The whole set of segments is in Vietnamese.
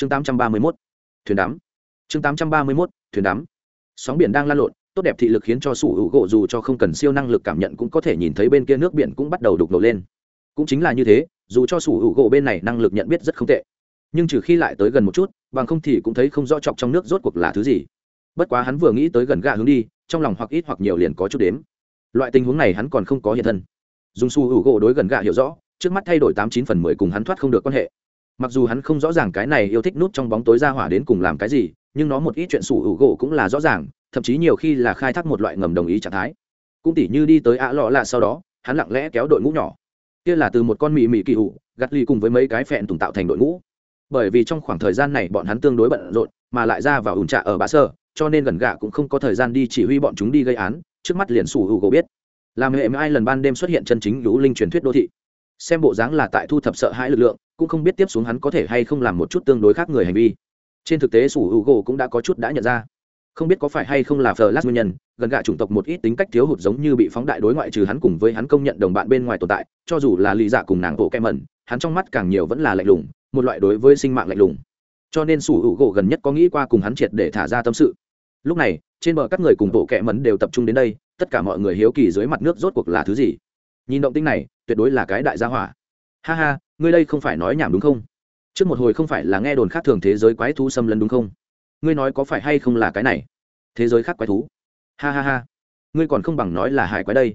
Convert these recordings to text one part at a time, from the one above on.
chương tám trăm ba mươi mốt, thuyền đắm. Chương tám trăm ba mươi mốt, thuyền đắm. Sóng biển đang lan lộn, tốt đẹp thị lực khiến cho sủ hữu gỗ dù cho không cần siêu năng lực cảm nhận cũng có thể nhìn thấy bên kia nước biển cũng bắt đầu đục nổi lên. Cũng chính là như thế, dù cho sủ hữu gỗ bên này năng lực nhận biết rất không tệ, nhưng trừ khi lại tới gần một chút, bằng không thì cũng thấy không rõ chọc trong nước rốt cuộc là thứ gì. Bất quá hắn vừa nghĩ tới gần gà hướng đi, trong lòng hoặc ít hoặc nhiều liền có chút đếm. Loại tình huống này hắn còn không có hiện thân. Dùng su hữu gỗ đối gần gà hiểu rõ, trước mắt thay đổi tám chín phần mười cùng hắn thoát không được quan hệ mặc dù hắn không rõ ràng cái này yêu thích nút trong bóng tối ra hỏa đến cùng làm cái gì, nhưng nó một ít chuyện sủ hữu gỗ cũng là rõ ràng, thậm chí nhiều khi là khai thác một loại ngầm đồng ý trạng thái. Cũng tỉ như đi tới ạ lọ lạ sau đó, hắn lặng lẽ kéo đội ngũ nhỏ. Kia là từ một con mị mị kỳ hụ gắt ly cùng với mấy cái phẹn tùng tạo thành đội ngũ. Bởi vì trong khoảng thời gian này bọn hắn tương đối bận rộn, mà lại ra vào ủn trạ ở bạ sơ, cho nên gần gạ cũng không có thời gian đi chỉ huy bọn chúng đi gây án, trước mắt liền sủ hữu gỗ biết. Làm hệ ai lần ban đêm xuất hiện chân chính lũ linh truyền thuyết đô thị xem bộ dáng là tại thu thập sợ hãi lực lượng, cũng không biết tiếp xuống hắn có thể hay không làm một chút tương đối khác người hành vi. Trên thực tế, sủ hữu gỗ cũng đã có chút đã nhận ra. Không biết có phải hay không là flash nguyên nhân, gần gạ chủng tộc một ít tính cách thiếu hụt giống như bị phóng đại đối ngoại trừ hắn cùng với hắn công nhận đồng bạn bên ngoài tồn tại, cho dù là lý dạ cùng nàng bộ kem mẩn, hắn trong mắt càng nhiều vẫn là lạnh lùng, một loại đối với sinh mạng lạnh lùng. Cho nên sủ hữu gỗ gần nhất có nghĩ qua cùng hắn triệt để thả ra tâm sự. Lúc này, trên bờ các người cùng bộ kẹ mẩn đều tập trung đến đây, tất cả mọi người hiếu kỳ dưới mặt nước rốt cuộc là thứ gì. Nhìn động tinh này tuyệt đối là cái đại gia hỏa. Ha ha, ngươi đây không phải nói nhảm đúng không? Trước một hồi không phải là nghe đồn khác thường thế giới quái thú xâm lấn đúng không? Ngươi nói có phải hay không là cái này? Thế giới khác quái thú. Ha ha ha. Ngươi còn không bằng nói là hải quái đây.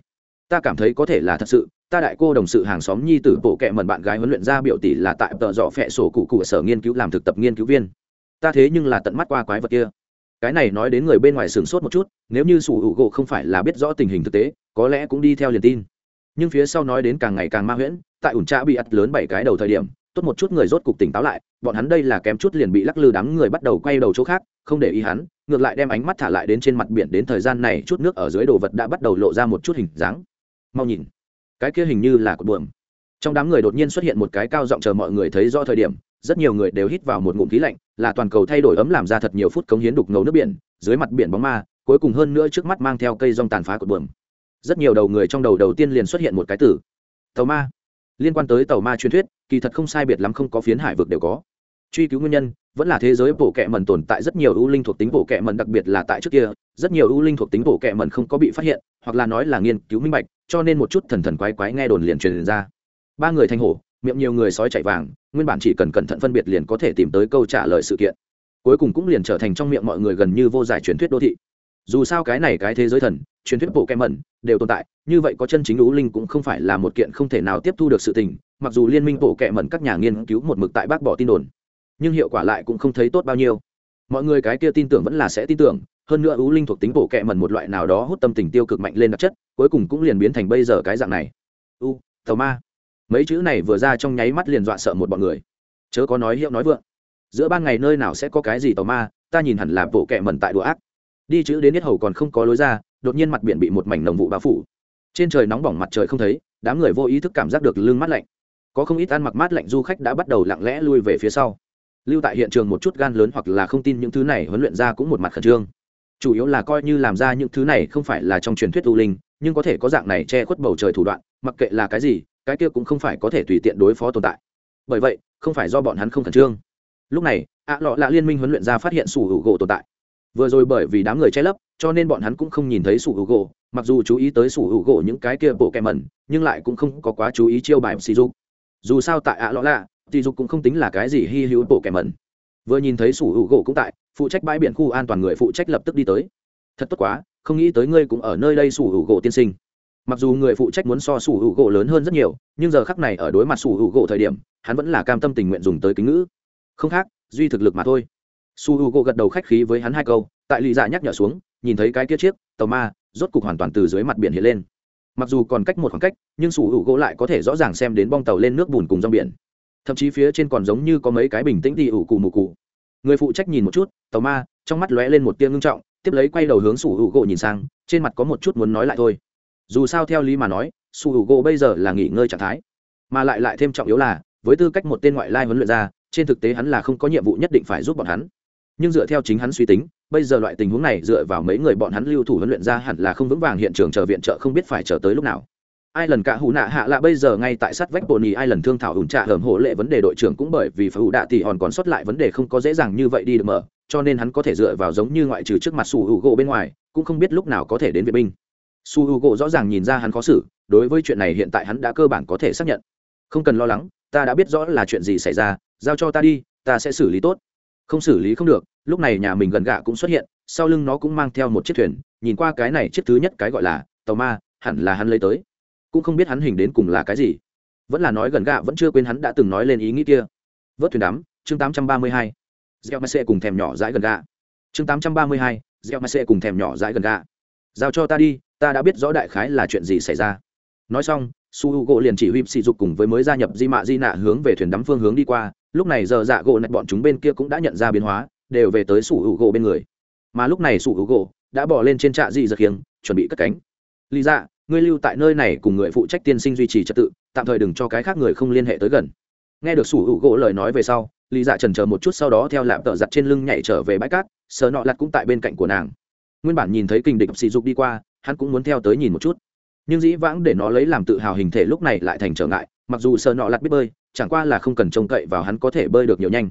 Ta cảm thấy có thể là thật sự, ta đại cô đồng sự hàng xóm nhi tử bộ kệ mần bạn gái huấn luyện ra biểu tỷ là tại tợ dọ phẹ sổ cụ cụ sở nghiên cứu làm thực tập nghiên cứu viên. Ta thế nhưng là tận mắt qua quái vật kia. Cái này nói đến người bên ngoài sửng sốt một chút, nếu như sủ hữu gỗ không phải là biết rõ tình hình thực tế, có lẽ cũng đi theo liền tin nhưng phía sau nói đến càng ngày càng ma huyễn, tại ủn trạ bị ắt lớn bảy cái đầu thời điểm, tốt một chút người rốt cục tỉnh táo lại, bọn hắn đây là kém chút liền bị lắc lư đám người bắt đầu quay đầu chỗ khác, không để ý hắn, ngược lại đem ánh mắt thả lại đến trên mặt biển đến thời gian này chút nước ở dưới đồ vật đã bắt đầu lộ ra một chút hình dáng. Mau nhìn, cái kia hình như là cột buồm. Trong đám người đột nhiên xuất hiện một cái cao giọng chờ mọi người thấy do thời điểm, rất nhiều người đều hít vào một ngụm khí lạnh, là toàn cầu thay đổi ấm làm ra thật nhiều phút cống hiến đục ngầu nước biển, dưới mặt biển bóng ma, cuối cùng hơn nữa trước mắt mang theo cây rong tàn phá cột buồm rất nhiều đầu người trong đầu đầu tiên liền xuất hiện một cái tử tàu ma. Liên quan tới tàu ma truyền thuyết, kỳ thật không sai biệt lắm không có phiến hải vực đều có. Truy cứu nguyên nhân, vẫn là thế giới bổ kẹ mần tồn tại rất nhiều ưu linh thuộc tính bổ kẹ mần đặc biệt là tại trước kia, rất nhiều ưu linh thuộc tính bổ kẹ mần không có bị phát hiện, hoặc là nói là nghiên cứu minh bạch, cho nên một chút thần thần quái quái nghe đồn liền truyền ra. Ba người thanh hổ, miệng nhiều người sói chạy vàng, nguyên bản chỉ cần cẩn thận phân biệt liền có thể tìm tới câu trả lời sự kiện. Cuối cùng cũng liền trở thành trong miệng mọi người gần như vô giải truyền thuyết đô thị dù sao cái này cái thế giới thần, truyền thuyết bộ kem mẩn đều tồn tại, như vậy có chân chính lũ linh cũng không phải là một kiện không thể nào tiếp thu được sự tình, mặc dù liên minh bộ kệ mẩn các nhà nghiên cứu một mực tại bác bỏ tin đồn, nhưng hiệu quả lại cũng không thấy tốt bao nhiêu. Mọi người cái kia tin tưởng vẫn là sẽ tin tưởng, hơn nữa ú linh thuộc tính bộ kệ mẩn một loại nào đó hút tâm tình tiêu cực mạnh lên đặc chất, cuối cùng cũng liền biến thành bây giờ cái dạng này. U, tàu ma. Mấy chữ này vừa ra trong nháy mắt liền dọa sợ một bọn người. Chớ có nói hiệu nói vượng. Giữa ban ngày nơi nào sẽ có cái gì tàu ma, ta nhìn hẳn là bộ kệ mẩn tại đùa ác đi chữ đến nhất hầu còn không có lối ra, đột nhiên mặt biển bị một mảnh nồng vụ bao phủ. Trên trời nóng bỏng mặt trời không thấy, đám người vô ý thức cảm giác được lưng mát lạnh. Có không ít ăn mặc mát lạnh du khách đã bắt đầu lặng lẽ lui về phía sau. Lưu tại hiện trường một chút gan lớn hoặc là không tin những thứ này huấn luyện ra cũng một mặt khẩn trương. Chủ yếu là coi như làm ra những thứ này không phải là trong truyền thuyết u linh, nhưng có thể có dạng này che khuất bầu trời thủ đoạn, mặc kệ là cái gì, cái kia cũng không phải có thể tùy tiện đối phó tồn tại. Bởi vậy, không phải do bọn hắn không khẩn trương. Lúc này, ạ lọ lạ liên minh huấn luyện ra phát hiện sủ hữu gỗ tồn tại vừa rồi bởi vì đám người che lấp, cho nên bọn hắn cũng không nhìn thấy sủ hữu gỗ. Mặc dù chú ý tới sủ hữu gỗ những cái kia bộ kèm mẩn, nhưng lại cũng không có quá chú ý chiêu bài sỉ dục. Dù sao tại ạ lọ lạ sỉ dục cũng không tính là cái gì hy hữu bộ kèm mẩn. Vừa nhìn thấy sủ hữu gỗ cũng tại, phụ trách bãi biển khu an toàn người phụ trách lập tức đi tới. Thật tốt quá, không nghĩ tới ngươi cũng ở nơi đây sủ hữu gỗ tiên sinh. Mặc dù người phụ trách muốn so sủ hữu gỗ lớn hơn rất nhiều, nhưng giờ khắc này ở đối mặt sủ hữu gỗ thời điểm, hắn vẫn là cam tâm tình nguyện dùng tới kính ngữ. Không khác, duy thực lực mà thôi su h u gỗ gật đầu khách khí với hắn hai câu, tại lì dạ nhắc nhở xuống, nhìn thấy cái kia chiếc, tàu ma, rốt cục hoàn toàn từ dưới mặt biển hiện lên. Mặc dù còn cách một khoảng cách, nhưng su h u gỗ lại có thể rõ ràng xem đến bong tàu lên nước bùn cùng rong biển. Thậm chí phía trên còn giống như có mấy cái bình tĩnh đi ủ cụ mù cụ. Người phụ trách nhìn một chút, tàu ma, trong mắt lóe lên một tia ngưng trọng, tiếp lấy quay đầu hướng su h u gỗ nhìn sang, trên mặt có một chút muốn nói lại thôi. Dù sao theo lý mà nói, su h u gỗ bây giờ là nghỉ ngơi trạng thái. Mà lại lại thêm trọng yếu là, với tư cách một tên ngoại lai huấn luyện ra trên thực tế hắn là không có nhiệm vụ nhất định phải giúp bọn hắn nhưng dựa theo chính hắn suy tính, bây giờ loại tình huống này dựa vào mấy người bọn hắn lưu thủ huấn luyện ra hẳn là không vững vàng hiện trường chờ viện trợ không biết phải chờ tới lúc nào. Ai lần cả hù nạ hạ lạ bây giờ ngay tại sát vách bồn nhì ai lần thương thảo ủn trạ hởm hổ lệ vấn đề đội trưởng cũng bởi vì phải ủ đạ thì hòn còn sót lại vấn đề không có dễ dàng như vậy đi được mở, cho nên hắn có thể dựa vào giống như ngoại trừ trước mặt su hữu gỗ bên ngoài, cũng không biết lúc nào có thể đến viện binh. Su hữu gỗ rõ ràng nhìn ra hắn khó xử, đối với chuyện này hiện tại hắn đã cơ bản có thể xác nhận. Không cần lo lắng, ta đã biết rõ là chuyện gì xảy ra, giao cho ta đi, ta sẽ xử lý tốt không xử lý không được, lúc này nhà mình gần gạ cũng xuất hiện, sau lưng nó cũng mang theo một chiếc thuyền, nhìn qua cái này chiếc thứ nhất cái gọi là, tàu ma, hẳn là hắn lấy tới. Cũng không biết hắn hình đến cùng là cái gì. Vẫn là nói gần gạ vẫn chưa quên hắn đã từng nói lên ý nghĩ kia. Vớt thuyền đắm, chương tám trăm ba mươi hai. Gieo ma xê cùng thèm nhỏ dãi gần gạ. Chương tám trăm ba mươi hai, gieo ma xê cùng thèm nhỏ dãi gần gạ. Giao cho ta đi, ta đã biết rõ đại khái là chuyện gì xảy ra. Nói xong, su h u gỗ liền chỉ huy sỉ dục cùng với mới gia nhập di mạ di nạ hướng về thuyền đắm phương hướng đi qua lúc này giờ dạ gỗ nạch bọn chúng bên kia cũng đã nhận ra biến hóa, đều về tới sủ hữu gỗ bên người. Mà lúc này sủ hữu gỗ đã bỏ lên trên trạ dị giật khiêng, chuẩn bị cất cánh. Lý dạ ngươi lưu tại nơi này cùng người phụ trách tiên sinh duy trì trật tự, tạm thời đừng cho cái khác người không liên hệ tới gần. Nghe được sủ hữu gỗ lời nói về sau, lý dạ trần chờ một chút sau đó theo lạp tợ giặt trên lưng nhảy trở về bãi cát, sờ nọ lặt cũng tại bên cạnh của nàng. Nguyên bản nhìn thấy kinh địch sỉ dục đi qua, hắn cũng muốn theo tới nhìn một chút. Nhưng dĩ vãng để nó lấy làm tự hào hình thể lúc này lại thành trở ngại, mặc dù sờ nọ lặt biết bơi chẳng qua là không cần trông cậy vào hắn có thể bơi được nhiều nhanh.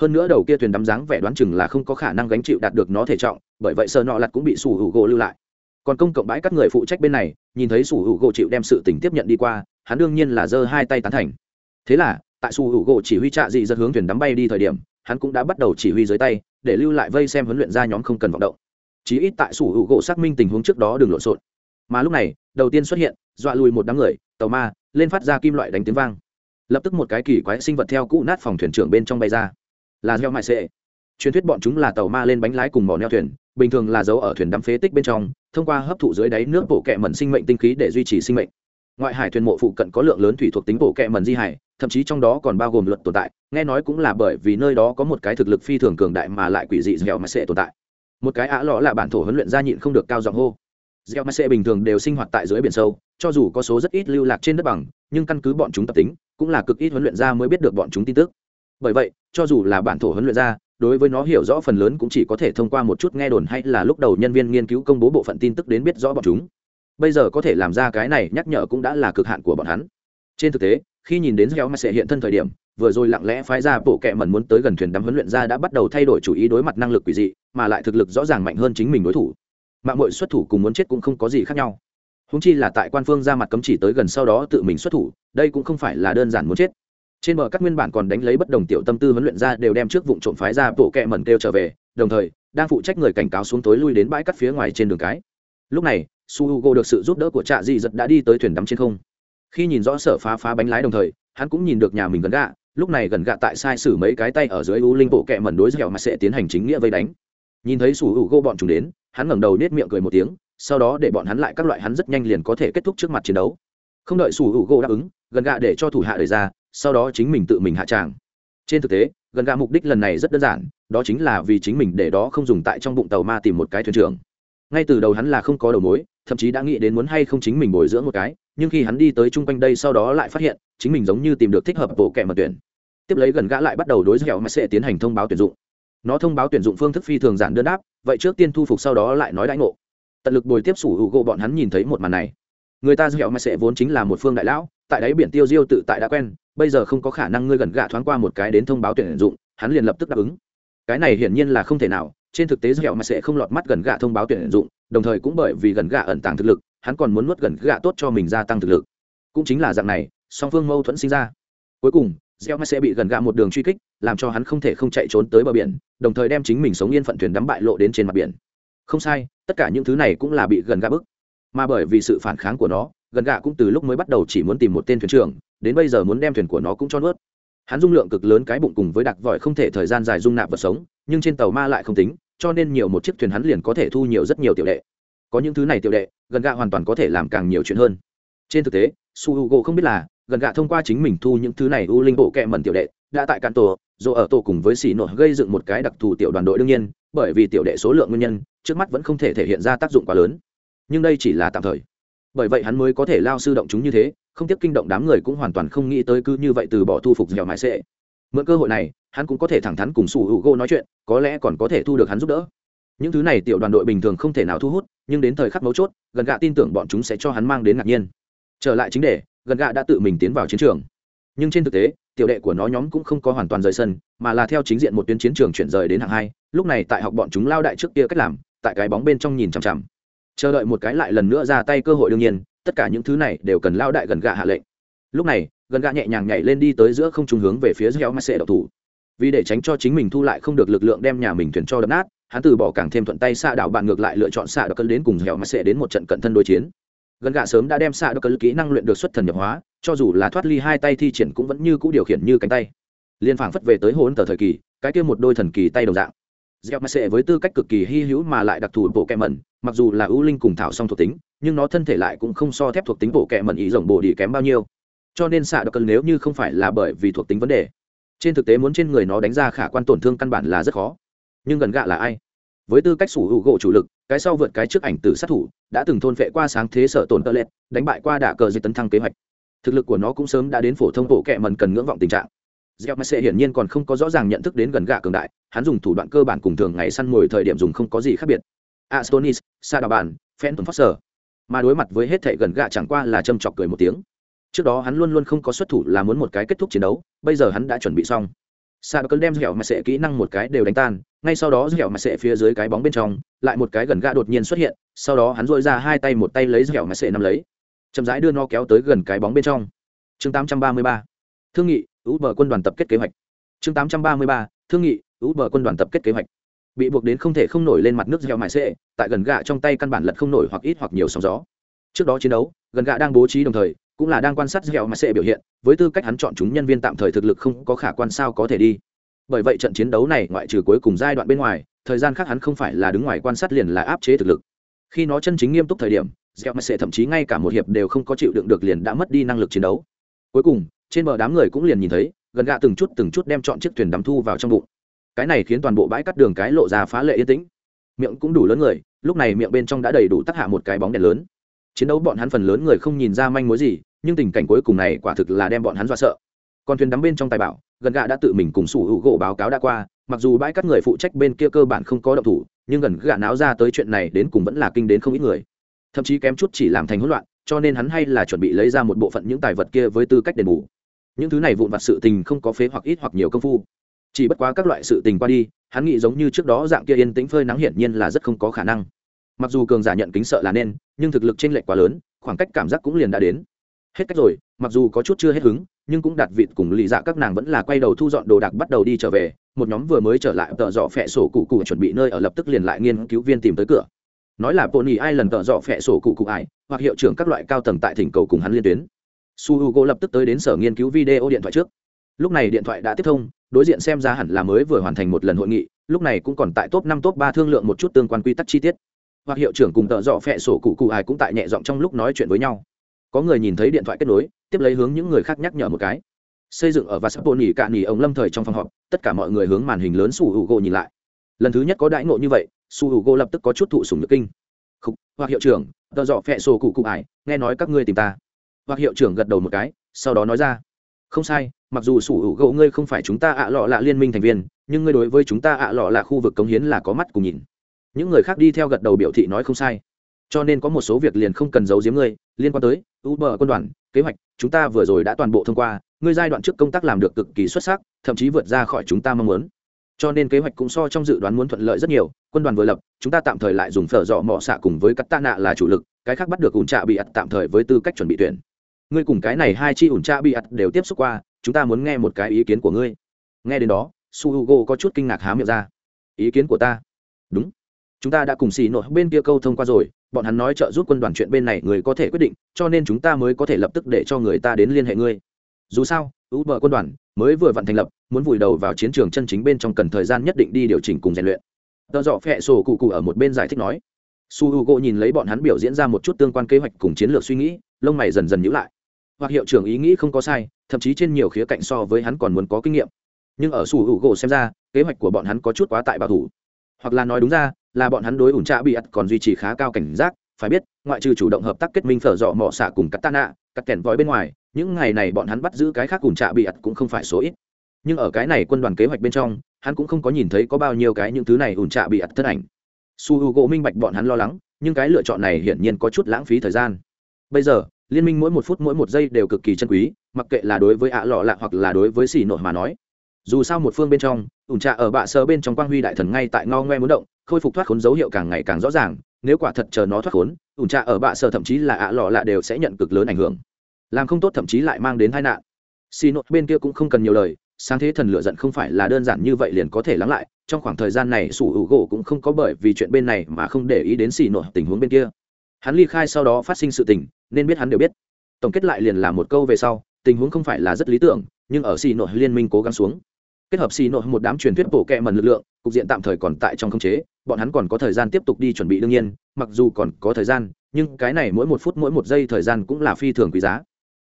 Hơn nữa đầu kia thuyền đắm dáng vẻ đoán chừng là không có khả năng gánh chịu đạt được nó thể trọng, bởi vậy sợ nọ lặt cũng bị sủ hữu gỗ lưu lại. Còn công cộng bãi các người phụ trách bên này, nhìn thấy sủ hữu gỗ chịu đem sự tình tiếp nhận đi qua, hắn đương nhiên là giơ hai tay tán thành. Thế là, tại sủ hữu gỗ chỉ huy trạ dị giật hướng thuyền đắm bay đi thời điểm, hắn cũng đã bắt đầu chỉ huy dưới tay, để lưu lại vây xem huấn luyện ra nhóm không cần vọng động. Chí ít tại sủ hữu gỗ xác minh tình huống trước đó đừng lộn xộn. Mà lúc này, đầu tiên xuất hiện, dọa lùi một đám người, tàu ma, lên phát ra kim loại đánh tiếng vang lập tức một cái kỳ quái sinh vật theo cũ nát phòng thuyền trưởng bên trong bay ra. Là gieo mại sệ. Truyền thuyết bọn chúng là tàu ma lên bánh lái cùng mỏ neo thuyền, bình thường là giấu ở thuyền đắm phế tích bên trong, thông qua hấp thụ dưới đáy nước bộ kẹ mẩn sinh mệnh tinh khí để duy trì sinh mệnh. Ngoại hải thuyền mộ phụ cận có lượng lớn thủy thuộc tính bộ kẹ mẩn di hải, thậm chí trong đó còn bao gồm luật tồn tại, nghe nói cũng là bởi vì nơi đó có một cái thực lực phi thường cường đại mà lại quỷ dị dẻo mà sẽ tồn tại. Một cái ả lọ là bản thổ huấn luyện ra nhịn không được cao giọng hô gieo xe bình thường đều sinh hoạt tại dưới biển sâu, cho dù có số rất ít lưu lạc trên đất bằng, nhưng căn cứ bọn chúng tập tính, cũng là cực ít huấn luyện ra mới biết được bọn chúng tin tức. Bởi vậy, cho dù là bản thổ huấn luyện ra đối với nó hiểu rõ phần lớn cũng chỉ có thể thông qua một chút nghe đồn hay là lúc đầu nhân viên nghiên cứu công bố bộ phận tin tức đến biết rõ bọn chúng. Bây giờ có thể làm ra cái này nhắc nhở cũng đã là cực hạn của bọn hắn. Trên thực tế, khi nhìn đến gieo sẽ hiện thân thời điểm, vừa rồi lặng lẽ phái ra bộ kệ mẩn muốn tới gần thuyền đắm huấn luyện ra đã bắt đầu thay đổi chủ ý đối mặt năng lực quỷ dị, mà lại thực lực rõ ràng mạnh hơn chính mình đối thủ mạng mội xuất thủ cùng muốn chết cũng không có gì khác nhau. Húng chi là tại quan phương ra mặt cấm chỉ tới gần sau đó tự mình xuất thủ, đây cũng không phải là đơn giản muốn chết. Trên bờ các nguyên bản còn đánh lấy bất đồng tiểu tâm tư huấn luyện ra đều đem trước vụ trộm phái ra bộ kẹ mẩn kêu trở về, đồng thời, đang phụ trách người cảnh cáo xuống tối lui đến bãi cắt phía ngoài trên đường cái. Lúc này, su h u g o được sự giúp đỡ của trạ dị giật đã đi tới thuyền đắm trên không. Khi nhìn rõ sở phá phá bánh lái đồng thời, hắn cũng nhìn được nhà mình gần gạ, lúc này gần gạ tại sai sử mấy cái tay ở dưới u linh bộ kẹ mẩn đối dẻo mà sẽ tiến hành chính nghĩa vây đánh. Nhìn thấy su h u g o bọn chúng đến hắn ngẩng đầu nết miệng cười một tiếng, sau đó để bọn hắn lại các loại hắn rất nhanh liền có thể kết thúc trước mặt chiến đấu. Không đợi sủ hữu gỗ đáp ứng, gần gạ để cho thủ hạ đời ra, sau đó chính mình tự mình hạ tràng. Trên thực tế, gần gạ mục đích lần này rất đơn giản, đó chính là vì chính mình để đó không dùng tại trong bụng tàu ma tìm một cái thuyền trưởng. Ngay từ đầu hắn là không có đầu mối, thậm chí đã nghĩ đến muốn hay không chính mình bồi dưỡng một cái, nhưng khi hắn đi tới chung quanh đây sau đó lại phát hiện, chính mình giống như tìm được thích hợp bộ kẻ mật tuyển. Tiếp lấy gần gã lại bắt đầu đối kẹo mà sẽ tiến hành thông báo tuyển dụng nó thông báo tuyển dụng phương thức phi thường giản đơn đáp vậy trước tiên thu phục sau đó lại nói đãi ngộ. Tận lực bồi tiếp sủ hữu gỗ bọn hắn nhìn thấy một màn này. Người ta dẻo mà sẽ vốn chính là một phương đại lão, tại đáy biển tiêu diêu tự tại đã quen, bây giờ không có khả năng ngươi gần gạ thoáng qua một cái đến thông báo tuyển dụng, hắn liền lập tức đáp ứng. Cái này hiển nhiên là không thể nào, trên thực tế dẻo mà sẽ không lọt mắt gần gạ thông báo tuyển dụng, đồng thời cũng bởi vì gần gạ ẩn tàng thực lực, hắn còn muốn nuốt gần gạ tốt cho mình gia tăng thực lực. Cũng chính là dạng này, song phương mâu thuẫn sinh ra. Cuối cùng gieo sẽ bị gần gạ một đường truy kích, làm cho hắn không thể không chạy trốn tới bờ biển, đồng thời đem chính mình sống yên phận thuyền đắm bại lộ đến trên mặt biển. Không sai, tất cả những thứ này cũng là bị gần gạ bức. Mà bởi vì sự phản kháng của nó, gần gạ cũng từ lúc mới bắt đầu chỉ muốn tìm một tên thuyền trưởng, đến bây giờ muốn đem thuyền của nó cũng cho nuốt. Hắn dung lượng cực lớn cái bụng cùng với đặc vòi không thể thời gian dài dung nạp vật sống, nhưng trên tàu ma lại không tính, cho nên nhiều một chiếc thuyền hắn liền có thể thu nhiều rất nhiều tiểu đệ. Có những thứ này tiểu đệ, gần gạ hoàn toàn có thể làm càng nhiều chuyện hơn. Trên thực tế, su h u g o không biết là gần gạ thông qua chính mình thu những thứ này u linh bộ kẹ mẩn tiểu đệ, đã tại cạn tổ dù ở tổ cùng với xì nội gây dựng một cái đặc thù tiểu đoàn đội đương nhiên, bởi vì tiểu đệ số lượng nguyên nhân, trước mắt vẫn không thể thể hiện ra tác dụng quá lớn. Nhưng đây chỉ là tạm thời. Bởi vậy hắn mới có thể lao sư động chúng như thế, không tiếp kinh động đám người cũng hoàn toàn không nghĩ tới cứ như vậy từ bỏ thu phục dẻo mãi sệ mượn cơ hội này, hắn cũng có thể thẳng thắn cùng sủ hữu gô nói chuyện, có lẽ còn có thể thu được hắn giúp đỡ. Những thứ này tiểu đoàn đội bình thường không thể nào thu hút, nhưng đến thời khắc mấu chốt, gần gạ tin tưởng bọn chúng sẽ cho hắn mang đến ngạc nhiên. Trở lại chính đề gần gạ đã tự mình tiến vào chiến trường. Nhưng trên thực tế, tiểu đệ của nó nhóm cũng không có hoàn toàn rời sân, mà là theo chính diện một tuyến chiến trường chuyển rời đến hạng hai. Lúc này tại học bọn chúng lao đại trước kia cách làm, tại cái bóng bên trong nhìn chằm chằm. Chờ đợi một cái lại lần nữa ra tay cơ hội đương nhiên, tất cả những thứ này đều cần lao đại gần gạ hạ lệnh. Lúc này, gần gạ nhẹ nhàng nhảy lên đi tới giữa không trung hướng về phía gieo mắt sệ độc thủ. Vì để tránh cho chính mình thu lại không được lực lượng đem nhà mình thuyền cho đập nát, hắn từ bỏ càng thêm thuận tay xạ đảo bạn ngược lại lựa chọn xạ đ cân đến cùng gieo mắt sệ đến một trận cận thân đối chiến gần gạ sớm đã đem xạ đ cân kỹ năng luyện được xuất thần nhập hóa, cho dù là thoát ly hai tay thi triển cũng vẫn như cũ điều khiển như cánh tay. Liên phảng phất về tới hỗn tờ thời kỳ, cái kia một đôi thần kỳ tay đồng dạng. Gieo mắt sệ với tư cách cực kỳ hy hữu mà lại đặc thù bộ kẹ mẩn, mặc dù là ưu linh cùng thảo song thuộc tính, nhưng nó thân thể lại cũng không so thép thuộc tính bộ kẹ mẩn ý rồng bồ đi kém bao nhiêu. Cho nên xạ đ cân nếu như không phải là bởi vì thuộc tính vấn đề, trên thực tế muốn trên người nó đánh ra khả quan tổn thương căn bản là rất khó. Nhưng gần gạ là ai? Với tư cách sủ hữu gỗ chủ lực, cái sau vượt cái trước ảnh từ sát thủ, đã từng thôn vệ qua sáng thế sở tổn tơ lệ đánh bại qua đả cờ di tấn thăng kế hoạch. Thực lực của nó cũng sớm đã đến phổ thông bộ kệ mần cần ngưỡng vọng tình trạng. Gieo mắt hiển nhiên còn không có rõ ràng nhận thức đến gần gạ cường đại, hắn dùng thủ đoạn cơ bản cùng thường ngày săn mồi thời điểm dùng không có gì khác biệt. Astonis sa đà bàn phantom foster mà đối mặt với hết thệ gần gạ chẳng qua là châm chọc cười một tiếng. Trước đó hắn luôn luôn không có xuất thủ là muốn một cái kết thúc chiến đấu, bây giờ hắn đã chuẩn bị xong. Sa cơn đem dẻo mà sẽ kỹ năng một cái đều đánh tan ngay sau đó dẻo mà sệ phía dưới cái bóng bên trong, lại một cái gần gạ đột nhiên xuất hiện, sau đó hắn dội ra hai tay một tay lấy dẻo mà sẽ nắm lấy. Chậm rãi đưa nó kéo tới gần cái bóng bên trong. Chương 833. thương nghị ú bờ quân đoàn tập kết kế hoạch. Chương 833. thương nghị ú bờ quân đoàn tập kết kế hoạch. Bị buộc đến không thể không nổi lên mặt nước dẻo mài sệ, tại gần gạ trong tay căn bản lật không nổi hoặc ít hoặc nhiều sóng gió. Trước đó chiến đấu, gần gạ đang bố trí đồng thời, cũng là đang quan sát dẻo mà sệ biểu hiện, với tư cách hắn chọn chúng nhân viên tạm thời thực lực không có khả quan sao có thể đi bởi vậy trận chiến đấu này ngoại trừ cuối cùng giai đoạn bên ngoài, thời gian khác hắn không phải là đứng ngoài quan sát liền là áp chế thực lực. Khi nó chân chính nghiêm túc thời điểm gieo mà sẽ thậm chí ngay cả một hiệp đều không có chịu đựng được liền đã mất đi năng lực chiến đấu. Cuối cùng, trên bờ đám người cũng liền nhìn thấy, gần gạ từng chút từng chút đem chọn chiếc thuyền đắm thu vào trong bụng. Cái này khiến toàn bộ bãi cắt đường cái lộ ra phá lệ yên tĩnh. Miệng cũng đủ lớn người, lúc này miệng bên trong đã đầy đủ tác hạ một cái bóng đèn lớn. Chiến đấu bọn hắn phần lớn người không nhìn ra manh mối gì, nhưng tình cảnh cuối cùng này quả thực là đem bọn hắn dọa sợ. Còn thuyền đắm bên trong tài bảo gần gạ đã tự mình cùng sủ hữu gỗ báo cáo đã qua, mặc dù bãi các người phụ trách bên kia cơ bản không có động thủ, nhưng gần gạ náo ra tới chuyện này đến cùng vẫn là kinh đến không ít người. Thậm chí kém chút chỉ làm thành hỗn loạn, cho nên hắn hay là chuẩn bị lấy ra một bộ phận những tài vật kia với tư cách đền bù. Những thứ này vụn vặt sự tình không có phế hoặc ít hoặc nhiều công phu. Chỉ bất quá các loại sự tình qua đi, hắn nghĩ giống như trước đó dạng kia yên tĩnh phơi nắng hiển nhiên là rất không có khả năng. Mặc dù cường giả nhận kính sợ là nên, nhưng thực lực t r ê n lệch quá lớn, khoảng cách cảm giác cũng liền đã đến. Hết cách rồi, mặc dù có chút chưa hết hứng nhưng cũng đặt vịt cùng lì dạ các nàng vẫn là quay đầu thu dọn đồ đạc bắt đầu đi trở về, một nhóm vừa mới trở lại, tợ dọ phẹ sổ cụ cụ chuẩn bị nơi ở lập tức liền lại nghiên cứu viên tìm tới cửa. Nói là pony ai lần tợ dọ phẹ sổ cụ cụ ải, hoặc hiệu trưởng các loại cao tầng tại thỉnh cầu cùng hắn liên tuyến. Su h u g o lập tức tới đến sở nghiên cứu video điện thoại trước. Lúc này điện thoại đã tiếp thông, đối diện xem ra hẳn là mới vừa hoàn thành một lần hội nghị, lúc này cũng còn tại top năm, top ba thương lượng một chút tương quan quy tắc chi tiết. Hoặc hiệu trưởng cùng tợ dọ phẹ sổ cụ cụ ải cũng tại nhẹ giọng trong lúc nói chuyện với nhau. Có người nhìn thấy điện thoại kết nối tiếp lấy hướng những người khác nhắc nhở một cái. Xây dựng ở và sắp nỉ cạn nỉ ông lâm thời trong phòng họp tất cả mọi người hướng màn hình lớn su hữu gỗ nhìn lại. Lần thứ nhất có đãi ngộ như vậy su hữu gỗ lập tức có chút thụ sùng nhược kinh. Khúc, hoặc hiệu trưởng tờ dọ phẹ sổ cụ cụ ải nghe nói các ngươi tìm ta. Hoặc hiệu trưởng gật đầu một cái sau đó nói ra. Không sai mặc dù sủ hữu gỗ ngươi không phải chúng ta ạ lọ lạ liên minh thành viên nhưng ngươi đối với chúng ta ạ lọ lạ khu vực cống hiến là có mắt cùng nhìn. Những người khác đi theo gật đầu biểu thị nói không sai cho nên có một số việc liền không cần giấu giếm ngươi, liên quan tới uber quân đoàn, kế hoạch, chúng ta vừa rồi đã toàn bộ thông qua, ngươi giai đoạn trước công tác làm được cực kỳ xuất sắc, thậm chí vượt ra khỏi chúng ta mong muốn. Cho nên kế hoạch cũng so trong dự đoán muốn thuận lợi rất nhiều, quân đoàn vừa lập, chúng ta tạm thời lại dùng phở dọ mỏ xạ cùng với cắt ta nạ là chủ lực, cái khác bắt được ủn trạ bị ặt tạm thời với tư cách chuẩn bị tuyển. Ngươi cùng cái này hai chi ủn trạ bị ặt đều tiếp xúc qua, chúng ta muốn nghe một cái ý kiến của ngươi. Nghe đến đó, su hugo có chút kinh ngạc há miệng ra. Ý kiến của ta? Đúng. Chúng ta đã cùng xì nội bên kia câu thông qua rồi bọn hắn nói trợ giúp quân đoàn chuyện bên này người có thể quyết định, cho nên chúng ta mới có thể lập tức để cho người ta đến liên hệ ngươi. Dù sao u bờ quân đoàn mới vừa vặn thành lập, muốn vùi đầu vào chiến trường chân chính bên trong cần thời gian nhất định đi điều chỉnh cùng rèn luyện. Tờ dọ phẹ sổ cụ cụ ở một bên giải thích nói. Su h u g o nhìn lấy bọn hắn biểu diễn ra một chút tương quan kế hoạch cùng chiến lược suy nghĩ, lông mày dần dần nhữ lại. Hoặc hiệu trưởng ý nghĩ không có sai, thậm chí trên nhiều khía cạnh so với hắn còn muốn có kinh nghiệm. Nhưng ở su h u g o xem ra, kế hoạch của bọn hắn có chút quá tại bảo thủ. Hoặc là nói đúng ra là bọn hắn đối ủn trạ bị ắt còn duy trì khá cao cảnh giác, phải biết, ngoại trừ chủ động hợp tác kết minh phở dọ mỏ xạ cùng cắt tạ nạ cắt kèn vói bên ngoài, những ngày này bọn hắn bắt giữ cái khác ủn trạ bị ắt cũng không phải số ít. Nhưng ở cái này quân đoàn kế hoạch bên trong, hắn cũng không có nhìn thấy có bao nhiêu cái những thứ này ủn trạ bị ắt thân ảnh. Su h u gỗ minh bạch bọn hắn lo lắng, nhưng cái lựa chọn này hiển nhiên có chút lãng phí thời gian. Bây giờ, liên minh mỗi một phút mỗi một giây đều cực kỳ chân quý, mặc kệ là đối với ạ lọ lạ hoặc là đối với xì nội mà nói. Dù sao một phương bên trong, ủn trạ ở bạ sơ bên trong quang huy đại thần ngay tại ngao ngoe muốn động khôi phục thoát khốn dấu hiệu càng ngày càng rõ ràng, nếu quả thật chờ nó thoát khốn, ủn trà ở bạ sở thậm chí là ạ lọ lạ đều sẽ nhận cực lớn ảnh hưởng. Làm không tốt thậm chí lại mang đến tai nạn. Xì nội bên kia cũng không cần nhiều lời, sáng thế thần lựa giận không phải là đơn giản như vậy liền có thể lắng lại, trong khoảng thời gian này sủ hữu gỗ cũng không có bởi vì chuyện bên này mà không để ý đến xì nội tình huống bên kia. Hắn ly khai sau đó phát sinh sự tình, nên biết hắn đều biết. Tổng kết lại liền là một câu về sau, tình huống không phải là rất lý tưởng, nhưng ở xì nội liên minh cố gắng xuống kết hợp xì nội một đám truyền thuyết bổ kẹ mần lực lượng, cục diện tạm thời còn tại trong khống chế, bọn hắn còn có thời gian tiếp tục đi chuẩn bị đương nhiên, mặc dù còn có thời gian, nhưng cái này mỗi một phút mỗi một giây thời gian cũng là phi thường quý giá.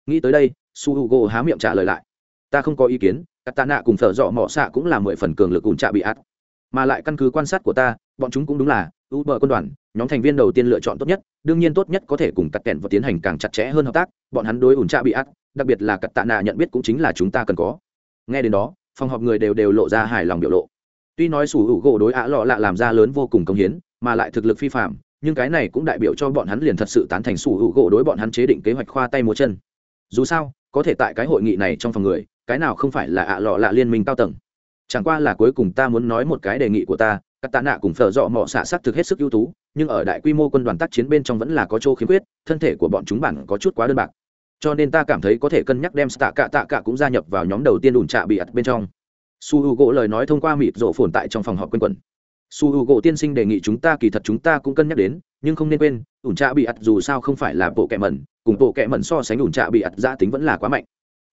Nghĩ tới đây, su h u g o há miệng trả lời lại. Ta không có ý kiến các tạ nạ cùng thợ dọ mỏ xạ cũng là mười phần cường lực ủn trạ bị át mà lại căn cứ quan sát của ta, bọn chúng cũng đúng là u bờ quân đoàn, nhóm thành viên đầu tiên lựa chọn tốt nhất, đương nhiên tốt nhất có thể cùng cắt kẹn và tiến hành càng chặt chẽ hơn hợp tác, bọn hắn đối ủn trạ bị át đặc biệt là cắt tạ nạ nhận biết cũng chính là chúng ta cần có. Nghe đến đó phòng họp người đều đều lộ ra hài lòng biểu lộ. Tuy nói sủ hữu gỗ đối ạ lọ lạ làm ra lớn vô cùng công hiến, mà lại thực lực phi phạm nhưng cái này cũng đại biểu cho bọn hắn liền thật sự tán thành sủ hữu gỗ đối bọn hắn chế định kế hoạch khoa tay múa chân. Dù sao, có thể tại cái hội nghị này trong phòng người, cái nào không phải là ạ lọ lạ liên minh cao tầng? Chẳng qua là cuối cùng ta muốn nói một cái đề nghị của ta, các tạ nạ cùng phở dọ mọ xạ sắc thực hết sức ưu tú, nhưng ở đại quy mô quân đoàn tác chiến bên trong vẫn là có chỗ khiếm khuyết, thân thể của bọn chúng bản có chút quá đơn bạc cho nên ta cảm thấy có thể cân nhắc đem tạ cạ tạ cạ cũng gia nhập vào nhóm đầu tiên đùn trạ bị ặt bên trong. Su h u gỗ lời nói thông qua mịt rộ phồn tại trong phòng họp q u quẩn. Su h u gỗ tiên sinh đề nghị chúng ta kỳ thật chúng ta cũng cân nhắc đến, nhưng không nên quên ủn trạ bị ặt dù sao không phải là bộ kẹ mẩn, cùng bộ kẹ mẩn so sánh ủn trạ bị ặt gia tính vẫn là quá mạnh.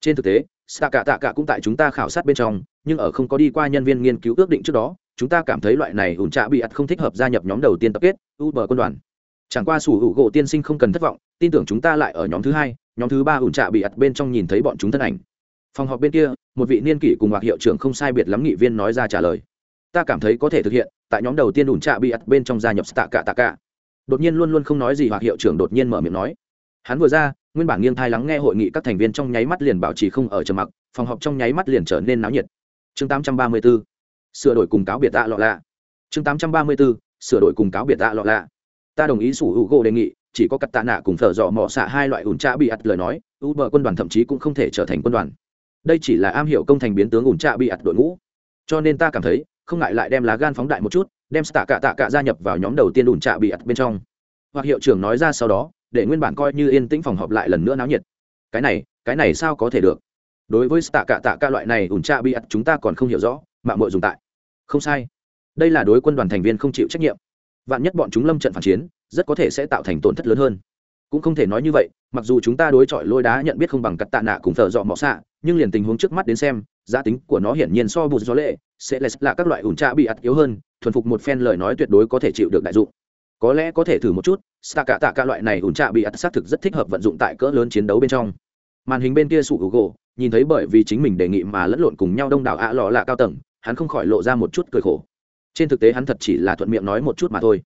Trên thực tế tạ cạ tạ cạ cũng tại chúng ta khảo sát bên trong, nhưng ở không có đi qua nhân viên nghiên cứu ước định trước đó, chúng ta cảm thấy loại này ủn trạ bị ặt không thích hợp gia nhập nhóm đầu tiên tập kết, uber quân đoàn. Chẳng qua sủ hữu gỗ tiên sinh không cần thất vọng, tin tưởng chúng ta lại ở nhóm thứ hai nhóm thứ ba ủn trạ bị ặt bên trong nhìn thấy bọn chúng thân ảnh. Phòng họp bên kia, một vị niên kỷ cùng hoặc hiệu trưởng không sai biệt lắm nghị viên nói ra trả lời. Ta cảm thấy có thể thực hiện, tại nhóm đầu tiên ủn trạ bị ặt bên trong gia nhập tạ cả tạ cả đột nhiên luôn luôn không nói gì hoặc hiệu trưởng đột nhiên mở miệng nói. Hắn vừa ra, nguyên bản nghiêng thai lắng nghe hội nghị các thành viên trong nháy mắt liền bảo trì không ở trầm mặc, phòng họp trong nháy mắt liền trở nên náo nhiệt. Chương 834 sửa đổi cùng cáo biệt tạ lọ lạ. Chương 834 sửa đổi cùng cáo biệt tạ lọ lạ. Ta đồng ý sủ hữu gỗ đề nghị chỉ có cắt tạ nạ cùng thợ dọ mỏ xạ hai loại ủn trạ bị ạt lời nói u bờ quân đoàn thậm chí cũng không thể trở thành quân đoàn. Đây chỉ là am hiểu công thành biến tướng ủn trạ bị ạt đội ngũ. Cho nên ta cảm thấy, không ngại lại đem lá gan phóng đại một chút, đem tạ cạ tạ cạ gia nhập vào nhóm đầu tiên ủn trạ bị ạt bên trong. Hoặc hiệu trưởng nói ra sau đó, để nguyên bản coi như yên tĩnh phòng họp lại lần nữa náo nhiệt. Cái này cái này sao có thể được? Đối với tạ cạ tạ cạ loại này ủn trạ bị ạt chúng ta còn không hiểu rõ, mạng mội dùng tại. Không sai. Đây là đối quân đoàn thành viên không chịu trách nhiệm vạn nhất bọn chúng lâm trận phản chiến, rất có thể sẽ tạo thành tổn thất lớn hơn. Cũng không thể nói như vậy, mặc dù chúng ta đối chọi lôi đá nhận biết không bằng cặt tạ nạ cùng thợ dọ mọ xạ, nhưng liền tình huống trước mắt đến xem, giá tính của nó hiển nhiên so bù gió lệ, sẽ là các loại ủn trạ bị ạt yếu hơn, thuần phục một phen lời nói tuyệt đối có thể chịu được đại dụng. Có lẽ có thể thử một chút sta cả tạ cả loại này ủn trạ bị ắt xác thực rất thích hợp vận dụng tại cỡ lớn chiến đấu bên trong. Màn hình bên kia sụ gỗ, nhìn thấy bởi vì chính mình đề nghị mà lẫn lộn cùng nhau đông đảo ạ lọ lạ cao tầng, hắn không khỏi lộ ra một chút cười khổ trên thực tế hắn thật chỉ là thuận miệng nói một chút mà thôi.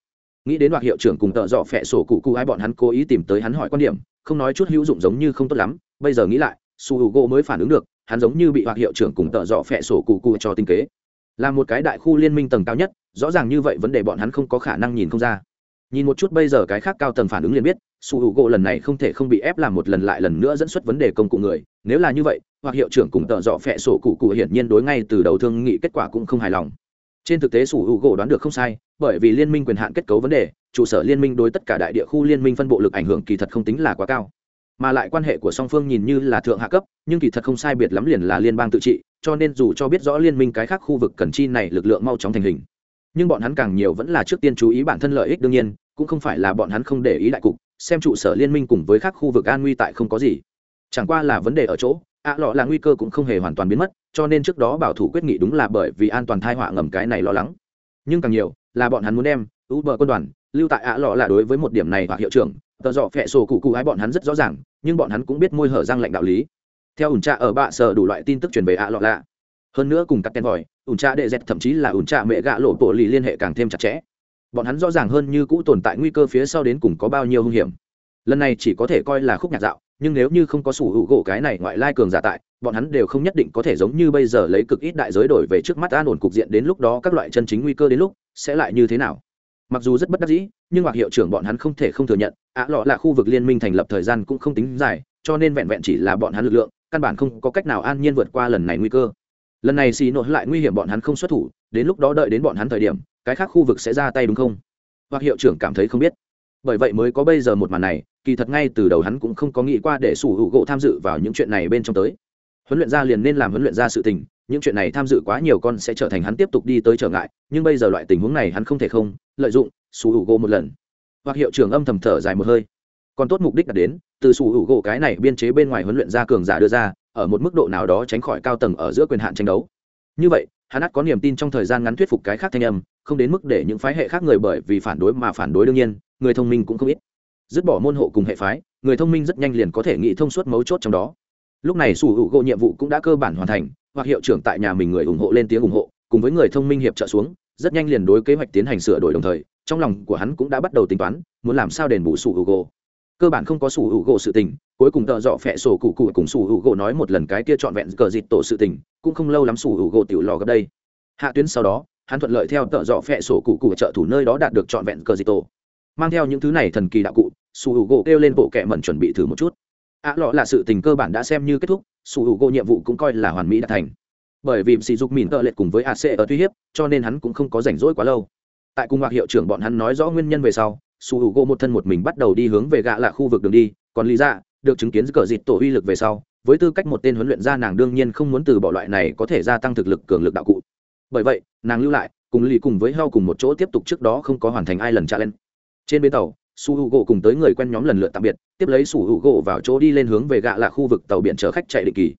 Nghĩ đến hoặc hiệu trưởng cùng tợ dọ phẹ sổ cụ cụ ai bọn hắn cố ý tìm tới hắn hỏi quan điểm, không nói chút hữu dụng giống như không tốt lắm, bây giờ nghĩ lại, su h u gỗ mới phản ứng được, hắn giống như bị hoặc hiệu trưởng cùng tợ dọ phẹ sổ cụ cụ cho tinh kế. Là một cái đại khu liên minh tầng cao nhất, rõ ràng như vậy vấn đề bọn hắn không có khả năng nhìn không ra. Nhìn một chút bây giờ cái khác cao tầng phản ứng liền biết, su h u gỗ lần này không thể không bị ép làm một lần lại lần nữa dẫn xuất vấn đề công cụ người, nếu là như vậy hoặc hiệu trưởng cùng tợ dọ phẹ sổ cụ cụ hiển nhiên đối ngay từ đầu thương nghị kết quả cũng không hài lòng trên thực tế sủ hữu gỗ đoán được không sai, bởi vì liên minh quyền hạn kết cấu vấn đề, trụ sở liên minh đối tất cả đại địa khu liên minh phân bộ lực ảnh hưởng kỳ thật không tính là quá cao. Mà lại quan hệ của song phương nhìn như là thượng hạ cấp, nhưng kỳ thật không sai biệt lắm liền là liên bang tự trị, cho nên dù cho biết rõ liên minh cái khác khu vực cần chi này lực lượng mau chóng thành hình. Nhưng bọn hắn càng nhiều vẫn là trước tiên chú ý bản thân lợi ích đương nhiên, cũng không phải là bọn hắn không để ý đại cục, xem trụ sở liên minh cùng với các khu vực an nguy tại không có gì. Chẳng qua là vấn đề ở chỗ ạ lọ là nguy cơ cũng không hề hoàn toàn biến mất, cho nên trước đó bảo thủ quyết nghị đúng là bởi vì an toàn thai họa ngầm cái này lo lắng. Nhưng càng nhiều, là bọn hắn muốn đem uber quân đoàn lưu tại ạ lọ là đối với một điểm này và hiệu trưởng, tờ dọ phẹ sổ cụ cụ ái bọn hắn rất rõ ràng, nhưng bọn hắn cũng biết môi hở răng lệnh đạo lý. Theo ủn trạ ở bạ sở đủ loại tin tức truyền về ạ lọ lạ hơn nữa cùng các tên vòi, ủn trạ đệ dẹt thậm chí là ủn trạ mẹ gạ lộ bộ lì liên hệ càng thêm chặt chẽ. Bọn hắn rõ ràng hơn như cũ tồn tại nguy cơ phía sau đến cùng có bao nhiêu hung hiểm. Lần này chỉ có thể coi là khúc nhạc dạo nhưng nếu như không có sủ hữu gỗ cái này ngoại lai cường giả tại, bọn hắn đều không nhất định có thể giống như bây giờ lấy cực ít đại giới đổi về trước mắt an ổn cục diện đến lúc đó các loại chân chính nguy cơ đến lúc, sẽ lại như thế nào? Mặc dù rất bất đắc dĩ, nhưng hoặc hiệu trưởng bọn hắn không thể không thừa nhận, ạ lọ là khu vực liên minh thành lập thời gian cũng không tính dài, cho nên vẹn vẹn chỉ là bọn hắn lực lượng, căn bản không có cách nào an nhiên vượt qua lần này nguy cơ. Lần này xì nội lại nguy hiểm bọn hắn không xuất thủ, đến lúc đó đợi đến bọn hắn thời điểm, cái khác khu vực sẽ ra tay đúng không? Hoặc hiệu trưởng cảm thấy không biết bởi vậy mới có bây giờ một màn này, kỳ thật ngay từ đầu hắn cũng không có nghĩ qua để sủ hữu gỗ tham dự vào những chuyện này bên trong tới. Huấn luyện gia liền nên làm huấn luyện gia sự tình, những chuyện này tham dự quá nhiều con sẽ trở thành hắn tiếp tục đi tới trở ngại, nhưng bây giờ loại tình huống này hắn không thể không lợi dụng sủ hữu gỗ một lần. Hoặc hiệu trưởng âm thầm thở dài một hơi. Còn tốt mục đích đạt đến, từ sủ hữu gỗ cái này biên chế bên ngoài huấn luyện gia cường giả đưa ra, ở một mức độ nào đó tránh khỏi cao tầng ở giữa quyền hạn tranh đấu. Như vậy hắn ắt có niềm tin trong thời gian ngắn thuyết phục cái khác thanh âm, không đến mức để những phái hệ khác người bởi vì phản đối mà phản đối đương nhiên, người thông minh cũng không ít. Dứt bỏ môn hộ cùng hệ phái, người thông minh rất nhanh liền có thể nghĩ thông suốt mấu chốt trong đó. Lúc này sủ hữu gỗ nhiệm vụ cũng đã cơ bản hoàn thành, hoặc hiệu trưởng tại nhà mình người ủng hộ lên tiếng ủng hộ, cùng với người thông minh hiệp trợ xuống, rất nhanh liền đối kế hoạch tiến hành sửa đổi đồng thời, trong lòng của hắn cũng đã bắt đầu tính toán, muốn làm sao đền bù sủ hữu gỗ cơ bản không có sủ hữu gỗ sự tình, cuối cùng tợ dọ phẹ sổ cụ cụ cùng sủ hữu gỗ nói một lần cái kia trọn vẹn cờ dịt tổ sự tình, cũng không lâu lắm sủ hữu gỗ tiểu lò gấp đây. Hạ tuyến sau đó, hắn thuận lợi theo tợ dọ phẹ sổ cụ cụ trợ thủ nơi đó đạt được trọn vẹn cờ dịt tổ. Mang theo những thứ này thần kỳ đạo cụ, sủ hữu gỗ kêu lên bộ kẹ mẩn chuẩn bị thử một chút. Ạ lọ là sự tình cơ bản đã xem như kết thúc, sủ hữu gỗ nhiệm vụ cũng coi là hoàn mỹ đã thành. Bởi vì sỉ dục mìn tợ lệ cùng với ac ở tuy hiếp, cho nên hắn cũng không có rảnh rỗi quá lâu. Tại cung hoặc hiệu trưởng bọn hắn nói rõ nguyên nhân về sau su h u một thân một mình bắt đầu đi hướng về gạ là khu vực đường đi, còn lý ra được chứng kiến cờ dịt tổ uy lực về sau, với tư cách một tên huấn luyện gia nàng đương nhiên không muốn từ bỏ loại này có thể gia tăng thực lực cường lực đạo cụ. Bởi vậy, nàng lưu lại, cùng lì cùng với heo cùng một chỗ tiếp tục trước đó không có hoàn thành ai lần challenge. Trên bến tàu, su h u gỗ cùng tới người quen nhóm lần lượt tạm biệt, tiếp lấy su h u gỗ vào chỗ đi lên hướng về gạ là khu vực tàu biển chở khách chạy định kỳ.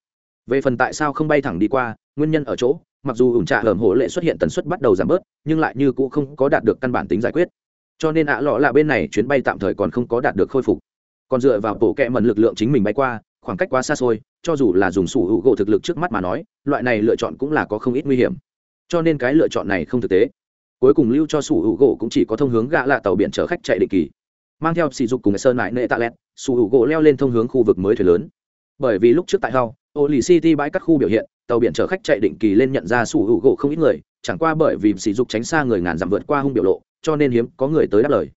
Về phần tại sao không bay thẳng đi qua, nguyên nhân ở chỗ, mặc dù ủn trạ hởm hổ lệ xuất hiện tần suất bắt đầu giảm bớt, nhưng lại như cũ không có đạt được căn bản tính giải quyết cho nên ạ à lọ là bên này chuyến bay tạm thời còn không có đạt được khôi phục. Còn dựa vào bộ kẹ mần lực lượng chính mình bay qua, khoảng cách quá xa xôi, cho dù là dùng sủ hữu gỗ thực lực trước mắt mà nói, loại này lựa chọn cũng là có không ít nguy hiểm. Cho nên cái lựa chọn này không thực tế. Cuối cùng lưu cho sủ hữu gỗ cũng chỉ có thông hướng gạ là tàu biển chở khách chạy định kỳ. Mang theo sỉ dục cùng sơn lại nệ tạ lẹt, sủ hữu gỗ leo lên thông hướng khu vực mới thuyền lớn. Bởi vì lúc trước tại hao ô lì city bãi các khu biểu hiện, tàu biển chở khách chạy định kỳ lên nhận ra sủ hữu gỗ không ít người, chẳng qua bởi vì sỉ dục tránh xa người ngàn dặm vượt qua hung biểu lộ cho nên hiếm có người tới đáp lời.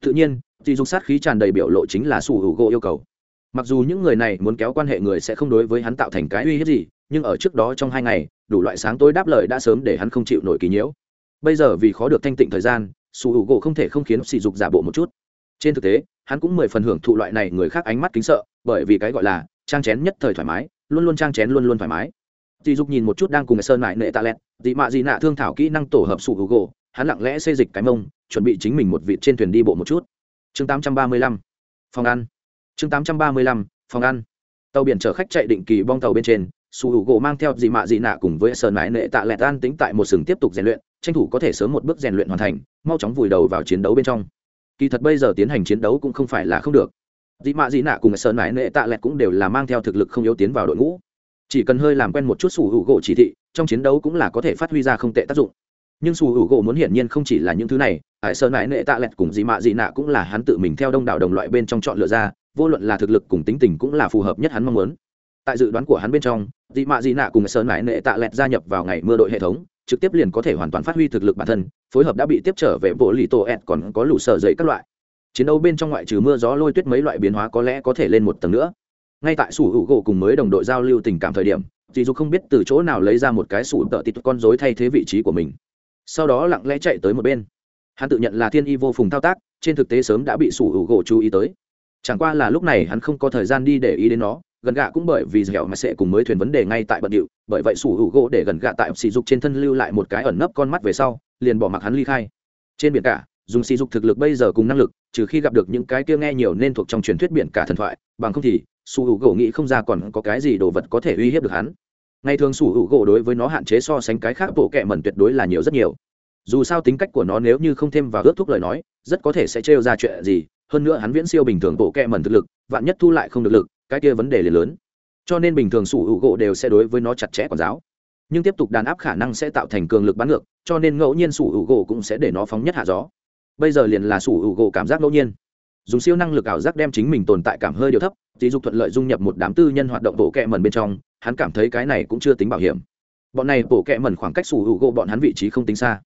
Tự nhiên chỉ dục sát khí tràn đầy biểu lộ chính là sủ hữu gỗ yêu cầu. Mặc dù những người này muốn kéo quan hệ người sẽ không đối với hắn tạo thành cái uy hiếp gì, nhưng ở trước đó trong hai ngày, đủ loại sáng tối đáp lời đã sớm để hắn không chịu nổi kỳ nhiễu. Bây giờ vì khó được thanh tịnh thời gian sủ hữu gỗ không thể không khiến sỉ dục giả bộ một chút. Trên thực tế, hắn cũng mười phần hưởng thụ loại này người khác ánh mắt kính sợ, bởi vì cái gọi là trang chén nhất thời thoải mái, luôn luôn trang chén luôn luôn thoải mái. Dì dục nhìn một chút đang cùng sơn lại nệ tạ lẹt, dị mạ dị nạ thương thảo kỹ năng tổ hợp sủ hữu gỗ hắn lặng lẽ xê dịch cái mông, chuẩn bị chính mình một vịt trên thuyền đi bộ một chút. Chương tám trăm ba mươi lăm, phòng ăn. Chương tám trăm ba mươi lăm, phòng ăn. Tàu biển chở khách chạy định kỳ bong tàu bên trên sủ hữu gỗ mang theo dị mạ dị nạ cùng với sơn mãi nệ tạ lẹt an tính tại một sừng tiếp tục rèn luyện, tranh thủ có thể sớm một bước rèn luyện hoàn thành, mau chóng vùi đầu vào chiến đấu bên trong. Kỳ thật bây giờ tiến hành chiến đấu cũng không phải là không được. Dị mạ dị nạ cùng sơn mãi nệ tạ lẹt cũng đều là mang theo thực lực không yếu tiến vào đội ngũ. Chỉ cần hơi làm quen một chút sủ hữu gỗ chỉ thị, trong chiến đấu cũng là có thể phát huy ra không tệ tác dụng nhưng sủ hữu gỗ muốn hiển nhiên không chỉ là những thứ này hải sơn mãi nệ tạ lẹt cùng dị mạ dị nạ cũng là hắn tự mình theo đông đảo đồng loại bên trong chọn lựa ra, vô luận là thực lực cùng tính tình cũng là phù hợp nhất hắn mong muốn. Tại dự đoán của hắn bên trong dị mạ dị nạ cùng sơn mãi nệ tạ lẹt gia nhập vào ngày mưa đội hệ thống, trực tiếp liền có thể hoàn toàn phát huy thực lực bản thân, phối hợp đã bị tiếp trở về bộ lì tổ ẹt còn có lũ sở dậy các loại. Chiến đấu bên trong ngoại trừ mưa gió lôi tuyết mấy loại biến hóa có lẽ có thể lên một tầng nữa. Ngay tại sủ hữu gỗ cùng mới đồng đội giao lưu tình cảm thời điểm, dì dù không biết từ chỗ nào lấy ra một cái sủ tợ tịt con dối thay thế vị trí của mình sau đó lặng lẽ chạy tới một bên. Hắn tự nhận là thiên y vô phùng thao tác, trên thực tế sớm đã bị sủ hữu gỗ chú ý tới. Chẳng qua là lúc này hắn không có thời gian đi để ý đến nó, gần gạ cũng bởi vì dẻo mà sẽ cùng mới thuyền vấn đề ngay tại bận điệu, bởi vậy sủ hữu gỗ để gần gạ tại sỉ dục trên thân lưu lại một cái ẩn nấp con mắt về sau, liền bỏ mặc hắn ly khai. Trên biển cả, dùng sỉ dục thực lực bây giờ cùng năng lực, trừ khi gặp được những cái kia nghe nhiều nên thuộc trong truyền thuyết biển cả thần thoại, bằng không thì sủ hữu gỗ nghĩ không ra còn có cái gì đồ vật có thể uy hiếp được hắn ngày thường sủ hữu gỗ đối với nó hạn chế so sánh cái khác bộ kệ mẩn tuyệt đối là nhiều rất nhiều. Dù sao tính cách của nó nếu như không thêm vào ước thúc lời nói, rất có thể sẽ trêu ra chuyện gì. Hơn nữa hắn viễn siêu bình thường bộ kệ mẩn thực lực, vạn nhất thu lại không được lực, cái kia vấn đề liền lớn. Cho nên bình thường sủ hữu gỗ đều sẽ đối với nó chặt chẽ quản giáo. Nhưng tiếp tục đàn áp khả năng sẽ tạo thành cường lực bắn ngược, cho nên ngẫu nhiên sủ hữu gỗ cũng sẽ để nó phóng nhất hạ gió. Bây giờ liền là sủ hữu gỗ cảm giác ngẫu nhiên. Dùng siêu năng lực ảo giác đem chính mình tồn tại cảm hơi điều thấp dì dục thuận lợi dung nhập một đám tư nhân hoạt động bộ kệ mẩn bên trong hắn cảm thấy cái này cũng chưa tính bảo hiểm. Bọn này bổ kẹ mẩn khoảng cách sủ hữu gỗ bọn hắn vị trí không tính xa.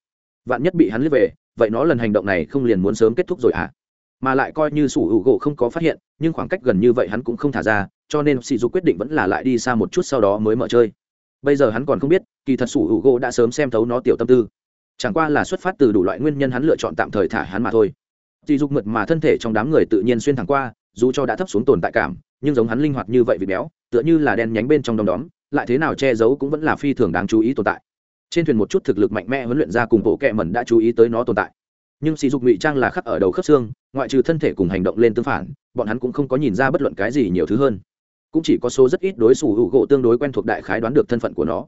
Vạn nhất bị hắn lướt về, vậy nó lần hành động này không liền muốn sớm kết thúc rồi à mà lại coi như sủ hữu gỗ không có phát hiện, nhưng khoảng cách gần như vậy hắn cũng không thả ra, cho nên sỉ dục quyết định vẫn là lại đi xa một chút sau đó mới mở chơi. Bây giờ hắn còn không biết, kỳ thật sủ hữu gỗ đã sớm xem thấu nó tiểu tâm tư. Chẳng qua là xuất phát từ đủ loại nguyên nhân hắn lựa chọn tạm thời thả hắn mà thôi. Sỉ dục mượt mà thân thể trong đám người tự nhiên xuyên thẳng qua, dù cho đã thấp xuống tồn tại cảm nhưng giống hắn linh hoạt như vậy vì béo, tựa như là đen nhánh bên trong đom đóm, lại thế nào che giấu cũng vẫn là phi thường đáng chú ý tồn tại. Trên thuyền một chút thực lực mạnh mẽ huấn luyện ra cùng bộ kệ mẩn đã chú ý tới nó tồn tại. Nhưng sỉ dục ngụy trang là khắc ở đầu khớp xương, ngoại trừ thân thể cùng hành động lên tương phản, bọn hắn cũng không có nhìn ra bất luận cái gì nhiều thứ hơn. Cũng chỉ có số rất ít đối xử hữu gỗ tương đối quen thuộc đại khái đoán được thân phận của nó.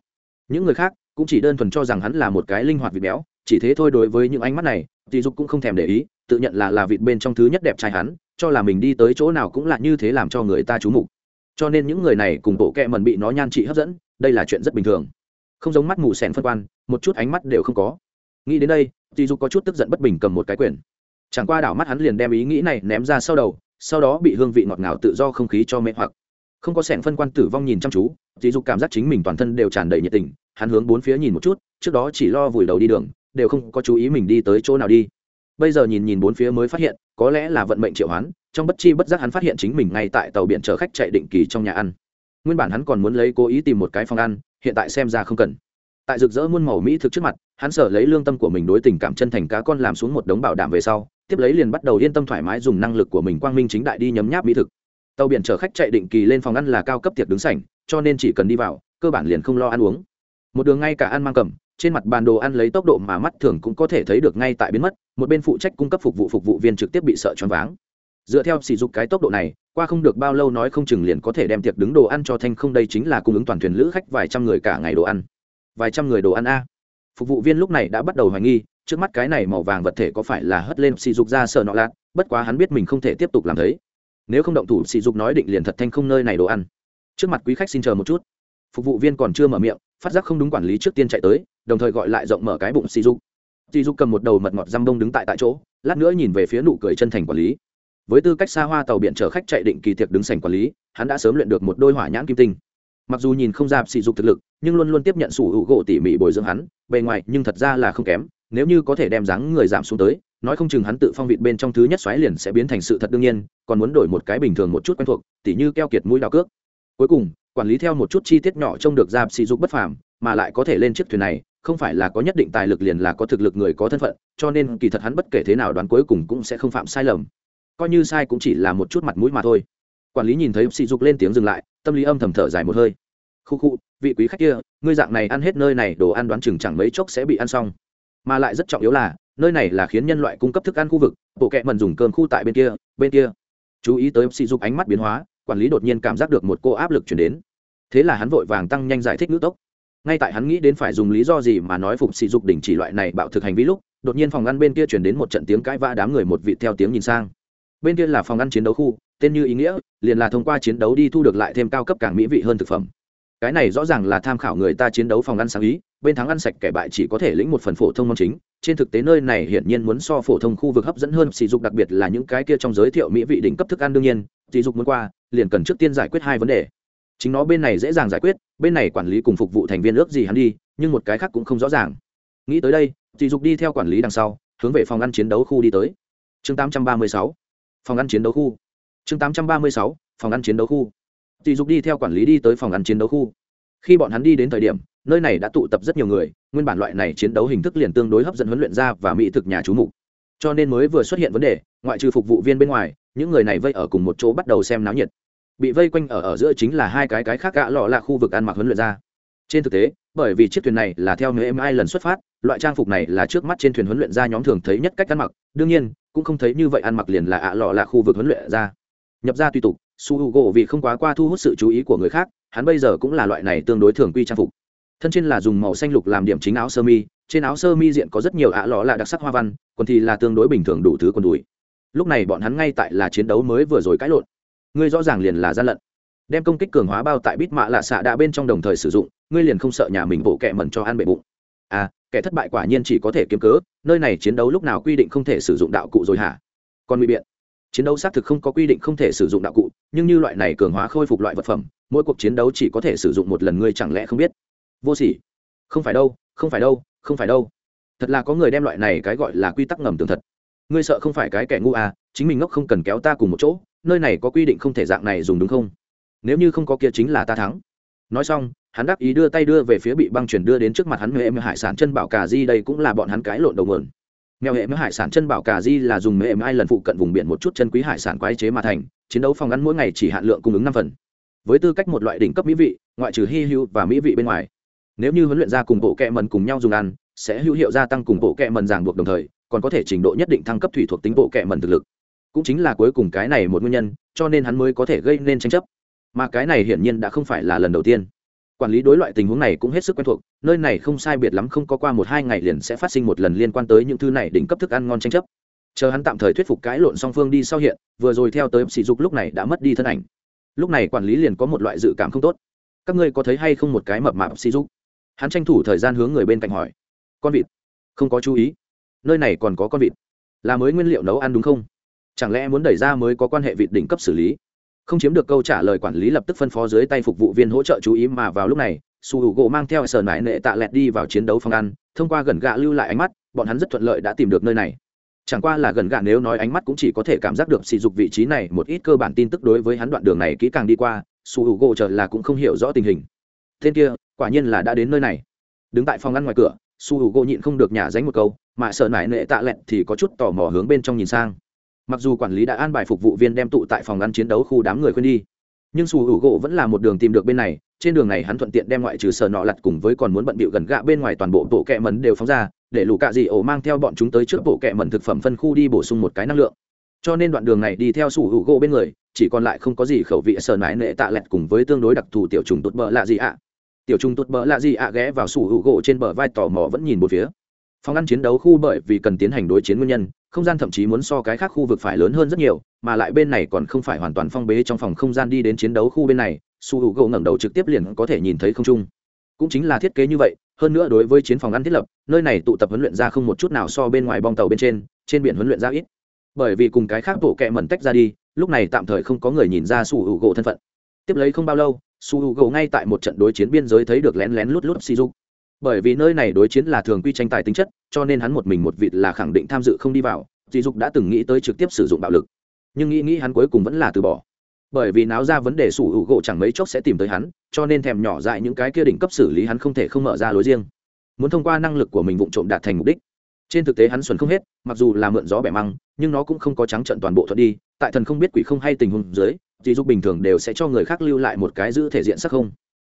Những người khác cũng chỉ đơn thuần cho rằng hắn là một cái linh hoạt vịt béo, chỉ thế thôi đối với những ánh mắt này sỉ dục cũng không thèm để ý tự nhận là là vịt bên trong thứ nhất đẹp trai hắn, cho là mình đi tới chỗ nào cũng là như thế làm cho người ta chú mục. Cho nên những người này cùng bộ kẹ mần bị nó nhan trị hấp dẫn, đây là chuyện rất bình thường. Không giống mắt mù sèn phân quan, một chút ánh mắt đều không có. Nghĩ đến đây dì dục có chút tức giận bất bình cầm một cái quyền chẳng qua đảo mắt hắn liền đem ý nghĩ này ném ra sau đầu, sau đó bị hương vị ngọt ngào tự do không khí cho mê hoặc. Không có sẻn phân quan tử vong nhìn chăm chú dì dục cảm giác chính mình toàn thân đều tràn đầy nhiệt tình, hắn hướng bốn phía nhìn một chút, trước đó chỉ lo vùi đầu đi đường, đều không có chú ý mình đi tới chỗ nào đi bây giờ nhìn nhìn bốn phía mới phát hiện, có lẽ là vận mệnh triệu hoán, trong bất chi bất giác hắn phát hiện chính mình ngay tại tàu biển chở khách chạy định kỳ trong nhà ăn. Nguyên bản hắn còn muốn lấy cố ý tìm một cái phòng ăn, hiện tại xem ra không cần. Tại rực rỡ muôn màu mỹ thực trước mặt, hắn sở lấy lương tâm của mình đối tình cảm chân thành cá con làm xuống một đống bảo đảm về sau, tiếp lấy liền bắt đầu yên tâm thoải mái dùng năng lực của mình quang minh chính đại đi nhấm nháp mỹ thực. Tàu biển chở khách chạy định kỳ lên phòng ăn là cao cấp tiệc đứng sảnh, cho nên chỉ cần đi vào, cơ bản liền không lo ăn uống. Một đường ngay cả ăn mang cầm trên mặt bàn đồ ăn lấy tốc độ mà mắt thường cũng có thể thấy được ngay tại biến mất, một bên phụ trách cung cấp phục vụ phục vụ viên trực tiếp bị sợ choáng váng. Dựa theo sỉ dục cái tốc độ này, qua không được bao lâu nói không chừng liền có thể đem tiệc đứng đồ ăn cho thanh không đây chính là cung ứng toàn thuyền lữ khách vài trăm người cả ngày đồ ăn. Vài trăm người đồ ăn a. Phục vụ viên lúc này đã bắt đầu hoài nghi, trước mắt cái này màu vàng vật thể có phải là hất lên sỉ dục ra sợ nọ lạc bất quá hắn biết mình không thể tiếp tục làm thấy. Nếu không động thủ, sỉ dục nói định liền thật thanh không nơi này đồ ăn. Trước mặt quý khách xin chờ một chút. Phục vụ viên còn chưa mở miệng, phát giác không đúng quản lý trước tiên chạy tới đồng thời gọi lại rộng mở cái bụng sỉ dục sỉ dục cầm một đầu mật ngọt răm bông đứng tại tại chỗ, lát nữa nhìn về phía nụ cười chân thành quản lý. Với tư cách xa hoa tàu biển chở khách chạy định kỳ tiệc đứng sành quản lý, hắn đã sớm luyện được một đôi hỏa nhãn kim tinh. Mặc dù nhìn không ra sỉ dục thực lực, nhưng luôn luôn tiếp nhận sủ hữu gỗ tỉ mỉ bồi dưỡng hắn, bề ngoài, nhưng thật ra là không kém. Nếu như có thể đem dáng người giảm xuống tới, nói không chừng hắn tự phong vịt bên trong thứ nhất xoáy liền sẽ biến thành sự thật đương nhiên, còn muốn đổi một cái bình thường một chút quen thuộc, tỉ như keo kiệt mũi đào cước. Cuối cùng, quản lý theo một chút chi tiết nhỏ trông được ra sỉ dục bất phàm, mà lại có thể lên chiếc thuyền này không phải là có nhất định tài lực liền là có thực lực người có thân phận, cho nên kỳ thật hắn bất kể thế nào đoán cuối cùng cũng sẽ không phạm sai lầm. Coi như sai cũng chỉ là một chút mặt mũi mà thôi. Quản lý nhìn thấy sỉ dục lên tiếng dừng lại, tâm lý âm thầm thở dài một hơi. Khu khu, vị quý khách kia, ngươi dạng này ăn hết nơi này, đồ ăn đoán chừng chẳng mấy chốc sẽ bị ăn xong. Mà lại rất trọng yếu là, nơi này là khiến nhân loại cung cấp thức ăn khu vực, bộ kệ mần dùng cơm khu tại bên kia bên kia. Chú ý tới sỉ dục ánh mắt biến hóa, quản lý đột nhiên cảm giác được một cô áp lực chuyển đến. Thế là hắn vội vàng tăng nhanh giải thích ngữ tốc ngay tại hắn nghĩ đến phải dùng lý do gì mà nói phục sỉ dục đình chỉ loại này bạo thực hành vi lúc, đột nhiên phòng ngăn bên kia chuyển đến một trận tiếng cãi vã đám người một vị theo tiếng nhìn sang. Bên kia là phòng ăn chiến đấu khu, tên như ý nghĩa, liền là thông qua chiến đấu đi thu được lại thêm cao cấp càng mỹ vị hơn thực phẩm. Cái này rõ ràng là tham khảo người ta chiến đấu phòng ăn sáng ý, bên thắng ăn sạch kẻ bại chỉ có thể lĩnh một phần phổ thông mong chính. Trên thực tế nơi này hiển nhiên muốn so phổ thông khu vực hấp dẫn hơn, sỉ dục đặc biệt là những cái kia trong giới thiệu mỹ vị đỉnh cấp thức ăn đương nhiên, sỉ dục muốn qua, liền cần trước tiên giải quyết hai vấn đề chính nó bên này dễ dàng giải quyết bên này quản lý cùng phục vụ thành viên ước gì hắn đi nhưng một cái khác cũng không rõ ràng nghĩ tới đây chị dục đi theo quản lý đằng sau hướng về phòng ăn chiến đấu khu đi tới chương 836 phòng ăn chiến đấu khu chương 836 phòng ăn chiến đấu khu chị dục đi theo quản lý đi tới phòng ăn chiến đấu khu. Khi bọn hắn đi đến thời điểm, nơi này đã tụ tập rất nhiều người, nguyên bản loại này chiến đấu hình thức liền tương đối hấp dẫn huấn luyện ra và mỹ thực nhà chú mục. Cho nên mới vừa xuất hiện vấn đề, ngoại trừ phục vụ viên bên ngoài, những người này vây ở cùng một chỗ bắt đầu xem náo nhiệt. Bị vây quanh ở ở giữa chính là hai cái cái khác gã lọ là khu vực ăn mặc huấn luyện ra. Trên thực tế, bởi vì chiếc thuyền này là theo người em ai lần xuất phát, loại trang phục này là trước mắt trên thuyền huấn luyện ra nhóm thường thấy nhất cách ăn mặc, đương nhiên, cũng không thấy như vậy ăn mặc liền là ạ lọ là khu vực huấn luyện ra. Nhập ra tùy tục, su h u gỗ vì không quá qua thu hút sự chú ý của người khác hắn bây giờ cũng là loại này tương đối thường quy trang phục thân trên là dùng màu xanh lục làm điểm chính áo sơ mi trên áo sơ mi diện có rất nhiều ạ lọ là đặc sắc hoa văn còn thì là tương đối bình thường đủ thứ còn đùi lúc này bọn hắn ngay tại là chiến đấu mới vừa rồi cãi lộn ngươi rõ ràng liền là gian lận. Đem công kích cường hóa bao tại bít mạ lạ xạ đã bên trong đồng thời sử dụng, ngươi liền không sợ nhà mình bộ kẹ mẩn cho ăn bệ bụng. À kẻ thất bại quả nhiên chỉ có thể kiếm cớ, nơi này chiến đấu lúc nào quy định không thể sử dụng đạo cụ rồi hả? Còn nguy biện. Chiến đấu xác thực không có quy định không thể sử dụng đạo cụ, nhưng như loại này cường hóa khôi phục loại vật phẩm, mỗi cuộc chiến đấu chỉ có thể sử dụng một lần ngươi chẳng lẽ không biết? Vô sỉ. Không phải đâu, không phải đâu, không phải đâu. Thật là có người đem loại này cái gọi là quy tắc ngầm tường thật. Ngươi sợ không phải cái kẻ ngu à chính mình ngốc không cần kéo ta cùng một chỗ nơi này có quy định không thể dạng này dùng đúng không? Nếu như không có kia chính là ta thắng. Nói xong, hắn đắc ý đưa tay đưa về phía bị băng chuyển đưa đến trước mặt hắn mẹ hải sản chân bảo cà di đây cũng là bọn hắn cái lộn đầu mượn mèo hệ hải sản chân bảo cà di là dùng mẹ ai lần phụ cận vùng biển một chút chân quý hải sản quái chế mà thành, chiến đấu phòng ăn mỗi ngày chỉ hạn lượng cung ứng năm phần. Với tư cách một loại đỉnh cấp mỹ vị, ngoại trừ hy hữu và mỹ vị bên ngoài, nếu như huấn luyện ra cùng bộ kẹ mần cùng nhau dùng ăn, sẽ hữu hiệu gia tăng cùng bộ kẹ mần ràng buộc đồng thời, còn có thể trình độ nhất định thăng cấp thủy thuộc tính bộ kẹ mần thực lực cũng chính là cuối cùng cái này một nguyên nhân, cho nên hắn mới có thể gây nên tranh chấp. Mà cái này hiển nhiên đã không phải là lần đầu tiên. Quản lý đối loại tình huống này cũng hết sức quen thuộc, nơi này không sai biệt lắm không có qua một hai ngày liền sẽ phát sinh một lần liên quan tới những thứ này đỉnh cấp thức ăn ngon tranh chấp. Chờ hắn tạm thời thuyết phục cãi lộn song phương đi sau hiện, vừa rồi theo tới sỉ dục lúc này đã mất đi thân ảnh. Lúc này quản lý liền có một loại dự cảm không tốt. Các ngươi có thấy hay không một cái mập mạp sỉ dục? Hắn tranh thủ thời gian hướng người bên cạnh hỏi. Con vịt. Không có chú ý. Nơi này còn có con vịt. Là mới nguyên liệu nấu ăn đúng không? Chẳng lẽ muốn đẩy ra mới có quan hệ vịt đỉnh cấp xử lý? Không chiếm được câu trả lời quản lý lập tức phân phó dưới tay phục vụ viên hỗ trợ chú ý mà vào lúc này, su h u gỗ mang theo sờ nải nệ tạ lẹt đi vào chiến đấu phòng ăn, thông qua gần gạ lưu lại ánh mắt, bọn hắn rất thuận lợi đã tìm được nơi này. Chẳng qua là gần gạ nếu nói ánh mắt cũng chỉ có thể cảm giác được sỉ dục vị trí này, một ít cơ bản tin tức đối với hắn đoạn đường này kỹ càng đi qua, su h u gỗ chờ là cũng không hiểu rõ tình hình. Tên kia, quả nhiên là đã đến nơi này. Đứng tại phòng ăn ngoài cửa, su h u gỗ nhịn không được nhả dánh một câu, mà sợ nải nệ tạ lẹt thì có chút tò mò hướng bên trong nhìn sang mặc dù quản lý đã an bài phục vụ viên đem tụ tại phòng ăn chiến đấu khu đám người khuyên đi, nhưng su hữu gỗ vẫn là một đường tìm được bên này, trên đường này hắn thuận tiện đem ngoại trừ sờ nọ lặt cùng với còn muốn bận bịu gần gạ bên ngoài toàn bộ bộ kẹ mần đều phóng ra, để lũ cạ dị ổ mang theo bọn chúng tới trước bộ kẹ mần thực phẩm phân khu đi bổ sung một cái năng lượng. Cho nên đoạn đường này đi theo su hữu gỗ bên người, chỉ còn lại không có gì khẩu vị sờ nải nệ tạ lẹt cùng với tương đối đặc thù tiểu trùng tốt bỡ lạ gì ạ. Tiểu trùng tốt bỡ lạ gì ạ ghé vào su hữu gỗ trên bờ vai tò mò vẫn nhìn một phía phòng ăn chiến đấu khu bởi vì cần tiến hành đối chiến nguyên nhân, không gian thậm chí muốn so cái khác khu vực phải lớn hơn rất nhiều, mà lại bên này còn không phải hoàn toàn phong bế trong phòng không gian đi đến chiến đấu khu bên này, su h u gỗ ngẩng đầu trực tiếp liền có thể nhìn thấy không trung. Cũng chính là thiết kế như vậy, hơn nữa đối với chiến phòng ăn thiết lập, nơi này tụ tập huấn luyện ra không một chút nào so bên ngoài bong tàu bên trên trên biển huấn luyện ra ít. Bởi vì cùng cái khác bộ kẹ mẩn tách ra đi, lúc này tạm thời không có người nhìn ra su h u gỗ thân phận. Tiếp lấy không bao lâu, su h u gỗ ngay tại một trận đối chiến biên giới thấy được lén lén lút lút si dục bởi vì nơi này đối chiến là thường quy tranh tài tính chất, cho nên hắn một mình một vịt là khẳng định tham dự không đi vào dì dục đã từng nghĩ tới trực tiếp sử dụng bạo lực. Nhưng nghĩ nghĩ hắn cuối cùng vẫn là từ bỏ. Bởi vì náo ra vấn đề sủ hữu gỗ chẳng mấy chốc sẽ tìm tới hắn, cho nên thèm nhỏ dại những cái kia đỉnh cấp xử lý hắn không thể không mở ra lối riêng. Muốn thông qua năng lực của mình vụ trộm đạt thành mục đích. Trên thực tế hắn xuẩn không hết, mặc dù là mượn gió bẻ măng, nhưng nó cũng không có trắng trận toàn bộ thuận đi. Tại thần không biết quỷ không hay tình huống dưới dì dục bình thường đều sẽ cho người khác lưu lại một cái giữ thể diện sắc không.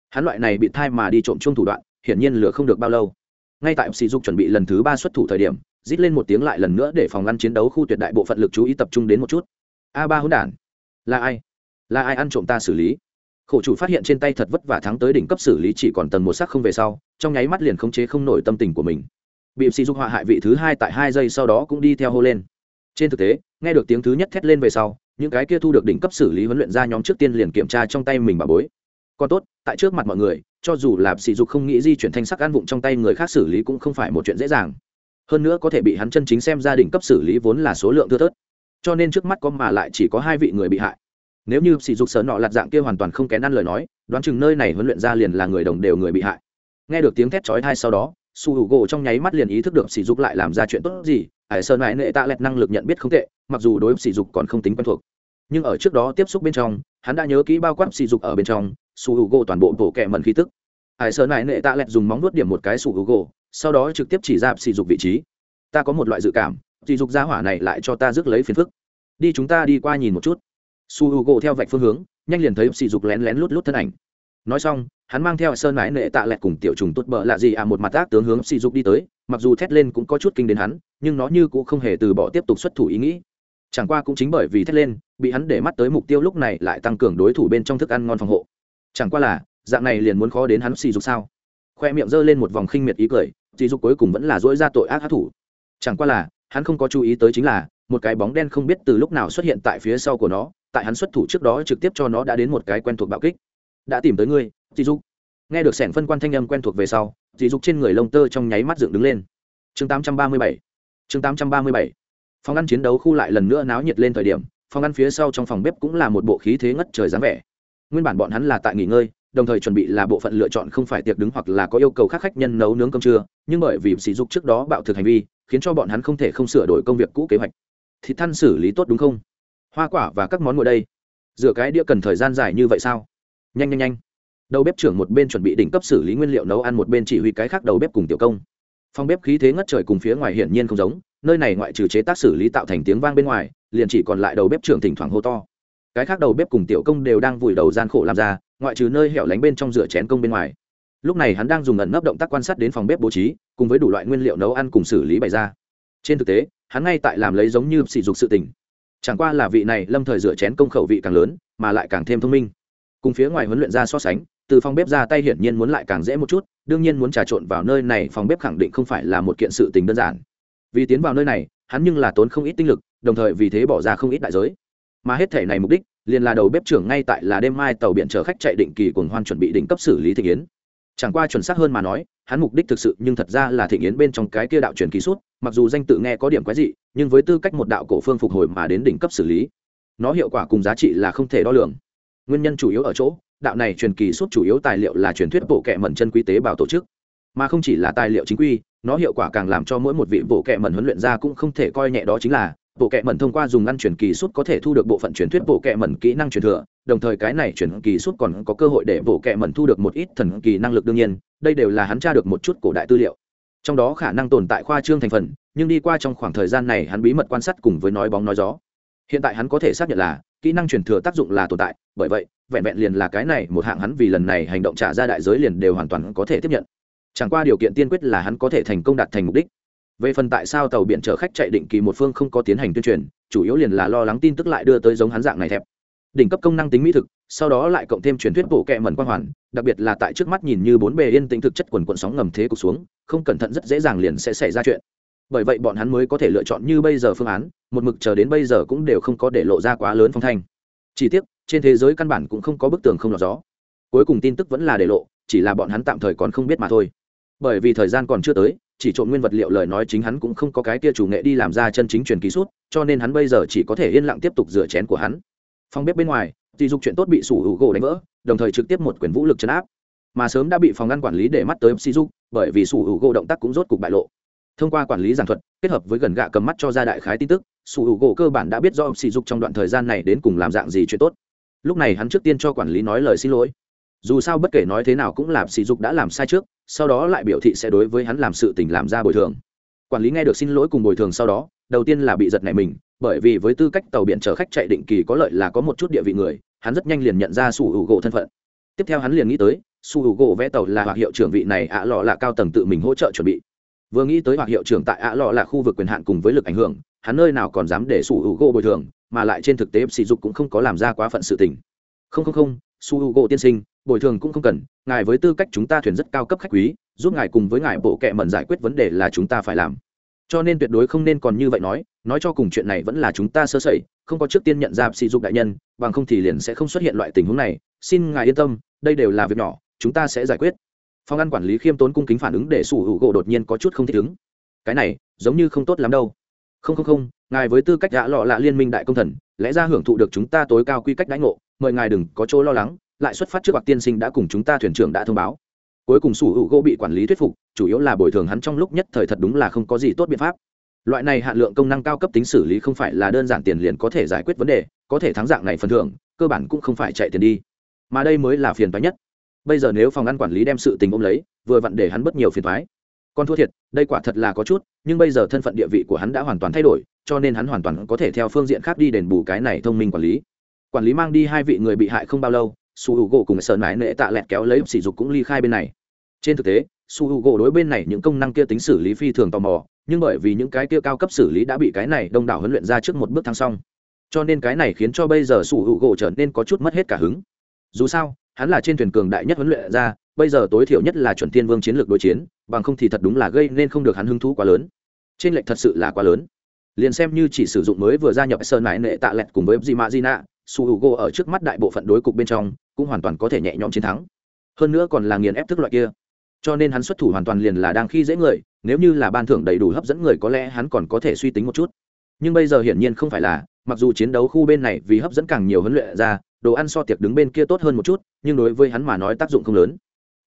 Hắn loại này bị thai mà đi trộm chung thủ đoạn hiển nhiên lửa không được bao lâu. Ngay tại sỉ dục chuẩn bị lần thứ ba xuất thủ thời điểm, rít lên một tiếng lại lần nữa để phòng ngăn chiến đấu khu tuyệt đại bộ phận lực chú ý tập trung đến một chút. A ba hỗn đản, là ai? Là ai ăn trộm ta xử lý? Khổ chủ phát hiện trên tay thật vất vả thắng tới đỉnh cấp xử lý chỉ còn tầng một sắc không về sau, trong nháy mắt liền khống chế không nổi tâm tình của mình. Bị sỉ dục họa hại vị thứ hai tại hai giây sau đó cũng đi theo hô lên. Trên thực tế, nghe được tiếng thứ nhất thét lên về sau, những cái kia thu được đỉnh cấp xử lý huấn luyện ra nhóm trước tiên liền kiểm tra trong tay mình bà bối. Còn tốt, tại trước mặt mọi người cho dù là sỉ dục không nghĩ di chuyển thanh sắc ăn vụng trong tay người khác xử lý cũng không phải một chuyện dễ dàng. Hơn nữa có thể bị hắn chân chính xem gia đình cấp xử lý vốn là số lượng thưa thớt. Cho nên trước mắt có mà lại chỉ có hai vị người bị hại. Nếu như sỉ dục sở nọ lặt dạng kia hoàn toàn không kén ăn lời nói, đoán chừng nơi này huấn luyện ra liền là người đồng đều người bị hại. Nghe được tiếng thét chói thai sau đó, su hữu gỗ trong nháy mắt liền ý thức được sỉ dục lại làm ra chuyện tốt gì, hải sơn mãi nệ tạ lẹt năng lực nhận biết không tệ, mặc dù đối sỉ dục còn không tính quen thuộc. Nhưng ở trước đó tiếp xúc bên trong, hắn đã nhớ kỹ bao quát sỉ dục ở bên trong su hữu gỗ toàn bộ bộ kẹ mần khí tức. Hải sơn mãi nệ tạ lẹt dùng móng nuốt điểm một cái su hữu gỗ sau đó trực tiếp chỉ ra sỉ dục vị trí. Ta có một loại dự cảm, sỉ dục gia hỏa này lại cho ta rước lấy phiền phức. Đi chúng ta đi qua nhìn một chút. Su h u gỗ theo vạch phương hướng, nhanh liền thấy sỉ dục lén lén lút lút thân ảnh. Nói xong, hắn mang theo sơn mãi nệ tạ lẹt cùng tiểu trùng tốt bợ lạ gì à một mặt ác tướng hướng sỉ dục đi tới, mặc dù thét lên cũng có chút kinh đến hắn, nhưng nó như cũng không hề từ bỏ tiếp tục xuất thủ ý nghĩ. Chẳng qua cũng chính bởi vì thét lên, bị hắn để mắt tới mục tiêu lúc này lại tăng cường đối thủ bên trong thức ăn ngon phòng hộ chẳng qua là, dạng này liền muốn khó đến hắn xì dục sao? Khoe miệng giơ lên một vòng khinh miệt ý cười, xì dục cuối cùng vẫn là dỗi ra tội ác hát thủ. Chẳng qua là, hắn không có chú ý tới chính là, một cái bóng đen không biết từ lúc nào xuất hiện tại phía sau của nó, tại hắn xuất thủ trước đó trực tiếp cho nó đã đến một cái quen thuộc bạo kích. Đã tìm tới ngươi dì dục. Nghe được sẻn phân quan thanh âm quen thuộc về sau dì dục trên người lông tơ trong nháy mắt dựng đứng lên. Chương 837 chương 837 phòng ăn chiến đấu khu lại lần nữa náo nhiệt lên thời điểm, phòng ăn phía sau trong phòng bếp cũng là một bộ khí thế ngất trời dáng vẻ nguyên bản bọn hắn là tại nghỉ ngơi, đồng thời chuẩn bị là bộ phận lựa chọn không phải tiệc đứng hoặc là có yêu cầu khác khách nhân nấu nướng cơm trưa, nhưng bởi vì sỉ dục trước đó bạo thực hành vi, khiến cho bọn hắn không thể không sửa đổi công việc cũ kế hoạch. Thịt than xử lý tốt đúng không? Hoa quả và các món ngồi đây. Rửa cái đĩa cần thời gian dài như vậy sao? Nhanh nhanh nhanh. Đầu bếp trưởng một bên chuẩn bị đỉnh cấp xử lý nguyên liệu nấu ăn, một bên chỉ huy cái khác đầu bếp cùng tiểu công. Phòng bếp khí thế ngất trời cùng phía ngoài hiển nhiên không giống, nơi này ngoại trừ chế tác xử lý tạo thành tiếng vang bên ngoài, liền chỉ còn lại đầu bếp trưởng thỉnh thoảng hô to cái khác đầu bếp cùng tiểu công đều đang vùi đầu gian khổ làm ra, ngoại trừ nơi hẻo lánh bên trong rửa chén công bên ngoài. Lúc này hắn đang dùng ẩn nấp động tác quan sát đến phòng bếp bố trí, cùng với đủ loại nguyên liệu nấu ăn cùng xử lý bày ra. Trên thực tế, hắn ngay tại làm lấy giống như sỉ dục sự tình. Chẳng qua là vị này lâm thời rửa chén công khẩu vị càng lớn, mà lại càng thêm thông minh. Cùng phía ngoài huấn luyện ra so sánh, từ phòng bếp ra tay hiển nhiên muốn lại càng dễ một chút, đương nhiên muốn trà trộn vào nơi này, phòng bếp khẳng định không phải là một kiện sự tình đơn giản. Vì tiến vào nơi này, hắn nhưng là tốn không ít tinh lực, đồng thời vì thế bỏ ra không ít đại giới mà hết thể này mục đích liền là đầu bếp trưởng ngay tại là đêm mai tàu biển chở khách chạy định kỳ cùng hoan chuẩn bị đỉnh cấp xử lý thị yến. Chẳng qua chuẩn xác hơn mà nói, hắn mục đích thực sự nhưng thật ra là thị yến bên trong cái kia đạo truyền kỳ suốt, mặc dù danh tự nghe có điểm quái dị, nhưng với tư cách một đạo cổ phương phục hồi mà đến đỉnh cấp xử lý, nó hiệu quả cùng giá trị là không thể đo lường. Nguyên nhân chủ yếu ở chỗ, đạo này truyền kỳ suốt chủ yếu tài liệu là truyền thuyết bộ kệ mẩn chân quý tế bào tổ chức. Mà không chỉ là tài liệu chính quy, nó hiệu quả càng làm cho mỗi một vị bộ kệ mẩn huấn luyện ra cũng không thể coi nhẹ đó chính là bộ kệ mẩn thông qua dùng ngăn truyền kỳ sút có thể thu được bộ phận truyền thuyết bộ kệ mẩn kỹ năng truyền thừa, đồng thời cái này truyền kỳ sút còn có cơ hội để bộ kệ mẩn thu được một ít thần kỳ năng lực đương nhiên, đây đều là hắn tra được một chút cổ đại tư liệu. Trong đó khả năng tồn tại khoa trương thành phần, nhưng đi qua trong khoảng thời gian này hắn bí mật quan sát cùng với nói bóng nói gió. Hiện tại hắn có thể xác nhận là, kỹ năng truyền thừa tác dụng là tồn tại, bởi vậy, vẹn vẹn liền là cái này một hạng hắn vì lần này hành động trả ra đại giới liền đều hoàn toàn có thể tiếp nhận. Chẳng qua điều kiện tiên quyết là hắn có thể thành công đạt thành mục đích về phần tại sao tàu biển chở khách chạy định kỳ một phương không có tiến hành tuyên truyền, chủ yếu liền là lo lắng tin tức lại đưa tới giống hắn dạng này thẹp. Đỉnh cấp công năng tính mỹ thực, sau đó lại cộng thêm truyền thuyết bộ kệ mẩn quan hoàn, đặc biệt là tại trước mắt nhìn như bốn bề yên tĩnh thực chất quần quận sóng ngầm thế cục xuống, không cẩn thận rất dễ dàng liền sẽ xảy ra chuyện. Bởi vậy bọn hắn mới có thể lựa chọn như bây giờ phương án, một mực chờ đến bây giờ cũng đều không có để lộ ra quá lớn phong thanh. Chỉ tiếc, trên thế giới căn bản cũng không có bức tường không lọt gió. Cuối cùng tin tức vẫn là để lộ, chỉ là bọn hắn tạm thời còn không biết mà thôi. Bởi vì thời gian còn chưa tới chỉ trộn nguyên vật liệu lời nói chính hắn cũng không có cái kia chủ nghệ đi làm ra chân chính truyền ký suốt, cho nên hắn bây giờ chỉ có thể yên lặng tiếp tục rửa chén của hắn. Phòng bếp bên ngoài thì dục chuyện tốt bị sủ hữu gỗ đánh vỡ, đồng thời trực tiếp một quyền vũ lực chấn áp. Mà sớm đã bị phòng ngăn quản lý để mắt tới si dục, bởi vì sủ hữu gỗ động tác cũng rốt cục bại lộ. Thông qua quản lý giảng thuật, kết hợp với gần gạ cầm mắt cho ra đại khái tin tức, sủ hữu gỗ cơ bản đã biết do sỉ dục trong đoạn thời gian này đến cùng làm dạng gì chuyện tốt. Lúc này hắn trước tiên cho quản lý nói lời xin lỗi dù sao bất kể nói thế nào cũng là sỉ dục đã làm sai trước, sau đó lại biểu thị sẽ đối với hắn làm sự tình làm ra bồi thường. Quản lý nghe được xin lỗi cùng bồi thường sau đó, đầu tiên là bị giật nảy mình, bởi vì với tư cách tàu biển chở khách chạy định kỳ có lợi là có một chút địa vị người, hắn rất nhanh liền nhận ra su hữu gỗ thân phận. Tiếp theo hắn liền nghĩ tới, su hữu gỗ vẽ tàu là hoặc hiệu trưởng vị này ạ lọ là cao tầng tự mình hỗ trợ chuẩn bị. Vừa nghĩ tới hoặc hiệu trưởng tại ạ lọ là khu vực quyền hạn cùng với lực ảnh hưởng, hắn nơi nào còn dám để su hữu gỗ bồi thường, mà lại trên thực tế sỉ dục cũng không có làm ra quá phận sự tình. Không không không su hữu gỗ tiên sinh, bồi thường cũng không cần, ngài với tư cách chúng ta thuyền rất cao cấp khách quý, giúp ngài cùng với ngài bộ kệ mẩn giải quyết vấn đề là chúng ta phải làm. Cho nên tuyệt đối không nên còn như vậy nói nói cho cùng chuyện này vẫn là chúng ta sơ sẩy, không có trước tiên nhận ra sỉ dục đại nhân, bằng không thì liền sẽ không xuất hiện loại tình huống này. Xin ngài yên tâm, đây đều là việc nhỏ, chúng ta sẽ giải quyết. Phòng ăn quản lý khiêm tốn cung kính phản ứng để sủ hữu gỗ đột nhiên có chút không thích ứng. Cái này, giống như không tốt lắm đâu không không không, ngài với tư cách đã lọ lạ liên minh đại công thần, lẽ ra hưởng thụ được chúng ta tối cao quy cách đãi ngộ, mời ngài đừng có chỗ lo lắng, lại xuất phát trước bạc tiên sinh đã cùng chúng ta thuyền trưởng đã thông báo. Cuối cùng sủ hữu gỗ bị quản lý thuyết phục, chủ yếu là bồi thường hắn trong lúc nhất thời thật đúng là không có gì tốt biện pháp. Loại này hạn lượng công năng cao cấp tính xử lý không phải là đơn giản tiền liền có thể giải quyết vấn đề, có thể thắng dạng này phần thưởng, cơ bản cũng không phải chạy tiền đi. Mà đây mới là phiền toái nhất. Bây giờ nếu phòng ăn quản lý đem sự tình ôm lấy, vừa vặn để hắn bất nhiều phiền toái còn thua thiệt, đây quả thật là có chút, nhưng bây giờ thân phận địa vị của hắn đã hoàn toàn thay đổi, cho nên hắn hoàn toàn có thể theo phương diện khác đi đền bù cái này thông minh quản lý. Quản lý mang đi hai vị người bị hại không bao lâu, su h u gỗ cùng sợ mái nệ tạ lẹt kéo lấy sỉ dục cũng ly khai bên này. Trên thực tế, su h u gỗ đối bên này những công năng kia tính xử lý phi thường tò mò, nhưng bởi vì những cái kia cao cấp xử lý đã bị cái này đông đảo huấn luyện ra trước một bước thăng xong. Cho nên cái này khiến cho bây giờ su h u gỗ trở nên có chút mất hết cả hứng. Dù sao, hắn là trên thuyền cường đại nhất huấn luyện ra bây giờ tối thiểu nhất là chuẩn thiên vương chiến lược đối chiến bằng không thì thật đúng là gây nên không được hắn hứng thú quá lớn. Trên lệnh thật sự là quá lớn. Liền xem như chỉ sử dụng mới vừa gia nhập sơn mãi nệ tạ lẹt cùng với Jima Jina, su hugo ở trước mắt đại bộ phận đối cục bên trong cũng hoàn toàn có thể nhẹ nhõm chiến thắng. Hơn nữa còn là nghiền ép thức loại kia. Cho nên hắn xuất thủ hoàn toàn liền là đang khi dễ người nếu như là ban thưởng đầy đủ hấp dẫn người có lẽ hắn còn có thể suy tính một chút. Nhưng bây giờ hiển nhiên không phải là mặc dù chiến đấu khu bên này vì hấp dẫn càng nhiều huấn luyện ra đồ ăn so tiệc đứng bên kia tốt hơn một chút nhưng đối với hắn mà nói tác dụng không lớn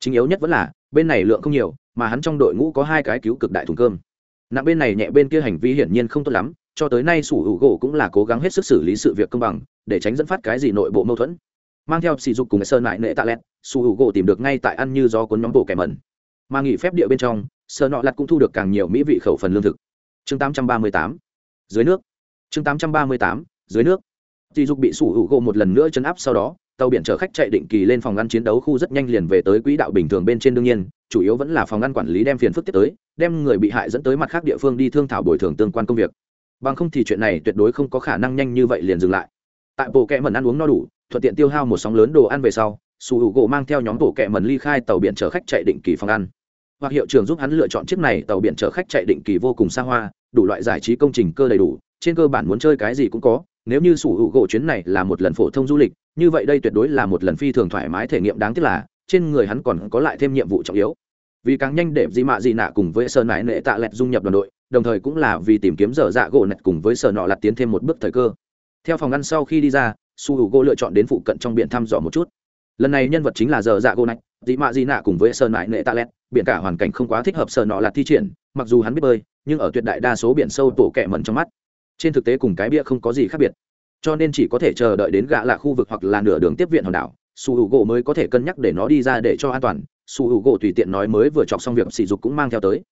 chính yếu nhất vẫn là, bên này lượng không nhiều, mà hắn trong đội ngũ có hai cái cứu cực đại thùng cơm. Nặng bên này nhẹ bên kia hành vi hiển nhiên không tốt lắm, cho tới nay sủ hữu gỗ cũng là cố gắng hết sức xử lý sự việc công bằng, để tránh dẫn phát cái gì nội bộ mâu thuẫn. Mang theo sỉ dục cùng sơn lại nệ tạ lẹt, sủ hữu gỗ tìm được ngay tại ăn như do cuốn nhóm bộ kẻ mẩn. Mà nghỉ phép địa bên trong sơ nọ lặt cũng thu được càng nhiều mỹ vị khẩu phần lương thực. Chương 838 dưới nước. Chương 838 dưới nước. Sỉ dục bị sủ hữu gỗ một lần nữa chấn áp sau đó tàu biển chở khách chạy định kỳ lên phòng ngăn chiến đấu khu rất nhanh liền về tới quỹ đạo bình thường bên trên đương nhiên, chủ yếu vẫn là phòng ngăn quản lý đem phiền phức tiếp tới, đem người bị hại dẫn tới mặt khác địa phương đi thương thảo bồi thường tương quan công việc. Bằng không thì chuyện này tuyệt đối không có khả năng nhanh như vậy liền dừng lại. Tại bộ kẹ mần ăn uống no đủ, thuận tiện tiêu hao một sóng lớn đồ ăn về sau sù hữu gỗ mang theo nhóm bộ kẹ mần ly khai tàu biển chở khách chạy định kỳ phòng ăn. Hoặc hiệu trưởng giúp hắn lựa chọn chiếc này tàu biển chở khách chạy định kỳ vô cùng xa hoa, đủ loại giải trí công trình cơ đầy đủ, trên cơ bản muốn chơi cái gì cũng có, nếu như sủ hữu gỗ chuyến này là một lần phổ thông du lịch như vậy đây tuyệt đối là một lần phi thường thoải mái thể nghiệm đáng tiếc là, trên người hắn còn có lại thêm nhiệm vụ trọng yếu. Vì càng nhanh để di mạ di nạ cùng với sơn Nại nệ tạ lẹt dung nhập đoàn đội, đồng thời cũng là vì tìm kiếm dở dạ gỗ nẹt cùng với sở nọ lặt tiến thêm một bước thời cơ. Theo phòng ngăn sau khi đi ra, su hữu gỗ lựa chọn đến phụ cận trong biển thăm dò một chút. Lần này nhân vật chính là dở dạ gỗ nẹt dị mạ di nạ cùng với sơn Nại nệ tạ lẹt, biển cả hoàn cảnh không quá thích hợp sở nọ lặt thi triển, mặc dù hắn biết bơi, nhưng ở tuyệt đại đa số biển sâu tổ kẹ mẩn trong mắt. Trên thực tế cùng cái bia không có gì khác biệt cho nên chỉ có thể chờ đợi đến gạ là khu vực hoặc là nửa đường tiếp viện hòn đảo. Su hữu gỗ mới có thể cân nhắc để nó đi ra để cho an toàn. Su hữu gỗ tùy tiện nói mới vừa chọc xong việc sỉ dục cũng mang theo tới.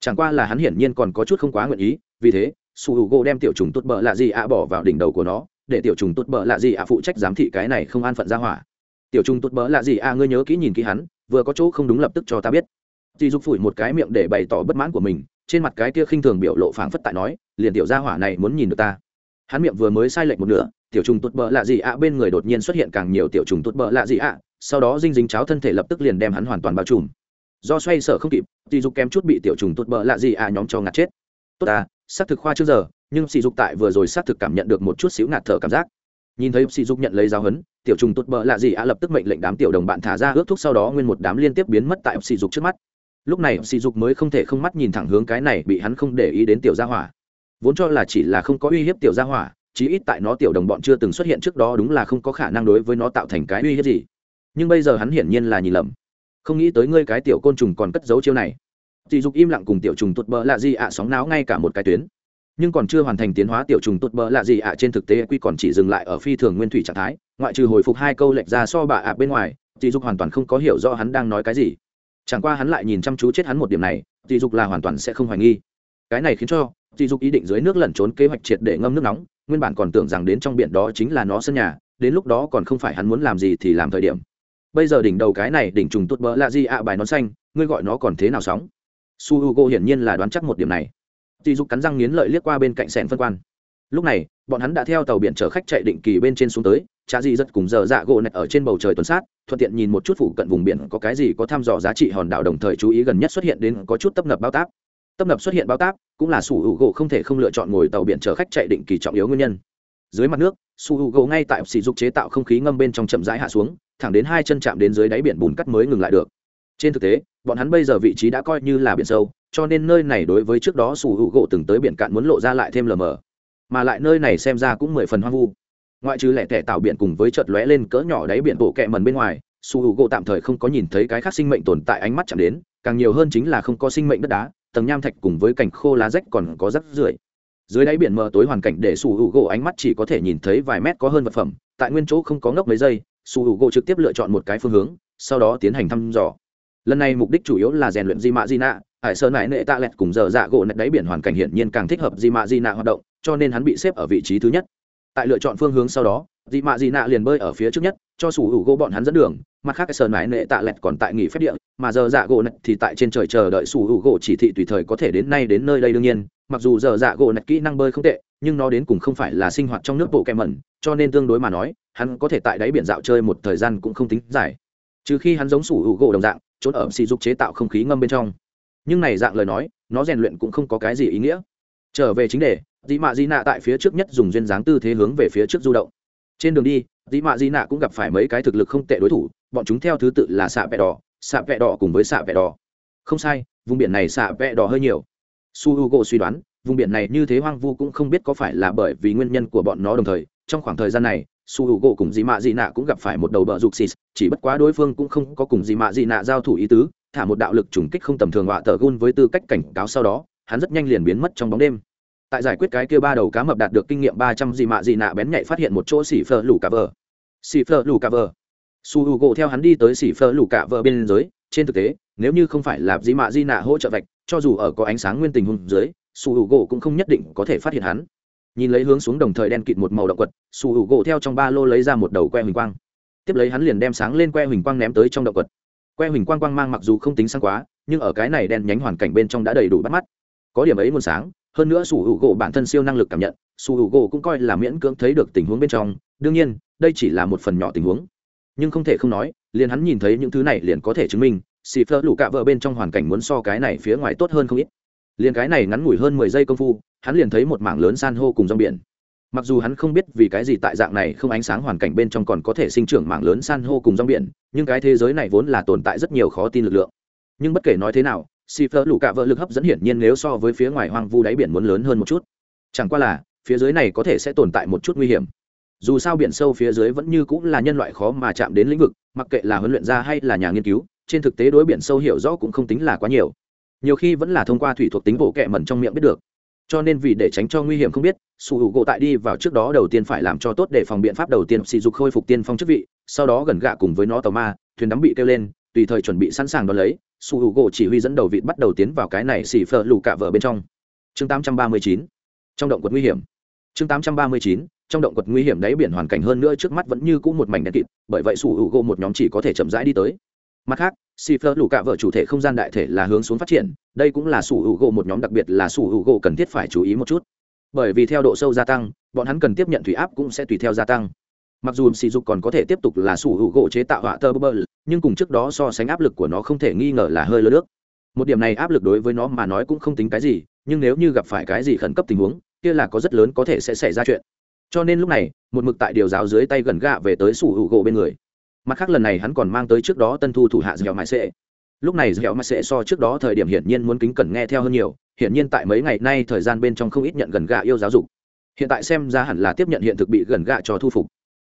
Chẳng qua là hắn hiển nhiên còn có chút không quá nguyện ý, vì thế, su hữu gỗ đem tiểu trùng tốt bợ lạ gì ạ bỏ vào đỉnh đầu của nó, để tiểu trùng tốt bợ lạ gì ạ phụ trách giám thị cái này không an phận ra hỏa. Tiểu trùng tốt bợ lạ gì ạ, ngươi nhớ kỹ nhìn kỹ hắn, vừa có chỗ không đúng lập tức cho ta biết. Sỉ dục phủi một cái miệng để bày tỏ bất mãn của mình, trên mặt cái kia khinh thường biểu lộ phảng phất tại nói, liền tiểu gia hỏa này muốn nhìn được ta hắn miệng vừa mới sai lệch một nửa tiểu trùng tụt bợ lạ gì ạ bên người đột nhiên xuất hiện càng nhiều tiểu trùng tụt bợ lạ gì ạ sau đó dinh dính cháo thân thể lập tức liền đem hắn hoàn toàn bao trùm. Do xoay sở không kịp thì dục kém chút bị tiểu trùng tụt bợ lạ gì ạ nhóm cho ngạt chết. Tốt ta xác thực khoa trước giờ nhưng sỉ dục tại vừa rồi xác thực cảm nhận được một chút xíu ngạt thở cảm giác. Nhìn thấy sỉ dục nhận lấy giáo hấn, tiểu trùng tụt bợ lạ gì ạ lập tức mệnh lệnh đám tiểu đồng bạn thả ra ước thuốc sau đó nguyên một đám liên tiếp biến mất tại sỉ dục trước mắt. Lúc này sỉ dục mới không thể không mắt nhìn thẳng hướng cái này bị hắn không để ý đến tiểu gia hỏa vốn cho là chỉ là không có uy hiếp tiểu gia hỏa, chí ít tại nó tiểu đồng bọn chưa từng xuất hiện trước đó đúng là không có khả năng đối với nó tạo thành cái uy hiếp gì. Nhưng bây giờ hắn hiển nhiên là nhìn lầm. Không nghĩ tới ngươi cái tiểu côn trùng còn cất giấu chiêu này. Dị dục im lặng cùng tiểu trùng tụt bờ lạ gì ạ sóng náo ngay cả một cái tuyến. Nhưng còn chưa hoàn thành tiến hóa tiểu trùng tụt bờ lạ gì ạ trên thực tế quy còn chỉ dừng lại ở phi thường nguyên thủy trạng thái, ngoại trừ hồi phục hai câu lệch ra so bà ạ bên ngoài, dị dục hoàn toàn không có hiểu rõ hắn đang nói cái gì. Chẳng qua hắn lại nhìn chăm chú chết hắn một điểm này, dị dục là hoàn toàn sẽ không hoài nghi. Cái này khiến cho dì dục ý định dưới nước lẩn trốn kế hoạch triệt để ngâm nước nóng, nguyên bản còn tưởng rằng đến trong biển đó chính là nó sân nhà, đến lúc đó còn không phải hắn muốn làm gì thì làm thời điểm. Bây giờ đỉnh đầu cái này đỉnh trùng tốt bỡ là gì ạ? Bài nón xanh, ngươi gọi nó còn thế nào sóng? Su h u g o hiển nhiên là đoán chắc một điểm này. Dì dục cắn răng nghiến lợi liếc qua bên cạnh sẻn phân quan. Lúc này, bọn hắn đã theo tàu biển chở khách chạy định kỳ bên trên xuống tới cha dị rất cùng giờ dạ gỗ nạch ở trên bầu trời tuần sát, thuận tiện nhìn một chút phủ cận vùng biển có cái gì có thăm dò giá trị hòn đảo đồng thời chú ý gần nhất xuất hiện đến có chút tấp nập bao tác tấp nập xuất hiện bao tác, cũng là su h u gỗ không thể không lựa chọn ngồi tàu biển chở khách chạy định kỳ trọng yếu nguyên nhân. Dưới mặt nước, su h u gỗ ngay tại sỉ dục chế tạo không khí ngâm bên trong chậm rãi hạ xuống, thẳng đến hai chân chạm đến dưới đáy biển bùn cắt mới ngừng lại được. Trên thực tế, bọn hắn bây giờ vị trí đã coi như là biển sâu, cho nên nơi này đối với trước đó su h u gỗ từng tới biển cạn muốn lộ ra lại thêm lờ mờ. Mà lại nơi này xem ra cũng mười phần hoang vu. Ngoại trừ lẻ tẻ tạo biển cùng với chợt lóe lên cỡ nhỏ đáy biển bộ kẹ mần bên ngoài, su h u gỗ tạm thời không có nhìn thấy cái khác sinh mệnh tồn tại ánh mắt chạm đến, càng nhiều hơn chính là không có sinh mệnh đất đá tầng nham thạch cùng với cảnh khô lá rách còn có rắc rưởi. Dưới đáy biển mờ tối hoàn cảnh để su hữu gỗ ánh mắt chỉ có thể nhìn thấy vài mét có hơn vật phẩm, tại nguyên chỗ không có ngốc mấy giây su hữu gỗ trực tiếp lựa chọn một cái phương hướng, sau đó tiến hành thăm dò. Lần này mục đích chủ yếu là rèn luyện di mạ di nạ hải sơn mãi nệ tạ lẹt cùng giờ dạ gỗ nạch đáy biển hoàn cảnh hiển nhiên càng thích hợp di mạ di nạ hoạt động, cho nên hắn bị xếp ở vị trí thứ nhất. Tại lựa chọn phương hướng sau đó di mạ di nạ liền bơi ở phía trước nhất, cho sủ hữu gỗ bọn hắn dẫn đường mặt khác sơn mãi nệ tạ lẹt còn tại nghỉ phép địa, mà giờ dạ gỗ nạch thì tại trên trời chờ đợi sủ hữu gỗ chỉ thị tùy thời có thể đến nay đến nơi đây đương nhiên. Mặc dù giờ dạ gỗ nạch kỹ năng bơi không tệ, nhưng nó đến cùng không phải là sinh hoạt trong nước bộ kẹ mẩn, cho nên tương đối mà nói, hắn có thể tại đáy biển dạo chơi một thời gian cũng không tính dài. Trừ khi hắn giống sủ hữu gỗ đồng dạng, trốn ở xì dục chế tạo không khí ngâm bên trong. Nhưng này dạng lời nói, nó rèn luyện cũng không có cái gì ý nghĩa. Trở về chính đề dị mạ dị nạ tại phía trước nhất dùng duyên dáng tư thế hướng về phía trước du động. Trên đường đi dị mạ dị nạ cũng gặp phải mấy cái thực lực không tệ đối thủ bọn chúng theo thứ tự là xạ vẹ đỏ, xạ vẹ đỏ cùng với xạ vẹ đỏ. Không sai, vùng biển này xạ vẹ đỏ hơi nhiều. Su h u g o suy đoán, vùng biển này như thế hoang vu cũng không biết có phải là bởi vì nguyên nhân của bọn nó đồng thời, trong khoảng thời gian này, su h u g o cùng dị mạ dị nạ cũng gặp phải một đầu bờ dục xịt, chỉ bất quá đối phương cũng không có cùng dị mạ dị nạ giao thủ ý tứ, thả một đạo lực trùng kích không tầm thường họa tờ gun với tư cách cảnh cáo sau đó, hắn rất nhanh liền biến mất trong bóng đêm. Tại giải quyết cái kia ba đầu cá mập đạt được kinh nghiệm ba trăm dị mạ dị nạ bén nhạy phát hiện một chỗ xỉ phờ lù cà vờ. Xỉ phờ lù cà vờ su h u gỗ theo hắn đi tới xỉ phơ lù cả vợ bên dưới, trên thực tế, nếu như không phải là Di mạ Di nạ hỗ trợ vạch, cho dù ở có ánh sáng nguyên tình hùng dưới, su h u gỗ cũng không nhất định có thể phát hiện hắn. Nhìn lấy hướng xuống đồng thời đen kịt một màu động quật, su h u gỗ theo trong ba lô lấy ra một đầu que huỳnh quang. Tiếp lấy hắn liền đem sáng lên que huỳnh quang ném tới trong động quật. Que huỳnh quang quang mang mặc dù không tính sáng quá, nhưng ở cái này đen nhánh hoàn cảnh bên trong đã đầy đủ bắt mắt. Có điểm ấy nguồn sáng, hơn nữa su h u gỗ bản thân siêu năng lực cảm nhận, su h u gỗ cũng coi là miễn cưỡng thấy được tình huống bên trong. Đương nhiên, đây chỉ là một phần nhỏ tình huống nhưng không thể không nói, liền hắn nhìn thấy những thứ này liền có thể chứng minh, xì phơ lù cạ vợ bên trong hoàn cảnh muốn so cái này phía ngoài tốt hơn không ít. Liền cái này ngắn ngủi hơn mười giây công phu, hắn liền thấy một mảng lớn san hô cùng rong biển. Mặc dù hắn không biết vì cái gì tại dạng này không ánh sáng hoàn cảnh bên trong còn có thể sinh trưởng mảng lớn san hô cùng rong biển, nhưng cái thế giới này vốn là tồn tại rất nhiều khó tin lực lượng. Nhưng bất kể nói thế nào, xì phơ lù cạ vợ lực hấp dẫn hiển nhiên nếu so với phía ngoài hoang vu đáy biển muốn lớn hơn một chút. Chẳng qua là, phía dưới này có thể sẽ tồn tại một chút nguy hiểm dù sao biển sâu phía dưới vẫn như cũng là nhân loại khó mà chạm đến lĩnh vực, mặc kệ là huấn luyện gia hay là nhà nghiên cứu, trên thực tế đối biển sâu hiểu rõ cũng không tính là quá nhiều. Nhiều khi vẫn là thông qua thủy thuộc tính bộ kệ mẩn trong miệng biết được. Cho nên vì để tránh cho nguy hiểm không biết, sủ hữu gỗ tại đi vào trước đó đầu tiên phải làm cho tốt để phòng biện pháp đầu tiên sỉ dục khôi phục tiên phong chức vị, sau đó gần gạ cùng với nó tàu ma, thuyền đắm bị kêu lên, tùy thời chuẩn bị sẵn sàng đón lấy, sủ hữu gỗ chỉ huy dẫn đầu vịt bắt đầu tiến vào cái này xỉ phở lù cả vợ bên trong. Chương 839 trong động quật nguy hiểm. Chương 839 trong động quật nguy hiểm đáy biển hoàn cảnh hơn nữa trước mắt vẫn như cũ một mảnh đen kịt, bởi vậy sủ hữu gỗ một nhóm chỉ có thể chậm rãi đi tới. Mặt khác si phơ lù cạ vợ chủ thể không gian đại thể là hướng xuống phát triển, đây cũng là sủ hữu gỗ một nhóm đặc biệt là sủ hữu gỗ cần thiết phải chú ý một chút. Bởi vì theo độ sâu gia tăng, bọn hắn cần tiếp nhận thủy áp cũng sẽ tùy theo gia tăng. Mặc dù sỉ dục còn có thể tiếp tục là sủ hữu gỗ chế tạo họa tơ bơ nhưng cùng trước đó so sánh áp lực của nó không thể nghi ngờ là hơi lớn nước một điểm này áp lực đối với nó mà nói cũng không tính cái gì, nhưng nếu như gặp phải cái gì khẩn cấp tình huống, kia là có rất lớn có thể sẽ xảy ra chuyện cho nên lúc này, một mực tại điều giáo dưới tay gần gạ về tới sủ hữu gỗ bên người. Mặt khác lần này hắn còn mang tới trước đó tân thu thủ hạ dẻo mãi sệ. Lúc này dẻo mãi sệ so trước đó thời điểm hiển nhiên muốn kính cẩn nghe theo hơn nhiều, hiển nhiên tại mấy ngày nay thời gian bên trong không ít nhận gần gạ yêu giáo dục. Hiện tại xem ra hẳn là tiếp nhận hiện thực bị gần gạ cho thu phục.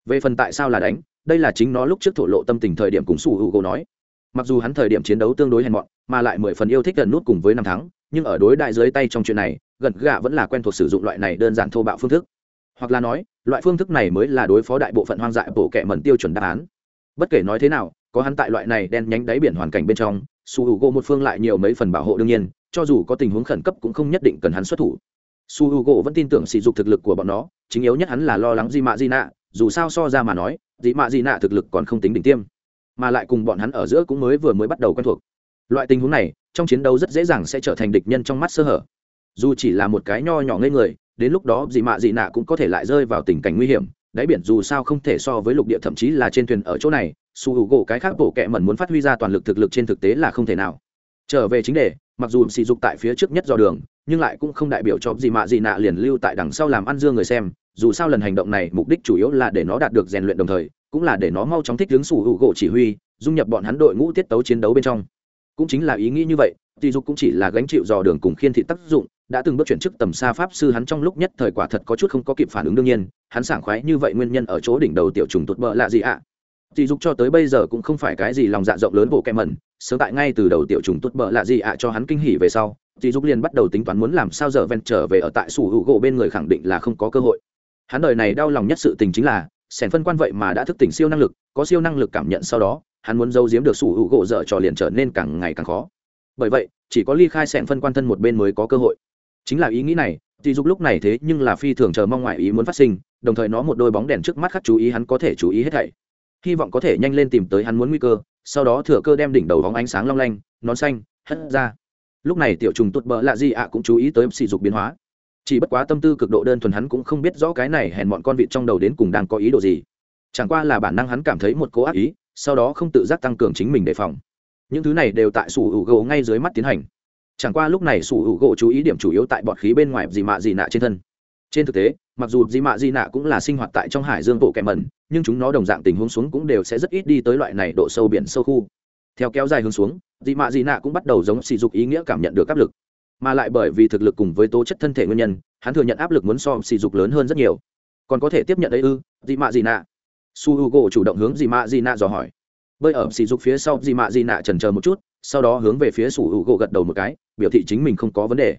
Về phần tại sao là đánh, đây là chính nó lúc trước thổ lộ tâm tình thời điểm cùng sủ hữu gỗ nói. Mặc dù hắn thời điểm chiến đấu tương đối hèn mọn, mà lại mười phần yêu thích gần nút cùng với năm tháng nhưng ở đối đại dưới tay trong chuyện này, gần gạ vẫn là quen thuộc sử dụng loại này đơn giản thô bạo phương thức hoặc là nói, loại phương thức này mới là đối phó đại bộ phận hoang dại bổ kẹ mẩn tiêu chuẩn đáp án. Bất kể nói thế nào, có hắn tại loại này đen nhánh đáy biển hoàn cảnh bên trong, su h u gỗ một phương lại nhiều mấy phần bảo hộ đương nhiên, cho dù có tình huống khẩn cấp cũng không nhất định cần hắn xuất thủ. Su h u gỗ vẫn tin tưởng sỉ dục thực lực của bọn nó, chính yếu nhất hắn là lo lắng di mạ di nạ, dù sao so ra mà nói, di mạ di nạ thực lực còn không tính đỉnh tiêm. Mà lại cùng bọn hắn ở giữa cũng mới vừa mới bắt đầu quen thuộc. Loại tình huống này, trong chiến đấu rất dễ dàng sẽ trở thành địch nhân trong mắt sơ hở. Dù chỉ là một cái nho nhỏ ngây người đến lúc đó dị mạ dị nạ cũng có thể lại rơi vào tình cảnh nguy hiểm. Đáy biển dù sao không thể so với lục địa, thậm chí là trên thuyền ở chỗ này, su h u gỗ cái khác bộ kệ mẩn muốn phát huy ra toàn lực thực lực trên thực tế là không thể nào. Trở về chính đề, mặc dù sỉ dục tại phía trước nhất dò đường, nhưng lại cũng không đại biểu cho gì mạ gì nạ liền lưu tại đằng sau làm ăn dương người xem. Dù sao lần hành động này mục đích chủ yếu là để nó đạt được rèn luyện đồng thời, cũng là để nó mau chóng thích hướng sủ hữu gỗ chỉ huy, dung nhập bọn hắn đội ngũ tiết tấu chiến đấu bên trong. Cũng chính là ý nghĩ như vậy tỷ dục cũng chỉ là gánh chịu dò đường cùng khiên thị tác dụng đã từng bước chuyển chức tầm xa pháp sư hắn trong lúc nhất thời quả thật có chút không có kịp phản ứng đương nhiên hắn sảng khoái như vậy nguyên nhân ở chỗ đỉnh đầu tiểu trùng tụt bợ lạ gì ạ Tỷ dục cho tới bây giờ cũng không phải cái gì lòng dạ rộng lớn bộ kem mẩn, sớm tại ngay từ đầu tiểu trùng tốt bợ lạ gì ạ cho hắn kinh hỉ về sau, Tỷ dục liền bắt đầu tính toán muốn làm sao giờ ven trở về ở tại sủ hữu gỗ bên người khẳng định là không có cơ hội. Hắn đời này đau lòng nhất sự tình chính là, sẻn phân quan vậy mà đã thức tỉnh siêu năng lực, có siêu năng lực cảm nhận sau đó, hắn muốn giấu giếm được sủ hữu gỗ dở trò liền trở nên càng ngày càng khó. Bởi vậy, chỉ có ly khai sẻn phân quan thân một bên mới có cơ hội. Chính là ý nghĩ này, thì dục lúc này thế nhưng là phi thường chờ mong ngoại ý muốn phát sinh, đồng thời nó một đôi bóng đèn trước mắt khắc chú ý hắn có thể chú ý hết thảy. Hy vọng có thể nhanh lên tìm tới hắn muốn nguy cơ sau đó thừa cơ đem đỉnh đầu vóng ánh sáng long lanh nón xanh hất ra. Lúc này tiểu trùng tụt bỡ lạ gì ạ cũng chú ý tới sỉ dục biến hóa. Chỉ bất quá tâm tư cực độ đơn thuần hắn cũng không biết rõ cái này hèn bọn con vịt trong đầu đến cùng đang có ý đồ gì. Chẳng qua là bản năng hắn cảm thấy một cố ác ý sau đó không tự giác tăng cường chính mình đề phòng. Những thứ này đều tại sủ hữu gỗ ngay dưới mắt tiến hành chẳng qua lúc này sủ hữu gỗ chú ý điểm chủ yếu tại bọt khí bên ngoài dị mạ dị nạ trên thân. Trên thực tế, mặc dù dị mạ dị nạ cũng là sinh hoạt tại trong hải dương bộ kẹm mẩn, nhưng chúng nó đồng dạng tình huống xuống cũng đều sẽ rất ít đi tới loại này độ sâu biển sâu khu. Theo kéo dài hướng xuống dị mạ dị nạ cũng bắt đầu giống sỉ dục ý nghĩa cảm nhận được áp lực. Mà lại bởi vì thực lực cùng với tố chất thân thể nguyên nhân, hắn thừa nhận áp lực muốn so sỉ dục lớn hơn rất nhiều. Còn có thể tiếp nhận đấy ư dị mạ dị nạ? Su h u gỗ chủ động hướng dị mạ dị nạ dò hỏi. Bơi ở sỉ dục phía sau dị mạ dị nạ trần chờ một chút sau đó hướng về phía sủ hữu u gỗ gật đầu một cái, biểu thị chính mình không có vấn đề.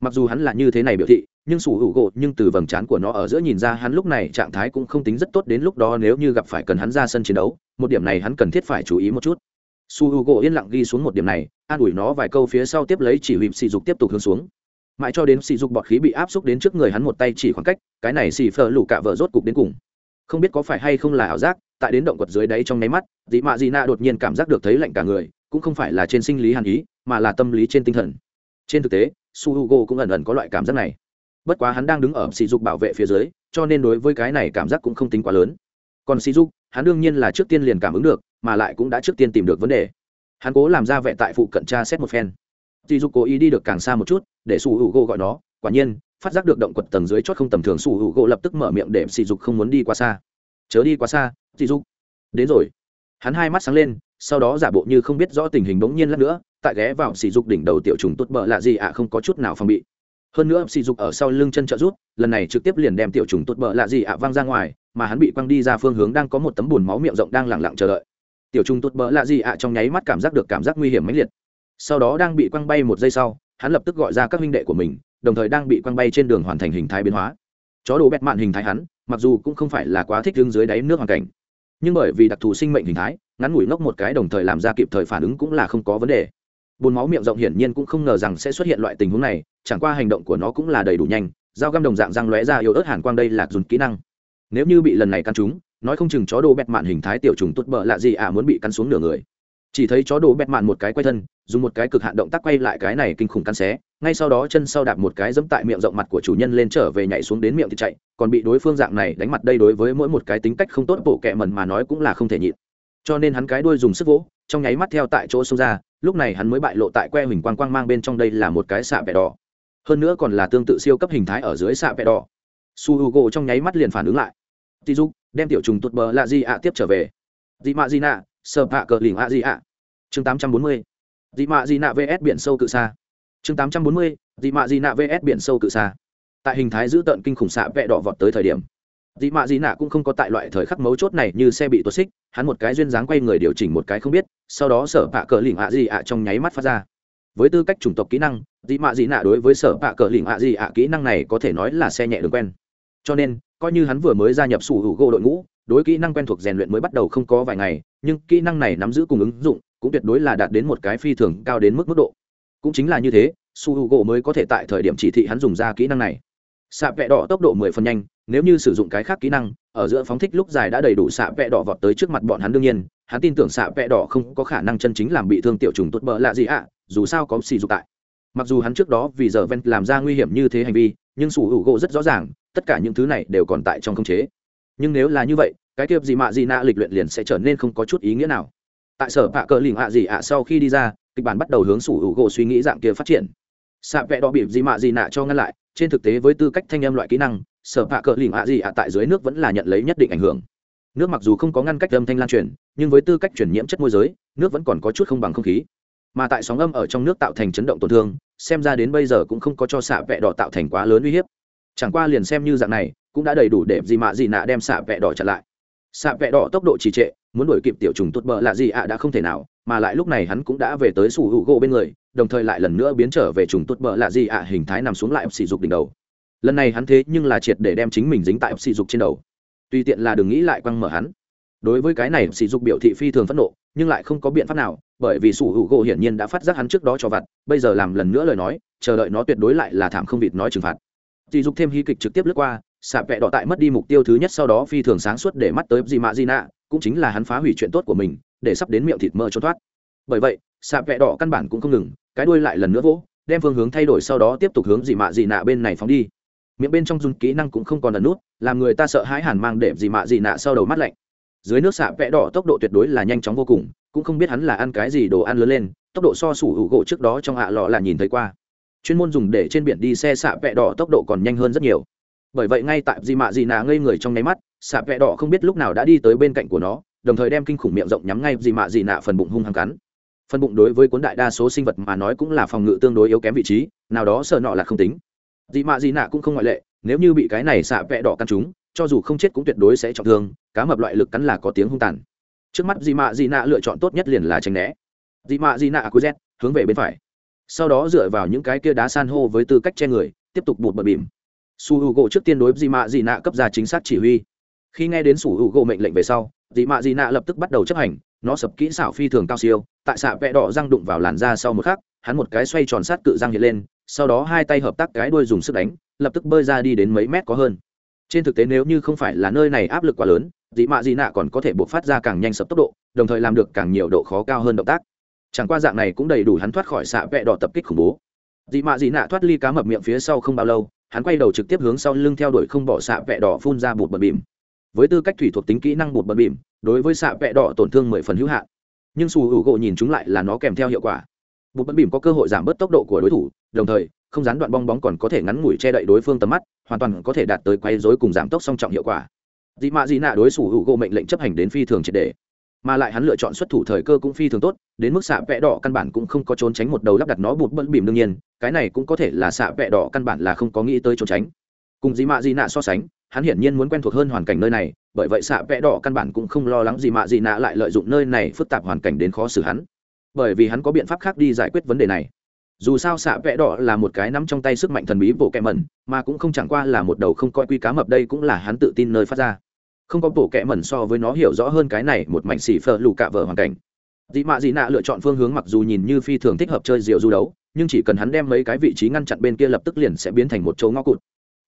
Mặc dù hắn là như thế này biểu thị, nhưng sủ hữu gỗ nhưng từ vầng trán của nó ở giữa nhìn ra hắn lúc này trạng thái cũng không tính rất tốt đến lúc đó nếu như gặp phải cần hắn ra sân chiến đấu, một điểm này hắn cần thiết phải chú ý một chút. Su hữu gỗ yên lặng ghi xuống một điểm này, an ủi nó vài câu phía sau tiếp lấy chỉ huy sỉ dục tiếp tục hướng xuống. Mãi cho đến sỉ dục bọt khí bị áp xúc đến trước người hắn một tay chỉ khoảng cách, cái này xì phờ lủ cả vợ rốt cục đến cùng. Không biết có phải hay không là ảo giác, tại đến động quật dưới đáy trong nháy mắt dị mạ dị nạ đột nhiên cảm giác được thấy lạnh cả người cũng không phải là trên sinh lý hàn ý, mà là tâm lý trên tinh thần. Trên thực tế, su h u g o cũng ẩn ẩn có loại cảm giác này. Bất quá hắn đang đứng ở sỉ dục bảo vệ phía dưới, cho nên đối với cái này cảm giác cũng không tính quá lớn. Còn sỉ dục, hắn đương nhiên là trước tiên liền cảm ứng được, mà lại cũng đã trước tiên tìm được vấn đề. Hắn cố làm ra vẻ tại phụ cận tra xét một phen. Sỉ dục cố ý đi được càng xa một chút, để su h u g o gọi nó. Quả nhiên, phát giác được động quật tầng dưới chót không tầm thường, su h u g o lập tức mở miệng để sỉ dục không muốn đi quá xa. Chớ đi quá xa, sỉ dục. Đến rồi. Hắn hai mắt sáng lên sau đó giả bộ như không biết rõ tình hình bỗng nhiên lắm nữa, tại ghé vào sỉ dục đỉnh đầu tiểu trùng tốt bợ lạ gì ạ, không có chút nào phòng bị. Hơn nữa, sỉ dục ở sau lưng chân trợ rút, lần này trực tiếp liền đem tiểu trùng tốt bợ lạ gì ạ văng ra ngoài, mà hắn bị quăng đi ra phương hướng đang có một tấm bùn máu miệng rộng đang lẳng lặng chờ đợi. Tiểu trùng tốt bợ lạ gì ạ trong nháy mắt cảm giác được cảm giác nguy hiểm mãnh liệt. Sau đó đang bị quăng bay một giây sau, hắn lập tức gọi ra các huynh đệ của mình, đồng thời đang bị quăng bay trên đường hoàn thành hình thái biến hóa. Chó đồ bẹt mạn hình thái hắn, mặc dù cũng không phải là quá thích đứng dưới đáy nước hoàn cảnh, nhưng bởi vì đặc thù sinh mệnh hình thái ngắn ngủi ngốc một cái đồng thời làm ra kịp thời phản ứng cũng là không có vấn đề. Bồn máu miệng rộng hiển nhiên cũng không ngờ rằng sẽ xuất hiện loại tình huống này, chẳng qua hành động của nó cũng là đầy đủ nhanh, dao găm đồng dạng răng lóe ra yếu ớt hàn quang đây là dùng kỹ năng. Nếu như bị lần này căn trúng, nói không chừng chó đồ bẹt mạn hình thái tiểu trùng tốt bợ lạ gì à muốn bị cắn xuống nửa người. Chỉ thấy chó đồ bẹt mạn một cái quay thân, dùng một cái cực hạn động tác quay lại cái này kinh khủng cắn xé, ngay sau đó chân sau đạp một cái dẫm tại miệng rộng mặt của chủ nhân lên trở về nhảy xuống đến miệng thì chạy, còn bị đối phương dạng này đánh mặt đây đối với mỗi một cái tính cách không tốt bộ kẹ mần mà nói cũng là không thể nhịn cho nên hắn cái đuôi dùng sức vỗ, trong nháy mắt theo tại chỗ xông ra, lúc này hắn mới bại lộ tại que huỳnh quang quang mang bên trong đây là một cái xạ vẹ đỏ. Hơn nữa còn là tương tự siêu cấp hình thái ở dưới xạ vẹ đỏ. Su h u g o trong nháy mắt liền phản ứng lại. Tí dục, đem tiểu trùng tụt bờ lạ di ạ tiếp trở về. Dị mạ di nạ sơ hạ cờ lỉnh ạ di ạ. Chương tám trăm bốn mươi. Dị mạ di nạ vs biển sâu cự xa chương tám trăm bốn mươi, dị mạ di nạ vs biển sâu cự xa tại hình thái giữ tợn kinh khủng xạ vẹ đỏ vọt tới thời điểm dị mạ dị nạ cũng không có tại loại thời khắc mấu chốt này như xe bị tuột xích, hắn một cái duyên dáng quay người điều chỉnh một cái không biết, sau đó sở bạ cờ lỉnh ạ dị ạ trong nháy mắt phát ra. Với tư cách chủng tộc kỹ năng dị mạ dị nạ đối với sở bạ cờ lỉnh ạ dị ạ kỹ năng này có thể nói là xe nhẹ đường quen. Cho nên, coi như hắn vừa mới gia nhập sủ hữu gỗ đội ngũ, đối kỹ năng quen thuộc rèn luyện mới bắt đầu không có vài ngày, nhưng kỹ năng này nắm giữ cùng ứng dụng, cũng tuyệt đối là đạt đến một cái phi thường cao đến mức mức độ. Cũng chính là như thế su h u gỗ mới có thể tại thời điểm chỉ thị hắn dùng ra kỹ năng này. Xạ vẹ đỏ tốc độ mười phần nhanh nếu như sử dụng cái khác kỹ năng, ở giữa phóng thích lúc dài đã đầy đủ xạ vẽ đỏ vọt tới trước mặt bọn hắn đương nhiên, hắn tin tưởng xạ vẽ đỏ không có khả năng chân chính làm bị thương tiểu trùng tốt bỡ lạ gì ạ, dù sao có xì dục tại. Mặc dù hắn trước đó vì giờ ven làm ra nguy hiểm như thế hành vi, nhưng sủ hữu gỗ rất rõ ràng, tất cả những thứ này đều còn tại trong khống chế. Nhưng nếu là như vậy, cái kiếp gì mạ gì nạ lịch luyện liền sẽ trở nên không có chút ý nghĩa nào. Tại sở bạ cờ lỉnh ạ gì ạ sau khi đi ra, kịch bản bắt đầu hướng sủ hữu gỗ suy nghĩ dạng kia phát triển. Xạ vẽ đỏ bị gì mạ gì nạ cho ngăn lại, trên thực tế với tư cách thanh âm loại kỹ năng sở bạ cờ lìm ạ gì ạ tại dưới nước vẫn là nhận lấy nhất định ảnh hưởng. Nước mặc dù không có ngăn cách âm thanh lan truyền, nhưng với tư cách chuyển nhiễm chất môi giới, nước vẫn còn có chút không bằng không khí. Mà tại sóng âm ở trong nước tạo thành chấn động tổn thương, xem ra đến bây giờ cũng không có cho xạ vẹ đỏ tạo thành quá lớn uy hiếp. Chẳng qua liền xem như dạng này, cũng đã đầy đủ để gì mạ gì nạ đem xạ vẹ đỏ chặn lại. Xạ vẹ đỏ tốc độ trì trệ, muốn đuổi kịp tiểu trùng tốt bờ là gì ạ đã không thể nào, mà lại lúc này hắn cũng đã về tới sủ hữu gỗ bên người, đồng thời lại lần nữa biến trở về trùng tốt bờ là gì ạ hình thái nằm xuống lại sỉ dục đỉnh đầu lần này hắn thế nhưng là triệt để đem chính mình dính tại sỉ dục trên đầu. Tùy tiện là đừng nghĩ lại quăng mở hắn. Đối với cái này, sỉ dục biểu thị phi thường phẫn nộ, nhưng lại không có biện pháp nào, bởi vì sủ hữu gỗ hiển nhiên đã phát giác hắn trước đó cho vặt, bây giờ làm lần nữa lời nói, chờ đợi nó tuyệt đối lại là thảm không vịt nói trừng phạt. Sỉ dục thêm hí kịch trực tiếp lướt qua xạ vẹ đỏ tại mất đi mục tiêu thứ nhất sau đó phi thường sáng suốt để mắt tới gì mạ gì nạ, cũng chính là hắn phá hủy chuyện tốt của mình, để sắp đến miệng thịt mơ trốn thoát. Bởi vậy xạ vẹ đỏ căn bản cũng không ngừng, cái đuôi lại lần nữa vỗ, đem phương hướng thay đổi sau đó tiếp tục hướng dị mạ dị nạ bên này phóng đi miệng bên trong dùng kỹ năng cũng không còn ẩn nút, làm người ta sợ hãi hàn mang đệm gì mạ gì nạ sau đầu mắt lạnh. Dưới nước xạ vẽ đỏ, tốc độ tuyệt đối là nhanh chóng vô cùng, cũng không biết hắn là ăn cái gì đồ ăn lớn lên, tốc độ so sủ hữu gỗ trước đó trong hạ lọ là nhìn thấy qua. Chuyên môn dùng để trên biển đi xe xạ vẽ đỏ tốc độ còn nhanh hơn rất nhiều. Bởi vậy ngay tại gì mạ gì nạ ngây người trong nháy mắt xạ vẽ đỏ không biết lúc nào đã đi tới bên cạnh của nó, đồng thời đem kinh khủng miệng rộng nhắm ngay gì mạ gì nạ phần bụng hung hăng cắn. Phần bụng đối với cuốn đại đa số sinh vật mà nói cũng là phòng ngự tương đối yếu kém vị trí, nào đó sợ nọ là không tính dị mạ dị nạ cũng không ngoại lệ, nếu như bị cái này xạ vẽ đỏ căn chúng, cho dù không chết cũng tuyệt đối sẽ trọng thương, cá mập loại lực cắn là có tiếng hung tàn. Trước mắt dị mạ dị nạ lựa chọn tốt nhất liền là tránh né. Dị mạ dị nạ cuối z hướng về bên phải. Sau đó dựa vào những cái kia đá san hô với tư cách che người, tiếp tục bụt bật bìm. Su h u gỗ trước tiên đối dị mạ dị nạ cấp ra chính xác chỉ huy. Khi nghe đến su h u gỗ mệnh lệnh về sau dị mạ dị nạ lập tức bắt đầu chấp hành, nó sập kỹ xảo phi thường cao siêu, tại xạ vẽ đỏ răng đụng vào làn da sau một khắc, hắn một cái xoay tròn sát cự răng hiện lên sau đó hai tay hợp tác cái đuôi dùng sức đánh, lập tức bơi ra đi đến mấy mét có hơn. Trên thực tế nếu như không phải là nơi này áp lực quá lớn dị mạ dị nạ còn có thể buộc phát ra càng nhanh sập tốc độ, đồng thời làm được càng nhiều độ khó cao hơn động tác. Chẳng qua dạng này cũng đầy đủ hắn thoát khỏi xạ vệ đỏ tập kích khủng bố. Dị mạ dị nạ thoát ly cá mập miệng phía sau không bao lâu, hắn quay đầu trực tiếp hướng sau lưng theo đuổi không bỏ xạ vệ đỏ phun ra bụt bật bìm. Với tư cách thủy thuộc tính kỹ năng bụt bật bìm, đối với xạ vệ đỏ tổn thương mười phần hữu hạn. Nhưng sù hữu gỗ nhìn chúng lại là nó kèm theo hiệu quả. Bụt bật bìm có cơ hội giảm bớt tốc độ của đối thủ đồng thời, không gián đoạn bong bóng còn có thể ngắn ngủi che đậy đối phương tầm mắt, hoàn toàn có thể đạt tới quay dối cùng giảm tốc song trọng hiệu quả. Dị mạ dị nạ đối xử hữu gỗ mệnh lệnh chấp hành đến phi thường triệt đề mà lại hắn lựa chọn xuất thủ thời cơ cũng phi thường tốt, đến mức xạ vẽ đỏ căn bản cũng không có trốn tránh một đầu lắp đặt nó bụt bẩn bìm đương nhiên, cái này cũng có thể là xạ vẽ đỏ căn bản là không có nghĩ tới trốn tránh. Cùng dị mạ dị nạ so sánh, hắn hiển nhiên muốn quen thuộc hơn hoàn cảnh nơi này, bởi vậy xạ vẽ đỏ căn bản cũng không lo lắng dị mạ dị nạ lại lợi dụng nơi này phức tạp hoàn cảnh đến khó xử hắn. Bởi vì hắn có biện pháp khác đi giải quyết vấn đề này dù sao xạ vẽ đỏ là một cái nắm trong tay sức mạnh thần bí bộ kẹ mẩn, mà cũng không chẳng qua là một đầu không coi quy cá mập đây cũng là hắn tự tin nơi phát ra. Không có bộ kẹ mẩn so với nó hiểu rõ hơn cái này một mảnh xỉ phở lù cạ vở hoàn cảnh. Dị mạ dị nạ lựa chọn phương hướng mặc dù nhìn như phi thường thích hợp chơi rượu du đấu, nhưng chỉ cần hắn đem mấy cái vị trí ngăn chặn bên kia lập tức liền sẽ biến thành một chỗ ngõ cụt.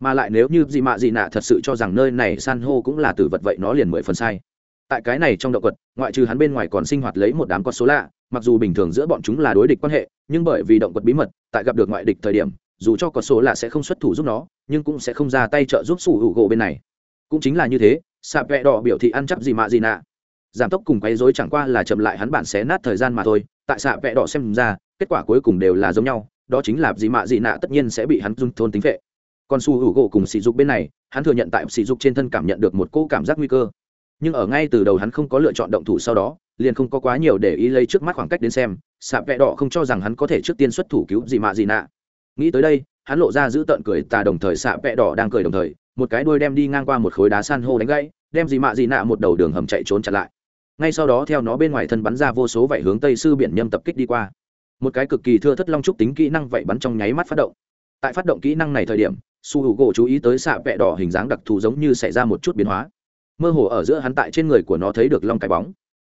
Mà lại nếu như dị mạ dị nạ thật sự cho rằng nơi này san hô cũng là tử vật vậy nó liền mười phần sai. Tại cái này trong động vật ngoại trừ hắn bên ngoài còn sinh hoạt lấy một đám con số lạ mặc dù bình thường giữa bọn chúng là đối địch quan hệ, nhưng bởi vì động vật bí mật, tại gặp được ngoại địch thời điểm, dù cho có số là sẽ không xuất thủ giúp nó, nhưng cũng sẽ không ra tay trợ giúp sủ hữu gỗ bên này. Cũng chính là như thế, sạp vẹ đỏ biểu thị ăn chắc gì mạ gì nạ. Giảm tốc cùng quấy dối chẳng qua là chậm lại hắn bản xé nát thời gian mà thôi, tại sạp vẹ đỏ xem ra, kết quả cuối cùng đều là giống nhau, đó chính là gì mạ gì nạ tất nhiên sẽ bị hắn dung thôn tính vệ còn su hữu gỗ cùng sỉ dục bên này, hắn thừa nhận tại sỉ dục trên thân cảm nhận được một cô cảm giác nguy cơ. Nhưng ở ngay từ đầu hắn không có lựa chọn động thủ sau đó liền không có quá nhiều để ý lấy trước mắt khoảng cách đến xem, sạp vẹ đỏ không cho rằng hắn có thể trước tiên xuất thủ cứu gì mạ gì nạ. Nghĩ tới đây, hắn lộ ra giữ tợn cười, tà đồng thời sạp vẹ đỏ đang cười đồng thời, một cái đuôi đem đi ngang qua một khối đá san hô đánh gãy, đem gì mạ gì nạ một đầu đường hầm chạy trốn chặn lại. Ngay sau đó theo nó bên ngoài thân bắn ra vô số vảy hướng tây sư biển nhâm tập kích đi qua. Một cái cực kỳ thưa thất long trúc tính kỹ năng vậy bắn trong nháy mắt phát động. Tại phát động kỹ năng này thời điểm, su hữu gỗ chú ý tới xạ vẹ đỏ hình dáng đặc thù giống như xảy ra một chút biến hóa. Mơ hồ ở giữa hắn tại trên người của nó thấy được long cái bóng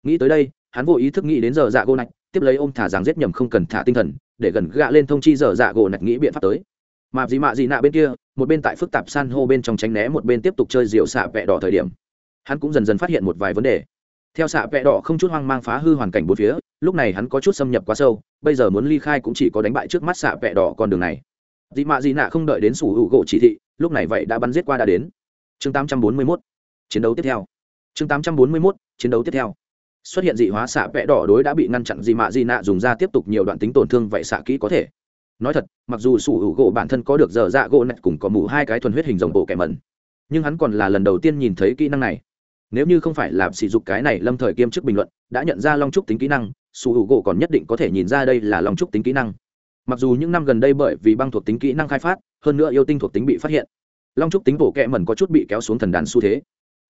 nghĩ tới đây, hắn vô ý thức nghĩ đến giờ dạ gỗ nạch, tiếp lấy ôm thả rằng giết nhầm không cần thả tinh thần, để gần gạ lên thông chi giờ dạ gỗ nạch nghĩ biện pháp tới. Mà gì mạ gì nạ bên kia, một bên tại phức tạp san hô bên trong tránh né, một bên tiếp tục chơi rượu xạ vẹ đỏ thời điểm. Hắn cũng dần dần phát hiện một vài vấn đề. Theo xạ vẹ đỏ không chút hoang mang phá hư hoàn cảnh bốn phía, lúc này hắn có chút xâm nhập quá sâu, bây giờ muốn ly khai cũng chỉ có đánh bại trước mắt xạ vẹ đỏ con đường này. Dị mạ dị nạ không đợi đến sủ hữu gỗ chỉ thị, lúc này vậy đã bắn giết qua đã đến. Chương 841 chiến đấu tiếp theo. Chương 841 chiến đấu tiếp theo xuất hiện dị hóa xạ vẽ đỏ đối đã bị ngăn chặn dị mạ dị nạ dùng ra tiếp tục nhiều đoạn tính tổn thương vậy xạ kỹ có thể. Nói thật, mặc dù sủ hữu gỗ bản thân có được dở dạ gỗ nạch cùng có mù hai cái thuần huyết hình rồng bộ kẻ mẩn, nhưng hắn còn là lần đầu tiên nhìn thấy kỹ năng này. Nếu như không phải là sỉ dục cái này lâm thời kiêm chức bình luận, đã nhận ra long trúc tính kỹ năng, sủ hữu gỗ còn nhất định có thể nhìn ra đây là long trúc tính kỹ năng. Mặc dù những năm gần đây bởi vì băng thuộc tính kỹ năng khai phát, hơn nữa yêu tinh thuộc tính bị phát hiện, long trúc tính bổ kẹ mẩn có chút bị kéo xuống thần đàn xu thế.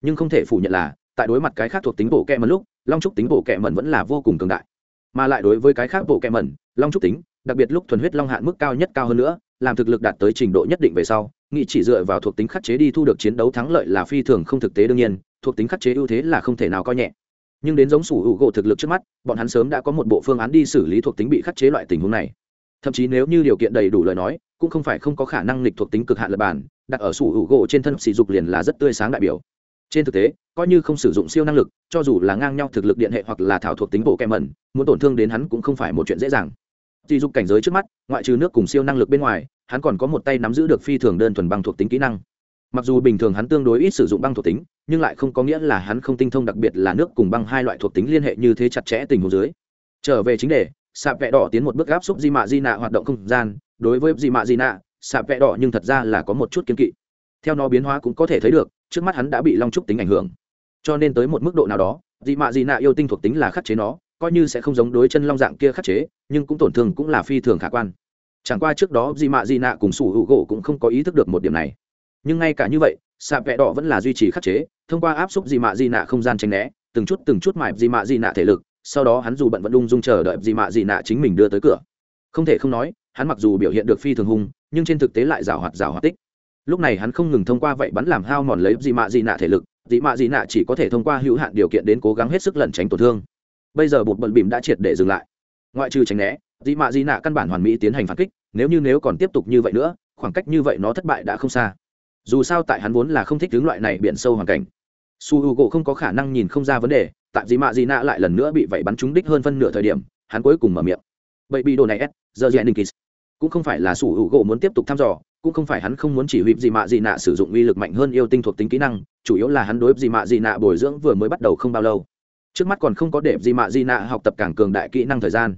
Nhưng không thể phủ nhận là, tại đối mặt cái khác thuộc tính bổ kẹ mẩn lúc long trúc tính bộ kẹ mẩn vẫn là vô cùng cường đại. Mà lại đối với cái khác bộ kẹ mẩn, long trúc tính, đặc biệt lúc thuần huyết long hạn mức cao nhất cao hơn nữa, làm thực lực đạt tới trình độ nhất định về sau nghị chỉ dựa vào thuộc tính khắc chế đi thu được chiến đấu thắng lợi là phi thường không thực tế đương nhiên, thuộc tính khắc chế ưu thế là không thể nào coi nhẹ. Nhưng đến giống sủ hữu gỗ thực lực trước mắt, bọn hắn sớm đã có một bộ phương án đi xử lý thuộc tính bị khắc chế loại tình huống này. Thậm chí nếu như điều kiện đầy đủ lời nói, cũng không phải không có khả năng lịch thuộc tính cực hạn lập bản, đặt ở sủ hữu gỗ trên thân sỉ dục liền là rất tươi sáng đại biểu trên thực tế, coi như không sử dụng siêu năng lực, cho dù là ngang nhau thực lực điện hệ hoặc là thảo thuộc tính bộ kèm mẩn, muốn tổn thương đến hắn cũng không phải một chuyện dễ dàng. Chỉ dục cảnh giới trước mắt, ngoại trừ nước cùng siêu năng lực bên ngoài, hắn còn có một tay nắm giữ được phi thường đơn thuần băng thuộc tính kỹ năng. Mặc dù bình thường hắn tương đối ít sử dụng băng thuộc tính, nhưng lại không có nghĩa là hắn không tinh thông đặc biệt là nước cùng băng hai loại thuộc tính liên hệ như thế chặt chẽ tình huống dưới. Trở về chính đề, sạp vẽ đỏ tiến một bước áp xúc di mạ di nạ hoạt động không gian. Đối với di mạ di nạ, sạp vẽ đỏ nhưng thật ra là có một chút kiên kỵ theo nó biến hóa cũng có thể thấy được, trước mắt hắn đã bị long trúc tính ảnh hưởng. Cho nên tới một mức độ nào đó di mạ di nạ yêu tinh thuộc tính là khắc chế nó, coi như sẽ không giống đối chân long dạng kia khắc chế, nhưng cũng tổn thương cũng là phi thường khả quan. Chẳng qua trước đó di mạ di nạ cùng sủ hữu gỗ cũng không có ý thức được một điểm này. Nhưng ngay cả như vậy, sạp vẽ đỏ vẫn là duy trì khắc chế, thông qua áp xúc di mạ di nạ không gian tranh né, từng chút từng chút mài di mạ di nạ thể lực, sau đó hắn dù bận vẫn lung dung chờ đợi dị mạ dị nạ chính mình đưa tới cửa. Không thể không nói, hắn mặc dù biểu hiện được phi thường hung, nhưng trên thực tế lại rào hoạt rào hoạt tích lúc này hắn không ngừng thông qua vậy bắn làm hao mòn lấy dị mạ dị nạ thể lực dị mạ dị nạ chỉ có thể thông qua hữu hạn điều kiện đến cố gắng hết sức lẩn tránh tổn thương. Bây giờ bột bận bìm đã triệt để dừng lại. Ngoại trừ tránh né dị mạ dị nạ căn bản hoàn mỹ tiến hành phản kích, nếu như nếu còn tiếp tục như vậy nữa, khoảng cách như vậy nó thất bại đã không xa. Dù sao tại hắn vốn là không thích hướng loại này biển sâu hoàn cảnh. Su h u gỗ không có khả năng nhìn không ra vấn đề, tại dị mạ dị nạ lại lần nữa bị vậy bắn trúng đích hơn phân nửa thời điểm, hắn cuối cùng mở miệng. Vậy bị đồ này s giờ dẹn đình kỳ cũng không phải là su h u gỗ muốn tiếp tục thăm dò cũng không phải hắn không muốn chỉ huy dị mạ dị nạ sử dụng uy lực mạnh hơn yêu tinh thuộc tính kỹ năng, chủ yếu là hắn đối dị mạ dị nạ bồi dưỡng vừa mới bắt đầu không bao lâu. Trước mắt còn không có để dị mạ dị nạ học tập càng cường đại kỹ năng thời gian.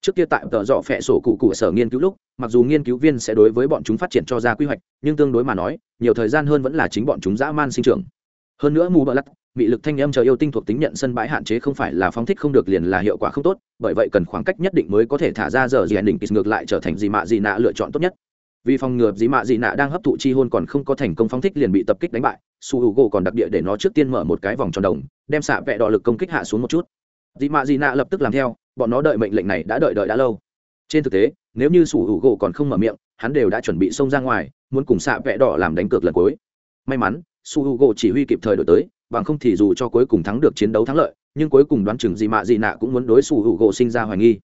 Trước kia tại tờ dọ phẹ sổ cụ cụ sở nghiên cứu lúc, mặc dù nghiên cứu viên sẽ đối với bọn chúng phát triển cho ra quy hoạch, nhưng tương đối mà nói, nhiều thời gian hơn vẫn là chính bọn chúng dã man sinh trưởng. Hơn nữa mù bờ lắc bị lực thanh âm chờ yêu tinh thuộc tính nhận sân bãi hạn chế không phải là phóng thích không được liền là hiệu quả không tốt, bởi vậy cần khoảng cách nhất định mới có thể thả ra giờ gì đỉnh ngược lại trở thành gì mạ gì nạ lựa chọn tốt nhất vì phòng ngừa dĩ mạ dị nạ đang hấp thụ chi hôn còn không có thành công phóng thích liền bị tập kích đánh bại, su h u gỗ còn đặc địa để nó trước tiên mở một cái vòng tròn đồng, đem xạ vẹ đọ lực công kích hạ xuống một chút. Dĩ mạ dị nạ lập tức làm theo, bọn nó đợi mệnh lệnh này đã đợi đợi đã lâu. Trên thực tế, nếu như su h u gỗ còn không mở miệng, hắn đều đã chuẩn bị xông ra ngoài, muốn cùng xạ vẹ đỏ làm đánh cược lần cuối. May mắn, su h u gỗ chỉ huy kịp thời đổi tới, bằng không thì dù cho cuối cùng thắng được chiến đấu thắng lợi, nhưng cuối cùng đoán chừng dị mạ dị nạ cũng muốn đối su h u gỗ sinh ra hoài nghi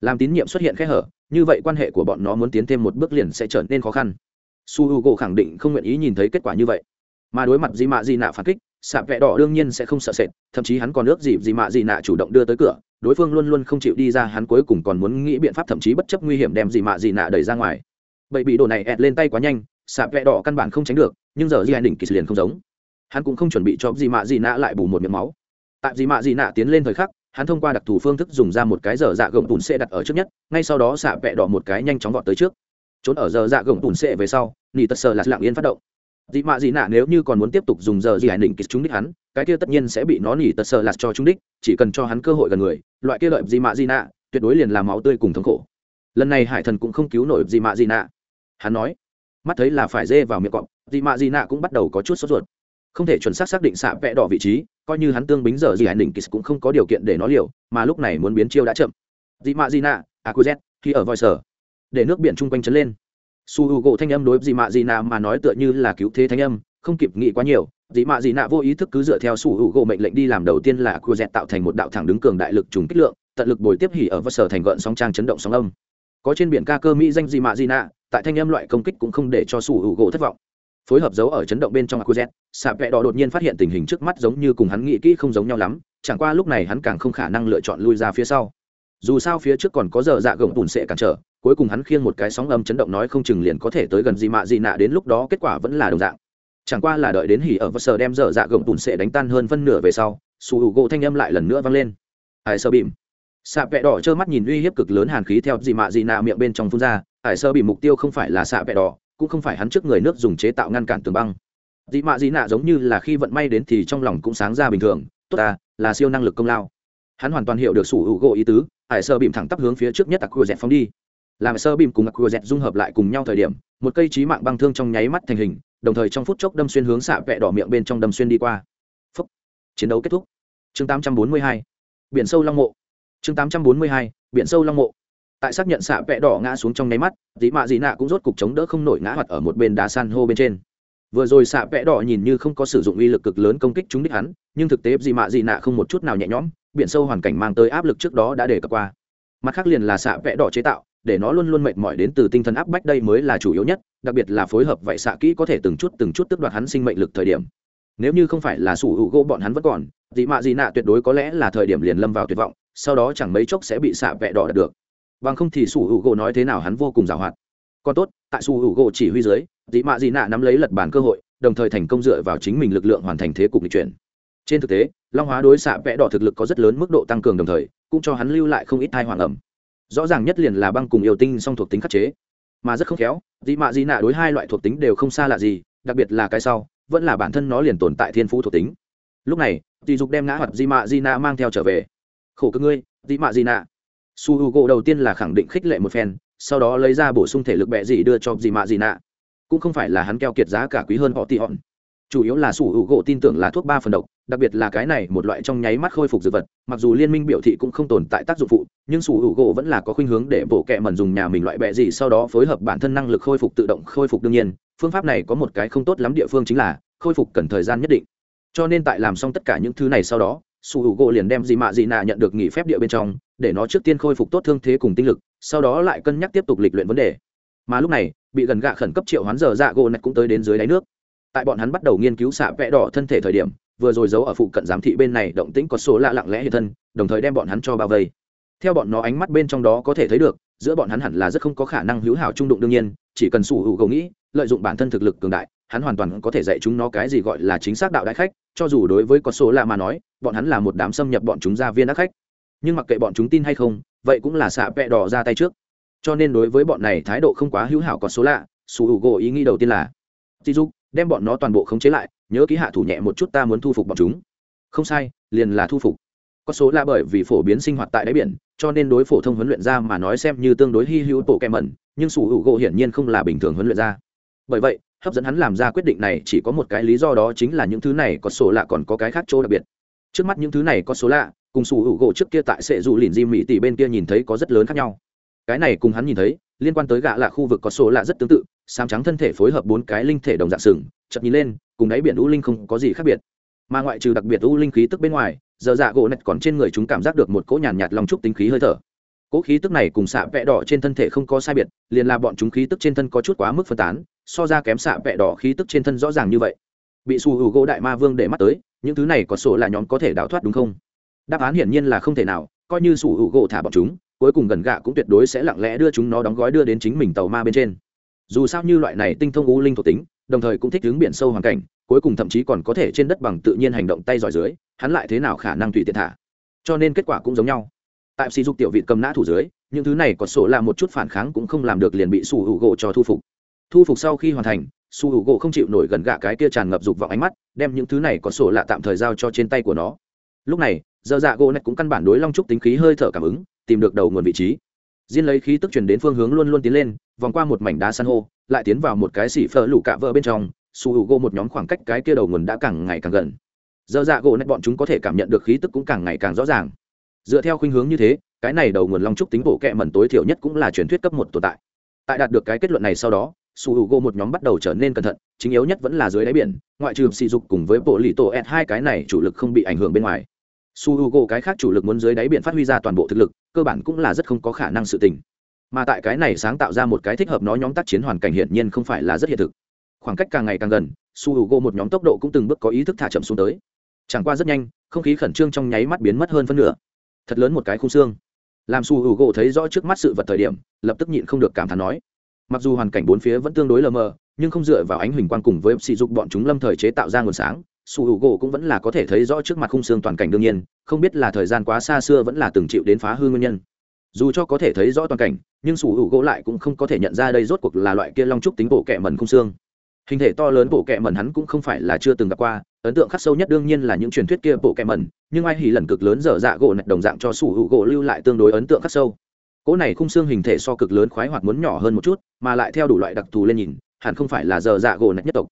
làm tín nhiệm xuất hiện kẽ hở, như vậy quan hệ của bọn nó muốn tiến thêm một bước liền sẽ trở nên khó khăn. Su h u g o khẳng định không nguyện ý nhìn thấy kết quả như vậy. Mà đối mặt dị mạ dị nạ phản kích, sạp vẽ đỏ đương nhiên sẽ không sợ sệt, thậm chí hắn còn ước dịp dị mạ dị nạ chủ động đưa tới cửa, đối phương luôn luôn không chịu đi ra, hắn cuối cùng còn muốn nghĩ biện pháp thậm chí bất chấp nguy hiểm đem dị mạ dị nạ đẩy ra ngoài. Bậy bị đồ này ẹt lên tay quá nhanh, sạp vẽ đỏ căn bản không tránh được, nhưng giờ di hai đỉnh kỳ liền không giống. Hắn cũng không chuẩn bị cho dị mạ dị nạ lại bù một miệng máu. Tại dị mạ dị nạ tiến lên thời khắc hắn thông qua đặc thù phương thức dùng ra một cái giờ dạ gồng tùn xệ đặt ở trước nhất, ngay sau đó xạ vẹ đỏ một cái nhanh chóng vọt tới trước. Trốn ở giờ dạ gồng tùn xệ về sau, nỉ tật sờ là lặng yên phát động. Dị mạ dị nạ nếu như còn muốn tiếp tục dùng giờ dạ dị hải định kích trúng đích hắn, cái kia tất nhiên sẽ bị nó nỉ tật sờ lạt cho trúng đích, chỉ cần cho hắn cơ hội gần người, loại kia lợi dị mạ dị nạ, tuyệt đối liền làm máu tươi cùng thống khổ. Lần này hải thần cũng không cứu nổi dị mạ dị nạ. Hắn nói, mắt thấy là phải dê vào miệng cọp dị mạ dị nạ cũng bắt đầu có chút sốt ruột không thể chuẩn xác xác định xạ vẽ đỏ vị trí, coi như hắn tương bính giờ gì hải đỉnh kiss cũng không có điều kiện để nó liều, mà lúc này muốn biến chiêu đã chậm. Dị mạ dị nạ à aquaz khi ở voi sở để nước biển chung quanh chấn lên. Su h u gỗ thanh âm đối dị mạ dị nạ mà nói tựa như là cứu thế thanh âm, không kịp nghĩ quá nhiều. Dị mạ dị nạ vô ý thức cứ dựa theo su h u gỗ mệnh lệnh đi làm đầu tiên là aquaz tạo thành một đạo thẳng đứng cường đại lực trùng kích lượng, tận lực bồi tiếp hỉ ở voi sở thành gợn sóng trang chấn động sóng âm. Có trên biển ca cơ mỹ danh dị mạ dị nạ, tại thanh âm loại công kích cũng không để cho su h u gỗ thất vọng phối hợp dấu ở chấn động bên trong aquaz xạ vẹ đỏ đột nhiên phát hiện tình hình trước mắt giống như cùng hắn nghĩ kỹ không giống nhau lắm, chẳng qua lúc này hắn càng không khả năng lựa chọn lui ra phía sau. Dù sao phía trước còn có giờ dạ gồng tùn sệ cản trở, cuối cùng hắn khiêng một cái sóng âm chấn động nói không chừng liền có thể tới gần gì mạ gì nạ đến lúc đó kết quả vẫn là đồng dạng. Chẳng qua là đợi đến hỉ ở vật sờ đem dở dạ gồng tùn sệ đánh tan hơn phân nửa về sau, su hữu gỗ thanh âm lại lần nữa vang lên. Ải sơ bìm. Xạ vẹ đỏ trơ mắt nhìn uy hiếp cực lớn hàn khí theo dị mạ dị nạ miệng bên trong phun ra ải sơ bìm mục tiêu không phải là xạ vẹ đỏ cũng không phải hắn trước người nước dùng chế tạo ngăn cản tường băng. Dị mạ dị nạ giống như là khi vận may đến thì trong lòng cũng sáng ra bình thường, tốt ta, là siêu năng lực công lao. Hắn hoàn toàn hiểu được sủ hữu gỗ ý tứ hải sơ bìm thẳng tắp hướng phía trước nhất tặc cua dẹt phóng đi. Làm sơ bìm cùng tặc cua dẹt dung hợp lại cùng nhau thời điểm, một cây trí mạng băng thương trong nháy mắt thành hình, đồng thời trong phút chốc đâm xuyên hướng xạ vẹ đỏ miệng bên trong đâm xuyên đi qua. Phúc. chiến đấu kết thúc. Chương 842. biển sâu long mộ. Chương 842. biển sâu long mộ tại xác nhận xạ vẽ đỏ ngã xuống trong nháy mắt, dĩ mạ dĩ nạ cũng rốt cục chống đỡ không nổi ngã hoặc ở một bên đá san hô bên trên. Vừa rồi xạ vẽ đỏ nhìn như không có sử dụng uy lực cực lớn công kích trúng đích hắn, nhưng thực tế dị mạ dị nạ không một chút nào nhẹ nhõm, biển sâu hoàn cảnh mang tới áp lực trước đó đã để cập qua. Mặt khác liền là xạ vẽ đỏ chế tạo, để nó luôn luôn mệt mỏi đến từ tinh thần áp bách đây mới là chủ yếu nhất, đặc biệt là phối hợp vậy xạ kỹ có thể từng chút từng chút tước đoạt hắn sinh mệnh lực thời điểm. Nếu như không phải là sủ hữu gỗ bọn hắn vẫn còn dị mạ dị nạ tuyệt đối có lẽ là thời điểm liền lâm vào tuyệt vọng, sau đó chẳng mấy chốc sẽ bị xạ vẽ đỏ đạt được bằng không thì sủ hữu gỗ nói thế nào hắn vô cùng giàu hoạt còn tốt, tại sủ hữu gỗ chỉ huy dưới dị mạ dị nạ nắm lấy lật bàn cơ hội, đồng thời thành công dựa vào chính mình lực lượng hoàn thành thế cục lịch chuyển. Trên thực tế, long hóa đối xạ vẽ đỏ thực lực có rất lớn mức độ tăng cường đồng thời, cũng cho hắn lưu lại không ít thai hoàng ẩm rõ ràng nhất liền là băng cùng yêu tinh song thuộc tính khắc chế. Mà rất không khéo dị mạ dị nạ đối hai loại thuộc tính đều không xa lạ gì, đặc biệt là cái sau, vẫn là bản thân nó liền tồn tại thiên phú thuộc tính. Lúc này dị dục đem ngã hoặc dị mạ dị nạ mang theo trở về. Khổ cơ ngươi dị mạ dị nạ su h u gỗ đầu tiên là khẳng định khích lệ một phen, sau đó lấy ra bổ sung thể lực bẹ gì đưa cho dì mạ dì nạ. Cũng không phải là hắn keo kiệt giá cả quý hơn họ tị hòn. Chủ yếu là sủ hữu gỗ tin tưởng là thuốc ba phần độc, đặc biệt là cái này một loại trong nháy mắt khôi phục dược vật, mặc dù liên minh biểu thị cũng không tồn tại tác dụng phụ, nhưng sủ hữu gỗ vẫn là có khuynh hướng để bộ kẹ mẩn dùng nhà mình loại bẹ gì sau đó phối hợp bản thân năng lực khôi phục tự động khôi phục đương nhiên. Phương pháp này có một cái không tốt lắm địa phương chính là khôi phục cần thời gian nhất định. Cho nên tại làm xong tất cả những thứ này sau đó, su h u gỗ liền đem dị mạ dị nạ nhận được nghỉ phép địa bên trong để nó trước tiên khôi phục tốt thương thế cùng tinh lực, sau đó lại cân nhắc tiếp tục lịch luyện vấn đề. Mà lúc này, bị gần gạ khẩn cấp triệu hoán giờ dạ gỗ này cũng tới đến dưới đáy nước. Tại bọn hắn bắt đầu nghiên cứu xạ vẽ đỏ thân thể thời điểm, vừa rồi giấu ở phụ cận giám thị bên này động tĩnh có số lạ lặng lẽ hiện thân, đồng thời đem bọn hắn cho bao vây. Theo bọn nó ánh mắt bên trong đó có thể thấy được, giữa bọn hắn hẳn là rất không có khả năng hữu hảo trung đụng đương nhiên, chỉ cần sủ hữu gầu nghĩ, lợi dụng bản thân thực lực cường đại, hắn hoàn toàn có thể dạy chúng nó cái gì gọi là chính xác đạo đại khách, cho dù đối với có số lạ mà nói, bọn hắn là một đám xâm nhập bọn chúng ra viên ác khách nhưng mặc kệ bọn chúng tin hay không, vậy cũng là xạ vẹ đỏ ra tay trước. Cho nên đối với bọn này thái độ không quá hữu hảo có số lạ su hữu gỗ ý nghĩ đầu tiên là dì dục, đem bọn nó toàn bộ khống chế lại, nhớ ký hạ thủ nhẹ một chút ta muốn thu phục bọn chúng. Không sai, liền là thu phục. Có số là bởi vì phổ biến sinh hoạt tại đáy biển, cho nên đối phổ thông huấn luyện ra mà nói xem như tương đối hy hữu bộ kẹ mẩn, nhưng sủ hữu gỗ hiển nhiên không là bình thường huấn luyện ra. Bởi vậy, hấp dẫn hắn làm ra quyết định này chỉ có một cái lý do đó chính là những thứ này có số lạ còn có cái khác chỗ đặc biệt. Trước mắt những thứ này có số lạ cùng sủ hữu gỗ trước kia tại sệ dù lìn di mỹ tỷ bên kia nhìn thấy có rất lớn khác nhau. Cái này cùng hắn nhìn thấy liên quan tới gạ là khu vực có số lạ rất tương tự sám trắng thân thể phối hợp bốn cái linh thể đồng dạng sừng chậm nhìn lên cùng đáy biển u linh không có gì khác biệt. Mà ngoại trừ đặc biệt u linh khí tức bên ngoài giờ dạ gỗ nạch còn trên người chúng cảm giác được một cỗ nhàn nhạt, nhạt lòng trúc tính khí hơi thở. Cỗ khí tức này cùng xạ vẽ đỏ trên thân thể không có sai biệt liền là bọn chúng khí tức trên thân có chút quá mức phân tán so ra kém xạ vẽ đỏ khí tức trên thân rõ ràng như vậy. Bị su hữu gỗ đại ma vương để mắt tới những thứ này có sổ là nhóm có thể đào thoát đúng không? Đáp án hiển nhiên là không thể nào, coi như sủ hữu gỗ thả bọn chúng, cuối cùng gần gạ cũng tuyệt đối sẽ lặng lẽ đưa chúng nó đóng gói đưa đến chính mình tàu ma bên trên. Dù sao như loại này tinh thông u linh thuộc tính, đồng thời cũng thích hướng biển sâu hoàn cảnh, cuối cùng thậm chí còn có thể trên đất bằng tự nhiên hành động tay giỏi dưới, hắn lại thế nào khả năng tùy tiện thả? Cho nên kết quả cũng giống nhau. Tại sỉ dục tiểu vị cầm nã thủ dưới, những thứ này có sổ là một chút phản kháng cũng không làm được liền bị sủ hữu gỗ cho thu phục. Thu phục sau khi hoàn thành, sủ hữu gỗ không chịu nổi gần gạ cái kia tràn ngập dục vào ánh mắt, đem những thứ này có sổ lạ tạm thời giao cho trên tay của nó. Lúc này giờ dạ gỗ này cũng căn bản đối long trúc tính khí hơi thở cảm ứng, tìm được đầu nguồn vị trí. Diên lấy khí tức truyền đến phương hướng luôn luôn tiến lên, vòng qua một mảnh đá san hô, lại tiến vào một cái xỉ phở lũ cạ vỡ bên trong su hữu gỗ một nhóm khoảng cách cái kia đầu nguồn đã càng ngày càng gần. Giờ dạ gỗ này bọn chúng có thể cảm nhận được khí tức cũng càng ngày càng rõ ràng. Dựa theo khuynh hướng như thế, cái này đầu nguồn long trúc tính bộ kẹ mẩn tối thiểu nhất cũng là truyền thuyết cấp một tồn tại. Tại đạt được cái kết luận này sau đó su h u g o một nhóm bắt đầu trở nên cẩn thận, chính yếu nhất vẫn là dưới đáy biển, ngoại trừ sỉ dục cùng với bộ lì tổ s hai cái này chủ lực không bị ảnh hưởng bên ngoài su h u g o cái khác chủ lực muốn dưới đáy biển phát huy ra toàn bộ thực lực, cơ bản cũng là rất không có khả năng sự tình. Mà tại cái này sáng tạo ra một cái thích hợp nó nhóm tác chiến hoàn cảnh hiển nhiên không phải là rất hiện thực. Khoảng cách càng ngày càng gần, su h u g o một nhóm tốc độ cũng từng bước có ý thức thả chậm xuống tới. Chẳng qua rất nhanh, không khí khẩn trương trong nháy mắt biến mất hơn phân nửa. Thật lớn một cái khung xương. Làm su h u gỗ thấy rõ trước mắt sự vật thời điểm, lập tức nhịn không được cảm thán nói. Mặc dù hoàn cảnh bốn phía vẫn tương đối lờ mờ, nhưng không dựa vào ánh huỳnh quang cùng với sỉ dục bọn chúng lâm thời chế tạo ra nguồn sáng su h u gỗ cũng vẫn là có thể thấy rõ trước mặt khung xương toàn cảnh đương nhiên, không biết là thời gian quá xa xưa vẫn là từng chịu đến phá hư nguyên nhân. Dù cho có thể thấy rõ toàn cảnh, nhưng su h u gỗ lại cũng không có thể nhận ra đây rốt cuộc là loại kia long trúc tính bộ kẹ mần khung xương. Hình thể to lớn bộ kẹ mần hắn cũng không phải là chưa từng gặp qua, ấn tượng khắc sâu nhất đương nhiên là những truyền thuyết kia bộ kẹ mẩn, nhưng ai hỉ lần cực lớn dở dạ gỗ nạch đồng dạng cho sủ hữu gỗ lưu lại tương đối ấn tượng khắc sâu. Cỗ này khung xương hình thể so cực lớn khoái hoạt muốn nhỏ hơn một chút, mà lại theo đủ loại đặc thù lên nhìn, hẳn không phải là dở dạ gỗ nạch nhất tộc.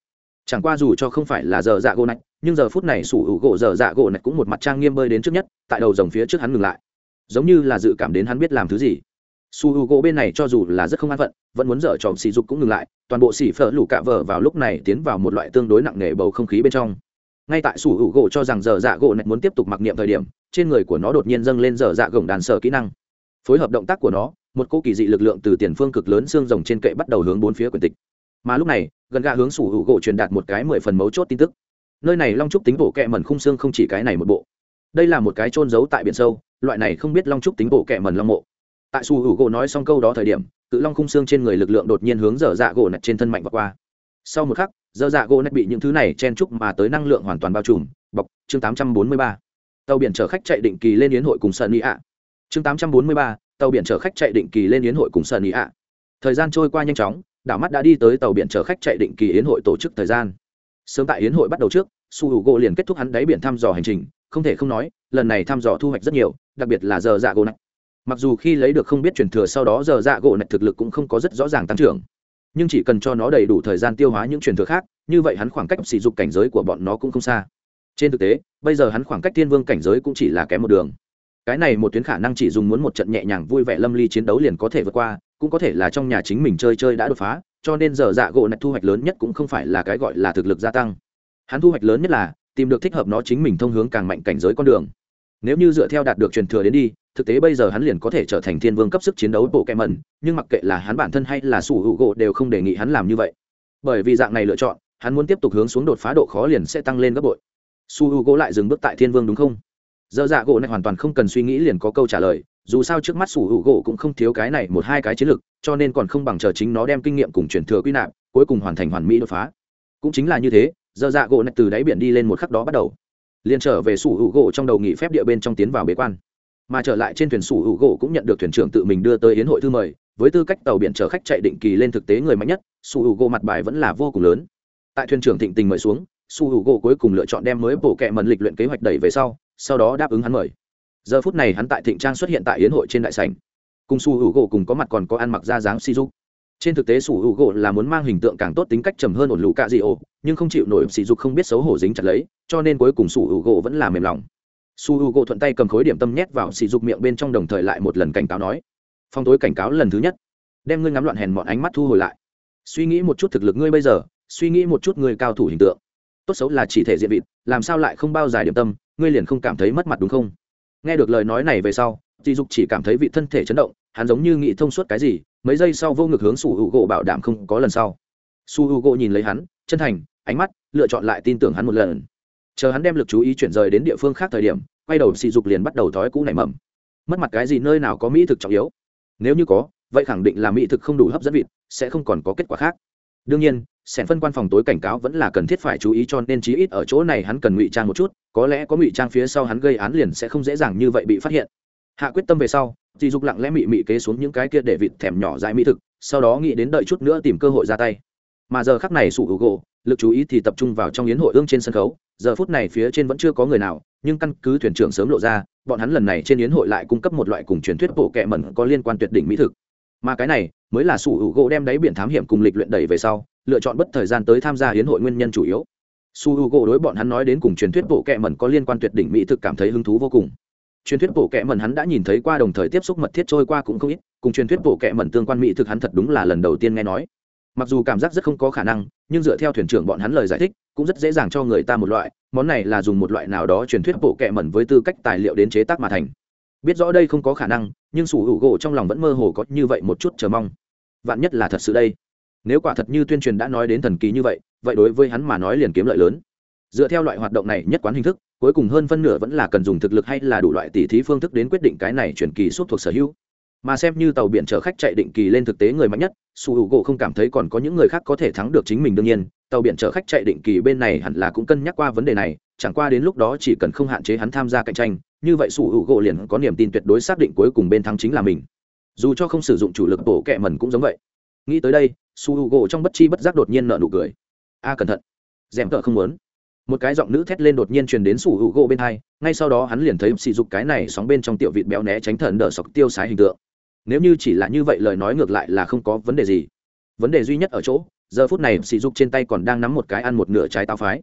Chẳng qua dù cho không phải là dở dạ gỗ nạch nhưng giờ phút này sủ hữu gỗ dở dạ gỗ này cũng một mặt trang nghiêm bơi đến trước nhất, tại đầu dòng phía trước hắn ngừng lại. Giống như là dự cảm đến hắn biết làm thứ gì. Su h u gỗ bên này cho dù là rất không an phận, vẫn muốn dở trò sỉ dục cũng ngừng lại, toàn bộ xỉ phở lủ cạ vờ vào lúc này tiến vào một loại tương đối nặng nề bầu không khí bên trong. Ngay tại sủ hữu gỗ cho rằng dở dạ gỗ này muốn tiếp tục mặc niệm thời điểm, trên người của nó đột nhiên dâng lên dở dạ gồng đàn sở kỹ năng. Phối hợp động tác của nó, một cô kỳ dị lực lượng từ tiền phương cực lớn xương rồng trên kệ bắt đầu hướng bốn phía quyền tịch. Mà lúc này, gần gà hướng sủ hữu gỗ truyền đạt một cái mười phần mấu chốt tin tức nơi này long trúc tính bộ kẹ mần khung xương không chỉ cái này một bộ. Đây là một cái trôn giấu tại biển sâu loại này không biết long trúc tính bộ kẹ mần long mộ. Tại su hữu gỗ nói xong câu đó thời điểm cự long khung xương trên người lực lượng đột nhiên hướng dở dạ gỗ nạch trên thân mạnh và qua. Sau một khắc dở dạ gỗ nạch bị những thứ này chen trúc mà tới năng lượng hoàn toàn bao trùm. Bọc chương 843. tàu biển chở khách chạy định kỳ lên yến hội cùng sơn ý ạ. Chương 843, tàu biển chở khách chạy định kỳ lên yến hội cùng sơn ý ạ. Thời gian trôi qua nhanh chóng đảo mắt đã đi tới tàu biển chở khách chạy định kỳ yến hội tổ chức thời gian. Sớm tại yến hội bắt đầu trước su hữu gỗ liền kết thúc hắn đáy biển thăm dò hành trình, không thể không nói, lần này thăm dò thu hoạch rất nhiều, đặc biệt là giờ dạ gỗ nạch mặc dù khi lấy được không biết truyền thừa sau đó giờ dạ gỗ nạch thực lực cũng không có rất rõ ràng tăng trưởng, nhưng chỉ cần cho nó đầy đủ thời gian tiêu hóa những truyền thừa khác, như vậy hắn khoảng cách sỉ dục cảnh giới của bọn nó cũng không xa. Trên thực tế, bây giờ hắn khoảng cách thiên vương cảnh giới cũng chỉ là kém một đường. Cái này một tuyến khả năng chỉ dùng muốn một trận nhẹ nhàng vui vẻ lâm ly chiến đấu liền có thể vượt qua, cũng có thể là trong nhà chính mình chơi chơi đã đột phá, cho nên giờ dạ gỗ nạch thu hoạch lớn nhất cũng không phải là cái gọi là thực lực gia tăng hắn thu hoạch lớn nhất là, tìm được thích hợp nó chính mình thông hướng càng mạnh cảnh giới con đường. Nếu như dựa theo đạt được truyền thừa đến đi, thực tế bây giờ hắn liền có thể trở thành thiên vương cấp sức chiến đấu bộ kẹm mẩn nhưng mặc kệ là hắn bản thân hay là sủ hữu gỗ đều không đề nghị hắn làm như vậy. Bởi vì dạng này lựa chọn, hắn muốn tiếp tục hướng xuống đột phá độ khó liền sẽ tăng lên gấp bội. Su hữu gỗ lại dừng bước tại thiên vương đúng không? Dơ dạ gỗ này hoàn toàn không cần suy nghĩ liền có câu trả lời, dù sao trước mắt sủ hữu gỗ cũng không thiếu cái này một hai cái chiến lược cho nên còn không bằng chờ chính nó đem kinh nghiệm cùng truyền thừa quy nạp, cuối cùng hoàn thành hoàn mỹ đột phá. Cũng chính là như thế giờ dạ gỗ nạch từ đáy biển đi lên một khắc đó bắt đầu. Liền trở về sủ hữu gỗ trong đầu nghị phép địa bên trong tiến vào bế quan. Mà trở lại trên thuyền sủ hữu gỗ cũng nhận được thuyền trưởng tự mình đưa tới yến hội thư mời, với tư cách tàu biển chở khách chạy định kỳ lên thực tế người mạnh nhất, sủ hữu gỗ mặt bài vẫn là vô cùng lớn. Tại thuyền trưởng thịnh tình mời xuống, sủ hữu gỗ cuối cùng lựa chọn đem mới bổ kẹ mần lịch luyện kế hoạch đẩy về sau sau đó đáp ứng hắn mời. Giờ phút này hắn tại thịnh trang xuất hiện tại yến hội trên đại sảnh. Cùng sủ hữu gỗ cùng có mặt còn có ăn mặc ra dáng si dục trên thực tế, sủ hữu gỗ là muốn mang hình tượng càng tốt tính cách trầm hơn ổn lù cạ dị ổ, nhưng không chịu nổi sỉ dục không biết xấu hổ dính chặt lấy, cho nên cuối cùng sủ hữu gỗ vẫn là mềm lòng. Su hữu gỗ thuận tay cầm khối điểm tâm nhét vào sỉ dục miệng bên trong đồng thời lại một lần cảnh cáo nói, phong tối cảnh cáo lần thứ nhất, đem ngươi ngắm loạn hèn mọn ánh mắt thu hồi lại. Suy nghĩ một chút thực lực ngươi bây giờ, suy nghĩ một chút ngươi cao thủ hình tượng. Tốt xấu là chỉ thể diện vịt, làm sao lại không bao dài điểm tâm, ngươi liền không cảm thấy mất mặt đúng không? Nghe được lời nói này về sau, sỉ dục chỉ cảm thấy vị thân thể chấn động hắn giống như nghĩ thông suốt cái gì, mấy giây sau vô ngực hướng su hữu gỗ bảo đảm không có lần sau. Su hữu gỗ nhìn lấy hắn, chân thành, ánh mắt, lựa chọn lại tin tưởng hắn một lần. Chờ hắn đem lực chú ý chuyển rời đến địa phương khác thời điểm, quay đầu sỉ dục liền bắt đầu thói cũ nảy mầm. Mất mặt cái gì nơi nào có mỹ thực trọng yếu? Nếu như có, vậy khẳng định là mỹ thực không đủ hấp dẫn vịt, sẽ không còn có kết quả khác. Đương nhiên, sẻn phân quan phòng tối cảnh cáo vẫn là cần thiết phải chú ý cho nên chí ít ở chỗ này hắn cần ngụy trang một chút, có lẽ có ngụy trang phía sau hắn gây án liền sẽ không dễ dàng như vậy bị phát hiện hạ quyết tâm về sau dì dục lặng lẽ mị mị kế xuống những cái kia để vịt thèm nhỏ dại mỹ thực, sau đó nghĩ đến đợi chút nữa tìm cơ hội ra tay. Mà giờ khắc này sủ hữu gỗ, lực chú ý thì tập trung vào trong yến hội ương trên sân khấu, giờ phút này phía trên vẫn chưa có người nào, nhưng căn cứ thuyền trưởng sớm lộ ra, bọn hắn lần này trên yến hội lại cung cấp một loại cùng truyền thuyết bộ kệ mẩn có liên quan tuyệt đỉnh mỹ thực. Mà cái này, mới là sủ hữu gỗ đem đáy biển thám hiểm cùng lịch luyện đẩy về sau, lựa chọn bất thời gian tới tham gia Yến hội nguyên nhân chủ yếu. Su hữu gỗ đối bọn hắn nói đến cùng truyền thuyết bộ kệ mẩn có liên quan tuyệt đỉnh mỹ thực cảm thấy hứng thú vô cùng truyền thuyết bộ kệ mẩn hắn đã nhìn thấy qua đồng thời tiếp xúc mật thiết trôi qua cũng không ít, cùng truyền thuyết bộ kệ mẩn tương quan mỹ thực hắn thật đúng là lần đầu tiên nghe nói. Mặc dù cảm giác rất không có khả năng, nhưng dựa theo thuyền trưởng bọn hắn lời giải thích, cũng rất dễ dàng cho người ta một loại, món này là dùng một loại nào đó truyền thuyết bộ kệ mẩn với tư cách tài liệu đến chế tác mà thành. Biết rõ đây không có khả năng, nhưng sủ hữu gỗ trong lòng vẫn mơ hồ có như vậy một chút chờ mong. Vạn nhất là thật sự đây. Nếu quả thật như tuyên truyền đã nói đến thần kỳ như vậy vậy đối với hắn mà nói liền kiếm lợi lớn. Dựa theo loại hoạt động này nhất quán hình thức cuối cùng hơn phân nửa vẫn là cần dùng thực lực hay là đủ loại tỉ thí phương thức đến quyết định cái này chuyển kỳ suốt thuộc sở hữu. Mà xem như tàu biển chở khách chạy định kỳ lên thực tế người mạnh nhất, su h u gỗ không cảm thấy còn có những người khác có thể thắng được chính mình đương nhiên, tàu biển chở khách chạy định kỳ bên này hẳn là cũng cân nhắc qua vấn đề này, chẳng qua đến lúc đó chỉ cần không hạn chế hắn tham gia cạnh tranh, như vậy su h u gỗ liền có niềm tin tuyệt đối xác định cuối cùng bên thắng chính là mình. Dù cho không sử dụng chủ lực bổ kẹ mần cũng giống vậy. Nghĩ tới đây, su h u gỗ trong bất chi bất giác đột nhiên nợ nụ cười. A, cẩn thận. Dèm thợ không muốn một cái giọng nữ thét lên đột nhiên truyền đến sủ hữu gỗ bên hai, ngay sau đó hắn liền thấy sỉ dục cái này sóng bên trong tiểu vịt béo né tránh thần đỡ sọc tiêu sái hình tượng. Nếu như chỉ là như vậy lời nói ngược lại là không có vấn đề gì. Vấn đề duy nhất ở chỗ, giờ phút này sỉ dục trên tay còn đang nắm một cái ăn một nửa trái táo phái.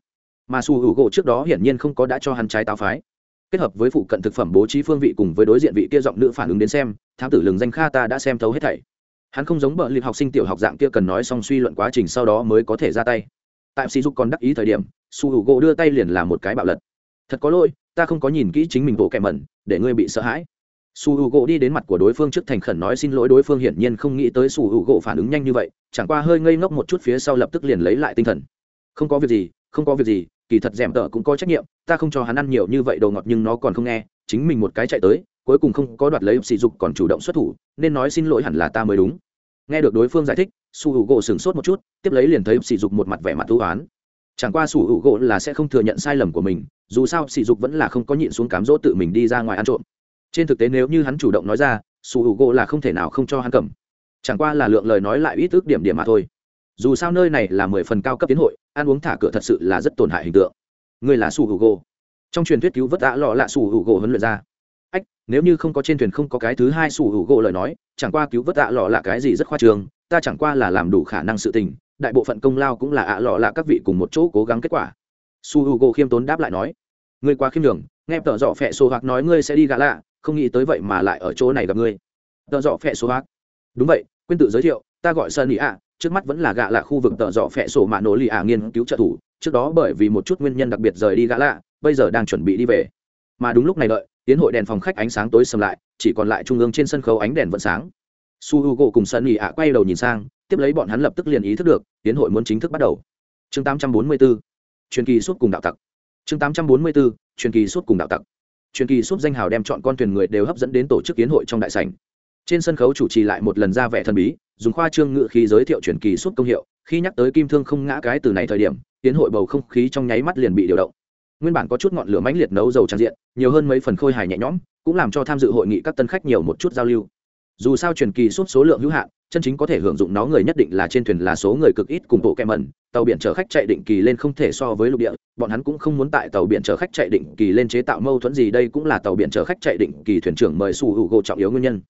Mà su hữu gỗ trước đó hiển nhiên không có đã cho hắn trái táo phái. Kết hợp với phụ cận thực phẩm bố trí phương vị cùng với đối diện vị kia giọng nữ phản ứng đến xem, thám tử lừng danh kha ta đã xem thấu hết thảy. Hắn không giống bợ liệt học sinh tiểu học dạng kia cần nói xong suy luận quá trình sau đó mới có thể ra tay. Tại sỉ dục còn đắc ý thời điểm su h u gỗ đưa tay liền làm một cái bạo lật. Thật có lỗi, ta không có nhìn kỹ chính mình bộ kẻ mẩn, để ngươi bị sợ hãi. Su h u gỗ đi đến mặt của đối phương trước thành khẩn nói xin lỗi, đối phương hiển nhiên không nghĩ tới su h u gỗ phản ứng nhanh như vậy, chẳng qua hơi ngây ngốc một chút phía sau lập tức liền lấy lại tinh thần. Không có việc gì, không có việc gì, kỳ thật d è m tợ cũng có trách nhiệm, ta không cho hắn ăn nhiều như vậy đồ ngọt nhưng nó còn không nghe, chính mình một cái chạy tới, cuối cùng không có đoạt lấy sỉ dục còn chủ động xuất thủ, nên nói xin lỗi hẳn là ta mới đúng. Nghe được đối phương giải thích, su hữu gỗ sửng sốt một chút, tiếp lấy liền thấy sỉ dục một mặt vẻ mặt thú oán chẳng qua sủ hữu gỗ là sẽ không thừa nhận sai lầm của mình, dù sao sỉ dục vẫn là không có nhịn xuống cám dỗ tự mình đi ra ngoài ăn trộm. Trên thực tế nếu như hắn chủ động nói ra, sủ hữu gỗ là không thể nào không cho hắn cầm. Chẳng qua là lượng lời nói lại ít ước điểm điểm mà thôi. Dù sao nơi này là mười phần cao cấp tiến hội, ăn uống thả cửa thật sự là rất tổn hại hình tượng. Ngươi là sủ hữu gỗ. Trong truyền thuyết cứu vớt đã lọ lạ sủ hữu gỗ huấn luyện ra. Ách, nếu như không có trên thuyền không có cái thứ hai sủ hữu gỗ lời nói, chẳng qua cứu vớt ạ lọ là cái gì rất khoa trường, ta chẳng qua là làm đủ khả năng sự tình đại bộ phận công lao cũng là ạ lọ là các vị cùng một chỗ cố gắng kết quả. Su hữu gỗ khiêm tốn đáp lại nói, ngươi quá khiêm đường nghe tợ dọ phẹ số hoặc nói ngươi sẽ đi gã lạ, không nghĩ tới vậy mà lại ở chỗ này gặp ngươi. Tợ dọ phẹ số hoặc đúng vậy, quên tự giới thiệu, ta gọi sơn ý ạ, trước mắt vẫn là gã lạ khu vực tợ dọ phẹ sổ mạ nổ lì ạ nghiên cứu trợ thủ, trước đó bởi vì một chút nguyên nhân đặc biệt rời đi gã lạ, bây giờ đang chuẩn bị đi về. Mà đúng lúc này đợi, tiến hội đèn phòng khách ánh sáng tối sầm lại, chỉ còn lại trung ương trên sân khấu ánh đèn vẫn sáng. Su h u g o cùng sơn ý ạ quay đầu nhìn sang tiếp lấy bọn hắn lập tức liền ý thức được tiến hội muốn chính thức bắt đầu. Chương 844, truyền kỳ suốt cùng đạo tặc. Chương 844, truyền kỳ suốt cùng đạo tặc. Truyền kỳ suốt danh hào đem chọn con thuyền người đều hấp dẫn đến tổ chức kiến hội trong đại sảnh. Trên sân khấu chủ trì lại một lần ra vẻ thần bí dùng khoa trương ngự khí giới thiệu truyền kỳ suốt công hiệu khi nhắc tới kim thương không ngã cái từ này thời điểm tiến hội bầu không khí trong nháy mắt liền bị điều động. Nguyên bản có chút ngọn lửa mãnh liệt nấu dầu tràn diện nhiều hơn mấy phần khôi hài nhẹ nhõm cũng làm cho tham dự hội nghị các tân khách nhiều một chút giao lưu. Dù sao truyền kỳ suốt số lượng hữu hạn chân chính có thể hưởng dụng nó người nhất định là trên thuyền là số người cực ít cùng bộ kẹ mẩn, tàu biển chở khách chạy định kỳ lên không thể so với lục địa, bọn hắn cũng không muốn tại tàu biển chở khách chạy định kỳ lên chế tạo mâu thuẫn gì, đây cũng là tàu biển chở khách chạy định kỳ thuyền trưởng mời su hữu gỗ trọng yếu nguyên nhân.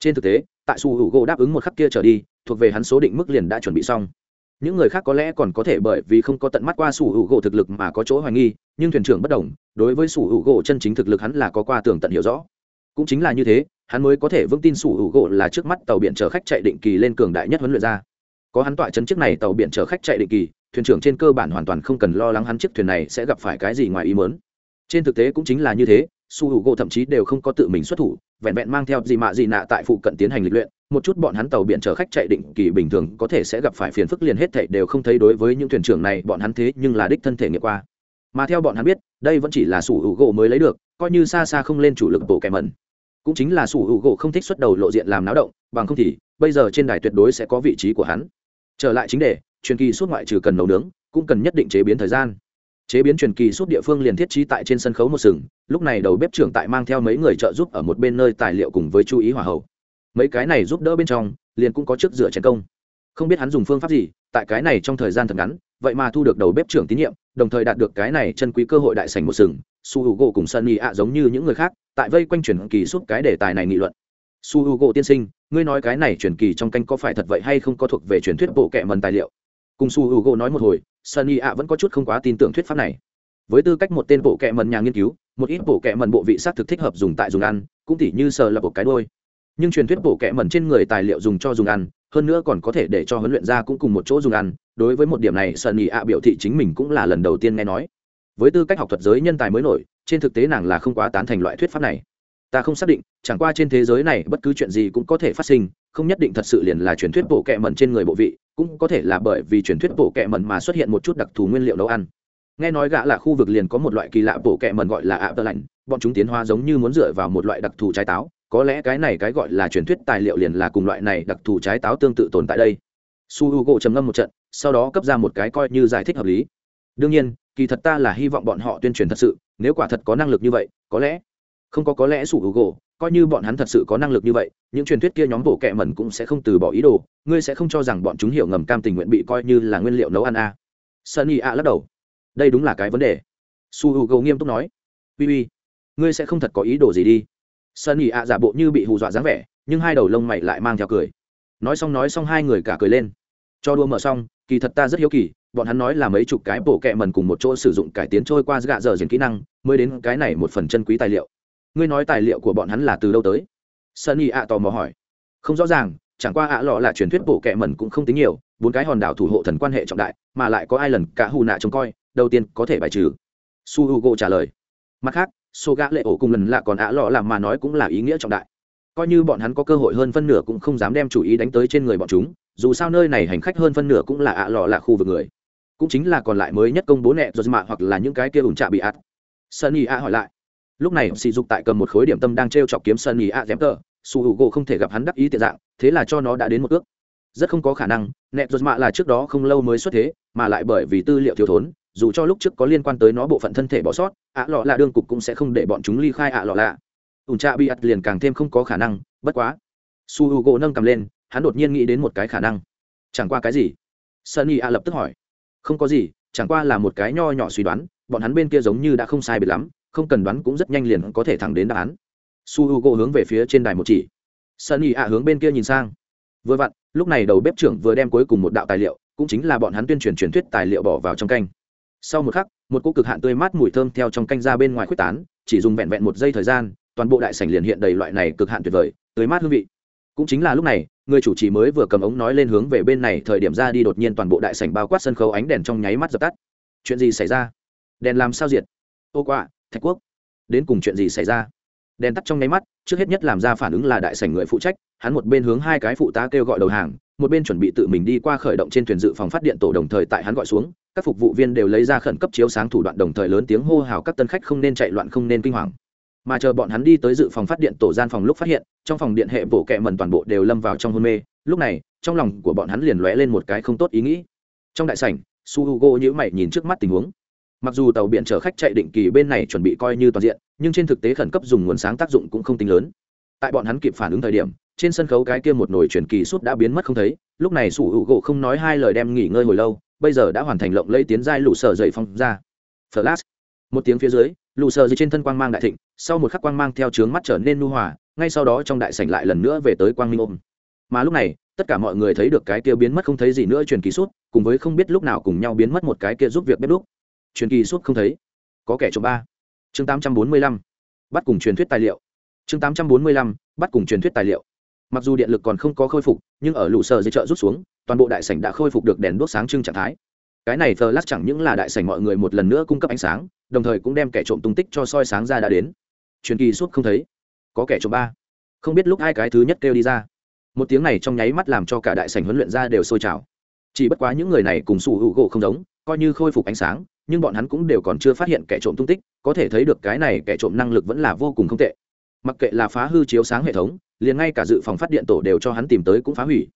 Trên thực tế, tại su hữu gỗ đáp ứng một khắc kia trở đi, thuộc về hắn số định mức liền đã chuẩn bị xong. Những người khác có lẽ còn có thể bởi vì không có tận mắt qua Su hữu gỗ thực lực mà có chỗ hoài nghi, nhưng thuyền trưởng bất đồng, đối với Su hữu gỗ chân chính thực lực hắn là có qua tường tận hiểu rõ. Cũng chính là như thế hắn mới có thể vững tin sủ hữu gỗ là trước mắt tàu biển chở khách chạy định kỳ lên cường đại nhất huấn luyện ra. Có hắn tọa chấn chiếc này tàu biển chở khách chạy định kỳ, thuyền trưởng trên cơ bản hoàn toàn không cần lo lắng hắn chiếc thuyền này sẽ gặp phải cái gì ngoài ý mớn trên thực tế cũng chính là như thế su hữu gỗ thậm chí đều không có tự mình xuất thủ, vẹn vẹn mang theo gì mạ gì nạ tại phụ cận tiến hành lịch luyện, một chút bọn hắn tàu biển chở khách chạy định kỳ bình thường có thể sẽ gặp phải phiền phức liền hết thảy đều không thấy đối với những thuyền trưởng này, bọn hắn thế nhưng là đích thân thể nghiệm qua. Mà theo bọn hắn biết, đây vẫn chỉ là sủ hữu gỗ mới lấy được, coi như xa xa không lên chủ lực bộ kẻ mẩn cũng chính là sủ hữu gỗ không thích xuất đầu lộ diện làm náo động, bằng không thì, bây giờ trên đài tuyệt đối sẽ có vị trí của hắn. Trở lại chính đề, truyền kỳ suốt ngoại trừ cần nấu nướng, cũng cần nhất định chế biến thời gian. Chế biến truyền kỳ suốt địa phương liền thiết trí tại trên sân khấu một sừng, lúc này đầu bếp trưởng tại mang theo mấy người trợ giúp ở một bên nơi tài liệu cùng với chú ý hỏa hậu. Mấy cái này giúp đỡ bên trong, liền cũng có chức dựa chiến công. Không biết hắn dùng phương pháp gì, tại cái này trong thời gian thật ngắn, vậy mà thu được đầu bếp trưởng tín nhiệm, đồng thời đạt được cái này chân quý cơ hội đại sảnh một sừng su h u gỗ cùng sunny ạ giống như những người khác, tại vây quanh truyền kỳ suốt cái đề tài này nghị luận. Su h u gỗ tiên sinh, ngươi nói cái này truyền kỳ trong canh có phải thật vậy hay không có thuộc về truyền thuyết bộ kệ mần tài liệu? Cùng su h u gỗ nói một hồi, sunny ạ vẫn có chút không quá tin tưởng thuyết pháp này. Với tư cách một tên bộ kệ mần nhà nghiên cứu, một ít bộ kệ mần bộ vị s thực thích hợp dùng tại dùng ăn, cũng tỉ như sờ là bộ cái đôi nhưng truyền thuyết bộ kệ mần trên người tài liệu dùng cho dùng ăn, hơn nữa còn có thể để cho huấn luyện ra cũng cùng một chỗ dùng ăn. Đối với một điểm này sợ nhị ạ biểu thị chính mình cũng là lần đầu tiên nghe nói với tư cách học thuật giới nhân tài mới nổi, trên thực tế nàng là không quá tán thành loại thuyết pháp này. Ta không xác định, chẳng qua trên thế giới này bất cứ chuyện gì cũng có thể phát sinh, không nhất định thật sự liền là truyền thuyết bộ kẹ mẩn trên người bộ vị, cũng có thể là bởi vì truyền thuyết bộ kẹ mẩn mà xuất hiện một chút đặc thù nguyên liệu nấu ăn. Nghe nói gã là khu vực liền có một loại kỳ lạ bộ kẹ mẩn gọi là ạ tơ lạnh bọn chúng tiến hóa giống như muốn dựa vào một loại đặc thù trái táo, có lẽ cái này cái gọi là truyền thuyết tài liệu liền là cùng loại này đặc thù trái táo tương tự tồn tại đây. Su h u gỗ trầm ngâm một trận, sau đó cấp ra một cái coi như giải thích hợp lý. Đương nhiên kỳ thật ta là hy vọng bọn họ tuyên truyền thật sự, nếu quả thật có năng lực như vậy, có lẽ, không có có lẽ sủ gỗ coi như bọn hắn thật sự có năng lực như vậy, những truyền thuyết kia nhóm bộ kệ mẩn cũng sẽ không từ bỏ ý đồ, ngươi sẽ không cho rằng bọn chúng hiểu ngầm cam tình nguyện bị coi như là nguyên liệu nấu ăn a à. sunny a lắc đầu. Đây đúng là cái vấn đề. Su h u gỗ nghiêm túc nói. Uy uy, ngươi sẽ không thật có ý đồ gì đi. Sunny a giả bộ như bị hù dọa dáng vẻ, nhưng hai đầu lông mày lại mang theo cười. Nói xong nói xong hai người cả cười lên. Cho đua mở xong, kỳ thật ta rất hiếu kỳ bọn hắn nói là mấy chục cái bổ kẹ mần cùng một chỗ sử dụng cải tiến trôi qua gạ dở diễn kỹ năng, mới đến cái này một phần chân quý tài liệu. Ngươi nói tài liệu của bọn hắn là từ đâu tới? Sunny ạ tò mò hỏi. Không rõ ràng, chẳng qua ạ lọ là truyền thuyết bổ kẹ mần cũng không tính nhiều, bốn cái hòn đảo thủ hộ thần quan hệ trọng đại, mà lại có ai lần cả hù nạ trông coi, đầu tiên có thể bài trừ. Su h u g o trả lời. Mặt khác, số gã lệ ổ cùng lần lạ còn ạ lọ làm mà nói cũng là ý nghĩa trọng đại. Coi như bọn hắn có cơ hội hơn phân nửa cũng không dám đem chủ ý đánh tới trên người bọn chúng, dù sao nơi này hành khách hơn phân nửa cũng là ạ lọ là khu vực người cũng chính là còn lại mới nhất công bố nẹ rồi mạ hoặc là những cái kia ủn trạ bị ạt. Sunny a hỏi lại. Lúc này, sỉ dục tại cầm một khối điểm tâm đang t r e o chọc kiếm sunny a dém tờ. Su hữu gỗ không thể gặp hắn đắc ý tiện dạng, thế là cho nó đã đến một ước. Rất không có khả năng, nẹ rồi mạ là trước đó không lâu mới xuất thế, mà lại bởi vì tư liệu thiếu thốn, dù cho lúc trước có liên quan tới nó bộ phận thân thể bỏ sót, ạ lọ lạ đương cục cũng sẽ không để bọn chúng ly khai ạ lọ lạ. Ủn trạ bị ạt liền càng thêm không có khả năng, bất quá. Su hữu gỗ nâng cầm lên, hắn đột nhiên nghĩ đến một cái khả năng. Chẳng qua cái gì? Sunny a lập tức hỏi không có gì, chẳng qua là một cái nho nhỏ suy đoán, bọn hắn bên kia giống như đã không sai biệt lắm, không cần đoán cũng rất nhanh liền có thể thẳng đến đáp án. Su h u gỗ hướng về phía trên đài một chỉ. Sunny ạ hướng bên kia nhìn sang. Vừa vặn, lúc này đầu bếp trưởng vừa đem cuối cùng một đạo tài liệu, cũng chính là bọn hắn tuyên truyền truyền thuyết tài liệu bỏ vào trong canh. Sau một khắc, một cỗ cực hạn tươi mát mùi thơm theo trong canh ra bên ngoài khuếch tán, chỉ dùng vẹn vẹn một giây thời gian, toàn bộ đại sảnh liền hiện đầy loại này cực hạn tuyệt vời, tươi mát hương vị. Cũng chính là lúc này người chủ trì mới vừa cầm ống nói lên hướng về bên này, thời điểm ra đi đột nhiên toàn bộ đại sảnh bao quát sân khấu ánh đèn trong nháy mắt dập tắt. Chuyện gì xảy ra? Đèn làm sao diệt? Ô quạ, thạch quốc. Đến cùng chuyện gì xảy ra? Đèn tắt trong nháy mắt, trước hết nhất làm ra phản ứng là đại sảnh người phụ trách, hắn một bên hướng hai cái phụ tá kêu gọi đầu hàng, một bên chuẩn bị tự mình đi qua khởi động trên thuyền dự phòng phát điện tổ đồng thời tại hắn gọi xuống, các phục vụ viên đều lấy ra khẩn cấp chiếu sáng thủ đoạn đồng thời lớn tiếng hô hào các tân khách không nên chạy loạn, không nên kinh hoàng mà chờ bọn hắn đi tới dự phòng phát điện tổ gian phòng lúc phát hiện, trong phòng điện hệ bộ kệ mần toàn bộ đều lâm vào trong hôn mê. Lúc này, trong lòng của bọn hắn liền lóe lên một cái không tốt ý nghĩ. Trong đại sảnh, su hugo nhữ mày nhìn trước mắt tình huống. Mặc dù tàu biển chở khách chạy định kỳ bên này chuẩn bị coi như toàn diện, nhưng trên thực tế khẩn cấp dùng nguồn sáng tác dụng cũng không tính lớn. Tại bọn hắn kịp phản ứng thời điểm, trên sân khấu cái kia một nồi truyền kỳ suốt đã biến mất không thấy. Lúc này su hugo không nói hai lời đem nghỉ ngơi hồi lâu, bây giờ đã hoàn thành lộng lấy tiến giai lũ sở dậy phong ra. Flash. Một tiếng phía dưới, lũ sở dưới trên thân quang mang đại thịnh sau một khắc quang mang theo trướng mắt trở nên nu hòa, ngay sau đó trong đại sảnh lại lần nữa về tới quang minh ôm. Mà lúc này, tất cả mọi người thấy được cái kia biến mất không thấy gì nữa truyền kỳ suốt, cùng với không biết lúc nào cùng nhau biến mất một cái kia giúp việc bếp lúc truyền kỳ suốt không thấy. Có kẻ trộm ba. Chương tám trăm bốn mươi lăm. Bắt cùng truyền thuyết tài liệu. Chương tám trăm bốn mươi lăm. Bắt cùng truyền thuyết tài liệu. Mặc dù điện lực còn không có khôi phục, nhưng ở lũ sở dây chợ rút xuống, toàn bộ đại sảnh đã khôi phục được đèn đuốc sáng trưng trạng thái. Cái này thờ lắc chẳng những là đại sảnh mọi người một lần nữa cung cấp ánh sáng, đồng thời cũng đem kẻ trộm tung tích cho soi sáng ra đã đến truyền kỳ suốt không thấy. Có kẻ trộm ba. Không biết lúc hai cái thứ nhất kêu đi ra. Một tiếng này trong nháy mắt làm cho cả đại sảnh huấn luyện ra đều sôi trào. Chỉ bất quá những người này cùng sủ hữu gỗ không giống, coi như khôi phục ánh sáng, nhưng bọn hắn cũng đều còn chưa phát hiện kẻ trộm tung tích, có thể thấy được cái này kẻ trộm năng lực vẫn là vô cùng không tệ. Mặc kệ là phá hư chiếu sáng hệ thống, liền ngay cả dự phòng phát điện tổ đều cho hắn tìm tới cũng phá hủy.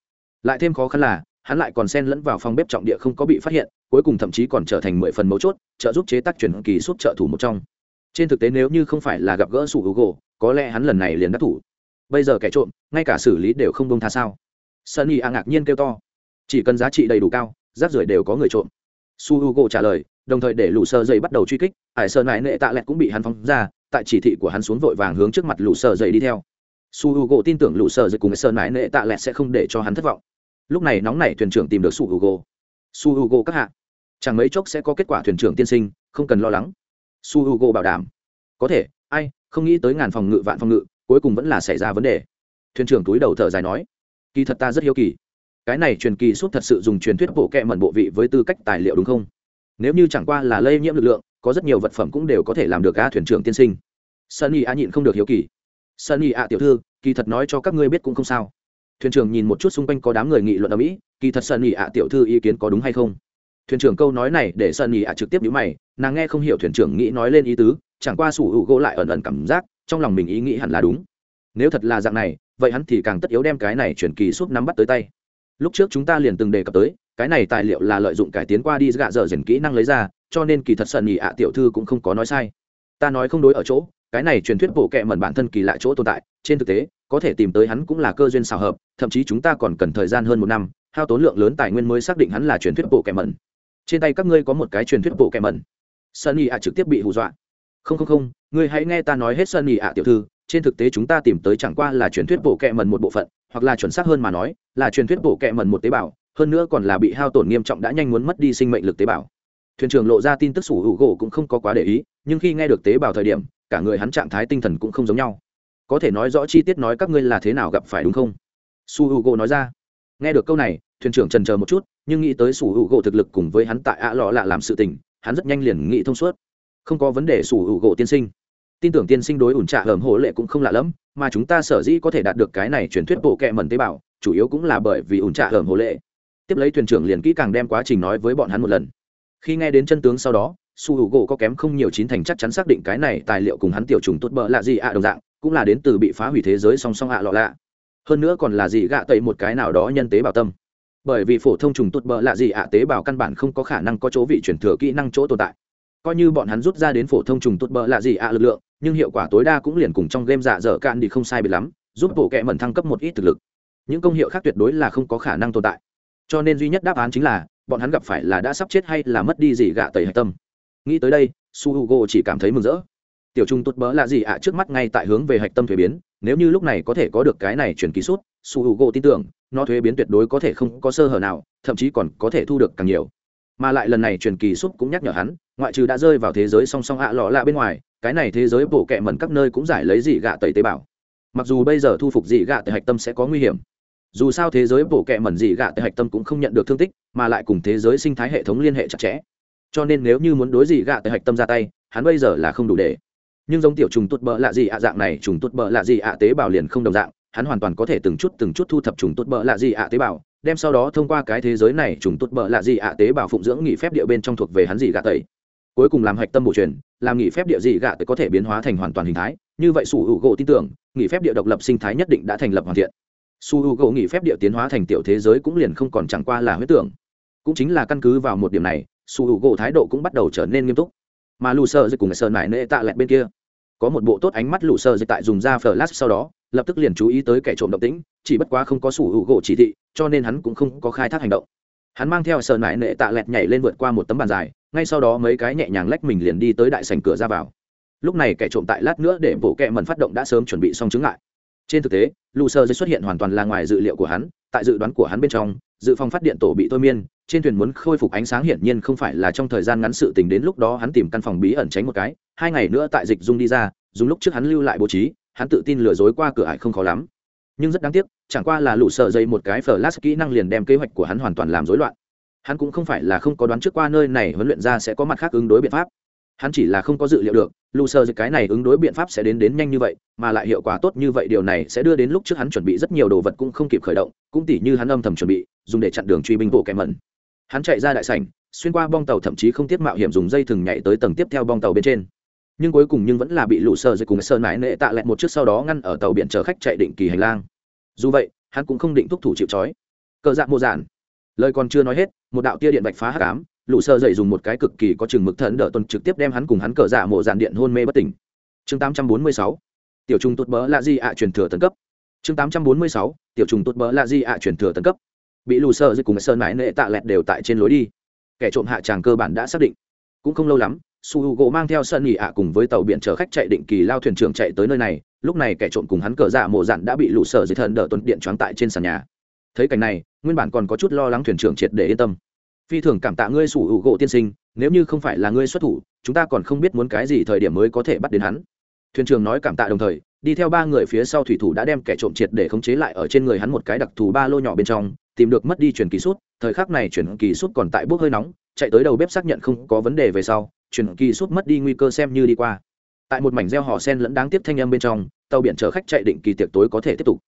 Lại thêm khó khăn là, hắn lại còn xen lẫn vào phòng bếp trọng địa không có bị phát hiện, cuối cùng thậm chí còn trở thành mười phần mấu chốt, trợ giúp chế tác chuyển kỳ suốt trợ thủ một trong trên thực tế nếu như không phải là gặp gỡ sủ hữu gỗ có lẽ hắn lần này liền đắc thủ. Bây giờ kẻ trộm, ngay cả xử lý đều không đông tha sao? Sunny a ngạc nhiên kêu to. Chỉ cần giá trị đầy đủ cao, rác rưởi đều có người trộm. Su h u gỗ trả lời, đồng thời để lũ sơ dậy bắt đầu truy kích, hải sơn mãi nệ tạ lẹt cũng bị hắn phóng ra, tại chỉ thị của hắn xuống vội vàng hướng trước mặt lũ sơ dậy đi theo. Su h u gỗ tin tưởng lũ sơ dậy cùng sơn mãi nệ tạ lẹt sẽ không để cho hắn thất vọng. Lúc này nóng nảy thuyền trưởng tìm được su h u gỗ su h u gỗ các hạ, chẳng mấy chốc sẽ có kết quả thuyền trưởng tiên sinh, không cần lo lắng su h u gỗ bảo đảm. Có thể, ai không nghĩ tới ngàn phòng ngự, vạn phòng ngự, cuối cùng vẫn là xảy ra vấn đề. Thuyền trưởng túi đầu thở dài nói, kỳ thật ta rất hiếu kỳ. Cái này truyền kỳ suốt thật sự dùng truyền thuyết bộ kệ mẩn bộ vị với tư cách tài liệu đúng không? Nếu như chẳng qua là lây nhiễm lực lượng, có rất nhiều vật phẩm cũng đều có thể làm được a thuyền trưởng tiên sinh. Sunny a nhịn không được hiếu kỳ. Sunny a tiểu thư, kỳ thật nói cho các ngươi biết cũng không sao. Thuyền trưởng nhìn một chút xung quanh có đám người nghị luận ở mỹ, kỳ thật sunny a tiểu thư ý kiến có đúng hay không? Thuyền trưởng câu nói này để sunny ạ trực tiếp nhữ mày, nàng nghe không hiểu thuyền trưởng nghĩ nói lên ý tứ, chẳng qua sủ hữu gỗ lại ẩn ẩn cảm giác, trong lòng mình ý nghĩ hẳn là đúng. Nếu thật là dạng này, vậy hắn thì càng tất yếu đem cái này chuyển kỳ suốt nắm bắt tới tay. Lúc trước chúng ta liền từng đề cập tới, cái này tài liệu là lợi dụng cải tiến qua đi gạ dở dần kỹ năng lấy ra, cho nên kỳ thật sân nhị ạ tiểu thư cũng không có nói sai. Ta nói không đối ở chỗ, cái này truyền thuyết bộ kệ mẩn bản thân kỳ lạ chỗ tồn tại, trên thực tế, có thể tìm tới hắn cũng là cơ duyên xào hợp, thậm chí chúng ta còn cần thời gian hơn một năm, hao tốn lượng lớn tài nguyên mới xác định hắn là truyền thuyết bộ kệ mẩn trên tay các ngươi có một cái truyền thuyết bộ kệ mẩn. Sunny ạ trực tiếp bị hù dọa. Không không không, ngươi hãy nghe ta nói hết sunny ạ tiểu thư. Trên thực tế chúng ta tìm tới chẳng qua là truyền thuyết bộ kệ mẩn một bộ phận, hoặc là chuẩn xác hơn mà nói, là truyền thuyết bộ kệ mẩn một tế bào, hơn nữa còn là bị hao tổn nghiêm trọng đã nhanh muốn mất đi sinh mệnh lực tế bào. Thuyền trưởng lộ ra tin tức sủ hữu gỗ cũng không có quá để ý, nhưng khi nghe được tế bào thời điểm, cả người hắn trạng thái tinh thần cũng không giống nhau. Có thể nói rõ chi tiết nói các ngươi là thế nào gặp phải đúng không? Su hữu gỗ nói ra. Nghe được câu này, thuyền trưởng trần chờ một chút nhưng nghĩ tới sủ hữu gỗ thực lực cùng với hắn tại ạ lọ lạ làm sự tình, hắn rất nhanh liền nghĩ thông suốt. Không có vấn đề sủ hữu gỗ tiên sinh. Tin tưởng tiên sinh đối ủn trạ hởm hổ lệ cũng không lạ lẫm, mà chúng ta sở dĩ có thể đạt được cái này truyền thuyết bộ kệ mẩn tế bào, chủ yếu cũng là bởi vì ủn trạ hởm hổ lệ. Tiếp lấy thuyền trưởng liền kỹ càng đem quá trình nói với bọn hắn một lần. Khi nghe đến chân tướng sau đó su hữu gỗ có kém không nhiều chín thành chắc chắn xác định cái này tài liệu cùng hắn tiểu trùng tốt bỡ là gì ạ đồng dạng, cũng là đến từ bị phá hủy thế giới song song ạ lọ lạ. Hơn nữa còn là gì gạ tẩy một cái nào đó nhân tế bào tâm bởi vì phổ thông trùng tụt bợ lạ gì ạ à, tế bào căn bản không có khả năng có chỗ vị chuyển thừa kỹ năng chỗ tồn tại. Coi như bọn hắn rút ra đến phổ thông trùng tụt bợ lạ gì ạ à, lực lượng, nhưng hiệu quả tối đa cũng liền cùng trong game giả dở cạn đi không sai bị lắm, giúp bộ kệ mẩn thăng cấp một ít thực lực. Những công hiệu khác tuyệt đối là không có khả năng tồn tại. Cho nên duy nhất đáp án chính là, bọn hắn gặp phải là đã sắp chết hay là mất đi gì gạ tẩy hạch tâm. Nghĩ tới đây, su h u g o chỉ cảm thấy mừng rỡ. Tiểu trung tốt bỡ là gì ạ, trước mắt ngay tại hướng về hạch tâm thuế biến, nếu như lúc này có thể có được cái này chuyển ký sút su h u gỗ tin tưởng, nó thuế biến tuyệt đối có thể không có sơ hở nào, thậm chí còn có thể thu được càng nhiều. Mà lại lần này truyền kỳ xúc cũng nhắc nhở hắn, ngoại trừ đã rơi vào thế giới song song ạ lọ lạ bên ngoài, cái này thế giới bổ kẹ mẩn các nơi cũng giải lấy dị gạ tẩy tế bào. Mặc dù bây giờ thu phục dị gạ tẩy hạch tâm sẽ có nguy hiểm, dù sao thế giới bổ kẹ mẩn dị gạ tẩy hạch tâm cũng không nhận được thương tích, mà lại cùng thế giới sinh thái hệ thống liên hệ chặt chẽ. Cho nên nếu như muốn đối dị gạ tẩy hạch tâm ra tay, hắn bây giờ là không đủ để. Nhưng giống tiểu trùng tốt bỡ lạ gì ạ dạng này, trùng tốt bỡ lạ gì ạ tế bào liền không đồng dạng hắn hoàn toàn có thể từng chút từng chút thu thập trùng tốt bợ lạ gì ạ tế bào, đem sau đó thông qua cái thế giới này trùng tốt bợ lạ gì ạ tế bào phụng dưỡng nghỉ phép địa bên trong thuộc về hắn gì gạ tẩy. Cuối cùng làm hạch tâm bổ truyền, làm nghỉ phép địa gì gạ tẩy có thể biến hóa thành hoàn toàn hình thái, như vậy su hữu gỗ tin tưởng, nghỉ phép địa độc lập sinh thái nhất định đã thành lập hoàn thiện. Su hữu gỗ nghỉ phép địa tiến hóa thành tiểu thế giới cũng liền không còn chẳng qua là huyết tưởng. Cũng chính là căn cứ vào một điểm này, su hữu gỗ thái độ cũng bắt đầu trở nên nghiêm túc. Mà lù sơ dịch cùng sơn mải nệ tạ lẹt bên kia, có một bộ tốt ánh mắt lù sơ dịch tại dùng ra flash sau đó lập tức liền chú ý tới kẻ trộm động tĩnh, chỉ bất quá không có sủ hữu gỗ chỉ thị, cho nên hắn cũng không có khai thác hành động. Hắn mang theo sợ nại nệ tạ lẹt nhảy lên vượt qua một tấm bàn dài, ngay sau đó mấy cái nhẹ nhàng lách mình liền đi tới đại sành cửa ra vào. Lúc này kẻ trộm tại lát nữa để bộ kẹ mần phát động đã sớm chuẩn bị xong chứng lại trên thực tế, lù sơ dây xuất hiện hoàn toàn là ngoài dự liệu của hắn, tại dự đoán của hắn bên trong, dự phòng phát điện tổ bị thôi miên, trên thuyền muốn khôi phục ánh sáng hiển nhiên không phải là trong thời gian ngắn sự tình đến lúc đó hắn tìm căn phòng bí ẩn tránh một cái, hai ngày nữa tại dịch dung đi ra, dùng lúc trước hắn lưu lại bố trí hắn tự tin lừa dối qua cửa ải không khó lắm. Nhưng rất đáng tiếc, chẳng qua là lũ sợ dây một cái flash kỹ năng liền đem kế hoạch của hắn hoàn toàn làm rối loạn. Hắn cũng không phải là không có đoán trước qua nơi này huấn luyện ra sẽ có mặt khác ứng đối biện pháp. Hắn chỉ là không có dự liệu được, lũ sợ dây cái này ứng đối biện pháp sẽ đến đến nhanh như vậy, mà lại hiệu quả tốt như vậy điều này sẽ đưa đến lúc trước hắn chuẩn bị rất nhiều đồ vật cũng không kịp khởi động, cũng tỉ như hắn âm thầm chuẩn bị, dùng để chặn đường truy binh bộ kẻ mẩn. Hắn chạy ra đại sảnh, xuyên qua bong tàu thậm chí không tiếc mạo hiểm dùng dây thừng nhảy tới tầng tiếp theo bong tàu bên trên nhưng cuối cùng nhưng vẫn là bị lũ sơ dây cùng sơn mãi nệ tạ lẹt một chiếc sau đó ngăn ở tàu biển chở khách chạy định kỳ hành lang. Dù vậy, hắn cũng không định thúc thủ chịu trói. Cờ dạ dạng mô giản lời còn chưa nói hết, một đạo tia điện bạch phá hạ cám lũ sơ dậy dùng một cái cực kỳ có chừng mực thần đỡ tuần trực tiếp đem hắn cùng hắn cờ dạ mộ giản điện hôn mê bất tỉnh. Chương 846 tiểu trung tốt bỡ là di ạ truyền thừa tấn cấp. Chương 846 tiểu trung tốt bỡ là di ạ truyền thừa tấn cấp. Bị lù sơ dậy cùng sơn mãi nệ tạ lẹt đều tại trên lối đi. Kẻ trộm hạ tràng cơ bản đã xác định. Cũng không lâu lắm su h u gỗ mang theo sơn nghỉ ạ cùng với tàu biển chở khách chạy định kỳ lao thuyền trưởng chạy tới nơi này, lúc này kẻ trộm cùng hắn cờ dạ mộ dạn đã bị lũ sở dây thần đỡ tuần điện choáng tại trên sàn nhà. Thấy cảnh này, nguyên bản còn có chút lo lắng thuyền trưởng triệt để yên tâm. Phi thường cảm tạ ngươi, su h u gỗ tiên sinh, nếu như không phải là ngươi xuất thủ, chúng ta còn không biết muốn cái gì thời điểm mới có thể bắt đến hắn. Thuyền trưởng nói cảm tạ đồng thời, đi theo ba người phía sau thủy thủ đã đem kẻ trộm triệt để khống chế lại ở trên người hắn một cái đặc thù ba lô nhỏ bên trong, tìm được mất đi chuyển kỳ sút. Thời khắc này chuyển kỳ sút còn tại bốc hơi nóng, chạy tới đầu bếp xác nhận không có vấn đề về sau chuyển kỳ sút mất đi nguy cơ xem như đi qua. Tại một mảnh gieo hò sen lẫn đáng tiếp thanh âm bên trong, tàu biển chở khách chạy định kỳ tiệc tối có thể tiếp tục.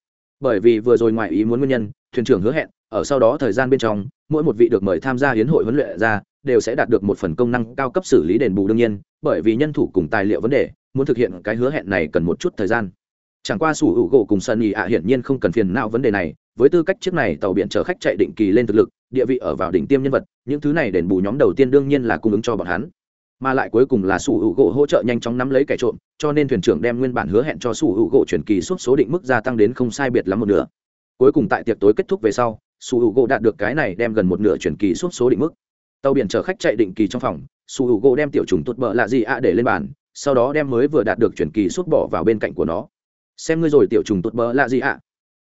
Bởi vì vừa rồi ngoài ý muốn nguyên nhân, thuyền trưởng hứa hẹn, ở sau đó thời gian bên trong, mỗi một vị được mời tham gia hiến hội huấn luyện ra, đều sẽ đạt được một phần công năng cao cấp xử lý đền bù đương nhiên, bởi vì nhân thủ cùng tài liệu vấn đề, muốn thực hiện cái hứa hẹn này cần một chút thời gian. Chẳng qua sủ hữu gỗ cùng sân nhị ạ hiển nhiên không cần phiền não vấn đề này, với tư cách trước này tàu biển chở khách chạy định kỳ lên thực lực, địa vị ở vào đỉnh tiêm nhân vật, những thứ này đền bù nhóm đầu tiên đương nhiên là cung ứng cho bọn hắn mà lại cuối cùng là sủ hữu gỗ hỗ trợ nhanh chóng nắm lấy kẻ trộm, cho nên thuyền trưởng đem nguyên bản hứa hẹn cho sủ hữu gỗ chuyển kỳ suốt số định mức gia tăng đến không sai biệt lắm một nửa. Cuối cùng tại tiệc tối kết thúc về sau, sủ hữu gỗ đạt được cái này đem gần một nửa chuyển kỳ suốt số định mức. Tàu biển chở khách chạy định kỳ trong phòng, sủ hữu gỗ đem tiểu trùng tốt bợ lạ gì ạ để lên bàn, sau đó đem mới vừa đạt được chuyển kỳ suốt bỏ vào bên cạnh của nó. Xem ngươi rồi, tiểu trùng tốt bợ lạ gì ạ?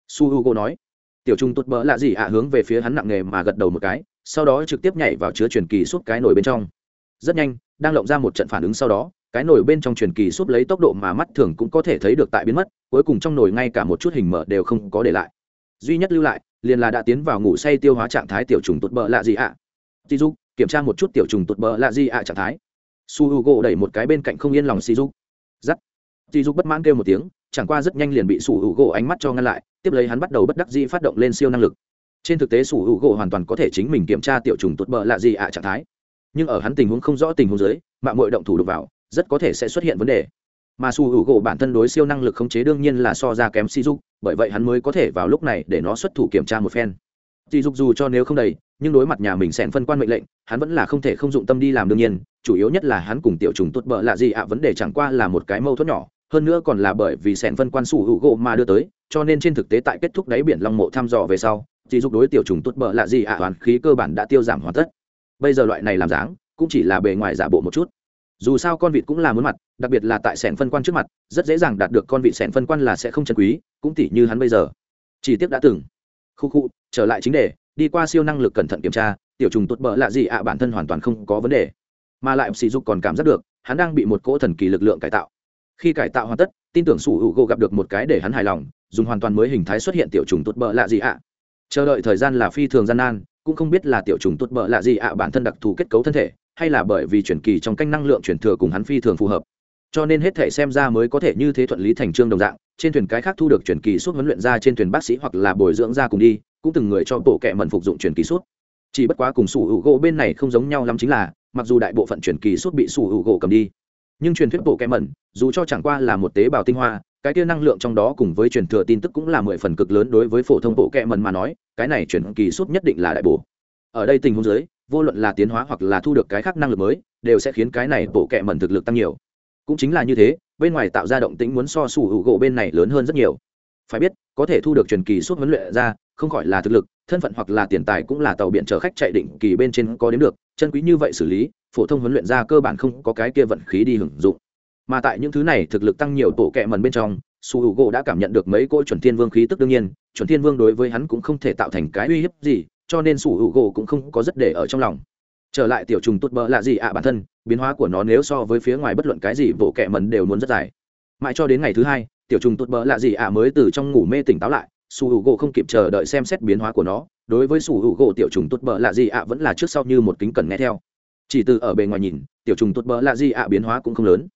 Su h u g nói. Tiểu trùng tốt bợ lạ gì ạ hướng về phía hắn nặng nghề mà gật đầu một cái, sau đó trực tiếp nhảy vào chứa chuyển kỳ suốt cái nồi bên trong rất nhanh, đang lộng ra một trận phản ứng sau đó, cái nồi bên trong truyền kỳ súp lấy tốc độ mà mắt thường cũng có thể thấy được tại biến mất, cuối cùng trong nồi ngay cả một chút hình mở đều không có để lại. Duy nhất lưu lại, liền là đã tiến vào ngủ say tiêu hóa trạng thái tiểu trùng tụt bờ lạ gì ạ. À? dục, kiểm tra một chút tiểu trùng tụt bờ lạ gì ạ trạng thái. Su h u gỗ đẩy một cái bên cạnh không yên lòng si dục. Giắt. Si dục bất mãn kêu một tiếng, chẳng qua rất nhanh liền bị su h u gỗ ánh mắt cho ngăn lại, tiếp lấy hắn bắt đầu bất đắc dĩ phát động lên siêu năng lực. Trên thực tế su h u gỗ hoàn toàn có thể chính mình kiểm tra tiểu trùng tụt bờ lạ gì ạ trạng thái nhưng ở hắn tình huống không rõ tình huống dưới, mạng mội động thủ đục vào, rất có thể sẽ xuất hiện vấn đề. Mà su hữu gỗ bản thân đối siêu năng lực khống chế đương nhiên là so ra kém si dục, bởi vậy hắn mới có thể vào lúc này để nó xuất thủ kiểm tra một phen. Si dục dù cho nếu không đầy, nhưng đối mặt nhà mình xẻn phân quan mệnh lệnh, hắn vẫn là không thể không dụng tâm đi làm đương nhiên, chủ yếu nhất là hắn cùng tiểu trùng tốt bợ lạ gì ạ, vấn đề chẳng qua là một cái mâu thuẫn nhỏ, hơn nữa còn là bởi vì Sẻn phân quan su hữu gỗ mà đưa tới, cho nên trên thực tế tại kết thúc đáy biển long mộ thăm dò về sau chỉ dục đối tiểu trùng tốt bợ lạ gì ạ, hoàn khí cơ bản đã tiêu giảm hoàn tất bây giờ loại này làm dáng cũng chỉ là bề ngoài giả bộ một chút. Dù sao con vịt cũng là muốn mặt, đặc biệt là tại sẻn phân quan trước mặt, rất dễ dàng đạt được con vịt sẻn phân quan là sẽ không chân quý, cũng tỉ như hắn bây giờ. Chỉ tiếc đã từng. Khu khu, trở lại chính đề, đi qua siêu năng lực cẩn thận kiểm tra, tiểu trùng tốt bỡ lạ gì ạ, bản thân hoàn toàn không có vấn đề. Mà lại sỉ dục còn cảm giác được, hắn đang bị một cỗ thần kỳ lực lượng cải tạo. Khi cải tạo hoàn tất, tin tưởng sủ hữu gỗ gặp được một cái để hắn hài lòng, dùng hoàn toàn mới hình thái xuất hiện tiểu trùng tốt bỡ lạ gì ạ. Chờ đợi thời gian là phi thường gian nan cũng không biết là tiểu trùng tốt bợ lạ gì ạ, bản thân đặc thù kết cấu thân thể, hay là bởi vì chuyển kỳ trong canh năng lượng chuyển thừa cùng hắn phi thường phù hợp. Cho nên hết thể xem ra mới có thể như thế thuận lý thành trương đồng dạng, trên thuyền cái khác thu được chuyển kỳ suốt huấn luyện ra trên thuyền bác sĩ hoặc là bồi dưỡng ra cùng đi, cũng từng người cho bộ kệ mẩn phục dụng chuyển kỳ suốt. Chỉ bất quá cùng sủ hữu gỗ bên này không giống nhau lắm chính là, mặc dù đại bộ phận chuyển kỳ suốt bị sủ hữu gỗ cầm đi, nhưng truyền thuyết bộ kệ mẩn, dù cho chẳng qua là một tế bào tinh hoa cái kia năng lượng trong đó cùng với truyền thừa tin tức cũng là mười phần cực lớn đối với phổ thông bộ kệ mần mà nói, cái này chuyển kỳ suốt nhất định là đại bổ. Ở đây tình huống dưới, vô luận là tiến hóa hoặc là thu được cái khác năng lực mới, đều sẽ khiến cái này bộ kệ mần thực lực tăng nhiều. Cũng chính là như thế, bên ngoài tạo ra động tĩnh muốn so sủ hữu gỗ bên này lớn hơn rất nhiều. Phải biết, có thể thu được truyền kỳ suốt huấn luyện ra, không khỏi là thực lực, thân phận hoặc là tiền tài cũng là tàu biển chở khách chạy định kỳ bên trên có đến được, chân quý như vậy xử lý, phổ thông huấn luyện ra cơ bản không có cái kia vận khí đi hưởng dụng mà tại những thứ này thực lực tăng nhiều tổ kẹ mần bên trong, su h u gỗ đã cảm nhận được mấy cỗ chuẩn thiên vương khí tức đương nhiên, chuẩn thiên vương đối với hắn cũng không thể tạo thành cái uy hiếp gì, cho nên su h u gỗ cũng không có rất để ở trong lòng. Trở lại tiểu trùng tốt bỡ là gì ạ bản thân, biến hóa của nó nếu so với phía ngoài bất luận cái gì bộ kẹ mần đều muốn rất dài. Mãi cho đến ngày thứ hai, tiểu trùng tốt bỡ là gì ạ mới từ trong ngủ mê tỉnh táo lại, su h u gỗ không kịp chờ đợi xem xét biến hóa của nó, đối với su h u gỗ tiểu trùng tốt bỡ là gì ạ vẫn là trước sau như một kính cần nghe theo. Chỉ từ ở bề ngoài nhìn, tiểu trùng tốt bỡ là gì ạ biến hóa cũng không lớn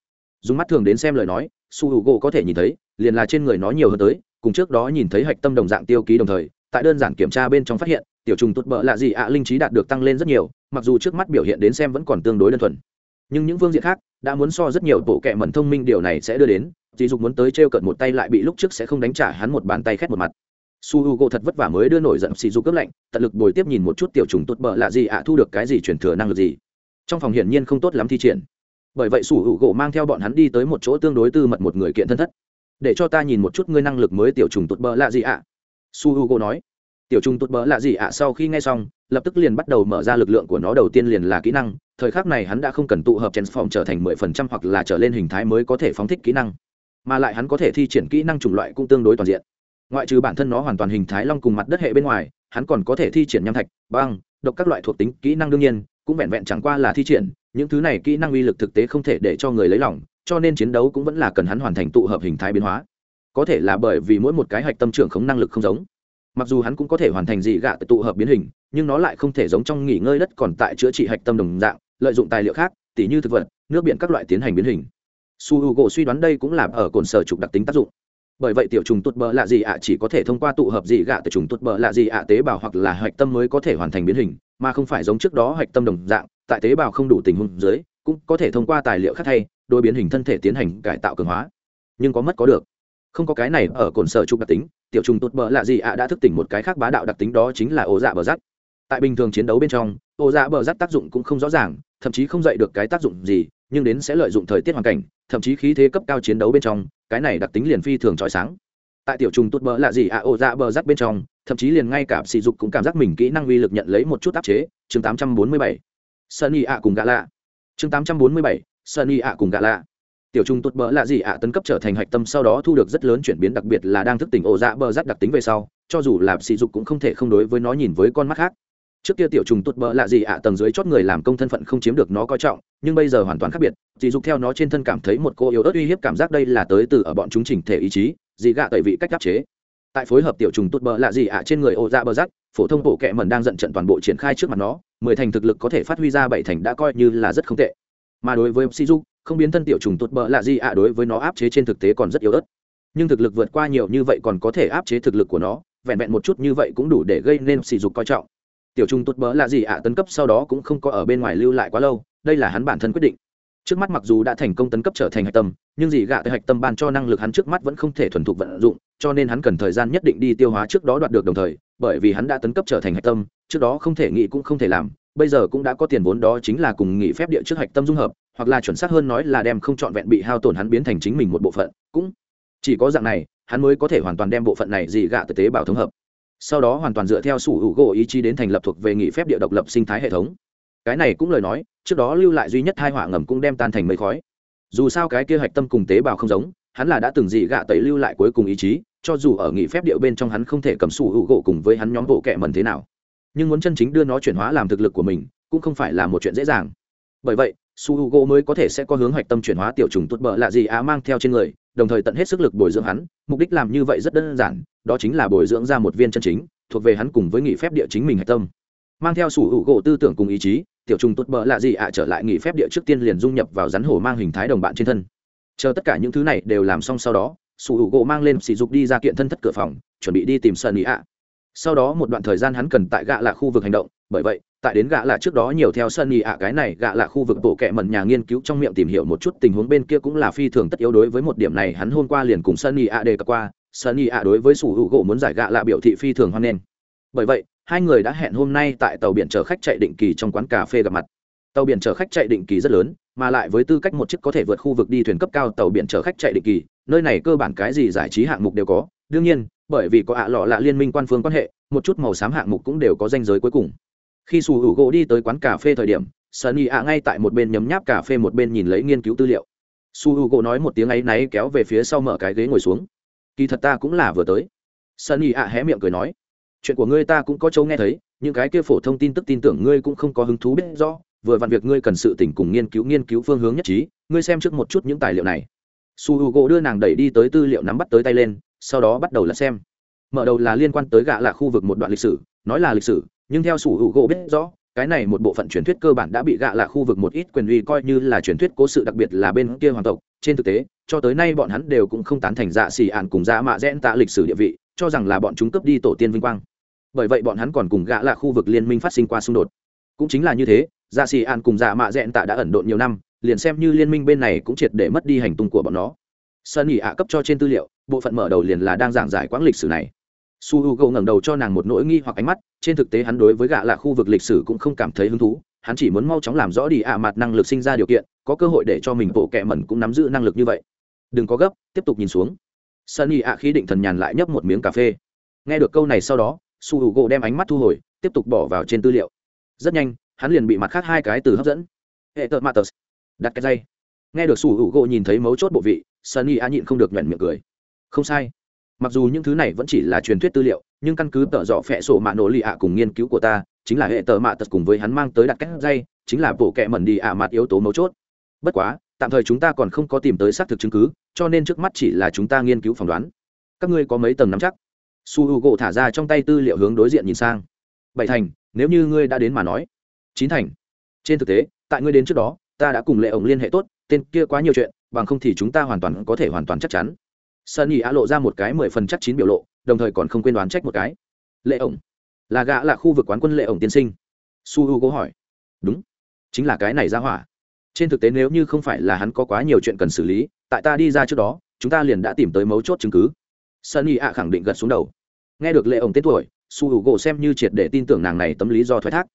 dùng mắt thường đến xem lời nói, su hữu gỗ có thể nhìn thấy, liền là trên người nó nhiều hơn tới, cùng trước đó nhìn thấy hạch tâm đồng dạng tiêu ký đồng thời, tại đơn giản kiểm tra bên trong phát hiện, tiểu trùng tốt bỡ là gì ạ, linh trí đạt được tăng lên rất nhiều, mặc dù trước mắt biểu hiện đến xem vẫn còn tương đối đơn thuần. Nhưng những phương diện khác, đã muốn so rất nhiều bộ kệ mẩn thông minh điều này sẽ đưa đến, dì dục muốn tới t r e o cợt một tay lại bị lúc trước sẽ không đánh trả hắn một bàn tay khét một mặt. Su h u gỗ thật vất vả mới đưa nổi giận xì dục cướp lạnh, tận lực bồi tiếp nhìn một chút tiểu trùng tốt bỡ lạ gì ạ, thu được cái gì truyền thừa năng lực gì. Trong phòng hiển nhiên không tốt lắm thi triển bởi vậy sủ hữu u gỗ mang theo bọn hắn đi tới một chỗ tương đối tư mật một người kiện thân thất. Để cho ta nhìn một chút ngươi năng lực mới tiểu trùng tụt bờ là gì ạ? Su h u gỗ nói. Tiểu trùng tụt bờ là gì ạ sau khi nghe xong, lập tức liền bắt đầu mở ra lực lượng của nó đầu tiên liền là kỹ năng. Thời khắc này hắn đã không cần tụ hợp transform trở thành mười phần trăm hoặc là trở lên hình thái mới có thể phóng thích kỹ năng. Mà lại hắn có thể thi triển kỹ năng chủng loại cũng tương đối toàn diện. Ngoại trừ bản thân nó hoàn toàn hình thái long cùng mặt đất hệ bên ngoài, hắn còn có thể thi triển nham thạch, băng, độc các loại thuộc tính kỹ năng đương nhiên, cũng vẹn vẹn chẳng qua là thi triển những thứ này kỹ năng uy lực thực tế không thể để cho người lấy lòng, cho nên chiến đấu cũng vẫn là cần hắn hoàn thành tụ hợp hình thái biến hóa. Có thể là bởi vì mỗi một cái hạch tâm trưởng không năng lực không giống. Mặc dù hắn cũng có thể hoàn thành dị gạ tụ hợp biến hình, nhưng nó lại không thể giống trong nghỉ ngơi đất còn tại chữa trị hạch tâm đồng dạng, lợi dụng tài liệu khác, tỉ như thực vật, nước biển các loại tiến hành biến hình. Su h u gỗ suy đoán đây cũng là ở cồn sở trục đặc tính tác dụng. Bởi vậy tiểu trùng tụt bờ lạ gì ạ chỉ có thể thông qua tụ hợp dị gạ từ trùng tốt bờ lạ gì ạ tế bào hoặc là hạch tâm mới có thể hoàn thành biến hình, mà không phải giống trước đó hạch tâm đồng dạng tại tế bào không đủ tình huống dưới, cũng có thể thông qua tài liệu khác thay đôi biến hình thân thể tiến hành cải tạo cường hóa. Nhưng có mất có được. Không có cái này, ở cồn sở trục đặc tính, tiểu trùng tốt bờ lạ gì ạ đã thức tỉnh một cái khác bá đạo đặc tính đó chính là ổ dạ bờ rắt tại bình thường chiến đấu bên trong ổ dạ bờ rắt tác dụng cũng không rõ ràng, thậm chí không dạy được cái tác dụng gì, nhưng đến sẽ lợi dụng thời tiết hoàn cảnh, thậm chí khí thế cấp cao chiến đấu bên trong, cái này đặc tính liền phi thường trói sáng. Tại tiểu trùng tốt bỡ là gì à ổ dạ bờ rắc bên trong, thậm chí liền ngay cả sỉ dục cũng cảm giác mình kỹ năng uy lực nhận lấy một chút áp chế, chương 847 sunny ạ cùng gạ lạ. Chương 847. sunny ạ cùng gạ lạ. Tiểu trùng tốt bỡ là gì ạ tấn cấp trở thành hạch tâm, sau đó thu được rất lớn chuyển biến, đặc biệt là đang thức tỉnh ổ dạ bờ rắc đặc tính về sau, cho dù là sỉ dục cũng không thể không đối với nó nhìn với con mắt khác. Trước kia tiểu trùng tốt bỡ là gì ạ tầng dưới chót người làm công thân phận không chiếm được nó coi trọng, nhưng bây giờ hoàn toàn khác biệt dì dục theo nó trên thân cảm thấy một cô yếu ớt uy hiếp, cảm giác đây là tới từ ở bọn chúng chỉnh thể ý chí dì gạ tẩy vị cách áp chế. Tại phối hợp tiểu trùng tốt bỡ là gì ạ trên người ổ dạ bờ rắc phổ thông bộ kệ mần đang giận trận toàn bộ triển khai trước mặt nó mười thành thực lực có thể phát huy ra bảy thành đã coi như là rất không tệ. Mà đối với si du không biến thân tiểu trùng tốt bỡ lạ gì ạ, đối với nó áp chế trên thực tế còn rất yếu ớt. Nhưng thực lực vượt qua nhiều như vậy còn có thể áp chế thực lực của nó, vẹn vẹn một chút như vậy cũng đủ để gây nên sỉ dục coi trọng. Tiểu trung tốt bỡ là gì ạ tấn cấp sau đó cũng không có ở bên ngoài lưu lại quá lâu, đây là hắn bản thân quyết định. Trước mắt mặc dù đã thành công tấn cấp trở thành hạch tâm, nhưng gì gạ tới hạch tâm ban cho năng lực hắn trước mắt vẫn không thể thuần thục vận dụng, cho nên hắn cần thời gian nhất định đi tiêu hóa trước đó đoạt được đồng thời, bởi vì hắn đã tấn cấp trở thành hạch tâm trước đó không thể nghĩ cũng không thể làm, bây giờ cũng đã có tiền vốn đó chính là cùng nghỉ phép địa trước hạch tâm dung hợp, hoặc là chuẩn xác hơn nói là đem không trọn vẹn bị hao tổn hắn biến thành chính mình một bộ phận, cũng chỉ có dạng này, hắn mới có thể hoàn toàn đem bộ phận này dị gạ tới tế bào thống hợp. Sau đó hoàn toàn dựa theo sủ hữu gỗ ý chí đến thành lập thuộc về nghỉ phép địa độc lập sinh thái hệ thống. Cái này cũng lời nói, trước đó lưu lại duy nhất hai họa ngầm cũng đem tan thành mây khói. Dù sao cái kia hạch tâm cùng tế bào không giống, hắn là đã từng dị gạ tẩy lưu lại cuối cùng ý chí, cho dù ở nghỉ phép điệu bên trong hắn không thể cầm sủ hữu gỗ cùng với hắn nhóm bộ kệ mần thế nào nhưng muốn chân chính đưa nó chuyển hóa làm thực lực của mình, cũng không phải là một chuyện dễ dàng. Bởi vậy, su h u g o mới có thể sẽ có hướng hoạch tâm chuyển hóa tiểu trùng tốt bợ lạ gì á mang theo trên người, đồng thời tận hết sức lực bồi dưỡng hắn, mục đích làm như vậy rất đơn giản, đó chính là bồi dưỡng ra một viên chân chính, thuộc về hắn cùng với nghị phép địa chính mình hạch tâm. Mang theo su h u g o tư tưởng cùng ý chí, tiểu trùng tốt bợ lạ gì ạ trở lại nghị phép địa trước tiên liền dung nhập vào rắn hổ mang hình thái đồng bạn trên thân. Chờ tất cả những thứ này đều làm xong sau đó, su h u g o mang lên sỉ dục đi ra kiện thân thất cửa phòng, chuẩn bị đi tìm sơn ý ạ sau đó một đoạn thời gian hắn cần tại gạ là khu vực hành động, bởi vậy, tại đến gạ là trước đó nhiều theo sân nhị ạ, cái này gạ là khu vực bộ kệ mẩn nhà nghiên cứu trong miệng tìm hiểu một chút tình huống bên kia cũng là phi thường tất yếu đối với một điểm này hắn hôm qua liền cùng sân nhị ạ đề cập qua sân nhị ạ đối với sủ hữu gỗ muốn giải gạ là biểu thị phi thường hoan nghênh. Bởi vậy, hai người đã hẹn hôm nay tại tàu biển chở khách chạy định kỳ trong quán cà phê gặp mặt. Tàu biển chở khách chạy định kỳ rất lớn, mà lại với tư cách một chiếc có thể vượt khu vực đi thuyền cấp cao tàu biển chở khách chạy định kỳ, nơi này cơ bản cái gì giải trí hạng mục đều có. Đương nhiên bởi vì có ạ lọ lạ liên minh quan phương quan hệ, một chút màu xám hạng mục cũng đều có danh giới cuối cùng. Khi su hữu gỗ đi tới quán cà phê thời điểm, sunny ạ ngay tại một bên nhấm nháp cà phê một bên nhìn lấy nghiên cứu tư liệu. Su hữu gỗ nói một tiếng ấy náy kéo về phía sau mở cái ghế ngồi xuống. Kỳ thật ta cũng là vừa tới. Sunny ạ hé miệng cười nói, chuyện của ngươi ta cũng có châu nghe thấy, những cái kia phổ thông tin tức tin tưởng ngươi cũng không có hứng thú biết rõ, vừa vặn việc ngươi cần sự tỉnh cùng nghiên cứu nghiên cứu phương hướng nhất trí, ngươi xem trước một chút những tài liệu này. Su h u gỗ đưa nàng đẩy đi tới tư liệu nắm bắt tới tay lên sau đó bắt đầu là xem. Mở đầu là liên quan tới gạ là khu vực một đoạn lịch sử, nói là lịch sử, nhưng theo sủ hữu gỗ biết rõ, cái này một bộ phận truyền thuyết cơ bản đã bị gạ là khu vực một ít quyền uy coi như là truyền thuyết cố sự đặc biệt là bên kia hoàng tộc. Trên thực tế, cho tới nay bọn hắn đều cũng không tán thành dạ xì ạn cùng dạ mạ rẽn tạ lịch sử địa vị, cho rằng là bọn chúng cướp đi tổ tiên vinh quang. Bởi vậy bọn hắn còn cùng gạ là khu vực liên minh phát sinh qua xung đột. Cũng chính là như thế dạ xì ạn cùng dạ mạ rẽn tạ đã ẩn độn nhiều năm, liền xem như liên minh bên này cũng triệt để mất đi hành tung của bọn nó sơn nghỉ ạ cấp cho trên tư liệu, bộ phận mở đầu liền là đang giảng giải quãng lịch sử này. Su h u g ngẩng đầu cho nàng một nỗi nghi hoặc ánh mắt, trên thực tế hắn đối với gạ là khu vực lịch sử cũng không cảm thấy hứng thú, hắn chỉ muốn mau chóng làm rõ đi ạ mặt năng lực sinh ra điều kiện, có cơ hội để cho mình bộ kẹ mẩn cũng nắm giữ năng lực như vậy. Đừng có gấp, tiếp tục nhìn xuống. Sunny ạ khí định thần nhàn lại nhấp một miếng cà phê. Nghe được câu này sau đó, su h u g đem ánh mắt thu hồi, tiếp tục bỏ vào trên tư liệu. Rất nhanh, hắn liền bị mặt khác hai cái từ hấp dẫn. Hệ tợt matters đặt cái dây. Nghe được su h u g nhìn thấy mấu chốt bộ vị sunny a nhịn không được nhoẻn miệng cười. Không sai. Mặc dù những thứ này vẫn chỉ là truyền thuyết tư liệu, nhưng căn cứ tợ dọ phẹ sổ mạ nổ lì ạ cùng nghiên cứu của ta, chính là hệ tờ mạ tật cùng với hắn mang tới đặt cách dây, chính là bộ kẹ mẩn đi ạ mặt yếu tố mấu chốt. Bất quá, tạm thời chúng ta còn không có tìm tới xác thực chứng cứ, cho nên trước mắt chỉ là chúng ta nghiên cứu phỏng đoán. Các ngươi có mấy tầng nắm chắc? Su h u gỗ thả ra trong tay tư liệu hướng đối diện nhìn sang. Bảy thành, nếu như ngươi đã đến mà nói. Chín thành. Trên thực tế, tại ngươi đến trước đó, ta đã cùng lệ ổng liên hệ tốt, tên kia quá nhiều chuyện bằng không thì chúng ta hoàn toàn có thể hoàn toàn chắc chắn. Sơn ý á lộ ra một cái mười phần chắc chín biểu lộ, đồng thời còn không quên đoán trách một cái. Lệ ổng. Là gã là khu vực quán quân lệ ổng tiên sinh? Su h u cố hỏi. Đúng. Chính là cái này ra hỏa. Trên thực tế nếu như không phải là hắn có quá nhiều chuyện cần xử lý, tại ta đi ra trước đó, chúng ta liền đã tìm tới mấu chốt chứng cứ. Sơn ý ạ khẳng định gật xuống đầu. Nghe được lệ ổng tên tuổi, su h u gỗ xem như triệt để tin tưởng nàng này tấm lý do thoái thác.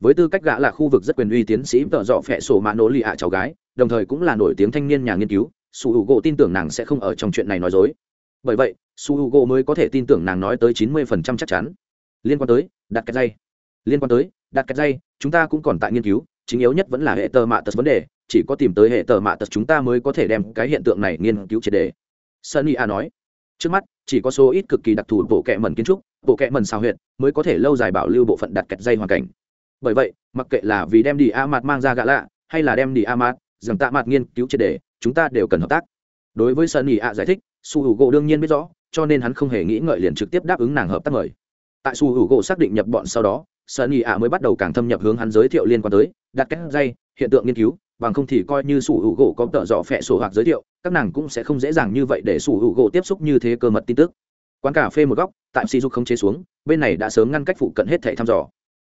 Với tư cách gã là khu vực rất quyền uy tiến sĩ tợ dọ phẹ sổ mã nỗ lì ạ cháu gái đồng thời cũng là nổi tiếng thanh niên nhà nghiên cứu, su h u gỗ tin tưởng nàng sẽ không ở trong chuyện này nói dối. Bởi vậy, su h u gỗ mới có thể tin tưởng nàng nói tới chín mươi phần trăm chắc chắn. Liên quan tới, đặt cái dây. Liên quan tới, đặt cái dây, chúng ta cũng còn tại nghiên cứu, chính yếu nhất vẫn là hệ tờ mạ tật vấn đề, chỉ có tìm tới hệ tờ mạ tật chúng ta mới có thể đem cái hiện tượng này nghiên cứu triệt đề. Sunny a nói, trước mắt, chỉ có số ít cực kỳ đặc thù bộ kệ mần kiến trúc, bộ kệ mần xào huyện mới có thể lâu dài bảo lưu bộ phận đặt kẹt dây hoàn cảnh. Bởi vậy, mặc kệ là vì đem đi a mặt mang ra gã lạ, hay là đem đi a mặt rằng tạ mặt nghiên cứu triệt đề, chúng ta đều cần hợp tác. Đối với sunny ạ giải thích, su hữu gỗ đương nhiên biết rõ, cho nên hắn không hề nghĩ ngợi liền trực tiếp đáp ứng nàng hợp tác mời. Tại su hữu gỗ xác định nhập bọn sau đó, sunny ạ mới bắt đầu càng thâm nhập hướng hắn giới thiệu liên quan tới, đặt cách dây, hiện tượng nghiên cứu, bằng không thì coi như su hữu gỗ có tợ dọ phẹ sổ hoặc giới thiệu, các nàng cũng sẽ không dễ dàng như vậy để su hữu gỗ tiếp xúc như thế cơ mật tin tức. Quán cà phê một góc, tại si dục không chế xuống, bên này đã sớm ngăn cách phụ cận hết thẻ thăm dò.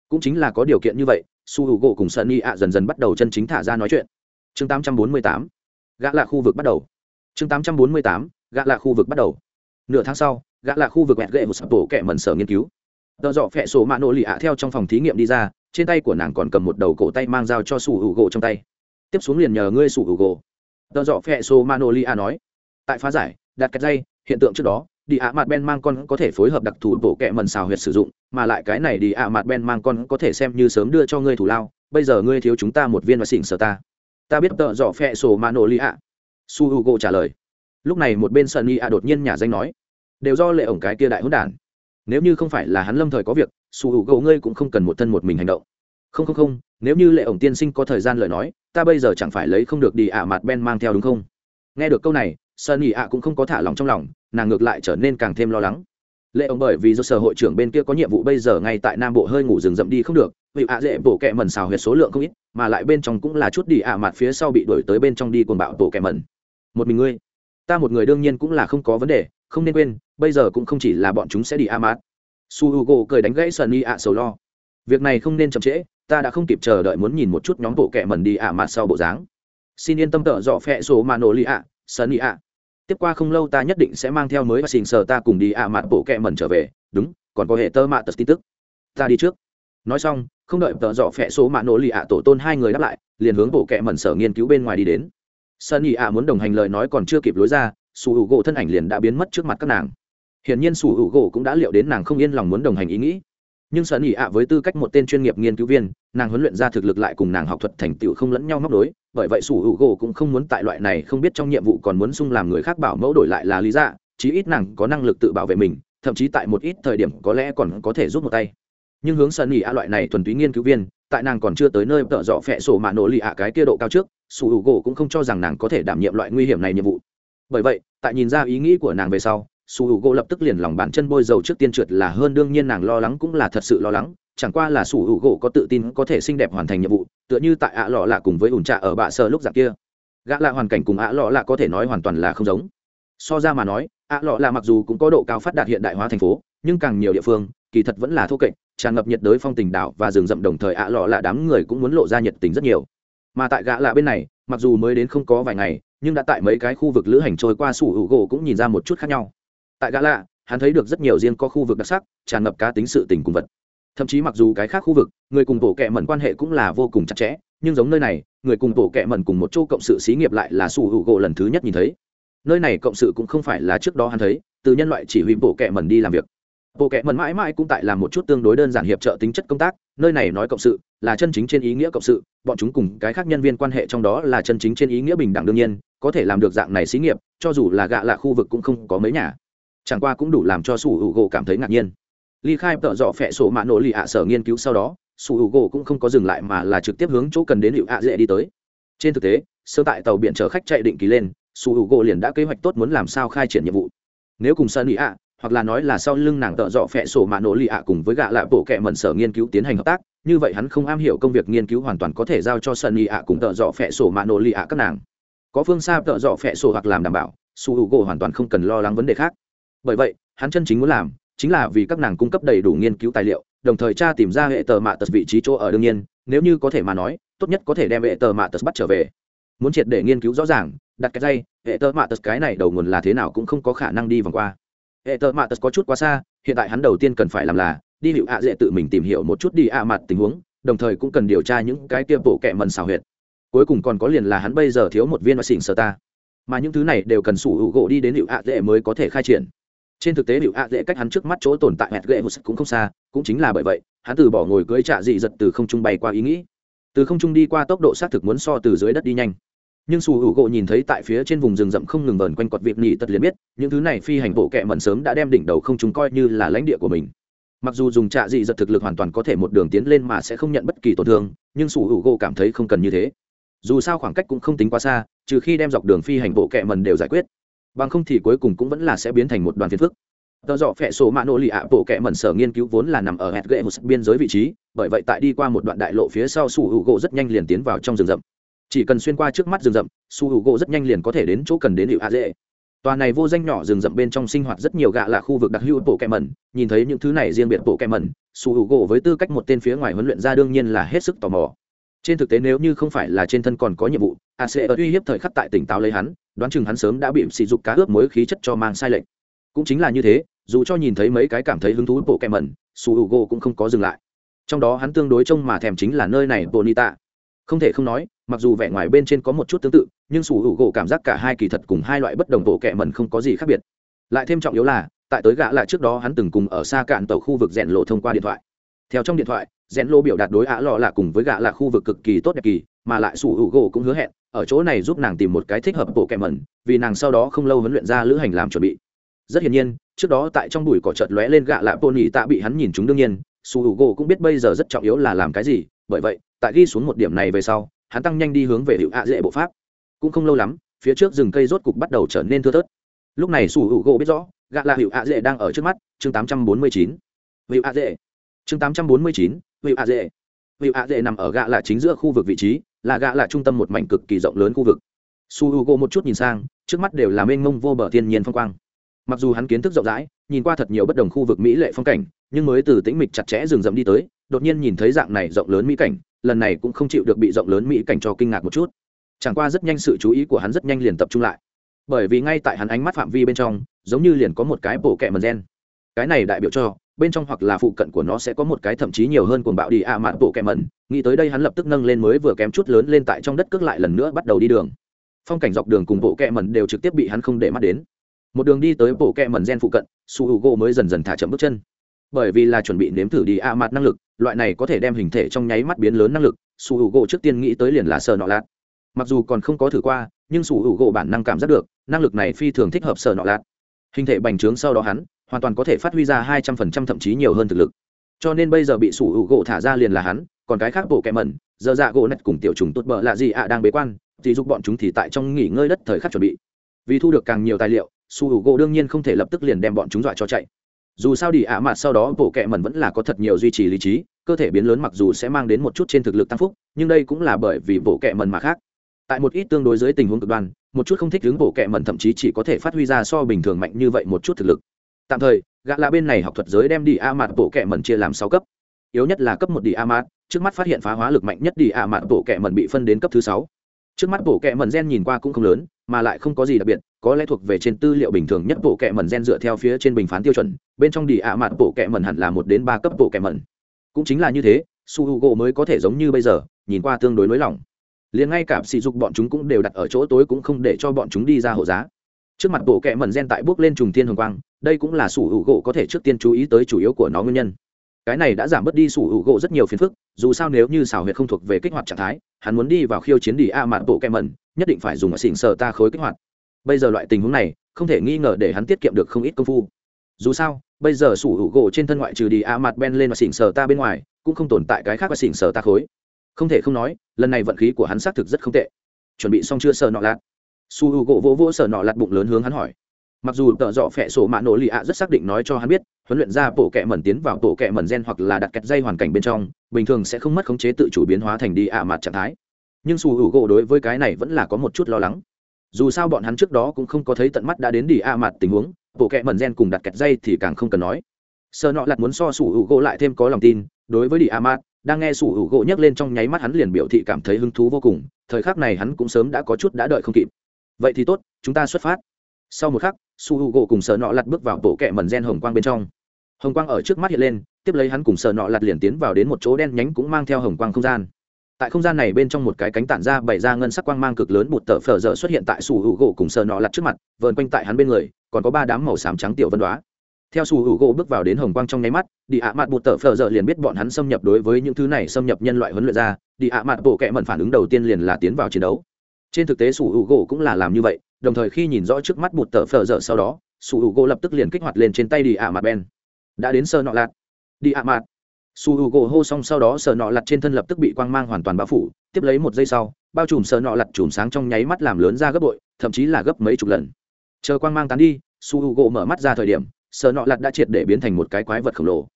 Cũng chính là có điều kiện như vậy, su hữu gỗ cùng sunny ạ dần dần bắt đầu chân chính thả ra nói chuyện chương 848 gã là khu vực bắt đầu. Chương 848 gã là khu vực bắt đầu. Nửa tháng sau, gã là khu vực quẹt gậy một sập tổ kẻ mẩn sở nghiên cứu. Tờ dọ phẹ sổ mạ nổ lì ạ theo trong phòng thí nghiệm đi ra, trên tay của nàng còn cầm một đầu cổ tay mang dao cho sủ hữu gỗ trong tay. Tiếp xuống liền nhờ ngươi sủ hữu gỗ. Tờ dọ phẹ sổ mạ nổ lì ạ nói. Tại phá giải, đặt cái dây, hiện tượng trước đó, đi ạ mặt ben mang con có thể phối hợp đặc thù bộ kẹ mần xào huyệt sử dụng, mà lại cái này đi ạ mặt ben mang con có thể xem như sớm đưa cho ngươi thủ lao. Bây giờ ngươi thiếu chúng ta một viên và xỉn sở ta ta biết tợ dọ phẹ sổ mà nổ lì ạ. Su h u g o trả lời. Lúc này một bên sunny ạ đột nhiên nhà danh nói. Đều do lệ ổng cái kia đại hỗn đản. Nếu như không phải là hắn lâm thời có việc, su h u g o ngươi cũng không cần một thân một mình hành động. Không không không, nếu như lệ ổng tiên sinh có thời gian lời nói, ta bây giờ chẳng phải lấy không được đi ạ mặt ben mang theo đúng không? Nghe được câu này sơn ỉ ạ cũng không có thả lòng trong lòng, nàng ngược lại trở nên càng thêm lo lắng. Lệ ổng bởi vì do sở hội trưởng bên kia có nhiệm vụ bây giờ ngay tại nam bộ hơi ngủ rừng rậm đi không được vì ạ dễ bổ kẹ mần xào huyệt số lượng không ít, mà lại bên trong cũng là chút đi ạ mặt phía sau bị đuổi tới bên trong đi cuồng bạo tổ kẹ mần một mình ngươi, ta một người đương nhiên cũng là không có vấn đề, không nên quên, bây giờ cũng không chỉ là bọn chúng sẽ đi ạ mát su h u g o cười đánh gãy sơn y ạ sầu lo. Việc này không nên chậm trễ, ta đã không kịp chờ đợi muốn nhìn một chút nhóm bộ kẹ mần đi ạ mát sau bộ dáng. Xin yên tâm tợ dọ phẹ số mà nổ lì ạ sơn y ạ. Tiếp qua không lâu ta nhất định sẽ mang theo mới và xình sờ ta cùng đi ạ mát bộ kẹ mần trở về. Đúng, còn có hệ tơ mạ tật tin tức. Ta đi trước nói xong, không đợi tợ dọ phẹ số mạ nổ lì ạ tổ tôn hai người đáp lại, liền hướng bộ kệ mẩn sở nghiên cứu bên ngoài đi đến. Sơn y ạ muốn đồng hành lời nói còn chưa kịp lối ra, sủ hữu gỗ thân ảnh liền đã biến mất trước mặt các nàng. Hiển nhiên sủ hữu gỗ cũng đã liệu đến nàng không yên lòng muốn đồng hành ý nghĩ. Nhưng sơn y ạ với tư cách một tên chuyên nghiệp nghiên cứu viên, nàng huấn luyện ra thực lực lại cùng nàng học thuật thành tựu không lẫn nhau móc đối, bởi vậy sủ hữu gỗ cũng không muốn tại loại này không biết trong nhiệm vụ còn muốn sung làm người khác bảo mẫu đổi lại là lý dạ chí ít nàng có năng lực tự bảo vệ mình, thậm chí tại một ít thời điểm có lẽ còn có thể giúp một tay nhưng hướng sân nghỉ ạ loại này thuần túy nghiên cứu viên, tại nàng còn chưa tới nơi tợ dọ phẹ sổ mạ nổ lì ạ cái kia độ cao trước, sủ hữu gỗ cũng không cho rằng nàng có thể đảm nhiệm loại nguy hiểm này nhiệm vụ. Bởi vậy, tại nhìn ra ý nghĩ của nàng về sau su h u gỗ lập tức liền lòng bàn chân bôi dầu trước tiên trượt là hơn đương nhiên nàng lo lắng cũng là thật sự lo lắng, chẳng qua là su h u gỗ có tự tin có thể xinh đẹp hoàn thành nhiệm vụ, tựa như tại ạ lọ lạ cùng với ủn trạ ở bạ sơ lúc dạng kia. Gã lạ hoàn cảnh cùng ạ lọ lạ có thể nói hoàn toàn là không giống. So ra mà nói, ạ lọ lạ mặc dù cũng có độ cao phát đạt hiện đại hóa thành phố, nhưng càng nhiều địa phương, kỳ thật vẫn là thô kệch tràn ngập nhiệt đới phong tình đảo và rừng rậm đồng thời ạ lọ là đám người cũng muốn lộ ra nhiệt tình rất nhiều. Mà tại gã lạ bên này, mặc dù mới đến không có vài ngày, nhưng đã tại mấy cái khu vực lữ hành trôi qua sủ hữu gỗ cũng nhìn ra một chút khác nhau. Tại gã lạ, hắn thấy được rất nhiều riêng có khu vực đặc sắc, tràn ngập cá tính sự tình cùng vật. Thậm chí mặc dù cái khác khu vực, người cùng tổ kệ mẩn quan hệ cũng là vô cùng chặt chẽ, nhưng giống nơi này, người cùng tổ kệ mẩn cùng một chỗ cộng sự xí nghiệp lại là sủ hữu gỗ lần thứ nhất nhìn thấy. Nơi này cộng sự cũng không phải là trước đó hắn thấy, từ nhân loại chỉ huy bộ kệ mẩn đi làm việc bộ kệ mẩn mãi mãi cũng tại làm một chút tương đối đơn giản hiệp trợ tính chất công tác, nơi này nói cộng sự, là chân chính trên ý nghĩa cộng sự, bọn chúng cùng cái khác nhân viên quan hệ trong đó là chân chính trên ý nghĩa bình đẳng đương nhiên, có thể làm được dạng này xí nghiệp, cho dù là gạ lạ khu vực cũng không có mấy nhà. Chẳng qua cũng đủ làm cho sủ hữu gỗ cảm thấy ngạc nhiên. Ly khai tợ dọ phẹ sổ mạ nổ lì ạ sở nghiên cứu sau đó, sủ hữu gỗ cũng không có dừng lại mà là trực tiếp hướng chỗ cần đến hiệu ạ dễ đi tới. Trên thực tế sơ tại tàu biển chở khách chạy định kỳ lên, sủ hữu gỗ liền đã kế hoạch tốt muốn làm sao khai triển nhiệm vụ. Nếu cùng sân ý ạ hoặc là nói là sau lưng nàng tợ dọ phẹ sổ mạ nổ lì ạ cùng với gạ lạ bộ kệ mẩn sở nghiên cứu tiến hành hợp tác, như vậy hắn không am hiểu công việc nghiên cứu hoàn toàn có thể giao cho sân ý ạ cùng tợ dọ phẹ sổ mạ nổ lì ạ các nàng. Có phương xa tợ dọ phẹ sổ hoặc làm đảm bảo, su hữu gỗ hoàn toàn không cần lo lắng vấn đề khác. Bởi vậy, hắn chân chính muốn làm chính là vì các nàng cung cấp đầy đủ nghiên cứu tài liệu, đồng thời tra tìm ra hệ tờ mạ tật vị trí chỗ ở đương nhiên, nếu như có thể mà nói, tốt nhất có thể đem hệ tờ mạ tật bắt trở về. Muốn triệt để nghiên cứu rõ ràng, đặt cái dây, hệ tờ mạ tật cái này đầu nguồn là thế nào cũng không có khả năng đi vòng qua hệ tờ mạ tật có chút quá xa, hiện tại hắn đầu tiên cần phải làm là đi hiệu ạ dễ tự mình tìm hiểu một chút đi ạ mặt tình huống, đồng thời cũng cần điều tra những cái kia bộ kẹ mần xào huyệt. Cuối cùng còn có liền là hắn bây giờ thiếu một viên và xỉn sơ ta. Mà những thứ này đều cần sủ hữu gỗ đi đến hiệu ạ dễ mới có thể khai triển. Trên thực tế hiệu ạ dễ cách hắn trước mắt chỗ tồn tại hẹt ghệ một cũng không xa, cũng chính là bởi vậy, hắn từ bỏ ngồi cưới trạ dị giật từ không trung bay qua ý nghĩ. Từ không trung đi qua tốc độ xác thực muốn so từ dưới đất đi nhanh nhưng sủ hữu gỗ nhìn thấy tại phía trên vùng rừng rậm không ngừng vờn quanh quật vịt nhị tật liền biết, những thứ này phi hành bộ kẹ mẩn sớm đã đem đỉnh đầu không chúng coi như là lãnh địa của mình. Mặc dù dùng trạ dị giật thực lực hoàn toàn có thể một đường tiến lên mà sẽ không nhận bất kỳ tổn thương, nhưng sủ hữu gỗ cảm thấy không cần như thế. Dù sao khoảng cách cũng không tính quá xa, trừ khi đem dọc đường phi hành bộ kẹ mần đều giải quyết. Bằng không thì cuối cùng cũng vẫn là sẽ biến thành một đoàn phiền phức. Tờ dọ phẹ sổ mạ Nô lì ạ, bộ kẹ mần sở nghiên cứu vốn là nằm ở hẹt ghệ một biên giới vị trí, bởi vậy tại đi qua một đoạn đại lộ phía sau su hữu gỗ rất nhanh liền tiến vào trong rừng rậm chỉ cần xuyên qua trước mắt rừng rậm, su hữu gỗ rất nhanh liền có thể đến chỗ cần đến hiệu hạ dễ tòa này vô danh nhỏ rừng rậm bên trong sinh hoạt rất nhiều gạ là khu vực đặc hữu bộ kẹ mẩn. Nhìn thấy những thứ này riêng biệt bộ kẹ mẩn, su hữu gỗ với tư cách một tên phía ngoài huấn luyện ra đương nhiên là hết sức tò mò. Trên thực tế nếu như không phải là trên thân còn có nhiệm vụ, a sẽ ở uy hiếp thời khắc tại tỉnh táo lấy hắn, đoán chừng hắn sớm đã bị sỉ dục cá ướp mối khí chất cho mang sai lệch. Cũng chính là như thế, dù cho nhìn thấy mấy cái cảm thấy hứng thú bộ kẹm mẩn, su h u gỗ cũng không có dừng lại. Trong đó hắn tương đối trông mà thèm chính là nơi này, bonita. Không thể không nói mặc dù vẻ ngoài bên trên có một chút tương tự, nhưng sủ hữu gỗ cảm giác cả hai kỳ thật cùng hai loại bất đồng bộ kẹ mẩn không có gì khác biệt. Lại thêm trọng yếu là, tại tới gã là trước đó hắn từng cùng ở xa cạn tàu khu vực rèn lộ thông qua điện thoại. Theo trong điện thoại, rèn lộ biểu đạt đối ạ lọ là cùng với gạ là khu vực cực kỳ tốt đẹp kỳ, mà lại sủ hữu gỗ cũng hứa hẹn, ở chỗ này giúp nàng tìm một cái thích hợp bộ kẹ mẩn, vì nàng sau đó không lâu huấn luyện ra lữ hành làm chuẩn bị. Rất hiển nhiên, trước đó tại trong bụi cỏ chợt lóe lên gạ lạ pô nhị tạ bị hắn nhìn chúng đương nhiên su hữu gỗ cũng biết bây giờ rất trọng yếu là làm cái gì, bởi vậy, tại ghi xuống một điểm này về sau hắn tăng nhanh đi hướng về hiệu ạ dễ bộ pháp. Cũng không lâu lắm phía trước rừng cây rốt cục bắt đầu trở nên thưa thớt. Lúc này sủ hữu gỗ biết rõ gạ là hiệu ạ dễ đang ở trước mắt chương 849. hiệu ạ dễ. Chương 849, hiệu ạ dễ. Hiệu ạ dễ nằm ở gạ là chính giữa khu vực vị trí là gạ là trung tâm một mảnh cực kỳ rộng lớn khu vực. Su h u g o một chút nhìn sang trước mắt đều là mênh mông vô bờ thiên nhiên phong quang. Mặc dù hắn kiến thức rộng rãi nhìn qua thật nhiều bất đồng khu vực mỹ lệ phong cảnh nhưng mới từ tĩnh mịch chặt chẽ rừng rậm đi tới đột nhiên nhìn thấy dạng này rộng lớn mỹ cảnh lần này cũng không chịu được bị rộng lớn mỹ cảnh cho kinh ngạc một chút. Chẳng qua rất nhanh sự chú ý của hắn rất nhanh liền tập trung lại. Bởi vì ngay tại hắn ánh mắt phạm vi bên trong, giống như liền có một cái bộ kẹ mần gen. Cái này đại biểu cho, bên trong hoặc là phụ cận của nó sẽ có một cái thậm chí nhiều hơn cuồng bạo đi a à mạn bộ kẹ mần. Nghĩ tới đây hắn lập tức nâng lên mới vừa kém chút lớn lên tại trong đất cước lại lần nữa bắt đầu đi đường. Phong cảnh dọc đường cùng bộ kẹ mần đều trực tiếp bị hắn không để mắt đến. Một đường đi tới bộ kẹ mần gen phụ cận su h u mới dần dần thả chậm bước chân bởi vì là chuẩn bị nếm thử đi a mặt năng lực, loại này có thể đem hình thể trong nháy mắt biến lớn năng lực su h u gỗ trước tiên nghĩ tới liền là sợ nọ lạt. Mặc dù còn không có thử qua, nhưng su h u gỗ bản năng cảm giác được, năng lực này phi thường thích hợp sợ nọ lạt. Hình thể bành trướng sau đó hắn, hoàn toàn có thể phát huy ra hai trăm phần trăm thậm chí nhiều hơn thực lực. Cho nên bây giờ bị su h u gỗ thả ra liền là hắn, còn cái khác bộ kẹ mẩn, giờ dạ gỗ nạch cùng tiểu trùng tốt bợ lạ gì ạ đang bế quan, thì giúp bọn chúng thì tại trong nghỉ ngơi đất thời khắc chuẩn bị. Vì thu được càng nhiều tài liệu su h u gỗ đương nhiên không thể lập tức liền đem bọn chúng dọa cho chạy dù sao đi ạ mặt sau đó bộ kệ mẩn vẫn là có thật nhiều duy trì lý trí, cơ thể biến lớn mặc dù sẽ mang đến một chút trên thực lực tăng phúc, nhưng đây cũng là bởi vì bộ kệ mẩn mà khác. Tại một ít tương đối dưới tình huống cực đoan, một chút không thích đứng bộ kệ mẩn thậm chí chỉ có thể phát huy ra so bình thường mạnh như vậy một chút thực lực. Tạm thời, gã là bên này học thuật giới đem đi a mặt bộ kệ mẩn chia làm sáu cấp. Yếu nhất là cấp một đi a mặt trước mắt phát hiện phá hóa lực mạnh nhất đi a mặt bộ kệ mẩn bị phân đến cấp thứ sáu. Trước mắt bộ kệ mẩn gen nhìn qua cũng không lớn mà lại không có gì đặc biệt, có lẽ thuộc về trên tư liệu bình thường nhất bộ kệ mẩn gen dựa theo phía trên bình phán tiêu chuẩn, bên trong đi ạ mạn bộ kệ mẩn hẳn là một đến ba cấp bộ kệ mẩn. Cũng chính là như thế, su h u gỗ mới có thể giống như bây giờ, nhìn qua tương đối nới lỏng. Liền ngay cả sỉ dục bọn chúng cũng đều đặt ở chỗ tối cũng không để cho bọn chúng đi ra hộ giá. Trước mặt bộ kệ mẩn gen tại bước lên trùng thiên hồng quang, đây cũng là sủ hữu u gỗ có thể trước tiên chú ý tới chủ yếu của nó nguyên nhân. Cái này đã giảm bớt đi sủ hữu gỗ rất nhiều phiền phức, dù sao nếu như xảo huyệt không thuộc về kích hoạt trạng thái, hắn muốn đi vào khiêu chiến đi a mạn bộ kem mẩn nhất định phải dùng ở xỉn sờ ta khối kích hoạt. Bây giờ loại tình huống này, không thể nghi ngờ để hắn tiết kiệm được không ít công phu. Dù sao, bây giờ sủ hữu gỗ trên thân ngoại trừ đi a mặt ben lên và xỉn sờ ta bên ngoài, cũng không tồn tại cái khác và xỉn sờ ta khối. Không thể không nói, lần này vận khí của hắn xác thực rất không tệ. Chuẩn bị xong chưa, sờ nọ lạt? Su hữu gỗ vỗ vỗ sờ nọ lạt bụng lớn hướng hắn hỏi. Mặc dù tợ dọ phẹ sổ mạ nổ lì ạ rất xác định nói cho hắn biết, huấn luyện ra bộ kẹ mẩn tiến vào tổ kẹ mẩn gen hoặc là đặt kẹt dây hoàn cảnh bên trong, bình thường sẽ không mất khống chế tự chủ biến hóa thành đi ạ mặt trạng thái nhưng su hữu gỗ đối với cái này vẫn là có một chút lo lắng. Dù sao bọn hắn trước đó cũng không có thấy tận mắt đã đến đi a mặt tình huống, bộ kẹ mẩn gen cùng đặt kẹt dây thì càng không cần nói. Sợ nọ lặt muốn so su hữu gỗ lại thêm có lòng tin, đối với đi a mặt, đang nghe su hữu gỗ nhắc lên trong nháy mắt hắn liền biểu thị cảm thấy hứng thú vô cùng, thời khắc này hắn cũng sớm đã có chút đã đợi không kịp. Vậy thì tốt, chúng ta xuất phát. Sau một khắc su h u gỗ cùng sợ nọ lặt bước vào bộ kẹ mần gen hồng quang bên trong. Hồng quang ở trước mắt hiện lên, tiếp lấy hắn cùng sợ nọ lặt liền tiến vào đến một chỗ đen nhánh cũng mang theo hồng quang không gian tại không gian này bên trong một cái cánh tản ra bày ra ngân sắc quang mang cực lớn bụt tờ phở dở xuất hiện tại su hữu gỗ cùng sờ nọ lặt trước mặt, vờn quanh tại hắn bên người, còn có ba đám màu xám trắng tiểu vân đoá. Theo su hữu gỗ bước vào đến hồng quang trong nháy mắt, đi ạ mặt bụt tờ phở dở liền biết bọn hắn xâm nhập đối với những thứ này xâm nhập nhân loại huấn luyện ra. Đi ạ mặt bộ kẹ mẩn phản ứng đầu tiên liền là tiến vào chiến đấu. Trên thực tế su hữu gỗ cũng là làm như vậy, đồng thời khi nhìn rõ trước mắt bụt tờ phở dở sau đó su hữu gỗ lập tức liền kích hoạt lên trên tay đi ạ mặt ben. Đã đến sơ nọ lạt. Đi ạ mặt su h u gỗ hô xong sau đó sờ nọ lặt trên thân lập tức bị quang mang hoàn toàn bao phủ, tiếp lấy một giây sau, bao trùm sờ nọ lặt chùm sáng trong nháy mắt làm lớn ra gấp bội, thậm chí là gấp mấy chục lần. Chờ quang mang tán đi, su h u gỗ mở mắt ra thời điểm sờ nọ lặt đã triệt để biến thành một cái quái vật khổng lồ.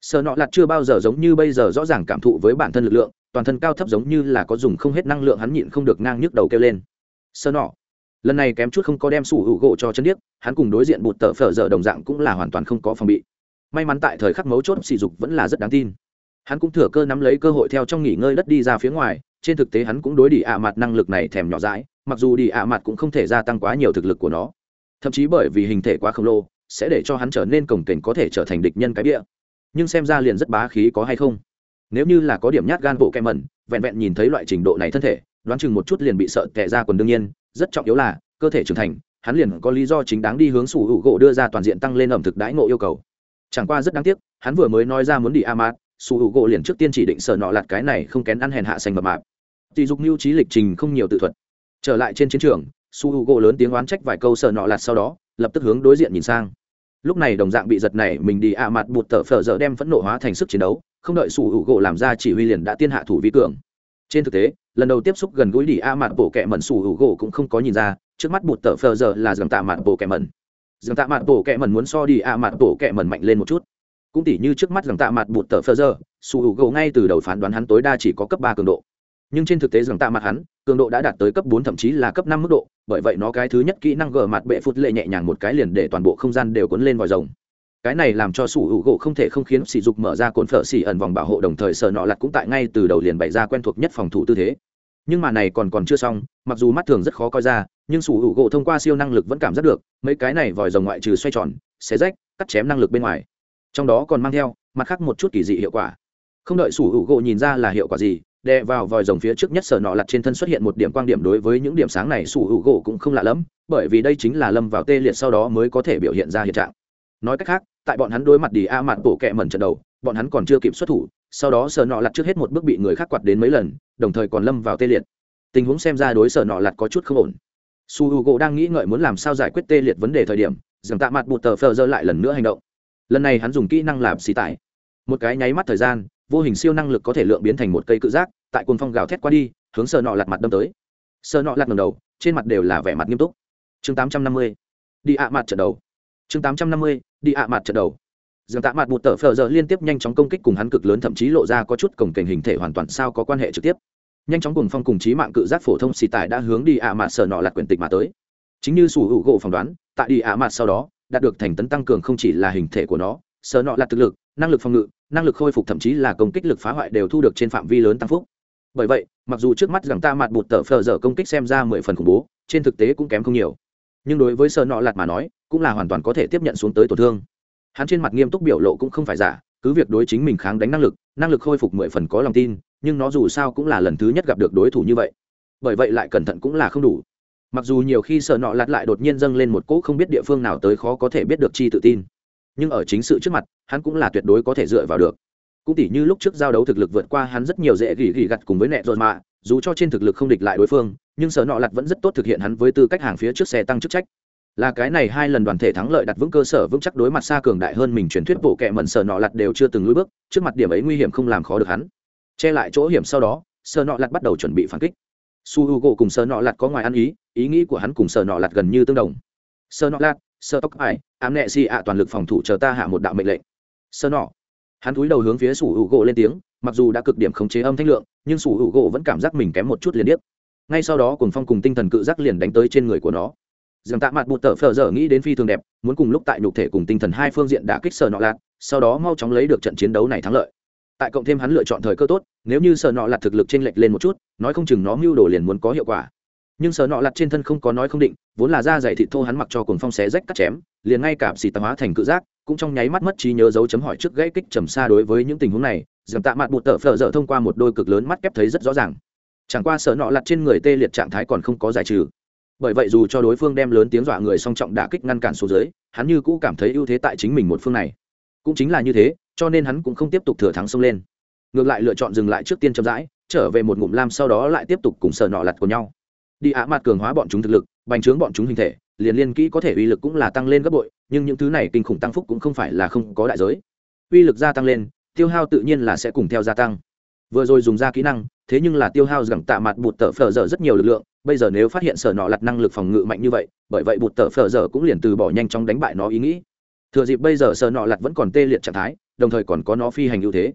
Sờ nọ lặt chưa bao giờ giống như bây giờ rõ ràng cảm thụ với bản thân lực lượng, toàn thân cao thấp giống như là có dùng không hết năng lượng hắn nhịn không được ngang nhức đầu kêu lên. Sờ nọ, lần này kém chút không có đem su h u gỗ cho chân điếc, hắn cùng đối diện bụt tờ phở dở đồng dạng cũng là hoàn toàn không có phòng bị may mắn tại thời khắc mấu chốt sỉ dục vẫn là rất đáng tin. Hắn cũng thừa cơ nắm lấy cơ hội theo trong nghỉ ngơi đất đi ra phía ngoài, trên thực tế hắn cũng đối đi ạ mặt năng lực này thèm nhỏ dãi, mặc dù đi ạ mặt cũng không thể gia tăng quá nhiều thực lực của nó. Thậm chí bởi vì hình thể quá khổng lồ, sẽ để cho hắn trở nên cổng kềnh có thể trở thành địch nhân cái bia nhưng xem ra liền rất bá khí có hay không. Nếu như là có điểm nhát gan bộ kem mẩn, vẹn vẹn nhìn thấy loại trình độ này thân thể, đoán chừng một chút liền bị sợ tệ ra quần đương nhiên, rất trọng yếu là, cơ thể trưởng thành, hắn liền có lý do chính đáng đi hướng sủ hữu gỗ đưa ra toàn diện tăng lên ẩm thực đãi ngộ yêu cầu chẳng qua rất đáng tiếc, hắn vừa mới nói ra muốn đi a mát sủ hữu gỗ liền trước tiên chỉ định sở nọ lặt cái này không kén ăn hèn hạ xanh mập mạp. Tỷ dục mưu trí lịch trình không nhiều tự thuật. Trở lại trên chiến trường, su h u gỗ lớn tiếng oán trách vài câu sở nọ lặt sau đó, lập tức hướng đối diện nhìn sang. Lúc này đồng dạng bị giật này mình đi ạ mặt bụt tờ phờ giờ đem phẫn nộ hóa thành sức chiến đấu, không đợi sủ hữu gỗ làm ra chỉ huy liền đã tiên hạ thủ vi cường. Trên thực tế, lần đầu tiếp xúc gần gũi đi a mặt bộ kẹ mẩn sủ hữu gỗ cũng không có nhìn ra, trước mắt bụt tờ phờ giờ là dầm tạ mặt bộ kẹ mẩn rằng tạ mặt tổ kẹ mẩn muốn so đi à ạ mặt tổ kẹ mẩn mạnh lên một chút. Cũng tỉ như trước mắt rằng tạ mặt bụt tờ phơ giờ sủ hữu gỗ ngay từ đầu phán đoán hắn tối đa chỉ có cấp ba cường độ. Nhưng trên thực tế rằng tạ mặt hắn, cường độ đã đạt tới cấp bốn, thậm chí là cấp năm mức độ, bởi vậy nó cái thứ nhất kỹ năng gờ mặt bệ phút lệ nhẹ nhàng một cái liền để toàn bộ không gian đều cuốn lên vòi rồng. Cái này làm cho sủ hữu gỗ không thể không khiến sỉ dục mở ra cồn phở xỉ ẩn vòng bảo hộ đồng thời sợ nọ lặt cũng tại ngay từ đầu liền bày ra quen thuộc nhất phòng thủ tư thế. Nhưng mà này còn còn chưa xong, mặc dù mắt thường rất khó coi ra nhưng sủ hữu gỗ thông qua siêu năng lực vẫn cảm giác được, mấy cái này vòi rồng ngoại trừ xoay tròn, xé rách, cắt chém năng lực bên ngoài. Trong đó còn mang theo, mặt khác một chút kỳ dị hiệu quả. Không đợi sủ hữu gỗ nhìn ra là hiệu quả gì, đè vào vòi rồng phía trước nhất sở nọ lặt trên thân xuất hiện một điểm quan điểm đối với những điểm sáng này, sủ hữu gỗ cũng không lạ lẫm, bởi vì đây chính là lâm vào tê liệt sau đó mới có thể biểu hiện ra hiện trạng. Nói cách khác, tại bọn hắn đối mặt đi a mặt bổ kẹ mẩn trận đầu, bọn hắn còn chưa kịp xuất thủ, sau đó sở nọ lặt trước hết một bước bị người khác quạt đến mấy lần, đồng thời còn lâm vào tê liệt. Tình huống xem ra đối sở nọ lặt có chút không ổn su h u gỗ đang nghĩ ngợi muốn làm sao giải quyết tê liệt vấn đề thời điểm dường tạ mặt bụt tờ phờ dơ lại lần nữa hành động. Lần này hắn dùng kỹ năng làm xì tải. Một cái nháy mắt thời gian, vô hình siêu năng lực có thể lượng biến thành một cây cự giác, tại cồn phong gào thét qua đi, hướng sở nọ lặt mặt đâm tới. Sở nọ lặt ngầm đầu, trên mặt đều là vẻ mặt nghiêm túc. Chương tám trăm năm mươi, đi ạ mặt trận đầu. Chương tám trăm năm mươi, đi ạ mặt trận đầu. Dường tạ mặt bụt tờ phờ giờ liên tiếp nhanh chóng công kích cùng hắn cực lớn thậm chí lộ ra có chút cổng kềnh hình thể hoàn toàn sao có quan hệ trực tiếp nhanh chóng cùng phong cùng trí mạng cự giác phổ thông xì tải đã hướng đi ạ mạt sở nọ lạt quyển tịch mà tới. Chính như sủ hữu gỗ phỏng đoán, tại đi ạ mạt sau đó, đạt được thành tấn tăng cường không chỉ là hình thể của nó, sở nọ lạt thực lực, năng lực phòng ngự, năng lực khôi phục thậm chí là công kích lực phá hoại đều thu được trên phạm vi lớn tăng phúc. Bởi vậy, mặc dù trước mắt rằng ta mặt bụt tờ phờ giờ công kích xem ra mười phần khủng bố, trên thực tế cũng kém không nhiều. Nhưng đối với sở nọ lạt mà nói, cũng là hoàn toàn có thể tiếp nhận xuống tới tổn thương. Hắn trên mặt nghiêm túc biểu lộ cũng không phải giả, cứ việc đối chính mình kháng đánh năng lực năng lực khôi phục mười phần có lòng tin nhưng nó dù sao cũng là lần thứ nhất gặp được đối thủ như vậy. Bởi vậy lại cẩn thận cũng là không đủ. Mặc dù nhiều khi sợ nọ lặt lại đột nhiên dâng lên một cỗ không biết địa phương nào tới khó có thể biết được chi tự tin. Nhưng ở chính sự trước mặt, hắn cũng là tuyệt đối có thể dựa vào được. Cũng tỉ như lúc trước giao đấu thực lực vượt qua hắn rất nhiều dễ gỉ gỉ gặt cùng với nẹ dồn mạ dù cho trên thực lực không địch lại đối phương, nhưng sợ nọ lặt vẫn rất tốt thực hiện hắn với tư cách hàng phía trước xe tăng chức trách. Là cái này hai lần đoàn thể thắng lợi đặt vững cơ sở vững chắc đối mặt xa cường đại hơn mình truyền thuyết bộ kệ mẩn sợ nọ lặt đều chưa từng lùi bước, trước mặt điểm ấy nguy hiểm không làm khó được hắn che lại chỗ hiểm sau đó sợ nọ lặt bắt đầu chuẩn bị phản kích. Su h u gỗ cùng sợ nọ lặt có ngoài ăn ý ý nghĩ của hắn cùng sợ nọ lặt gần như tương đồng. Sợ nọ lặt sợ tóc ải ám nệ si ạ, toàn lực phòng thủ chờ ta hạ một đạo mệnh lệnh. Sợ nọ. Hắn cúi đầu hướng phía su h u gỗ lên tiếng, mặc dù đã cực điểm khống chế âm thanh lượng, nhưng su h u gỗ vẫn cảm giác mình kém một chút liền điếc. Ngay sau đó cùng phong cùng tinh thần cự giác liền đánh tới trên người của nó. Dường tạ mặt bụt tờ phờ giờ nghĩ đến phi thường đẹp, muốn cùng lúc tại nhục thể cùng tinh thần hai phương diện đã kích sờ nọ lạt, sau đó mau chóng lấy được trận chiến đấu này thắng lợi tại cộng thêm hắn lựa chọn thời cơ tốt, nếu như sợ nọ lặt thực lực trên lệch lên một chút, nói không chừng nó mưu đồ liền muốn có hiệu quả. Nhưng sợ nọ lặt trên thân không có nói không định, vốn là da dày thịt thô hắn mặc cho cồn phong xé rách cắt chém, liền ngay cả xì tạp hóa thành cự giác, cũng trong nháy mắt mất trí nhớ dấu chấm hỏi trước gãy kích trầm xa đối với những tình huống này, dầm tạ mặt bụt tờ phở dở thông qua một đôi cực lớn mắt kép thấy rất rõ ràng. Chẳng qua sợ nọ lặt trên người tê liệt trạng thái còn không có giải trừ. Bởi vậy dù cho đối phương đem lớn tiếng dọa người song trọng đả kích ngăn cản số dưới, hắn như cũ cảm thấy ưu thế tại chính mình một phương này. Cũng chính là như thế cho nên hắn cũng không tiếp tục thừa thắng xông lên. Ngược lại lựa chọn dừng lại trước tiên chậm rãi, trở về một ngụm lam sau đó lại tiếp tục cùng sờ nọ lặt của nhau. Đi ạ mặt cường hóa bọn chúng thực lực, bành trướng bọn chúng hình thể, liền liên kỹ có thể uy lực cũng là tăng lên gấp bội, nhưng những thứ này kinh khủng tăng phúc cũng không phải là không có đại giới. Uy lực gia tăng lên, tiêu hao tự nhiên là sẽ cùng theo gia tăng. Vừa rồi dùng ra kỹ năng, thế nhưng là tiêu hao rằng tạ mặt bụt tờ phở dở rất nhiều lực lượng, bây giờ nếu phát hiện sở nọ lặt năng lực phòng ngự mạnh như vậy, bởi vậy bụt tờ phở dở cũng liền từ bỏ nhanh chóng đánh bại nó ý nghĩ thừa dịp bây giờ sở nọ lặt vẫn còn tê liệt trạng thái, đồng thời còn có nó phi hành ưu thế.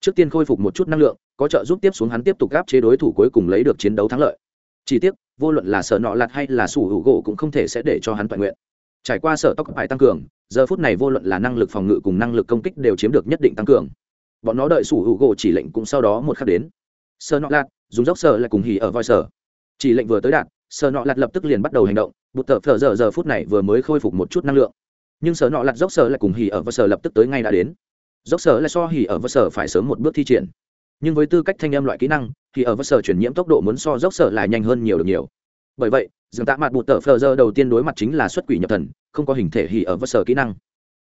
Trước tiên khôi phục một chút năng lượng, có trợ giúp tiếp xuống hắn tiếp tục gáp chế đối thủ cuối cùng lấy được chiến đấu thắng lợi. Chỉ tiếc, vô luận là sở nọ lặt hay là sủ hữu gỗ cũng không thể sẽ để cho hắn toàn nguyện. Trải qua sở tóc phải tăng cường, giờ phút này vô luận là năng lực phòng ngự cùng năng lực công kích đều chiếm được nhất định tăng cường. Bọn nó đợi sủ hữu gỗ chỉ lệnh cũng sau đó một khắc đến. Sơ nọ lạt dùng dốc sơ lại cùng hỉ ở voi sở chỉ lệnh vừa tới đạt sơ nọ lạt lập tức liền bắt đầu hành động, bụt tờ phở giờ giờ phút này vừa mới khôi phục một chút năng lượng nhưng sở nọ lặt dốc sở lại cùng hỉ ở và sở lập tức tới ngay đã đến. Dốc sở lại so hỉ ở và sở phải sớm một bước thi triển. Nhưng với tư cách thanh âm loại kỹ năng thì ở và sở chuyển nhiễm tốc độ muốn so dốc sở lại nhanh hơn nhiều được nhiều. Bởi vậy dường tạ mặt bụt tờ phờ giờ đầu tiên đối mặt chính là xuất quỷ nhập thần, không có hình thể hỉ ở vơ sở kỹ năng.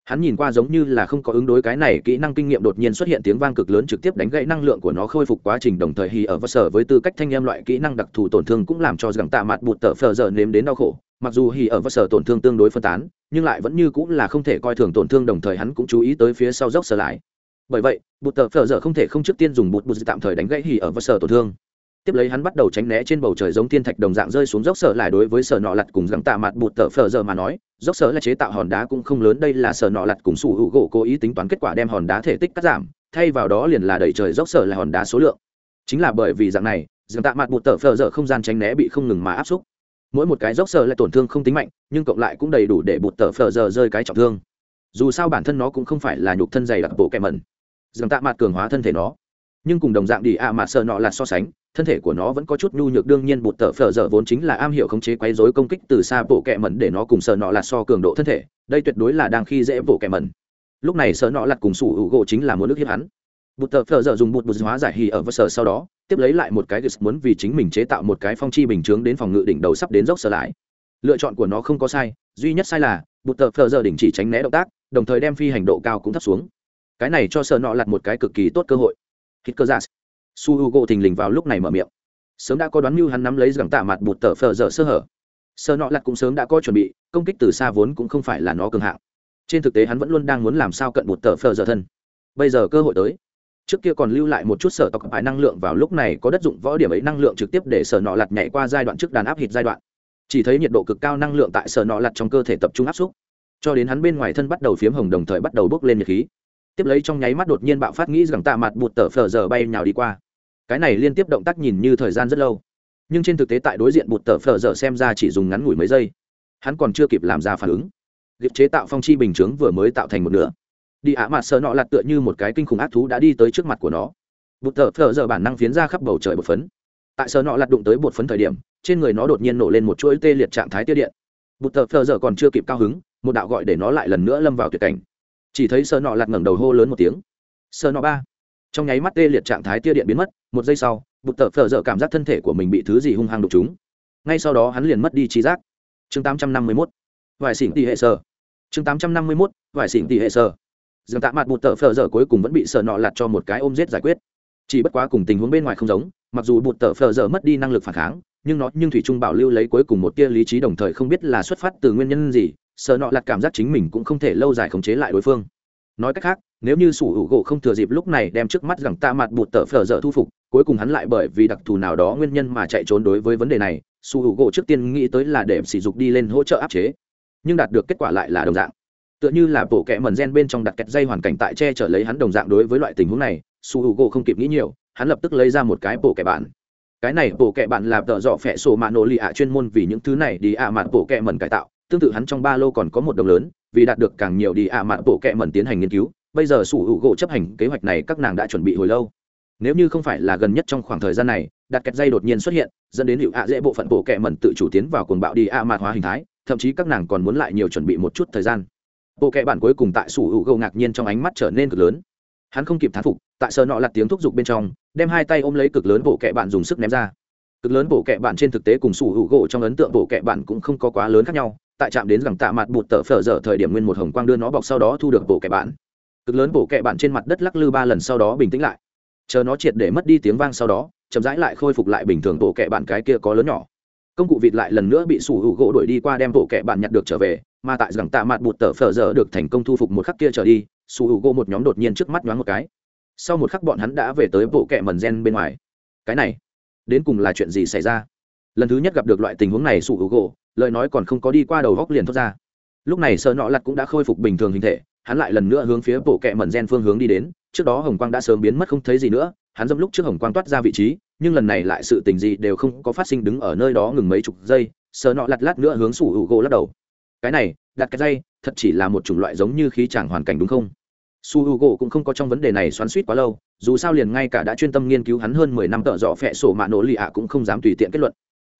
Hắn nhìn qua giống như là không có ứng đối cái này, kỹ năng kinh nghiệm đột nhiên xuất hiện tiếng vang cực lớn trực tiếp đánh gãy năng lượng của nó khôi phục quá trình đồng thời hì ở vơ sở với tư cách thanh em loại kỹ năng đặc thù tổn thương cũng làm cho rằng tạ mặt bụt tờ phờ giờ nếm đến đau khổ mặc dù hỉ ở vơ sở tổn thương tương đối phân tán, nhưng lại vẫn như cũng là không thể coi thường tổn thương đồng thời hắn cũng chú ý tới phía sau dốc sở lại. Bởi vậy, bụt tờ phở dở không thể không trước tiên dùng bụt bụt tạm thời đánh gãy hỉ ở vơ sở tổn thương. Tiếp lấy hắn bắt đầu tránh né trên bầu trời giống thiên thạch đồng dạng rơi xuống dốc sở lại đối với sở nọ lặt cùng gắng tạ mặt bụt tờ phở dở mà nói, dốc sở là chế tạo hòn đá cũng không lớn, đây là sở nọ lặt cùng sủ hữu gỗ cố ý tính toán kết quả đem hòn đá thể tích cắt giảm, thay vào đó liền là đẩy trời dốc sở là hòn đá số lượng. Chính là bởi vì dạng này gắng tạ mặt bụt tờ phờ dở không gian tránh né bị không ngừng mà áp xúc mỗi một cái dốc sờ lại tổn thương không tính mạnh, nhưng cộng lại cũng đầy đủ để bụt tờ phờ giờ rơi cái trọng thương. Dù sao bản thân nó cũng không phải là nhục thân dày đặc bộ kẹm mẩn. Dường tạ mặt cường hóa thân thể nó. Nhưng cùng đồng dạng đi ạ à mà sợ nọ là so sánh, thân thể của nó vẫn có chút nhu nhược, đương nhiên bụt tờ phở dở vốn chính là am hiểu khống chế quấy rối công kích từ xa bộ kẹ mẩn để nó cùng sợ nọ là so cường độ thân thể, đây tuyệt đối là đang khi dễ bộ kẹ mẩn. Lúc này sợ nọ lặt cùng sủ hữu gỗ chính là muốn nước hiếp hắn bụt tờ phờ giờ dùng bụt bụt hóa giải hì ở vơ sở sau đó, tiếp lấy lại một cái gus muốn vì chính mình chế tạo một cái phong chi bình chướng đến phòng ngự đỉnh đầu sắp đến dốc sở lại. Lựa chọn của nó không có sai, duy nhất sai là, bụt tờ phờ giờ đỉnh chỉ tránh né động tác, đồng thời đem phi hành độ cao cũng thấp xuống. Cái này cho sợ nọ lặt một cái cực kỳ tốt cơ hội. Hít cơ giả su h u gỗ thình lình vào lúc này mở miệng. Sớm đã có đoán mưu hắn nắm lấy gẳng tạ mặt bụt tờ phờ giờ sơ hở. Sợ nọ lặt cũng sớm đã có chuẩn bị, công kích từ xa vốn cũng không phải là nó cường hạng. Trên thực tế hắn vẫn luôn đang muốn làm sao cận bụt tờ phờ giờ thân. Bây giờ cơ hội tới trước kia còn lưu lại một chút sở tộc bài năng lượng vào lúc này có đất dụng võ điểm ấy năng lượng trực tiếp để sở nọ lặt nhảy qua giai đoạn trước đàn áp hít giai đoạn. Chỉ thấy nhiệt độ cực cao năng lượng tại sở nọ lặt trong cơ thể tập trung áp xúc. Cho đến hắn bên ngoài thân bắt đầu phiếm hồng đồng thời bắt đầu bốc lên nhiệt khí. Tiếp lấy trong nháy mắt đột nhiên bạo phát nghĩ rằng tạ mặt bụt tờ phờ giờ bay nhào đi qua. Cái này liên tiếp động tác nhìn như thời gian rất lâu. Nhưng trên thực tế tại đối diện bụt tờ phờ giờ xem ra chỉ dùng ngắn ngủi mấy giây. Hắn còn chưa kịp làm ra phản ứng. Liệp chế tạo phong chi bình chướng vừa mới tạo thành một nửa đi ạ mặt sợ nọ lặt tựa như một cái kinh khủng ác thú đã đi tới trước mặt của nó. Bụt tờ phờ giờ bản năng phiến ra khắp bầu trời bột phấn. Tại sợ nọ lặt đụng tới bột phấn thời điểm, trên người nó đột nhiên nổ lên một chuỗi tê liệt trạng thái tiêu điện. Bụt tờ phờ giờ còn chưa kịp cao hứng, một đạo gọi để nó lại lần nữa lâm vào tuyệt cảnh. Chỉ thấy sợ nọ lặt ngẩng đầu hô lớn một tiếng. Sợ nọ ba. Trong nháy mắt tê liệt trạng thái tia điện biến mất, một giây sau, bụt tờ phờ dở cảm giác thân thể của mình bị thứ gì hung hăng đục chúng ngay sau đó hắn liền mất đi trí giác. Chương tám trăm năm mươi mốt. Vải xỉn tỷ hệ sơ chương tám trăm năm mươi mốt vải xỉn tỷ hệ sơ dường tạ mặt một tờ phờ dở cuối cùng vẫn bị sợ nọ lặt cho một cái ôm giết giải quyết. Chỉ bất quá cùng tình huống bên ngoài không giống, mặc dù bụt tờ phờ dở mất đi năng lực phản kháng, nhưng nó, nhưng thủy trung bảo lưu lấy cuối cùng một tia lý trí đồng thời không biết là xuất phát từ nguyên nhân gì sợ nọ lặt cảm giác chính mình cũng không thể lâu dài khống chế lại đối phương. Nói cách khác, nếu như sủ hữu gỗ không thừa dịp lúc này đem trước mắt rằng tạ mặt bụt tờ phở dở thu phục, cuối cùng hắn lại bởi vì đặc thù nào đó nguyên nhân mà chạy trốn đối với vấn đề này, sủ hữu gỗ trước tiên nghĩ tới là để sỉ dục đi lên hỗ trợ áp chế. Nhưng đạt được kết quả lại là đồng dạng tựa như là bộ kẽ mần gen bên trong đặt kẹt dây hoàn cảnh tại che chở lấy hắn đồng dạng đối với loại tình huống này, su h u gỗ không kịp nghĩ nhiều, hắn lập tức lấy ra một cái bộ kẹ bạn. Cái này bộ kẹ bạn là tợ dọ phẹ sổ mạ nổ lì ạ chuyên môn vì những thứ này đi ạ à mạn bộ kẹ mần cải tạo. Tương tự hắn trong ba lô còn có một đồng lớn, vì đạt được càng nhiều đi ạ à mạn bộ kẹ mần tiến hành nghiên cứu, bây giờ sủ hữu gỗ chấp hành kế hoạch này các nàng đã chuẩn bị hồi lâu. Nếu như không phải là gần nhất trong khoảng thời gian này, đặt kẹt dây đột nhiên xuất hiện, dẫn đến hiệu ạ dễ bộ phận bộ kẹ mần tự chủ tiến vào cuồng bạo đi ạ mạn hóa hình thái, thậm chí các nàng còn muốn lại nhiều chuẩn bị một chút thời gian bộ kệ bản cuối cùng tại sủ hữu gỗ ngạc nhiên trong ánh mắt trở nên cực lớn. Hắn không kịp thán phục, tại sợ nọ lặt tiếng thúc giục bên trong, đem hai tay ôm lấy cực lớn bộ kệ bạn dùng sức ném ra. Cực lớn bộ kệ bạn trên thực tế cùng sủ hữu gỗ trong ấn tượng bộ kệ bạn cũng không có quá lớn khác nhau, tại chạm đến rằng tạ mặt bụt tở phở dở thời điểm nguyên một hồng quang đưa nó bọc sau đó thu được bộ kệ bạn cực lớn bộ kệ bạn trên mặt đất lắc lư ba lần sau đó bình tĩnh lại. Chờ nó triệt để mất đi tiếng vang sau đó, chậm rãi lại khôi phục lại bình thường bộ kệ bạn cái kia có lớn nhỏ. Công cụ vịt lại lần nữa bị sủ hữu gỗ đuổi đi qua đem bộ kệ bạn nhặt được trở về mà tại rằng tạ mặt bụt tờ phở giờ được thành công thu phục một khắc kia trở đi, su h u g o một nhóm đột nhiên trước mắt nhoáng một cái. Sau một khắc bọn hắn đã về tới bộ kẹ mần gen bên ngoài. Cái này, đến cùng là chuyện gì xảy ra? Lần thứ nhất gặp được loại tình huống này su h u g o lời nói còn không có đi qua đầu góc liền thoát ra. Lúc này sợ nọ lặt cũng đã khôi phục bình thường hình thể, hắn lại lần nữa hướng phía bộ kẹ mần gen phương hướng đi đến, trước đó hồng quang đã sớm biến mất không thấy gì nữa, hắn dâm lúc trước hồng quang toát ra vị trí, nhưng lần này lại sự tình gì đều không có phát sinh đứng ở nơi đó ngừng mấy chục giây sợ nọ lặt lát nữa hướng su h u g o lắc đầu cái này, đặt cái dây, thật chỉ là một chủng loại giống như khí chẳng hoàn cảnh đúng không? Su h u gỗ cũng không có trong vấn đề này xoắn suýt quá lâu, dù sao liền ngay cả đã chuyên tâm nghiên cứu hắn hơn mười năm tợ dọ phẹ sổ mạ nổ lì ạ cũng không dám tùy tiện kết luận.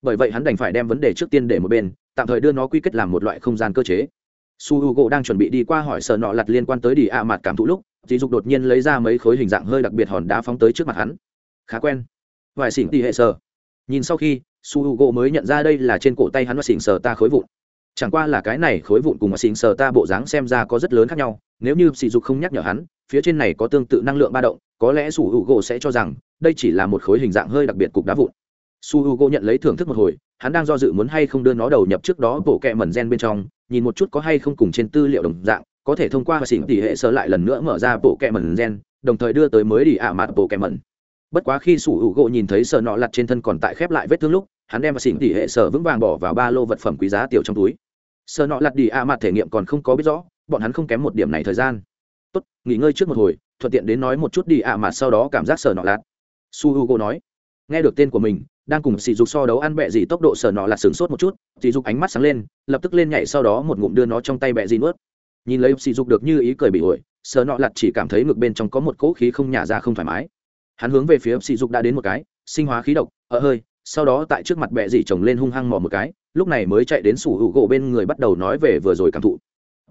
Bởi vậy hắn đành phải đem vấn đề trước tiên để một bên, tạm thời đưa nó quy kết làm một loại không gian cơ chế. Su h u gỗ đang chuẩn bị đi qua hỏi sợ nọ lặt liên quan tới đi ạ mặt cảm thụ lúc dì dục đột nhiên lấy ra mấy khối hình dạng hơi đặc biệt hòn đá phóng tới trước mặt hắn. Khá quen. Vài xỉn tỉ hệ sờ nhìn sau khi, su h u gỗ mới nhận ra đây là trên cổ tay hắn và xỉn sờ ta khối vụn chẳng qua là cái này khối vụn cùng mà xỉn sờ ta bộ dáng xem ra có rất lớn khác nhau. Nếu như sỉ dục không nhắc nhở hắn, phía trên này có tương tự năng lượng ba động, có lẽ su h u gỗ sẽ cho rằng đây chỉ là một khối hình dạng hơi đặc biệt cục đá vụn. Su h u gỗ nhận lấy thưởng thức một hồi, hắn đang do dự muốn hay không đưa nó đầu nhập trước đó bộ kẹ mẩn gen bên trong, nhìn một chút có hay không cùng trên tư liệu đồng dạng, có thể thông qua xỉn tỷ hệ sơ lại lần nữa mở ra bộ kẹ mẩn gen, đồng thời đưa tới mới đi ả mặt bộ kẹ mẩn. Bất quá khi sủ hữu gỗ nhìn thấy sợ nọ lặt trên thân còn tại khép lại vết thương lúc, hắn đem xỉn tỷ hệ sở vững vàng bỏ vào ba lô vật phẩm quý giá tiểu trong túi sợ nọ lặt đi ả mặt thể nghiệm còn không có biết rõ, bọn hắn không kém một điểm này thời gian. Tốt, nghỉ ngơi trước một hồi, thuận tiện đến nói một chút đi ả mặt sau đó cảm giác sợ nọ lặt su Hugo nói, nghe được tên của mình, đang cùng sỉ dục so đấu ăn bẹ gì tốc độ sợ nọ lặt sửng sốt một chút, sỉ dục ánh mắt sáng lên, lập tức lên nhảy sau đó một ngụm đưa nó trong tay bẹ gì nuốt. Nhìn lấy sỉ dục được như ý cười bị ổi sợ nọ lặt chỉ cảm thấy ngực bên trong có một cỗ khí không nhả ra không thoải mái. Hắn hướng về phía sỉ dục đã đến một cái, sinh hóa khí độc ở hơi, sau đó tại trước mặt bẹ dị chồng lên hung hăng mò một cái lúc này mới chạy đến sủ hữu gỗ bên người bắt đầu nói về vừa rồi cảm thụ.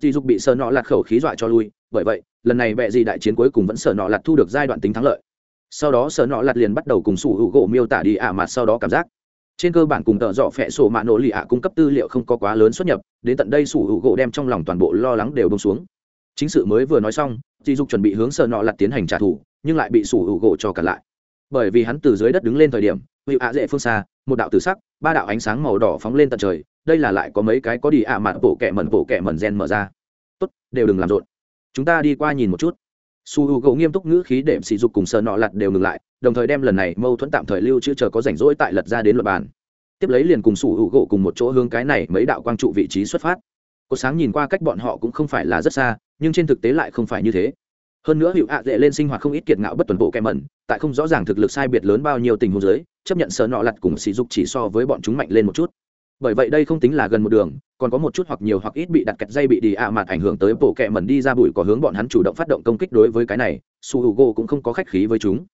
Dì dục bị sợ nọ lạt khẩu khí dọa cho lui, bởi vậy, lần này bệ dì đại chiến cuối cùng vẫn sợ nọ lạt thu được giai đoạn tính thắng lợi. Sau đó sợ nọ lạt liền bắt đầu cùng sủ hữu gỗ miêu tả đi ạ mặt sau đó cảm giác. Trên cơ bản cùng tợ dọ phẹ sổ mạ nổ lì ạ cung cấp tư liệu không có quá lớn xuất nhập, đến tận đây sủ hữu gỗ đem trong lòng toàn bộ lo lắng đều bông xuống. Chính sự mới vừa nói xong dì dục chuẩn bị hướng sợ nọ lạt tiến hành trả thù, nhưng lại bị sủ hữu gỗ cho cả lại. Bởi vì hắn từ dưới đất đứng lên thời điểm hữu ạ dễ phương xa, một đạo tử sắc ba đạo ánh sáng màu đỏ phóng lên tận trời, đây là lại có mấy cái có đi ạ mặt bộ kẹ mẩn bộ kẹ mẩn gen mở ra. Tốt, đều đừng làm rộn. Chúng ta đi qua nhìn một chút. Su h u gỗ nghiêm túc ngữ khí đệm sỉ dục cùng sợ nọ lặt đều ngừng lại, đồng thời đem lần này mâu thuẫn tạm thời lưu chữ chờ có rảnh rỗi tại lật ra đến luật bàn. Tiếp lấy liền cùng su h u gỗ cùng một chỗ hướng cái này mấy đạo quang trụ vị trí xuất phát. Có sáng nhìn qua cách bọn họ cũng không phải là rất xa, nhưng trên thực tế lại không phải như thế. Hơn nữa hiệu ạ dễ lên sinh hoạt không ít kiệt ngạo bất tuần bộ kẹ mẩn, tại không rõ ràng thực lực sai biệt lớn bao nhiêu tình huống giới chấp nhận sợ nọ lặt cùng sỉ dục chỉ so với bọn chúng mạnh lên một chút bởi vậy đây không tính là gần một đường còn có một chút hoặc nhiều hoặc ít bị đặt kẹt dây bị đi ạ à mặt ảnh hưởng tới bộ kẹ mẩn đi ra bụi có hướng bọn hắn chủ động phát động công kích đối với cái này su hugo cũng không có khách khí với chúng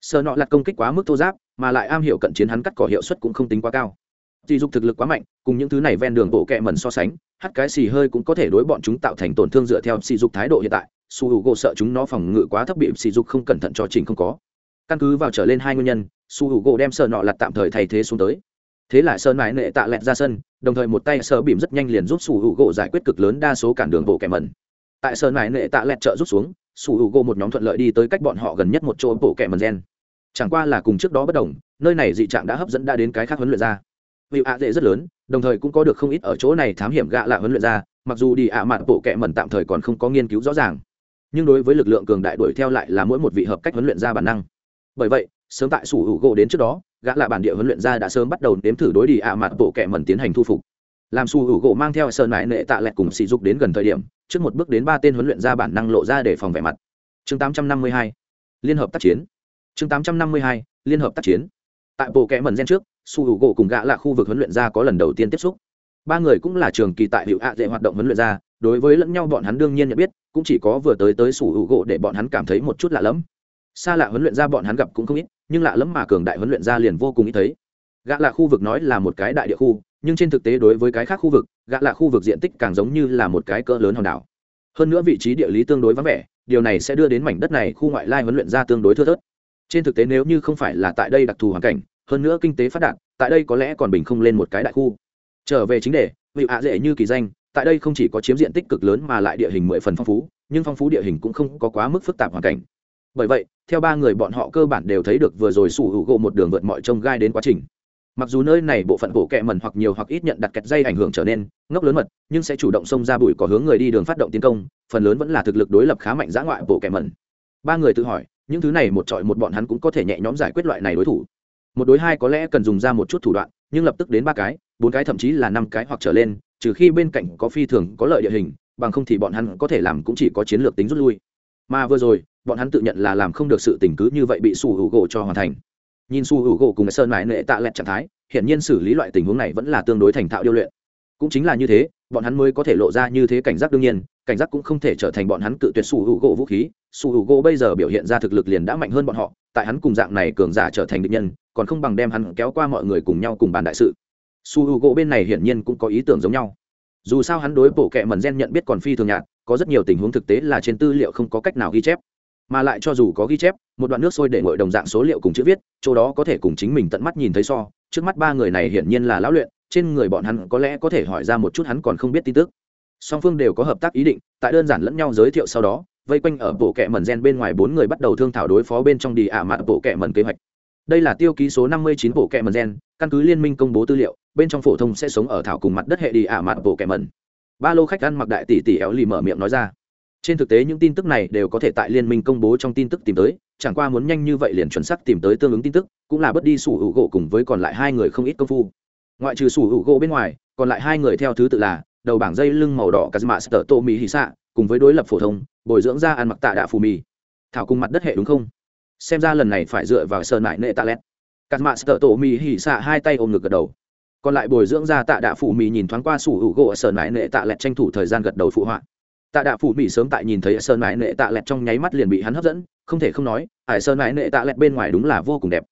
sợ nọ lặt công kích quá mức thô giáp mà lại am hiểu cận chiến hắn cắt cỏ hiệu suất cũng không tính quá cao Chỉ dục thực lực quá mạnh, cùng những thứ này ven đường bộ kẹ mẩn so sánh, hắt cái xì hơi cũng có thể đối bọn chúng tạo thành tổn thương dựa theo xì dục thái độ hiện tại. Su Hugo sợ chúng nó phòng ngự quá thấp bị xì dục không cẩn thận cho chỉnh không có. Căn cứ vào trở lên hai nguyên nhân, Su Hugo đem sợ nọ lặt tạm thời thay thế xuống tới. Thế là sơn mãi nệ tạ lẹt ra sân đồng thời một tay sơ bìm rất nhanh liền giúp sủ hữu gỗ giải quyết cực lớn đa số cản đường bộ kẻ mẩn. Tại sơn mãi nệ tạ lẹt trợ rút xuống sủ hữu gỗ một nhóm thuận lợi đi tới cách bọn họ gần nhất một chỗ bộ kẻ mẩn gen. Chẳng qua là cùng trước đó bất đồng nơi này dị trạng đã hấp dẫn đã đến cái khác huấn luyện ra vì ạ dễ rất lớn đồng thời cũng có được không ít ở chỗ này thám hiểm gạ lạ huấn luyện ra mặc dù đi ạ à bộ kẻ mẩn tạm thời còn không có nghiên cứu rõ ràng. Nhưng đối với lực lượng cường đại đuổi theo lại là mỗi một vị hợp cách huấn luyện ra bản năng bởi vậy, sớm tại sủ hữu gỗ đến trước đó, gã là bản địa huấn luyện ra đã sớm bắt đầu nếm thử đối đi ạ mặt bộ kẻ mẩn tiến hành thu phục. Làm sủ hữu gỗ mang theo sơn mãi nệ tạ lẹt cùng sỉ dục đến gần thời điểm, trước một bước đến ba tên huấn luyện ra bản năng lộ ra để phòng vẻ mặt. Chương 852 liên hợp tác chiến. Chương 852 liên hợp tác chiến. Tại bộ kẻ mẩn gen trước, sủ hữu gỗ cùng gã là khu vực huấn luyện ra có lần đầu tiên tiếp xúc. Ba người cũng là trường kỳ tại hiệu ạ dễ hoạt động huấn luyện ra đối với lẫn nhau bọn hắn đương nhiên nhận biết, cũng chỉ có vừa tới tới sủ hữu gỗ để bọn hắn cảm thấy một chút lạ lẫm xa lạ huấn luyện ra bọn hắn gặp cũng không ít, nhưng lạ lẫm mà cường đại huấn luyện ra liền vô cùng ít thấy. Gã là khu vực nói là một cái đại địa khu, nhưng trên thực tế đối với cái khác khu vực, gã là khu vực diện tích càng giống như là một cái cỡ lớn hòn đảo. Hơn nữa vị trí địa lý tương đối vắng vẻ, điều này sẽ đưa đến mảnh đất này khu ngoại lai huấn luyện ra tương đối thưa thớt. Trên thực tế nếu như không phải là tại đây đặc thù hoàn cảnh, hơn nữa kinh tế phát đạt, tại đây có lẽ còn bình không lên một cái đại khu. Trở về chính đề, vị ạ dễ như kỳ danh, tại đây không chỉ có chiếm diện tích cực lớn mà lại địa hình mười phần phong phú, nhưng phong phú địa hình cũng không có quá mức phức tạp hoàn cảnh bởi vậy, theo ba người bọn họ cơ bản đều thấy được vừa rồi sủ hữu gỗ một đường vượt mọi trông gai đến quá trình. Mặc dù nơi này bộ phận bộ kẹ mẩn hoặc nhiều hoặc ít nhận đặt kẹt dây ảnh hưởng trở nên ngốc lớn mật, nhưng sẽ chủ động xông ra bụi có hướng người đi đường phát động tiến công, phần lớn vẫn là thực lực đối lập khá mạnh giã ngoại bộ kẹ mẩn. Ba người tự hỏi, những thứ này một trọi một bọn hắn cũng có thể nhẹ nhõm giải quyết loại này đối thủ. Một đối hai có lẽ cần dùng ra một chút thủ đoạn, nhưng lập tức đến ba cái, bốn cái thậm chí là năm cái hoặc trở lên, trừ khi bên cạnh có phi thường, có lợi địa hình, bằng không thì bọn hắn có thể làm cũng chỉ có chiến lược tính rút lui. Mà vừa rồi bọn hắn tự nhận là làm không được sự tình cứ như vậy bị su hữu gỗ cho hoàn thành. Nhìn su hữu gỗ cùng sơn mãi nệ tạ lẹt trạng thái hiện nhiên xử lý loại tình huống này vẫn là tương đối thành thạo điêu luyện. Cũng chính là như thế, bọn hắn mới có thể lộ ra như thế cảnh giác đương nhiên, cảnh giác cũng không thể trở thành bọn hắn cự tuyệt su hữu gỗ vũ khí. Su hữu gỗ bây giờ biểu hiện ra thực lực liền đã mạnh hơn bọn họ, tại hắn cùng dạng này cường giả trở thành định nhân, còn không bằng đem hắn kéo qua mọi người cùng nhau cùng bàn đại sự. Su hữu gỗ bên này hiển nhiên cũng có ý tưởng giống nhau. Dù sao hắn đối bộ kệ mần gen nhận biết còn phi thường nhạt, có rất nhiều tình huống thực tế là trên tư liệu không có cách nào ghi chép mà lại cho dù có ghi chép, một đoạn nước sôi để ngội đồng dạng số liệu cùng chữ viết, chỗ đó có thể cùng chính mình tận mắt nhìn thấy so. Trước mắt ba người này hiển nhiên là lão luyện, trên người bọn hắn có lẽ có thể hỏi ra một chút hắn còn không biết tin tức. Song phương đều có hợp tác ý định, tại đơn giản lẫn nhau giới thiệu sau đó, vây quanh ở bộ kệ mẩn gen bên ngoài bốn người bắt đầu thương thảo đối phó bên trong đi ả à mạn bộ kệ mẩn kế hoạch. Đây là tiêu ký số năm mươi chín bộ kệ mẩn gen, căn cứ liên minh công bố tư liệu, bên trong phổ thông sẽ sống ở thảo cùng mặt đất hệ đi ả à mạn bộ kệ mẩn. Ba lô khách ăn mặc đại tỷ tỷ éo lì mở miệng nói ra trên thực tế những tin tức này đều có thể tại liên minh công bố trong tin tức tìm tới, chẳng qua muốn nhanh như vậy liền chuẩn xác tìm tới tương ứng tin tức, cũng là bất đi sủ hữu gỗ cùng với còn lại hai người không ít công phu. Ngoại trừ sủ hữu gỗ bên ngoài, còn lại hai người theo thứ tự là đầu bảng dây lưng màu đỏ kazma sờ tô mỹ hì xạ cùng với đối lập phổ thông, bồi dưỡng ra ăn mặc tạ đạ phù mì. Thảo cùng mặt đất hệ đúng không? Xem ra lần này phải dựa vào sơn mại nệ tạ lét kazma sờ tô mỹ hì xạ hai tay ôm ngực gật đầu. Còn lại bồi dưỡng ra tạ đạ phù mì nhìn thoáng qua sủ hữu gỗ ở sơn mại nệ tạ lét tranh thủ thời gian gật đầu phụ họa tạ đạ phủ mỹ sớm tại nhìn thấy sơn mãi nệ tạ Lẹt trong nháy mắt liền bị hắn hấp dẫn, không thể không nói ải sơn mãi nệ tạ Lẹt bên ngoài đúng là vô cùng đẹp.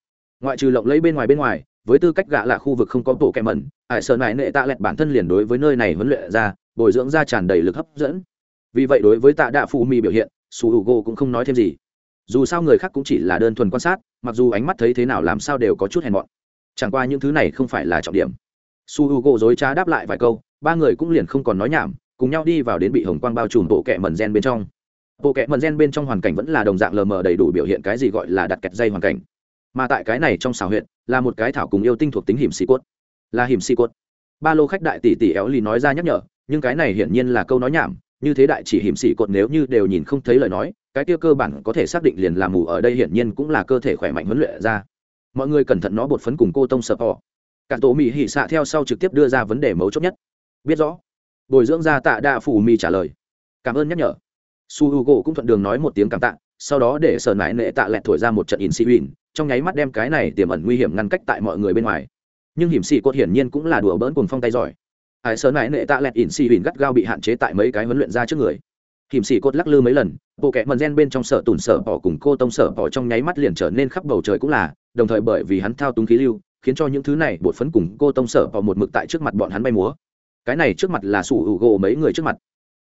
Ngoại trừ lộng lấy bên ngoài bên ngoài, với tư cách gạ là khu vực không có tổ kẹm mẩn ải sơn mãi nệ tạ Lẹt bản thân liền đối với nơi này huấn luyện ra, bồi dưỡng ra tràn đầy lực hấp dẫn. Vì vậy đối với tạ đạ phủ mỹ biểu hiện, su h u cũng không nói thêm gì. Dù sao người khác cũng chỉ là đơn thuần quan sát, mặc dù ánh mắt thấy thế nào làm sao đều có chút hèn mọn. Chẳng qua những thứ này không phải là trọng điểm. Su h u gỗ dối trá đáp lại vài câu, ba người cũng liền không còn nói nhảm cùng nhau đi vào đến bị hồng quang bao trùm bộ kẹ mần gen bên trong. Bộ kẹ mần gen bên trong hoàn cảnh vẫn là đồng dạng lờ mờ đầy đủ biểu hiện cái gì gọi là đặt kẹt dây hoàn cảnh. Mà tại cái này trong xào huyện là một cái thảo cùng yêu tinh thuộc tính hiểm xì cốt. Là hiểm xì cốt. Ba lô khách đại tỷ tỷ éo lì nói ra nhắc nhở, nhưng cái này hiển nhiên là câu nói nhảm, như thế đại chỉ hiểm sĩ cốt nếu như đều nhìn không thấy lời nói, cái kia cơ bản có thể xác định liền làm mù ở đây hiển nhiên cũng là cơ thể khỏe mạnh huấn luyện ra. Mọi người cẩn thận nó bột phấn cùng cô tông sợ họ. Cả tổ mỹ hỉ xạ theo sau trực tiếp đưa ra vấn đề mấu chốt nhất. Biết rõ bồi dưỡng ra tạ đạ phủ mi trả lời. Cảm ơn nhắc nhở. Su h u g o cũng thuận đường nói một tiếng cảm tạ, sau đó để sở nại nệ tạ lẹt thổi ra một trận in xì huỳnh trong nháy mắt đem cái này tiềm ẩn nguy hiểm ngăn cách tại mọi người bên ngoài. Nhưng hiểm xì cốt hiển nhiên cũng là đùa bỡn cùng phong tay giỏi. Hải sở nại nệ tạ lẹt in xì huỳnh gắt gao bị hạn chế tại mấy cái huấn luyện ra trước người. Hiểm xì cốt lắc lư mấy lần, bộ kẹ mần gen bên trong sở tùn sở bỏ cùng cô tông sở bỏ trong nháy mắt liền trở nên khắp bầu trời cũng là, đồng thời bởi vì hắn thao túng khí lưu, khiến cho những thứ này bột phấn cùng cô tông sở bỏ một mực tại trước mặt bọn hắn bay múa cái này trước mặt là sủ hữu gỗ mấy người trước mặt.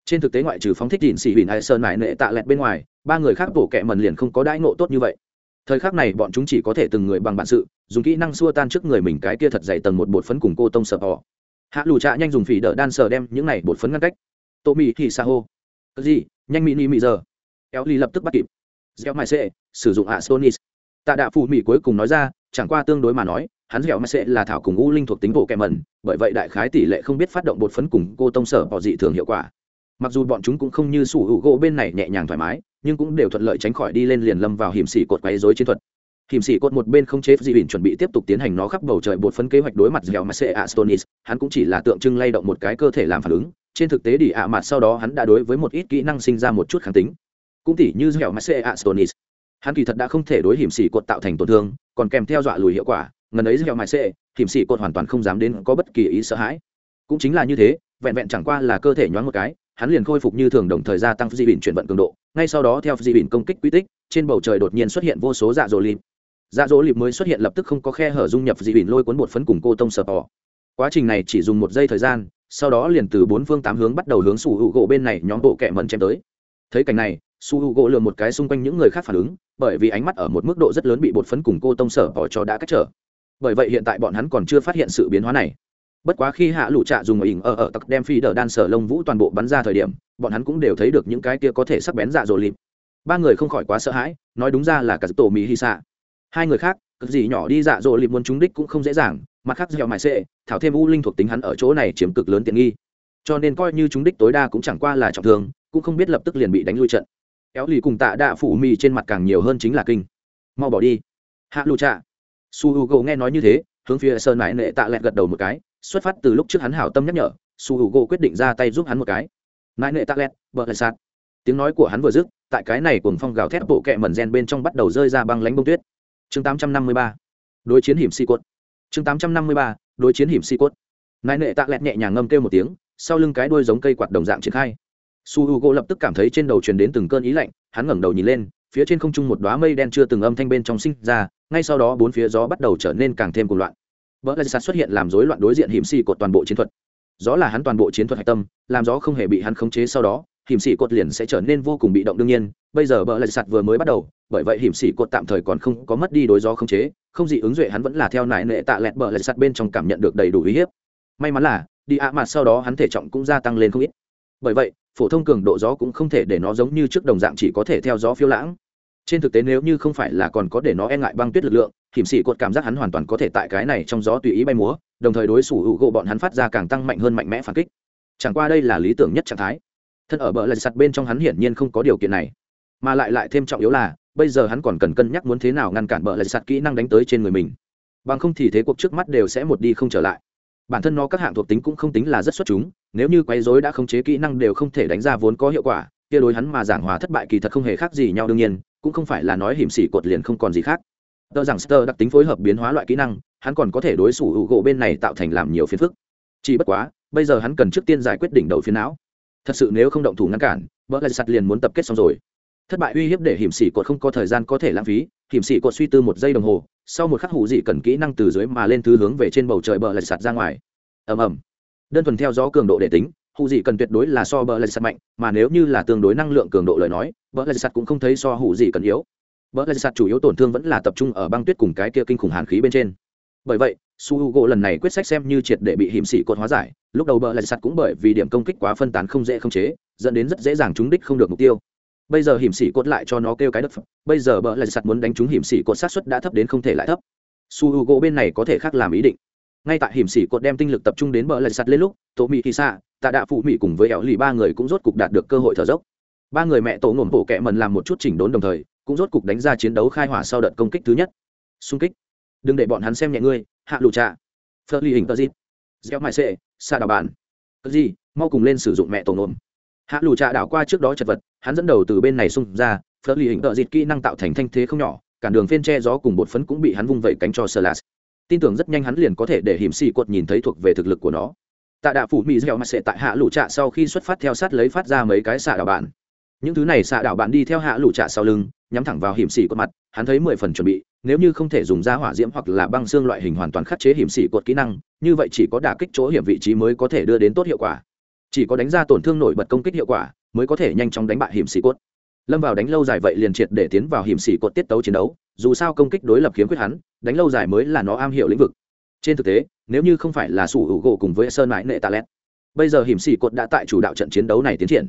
Trên thực tế ngoại trừ phóng thích ỉn xỉ huỳnh hải sơn này nệ tạ lẹt bên ngoài, ba người khác bổ kẹ mần liền không có đãi ngộ tốt như vậy. Thời khắc này bọn chúng chỉ có thể từng người bằng bản sự, dùng kỹ năng xua tan trước người mình cái kia thật dày tầng một bột phấn cùng cô tông sợ họ. Hạ lù trạ nhanh dùng phỉ đỡ đan sờ đem những này bột phấn ngăn cách. Tô mì thì xa hô. Cái gì? Nhanh mỹ ni mỹ giờ. Éo ly lập tức bắt kịp. Gieo mai sệ, sử dụng astonis. Tạ đạ phù mỹ cuối cùng nói ra, chẳng qua tương đối mà nói hắn dẻo mai sệ là thảo cùng u linh thuộc tính bộ kẹm mẩn, bởi vậy đại khái tỷ lệ không biết phát động bột phấn cùng cô tông sở bỏ dị thường hiệu quả. Mặc dù bọn chúng cũng không như sủ hữu gỗ bên này nhẹ nhàng thoải mái, nhưng cũng đều thuận lợi tránh khỏi đi lên liền lâm vào hiểm xỉ cột quấy dối chiến thuật. Hiểm sĩ cột một bên không chế dị bỉn chuẩn bị tiếp tục tiến hành nó khắp bầu trời bột phấn kế hoạch đối mặt dẻo mà sẽ astonis, hắn cũng chỉ là tượng trưng lay động một cái cơ thể làm phản ứng. Trên thực tế đi ạ mặt sau đó hắn đã đối với một ít kỹ năng sinh ra một chút kháng tính. Cũng tỉ như dẻo mà sẽ astonis. Hắn kỳ thật đã không thể đối hiểm sĩ cột tạo thành tổn thương, còn kèm theo dọa lùi hiệu quả ngần ấy dẻo mại sẽ thìm sĩ cột hoàn toàn không dám đến có bất kỳ ý sợ hãi. Cũng chính là như thế, vẹn vẹn chẳng qua là cơ thể nhoáng một cái, hắn liền khôi phục như thường đồng thời gia tăng di bỉn chuyển vận cường độ. Ngay sau đó theo di bỉn công kích quy tích, trên bầu trời đột nhiên xuất hiện vô số dạ dỗ lịp. Dạ dỗ lịp mới xuất hiện lập tức không có khe hở dung nhập Di bỉn lôi cuốn bột phấn cùng cô tông sờ tỏ. Quá trình này chỉ dùng một giây thời gian, sau đó liền từ bốn phương tám hướng bắt đầu hướng sủ hữu gỗ bên này nhóm bộ kẹ mần chém tới. Thấy cảnh này, su hữu gỗ lừa một cái xung quanh những người khác phản ứng, bởi vì ánh mắt ở một mức độ rất lớn bị bột phấn cùng cô tông sở bỏ cho đã cách trở bởi vậy hiện tại bọn hắn còn chưa phát hiện sự biến hóa này. Bất quá khi hạ lũ trạ dùng ở ỉnh ở ở tặc đem phi đờ đan sở lông vũ toàn bộ bắn ra thời điểm, bọn hắn cũng đều thấy được những cái kia có thể sắc bén dạ dỗ lịp. Ba người không khỏi quá sợ hãi, nói đúng ra là cả tổ mỹ hy xạ hai người khác, cực gì nhỏ đi dạ dỗ lịp muốn trúng đích cũng không dễ dàng, mặt khác dẻo mại xệ thảo thêm u linh thuộc tính hắn ở chỗ này chiếm cực lớn tiện nghi. Cho nên coi như trúng đích tối đa cũng chẳng qua là trọng thương, cũng không biết lập tức liền bị đánh lui trận. Kéo lì cùng tạ đạ phủ mì trên mặt càng nhiều hơn chính là kinh. Mau bỏ đi. Hạ lụ trạ su h u g o nghe nói như thế, hướng phía sơn mãi nệ tạ lẹt gật đầu một cái, xuất phát từ lúc trước hắn hảo tâm nhắc nhở, su h u g o quyết định ra tay giúp hắn một cái. Mãi nệ tạ lẹt, bờ lại sạt. Tiếng nói của hắn vừa dứt, tại cái này cùng phong gào thép bộ kẹ mẩn gen bên trong bắt đầu rơi ra băng lánh bông tuyết. Chương 853. đối chiến hiểm si cốt. Chương 853. đối chiến hiểm si cốt. Nại nệ tạ lẹt nhẹ nhàng ngâm kêu một tiếng, sau lưng cái đuôi giống cây quạt đồng dạng triển khai. Su h u g o lập tức cảm thấy trên đầu truyền đến từng cơn ý lạnh, hắn ngẩng đầu nhìn lên, phía trên không trung một đoá mây đen chưa từng âm thanh bên trong sinh ra ngay sau đó bốn phía gió bắt đầu trở nên càng thêm cuồng loạn. Vỡ lại sạt xuất hiện làm rối loạn đối diện hiểm xì cột toàn bộ chiến thuật. Gió là hắn toàn bộ chiến thuật hạch tâm, làm gió không hề bị hắn khống chế sau đó, hiểm sĩ cột liền sẽ trở nên vô cùng bị động đương nhiên. Bây giờ bờ lại sạt vừa mới bắt đầu, bởi vậy hiểm sĩ cột tạm thời còn không có mất đi đối gió khống chế, không gì ứng duệ hắn vẫn là theo nại nệ tạ lẹt bờ lại sạt bên trong cảm nhận được đầy đủ uy hiếp. May mắn là, đi ạ mặt sau đó hắn thể trọng cũng gia tăng lên không ít. Bởi vậy, phổ thông cường độ gió cũng không thể để nó giống như trước đồng dạng chỉ có thể theo gió phiêu lãng trên thực tế nếu như không phải là còn có để nó e ngại băng tuyết lực lượng, hiểm sĩ cột cảm giác hắn hoàn toàn có thể tại cái này trong gió tùy ý bay múa, đồng thời đối xử hữu gỗ bọn hắn phát ra càng tăng mạnh hơn mạnh mẽ phản kích. Chẳng qua đây là lý tưởng nhất trạng thái. Thân ở bờ lạch sạt bên trong hắn hiển nhiên không có điều kiện này. Mà lại lại thêm trọng yếu là, bây giờ hắn còn cần cân nhắc muốn thế nào ngăn cản bờ lạch sạt kỹ năng đánh tới trên người mình. Bằng không thì thế cuộc trước mắt đều sẽ một đi không trở lại. Bản thân nó các hạng thuộc tính cũng không tính là rất xuất chúng, nếu như quấy rối đã khống chế kỹ năng đều không thể đánh ra vốn có hiệu quả, kia đối hắn mà giảng hòa thất bại kỳ thật không hề khác gì nhau đương nhiên cũng không phải là nói hiểm xỉ cột liền không còn gì khác. Tờ rằng sơ đặc tính phối hợp biến hóa loại kỹ năng, hắn còn có thể đối xử hữu gỗ bên này tạo thành làm nhiều phiền phức. Chỉ bất quá, bây giờ hắn cần trước tiên giải quyết đỉnh đầu phiến não. Thật sự nếu không động thủ ngăn cản, vợ lại sạt liền muốn tập kết xong rồi. Thất bại uy hiếp để hiểm sĩ cột không có thời gian có thể lãng phí, hiểm sĩ cột suy tư một giây đồng hồ, sau một khắc hủ dị cần kỹ năng từ dưới mà lên thứ hướng về trên bầu trời bờ lại sạt ra ngoài. Ầm ầm. Đơn thuần theo gió cường độ để tính hủ dị cần tuyệt đối là so bờ lạch sạt mạnh, mà nếu như là tương đối năng lượng cường độ lời nói, bờ lạch sạt cũng không thấy so hủ dị cần yếu. Bờ lạch sạt chủ yếu tổn thương vẫn là tập trung ở băng tuyết cùng cái kia kinh khủng hàn khí bên trên. Bởi vậy, su h u gỗ lần này quyết sách xem như triệt để bị hiểm sĩ cột hóa giải, lúc đầu bờ lạch sạt cũng bởi vì điểm công kích quá phân tán không dễ không chế, dẫn đến rất dễ dàng trúng đích không được mục tiêu. Bây giờ hiểm sĩ cột lại cho nó kêu cái đất bây giờ bờ lạch sạt muốn đánh trúng hiểm sĩ cột sát xuất đã thấp đến không thể lại thấp. Su h u gỗ bên này có thể khác làm ý định ngay tại hiểm sĩ cột đem tinh lực tập trung đến bờ lạch sạt lên lúc, tổ mỹ kỳ xạ tạ đạ phụ mỹ cùng với ẻo lì ba người cũng rốt cục đạt được cơ hội thở dốc. Ba người mẹ tổ ngổn bộ kẹ mần làm một chút chỉnh đốn đồng thời, cũng rốt cục đánh ra chiến đấu khai hỏa sau đợt công kích thứ nhất. Xung kích. Đừng để bọn hắn xem nhẹ ngươi, hạ lụ trạ. Phơ ly hình tờ dịp gieo mại xệ xa đào bản cái gì, mau cùng lên sử dụng mẹ tổ nôm hạ lụ trạ đảo qua trước đó chật vật, hắn dẫn đầu từ bên này xung ra phơ ly hình tờ dịp kỹ năng tạo thành thanh thế không nhỏ cản đường phiên che gió cùng bột phấn cũng bị hắn vung vẩy cánh cho sơ lạt tin tưởng rất nhanh hắn liền có thể để hiểm xì quật nhìn thấy thuộc về thực lực của nó. Tạ đạ phủ mỹ dẻo mặt sệ tại hạ lũ trạ sau khi xuất phát theo sát lấy phát ra mấy cái xạ đảo bạn. Những thứ này xạ đảo bạn đi theo hạ lũ trạ sau lưng, nhắm thẳng vào hiểm xì quật mặt, hắn thấy mười phần chuẩn bị, nếu như không thể dùng ra hỏa diễm hoặc là băng xương loại hình hoàn toàn khắc chế hiểm sĩ cột kỹ năng, như vậy chỉ có đả kích chỗ hiểm vị trí mới có thể đưa đến tốt hiệu quả. Chỉ có đánh ra tổn thương nổi bật công kích hiệu quả, mới có thể nhanh chóng đánh bại hiểm sĩ cốt lâm vào đánh lâu dài vậy liền triệt để tiến vào hiểm xỉ cột tiết tấu chiến đấu, dù sao công kích đối lập khiếm khuyết hắn, đánh lâu dài mới là nó am hiểu lĩnh vực. Trên thực tế, nếu như không phải là sủ hữu gỗ cùng với sơn mãi nệ tạ lét bây giờ hiểm xỉ cột đã tại chủ đạo trận chiến đấu này tiến triển.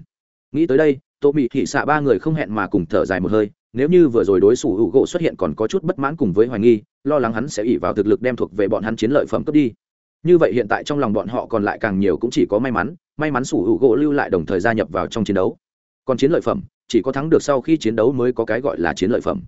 Nghĩ tới đây, tô mị thị xạ ba người không hẹn mà cùng thở dài một hơi, nếu như vừa rồi đối sủ hữu gỗ xuất hiện còn có chút bất mãn cùng với hoài nghi, lo lắng hắn sẽ ỉ vào thực lực đem thuộc về bọn hắn chiến lợi phẩm cướp đi. Như vậy hiện tại trong lòng bọn họ còn lại càng nhiều cũng chỉ có may mắn may mắn sủ hữu gỗ lưu lại đồng thời gia nhập vào trong chiến đấu. Còn chiến lợi phẩm chỉ có thắng được sau khi chiến đấu mới có cái gọi là chiến lợi phẩm.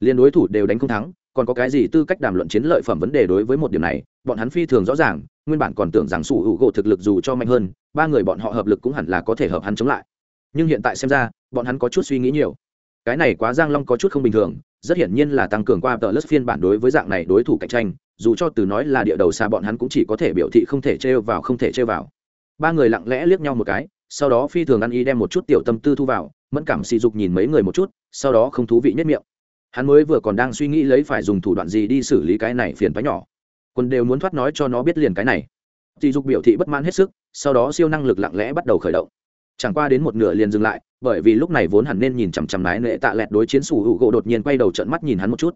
Liên đối thủ đều đánh không thắng, còn có cái gì tư cách đàm luận chiến lợi phẩm vấn đề đối với một điểm này, bọn hắn phi thường rõ ràng, nguyên bản còn tưởng rằng sủ hữu gỗ thực lực dù cho mạnh hơn, ba người bọn họ hợp lực cũng hẳn là có thể hợp hắn chống lại. Nhưng hiện tại xem ra, bọn hắn có chút suy nghĩ nhiều. Cái này quá giang long có chút không bình thường, rất hiển nhiên là tăng cường qua tờ lớp phiên bản đối với dạng này đối thủ cạnh tranh, dù cho từ nói là địa đầu xa bọn hắn cũng chỉ có thể biểu thị không thể trêu vào, không thể trêu vào. Ba người lặng lẽ liếc nhau một cái sau đó phi thường ăn y đem một chút tiểu tâm tư thu vào, mẫn cảm sỉ dục nhìn mấy người một chút, sau đó không thú vị nhất miệng. Hắn mới vừa còn đang suy nghĩ lấy phải dùng thủ đoạn gì đi xử lý cái này phiền phái nhỏ. Quân đều muốn thoát nói cho nó biết liền cái này. Sỉ dục biểu thị bất mãn hết sức, sau đó siêu năng lực lặng lẽ bắt đầu khởi động. Chẳng qua đến một nửa liền dừng lại, bởi vì lúc này vốn hẳn nên nhìn chằm chằm lái nệ tạ lẹt đối chiến sủ hữu gỗ đột nhiên quay đầu trận mắt nhìn hắn một chút.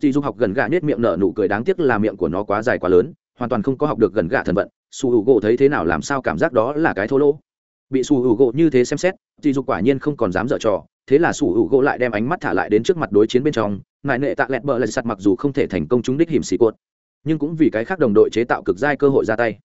Dì dục học gần gà nết miệng nở nụ cười đáng tiếc là miệng của nó quá dài quá lớn, hoàn toàn không có học được gần gà thần vận. Su hữu gỗ thấy thế nào làm sao cảm giác đó là cái thô lỗ bị sủ hữu gỗ như thế xem xét thì dục quả nhiên không còn dám dở trò, thế là sủ hữu gỗ lại đem ánh mắt thả lại đến trước mặt đối chiến bên trong ngại nệ tạ lẹt bờ lại sạt mặc dù không thể thành công trúng đích hiểm sĩ cột, nhưng cũng vì cái khác đồng đội chế tạo cực giai cơ hội ra tay.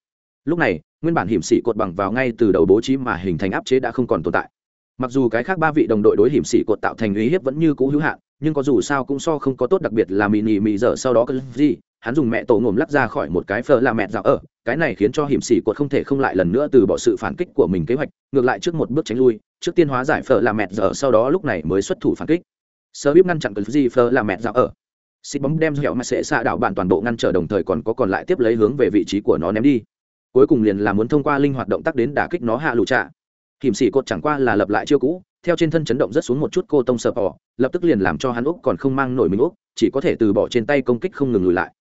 Lúc này, nguyên bản hiểm sĩ cột bằng vào ngay từ đầu bố trí mà hình thành áp chế đã không còn tồn tại. Mặc dù cái khác ba vị đồng đội đối hiểm sĩ cột tạo thành uy hiếp vẫn như cũ hữu hạn, nhưng có dù sao cũng so không có tốt đặc biệt là mì nỉ mì dở sau đó cái gì hắn dùng mẹ tổ ngồm lắc ra khỏi một cái phở là mẹ dạo ở. Cái này khiến cho hiểm sĩ cột không thể không lại lần nữa từ bỏ sự phản kích của mình kế hoạch, ngược lại trước một bước tránh lui, trước tiên hóa giải phở là mẹ dở sau đó lúc này mới xuất thủ phản kích. Sơ bíp ngăn chặn cờ gì phở là mẹ dạo ở. Xịt bóng đem dẻo mà sẽ xạ đảo bản toàn bộ ngăn trở đồng thời còn có còn lại tiếp lấy hướng về vị trí của nó ném đi. Cuối cùng liền là muốn thông qua linh hoạt động tác đến đả kích nó hạ lụ trạ. Hiểm sĩ cột chẳng qua là lập lại chiêu cũ, theo trên thân chấn động rất xuống một chút cô tông sờ bỏ lập tức liền làm cho hắn úc còn không mang nổi mình úc, chỉ có thể từ bỏ trên tay công kích không ngừng lùi lại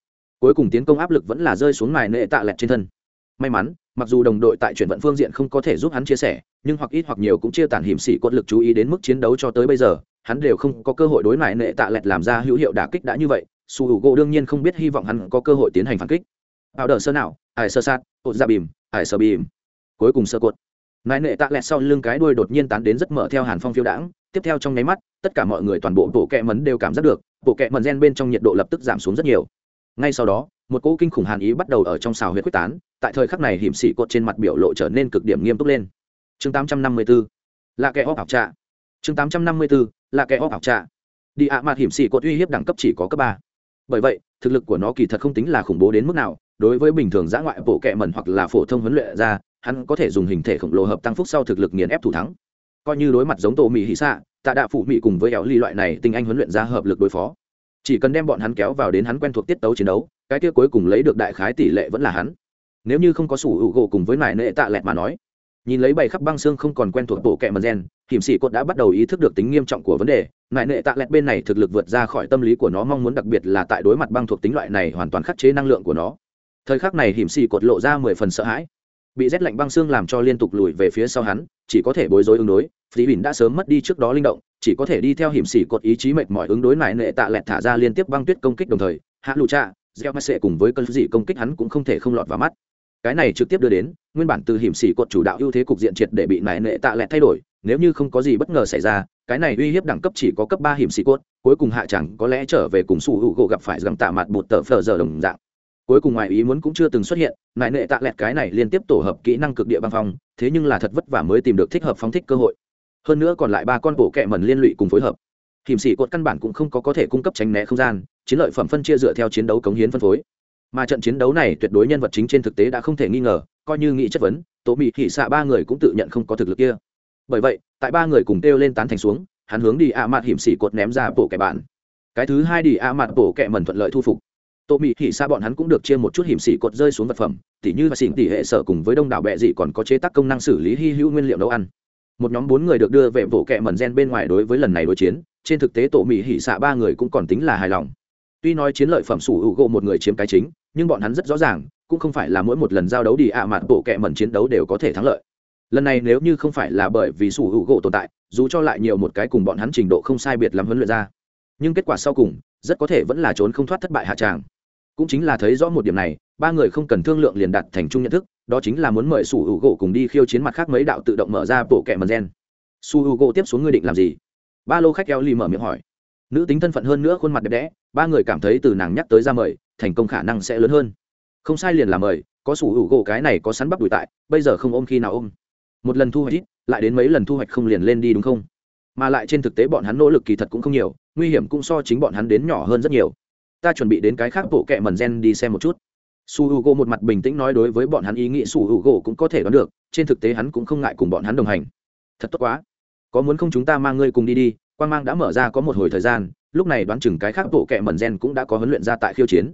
cuối cùng tiến công áp lực vẫn là rơi xuống ngài nệ tạ lẹt trên thân. May mắn, mặc dù đồng đội tại chuyển vận phương diện không có thể giúp hắn chia sẻ, nhưng hoặc ít hoặc nhiều cũng chia tản hiểm sĩ quân lực chú ý đến mức chiến đấu cho tới bây giờ, hắn đều không có cơ hội đối mại nệ tạ lẹt làm ra hữu hiệu đả kích đã như vậy. Su h u gỗ đương nhiên không biết hy vọng hắn có cơ hội tiến hành phản kích. Ảo đờ sơ nào, ải sơ sát, ột ra bìm, ải sơ bìm. Cuối cùng sơ cuột nại nệ tạ lẹt sau lưng cái đuôi đột nhiên tán đến rất mở theo hàn phong phiêu đãng. Tiếp theo trong nháy mắt, tất cả mọi người toàn bộ bộ kẹ mấn đều cảm giác được, bộ kẹ mấn gen bên trong nhiệt độ lập tức giảm xuống rất nhiều ngay sau đó, một cỗ kinh khủng hàn ý bắt đầu ở trong xào huyết quyết tán, tại thời khắc này hiểm sĩ cột trên mặt biểu lộ trở nên cực điểm nghiêm túc lên. Chương 854 là kẻ óc học trạ. Chương 854 là kẻ óc học trạ. Đi ạ, mặt hiểm sĩ cột uy hiếp đẳng cấp chỉ có cấp ba. Bởi vậy, thực lực của nó kỳ thật không tính là khủng bố đến mức nào, đối với bình thường giã ngoại bộ kệ mẩn hoặc là phổ thông huấn luyện ra hắn có thể dùng hình thể khổng lồ hợp tăng phúc sau thực lực nghiền ép thủ thắng. Coi như đối mặt giống tổ mỹ hì xạ, tạ đạ phụ mỹ cùng với éo ly loại này tinh anh huấn luyện ra hợp lực đối phó chỉ cần đem bọn hắn kéo vào đến hắn quen thuộc tiết tấu chiến đấu, cái kia cuối cùng lấy được đại khái tỷ lệ vẫn là hắn. Nếu như không có sủ hữu gỗ cùng với nải nệ tạ lẹt mà nói, nhìn lấy bầy khắp băng xương không còn quen thuộc bộ kẹ mần gen, hiểm sĩ cốt đã bắt đầu ý thức được tính nghiêm trọng của vấn đề. Nại nệ tạ lẹt bên này thực lực vượt ra khỏi tâm lý của nó, mong muốn đặc biệt là tại đối mặt băng thuộc tính loại này hoàn toàn khắc chế năng lượng của nó. Thời khắc này hiểm sĩ cột lộ ra mười phần sợ hãi. Bị rét lạnh băng xương làm cho liên tục lùi về phía sau hắn chỉ có thể bối rối ứng đối. Phí bỉn đã sớm mất đi trước đó linh động, chỉ có thể đi theo hiểm sĩ cột ý chí mệt mỏi ứng đối nại nệ tạ lẹt thả ra liên tiếp băng tuyết công kích đồng thời, hạ lụ cha, gieo mắt sệ cùng với cơn dị công kích hắn cũng không thể không lọt vào mắt. Cái này trực tiếp đưa đến, nguyên bản từ hiểm sĩ cột chủ đạo ưu thế cục diện triệt để bị nại nệ tạ lẹt thay đổi, nếu như không có gì bất ngờ xảy ra, cái này uy hiếp đẳng cấp chỉ có cấp ba hiểm sĩ cốt cuối cùng hạ chẳng có lẽ trở về cùng sủ hữu gỗ gặp phải rằng tạ mặt bụt tờ phờ giờ đồng dạng cuối cùng ngoài ý muốn cũng chưa từng xuất hiện, nại nệ tạ lẹt cái này liên tiếp tổ hợp kỹ năng cực địa băng phong, thế nhưng là thật vất vả mới tìm được thích hợp phóng thích cơ hội. Hơn nữa còn lại ba con bộ kẹ mần liên lụy cùng phối hợp. Hiểm sĩ cột căn bản cũng không có có thể cung cấp tránh né không gian, chiến lợi phẩm phân chia dựa theo chiến đấu cống hiến phân phối. Mà trận chiến đấu này tuyệt đối nhân vật chính trên thực tế đã không thể nghi ngờ, coi như nghĩ chất vấn tổ mỹ thị xạ ba người cũng tự nhận không có thực lực kia. Bởi vậy, tại ba người cùng kêu lên tán thành xuống, hắn hướng đi ạ mặt hiểm sĩ cột ném ra bộ kẻ bạn. Cái thứ hai đi ạ mặt bộ kẻ mần thuận lợi thu phục tô mỹ thị xa bọn hắn cũng được chia một chút hiểm xỉ cột rơi xuống vật phẩm, tỉ như và xỉn tỉ hệ sở cùng với đông đảo bệ dị còn có chế tác công năng xử lý hy hữu nguyên liệu nấu ăn. Một nhóm bốn người được đưa về bộ kẹ mần gen bên ngoài đối với lần này đối chiến, trên thực tế tổ mỹ hỉ xạ ba người cũng còn tính là hài lòng. Tuy nói chiến lợi phẩm sủ hữu gỗ một người chiếm cái chính, nhưng bọn hắn rất rõ ràng, cũng không phải là mỗi một lần giao đấu đi ạ à mặt bộ kẹ mẩn chiến đấu đều có thể thắng lợi. Lần này nếu như không phải là bởi vì sủ hữu gỗ tồn tại, dù cho lại nhiều một cái cùng bọn hắn trình độ không sai biệt lắm huấn luyện ra, nhưng kết quả sau cùng rất có thể vẫn là trốn không thoát thất bại hạ tràng cũng chính là thấy rõ một điểm này, ba người không cần thương lượng liền đặt thành chung nhận thức, đó chính là muốn mời su h u gỗ cùng đi khiêu chiến mặt khác mấy đạo tự động mở ra bộ kẹ mần gen. Su hữu gỗ tiếp xuống ngươi định làm gì? Ba lô khách eo lì mở miệng hỏi. Nữ tính thân phận hơn nữa khuôn mặt đẹp đẽ, ba người cảm thấy từ nàng nhắc tới ra mời, thành công khả năng sẽ lớn hơn. Không sai liền là mời, có sủ hữu gỗ cái này có sắn bắp đùi tại, bây giờ không ôm khi nào ôm. Một lần thu hoạch ít, lại đến mấy lần thu hoạch không liền lên đi đúng không? Mà lại trên thực tế bọn hắn nỗ lực kỳ thật cũng không nhiều, nguy hiểm cũng so chính bọn hắn đến nhỏ hơn rất nhiều ta chuẩn bị đến cái khác bộ kệ mần gen đi xem một chút. Su h u g o một mặt bình tĩnh nói đối với bọn hắn ý nghĩ, su h u g o cũng có thể đoán được, trên thực tế hắn cũng không ngại cùng bọn hắn đồng hành. Thật tốt quá. Có muốn không chúng ta mang ngươi cùng đi đi quan mang đã mở ra có một hồi thời gian, lúc này đoán chừng cái khác bộ kệ mần gen cũng đã có huấn luyện ra tại khiêu chiến.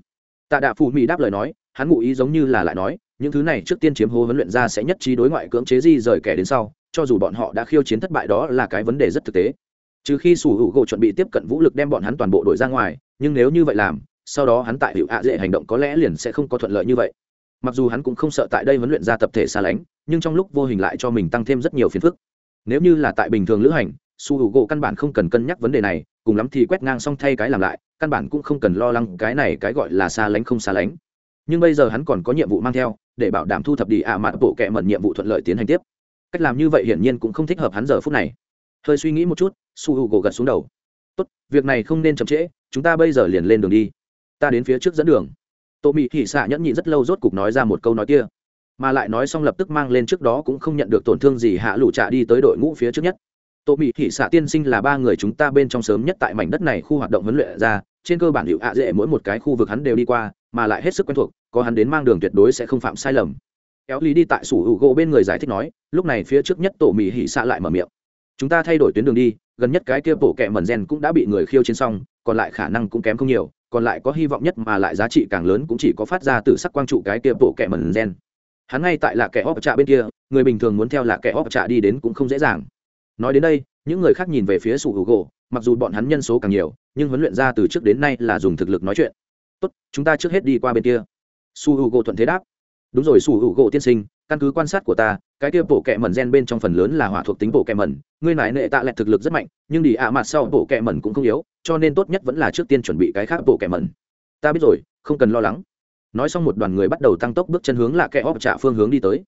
Tạ đạ phù mỹ đáp lời nói, hắn ngụ ý giống như là lại nói, những thứ này trước tiên chiếm hô huấn luyện ra sẽ nhất trí đối ngoại cưỡng chế di rời kẻ đến sau, cho dù bọn họ đã khiêu chiến thất bại đó là cái vấn đề rất thực tế trừ khi sủ hữu gỗ chuẩn bị tiếp cận vũ lực đem bọn hắn toàn bộ đội ra ngoài, nhưng nếu như vậy làm, sau đó hắn tại hiệu ạ dễ hành động có lẽ liền sẽ không có thuận lợi như vậy. Mặc dù hắn cũng không sợ tại đây huấn luyện ra tập thể xa lánh, nhưng trong lúc vô hình lại cho mình tăng thêm rất nhiều phiền phức. Nếu như là tại bình thường lữ hành su hữu gỗ căn bản không cần cân nhắc vấn đề này, cùng lắm thì quét ngang xong thay cái làm lại, căn bản cũng không cần lo lắng cái này cái gọi là xa lánh không xa lánh. Nhưng bây giờ hắn còn có nhiệm vụ mang theo, để bảo đảm thu thập đi ạ à mạn bộ kệ mận nhiệm vụ thuận lợi tiến hành tiếp. Cách làm như vậy hiển nhiên cũng không thích hợp hắn giờ phút này hơi suy nghĩ một chút, su h u gỗ gật xuống đầu. Tốt, việc này không nên chậm trễ, chúng ta bây giờ liền lên đường đi. Ta đến phía trước dẫn đường. Tô mị thị xạ nhẫn nhị rất lâu rốt cục nói ra một câu nói kia, mà lại nói xong lập tức mang lên trước đó cũng không nhận được tổn thương gì hạ lũ trạ đi tới đội ngũ phía trước nhất. Tô mị thị xạ tiên sinh là ba người chúng ta bên trong sớm nhất tại mảnh đất này khu hoạt động huấn luyện ra, trên cơ bản hiệu ạ dễ mỗi một cái khu vực hắn đều đi qua, mà lại hết sức quen thuộc, có hắn đến mang đường tuyệt đối sẽ không phạm sai lầm. Kéo lý đi tại sủ hữu gỗ bên người giải thích nói, lúc này phía trước nhất tổ mỹ hỉ xạ lại mở miệng chúng ta thay đổi tuyến đường đi, gần nhất cái kia bộ kẹ mẩn gen cũng đã bị người khiêu chiến xong, còn lại khả năng cũng kém không nhiều, còn lại có hy vọng nhất mà lại giá trị càng lớn cũng chỉ có phát ra từ sắc quang trụ cái kia bộ kẹ mẩn gen. Hắn ngay tại là kẻ óp trạ bên kia, người bình thường muốn theo là kẻ óp trạ đi đến cũng không dễ dàng. Nói đến đây, những người khác nhìn về phía sủ hữu gỗ, mặc dù bọn hắn nhân số càng nhiều, nhưng huấn luyện ra từ trước đến nay là dùng thực lực nói chuyện. Tốt, chúng ta trước hết đi qua bên kia. Su h u gỗ thuận thế đáp. Đúng rồi su h u gỗ tiên sinh căn cứ quan sát của ta, cái kia bộ kẹ mẩn gen bên trong phần lớn là hỏa thuộc tính bộ kẹ mẩn, ngươi nại nệ tạ lẹt thực lực rất mạnh, nhưng đi ạ mặt sau bộ kẹ mẩn cũng không yếu, cho nên tốt nhất vẫn là trước tiên chuẩn bị cái khác bộ kẹ mẩn. Ta biết rồi, không cần lo lắng. Nói xong một đoàn người bắt đầu tăng tốc bước chân hướng là kẹ óp trả phương hướng đi tới.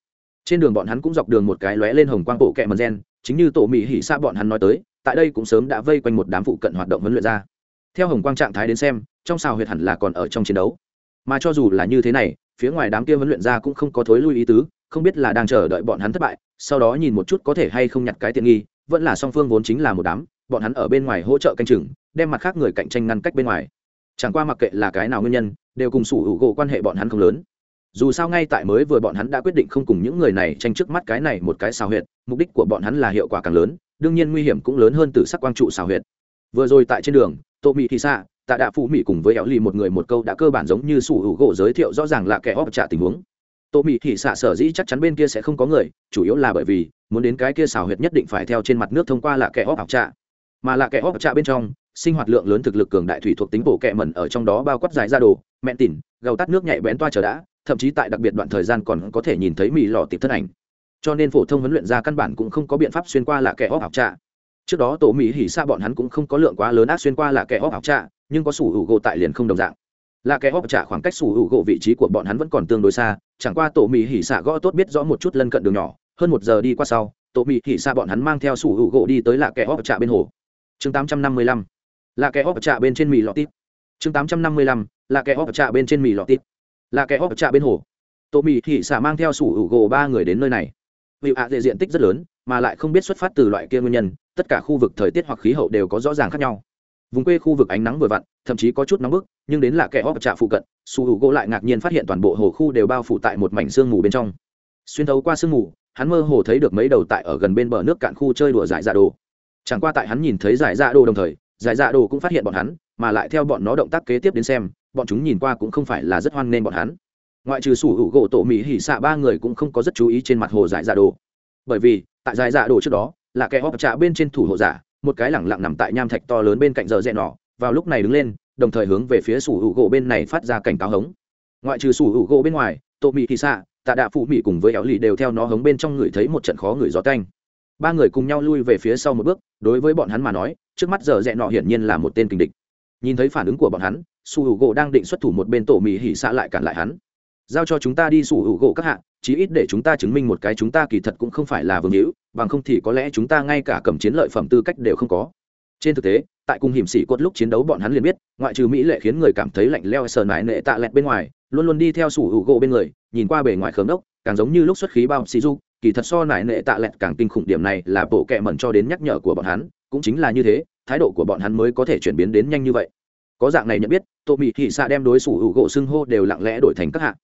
Trên đường bọn hắn cũng dọc đường một cái lóe lên hồng quang bộ kẹ mẩn gen, chính như tổ mỹ hỉ xa bọn hắn nói tới, tại đây cũng sớm đã vây quanh một đám phụ cận hoạt động huấn luyện ra. Theo hồng quang trạng thái đến xem, trong xào huyệt hẳn là còn ở trong chiến đấu. Mà cho dù là như thế này, phía ngoài đám kia huấn luyện ra cũng không có thối lui ý tứ không biết là đang chờ đợi bọn hắn thất bại, sau đó nhìn một chút có thể hay không nhặt cái tiện nghi, vẫn là song phương vốn chính là một đám, bọn hắn ở bên ngoài hỗ trợ canh chừng, đem mặt khác người cạnh tranh ngăn cách bên ngoài. Chẳng qua mặc kệ là cái nào nguyên nhân, đều cùng sủ hữu gỗ quan hệ bọn hắn không lớn. Dù sao ngay tại mới vừa bọn hắn đã quyết định không cùng những người này tranh trước mắt cái này một cái xào huyệt, mục đích của bọn hắn là hiệu quả càng lớn, đương nhiên nguy hiểm cũng lớn hơn từ sắc quang trụ xào huyệt. Vừa rồi tại trên đường, tô mỹ thị xạ tạ đạ phụ mỹ cùng với éo ly một người một câu đã cơ bản giống như sủ hữu gỗ giới thiệu rõ ràng là kẻ óp trả tình huống tô mỹ thị xạ sở dĩ chắc chắn bên kia sẽ không có người, chủ yếu là bởi vì, muốn đến cái kia xào huyệt nhất định phải theo trên mặt nước thông qua là kẻ óp học trạ. Mà là kẻ óp trạ bên trong, sinh hoạt lượng lớn thực lực cường đại thủy thuộc tính bổ kẹ mẩn ở trong đó bao quát dài ra đồ, mẹn tỉn gầu tắt nước nhạy bén toa chờ đã, thậm chí tại đặc biệt đoạn thời gian còn có thể nhìn thấy mì lò tiệp thân ảnh. Cho nên phổ thông huấn luyện ra căn bản cũng không có biện pháp xuyên qua là kẻ óp học trạ. Trước đó tổ mỹ hỉ xa bọn hắn cũng không có lượng quá lớn ác xuyên qua là kẻ óp học trạ, nhưng có sủ hữu gỗ tại liền không đồng dạng. Là kẻ óp trạ khoảng cách sủ hữu gỗ vị trí của bọn hắn vẫn còn tương đối xa chẳng qua tổ mì hỉ xạ gõ tốt biết rõ một chút lân cận đường nhỏ, hơn một giờ đi qua sau, tổ mì hỉ xạ bọn hắn mang theo sủ hữu gỗ đi tới lạ kẻ óc trạ bên hồ. Chương tám trăm năm mươi lăm. Là kẻ óc trạ bên trên mì lọt tít. Chương tám trăm năm mươi lăm. Là kẻ óc trạ bên trên mì lọt tít. Là kẻ óc trạ bên hồ. Tổ mì hỉ xạ mang theo sủ hữu gỗ ba người đến nơi này. Vì ạ à diện tích rất lớn, mà lại không biết xuất phát từ loại kia nguyên nhân, tất cả khu vực thời tiết hoặc khí hậu đều có rõ ràng khác nhau. Vùng quê khu vực ánh nắng vừa vặn, thậm chí có chút nóng bức nhưng đến là kẻ óp trạ phụ cận, su hữu gỗ lại ngạc nhiên phát hiện toàn bộ hồ khu đều bao phủ tại một mảnh sương mù bên trong. Xuyên thấu qua sương mù, hắn mơ hồ thấy được mấy đầu tại ở gần bên bờ nước cạn khu chơi đùa giải dạ đồ. Chẳng qua tại hắn nhìn thấy giải dạ đồ đồng thời, giải dạ đồ cũng phát hiện bọn hắn, mà lại theo bọn nó động tác kế tiếp đến xem, bọn chúng nhìn qua cũng không phải là rất hoan nghênh bọn hắn. Ngoại trừ sủ hữu gỗ, tổ mỹ hỉ xạ ba người cũng không có rất chú ý trên mặt hồ giải dạ đồ. Bởi vì, tại giải dạ đồ trước đó, là kẻ hóp trạ bên trên thủ hộ giả, một cái lẳng lặng nằm tại nham thạch to lớn bên cạnh giờ rẽ nọ, vào lúc này đứng lên đồng thời hướng về phía sủ hữu gỗ bên này phát ra cảnh cáo hống. Ngoại trừ sủ hữu gỗ bên ngoài, Tô mỹ thị xạ tạ đạ phụ mỹ cùng với éo lì đều theo nó hống bên trong người thấy một trận khó người gió canh ba người cùng nhau lui về phía sau một bước, đối với bọn hắn mà nói, trước mắt giờ rẽ nọ hiển nhiên là một tên kình địch. Nhìn thấy phản ứng của bọn hắn, sủ hữu gỗ đang định xuất thủ một bên tổ mỹ hỉ xạ lại cản lại hắn. Giao cho chúng ta đi sủ hữu gỗ các hạ, chí ít để chúng ta chứng minh một cái chúng ta kỳ thật cũng không phải là vương hữu, bằng không thì có lẽ chúng ta ngay cả cầm chiến lợi phẩm tư cách đều không có trên thực tế, tại cung hiểm sĩ cốt lúc chiến đấu bọn hắn liền biết, ngoại trừ mỹ lệ khiến người cảm thấy lạnh leo sờ nải nệ tạ lẹt bên ngoài, luôn luôn đi theo sủ hữu gỗ bên người, nhìn qua bề ngoài khớm đốc, càng giống như lúc xuất khí bao xì du, kỳ thật so nải nệ tạ lẹt càng kinh khủng điểm này là bộ kệ mẩn cho đến nhắc nhở của bọn hắn, cũng chính là như thế, thái độ của bọn hắn mới có thể chuyển biến đến nhanh như vậy. Có dạng này nhận biết, tô mỹ thị xạ đem đối sủ hữu gỗ xưng hô đều lặng lẽ đổi thành các hạng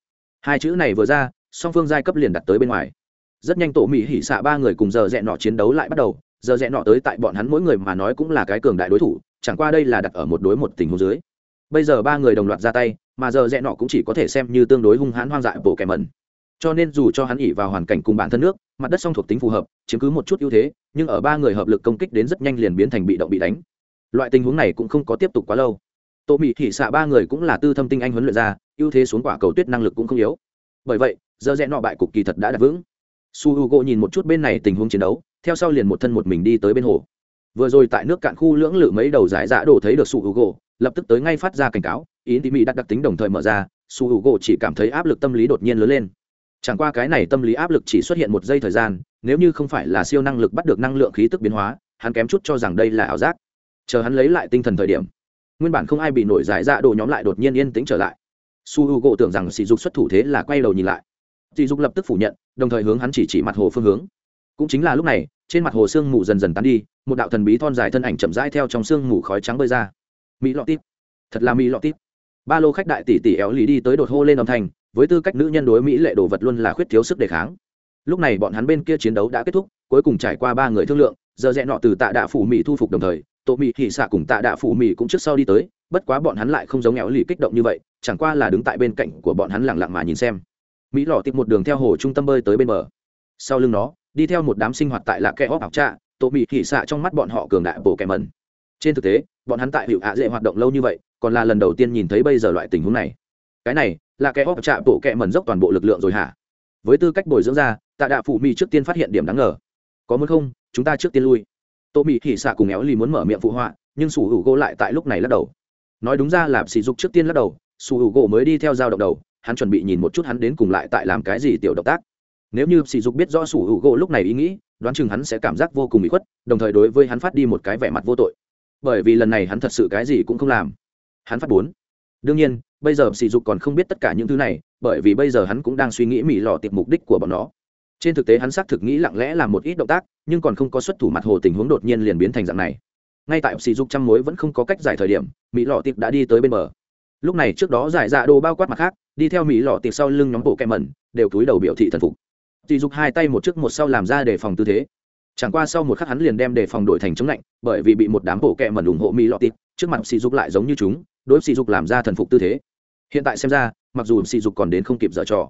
hai chữ này vừa ra, song phương giai cấp liền đặt tới bên ngoài. Rất nhanh tổ mỹ hỉ xạ ba người cùng giờ rẽ nọ chiến đấu lại bắt đầu giờ rẽ nọ tới tại bọn hắn mỗi người mà nói cũng là cái cường đại đối thủ, chẳng qua đây là đặt ở một đối một tình huống dưới. Bây giờ ba người đồng loạt ra tay, mà giờ rẽ nọ cũng chỉ có thể xem như tương đối hung hãn hoang dại bộ kẻ mẩn. Cho nên dù cho hắn ỉ vào hoàn cảnh cùng bản thân nước, mặt đất song thuộc tính phù hợp, chiếm cứ một chút ưu thế, nhưng ở ba người hợp lực công kích đến rất nhanh liền biến thành bị động bị đánh. Loại tình huống này cũng không có tiếp tục quá lâu. Tô mỹ thị xạ ba người cũng là tư thâm tinh anh huấn luyện ra, ưu thế xuống quả cầu tuyết năng lực cũng không yếu. Bởi vậy, giờ rẽ nọ bại cục kỳ thật đã đặt vững. Su h u g o nhìn một chút bên này tình huống chiến đấu theo sau liền một thân một mình đi tới bên hồ. Vừa rồi tại nước cạn khu lưỡng lự mấy đầu giải giã đổ thấy được su h u gỗ lập tức tới ngay phát ra cảnh cáo ý tỉ mỹ đặt đặc tính đồng thời mở ra, su h u gỗ chỉ cảm thấy áp lực tâm lý đột nhiên lớn lên. Chẳng qua cái này tâm lý áp lực chỉ xuất hiện một giây thời gian, nếu như không phải là siêu năng lực bắt được năng lượng khí tức biến hóa, hắn kém chút cho rằng đây là ảo giác. Chờ hắn lấy lại tinh thần thời điểm, nguyên bản không ai bị nổi giải dạ đồ nhóm lại đột nhiên yên tĩnh trở lại. Su h u gỗ tưởng rằng sỉ dục xuất thủ thế là quay đầu nhìn lại. Sỉ dục lập tức phủ nhận, đồng thời hướng hắn chỉ chỉ mặt hồ phương hướng. Cũng chính là lúc này trên mặt hồ sương mù dần dần tán đi, một đạo thần bí thon dài thân ảnh chậm rãi theo trong sương mù khói trắng bơi ra. Mỹ lọ tít. Thật là mỹ lọ tít. Ba lô khách đại tỷ tỷ éo lì đi tới đột hô lên âm thanh, với tư cách nữ nhân đối mỹ lệ đồ vật luôn là khuyết thiếu sức đề kháng. Lúc này bọn hắn bên kia chiến đấu đã kết thúc, cuối cùng trải qua ba người thương lượng, giờ rẽ nọ từ tạ đạ phủ mỹ thu phục đồng thời, tổ mỹ thị xạ cùng tạ đạ phủ mỹ cũng trước sau đi tới, bất quá bọn hắn lại không giống éo lì kích động như vậy, chẳng qua là đứng tại bên cạnh của bọn hắn lặng lặng mà nhìn xem. Mỹ lọ tiếp một đường theo hồ trung tâm bơi tới bên bờ. Sau lưng nó đi theo một đám sinh hoạt tại lạc kẽ hóc học trạ, tổ mỹ thị xạ trong mắt bọn họ cường đại bổ kẻ mẩn. Trên thực tế, bọn hắn tại hiệu ạ dễ hoạt động lâu như vậy, còn là lần đầu tiên nhìn thấy bây giờ loại tình huống này. Cái này là kẻ hóc trạ bổ kẻ mẩn dốc toàn bộ lực lượng rồi hả? Với tư cách bồi dưỡng ra, tạ đạ phụ mỹ trước tiên phát hiện điểm đáng ngờ. Có muốn không? Chúng ta trước tiên lui. Tô mỹ thị xạ cùng éo lì muốn mở miệng phụ họa, nhưng sủ hữu gỗ lại tại lúc này lắc đầu. Nói đúng ra là sỉ dục trước tiên lắc đầu, sủ hữu gỗ mới đi theo dao động đầu, hắn chuẩn bị nhìn một chút hắn đến cùng lại tại làm cái gì tiểu động tác nếu như sỉ dục biết rõ sủ hữu gỗ lúc này ý nghĩ, đoán chừng hắn sẽ cảm giác vô cùng bị khuất, đồng thời đối với hắn phát đi một cái vẻ mặt vô tội. Bởi vì lần này hắn thật sự cái gì cũng không làm. Hắn phát bốn. Đương nhiên, bây giờ sỉ dục còn không biết tất cả những thứ này, bởi vì bây giờ hắn cũng đang suy nghĩ mỹ lò tiệp mục đích của bọn nó. Trên thực tế hắn xác thực nghĩ lặng lẽ làm một ít động tác, nhưng còn không có xuất thủ mặt hồ tình huống đột nhiên liền biến thành dạng này. Ngay tại sỉ dục trăm mối vẫn không có cách giải thời điểm mỹ lò tiệp đã đi tới bên bờ. Lúc này trước đó giải dạ đồ bao quát mặt khác, đi theo mỹ lò tiệp sau lưng nhóm bộ kem mẩn, đều cúi đầu biểu thị thần phục. Tỷ dục hai tay một trước một sau làm ra để phòng tư thế. Chẳng qua sau một khắc hắn liền đem đề phòng đổi thành chống lạnh bởi vì bị một đám bộ kệ mẩn ủng hộ mỹ lọ tịt, trước mặt sỉ dục lại giống như chúng đối sỉ dục làm ra thần phục tư thế. Hiện tại xem ra mặc dù sỉ dục còn đến không kịp giở trò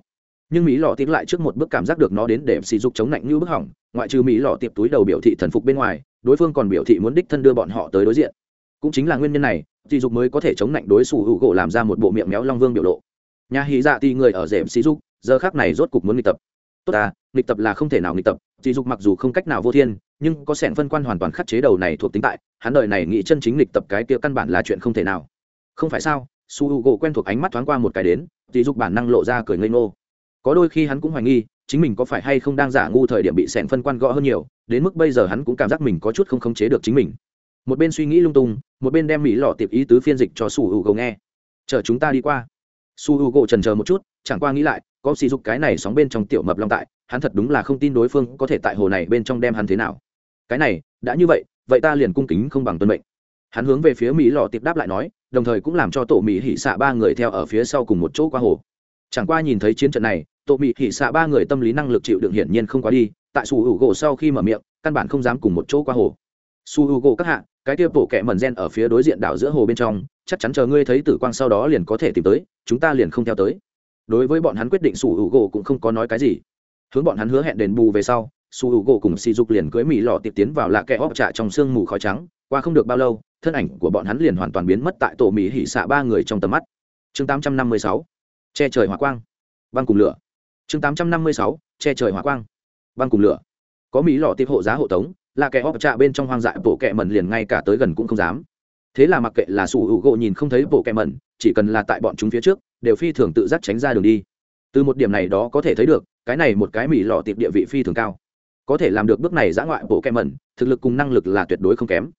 nhưng mỹ lọ tịt lại trước một bước cảm giác được nó đến để sỉ dục chống lạnh như bức hỏng ngoại trừ mỹ lọ tiệp túi đầu biểu thị thần phục bên ngoài đối phương còn biểu thị muốn đích thân đưa bọn họ tới đối diện. Cũng chính là nguyên nhân này sỉ dục mới có thể chống lạnh đối xử hữu gỗ làm ra một bộ miệng méo long vương biểu lộ. Nhà hí dạ tỷ người ở rệm sỉ dục giờ khắc này rốt cục muốn đi tập tốt à nghịch tập là không thể nào nghịch tập dị dục mặc dù không cách nào vô thiên, nhưng có sẹn phân quan hoàn toàn khắc chế đầu này thuộc tính tại, hắn đời này nghĩ chân chính lịch tập cái kia căn bản là chuyện không thể nào. Không phải sao, su h u gỗ quen thuộc ánh mắt thoáng qua một cái đến dị dục bản năng lộ ra cười ngây ngô. Có đôi khi hắn cũng hoài nghi, chính mình có phải hay không đang giả ngu thời điểm bị sẹn phân quan gõ hơn nhiều, đến mức bây giờ hắn cũng cảm giác mình có chút không khống chế được chính mình. Một bên suy nghĩ lung tung, một bên đem mỹ lọ tiệp ý tứ phiên dịch cho su h u gỗ nghe. Chờ chúng ta đi qua su h u gỗ trần chờ một chút, chẳng qua nghĩ lại, có sỉ dục cái này sóng bên trong tiểu mập long tại, hắn thật đúng là không tin đối phương có thể tại hồ này bên trong đem hắn thế nào. Cái này, đã như vậy vậy ta liền cung kính không bằng tuân mệnh. Hắn hướng về phía mỹ lò tiệp đáp lại nói, đồng thời cũng làm cho tổ mỹ hỉ xạ ba người theo ở phía sau cùng một chỗ qua hồ. Chẳng qua nhìn thấy chiến trận này, tổ mỹ hỉ xạ ba người tâm lý năng lực chịu đựng hiển nhiên không quá đi, tại su U gỗ sau khi mở miệng, căn bản không dám cùng một chỗ qua hồ. Su U gỗ các hạ, cái kia bộ kẹ mần gen ở phía đối diện đảo giữa hồ bên trong chắc chắn chờ ngươi thấy tử quang sau đó liền có thể tìm tới chúng ta liền không theo tới. Đối với bọn hắn quyết định su hữu gỗ cũng không có nói cái gì. Hướng bọn hắn hứa hẹn đền bù về sau su h u gỗ cùng sỉ dục liền cưới mỹ lò tiệp tiến vào lạ kẽ óc trạ trong sương mù khói trắng. Qua không được bao lâu thân ảnh của bọn hắn liền hoàn toàn biến mất tại tổ mỹ hỉ xạ ba người trong tầm mắt. Chương 856, che trời hỏa quang. Băng cùng lửa. Chương 856, che trời hỏa quang. Băng cùng lửa. Có mỹ lò tiệp hộ giá hộ tống là kẻ óc trạ bên trong hoang dại bộ kẹ mần liền ngay cả tới gần cũng không dám thế là mặc kệ là sủ hữu gỗ nhìn không thấy bộ kẹ mẩn, chỉ cần là tại bọn chúng phía trước, đều phi thường tự giác tránh ra đường đi. Từ một điểm này đó có thể thấy được, cái này một cái mỹ lò tiệp địa vị phi thường cao. Có thể làm được bước này giã ngoại bộ kẹ mẩn, thực lực cùng năng lực là tuyệt đối không kém.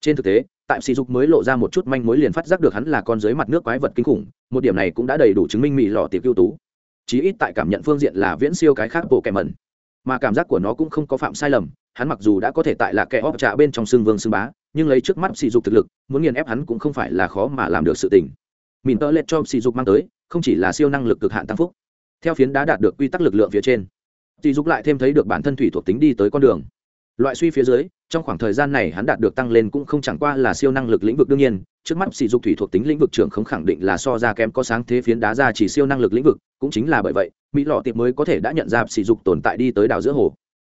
Trên thực tế, tại sỉ dục mới lộ ra một chút manh mối liền phát giác được hắn là con dưới mặt nước quái vật kinh khủng, một điểm này cũng đã đầy đủ chứng minh mỹ lò tiệp ưu tú. Chí ít tại cảm nhận phương diện là viễn siêu cái khác bộ kẹ mẩn mà cảm giác của nó cũng không có phạm sai lầm, hắn mặc dù đã có thể tại là kẻ óp trạ bên trong xương vương xương bá, nhưng lấy trước mắt sỉ dục thực lực, muốn nghiền ép hắn cũng không phải là khó mà làm được sự tình mìn tơ lệch cho sỉ dục mang tới, không chỉ là siêu năng lực cực hạn tăng phúc, theo phiến đã đạt được quy tắc lực lượng phía trên sỉ dục lại thêm thấy được bản thân thủy thuộc tính đi tới con đường. Loại suy phía dưới, trong khoảng thời gian này hắn đạt được tăng lên cũng không chẳng qua là siêu năng lực lĩnh vực đương nhiên, trước mắt sử dục thủy thuộc tính lĩnh vực trưởng không khẳng định là so ra kém có sáng thế phiến đá ra chỉ siêu năng lực lĩnh vực, cũng chính là bởi vậy, Mỹ lọ tiệp mới có thể đã nhận ra sử dục tồn tại đi tới đảo giữa hồ.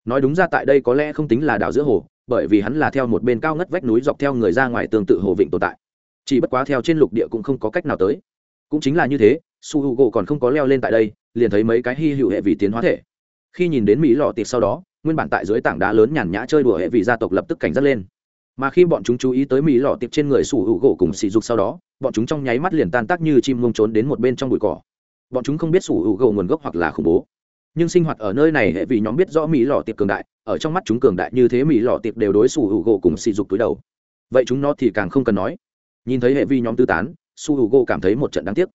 Nói đúng ra tại đây có lẽ không tính là đảo giữa hồ, bởi vì hắn là theo một bên cao ngất vách núi dọc theo người ra ngoài tương tự hồ vịnh tồn tại. Chỉ bất quá theo trên lục địa cũng không có cách nào tới. Cũng chính là như thế, Su Hugo còn không có leo lên tại đây, liền thấy mấy cái hy hữu hệ vị tiến hóa thể, khi nhìn đến mỹ lọ tiệp sau đó nguyên bản tại dưới tảng đá lớn nhàn nhã chơi đùa hệ vị gia tộc lập tức cảnh giác lên. Mà khi bọn chúng chú ý tới mỹ lọ tiệp trên người sủ hữu gỗ cùng sỉ dục sau đó, bọn chúng trong nháy mắt liền tan tác như chim mông trốn đến một bên trong bụi cỏ. Bọn chúng không biết sủ hữu gỗ nguồn gốc hoặc là khủng bố. Nhưng sinh hoạt ở nơi này hệ vị nhóm biết rõ mỹ lọ tiệp cường đại, ở trong mắt chúng cường đại như thế mỹ lọ tiệp đều đối sủ hữu gỗ cùng sỉ dục túi đầu. Vậy chúng nó thì càng không cần nói. Nhìn thấy hệ vi nhóm tư tán su hữu gỗ cảm thấy một trận đáng tiếc.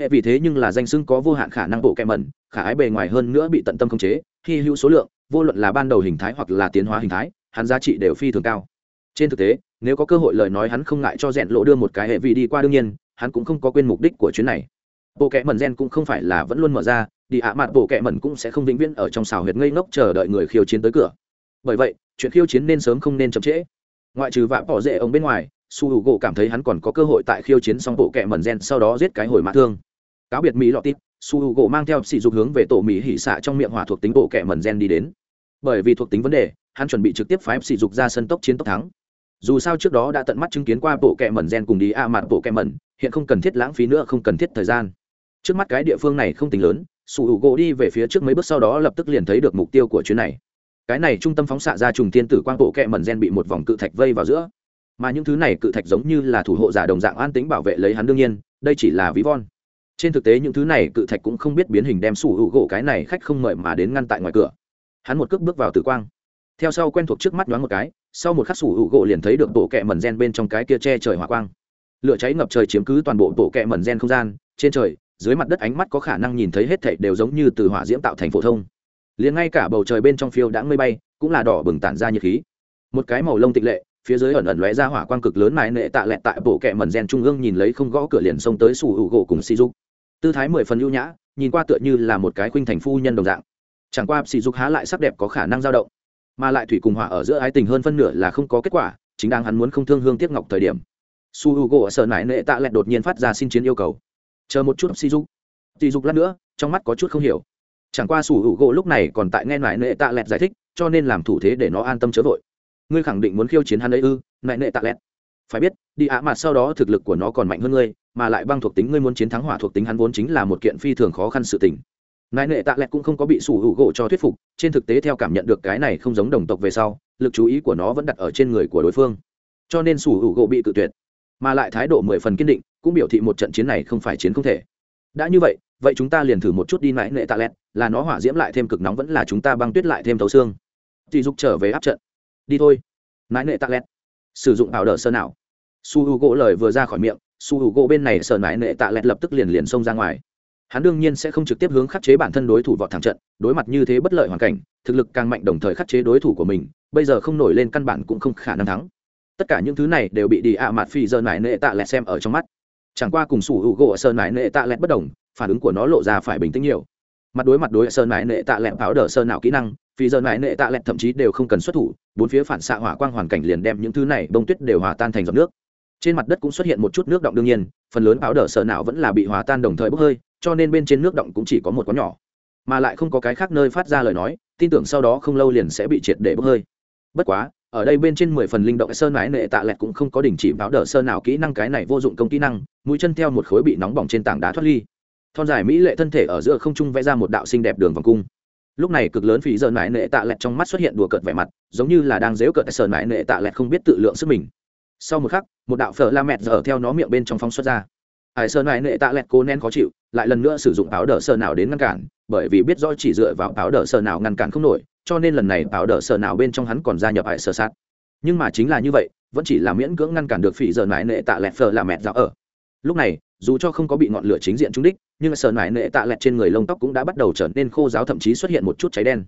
Hệ vì thế nhưng là danh xưng có vô hạn khả năng bộ kẹ mẩn, khả ái bề ngoài hơn nữa bị tận tâm khống chế hy hữu số lượng, vô luận là ban đầu hình thái hoặc là tiến hóa hình thái, hắn giá trị đều phi thường cao. Trên thực tế, nếu có cơ hội lời nói hắn không ngại cho rèn lộ đưa một cái hệ vị đi qua đương nhiên, hắn cũng không có quên mục đích của chuyến này. Bộ kẽ mẩn gen cũng không phải là vẫn luôn mở ra, đi ạ mặt bộ kẽ mẩn cũng sẽ không vĩnh viễn ở trong xào huyệt ngây ngốc chờ đợi người khiêu chiến tới cửa. Bởi vậy, chuyện khiêu chiến nên sớm không nên chậm trễ. Ngoại trừ vạ bỏ rễ ông bên ngoài, su h u gỗ cảm thấy hắn còn có cơ hội tại khiêu chiến xong bộ kẹ mẩn gen sau đó giết cái hồi mã thương. Cáo biệt mỹ lọ tít su h u gỗ mang theo sỉ dục hướng về tổ mỹ hỉ xạ trong miệng hỏa thuộc tính bộ kẻ mẩn gen đi đến. Bởi vì thuộc tính vấn đề, hắn chuẩn bị trực tiếp phái sỉ dục ra sân tốc chiến tốc thắng. Dù sao trước đó đã tận mắt chứng kiến qua bộ kẻ mẩn gen cùng đi a mặt bộ kẻ mẩn, hiện không cần thiết lãng phí nữa, không cần thiết thời gian. Trước mắt cái địa phương này không tính lớn, su h u gỗ đi về phía trước mấy bước sau đó lập tức liền thấy được mục tiêu của chuyến này. Cái này trung tâm phóng xạ ra trùng tiên tử quang bộ kẹ mẩn gen bị một vòng cự thạch vây vào giữa. Mà những thứ này cự thạch giống như là thủ hộ giả đồng dạng an tính bảo vệ lấy hắn đương nhiên, đây chỉ là ví von trên thực tế những thứ này cự thạch cũng không biết biến hình đem sủ hữu gỗ cái này khách không mời mà đến ngăn tại ngoài cửa. Hắn một cước bước vào tử quang. Theo sau quen thuộc trước mắt nhoáng một cái, sau một khắc sủ hữu gỗ liền thấy được bộ kẹ mần gen bên trong cái kia che trời hỏa quang. Lửa cháy ngập trời chiếm cứ toàn bộ bộ kẹ mẩn gen không gian, trên trời, dưới mặt đất ánh mắt có khả năng nhìn thấy hết thảy đều giống như từ hỏa diễm tạo thành phổ thông. Liền ngay cả bầu trời bên trong phiêu đã mây bay, cũng là đỏ bừng tản ra nhiệt khí. Một cái màu lông tịch lệ, phía dưới ẩn ẩn lóe ra hỏa quang cực lớn mài nệ tạ lẹt tại bộ kẹ mẩn gen trung ương nhìn lấy không gõ cửa liền xông tới sủ hữu gỗ cùng si dục tư thái mười phần ưu nhã, nhìn qua tựa như là một cái khuynh thành phu nhân đồng dạng. Chẳng qua, sỉ dục há lại sắc đẹp có khả năng dao động, mà lại thủy cùng hỏa ở giữa ái tình hơn phân nửa là không có kết quả, chính đang hắn muốn không thương hương tiếc ngọc thời điểm. Su h u gỗ sợ nải nệ tạ lẹt đột nhiên phát ra xin chiến yêu cầu. Chờ một chút, sỉ dục. Sỉ dục lát nữa, trong mắt có chút không hiểu. Chẳng qua, su h u gỗ lúc này còn tại nghe nải nệ tạ lẹt giải thích, cho nên làm thủ thế để nó an tâm chớ vội. Ngươi khẳng định muốn khiêu chiến hắn ấy ư nại nệ tạ lẹt. Phải biết, đi ạ mặt sau đó thực lực của nó còn mạnh hơn ngươi mà lại băng thuộc tính ngươi muốn chiến thắng hỏa thuộc tính hắn vốn chính là một kiện phi thường khó khăn sự tình. Nại nệ tạ lẹt cũng không có bị sủ hữu gỗ cho thuyết phục, trên thực tế theo cảm nhận được cái này không giống đồng tộc về sau, lực chú ý của nó vẫn đặt ở trên người của đối phương. Cho nên sủ hữu gỗ bị cự tuyệt, mà lại thái độ mười phần kiên định, cũng biểu thị một trận chiến này không phải chiến không thể. Đã như vậy vậy chúng ta liền thử một chút đi nại nệ tạ lẹt, là nó hỏa diễm lại thêm cực nóng vẫn là chúng ta băng tuyết lại thêm thấu xương. Thì dục trở về áp trận. Đi thôi. Nại nệ tạ lẹt. Sử dụng ảo đờ sơ nào. Su h u gỗ lời vừa ra khỏi miệng su h u gỗ bên này sợ nại nệ tạ lẹt lập tức liền liền xông ra ngoài. Hắn đương nhiên sẽ không trực tiếp hướng khắc chế bản thân đối thủ vọt thẳng trận, đối mặt như thế bất lợi hoàn cảnh, thực lực càng mạnh đồng thời khắc chế đối thủ của mình, bây giờ không nổi lên căn bản cũng không khả năng thắng. Tất cả những thứ này đều bị đi ạ mặt phi giờ nại nệ tạ lẹt xem ở trong mắt. Chẳng qua cùng sủ hữu gỗ sơn nải nệ tạ lẹt bất đồng, phản ứng của nó lộ ra phải bình tĩnh nhiều. Mặt đối mặt đối sơn nải nệ tạ lẹt áo đờ sơn nào kỹ năng, phi giờ nải nệ tạ lẹt thậm chí đều không cần xuất thủ, bốn phía phản xạ hỏa quang hoàn cảnh liền đem những thứ này bông tuyết đều hòa tan thành giọt nước trên mặt đất cũng xuất hiện một chút nước động đương nhiên, phần lớn áo đờ sợ nào vẫn là bị hòa tan đồng thời bốc hơi, cho nên bên trên nước động cũng chỉ có một con nhỏ. Mà lại không có cái khác nơi phát ra lời nói, tin tưởng sau đó không lâu liền sẽ bị triệt để bốc hơi. Bất quá, ở đây bên trên mười phần linh động sơn mái nệ tạ lẹt cũng không có đình chỉ báo đờ sơ nào kỹ năng cái này vô dụng công kỹ năng, mũi chân theo một khối bị nóng bỏng trên tảng đá thoát ly. Thon dài mỹ lệ thân thể ở giữa không trung vẽ ra một đạo xinh đẹp đường vòng cung. Lúc này cực lớn phí giờ mái nệ tạ lẹt trong mắt xuất hiện đùa cợt vẻ mặt, giống như là đang dếu cợt sơn mái nệ tạ lẹt không biết tự lượng sức mình sau một khắc, một đạo phở la mẹt giờ theo nó miệng bên trong phóng xuất ra. Hải sơn mái nệ tạ lẹt cố nén khó chịu, lại lần nữa sử dụng áo đờ sơn nào đến ngăn cản, bởi vì biết rõ chỉ dựa vào áo đờ sơn nào ngăn cản không nổi, cho nên lần này áo đờ sơn nào bên trong hắn còn gia nhập hải sơ sát. Nhưng mà chính là như vậy, vẫn chỉ là miễn cưỡng ngăn cản được phỉ giờ nải nệ tạ lẹt phở la mẹt dạo ở. Lúc này, dù cho không có bị ngọn lửa chính diện trúng đích, nhưng sờ nải nệ tạ lẹt trên người lông tóc cũng đã bắt đầu trở nên khô giáo thậm chí xuất hiện một chút cháy đen.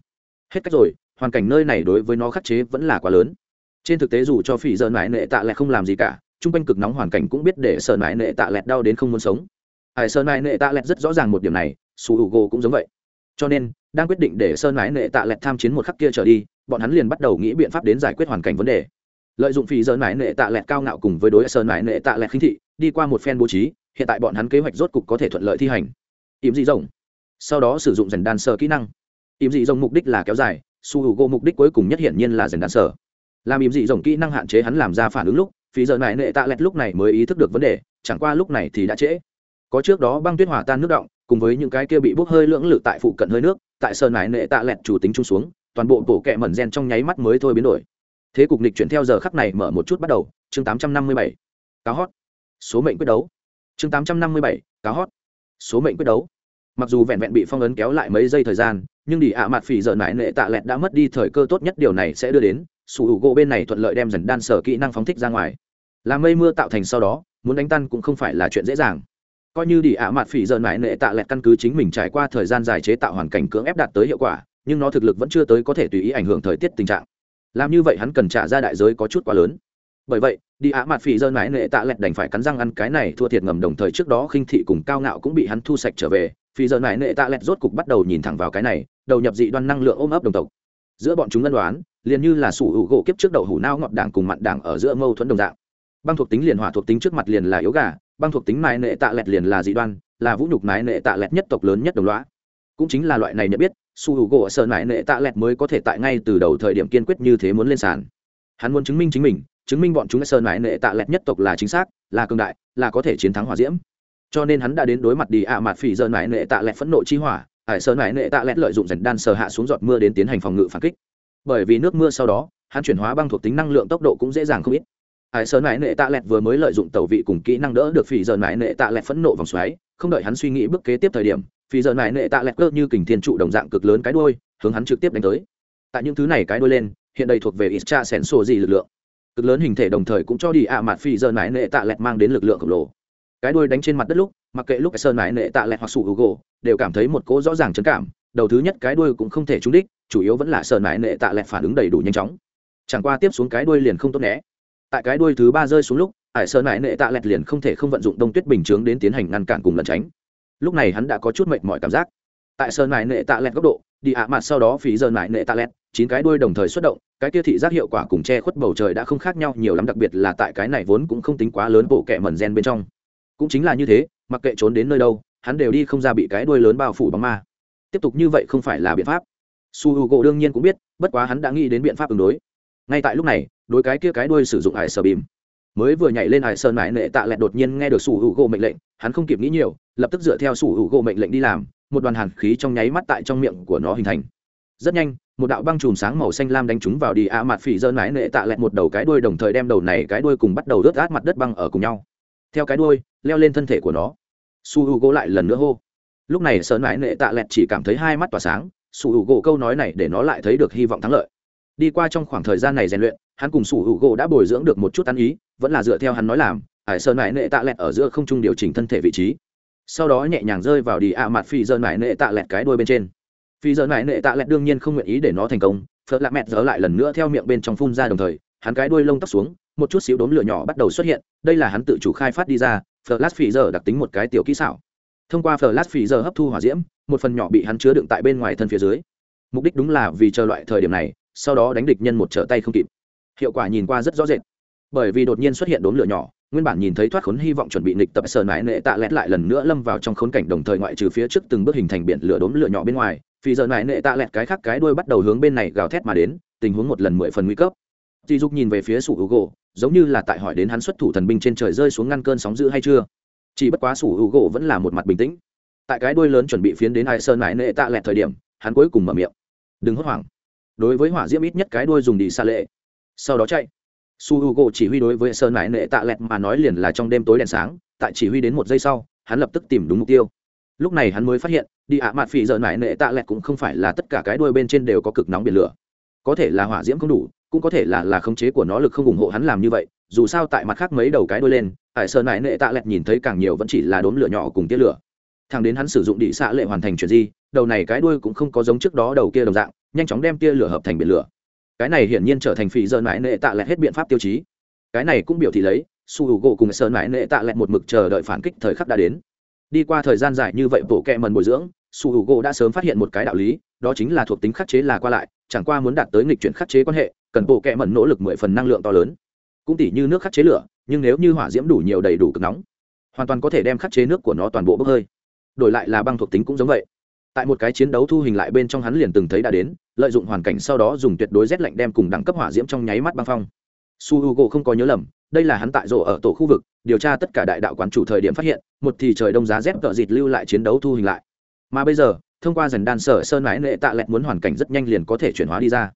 Hết cách rồi, hoàn cảnh nơi này đối với nó khắc chế vẫn là quá lớn trên thực tế dù cho phỉ giờ mãi nệ tạ lẹt không làm gì cả, chung quanh cực nóng hoàn cảnh cũng biết để sợ mãi nệ tạ lẹt đau đến không muốn sống. Hải sơn mãi nệ tạ lẹt rất rõ ràng một điểm này, su h u cũng giống vậy. Cho nên, đang quyết định để sơn mãi nệ tạ lẹt tham chiến một khắc kia trở đi, bọn hắn liền bắt đầu nghĩ biện pháp đến giải quyết hoàn cảnh vấn đề. Lợi dụng phỉ dơ mãi nệ tạ lẹt cao ngạo cùng với đối sơn mãi nệ tạ lẹt khinh thị, đi qua một phen bố trí, hiện tại bọn hắn kế hoạch rốt cục có thể thuận lợi thi hành. Ìm dị rồng sau đó sử dụng dần đan sờ kỹ năng. Ìm dị rồng mục đích là kéo dài, su hữu gỗ mục đích cuối cùng nhất hiển nhiên là dần đan sờ làm im dị rồng kỹ năng hạn chế hắn làm ra phản ứng lúc, phí giờ này nệ tạ lẹt lúc này mới ý thức được vấn đề, chẳng qua lúc này thì đã trễ. Có trước đó băng tuyết hỏa tan nước động, cùng với những cái kia bị bốc hơi lưỡng lự tại phụ cận hơi nước, tại sơn nải nệ tạ lẹt chủ tính trung xuống, toàn bộ bộ kẹ mẩn gen trong nháy mắt mới thôi biến đổi. Thế cục nịch chuyển theo giờ khắc này mở một chút bắt đầu, chương 857. Cá hót số mệnh quyết đấu. Chương 857. Cá hót số mệnh quyết đấu. Mặc dù vẹn vẹn bị phong ấn kéo lại mấy giây thời gian, nhưng đi ạ mặt phỉ giờ nải nệ tạ lẹt đã mất đi thời cơ tốt nhất điều này sẽ đưa đến sủ hữu gỗ bên này thuận lợi đem dần đan sở kỹ năng phóng thích ra ngoài. Làm mây mưa tạo thành sau đó, muốn đánh tan cũng không phải là chuyện dễ dàng. Coi như đi ạ mặt phỉ dợn mãi nệ tạ lẹt căn cứ chính mình trải qua thời gian dài chế tạo hoàn cảnh cưỡng ép đạt tới hiệu quả, nhưng nó thực lực vẫn chưa tới có thể tùy ý ảnh hưởng thời tiết tình trạng. Làm như vậy hắn cần trả ra đại giới có chút quá lớn. Bởi vậy, đi ạ mặt phỉ dơn Mãi nệ tạ lẹt đành phải cắn răng ăn cái này thua thiệt ngầm đồng thời trước đó khinh thị cùng cao ngạo cũng bị hắn thu sạch trở về. Phỉ dơn Mãi nệ tạ lẹt rốt cục bắt đầu nhìn thẳng vào cái này, đầu nhập dị đoan năng lượng ôm ấp đồng tộc. Giữa bọn chúng ân đoán liền như là sủ hữu gỗ kiếp trước đậu hủ nao ngọt đảng cùng mặn đảng ở giữa mâu thuẫn đồng dạng. Băng thuộc tính liền hỏa thuộc tính trước mặt liền là yếu gà, băng thuộc tính mái nệ tạ lẹt liền là dị đoan, là vũ nhục mái nệ tạ lẹt nhất tộc lớn nhất đồng loá cũng chính là loại này nhận biết su hữu u gỗ sợ mái nệ tạ lẹt mới có thể tại ngay từ đầu thời điểm kiên quyết như thế muốn lên sàn. Hắn muốn chứng minh chính mình, chứng minh bọn chúng sợ mái nệ tạ lẹt nhất tộc là chính xác, là cường đại, là có thể chiến thắng hòa diễm. Cho nên hắn đã đến đối mặt đi ạ à mặt phỉ dơ mái nệ tạ lẹt phẫn nộ chi hỏa, ải sợ mái nệ tạ lẹt lợi dụng dần đan sờ hạ xuống giọt mưa đến tiến hành phòng ngự phản kích bởi vì nước mưa sau đó, hắn chuyển hóa băng thuộc tính năng lượng tốc độ cũng dễ dàng không ít. Hải sơn mãi nệ tạ lẹt vừa mới lợi dụng tàu vị cùng kỹ năng đỡ được phỉ giờ mãi nệ tạ lẹt phẫn nộ vòng xoáy, không đợi hắn suy nghĩ bước kế tiếp thời điểm, phỉ giờ mãi nệ tạ lẹt cơ như kình thiên trụ đồng dạng cực lớn cái đuôi, hướng hắn trực tiếp đánh tới. Tại những thứ này cái đuôi lên, hiện đây thuộc về ischa sẻn sổ gì lực lượng. Cực lớn hình thể đồng thời cũng cho đi ạ mặt phỉ giờ mãi nệ tạ lẹt mang đến lực lượng khổng lồ. Cái đuôi đánh trên mặt đất lúc, mặc kệ lúc sơn mãi nệ tạ lẹt hoặc sủ hữu gỗ đều cảm thấy một cỗ rõ ràng trấn cảm đầu thứ nhất cái đuôi cũng không thể trúng đích, chủ yếu vẫn là sơn nại nệ tạ lẹt phản ứng đầy đủ nhanh chóng. Chẳng qua tiếp xuống cái đuôi liền không tốt né. Tại cái đuôi thứ ba rơi xuống lúc, ải sơn nại nệ tạ lẹt liền không thể không vận dụng đông tuyết bình chướng đến tiến hành ngăn cản cùng lẩn tránh. Lúc này hắn đã có chút mệt mỏi cảm giác. Tại sơn nại nệ tạ lẹt góc độ, đi ạ mặt sau đó phí giờ nại nệ tạ lẹt, chín cái đuôi đồng thời xuất động, cái kia thị giác hiệu quả cùng che khuất bầu trời đã không khác nhau nhiều lắm, đặc biệt là tại cái này vốn cũng không tính quá lớn bộ kẹ mẩn gen bên trong. Cũng chính là như thế, mặc kệ trốn đến nơi đâu, hắn đều đi không ra bị cái đuôi lớn bao phủ bóng ma tiếp tục như vậy không phải là biện pháp. Su h u gỗ đương nhiên cũng biết, bất quá hắn đã nghĩ đến biện pháp ứng đối. Ngay tại lúc này, đối cái kia cái đuôi sử dụng ải sờ bìm. Mới vừa nhảy lên ải sơn mãi nệ tạ lẹt đột nhiên nghe được su h u gỗ mệnh lệnh, hắn không kịp nghĩ nhiều, lập tức dựa theo su h u gỗ mệnh lệnh đi làm, một đoàn hàn khí trong nháy mắt tại trong miệng của nó hình thành. Rất nhanh, một đạo băng chùm sáng màu xanh lam đánh trúng vào đi a mặt phỉ dơ mãi nệ tạ lẹt một đầu cái đuôi đồng thời đem đầu này cái đuôi cùng bắt đầu rớt át mặt đất băng ở cùng nhau. Theo cái đuôi, leo lên thân thể của nó. Su h u gỗ lại lần nữa hô lúc này sơn mãi nệ tạ lẹt chỉ cảm thấy hai mắt tỏa sáng, sủ hữu gỗ câu nói này để nó lại thấy được hy vọng thắng lợi. Đi qua trong khoảng thời gian này rèn luyện, hắn cùng sủ hữu gỗ đã bồi dưỡng được một chút ăn ý, vẫn là dựa theo hắn nói làm hải sơn mãi nệ tạ lẹt ở giữa không trung điều chỉnh thân thể vị trí. Sau đó nhẹ nhàng rơi vào đi ạ mặt phi dơn mãi nệ tạ lẹt cái đuôi bên trên. Phi dơn mãi nệ tạ lẹt đương nhiên không nguyện ý để nó thành công, phớt lạ mẹt dở lại lần nữa theo miệng bên trong phun ra đồng thời, hắn cái đuôi lông tóc xuống, một chút xíu đốm lửa nhỏ bắt đầu xuất hiện, đây là hắn tự chủ khai phát đi ra phật lát phi giờ đặc tính một cái tiểu kỹ xảo thông qua flash phì giờ hấp thu hỏa diễm, một phần nhỏ bị hắn chứa đựng tại bên ngoài thân phía dưới. Mục đích đúng là vì chờ loại thời điểm này, sau đó đánh địch nhân một trở tay không kịp. Hiệu quả nhìn qua rất rõ rệt. Bởi vì đột nhiên xuất hiện đốm lửa nhỏ, nguyên bản nhìn thấy thoát khốn hy vọng chuẩn bị nịch tập sờ mãi nệ tạ lẹt lại lần nữa lâm vào trong khốn cảnh đồng thời ngoại trừ phía trước từng bước hình thành biển lửa đốm lửa nhỏ bên ngoài vì giờ mãi nệ tạ lẹt cái khác cái đuôi bắt đầu hướng bên này gào thét mà đến, tình huống một lần mười phần nguy cấp. Dì dục nhìn về phía sủ hữu gỗ giống như là tại hỏi đến hắn xuất thủ thần binh trên trời rơi xuống ngăn cơn sóng dữ hay chưa chỉ bất quá sủ hữu gỗ vẫn là một mặt bình tĩnh. Tại cái đuôi lớn chuẩn bị phiến đến hai sơn mãi nệ tạ lẹt thời điểm, hắn cuối cùng mở miệng. Đừng hốt hoảng. Đối với hỏa diễm ít nhất cái đuôi dùng đi xa lệ. Sau đó chạy. Su h u gỗ chỉ huy đối với sơn mãi nệ tạ lẹt mà nói liền là trong đêm tối đèn sáng, tại chỉ huy đến một giây sau, hắn lập tức tìm đúng mục tiêu. Lúc này hắn mới phát hiện, đi ạ mặt phỉ dợn mãi nệ tạ lẹt cũng không phải là tất cả cái đuôi bên trên đều có cực nóng biển lửa. Có thể là hỏa diễm không đủ, cũng có thể là là khống chế của nó lực không ủng hộ hắn làm như vậy dù sao tại mặt khác mấy đầu cái đuôi lên hải sơn mãi nệ tạ lẹt nhìn thấy càng nhiều vẫn chỉ là đốm lửa nhỏ cùng tia lửa. Thằng đến hắn sử dụng đĩ xạ lệ hoàn thành chuyện gì đầu này cái đuôi cũng không có giống trước đó đầu kia đồng dạng, nhanh chóng đem tia lửa hợp thành biển lửa. Cái này hiển nhiên trở thành phỉ dơ mãi nệ tạ lẹt hết biện pháp tiêu chí. Cái này cũng biểu thị lấy, su U gỗ cùng sơn mãi nệ tạ lẹt một mực chờ đợi phản kích thời khắc đã đến. Đi qua thời gian dài như vậy bộ kẹ mần bồi dưỡng, su U gỗ đã sớm phát hiện một cái đạo lý, đó chính là thuộc tính khắc chế là qua lại, chẳng qua muốn đạt tới nghịch chuyển khắc chế quan hệ, cần bộ kẹ mần nỗ lực mười phần năng lượng to lớn cũng tỉ như nước khắc chế lửa, nhưng nếu như hỏa diễm đủ nhiều đầy đủ cực nóng, hoàn toàn có thể đem khắc chế nước của nó toàn bộ bốc hơi. Đổi lại là băng thuộc tính cũng giống vậy. Tại một cái chiến đấu thu hình lại bên trong hắn liền từng thấy đã đến, lợi dụng hoàn cảnh sau đó dùng tuyệt đối rét lạnh đem cùng đẳng cấp hỏa diễm trong nháy mắt băng phong. Su h u g o không có nhớ lầm, đây là hắn tại rổ ở tổ khu vực, điều tra tất cả đại đạo quán chủ thời điểm phát hiện, một thì trời đông giá rét cỡ dịt lưu lại chiến đấu thu hình lại. Mà bây giờ, thông qua dần đan sở sơn mãi nệ tạ lẹt muốn hoàn cảnh rất nhanh liền có thể chuyển hóa đi ra.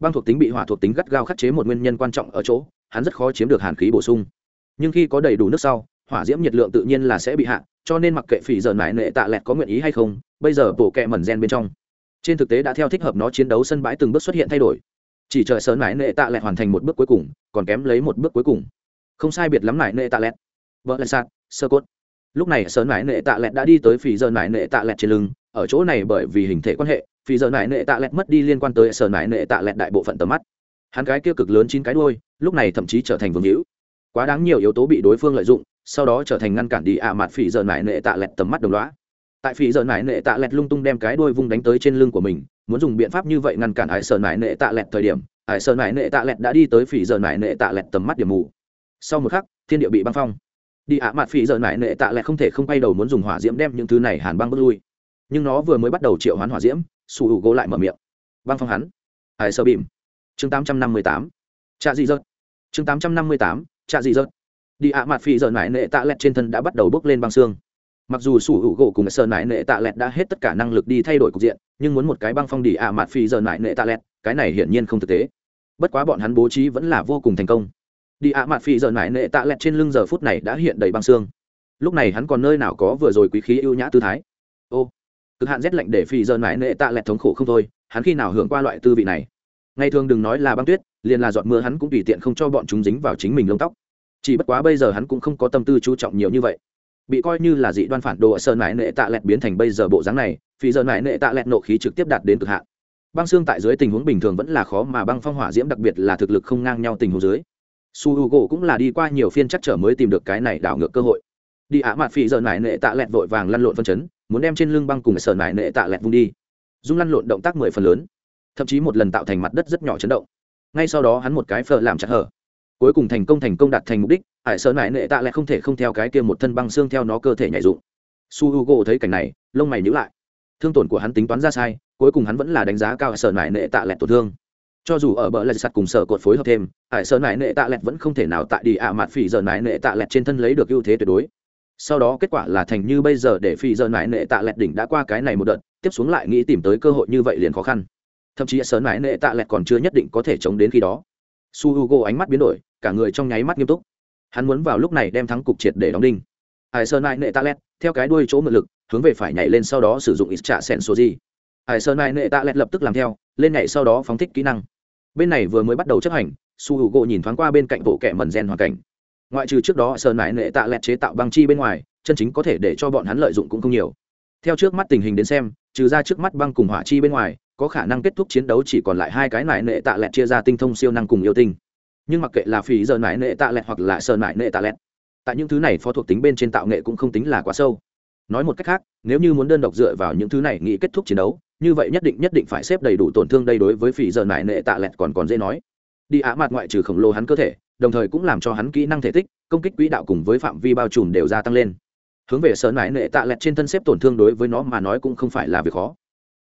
Băng thuộc tính bị hỏa thuộc tính gắt gao khắc chế một nguyên nhân quan trọng ở chỗ hắn rất khó chiếm được hàn khí bổ sung. Nhưng khi có đầy đủ nước sau, hỏa diễm nhiệt lượng tự nhiên là sẽ bị hạ, cho nên mặc kệ phỉ giờ mãi nệ tạ lẹt có nguyện ý hay không, bây giờ bổ kẹ mẩn gen bên trong. Trên thực tế đã theo thích hợp nó chiến đấu sân bãi từng bước xuất hiện thay đổi. Chỉ chờ sớm mãi nệ tạ lẹt hoàn thành một bước cuối cùng, còn kém lấy một bước cuối cùng. Không sai biệt lắm mãi nệ tạ lẹt. Vợ lẹt sạt, sơ cốt. Lúc này sớm mãi nệ tạ lẹt đã đi tới phỉ giờ mãi nệ tạ lẹt trên lưng, ở chỗ này bởi vì hình thể quan hệ, phỉ giờ mãi nệ tạ lẹt mất đi liên quan tới sớm mãi nệ tạ lẹt đại bộ phận tầm mắt hắn cái kia cực lớn chín cái đuôi, lúc này thậm chí trở thành vương hữu. Quá đáng nhiều yếu tố bị đối phương lợi dụng, sau đó trở thành ngăn cản đi ạ mặt phỉ giờ mái nệ tạ lẹt tầm mắt đồng loá tại phỉ giờ mái nệ tạ lẹt lung tung đem cái đuôi vung đánh tới trên lưng của mình, muốn dùng biện pháp như vậy ngăn cản ải sợ mái nệ tạ lẹt thời điểm, ải sợ mái nệ tạ lẹt đã đi tới phỉ giờ mái nệ tạ lẹt tầm mắt điểm mù. Sau một khắc, thiên địa bị băng phong. Đi ạ mặt phỉ giờ mái nệ tạ lẹt không thể không quay đầu muốn dùng hỏa diễm đem những thứ này hàn băng bước lui. Nhưng nó vừa mới bắt đầu triệu hoán hỏa diễm su hữu gỗ lại mở miệng. Băng phong hắn. Ải sơ bìm chương tám trăm năm mươi tám. Trạ dị dợt chương tám trăm năm mươi tám, trạ dị dợt đi ạ mặt phi giờ nải nệ tạ lẹt trên thân đã bắt đầu bốc lên băng xương. Mặc dù sủ hữu gỗ cùng sơn nại nệ tạ lẹt đã hết tất cả năng lực đi thay đổi cục diện, nhưng muốn một cái băng phong đi ạ mặt phi giờ nại nệ tạ lẹt, cái này hiển nhiên không thực tế. Bất quá bọn hắn bố trí vẫn là vô cùng thành công. Đi ạ mặt phi giờ nại nệ tạ lẹt trên lưng giờ phút này đã hiện đầy băng xương. Lúc này hắn còn nơi nào có vừa rồi quý khí ưu nhã tư thái. Ô, cực hạn rét lạnh để phi giờ nại nệ tạ lẹt thống khổ không thôi, hắn khi nào hưởng qua loại tư vị này? Ngày thường đừng nói là băng tuyết, liền là giọt mưa hắn cũng tùy tiện không cho bọn chúng dính vào chính mình lông tóc. Chỉ bất quá bây giờ hắn cũng không có tâm tư chú trọng nhiều như vậy. Bị coi như là dị đoan phản đồ ở sơn mãi nệ tạ lẹt biến thành bây giờ bộ dáng này vì giờ mãi nệ tạ lẹt nộ khí trực tiếp đạt đến cực hạn. Băng xương tại dưới tình huống bình thường vẫn là khó mà băng phong hỏa diễm đặc biệt là thực lực không ngang nhau tình huống dưới. Su h u gỗ cũng là đi qua nhiều phiên chắc trở mới tìm được cái này đảo ngược cơ hội. Đi ả mặt phi giờ mãi nệ tạ lẹt vội vàng lăn lộn phân chấn, muốn đem trên lưng băng cùng sơn mãi nệ tạ lẹt vung đi. Dung lăn lộn động tác mười phần lớn thậm chí một lần tạo thành mặt đất rất nhỏ chấn động. Ngay sau đó hắn một cái phở làm chặt hở. Cuối cùng thành công thành công đạt thành mục đích, hải sơn mãi nệ tạ lại không thể không theo cái kia một thân băng xương theo nó cơ thể nhảy dụng. Su h u gỗ thấy cảnh này, lông mày nhữ lại. Thương tổn của hắn tính toán ra sai, cuối cùng hắn vẫn là đánh giá cao hải sơn mãi nệ tạ lại tổn thương. Cho dù ở bờ lạch sạt cùng sở cột phối hợp thêm, hải sơn mãi nệ tạ lại vẫn không thể nào tại đi ạ mặt phỉ giờ mãi nệ tạ lại trên thân lấy được ưu thế tuyệt đối. Sau đó kết quả là thành như bây giờ để phi giờ mãi nệ tạ lẹt đỉnh đã qua cái này một đợt, tiếp xuống lại nghĩ tìm tới cơ hội như vậy liền khó khăn thậm chí sơn mãi nệ tạ lẹt còn chưa nhất định có thể chống đến khi đó. Su hugo ánh mắt biến đổi, cả người trong nháy mắt nghiêm túc. Hắn muốn vào lúc này đem thắng cục triệt để đóng đinh. Hải sơn mãi nệ tạ lẹt, theo cái đuôi chỗ mượn lực, hướng về phải nhảy lên sau đó sử dụng ít trả sen số gì hải sơn mãi nệ tạ lẹt lập tức làm theo, lên nhảy sau đó phóng thích kỹ năng. Bên này vừa mới bắt đầu chấp hành, su h nhìn thoáng qua bên cạnh bộ kẻ mần gen hoàn cảnh. Ngoại trừ trước đó sơn mãi nệ tạ lẹt chế tạo băng chi bên ngoài, chân chính có thể để cho bọn hắn lợi dụng cũng không nhiều. Theo trước mắt tình hình đến xem, trừ ra trước mắt băng cùng hỏa chi bên ngoài có khả năng kết thúc chiến đấu chỉ còn lại hai cái nải nệ tạ lẹt chia ra tinh thông siêu năng cùng yêu tinh. Nhưng mặc kệ là phí giờ nải nệ tạ lẹt hoặc là sờ nải nệ tạ lẹt, tại những thứ này phó thuộc tính bên trên tạo nghệ cũng không tính là quá sâu. Nói một cách khác, nếu như muốn đơn độc dựa vào những thứ này nghĩ kết thúc chiến đấu, như vậy nhất định nhất định phải xếp đầy đủ tổn thương đây đối với phí giờ nải nệ tạ lẹt còn còn dễ nói. Đi á mặt ngoại trừ khổng lồ hắn cơ thể, đồng thời cũng làm cho hắn kỹ năng thể tích, công kích quỹ đạo cùng với phạm vi bao trùm đều gia tăng lên. Hướng về sơn nại nệ tạ lẹt trên thân xếp tổn thương đối với nó mà nói cũng không phải là việc khó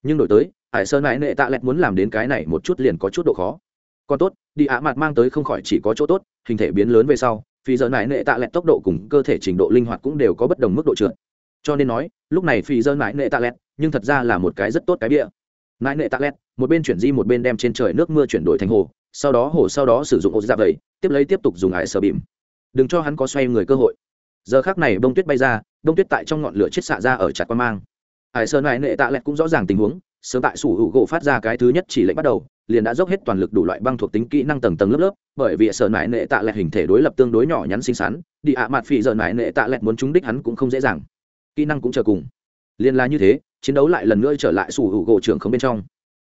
nhưng đổi tới, hải sơn mãi nệ tạ lẹt muốn làm đến cái này một chút liền có chút độ khó. Còn tốt, đi ạ mặt mang tới không khỏi chỉ có chỗ tốt, hình thể biến lớn về sau, phi dơ mãi nệ tạ lẹt tốc độ cùng cơ thể trình độ linh hoạt cũng đều có bất đồng mức độ trượt. Cho nên nói, lúc này phi dơ mãi nệ tạ lẹt, nhưng thật ra là một cái rất tốt cái bia. Mãi nệ tạ lẹt, một bên chuyển di một bên đem trên trời nước mưa chuyển đổi thành hồ, sau đó hồ sau đó sử dụng ô ra vầy tiếp lấy tiếp tục dùng ải sờ bìm. Đừng cho hắn có xoay người cơ hội. Giờ khác này bông tuyết bay ra đông tuyết tại trong ngọn lửa chết xạ ra ở chặt quan mang hải sơn hải nệ tạ lẹt cũng rõ ràng tình huống, sớm tại sủ hữu gỗ phát ra cái thứ nhất chỉ lệnh bắt đầu, liền đã dốc hết toàn lực đủ loại băng thuộc tính kỹ năng tầng tầng lớp lớp, bởi vì sơn nại nệ tạ lẹt hình thể đối lập tương đối nhỏ nhắn xinh xắn, đi ạ mặt phì giờ nại nệ tạ lẹt muốn trúng đích hắn cũng không dễ dàng. Kỹ năng cũng chờ cùng. Liền là như thế, chiến đấu lại lần nữa trở lại sủ hữu gỗ trưởng không bên trong.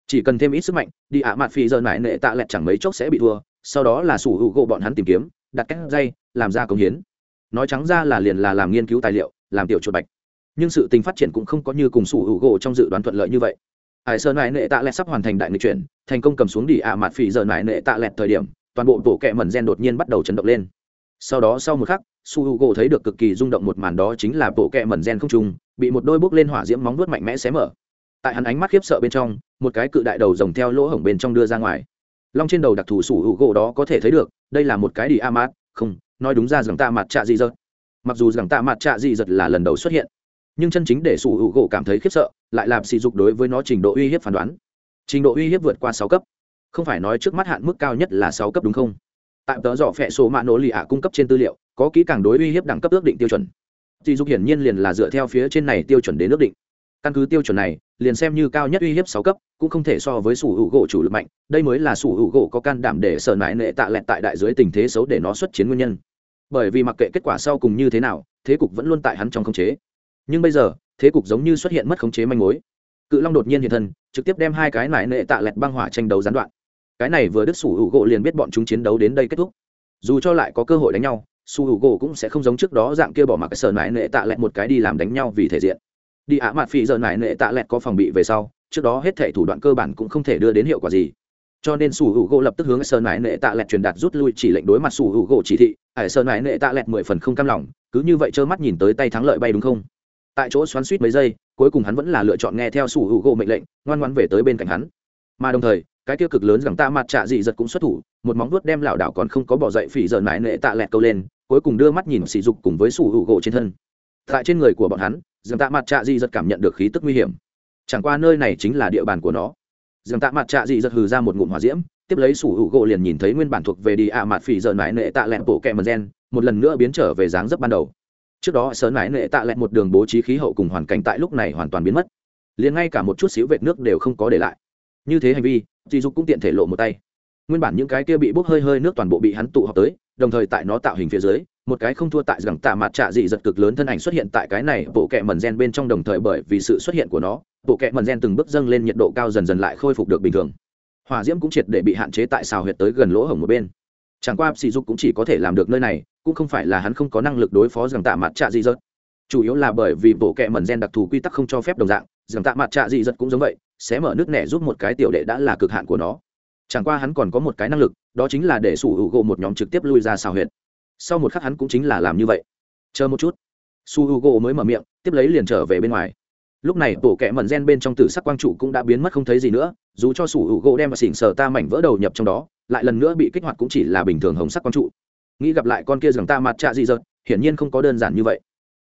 Chỉ cần thêm ít sức mạnh, đi ạ mặt phì giờ nại nệ tạ lẹt chẳng mấy chốc sẽ bị thua, sau đó là sủ hữu gỗ bọn hắn tìm kiếm, đặt cách dây, làm ra công hiến. Nói trắng ra là liền là làm nghiên cứu tài liệu, làm tiểu chuột bạch nhưng sự tình phát triển cũng không có như cùng sủ hữu gỗ trong dự đoán thuận lợi như vậy. Hải sơn mãi nệ tạ lẹt sắp hoàn thành đại nghịch chuyển, thành công cầm xuống đỉ ạ mặt phỉ giờ mãi nệ tạ lẹt thời điểm, toàn bộ bộ kẹ mẩn gen đột nhiên bắt đầu chấn động lên. Sau đó sau một khắc su h u gỗ thấy được cực kỳ rung động một màn đó chính là bộ kẹ mẩn gen không trung, bị một đôi bốc lên hỏa diễm móng vuốt mạnh mẽ xé mở. Tại hắn ánh mắt khiếp sợ bên trong, một cái cự đại đầu rồng theo lỗ hổng bên trong đưa ra ngoài. Long trên đầu đặc thù su h u gỗ đó có thể thấy được, đây là một cái đi a mát không, nói đúng ra rằng ta mặt trạ di rớt mặc dù rằng tạ mặt trạ dị giật là lần đầu xuất hiện nhưng chân chính để sủ hữu gỗ cảm thấy khiếp sợ, lại làm sỉ dục đối với nó trình độ uy hiếp phán đoán. Trình độ uy hiếp vượt qua sáu cấp. Không phải nói trước mắt hạn mức cao nhất là sáu cấp đúng không? Tại tớ dò phẹ số mạ nổ lì ạ cung cấp trên tư liệu, có kỹ càng đối uy hiếp đẳng cấp ước định tiêu chuẩn. Sỉ dục hiển nhiên liền là dựa theo phía trên này tiêu chuẩn đến ước định. Căn cứ tiêu chuẩn này, liền xem như cao nhất uy hiếp sáu cấp, cũng không thể so với sủ hữu gỗ chủ lực mạnh. Đây mới là sủ hữu gỗ có can đảm để sợ mãi nệ tạ lẹt tại đại dưới tình thế xấu để nó xuất chiến nguyên nhân. Bởi vì mặc kệ kết quả sau cùng như thế nào, thế cục vẫn luôn tại hắn trong khống chế nhưng bây giờ, thế cục giống như xuất hiện mất khống chế manh mối. Cự long đột nhiên hiện thân, trực tiếp đem hai cái nải nệ tạ lẹt băng hỏa tranh đấu gián đoạn. Cái này vừa đứt sủ hữu gỗ liền biết bọn chúng chiến đấu đến đây kết thúc. Dù cho lại có cơ hội đánh nhau, su hữu gỗ cũng sẽ không giống trước đó dạng kia bỏ mặc sở nải nệ tạ lẹt một cái đi làm đánh nhau vì thể diện. Đi ạ mặt phi giờ nải nệ tạ lẹt có phòng bị về sau, trước đó hết thể thủ đoạn cơ bản cũng không thể đưa đến hiệu quả gì. Cho nên sủ hữu gỗ lập tức hướng sơn mãi nệ tạ lẹt truyền đạt rút lui chỉ lệnh đối mặt sủ hữu gỗ chỉ thị. Ải sơn mãi nệ tạ lẹt mười phần không cam lòng, cứ như vậy trơ mắt nhìn tới tay thắng lợi bay đúng không? Tại chỗ xoắn suýt mấy giây, cuối cùng hắn vẫn là lựa chọn nghe theo sủ hữu gỗ mệnh lệnh, ngoan ngoan về tới bên cạnh hắn. Mà đồng thời, cái tiêu cực lớn rằng ta mặt trạ dị giật cũng xuất thủ, một móng vuốt đem lảo đảo còn không có bỏ dậy phỉ giờ mãi nệ tạ lẹt câu lên, cuối cùng đưa mắt nhìn sỉ dục cùng với sủ hữu gỗ trên thân. Tại trên người của bọn hắn rằng ta mặt trạ dị giật cảm nhận được khí tức nguy hiểm. Chẳng qua nơi này chính là địa bàn của nó. Rằng tạ mặt trạ dị giật hừ ra một ngụm hỏa diễm, tiếp lấy sủ hữu gỗ liền nhìn thấy nguyên bản thuộc về đi ạ à mặt phỉ giờ mãi nệ tạ lẹt bộ kẹ mờ gen, một lần nữa biến trở về dáng dấp ban đầu trước đó sớm mãi nệ tạ lại một đường bố trí khí hậu cùng hoàn cảnh tại lúc này hoàn toàn biến mất. Liền ngay cả một chút xíu vệt nước đều không có để lại. Như thế hành vi dì dục cũng tiện thể lộ một tay. Nguyên bản những cái kia bị bốc hơi hơi nước toàn bộ bị hắn tụ họp tới, đồng thời tại nó tạo hình phía dưới, một cái không thua tại rằng tạ mặt trạ dị giật cực lớn thân ảnh xuất hiện tại cái này bộ kẹ mần gen bên trong đồng thời bởi vì sự xuất hiện của nó, bộ kẹ mần gen từng bước dâng lên nhiệt độ cao dần dần lại khôi phục được bình thường. Hỏa diễm cũng triệt để bị hạn chế tại xào huyệt tới gần lỗ hổng một bên. Chẳng qua sỉ dục cũng chỉ có thể làm được nơi này cũng không phải là hắn không có năng lực đối phó rằng tạ mặt trạ dị dật, chủ yếu là bởi vì bộ kệ mẩn gen đặc thù quy tắc không cho phép đồng dạng rằng tạ mặt trạ dị dật cũng giống vậy sẽ mở nước nẻ giúp một cái tiểu đệ đã là cực hạn của nó. Chẳng qua hắn còn có một cái năng lực đó chính là để sủ hữu gỗ một nhóm trực tiếp lui ra xào huyện sau một khắc hắn cũng chính là làm như vậy. Chờ một chút. Su hữu gỗ mới mở miệng tiếp lấy liền trở về bên ngoài. Lúc này bộ kẹ mẩn gen bên trong tử sắc quang trụ cũng đã biến mất không thấy gì nữa dù cho sủ hữu gỗ đem và xỉn sờ ta mảnh vỡ đầu nhập trong đó lại lần nữa bị kích hoạt cũng chỉ là bình thường hồng sắc quang trụ nghĩ gặp lại con kia rằng ta mặt trạ dị dợt, hiển nhiên không có đơn giản như vậy.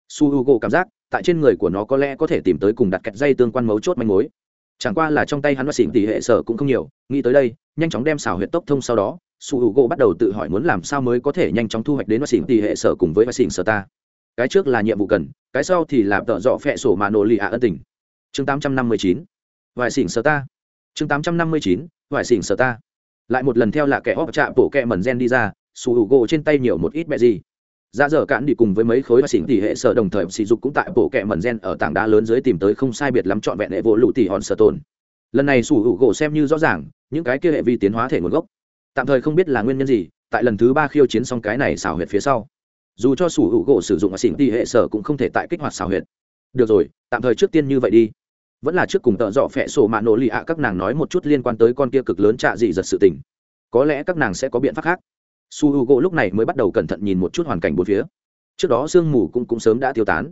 Su h u gỗ cảm giác, tại trên người của nó có lẽ có thể tìm tới cùng đặt kẹt dây tương quan mấu chốt manh mối. Chẳng qua là trong tay hắn và xỉn tỷ hệ sở cũng không nhiều, nghĩ tới đây, nhanh chóng đem xào huyệt tốc thông sau đó, su h u gỗ bắt đầu tự hỏi muốn làm sao mới có thể nhanh chóng thu hoạch đến và xỉn tỷ hệ sở cùng với và xỉn sở ta. Cái trước là nhiệm vụ cần, cái sau thì là tợ dọ phẹ sổ mà nổ lì ạ ân tình. Chương tám trăm năm mươi chín vải xỉn sở ta. Chương tám trăm năm mươi chín vải xỉn sở ta. Lại một lần theo là kẻ hóp trạ bổ kẹ mẩn gen đi ra su h u gỗ trên tay nhiều một ít mẹ gì. Ra dở cạn đi cùng với mấy khối và xỉn tỉ hệ sở đồng thời sỉ dục cũng tại bộ kẹ mẩn gen ở tảng đá lớn dưới tìm tới không sai biệt lắm trọn vẹn hệ vô lụ tỷ hòn sở tồn. Lần này sủ hữu gỗ xem như rõ ràng, những cái kia hệ vi tiến hóa thể nguồn gốc. Tạm thời không biết là nguyên nhân gì, tại lần thứ ba khiêu chiến xong cái này xào huyệt phía sau. Dù cho sủ hữu gỗ sử dụng xỉn tỉ hệ sở cũng không thể tại kích hoạt xào huyệt. Được rồi, tạm thời trước tiên như vậy đi. Vẫn là trước cùng tợ dọ phẹ sổ mạ nổ lì ạ các nàng nói một chút liên quan tới con kia cực lớn trạ dị giật sự tình. Có lẽ các nàng sẽ có biện pháp khác su h u gỗ lúc này mới bắt đầu cẩn thận nhìn một chút hoàn cảnh bốn phía. Trước đó sương mù cũng cũng sớm đã tiêu tán.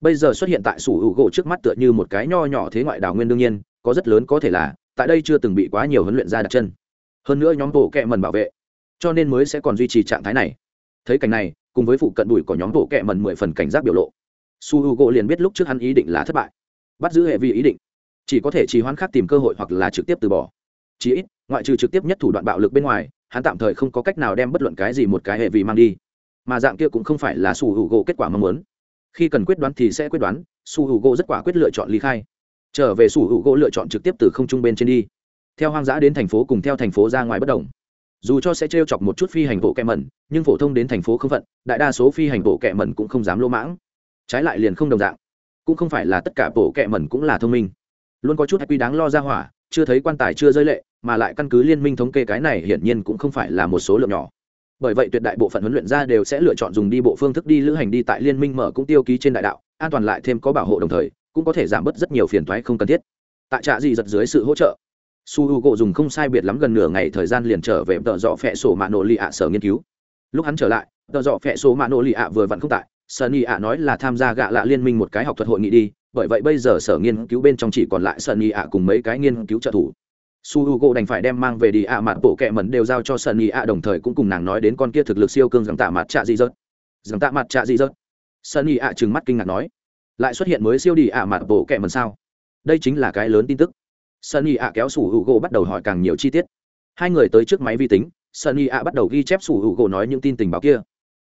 Bây giờ xuất hiện tại su h u gỗ trước mắt tựa như một cái nho nhỏ thế ngoại đào nguyên đương nhiên, có rất lớn có thể là, tại đây chưa từng bị quá nhiều huấn luyện ra đặt chân. Hơn nữa nhóm bộ kẹ mần bảo vệ, cho nên mới sẽ còn duy trì trạng thái này. Thấy cảnh này, cùng với phụ cận đùi của nhóm bộ kẹ mần mười phần cảnh giác biểu lộ, su h u gỗ liền biết lúc trước hắn ý định là thất bại, bắt giữ hệ vi ý định. Chỉ có thể trì hoãn khác tìm cơ hội hoặc là trực tiếp từ bỏ. Chỉ ít, ngoại trừ trực tiếp nhất thủ đoạn bạo lực bên ngoài hắn tạm thời không có cách nào đem bất luận cái gì một cái hệ vì mang đi, mà dạng kia cũng không phải là su Hữu gỗ kết quả mong muốn. Khi cần quyết đoán thì sẽ quyết đoán, su Hữu gỗ rất quả quyết lựa chọn ly khai. Trở về su Hữu gỗ lựa chọn trực tiếp từ không trung bên trên đi. Theo hoang dã đến thành phố cùng theo thành phố ra ngoài bất đồng dù cho sẽ t chọc một chút phi hành bộ kẹ mẩn, nhưng phổ thông đến thành phố không phận, đại đa số phi hành bộ kẹ mẩn cũng không dám lỗ mãng. Trái lại liền không đồng dạng. Cũng không phải là tất cả bộ kẹ mẩn cũng là thông minh. Luôn có chút hay quy đáng lo ra hỏa, chưa thấy quan tài chưa rơi lệ mà lại căn cứ liên minh thống kê cái này hiển nhiên cũng không phải là một số lượng nhỏ. Bởi vậy tuyệt đại bộ phận huấn luyện ra đều sẽ lựa chọn dùng đi bộ phương thức đi lữ hành đi tại liên minh mở cũng tiêu ký trên đại đạo, an toàn lại thêm có bảo hộ đồng thời, cũng có thể giảm bớt rất nhiều phiền toái không cần thiết. Tại trạ gì giật dưới sự hỗ trợ. Su h u gỗ dùng không sai biệt lắm gần nửa ngày thời gian liền trở về tợ dọ phẹ sổ mạ nổ lì ạ sở nghiên cứu. Lúc hắn trở lại, tợ dọ phẹ sổ mạ nổ lì ạ vừa vặn không tại sơn y ạ nói là tham gia gạ lạ liên minh một cái học thuật hội nghị đi, bởi vậy bây giờ sở nghiên cứu bên trong chỉ còn lại sơn y ạ cùng mấy cái nghiên cứu trợ thủ su h u gỗ đành phải đem mang về đi ạ mặt bộ kẹ mẩn đều giao cho sơn y ạ, đồng thời cũng cùng nàng nói đến con kia thực lực siêu cương rằng tạ mặt trạ dị dớt rằng tạ mặt trạ dị dớt sơn y ạ trừng mắt kinh ngạc nói, lại xuất hiện mới siêu đi ạ mặt bộ kẹ mẩn sao? Đây chính là cái lớn tin tức. Sunny ạ kéo su h u g o bắt đầu hỏi càng nhiều chi tiết. Hai người tới trước máy vi tính sunny ạ bắt đầu ghi chép su h u g o nói những tin tình báo kia.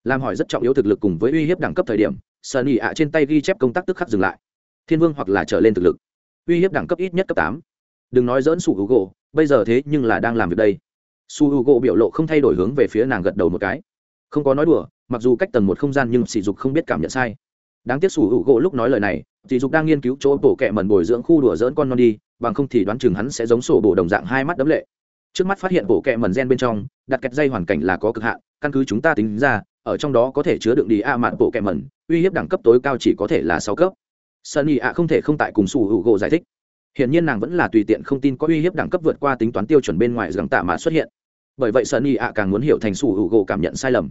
Làm hỏi rất trọng yếu thực lực cùng với uy hiếp đẳng cấp thời điểm sunny ạ trên tay ghi chép công tác tức khắc dừng lại. Thiên vương hoặc là trở lên thực lực. Uy hiếp đẳng cấp ít nhất cấp tám đừng nói dỡn su h u gỗ bây giờ thế nhưng là đang làm việc đây. Su h u gỗ biểu lộ không thay đổi hướng về phía nàng gật đầu một cái. Không có nói đùa, mặc dù cách tầng một không gian nhưng sỉ dục không biết cảm nhận sai. Đáng tiếc su h u gỗ lúc nói lời này, sỉ dục đang nghiên cứu chỗ bổ kẹ mần bồi dưỡng khu đùa dỡn con non đi, bằng không thì đoán chừng hắn sẽ giống sổ bổ đồng dạng hai mắt đấm lệ. Trước mắt phát hiện bộ kẹ mần gen bên trong, đặt kẹt dây hoàn cảnh là có cực hạn, căn cứ chúng ta tính ra, ở trong đó có thể chứa đựng đi a mạn bộ kẹ mần uy hiếp đẳng cấp tối cao chỉ có thể là sáu cấp. Sunny a không thể không tại cùng sủ hữu gỗ giải thích hiển nhiên nàng vẫn là tùy tiện không tin có uy hiếp đẳng cấp vượt qua tính toán tiêu chuẩn bên ngoài rằng tạ mà xuất hiện. Bởi vậy sunny a càng muốn hiểu thành sủ hữu gỗ cảm nhận sai lầm.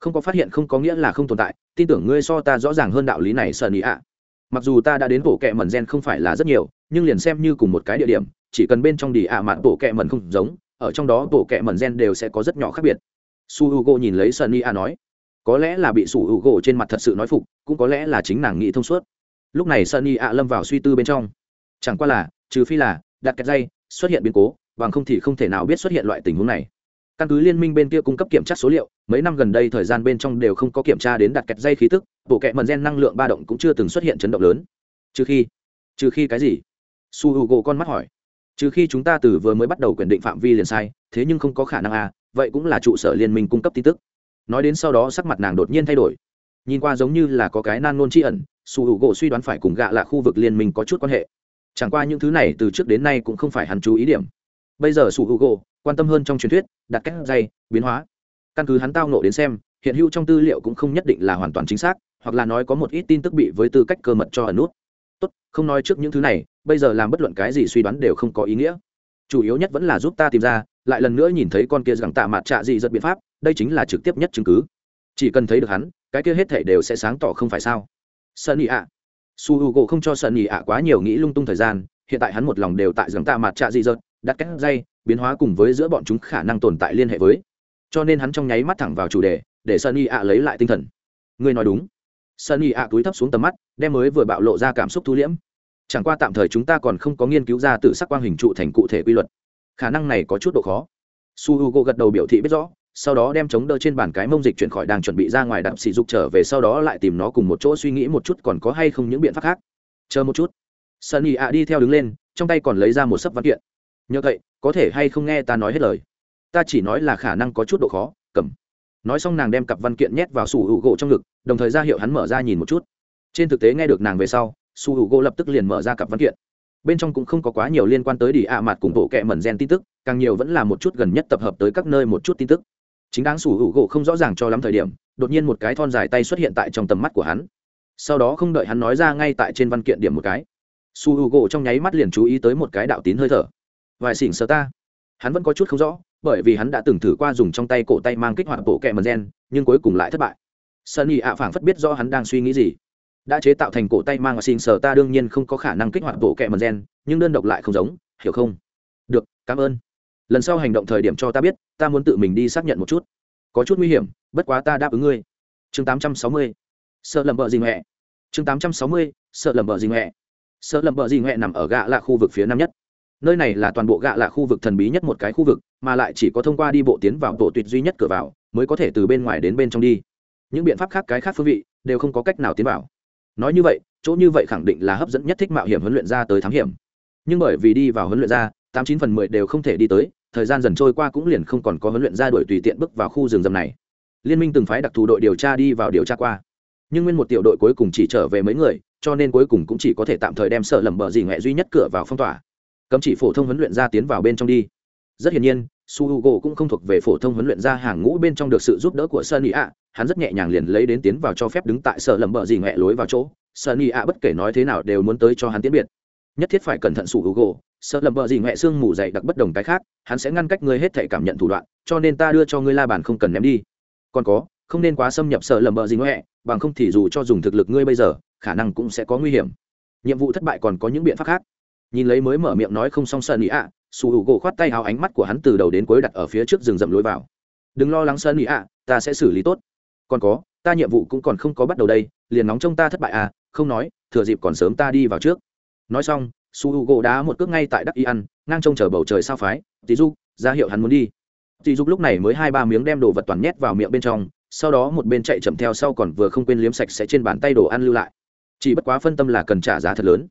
Không có phát hiện không có nghĩa là không tồn tại, tin tưởng ngươi so ta rõ ràng hơn đạo lý này sunny a mặc dù ta đã đến bộ kệ mần gen không phải là rất nhiều, nhưng liền xem như cùng một cái địa điểm, chỉ cần bên trong đi ạ à mạn bộ kệ mần không giống, ở trong đó bộ kệ mần gen đều sẽ có rất nhỏ khác biệt. Su h u g o nhìn lấy sunny a nói, có lẽ là bị su h u g o trên mặt thật sự nói phục, cũng có lẽ là chính nàng nghĩ thông suốt. Lúc này sunny a lâm vào suy tư bên trong chẳng qua là, trừ phi là, đặt kẹt dây, xuất hiện biến cố, bằng không thì không thể nào biết xuất hiện loại tình huống này. Căn cứ liên minh bên kia cung cấp kiểm tra số liệu, mấy năm gần đây thời gian bên trong đều không có kiểm tra đến đặt kẹt dây khí tức, bộ kẹ mần gen năng lượng ba động cũng chưa từng xuất hiện chấn động lớn. Trừ khi trừ khi cái gì? Su h u gỗ con mắt hỏi. Trừ khi chúng ta từ vừa mới bắt đầu quyền định phạm vi liền sai, thế nhưng không có khả năng à vậy cũng là trụ sở liên minh cung cấp tin tức. Nói đến sau đó sắc mặt nàng đột nhiên thay đổi. Nhìn qua giống như là có cái nan nôn tri ẩn, su hữu gỗ suy đoán phải cùng gạ là khu vực liên minh có chút quan hệ chẳng qua những thứ này từ trước đến nay cũng không phải hắn chú ý điểm. Bây giờ sủ hữu gỗ quan tâm hơn trong truyền thuyết, đặt cách dây, biến hóa. Căn cứ hắn tao nộ đến xem, hiện hữu trong tư liệu cũng không nhất định là hoàn toàn chính xác, hoặc là nói có một ít tin tức bị với tư cách cơ mật cho ẩn nút. Tốt, không nói trước những thứ này, bây giờ làm bất luận cái gì suy đoán đều không có ý nghĩa. Chủ yếu nhất vẫn là giúp ta tìm ra, lại lần nữa nhìn thấy con kia rằng tạ mặt trạ gì giật biện pháp, đây chính là trực tiếp nhất chứng cứ. Chỉ cần thấy được hắn, cái kia hết thể đều sẽ sáng tỏ không phải sao? Sơn ý ạ su h u gỗ không cho sơn nhị ạ quá nhiều nghĩ lung tung thời gian hiện tại hắn một lòng đều tại giường tạ mặt trạ dị dợt, đặt cách dây biến hóa cùng với giữa bọn chúng khả năng tồn tại liên hệ với. Cho nên hắn trong nháy mắt thẳng vào chủ đề để sơn nhị ạ lấy lại tinh thần. Ngươi nói đúng. Sơn nhị ạ túi thấp xuống tầm mắt đem mới vừa bạo lộ ra cảm xúc thu liễm. Chẳng qua tạm thời chúng ta còn không có nghiên cứu ra từ sắc quang hình trụ thành cụ thể quy luật. Khả năng này có chút độ khó. Su h u gỗ gật đầu biểu thị biết rõ sau đó đem chống đỡ trên bàn cái mông dịch chuyển khỏi đang chuẩn bị ra ngoài đạp sỉ dục trở về sau đó lại tìm nó cùng một chỗ suy nghĩ một chút còn có hay không những biện pháp khác. Chờ một chút. Sunny ạ đi theo đứng lên, trong tay còn lấy ra một sấp văn kiện. Nhờ vậy, có thể hay không nghe ta nói hết lời? Ta chỉ nói là khả năng có chút độ khó, cầm. Nói xong nàng đem cặp văn kiện nhét vào sủ hữu gỗ trong ngực, đồng thời ra hiệu hắn mở ra nhìn một chút. Trên thực tế nghe được nàng về sau, sủ hữu gỗ lập tức liền mở ra cặp văn kiện. Bên trong cũng không có quá nhiều liên quan tới đi ạ mặt cùng bộ kệ mẩn gen tin tức, càng nhiều vẫn là một chút gần nhất tập hợp tới các nơi một chút tin tức chính đáng sủ hữu gỗ không rõ ràng cho lắm thời điểm, đột nhiên một cái thon dài tay xuất hiện tại trong tầm mắt của hắn. Sau đó không đợi hắn nói ra ngay tại trên văn kiện điểm một cái su hữu gỗ trong nháy mắt liền chú ý tới một cái đạo tín hơi thở. Vài xỉn sơ ta. Hắn vẫn có chút không rõ, bởi vì hắn đã từng thử qua dùng trong tay cổ tay mang kích hoạt bộ kẹ mần gen, nhưng cuối cùng lại thất bại. Sunny ạ phảng phất biết rõ hắn đang suy nghĩ gì. Đã chế tạo thành cổ tay mang và xin sờ ta đương nhiên không có khả năng kích hoạt bộ kẹ mần gen, nhưng đơn độc lại không giống, hiểu không? Được, cảm ơn lần sau hành động thời điểm cho ta biết, ta muốn tự mình đi xác nhận một chút. Có chút nguy hiểm, bất quá ta đáp ứng ngươi. Chương 860. sợ lầm bợ gì huệ chương 860. sợ lầm bợ gì huệ sợ lầm bợ gì huệ nằm ở gạ là khu vực phía nam nhất. Nơi này là toàn bộ gạ là khu vực thần bí nhất một cái khu vực, mà lại chỉ có thông qua đi bộ tiến vào bộ tuyệt duy nhất cửa vào, mới có thể từ bên ngoài đến bên trong đi. Những biện pháp khác, cái khác phương vị, đều không có cách nào tiến vào. Nói như vậy, chỗ như vậy khẳng định là hấp dẫn nhất thích mạo hiểm huấn luyện ra tới thám hiểm. Nhưng bởi vì đi vào huấn luyện ra, tám chín phần mười đều không thể đi tới thời gian dần trôi qua cũng liền không còn có huấn luyện ra đuổi tùy tiện bước vào khu rừng rầm này. Liên minh từng phái đặc thù đội điều tra đi vào điều tra qua. Nhưng nguyên một tiểu đội cuối cùng chỉ trở về mấy người, cho nên cuối cùng cũng chỉ có thể tạm thời đem sợ lầm bờ gì ngoại duy nhất cửa vào phong tỏa. Cấm chỉ phổ thông huấn luyện ra tiến vào bên trong đi. Rất hiển nhiên, su h u g o cũng không thuộc về phổ thông huấn luyện ra hàng ngũ bên trong được sự giúp đỡ của sơn ý ạ hắn rất nhẹ nhàng liền lấy đến tiến vào cho phép đứng tại sợ lầm bờ gì ngoại lối vào chỗ. Sơn ý ạ bất kể nói thế nào đều muốn tới cho hắn tiến biệt nhất thiết phải cẩn thận sủ hữu u sợ lầm vợ gì ngoại xương mù dày đặc bất đồng cái khác, hắn sẽ ngăn cách ngươi hết thể cảm nhận thủ đoạn, cho nên ta đưa cho ngươi la bàn không cần ném đi. Còn có, không nên quá xâm nhập sợ lầm vợ gì ngoại bằng không thì dù cho dùng thực lực ngươi bây giờ, khả năng cũng sẽ có nguy hiểm. Nhiệm vụ thất bại còn có những biện pháp khác. Nhìn lấy mới mở miệng nói không xong sơn ý ạ, sủ hữu gỗ khoát tay hào ánh mắt của hắn từ đầu đến cuối đặt ở phía trước rừng rậm lối vào. Đừng lo lắng sơn ý ạ, ta sẽ xử lý tốt. Còn có, ta nhiệm vụ cũng còn không có bắt đầu đây, liền nóng trong ta thất bại à không nói, thừa dịp còn sớm ta đi vào trước nói xong, su h u gỗ đá một cước ngay tại đắc y ăn ngang trông chờ bầu trời sao phái. Tí dục, ra hiệu hắn muốn đi. Tí dục lúc này mới hai ba miếng đem đồ vật toàn nhét vào miệng bên trong, sau đó một bên chạy chậm theo sau còn vừa không quên liếm sạch sẽ trên bàn tay đồ ăn lưu lại. Chỉ bất quá phân tâm là cần trả giá thật lớn.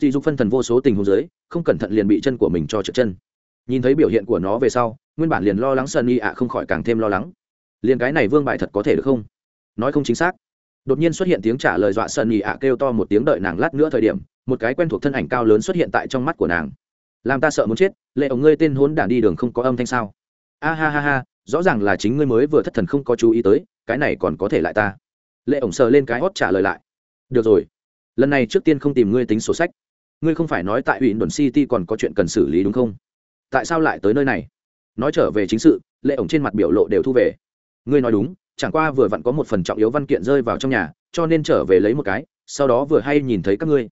Tí dục phân thần vô số tình huống dưới, không cẩn thận liền bị chân của mình cho trượt chân. Nhìn thấy biểu hiện của nó về sau, nguyên bản liền lo lắng sân y ạ không khỏi càng thêm lo lắng. Liền cái này vương bại thật có thể được không? Nói không chính xác. Đột nhiên xuất hiện tiếng trả lời dọa sân y ạ kêu to một tiếng đợi nàng lát nữa thời điểm một cái quen thuộc thân ảnh cao lớn xuất hiện tại trong mắt của nàng. Làm ta sợ muốn chết, lệ ổng ngươi tên hốn đản đi đường không có âm thanh sao? A ha ha ha, rõ ràng là chính ngươi mới vừa thất thần không có chú ý tới, cái này còn có thể lại ta? Lệ ổng sờ lên cái hót trả lời lại. Được rồi, lần này trước tiên không tìm ngươi tính sổ sách. Ngươi không phải nói tại ủy đồn city còn có chuyện cần xử lý đúng không? Tại sao lại tới nơi này? Nói trở về chính sự, lệ ổng trên mặt biểu lộ đều thu về. Ngươi nói đúng, chẳng qua vừa vặn có một phần trọng yếu văn kiện rơi vào trong nhà, cho nên trở về lấy một cái, sau đó vừa hay nhìn thấy các ngươi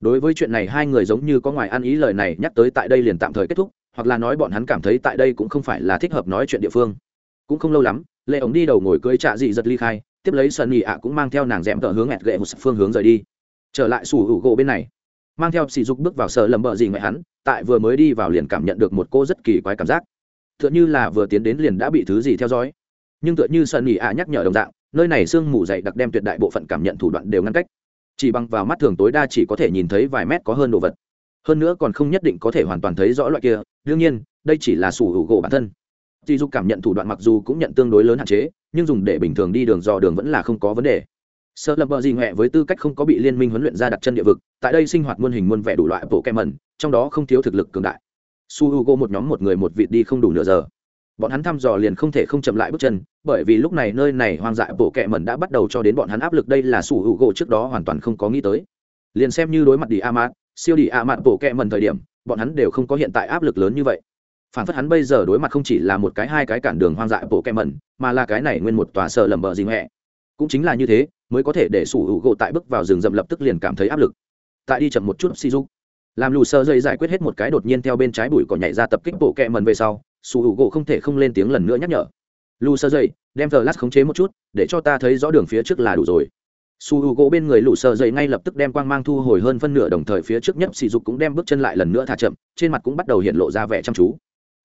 đối với chuyện này hai người giống như có ngoài ăn ý lời này nhắc tới tại đây liền tạm thời kết thúc, hoặc là nói bọn hắn cảm thấy tại đây cũng không phải là thích hợp nói chuyện địa phương. Cũng không lâu lắm, lệ ống đi đầu ngồi cưới trạ dị giật ly khai, tiếp lấy sân nhị ạ cũng mang theo nàng rẽm tờ hướng ẹt gậy một phương hướng rời đi. Trở lại sủ hữu gỗ bên này. Mang theo sỉ dục bước vào sợ lầm bợ gì ngoại hắn, tại vừa mới đi vào liền cảm nhận được một cô rất kỳ quái cảm giác. Tựa như là vừa tiến đến liền đã bị thứ gì theo dõi. Nhưng tựa như sân nhị ạ nhắc nhở đồng dạng, nơi này sương mù dày đặc đem tuyệt đại bộ phận cảm nhận thủ đoạn đều ngăn cách chỉ bằng vào mắt thường tối đa chỉ có thể nhìn thấy vài mét có hơn đồ vật. Hơn nữa còn không nhất định có thể hoàn toàn thấy rõ loại kia. Đương nhiên, đây chỉ là sủ hữu gỗ bản thân. Dì dục cảm nhận thủ đoạn mặc dù cũng nhận tương đối lớn hạn chế, nhưng dùng để bình thường đi đường dò đường vẫn là không có vấn đề. Sợ lập bờ gì nhẹ với tư cách không có bị liên minh huấn luyện ra đặt chân địa vực, tại đây sinh hoạt muôn hình muôn vẻ đủ loại bộ kem mẩn, trong đó không thiếu thực lực cường đại. Su h u g o một nhóm một người một vịt đi không đủ nửa giờ bọn hắn thăm dò liền không thể không chậm lại bước chân, bởi vì lúc này nơi này hoang dại bộ kẹ mẩn đã bắt đầu cho đến bọn hắn áp lực đây là sủ hữu gỗ trước đó hoàn toàn không có nghĩ tới. Liền xem như đối mặt đi a mát siêu đi a mát bộ kẹ mẩn thời điểm, bọn hắn đều không có hiện tại áp lực lớn như vậy. Phản phất hắn bây giờ đối mặt không chỉ là một cái hai cái cản đường hoang dại bộ kẹ mẩn, mà là cái này nguyên một tòa sợ lầm bờ gì mẹ. Cũng chính là như thế, mới có thể để sủ hữu gỗ tại bước vào rừng rậm lập tức liền cảm thấy áp lực. Tại đi chậm một chút si dục làm lù sơ dây giải quyết hết một cái đột nhiên theo bên trái bụi còn nhảy ra tập kích bộ kẹ mần về sau sủ hữu gỗ không thể không lên tiếng lần nữa nhắc nhở. Lù sơ dậy, đem thờ lát khống chế một chút, để cho ta thấy rõ đường phía trước là đủ rồi. Su h u gỗ bên người lũ sơ dậy ngay lập tức đem quang mang thu hồi hơn phân nửa đồng thời phía trước nhất sỉ dục cũng đem bước chân lại lần nữa thả chậm, trên mặt cũng bắt đầu hiện lộ ra vẻ chăm chú.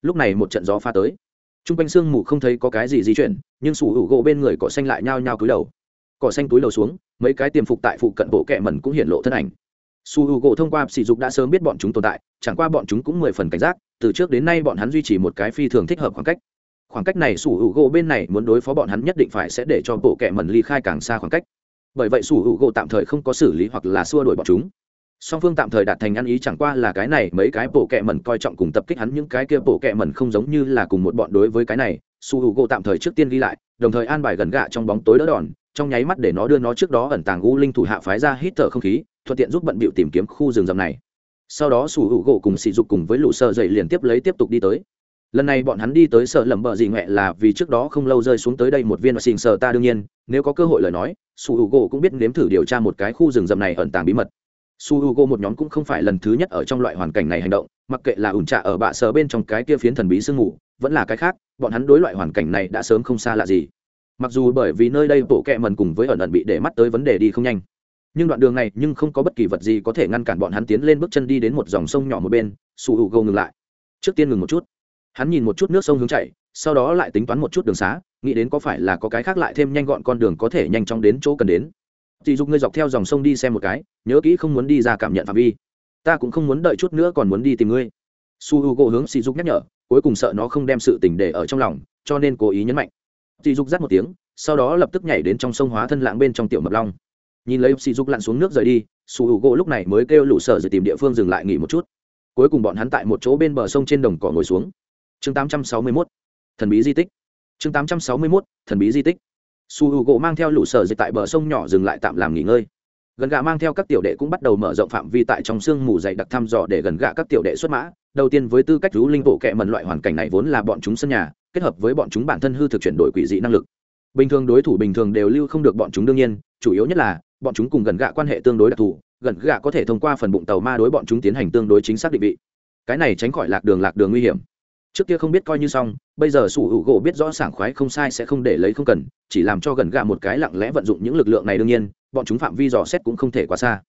Lúc này một trận gió pha tới. T r u n g quanh sương mù không thấy có cái gì di chuyển, nhưng su h u gỗ bên người cỏ xanh lại nhao nhao cúi đầu. Cỏ xanh túi lầu xuống, mấy cái tiềm phục tại phụ cận bộ kẹ mẩn cũng hiện lộ thân ảnh. Su h u gỗ thông qua sỉ dục đã sớm biết bọn chúng tồn tại, chẳng qua bọn chúng cũng mười phần cảnh giác từ trước đến nay bọn hắn duy trì một cái phi thường thích hợp khoảng cách. Khoảng cách này sủ hữu u gỗ bên này muốn đối phó bọn hắn nhất định phải sẽ để cho bộ kẹ mẩn ly khai càng xa khoảng cách. Bởi vậy sủ hữu u gỗ tạm thời không có xử lý hoặc là xua đuổi bọn chúng. Song phương tạm thời đạt thành ăn ý chẳng qua là cái này mấy cái bộ kẹ mẩn coi trọng cùng tập kích hắn những cái kia bộ kẹ mẩn không giống như là cùng một bọn đối với cái này, sủ hữu u gỗ tạm thời trước tiên ghi lại, đồng thời an bài gần gạ trong bóng tối đỡ đòn, trong nháy mắt để nó đưa nó trước đó ẩn tàng u linh thủ hạ phái ra hít thở không khí, thuận tiện giúp bận bịu tìm kiếm khu rừng rậm này sau đó sủ hữu gỗ cùng sỉ dục cùng với lũ sợ dậy liền tiếp lấy tiếp tục đi tới. Lần này bọn hắn đi tới sợ lầm bờ gì ngoẹ là vì trước đó không lâu rơi xuống tới đây một viên xình sợ ta đương nhiên, nếu có cơ hội lời nói, sủ hữu gỗ cũng biết nếm thử điều tra một cái khu rừng rậm này ẩn tàng bí mật. Su h u g o một nhóm cũng không phải lần thứ nhất ở trong loại hoàn cảnh này hành động, mặc kệ là ủn trạ ở bạ sờ bên trong cái kia phiến thần bí sương ngủ vẫn là cái khác, bọn hắn đối loại hoàn cảnh này đã sớm không xa lạ gì. Mặc dù bởi vì nơi đây bộ kẹ mần cùng với ẩn ẩn bị để mắt tới vấn đề đi không nhanh nhưng đoạn đường này nhưng không có bất kỳ vật gì có thể ngăn cản bọn hắn tiến lên bước chân đi đến một dòng sông nhỏ một bên, su hữu gâu ngừng lại. Trước tiên ngừng một chút. Hắn nhìn một chút nước sông hướng chạy, sau đó lại tính toán một chút đường xá, nghĩ đến có phải là có cái khác lại thêm nhanh gọn con đường có thể nhanh chóng đến chỗ cần đến. Dì dục ngươi dọc theo dòng sông đi xem một cái, nhớ kỹ không muốn đi ra cảm nhận phạm vi. Ta cũng không muốn đợi chút nữa còn muốn đi tìm ngươi. Su h u gỗ hướng sỉ dục nhắc nhở, cuối cùng sợ nó không đem sự tình để ở trong lòng, cho nên cố ý nhấn mạnh. Sỉ dục dắt một tiếng, sau đó lập tức nhảy đến trong sông hóa thân lạng bên trong tiểu mập long nhìn lấy sỉ dục lặn xuống nước rời đi su h u gỗ lúc này mới kêu lũ sở rồi tìm địa phương dừng lại nghỉ một chút. Cuối cùng bọn hắn tại một chỗ bên bờ sông trên đồng cỏ ngồi xuống. Chương 861, thần bí di tích. Chương 861, thần bí di tích. Su h u gỗ mang theo lũ sở dịch tại bờ sông nhỏ dừng lại tạm làm nghỉ ngơi. Gần gà mang theo các tiểu đệ cũng bắt đầu mở rộng phạm vi tại trong sương mù dày đặc thăm dò để gần gà các tiểu đệ xuất mã. Đầu tiên với tư cách rú linh bộ kệ mần loại hoàn cảnh này vốn là bọn chúng sân nhà kết hợp với bọn chúng bản thân hư thực chuyển đổi quỷ dị năng lực. Bình thường đối thủ bình thường đều lưu không được bọn chúng đương nhiên chủ yếu nhất là bọn chúng cùng gần gạ quan hệ tương đối đặc thù, gần gạ có thể thông qua phần bụng tàu ma đối bọn chúng tiến hành tương đối chính xác định vị. Cái này tránh khỏi lạc đường lạc đường nguy hiểm. Trước kia không biết coi như xong, bây giờ sủ hữu gỗ biết rõ sảng khoái không sai sẽ không để lấy không cần, chỉ làm cho gần gạ một cái lặng lẽ vận dụng những lực lượng này đương nhiên, bọn chúng phạm vi dò xét cũng không thể quá xa.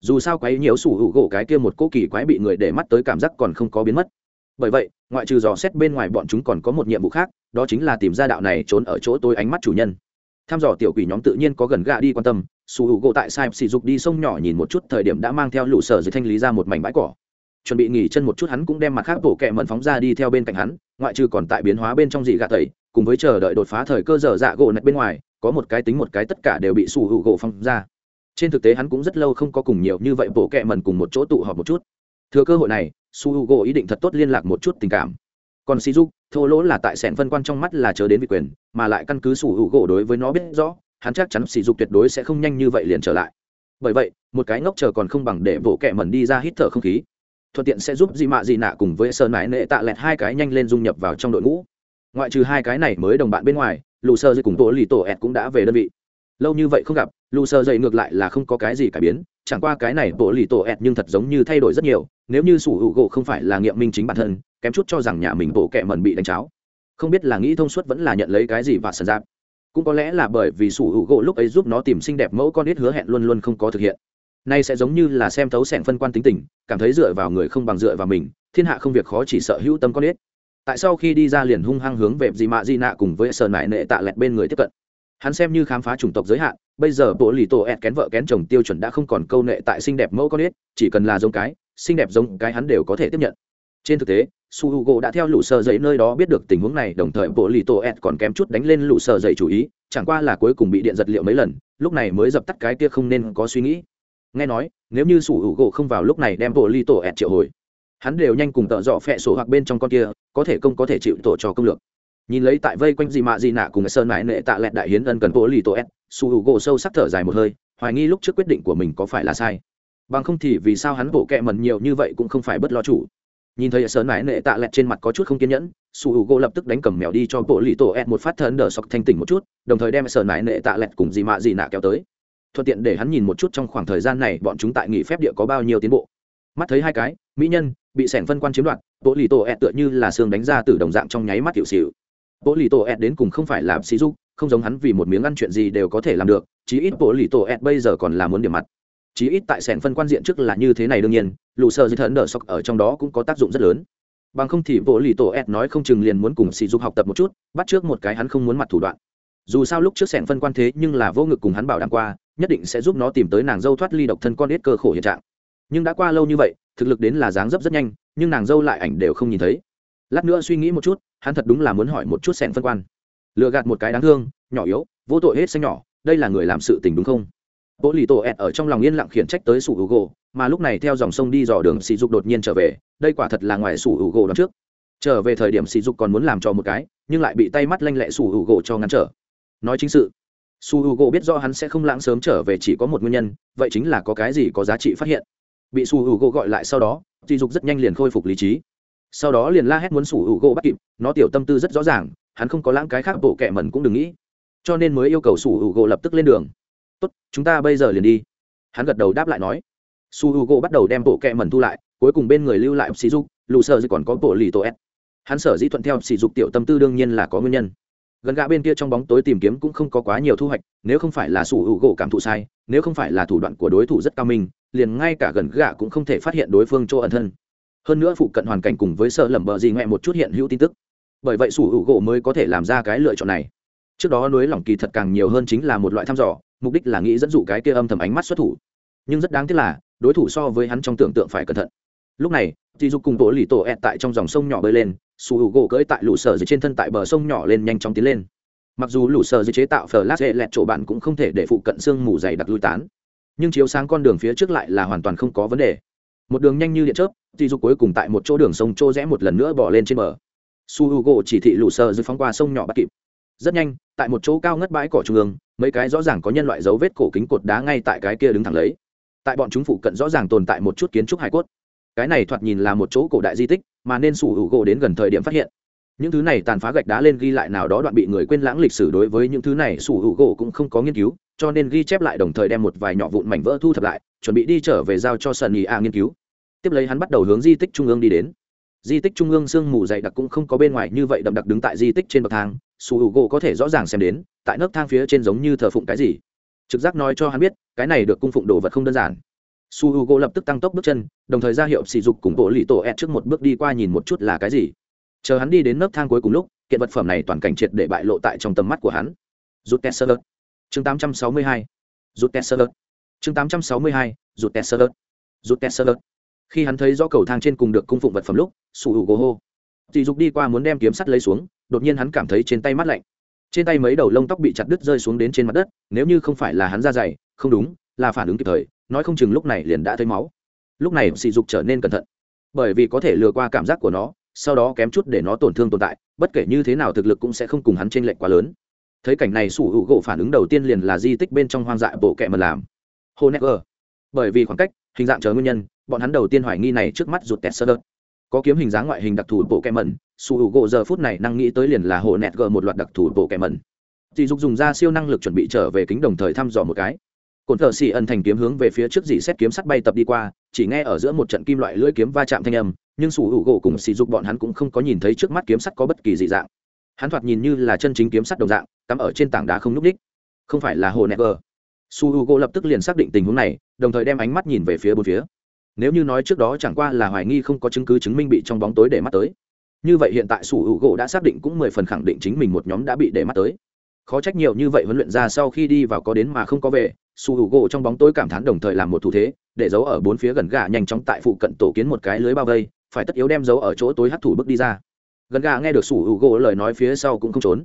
Dù sao quấy nhiều sủ hữu gỗ cái kia một cố kỳ quái bị người để mắt tới cảm giác còn không có biến mất. Bởi vậy, ngoại trừ dò xét bên ngoài bọn chúng còn có một nhiệm vụ khác, đó chính là tìm ra đạo này trốn ở chỗ tôi ánh mắt chủ nhân tham dò tiểu quỷ nhóm tự nhiên có gần gà đi quan tâm sủ hữu gỗ tại sai sỉ dục đi sông nhỏ nhìn một chút thời điểm đã mang theo lũ sở dưới thanh lý ra một mảnh bãi cỏ. Chuẩn bị nghỉ chân một chút hắn cũng đem mặt khác bổ kẹ mận phóng ra đi theo bên cạnh hắn, ngoại trừ còn tại biến hóa bên trong dị gạ tẩy, cùng với chờ đợi đột phá thời cơ dở dạ gỗ nạch bên ngoài, có một cái tính một cái tất cả đều bị sủ hữu gỗ phóng ra. Trên thực tế hắn cũng rất lâu không có cùng nhiều như vậy bổ kẹ mần cùng một chỗ tụ họp một chút. Thừa cơ hội này, su h u gỗ ý định thật tốt liên lạc một chút tình cảm. Còn si dục, thô lỗ là tại sẻn phân quan trong mắt là chớ đến vị quyền mà lại căn cứ sủ hữu gỗ đối với nó biết rõ, hắn chắc chắn sỉ dục tuyệt đối sẽ không nhanh như vậy liền trở lại. Bởi vậy, một cái ngốc chờ còn không bằng để bộ kẹ mẩn đi ra hít thở không khí. Thuận tiện sẽ giúp dị mạ dị nạ cùng với sơn mãi nệ tạ lẹt hai cái nhanh lên dung nhập vào trong đội ngũ. Ngoại trừ hai cái này mới đồng bạn bên ngoài, lù sơ dây cùng tổ lì tổ ẹt cũng đã về đơn vị. Lâu như vậy không gặp, lù sơ dây ngược lại là không có cái gì cải biến, chẳng qua cái này tổ lì tổ ẹt nhưng thật giống như thay đổi rất nhiều, nếu như sủ hữu gỗ không phải là nghiệm minh chính bản thân, kém chút cho rằng nhà mình bộ kẹ mẩn bị đánh cháo không biết là nghĩ thông suốt vẫn là nhận lấy cái gì và sần giáp cũng có lẽ là bởi vì sủ hữu gỗ lúc ấy giúp nó tìm xinh đẹp mẫu con ít hứa hẹn luôn luôn không có thực hiện. Nay sẽ giống như là xem thấu sẻng phân quan tính tình, cảm thấy dựa vào người không bằng dựa vào mình, thiên hạ không việc khó chỉ sợ hữu tâm con ít tại sau khi đi ra liền hung hăng hướng về dị mạ dị nạ cùng với sờ nại nệ tạ lẹt bên người tiếp cận. Hắn xem như khám phá chủng tộc giới hạn, bây giờ bộ lì tổ ẹt kén vợ kén chồng tiêu chuẩn đã không còn câu nệ tại xinh đẹp mẫu con ít chỉ cần là giống cái, xinh đẹp giống cái hắn đều có thể tiếp nhận. Trên thực tế su h u g o đã theo lũ sợ dậy nơi đó biết được tình huống này, đồng thời bộ lì tổ ed còn kém chút đánh lên lũ sợ dậy chủ ý, chẳng qua là cuối cùng bị điện giật liệu mấy lần, lúc này mới dập tắt cái kia không nên có suy nghĩ. Nghe nói, nếu như su h u g o không vào lúc này đem bộ lì tổ ed triệu hồi, hắn đều nhanh cùng tợ dọ phẹ sổ hoặc bên trong con kia, có thể công có thể chịu tổ cho công lược. Nhìn lấy tại vây quanh gì mạ gì nạ cùng sơn mãi nệ tạ lẹt đại hiến ân cần bộ lì tổ ed su h u g o sâu sắc thở dài một hơi, hoài nghi lúc trước quyết định của mình có phải là sai. Bằng không thì vì sao hắn bộ kẹ mần nhiều như vậy cũng không phải bất lo chủ nhìn thấy sơn mãi nệ tạ lẹt trên mặt có chút không kiên nhẫn su h u gỗ lập tức đánh cầm mèo đi cho bộ lì tổ ed một phát thân đờ sọc thanh tỉnh một chút, đồng thời đem sơn mãi nệ tạ lẹt cùng dì mạ dì nạ kéo tới. Thuận tiện để hắn nhìn một chút trong khoảng thời gian này bọn chúng tại nghỉ phép địa có bao nhiêu tiến bộ. Mắt thấy hai cái, mỹ nhân, bị sẻng phân quan chiếm đoạt, bộ lì tổ ed tựa như là xương đánh ra từ đồng dạng trong nháy mắt hiệu xịu. Bộ lì tổ ed đến cùng không phải là sĩ dục, không giống hắn vì một miếng ăn chuyện gì đều có thể làm được, chí ít bộ lì tổ ed bây giờ còn là muốn điểm mặt chí ít tại sẻn phân quan diện trước là như thế này đương nhiên, lũ sơ dây thần đỡ sọc ở trong đó cũng có tác dụng rất lớn. Bằng không thì bộ lì tổ ed nói không chừng liền muốn cùng sỉ dục học tập một chút, bắt trước một cái hắn không muốn mặt thủ đoạn. Dù sao lúc trước sẻn phân quan thế nhưng là vô ngực cùng hắn bảo đảm qua, nhất định sẽ giúp nó tìm tới nàng dâu thoát ly độc thân con ít cơ khổ hiện trạng. Nhưng đã qua lâu như vậy, thực lực đến là dáng dấp rất nhanh, nhưng nàng dâu lại ảnh đều không nhìn thấy. Lát nữa suy nghĩ một chút, hắn thật đúng là muốn hỏi một chút sẻn phân quan. Lừa gạt một cái đáng thương, nhỏ yếu, vô tội hết xanh nhỏ, đây là người làm sự tình đúng không? Bộ lì tổ ẹt ở trong lòng yên lặng khiển trách tới sủ hữu gỗ, mà lúc này theo dòng sông đi dò đường sỉ dục đột nhiên trở về, đây quả thật là ngoài sủ hữu gỗ đón trước. Trở về thời điểm sỉ dục còn muốn làm cho một cái, nhưng lại bị tay mắt lanh lẹ sủ hữu gỗ cho ngăn trở. Nói chính sự su h u gỗ biết rõ hắn sẽ không lãng sớm trở về chỉ có một nguyên nhân, vậy chính là có cái gì có giá trị phát hiện. Bị su h u gỗ gọi lại sau đó Sĩ dục rất nhanh liền khôi phục lý trí. Sau đó liền la hét muốn su h u gỗ bắt kịp, nó tiểu tâm tư rất rõ ràng, hắn không có lãng cái khác, bộ kẹ mẩn cũng đừng nghĩ. Cho nên mới yêu cầu su h u gỗ lập tức lên đường tốt, chúng ta bây giờ liền đi. Hắn gật đầu đáp lại nói. Su h u g o bắt đầu đem bộ kẹ mẩn thu lại, cuối cùng bên người lưu lại sỉ dục, lù sợ gì còn có bộ lì tổ s hắn sở dĩ thuận theo sỉ dục tiểu tâm tư đương nhiên là có nguyên nhân. Gần gã bên kia trong bóng tối tìm kiếm cũng không có quá nhiều thu hoạch, nếu không phải là sủ hữu gỗ cảm thụ sai, nếu không phải là thủ đoạn của đối thủ rất cao minh, liền ngay cả gần gã cũng không thể phát hiện đối phương chỗ ẩn thân. Hơn nữa phụ cận hoàn cảnh cùng với sợ lẩm bờ gì ngoẹ một chút hiện hữu tin tức. Bởi vậy sủ hữu gỗ mới có thể làm ra cái lựa chọn này. Trước đó núi lỏng kỳ thật càng nhiều hơn chính là một loại thăm dò mục đích là nghĩ dẫn dụ cái kia âm thầm ánh mắt xuất thủ. Nhưng rất đáng tiếc là, đối thủ so với hắn trong tưởng tượng phải cẩn thận. Lúc này thì dục cùng tổ lì tổ ẹt tại trong dòng sông nhỏ bơi lên su hữu gỗ cưỡi tại lũ sở dưới trên thân tại bờ sông nhỏ lên nhanh chóng tiến lên. Mặc dù lũ sở dưới chế tạo phờ lát dễ lẹt chỗ bạn cũng không thể để phụ cận xương mù dày đặc lui tán, nhưng chiếu sáng con đường phía trước lại là hoàn toàn không có vấn đề. Một đường nhanh như điện chớp thì dục cuối cùng tại một chỗ đường sông trô rẽ một lần nữa bỏ lên trên bờ. Su hữu gỗ chỉ thị lũ sở dưới phóng qua sông nhỏ bắt kịp rất nhanh, tại một chỗ cao ngất bãi cỏ trung ương, mấy cái rõ ràng có nhân loại dấu vết cổ kính cột đá ngay tại cái kia đứng thẳng lấy. Tại bọn chúng phụ cận rõ ràng tồn tại một chút kiến trúc hải cốt. Cái này thoạt nhìn là một chỗ cổ đại di tích, mà nên sủ hữu gỗ đến gần thời điểm phát hiện. Những thứ này tàn phá gạch đá lên ghi lại nào đó đoạn bị người quên lãng lịch sử đối với những thứ này, sủ hữu gỗ cũng không có nghiên cứu, cho nên ghi chép lại đồng thời đem một vài nhỏ vụn mảnh vỡ thu thập lại, chuẩn bị đi trở về giao cho sân ý a nghiên cứu. Tiếp lấy hắn bắt đầu hướng di tích trung ương đi đến. Di tích trung ương sương mù dày đặc cũng không có bên ngoài như vậy đậm đặc đứng tại di tích trên bậc thang su h u gỗ có thể rõ ràng xem đến, tại nấc thang phía trên giống như thờ phụng cái gì. Trực giác nói cho hắn biết, cái này được cung phụng đồ vật không đơn giản. Su h u gỗ lập tức tăng tốc bước chân, đồng thời ra hiệu sỉ dục cùng bộ lì tổ ed trước một bước đi qua nhìn một chút là cái gì. Chờ hắn đi đến nấc thang cuối cùng lúc, kiện vật phẩm này toàn cảnh triệt để bại lộ tại trong tầm mắt của hắn. Rút test sơ chương 862. rút test sơ chương 862. rút test sơ rút test sơ khi hắn thấy rõ cầu thang trên cùng được cung phụng vật phẩm lúc su h u gỗ hô. Sỉ dục đi qua muốn đem kiếm sắt lấy xuống đột nhiên hắn cảm thấy trên tay mắt lạnh. Trên tay mấy đầu lông tóc bị chặt đứt rơi xuống đến trên mặt đất, nếu như không phải là hắn ra dày, không đúng, là phản ứng kịp thời, nói không chừng lúc này liền đã thấy máu. Lúc này sỉ dục trở nên cẩn thận, bởi vì có thể lừa qua cảm giác của nó, sau đó kém chút để nó tổn thương tồn tại, bất kể như thế nào thực lực cũng sẽ không cùng hắn t r ê n lệch quá lớn. Thấy cảnh này sủ hữu gỗ phản ứng đầu tiên liền là di tích bên trong hoang dại bộ kẹ mật làm. Hồ necker bởi vì khoảng cách, hình dạng chờ nguyên nhân, bọn hắn đầu tiên hoài nghi này trước mắt rụt tẹt sơ đợt. Có kiếm hình dáng ngoại hình đặc thù bộ kẹ mẩn su hữu gỗ giờ phút này năng nghĩ tới liền là hồ nẹt gờ một loạt đặc thù bộ kẻ mẩn. Dì dục dùng ra siêu năng lực chuẩn bị trở về kính đồng thời thăm dò một cái. Cồn thợ xì ẩn thành kiếm hướng về phía trước dì xét kiếm sắt bay tập đi qua, chỉ nghe ở giữa một trận kim loại lưỡi kiếm va chạm thanh âm, nhưng su hữu gỗ cùng xì dục bọn hắn cũng không có nhìn thấy trước mắt kiếm sắt có bất kỳ dị dạng. Hắn thoạt nhìn như là chân chính kiếm sắt đồng dạng, cắm ở trên tảng đá không núp ních. không phải là hồ nẹt gờ. Su h u g lập tức liền xác định tình huống này, đồng thời đem ánh mắt nhìn về phía bốn phía. Nếu như nói trước đó chẳng qua là hoài nghi không có chứng cứ chứng minh bị trong bóng tối để mắt tới như vậy hiện tại sủ hữu gỗ đã xác định cũng mười phần khẳng định chính mình một nhóm đã bị để mắt tới. Khó trách nhiều như vậy huấn luyện ra sau khi đi vào có đến mà không có về, sủ hữu gỗ trong bóng tối cảm thán đồng thời làm một thủ thế, để giấu ở bốn phía gần gà nhanh chóng tại phụ cận tổ kiến một cái lưới bao vây, phải tất yếu đem giấu ở chỗ tối hắt thủ bước đi ra. Gần gà nghe được sủ hữu gỗ lời nói phía sau cũng không trốn.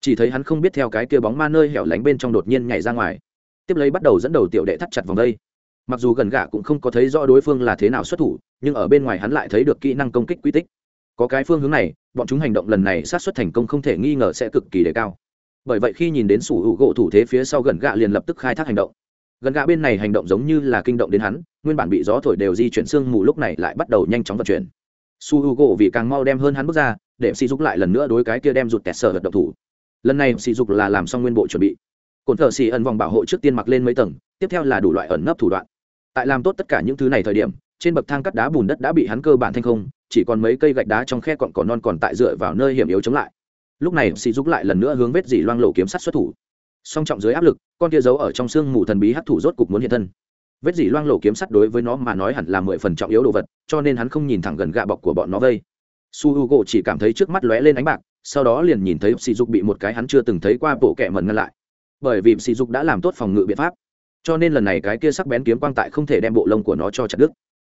Chỉ thấy hắn không biết theo cái kia bóng ma nơi hẻo lánh bên trong đột nhiên nhảy ra ngoài. Tiếp lấy bắt đầu dẫn đầu tiểu đệ thắt chặt vòng đây. Mặc dù gần gà cũng không có thấy rõ đối phương là thế nào xuất thủ, nhưng ở bên ngoài hắn lại thấy được kỹ năng công kích quy tích có cái phương hướng này, bọn chúng hành động lần này sát xuất thành công không thể nghi ngờ sẽ cực kỳ đề cao. Bởi vậy khi nhìn đến sủ hữu gỗ thủ thế phía sau gần gạ liền lập tức khai thác hành động. Gần gạ bên này hành động giống như là kinh động đến hắn, nguyên bản bị gió thổi đều di chuyển xương mù lúc này lại bắt đầu nhanh chóng vận chuyển. Su hữu gỗ vì càng mau đem hơn hắn bước ra, để sỉ dục lại lần nữa đối cái kia đem rụt tẹt sở vật động thủ. Lần này sỉ dục là làm xong nguyên bộ chuẩn bị. Cồn thợ xì ẩn vòng bảo hộ trước tiên mặc lên mấy tầng, tiếp theo là đủ loại ẩn nấp thủ đoạn. Tại làm tốt tất cả những thứ này thời điểm, trên bậc thang cắt đá bùn đất đã bị hắn cơ bản thanh không chỉ còn mấy cây gạch đá trong khe cọn cỏ non còn tại dựa vào nơi hiểm yếu chống lại. Lúc này sĩ giúp lại lần nữa hướng vết dỉ loang lộ kiếm sắt xuất thủ. Song trọng dưới áp lực, con kia giấu ở trong xương mù thần bí hắc thủ rốt cục muốn hiện thân. Vết dỉ loang lộ kiếm sắt đối với nó mà nói hẳn là mười phần trọng yếu đồ vật, cho nên hắn không nhìn thẳng gần gạ bọc của bọn nó vây. Su h u gỗ chỉ cảm thấy trước mắt lóe lên ánh bạc, sau đó liền nhìn thấy sỉ dục bị một cái hắn chưa từng thấy qua bộ kẻ mần ngăn lại. Bởi vì sỉ dục đã làm tốt phòng ngự biện pháp, cho nên lần này cái kia sắc bén kiếm quang tại không thể đem bộ lông của nó cho chặt đứt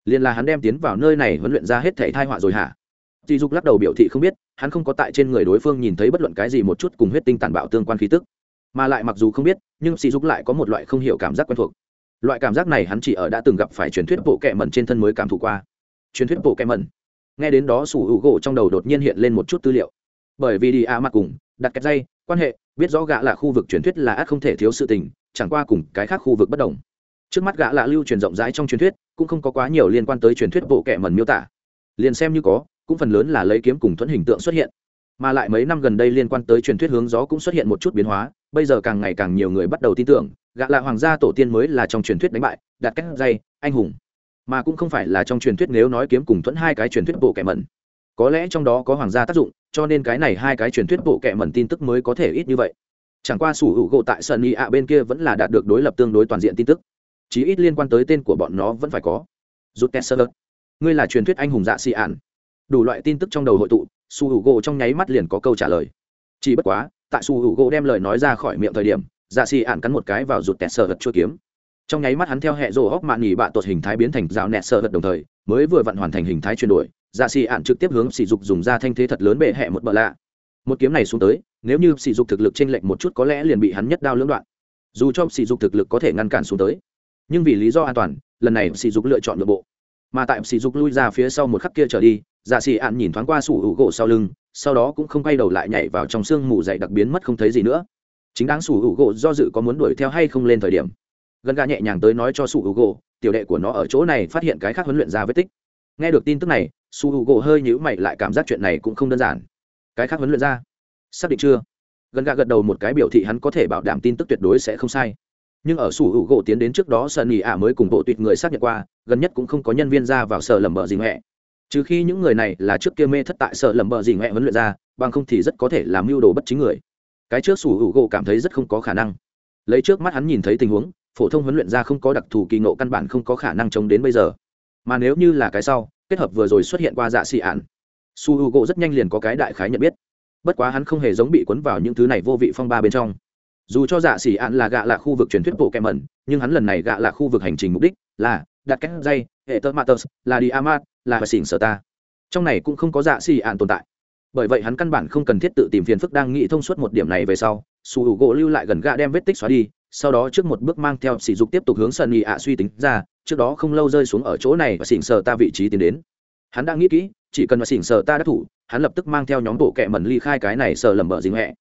liền là hắn đem tiến vào nơi này huấn luyện ra hết thể thai họa rồi hả? Dì dục lắc đầu biểu thị không biết, hắn không có tại trên người đối phương nhìn thấy bất luận cái gì một chút cùng huyết tinh tàn bạo tương quan khí tức. Mà lại mặc dù không biết, nhưng sỉ dục lại có một loại không hiểu cảm giác quen thuộc. Loại cảm giác này hắn chỉ ở đã từng gặp phải truyền thuyết bộ kẹ mẩn trên thân mới cảm thụ qua. Truyền thuyết bộ kẹ mẩn. Nghe đến đó sủ hữu gỗ trong đầu đột nhiên hiện lên một chút tư liệu. Bởi vì đi a mặt cùng, đặt kẹt dây, quan hệ, biết rõ gã là khu vực truyền thuyết là ác không thể thiếu sự tình, chẳng qua cùng cái khác khu vực bất đồng. Trước mắt gã là lưu truyền rộng rãi trong truyền thuyết cũng không có quá nhiều liên quan tới truyền thuyết bộ kệ mẩn miêu tả. Liền xem như có, cũng phần lớn là lấy kiếm cùng thuẫn hình tượng xuất hiện. Mà lại mấy năm gần đây liên quan tới truyền thuyết hướng gió cũng xuất hiện một chút biến hóa, bây giờ càng ngày càng nhiều người bắt đầu tin tưởng gã là hoàng gia tổ tiên mới là trong truyền thuyết đánh bại, đặt cách dây, anh hùng. Mà cũng không phải là trong truyền thuyết nếu nói kiếm cùng thuẫn hai cái truyền thuyết bộ kệ mẩn. Có lẽ trong đó có hoàng gia tác dụng, cho nên cái này hai cái truyền thuyết bộ kệ mẩn tin tức mới có thể ít như vậy. Chẳng qua sủ hữu gỗ tại sân y ạ bên kia vẫn là đạt được đối lập tương đối toàn diện tin tức chí ít liên quan tới tên của bọn nó vẫn phải có. Rút kessler ngươi là truyền thuyết anh hùng dạ xì ản. đủ loại tin tức trong đầu hội tụ, su hữu gỗ trong nháy mắt liền có câu trả lời. Chỉ bất quá, tại su hữu gỗ đem lời nói ra khỏi miệng thời điểm dạ xì ản cắn một cái vào rụt tẹt vật chua kiếm. Trong nháy mắt hắn theo hệ rồ hóc mạn nghỉ bạ tuột hình thái biến thành rào nẹt sơ vật đồng thời, mới vừa vặn hoàn thành hình thái chuyển đổi dạ xì ạn trực tiếp hướng sỉ dục dùng ra thanh thế thật lớn bệ hẹ một bờ lạ. Một kiếm này xuống tới, nếu như sỉ dục thực lực trên lệnh một chút có lẽ liền bị hắn nhất đao lưỡng đoạn. Dù cho sỉ dục thực lực có thể ngăn cản xuống tới nhưng vì lý do an toàn, lần này sỉ dục lựa chọn nội bộ. Mà tại sỉ dục lui ra phía sau một khắc kia trở đi dạ xì ạn nhìn thoáng qua sủ hữu gỗ sau lưng, sau đó cũng không quay đầu lại nhảy vào trong sương mù dậy đặc biến mất không thấy gì nữa. Chính đáng sủ hữu gỗ do dự có muốn đuổi theo hay không lên thời điểm. Gần gà nhẹ nhàng tới nói cho sủ hữu gỗ, tiểu đệ của nó ở chỗ này phát hiện cái khác huấn luyện ra vết tích. Nghe được tin tức này su h u gỗ hơi nhữ mày lại cảm giác chuyện này cũng không đơn giản. Cái khác huấn luyện ra? Xác định chưa? Gần gà gật đầu một cái biểu thị hắn có thể bảo đảm tin tức tuyệt đối sẽ không sai nhưng ở sủ hữu gỗ tiến đến trước đó sợ nỉ ả mới cùng bộ tuyệt người xác nhận qua, gần nhất cũng không có nhân viên ra vào sở lầm bờ gì mẹ trừ khi những người này là trước kia mê thất tại sở lầm bờ gì mẹ huấn luyện ra, bằng không thì rất có thể làm mưu đồ bất chính người. Cái trước sủ hữu gỗ cảm thấy rất không có khả năng. Lấy trước mắt hắn nhìn thấy tình huống, phổ thông huấn luyện ra không có đặc thù kỳ nộ căn bản không có khả năng chống đến bây giờ. Mà nếu như là cái sau, kết hợp vừa rồi xuất hiện qua dạ xì ạn su h u gỗ rất nhanh liền có cái đại khái nhận biết. Bất quá hắn không hề giống bị cuốn vào những thứ này vô vị phong ba bên trong dù cho dạ xỉ ạn là gạ là khu vực truyền thuyết bộ kẹm mẩn, nhưng hắn lần này gạ là khu vực hành trình mục đích là đặt cách dây, hệ tơ matters là đi amat là và xỉn sở ta. Trong này cũng không có dạ xỉ ạn tồn tại. Bởi vậy hắn căn bản không cần thiết tự tìm phiền phức đang nghĩ thông suốt một điểm này về sau, su hữu u gỗ lưu lại gần gạ đem vết tích xóa đi, sau đó trước một bước mang theo sỉ dục tiếp tục hướng sân nghị ạ suy tính ra, trước đó không lâu rơi xuống ở chỗ này và xỉn sở ta vị trí tiến đến. Hắn đã nghĩ kỹ, chỉ cần và xỉn sở ta đắc thủ, hắn lập tức mang theo nhóm bộ kẹ mẩn ly khai cái này sờ lầm bờ dính hẹ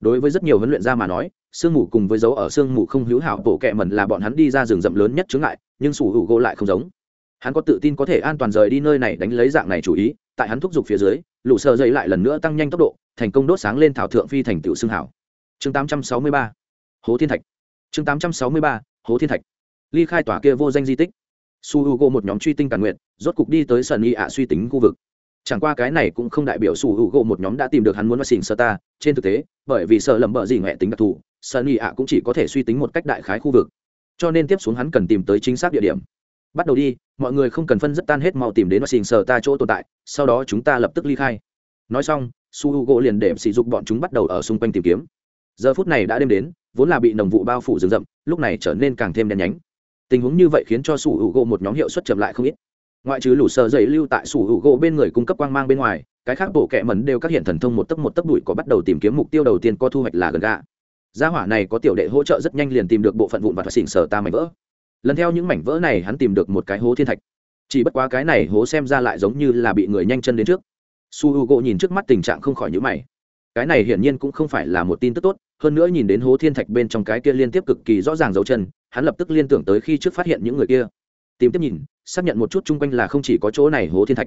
đối với rất nhiều huấn luyện gia mà nói, sương mù cùng với dấu ở sương mù không hữu hảo bộ kẹ mẩn là bọn hắn đi ra rừng rậm lớn nhất chướng ngại, nhưng sủ hữu gỗ lại không giống. Hắn có tự tin có thể an toàn rời đi nơi này đánh lấy dạng này chủ ý, tại hắn thúc giục phía dưới, lũ sờ dậy lại lần nữa tăng nhanh tốc độ, thành công đốt sáng lên thảo thượng phi thành tựu xương hảo. Chương 863 hố thiên thạch. Chương 863 hố thiên thạch. Ly khai tòa kia vô danh di tích. Su h u g o một nhóm truy tinh càn nguyện, rốt cục đi tới sân y ạ suy tính khu vực chẳng qua cái này cũng không đại biểu sủ hữu u một nhóm đã tìm được hắn muốn xỉn sơ ta. Trên thực tế, bởi vì sợ lầm bợ gì ngoại tính đặc thù sơn y ạ cũng chỉ có thể suy tính một cách đại khái khu vực. Cho nên tiếp xuống hắn cần tìm tới chính xác địa điểm. Bắt đầu đi, mọi người không cần phân rất tan hết mau tìm đến xỉn Sơ ta chỗ tồn tại, sau đó chúng ta lập tức ly khai. Nói xong su hữu u liền để sỉ dục bọn chúng bắt đầu ở xung quanh tìm kiếm. Giờ phút này đã đêm đến, vốn là bị nồng vụ bao phủ rừng rậm, lúc này trở nên càng thêm đen nhánh. Tình huống như vậy khiến cho sủ hữu gỗ một nhóm hiệu suất chậm lại không ít ngoại trừ lũ sợ dậy lưu tại sủ hữu gỗ bên người cung cấp quang mang bên ngoài, cái khác bộ kệ mẩn đều các hiện thần thông một tấc một tấc đuổi có bắt đầu tìm kiếm mục tiêu đầu tiên có thu hoạch là gần gà. Gia hỏa này có tiểu đệ hỗ trợ rất nhanh liền tìm được bộ phận vụn và xỉn sở ta mảnh vỡ. Lần theo những mảnh vỡ này hắn tìm được một cái hố thiên thạch. Chỉ bất quá cái này hố xem ra lại giống như là bị người nhanh chân đến trước. Su h u gỗ nhìn trước mắt tình trạng không khỏi nhữ mày. Cái này hiển nhiên cũng không phải là một tin tức tốt, hơn nữa nhìn đến hố thiên thạch bên trong cái kia liên tiếp cực kỳ rõ ràng dấu chân, hắn lập tức liên tưởng tới khi trước phát hiện những người kia tìm tiếp nhìn, xác nhận một chút chung quanh là không chỉ có chỗ này hố thiên thạch.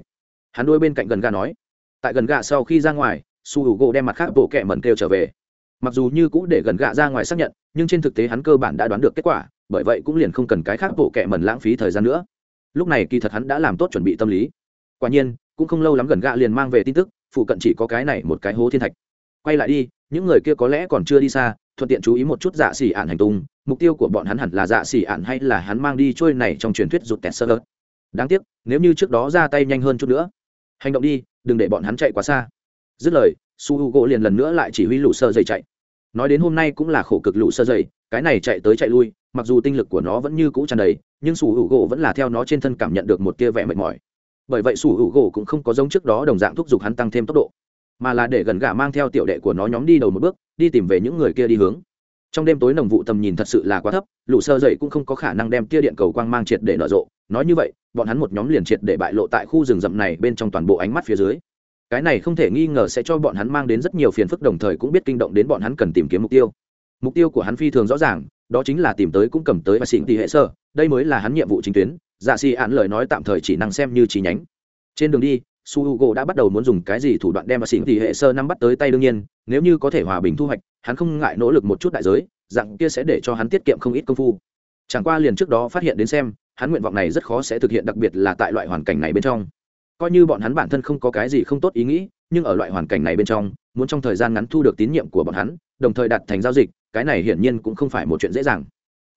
Hắn đôi bên cạnh gần gà nói, tại gần gà sau khi ra ngoài, su h u gỗ đem mặt khác bộ kẹ mẩn kêu trở về. Mặc dù như cũ để gần gà ra ngoài xác nhận, nhưng trên thực tế hắn cơ bản đã đoán được kết quả, bởi vậy cũng liền không cần cái khác bộ kẹ mẩn lãng phí thời gian nữa. Lúc này kỳ thật hắn đã làm tốt chuẩn bị tâm lý. Quả nhiên, cũng không lâu lắm gần gạ liền mang về tin tức, phụ cận chỉ có cái này một cái hố thiên thạch. Quay lại đi, những người kia có lẽ còn chưa đi xa thuận tiện chú ý một chút dạ xỉ ạn hành tung, mục tiêu của bọn hắn hẳn là dạ xỉ ạn hay là hắn mang đi trôi này trong truyền thuyết rụt tẹt sơ đáng tiếc, nếu như trước đó ra tay nhanh hơn chút nữa, hành động đi, đừng để bọn hắn chạy quá xa. Dứt lời, su h u gỗ liền lần nữa lại chỉ huy lũ sơ dày chạy. Nói đến hôm nay cũng là khổ cực lũ sơ dày cái này chạy tới chạy lui, mặc dù tinh lực của nó vẫn như cũ tràn đầy, nhưng su h u gỗ vẫn là theo nó trên thân cảm nhận được một tia vẻ mệt mỏi. Bởi vậy su h u gỗ cũng không có giống trước đó đồng dạng thúc giục hắn tăng thêm tốc độ mà là để gần gà mang theo tiểu đệ của nó nhóm đi đầu một bước, đi tìm về những người kia đi hướng. Trong đêm tối nồng vụ tầm nhìn thật sự là quá thấp, lũ sơ dậy cũng không có khả năng đem tia điện cầu quang mang triệt để nở rộ. Nói như vậy, bọn hắn một nhóm liền triệt để bại lộ tại khu rừng rậm này bên trong toàn bộ ánh mắt phía dưới. Cái này không thể nghi ngờ sẽ cho bọn hắn mang đến rất nhiều phiền phức, đồng thời cũng biết kinh động đến bọn hắn cần tìm kiếm mục tiêu. Mục tiêu của hắn phi thường rõ ràng, đó chính là tìm tới cũng cầm tới và xịn tỷ hệ sơ. Đây mới là hắn nhiệm vụ chính tuyến. Dạ xì ạn lời nói tạm thời chỉ năng xem như trí nhánh. Trên đường đi su h u g o đã bắt đầu muốn dùng cái gì thủ đoạn đem và xỉn thì hệ sơ năm bắt tới tay đương nhiên, nếu như có thể hòa bình thu hoạch, hắn không ngại nỗ lực một chút đại giới, dạng kia sẽ để cho hắn tiết kiệm không ít công phu. Chẳng qua liền trước đó phát hiện đến xem, hắn nguyện vọng này rất khó sẽ thực hiện, đặc biệt là tại loại hoàn cảnh này bên trong. Coi như bọn hắn bản thân không có cái gì không tốt ý nghĩ, nhưng ở loại hoàn cảnh này bên trong, muốn trong thời gian ngắn thu được tín nhiệm của bọn hắn, đồng thời đặt thành giao dịch, cái này hiển nhiên cũng không phải một chuyện dễ dàng.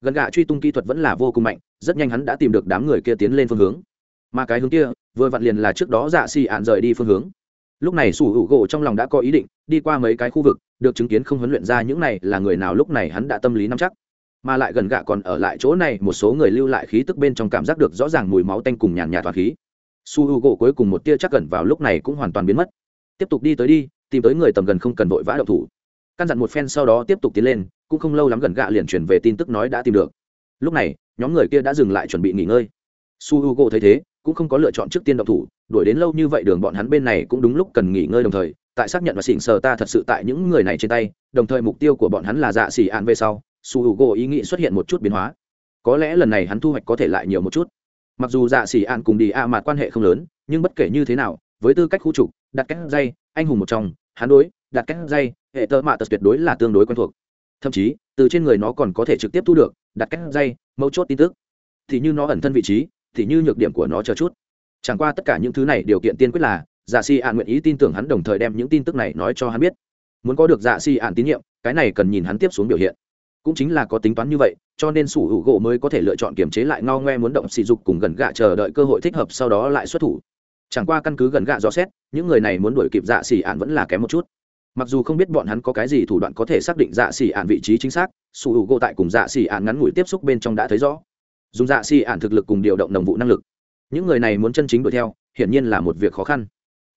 Gần gạ truy tung kỹ thuật vẫn là vô cùng mạnh, rất nhanh hắn đã tìm được đám người kia tiến lên phương hướng mà cái hướng kia, vừa vặn liền là trước đó dạ xì ạn rời đi phương hướng. Lúc này sủ hữu gỗ trong lòng đã có ý định, đi qua mấy cái khu vực, được chứng kiến không huấn luyện ra những này là người nào lúc này hắn đã tâm lý nắm chắc. Mà lại gần gạ còn ở lại chỗ này, một số người lưu lại khí tức bên trong cảm giác được rõ ràng mùi máu tanh cùng nhàn nhạt toàn khí. Su h u gỗ cuối cùng một tia chắc gần vào lúc này cũng hoàn toàn biến mất. Tiếp tục đi tới đi, tìm tới người tầm gần không cần vội vã độc thủ. Căn dặn một phen sau đó tiếp tục tiến lên, cũng không lâu lắm gần gạ liền chuyển về tin tức nói đã tìm được. Lúc này, nhóm người kia đã dừng lại chuẩn bị nghỉ ngơi. Su h u gỗ thấy thế cũng không có lựa chọn trước tiên động thủ, đuổi đến lâu như vậy đường bọn hắn bên này cũng đúng lúc cần nghỉ ngơi đồng thời, tại xác nhận và xỉn sờ ta thật sự tại những người này trên tay, đồng thời mục tiêu của bọn hắn là dạ xỉ ạn về sau, su h u ý nghĩ xuất hiện một chút biến hóa. Có lẽ lần này hắn thu hoạch có thể lại nhiều một chút. Mặc dù dạ xỉ ạn cùng đi a mà quan hệ không lớn, nhưng bất kể như thế nào, với tư cách khu trục, đặt cách dây, anh hùng một trong, hắn đối, đặt cách dây, hệ tơ mạ tật tuyệt đối là tương đối quen thuộc. Thậm chí, từ trên người nó còn có thể trực tiếp thu được, đặt cách dây, mấu chốt tin tức. Thì như nó ẩn thân vị trí thì như nhược điểm của nó chờ chút. Chẳng qua tất cả những thứ này điều kiện tiên quyết là dạ si ạn nguyện ý tin tưởng hắn đồng thời đem những tin tức này nói cho hắn biết. Muốn có được dạ si ạn tín nhiệm, cái này cần nhìn hắn tiếp xuống biểu hiện. Cũng chính là có tính toán như vậy, cho nên sủ hữu gỗ mới có thể lựa chọn kiềm chế lại ngao ngoe muốn động sỉ dục cùng gần gạ chờ đợi cơ hội thích hợp sau đó lại xuất thủ. Chẳng qua căn cứ gần gạ rõ xét, những người này muốn đuổi kịp dạ xỉ ạn vẫn là kém một chút. Mặc dù không biết bọn hắn có cái gì thủ đoạn có thể xác định dạ xỉ ạn vị trí chính xác, sủ hữu gỗ tại cùng dạ xỉ ạn ngắn ngủi tiếp xúc bên trong đã thấy rõ dùng dạ xỉ ạn thực lực cùng điều động đồng vụ năng lực. Những người này muốn chân chính đuổi theo, hiển nhiên là một việc khó khăn.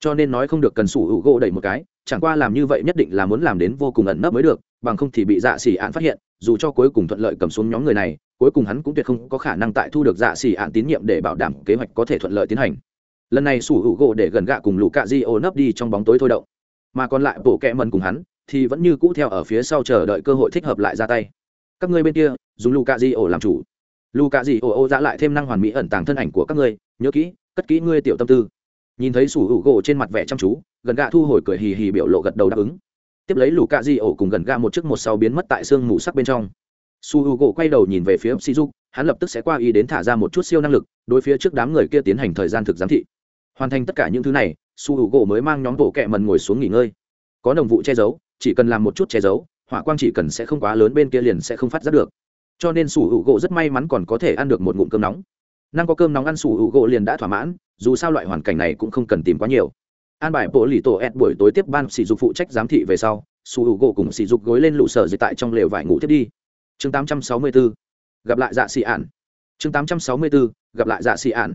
Cho nên nói không được cần sủ hữu gỗ đẩy một cái, chẳng qua làm như vậy nhất định là muốn làm đến vô cùng ẩn nấp mới được, bằng không thì bị dạ xỉ ạn phát hiện, dù cho cuối cùng thuận lợi cầm xuống nhóm người này, cuối cùng hắn cũng tuyệt không có khả năng tại thu được dạ xỉ ạn tín nhiệm để bảo đảm kế hoạch có thể thuận lợi tiến hành. Lần này sủ hữu gỗ để gần gạ cùng lũ cạ di ô nấp đi trong bóng tối thôi động. Mà còn lại bộ kẹ mần cùng hắn, thì vẫn như cũ theo ở phía sau chờ đợi cơ hội thích hợp lại ra tay. Các ngươi bên kia, dùng lũ cạ di ô làm chủ lù cạ dị ô ô dã lại thêm năng hoàn mỹ ẩn tàng thân ảnh của các ngươi, nhớ kỹ, cất kỹ ngươi tiểu tâm tư. Nhìn thấy sủ hữu gỗ trên mặt vẻ chăm chú, gần gạ thu hồi cười hì hì biểu lộ gật đầu đáp ứng. Tiếp lấy lù cạ dị ô cùng gần gạ một chiếc một sau biến mất tại sương mù sắc bên trong. Su hữu gỗ quay đầu nhìn về phía si hắn lập tức sẽ qua ý đến thả ra một chút siêu năng lực, đối phía trước đám người kia tiến hành thời gian thực giám thị. Hoàn thành tất cả những thứ này su hữu gỗ mới mang nhóm bộ kẹ mần ngồi xuống nghỉ ngơi. Có đồng vụ che giấu, chỉ cần làm một chút che giấu, hỏa quang chỉ cần sẽ không quá lớn bên kia liền sẽ không phát giác được cho nên sủ hữu gỗ rất may mắn còn có thể ăn được một ngụm cơm nóng. Năng có cơm nóng ăn sủ hữu gỗ liền đã thỏa mãn, dù sao loại hoàn cảnh này cũng không cần tìm quá nhiều. An bài bộ lì tổ ed buổi tối tiếp ban sỉ dục phụ trách giám thị về sau, sủ hữu gỗ cùng sỉ dục gối lên lụ sở dịch tại trong lều vải ngủ thiết đi. Chương tám trăm sáu mươi bốn gặp lại dạ xị ản. chương tám trăm sáu mươi bốn gặp lại dạ xị ản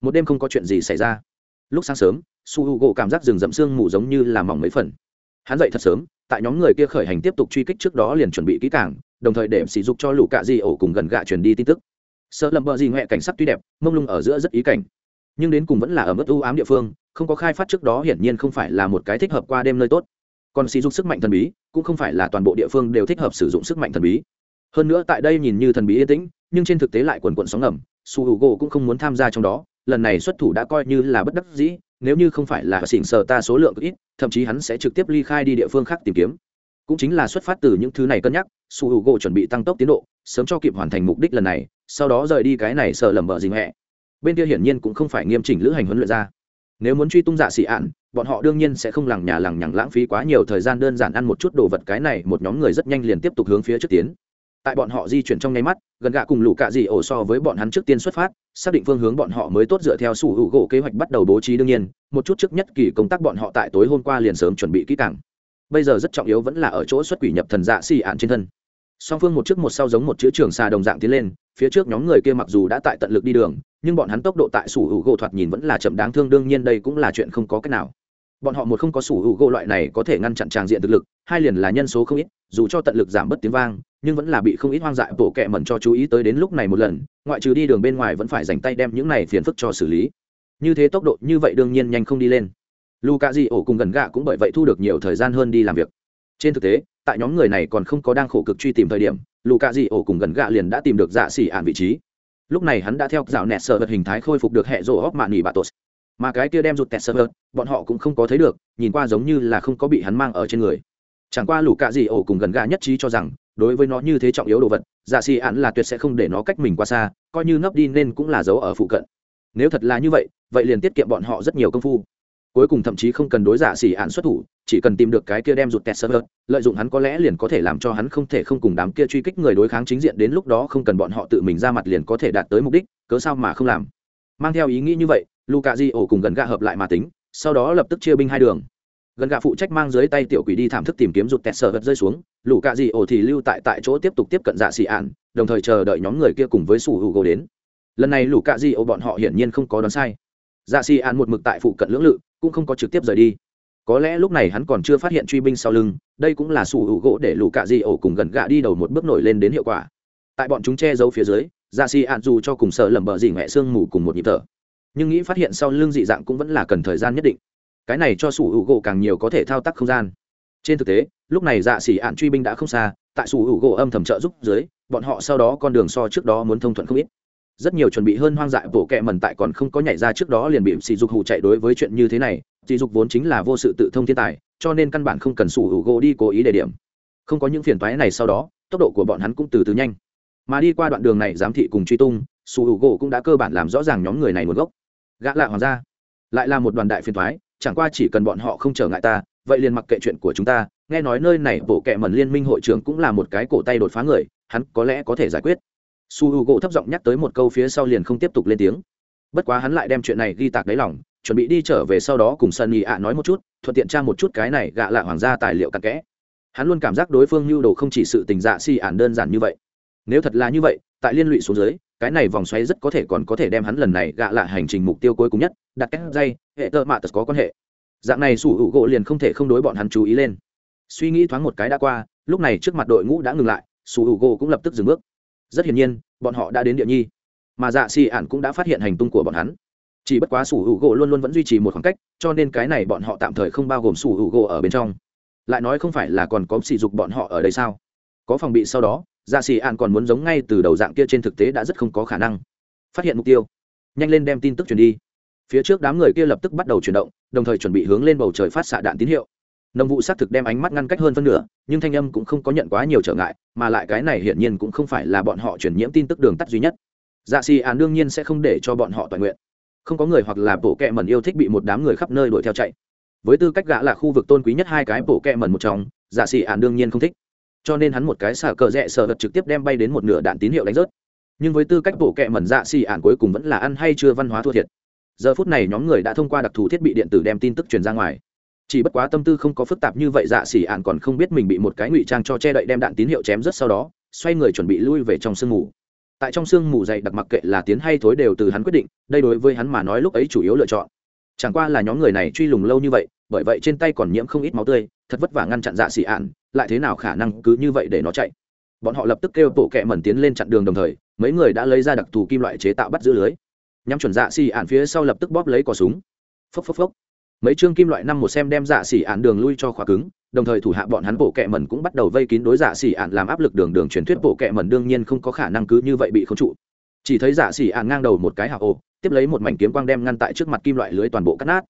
một đêm không có chuyện gì xảy ra. Lúc sáng sớm su h u gỗ cảm giác rừng rậm sương mù giống như là mỏng mấy phần. Hắn dậy thật sớm, tại nhóm người kia khởi hành tiếp tục truy kích trước đó liền chuẩn bị kỹ càng đồng thời để sỉ dục cho lũ cạ di ổ cùng gần gạ truyền đi tin tức. Sợ lầm bờ gì ngoẹ cảnh sắc tuy đẹp, mông lung ở giữa rất ý cảnh. Nhưng đến cùng vẫn là ở mức ưu ám địa phương, không có khai phát trước đó hiển nhiên không phải là một cái thích hợp qua đêm nơi tốt. Còn sỉ dục sức mạnh thần bí, cũng không phải là toàn bộ địa phương đều thích hợp sử dụng sức mạnh thần bí. Hơn nữa tại đây nhìn như thần bí yên tĩnh, nhưng trên thực tế lại quần quận sóng ngầm, su h u cũng không muốn tham gia trong đó, lần này xuất thủ đã coi như là bất đắc dĩ, nếu như không phải là xỉn sờ ta số lượng ít, thậm chí hắn sẽ trực tiếp ly khai đi địa phương khác tìm kiếm cũng chính là xuất phát từ những thứ này cân nhắc, su h u gỗ chuẩn bị tăng tốc tiến độ, sớm cho kịp hoàn thành mục đích lần này, sau đó rời đi cái này sợ lầm bợ gì mẹ. Bên kia hiển nhiên cũng không phải nghiêm chỉnh lữ hành huấn luyện ra. Nếu muốn truy tung dạ xị ạn, bọn họ đương nhiên sẽ không lằng nhà lằng nhằng lãng phí quá nhiều thời gian đơn giản ăn một chút đồ vật cái này, một nhóm người rất nhanh liền tiếp tục hướng phía trước tiến. Tại bọn họ di chuyển trong nháy mắt, gần gạ cùng lũ cạ dị ổ so với bọn hắn trước tiên xuất phát, xác định phương hướng bọn họ mới tốt dựa theo sủ hữu gỗ kế hoạch bắt đầu bố trí đương nhiên, một chút trước nhất kỳ công tác bọn họ tại tối hôm qua liền sớm chuẩn bị kỹ càng bây giờ rất trọng yếu vẫn là ở chỗ xuất quỷ nhập thần dạ xì ạn trên thân. Song phương một trước một sau giống một chữ trường xà đồng dạng tiến lên, phía trước nhóm người kia mặc dù đã tại tận lực đi đường, nhưng bọn hắn tốc độ tại sủ hữu gỗ thoạt nhìn vẫn là chậm đáng thương, đương nhiên đây cũng là chuyện không có cách nào. Bọn họ một không có sủ hữu gỗ loại này có thể ngăn chặn tràng diện thực lực, hai liền là nhân số không ít, dù cho tận lực giảm bớt tiếng vang, nhưng vẫn là bị không ít hoang dại bổ kẹ mẩn cho chú ý tới đến lúc này một lần, ngoại trừ đi đường bên ngoài vẫn phải dành tay đem những này phiền phức cho xử lý. Như thế tốc độ như vậy đương nhiên nhanh không đi lên. Luka cà di ổ cùng gần gạ cũng bởi vậy thu được nhiều thời gian hơn đi làm việc. Trên thực tế, tại nhóm người này còn không có đang khổ cực truy tìm thời điểm Luka cà di ổ cùng gần gạ liền đã tìm được dạ xỉ ạn vị trí. Lúc này hắn đã theo dạo nẹt sở vật hình thái khôi phục được hệ rổ óc mạn nghỉ bà tos mà cái kia đem rụt tẹt sở vật, bọn họ cũng không có thấy được, nhìn qua giống như là không có bị hắn mang ở trên người. Chẳng qua Luka cạ dị ổ cùng gần gạ nhất trí cho rằng, đối với nó như thế trọng yếu đồ vật dạ Sĩ ạn là tuyệt sẽ không để nó cách mình qua xa, coi như ngấp đi nên cũng là giấu ở phụ cận. Nếu thật là như vậy vậy liền tiết kiệm bọn họ rất nhiều công phu cuối cùng thậm chí không cần đối giả xỉ ạn xuất thủ, chỉ cần tìm được cái kia đem rụt tẹt sơ hớt lợi dụng hắn có lẽ liền có thể làm cho hắn không thể không cùng đám kia truy kích người đối kháng chính diện đến lúc đó không cần bọn họ tự mình ra mặt liền có thể đạt tới mục đích, cớ sao mà không làm. Mang theo ý nghĩ như vậy luka di ổ cùng gần gạ hợp lại mà tính, sau đó lập tức chia binh hai đường. Gần gạ phụ trách mang dưới tay tiểu quỷ đi thảm thức tìm kiếm rụt tẹt sơ hớt rơi xuống lũ cạ di ổ thì lưu tại tại chỗ tiếp tục tiếp cận giả xỉ ạn, đồng thời chờ đợi nhóm người kia cùng với sủ hữu gỗ đến. Lần này lũ cạ di ổ bọn họ hiển nhiên không có đoán sai. Dạ xì An một mực tại phụ cận lưỡng lự cũng không có trực tiếp rời đi. Có lẽ lúc này hắn còn chưa phát hiện truy binh sau lưng, đây cũng là sủ hữu gỗ để lũ cạ di ổ cùng gần gạ đi đầu một bước nổi lên đến hiệu quả. Tại bọn chúng che giấu phía dưới dạ xì ạn dù cho cùng sợ lầm bờ dỉ mẹ sương mù cùng một nhịp thở. Nhưng nghĩ phát hiện sau lưng dị dạng cũng vẫn là cần thời gian nhất định. Cái này cho sủ hữu gỗ càng nhiều có thể thao tác không gian. Trên thực tế, lúc này dạ xỉ ạn truy binh đã không xa, tại sủ hữu gỗ âm thầm trợ giúp dưới, bọn họ sau đó con đường so trước đó muốn thông thuận không ít rất nhiều chuẩn bị hơn hoang dại bộ kẹ mần tại còn không có nhảy ra trước đó liền bị sỉ dục hụ chạy đối với chuyện như thế này. Sỉ dục vốn chính là vô sự tự thông thiên tài, cho nên căn bản không cần sủ hữu gỗ đi cố ý đề điểm. Không có những phiền toái này sau đó, tốc độ của bọn hắn cũng từ từ nhanh. Mà đi qua đoạn đường này giám thị cùng truy tung, sủ hữu gỗ cũng đã cơ bản làm rõ ràng nhóm người này nguồn gốc. Gã lạ hoàng gia, lại là một đoàn đại phiền toái, chẳng qua chỉ cần bọn họ không trở ngại ta, vậy liền mặc kệ chuyện của chúng ta. Nghe nói nơi này bộ kệ mẩn liên minh hội trưởng cũng là một cái cổ tay đột phá người, hắn có lẽ có thể giải quyết su h u gỗ thấp giọng nhắc tới một câu phía sau liền không tiếp tục lên tiếng. Bất quá hắn lại đem chuyện này ghi tạc đáy lòng, chuẩn bị đi trở về sau đó cùng sân nhị ạ nói một chút, thuận tiện tra một chút cái này gạ lạ hoàng gia tài liệu cặn kẽ. Hắn luôn cảm giác đối phương nhu đồ không chỉ sự tình dạ si ản đơn giản như vậy. Nếu thật là như vậy, tại liên lụy xuống dưới, cái này vòng xoáy rất có thể còn có thể đem hắn lần này gạ lạ hành trình mục tiêu cuối cùng nhất, đặt cách dây, hệ tơ mạ tật có quan hệ. Dạng này sủ hữu gỗ liền không thể không đối bọn hắn chú ý lên. Suy nghĩ thoáng một cái đã qua, lúc này trước mặt đội ngũ đã ngừng lại sủ hữu gỗ cũng lập tức dừng bước rất hiển nhiên, bọn họ đã đến địa nhi. Mà dạ xì ản cũng đã phát hiện hành tung của bọn hắn. Chỉ bất quá sủ hữu gỗ luôn luôn vẫn duy trì một khoảng cách, cho nên cái này bọn họ tạm thời không bao gồm sủ hữu gỗ ở bên trong. Lại nói không phải là còn có sỉ dục bọn họ ở đây sao? Có phòng bị sau đó dạ xì ạn còn muốn giống ngay từ đầu dạng kia trên thực tế đã rất không có khả năng. Phát hiện mục tiêu. Nhanh lên đem tin tức truyền đi. Phía trước đám người kia lập tức bắt đầu chuyển động, đồng thời chuẩn bị hướng lên bầu trời phát xạ đạn tín hiệu nông vụ xác thực đem ánh mắt ngăn cách hơn phân nửa, nhưng thanh âm cũng không có nhận quá nhiều trở ngại, mà lại cái này hiển nhiên cũng không phải là bọn họ chuyển nhiễm tin tức đường tắt duy nhất. Dạ xì ạn đương nhiên sẽ không để cho bọn họ toàn nguyện. Không có người hoặc là bộ kẹ mẩn yêu thích bị một đám người khắp nơi đuổi theo chạy. Với tư cách gã là khu vực tôn quý nhất hai cái bộ kẹ mẩn một trong dạ xì ạn đương nhiên không thích. Cho nên hắn một cái xả cờ rẽ sờ vật trực tiếp đem bay đến một nửa đạn tín hiệu đánh rớt. Nhưng với tư cách bộ kẹ mẩn dạ xì ạn cuối cùng vẫn là ăn hay chưa văn hóa thua thiệt. Giờ phút này nhóm người đã thông qua đặc thù thiết bị điện tử đem tin tức truyền ra ngoài chỉ bất quá tâm tư không có phức tạp như vậy dạ xỉ ạn còn không biết mình bị một cái ngụy trang cho che đậy đem đạn tín hiệu chém rất sau đó, xoay người chuẩn bị lui về trong sương mù. Tại trong sương mù dày đặc mặc kệ là tiến hay thối đều từ hắn quyết định, đây đối với hắn mà nói lúc ấy chủ yếu lựa chọn. Chẳng qua là nhóm người này truy lùng lâu như vậy, bởi vậy trên tay còn nhiễm không ít máu tươi, thật vất vả ngăn chặn dạ xỉ ạn lại thế nào khả năng cứ như vậy để nó chạy? Bọn họ lập tức kêu bộ kẹ mẩn tiến lên chặn đường đồng thời, mấy người đã lấy ra đặc thù kim loại chế tạo bắt giữ lưới. Nhắm chuẩn dạ xỉ ạn phía sau lập tức bóp lấy cỏ súng. Phốc phốc phốc mấy chương kim loại năm một xem đem dạ xỉ ạn đường lui cho khóa cứng, đồng thời thủ hạ bọn hắn bộ kẹ mẩn cũng bắt đầu vây kín đối dạ xỉ ạn làm áp lực đường đường truyền thuyết bộ kẹ mẩn đương nhiên không có khả năng cứ như vậy bị khống trụ. Chỉ thấy dạ xỉ ạn ngang đầu một cái hạ ô tiếp lấy một mảnh kiếm quang đem ngăn tại trước mặt kim loại lưới toàn bộ cắt nát.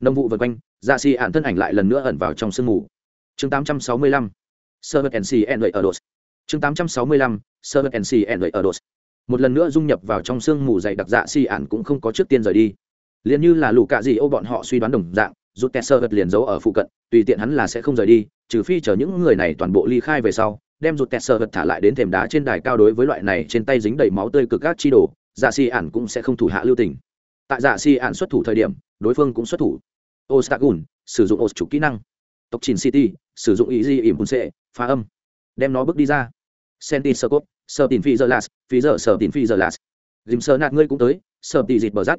Nông vụ vật quanh dạ xỉ ạn thân ảnh lại lần nữa ẩn vào trong sương mù. Chương 865 Servet NC and ở đột chương 865 Servet NC and ở đột một lần nữa dung nhập vào trong sương mù dày đặc dạ xỉ ạn cũng không có trước tiên rời đi liền như là lũ cạ gì ô bọn họ suy đoán đồng dạng, rút kẹt sơ vật liền giấu ở phụ cận, tùy tiện hắn là sẽ không rời đi, trừ phi chờ những người này toàn bộ ly khai về sau, đem rụt kẹt sơ vật thả lại đến thềm đá trên đài cao đối với loại này trên tay dính đầy máu tươi cực các chi đồ dạ xì ản cũng sẽ không thủ hạ lưu tình. Tại dạ xì ản xuất thủ thời điểm, đối phương cũng xuất thủ. Ostagun, sử dụng os chủ kỹ năng. Tộc chín city, sử dụng ý di ỉm bùn xệ phá âm. Đem nó bước đi ra. Sentin sơ cốt sơ tin phi giờ las phi giờ sơ tin phi giờ las dìm sơ nạt ngươi cũng tới, sơ tì dịt bờ rắt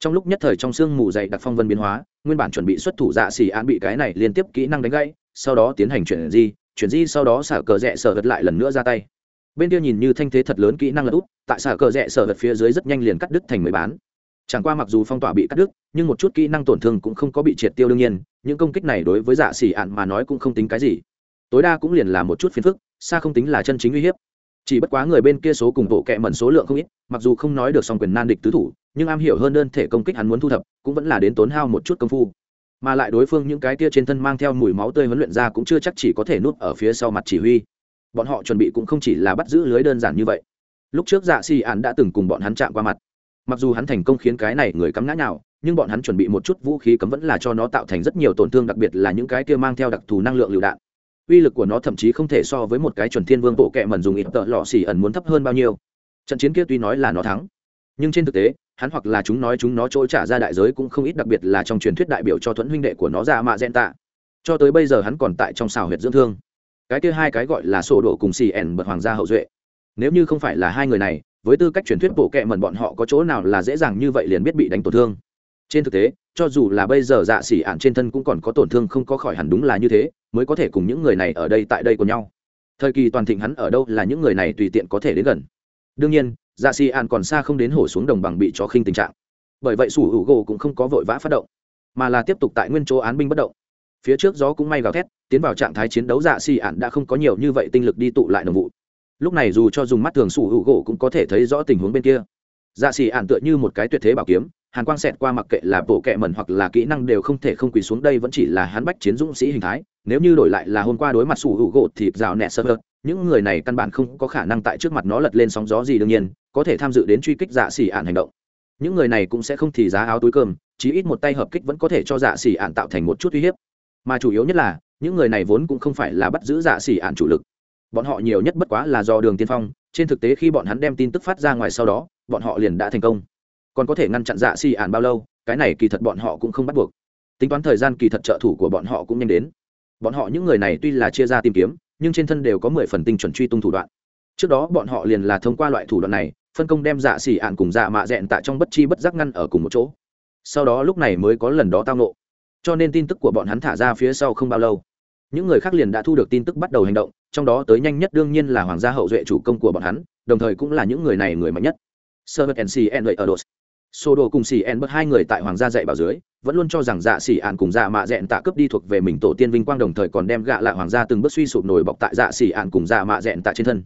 trong lúc nhất thời trong sương mù dày đặc phong vân biến hóa, nguyên bản chuẩn bị xuất thủ dạ xỉ án bị cái này liên tiếp kỹ năng đánh gãy, sau đó tiến hành chuyển di chuyển di sau đó xả cờ rẽ sở gật lại lần nữa ra tay. Bên kia nhìn như thanh thế thật lớn kỹ năng lật úp tại xả cờ rẽ sở gật phía dưới rất nhanh liền cắt đứt thành mười bán. Chẳng qua mặc dù phong tỏa bị cắt đứt, nhưng một chút kỹ năng tổn thương cũng không có bị triệt tiêu đương nhiên, những công kích này đối với dạ xỉ ạn mà nói cũng không tính cái gì. Tối đa cũng liền là một chút phiền phức, xa không tính là chân chính uy hiếp chỉ bất quá người bên kia số cùng bộ kệ mẩn số lượng không ít, mặc dù không nói được song quyền nan địch tứ thủ, nhưng am hiểu hơn đơn thể công kích hắn muốn thu thập, cũng vẫn là đến tốn hao một chút công phu. Mà lại đối phương những cái kia trên thân mang theo mùi máu tươi huấn luyện ra cũng chưa chắc chỉ có thể nuốt ở phía sau mặt chỉ huy. Bọn họ chuẩn bị cũng không chỉ là bắt giữ lưới đơn giản như vậy. Lúc trước dạ xì ạn đã từng cùng bọn hắn chạm qua mặt. Mặc dù hắn thành công khiến cái này người cắm ngã nào nhưng bọn hắn chuẩn bị một chút vũ khí cấm vẫn là cho nó tạo thành rất nhiều tổn thương, đặc biệt là những cái kia mang theo đặc thù năng lượng lựu đạn uy lực của nó thậm chí không thể so với một cái chuẩn thiên vương bộ kệ mẩn dùng ít tợ lọ xỉ ẩn muốn thấp hơn bao nhiêu. Trận chiến kia tuy nói là nó thắng, nhưng trên thực tế, hắn hoặc là chúng nói chúng nó trôi trả ra đại giới cũng không ít, đặc biệt là trong truyền thuyết đại biểu cho thuẫn huynh đệ của nó ra mạ gen tạ. Cho tới bây giờ hắn còn tại trong xào huyệt dưỡng thương. Cái kia hai cái gọi là sổ đổ cùng xì ẻn bật hoàng gia hậu duệ. Nếu như không phải là hai người này, với tư cách truyền thuyết bộ kệ mẩn bọn họ có chỗ nào là dễ dàng như vậy liền biết bị đánh tổn thương. Trên thực tế cho dù là bây giờ dạ xỉ ạn trên thân cũng còn có tổn thương không có khỏi hẳn đúng là như thế, mới có thể cùng những người này ở đây tại đây của nhau. Thời kỳ toàn thịnh hắn ở đâu là những người này tùy tiện có thể đến gần. Đương nhiên dạ xỉ ạn còn xa không đến hổ xuống đồng bằng bị chó khinh tình trạng. Bởi vậy sủ hữu gỗ cũng không có vội vã phát động, mà là tiếp tục tại nguyên chỗ án binh bất động. Phía trước gió cũng may gào thét, tiến vào trạng thái chiến đấu dạ xỉ ạn đã không có nhiều như vậy tinh lực đi tụ lại đồng vụ. Lúc này dù cho dùng mắt thường sủ hữu gỗ cũng có thể thấy rõ tình huống bên kia. Dạ xỉ ạn tựa như một cái tuyệt thế bảo kiếm hàn quang xẹt qua mặc kệ là bộ kệ mẩn hoặc là kỹ năng đều không thể không quỳ xuống đây vẫn chỉ là hắn bách chiến dũng sĩ hình thái. Nếu như đổi lại là hôm qua đối mặt sủ hữu gỗ thì rào nẹ sơ hơ những người này căn bản không có khả năng tại trước mặt nó lật lên sóng gió gì đương nhiên, có thể tham dự đến truy kích dạ xỉ ạn hành động. Những người này cũng sẽ không thì giá áo túi cơm, chí ít một tay hợp kích vẫn có thể cho dạ xỉ ạn tạo thành một chút uy hiếp. Mà chủ yếu nhất là, những người này vốn cũng không phải là bắt giữ dạ xỉ ạn chủ lực. Bọn họ nhiều nhất bất quá là do đường tiên phong, trên thực tế khi bọn hắn đem tin tức phát ra ngoài sau đó, bọn họ liền đã thành công còn có thể ngăn chặn dạ xì ản bao lâu, cái này kỳ thật bọn họ cũng không bắt buộc. Tính toán thời gian kỳ thật trợ thủ của bọn họ cũng nhanh đến. Bọn họ những người này tuy là chia ra tìm kiếm, nhưng trên thân đều có mười phần tinh chuẩn truy tung thủ đoạn. Trước đó bọn họ liền là thông qua loại thủ đoạn này, phân công đem dạ xỉ ạn cùng dạ mạ dẹn tại trong bất chi bất giác ngăn ở cùng một chỗ. Sau đó lúc này mới có lần đó tao nộ cho nên tin tức của bọn hắn thả ra phía sau không bao lâu. Những người khác liền đã thu được tin tức bắt đầu hành động, trong đó tới nhanh nhất đương nhiên là hoàng gia hậu duệ chủ công của bọn hắn, đồng thời cũng là những người này người mạnh nhất. Sơ nc ở đột sô đồ cùng xì en bớt hai người tại hoàng gia dạy bảo dưới, vẫn luôn cho rằng dạ xì ạn cùng dạ mạ dẹn tạ cướp đi thuộc về mình tổ tiên vinh quang đồng thời còn đem gạ lại hoàng gia từng bước suy sụp nổi bọc tại dạ xì ạn cùng dạ mạ dẹn tạ trên thân.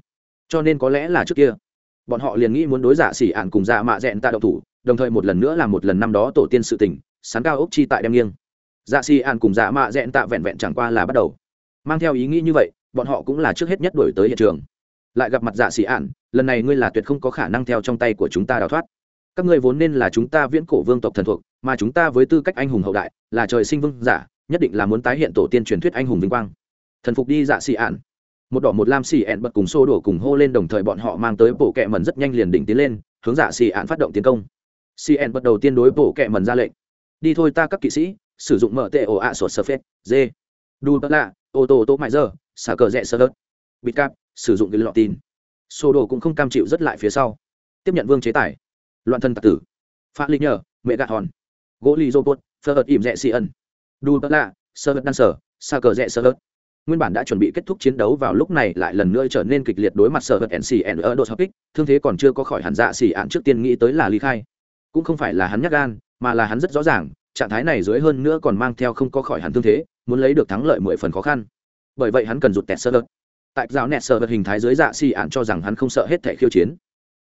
Cho nên có lẽ là trước kia, bọn họ liền nghĩ muốn đối dạ xì ạn cùng dạ mạ dẹn tạ độc thủ, đồng thời một lần nữa là một lần năm đó tổ tiên sự tình, sán cao ốc chi tại đem nghiêng. Dạ xì ạn cùng dạ mạ dẹn tạ vẹn vẹn chẳng qua là bắt đầu. Mang theo ý nghĩ như vậy, bọn họ cũng là trước hết nhất đổi tới hiện trường. Lại gặp mặt dạ xì ạn, lần này ngươi là tuyệt không có khả năng theo trong tay của chúng ta đào thoát các ngươi vốn nên là chúng ta viễn cổ vương tộc thần thuộc, mà chúng ta với tư cách anh hùng hậu đại, là trời sinh vương giả, nhất định là muốn tái hiện tổ tiên truyền thuyết anh hùng vinh quang. Thần phục đi dạ xì ạn. Một đỏ một lam xì ạn bật cùng xô đổ cùng hô lên đồng thời bọn họ mang tới bộ kẹ mần rất nhanh liền đỉnh tiến lên, hướng dạ xì ạn phát động tiến công. Xì ạn bật đầu tiên đối bộ kẹ mần ra lệnh. Đi thôi ta các kỵ sĩ, sử dụng mở tệ ổ ạ sột sơ phết dê đu tất lạ, ô tô tô mại giờ xả cờ rẽ sơ đất bịt cáp, sử dụng cái lọ tin. Xô đổ cũng không cam chịu rất lại phía sau. Tiếp nhận vương chế tài loạn thân tạc tử. Pha lịch nhờ, mẹ gạt hòn. Gỗ lì robot phơ ợt ỉm rẽ xì ẩn. Đu tất lạ, sơ ớt đan sở xa cờ rẽ sơ ớt nguyên bản đã chuẩn bị kết thúc chiến đấu vào lúc này lại lần nữa trở nên kịch liệt đối mặt sở nc n ở đột hợp kích, thương thế còn chưa có khỏi hẳn dạ xỉ ạn trước tiên nghĩ tới là ly khai. Cũng không phải là hắn nhắc gan, mà là hắn rất rõ ràng, trạng thái này dưới hơn nữa còn mang theo không có khỏi hẳn thương thế, muốn lấy được thắng lợi mười phần khó khăn. Bởi vậy hắn cần rụt tẹt sơ vật tại giáo nẹt sơ vật hình thái dưới dạ xỉ ạn cho rằng hắn không sợ hết thẻ khiêu chiến.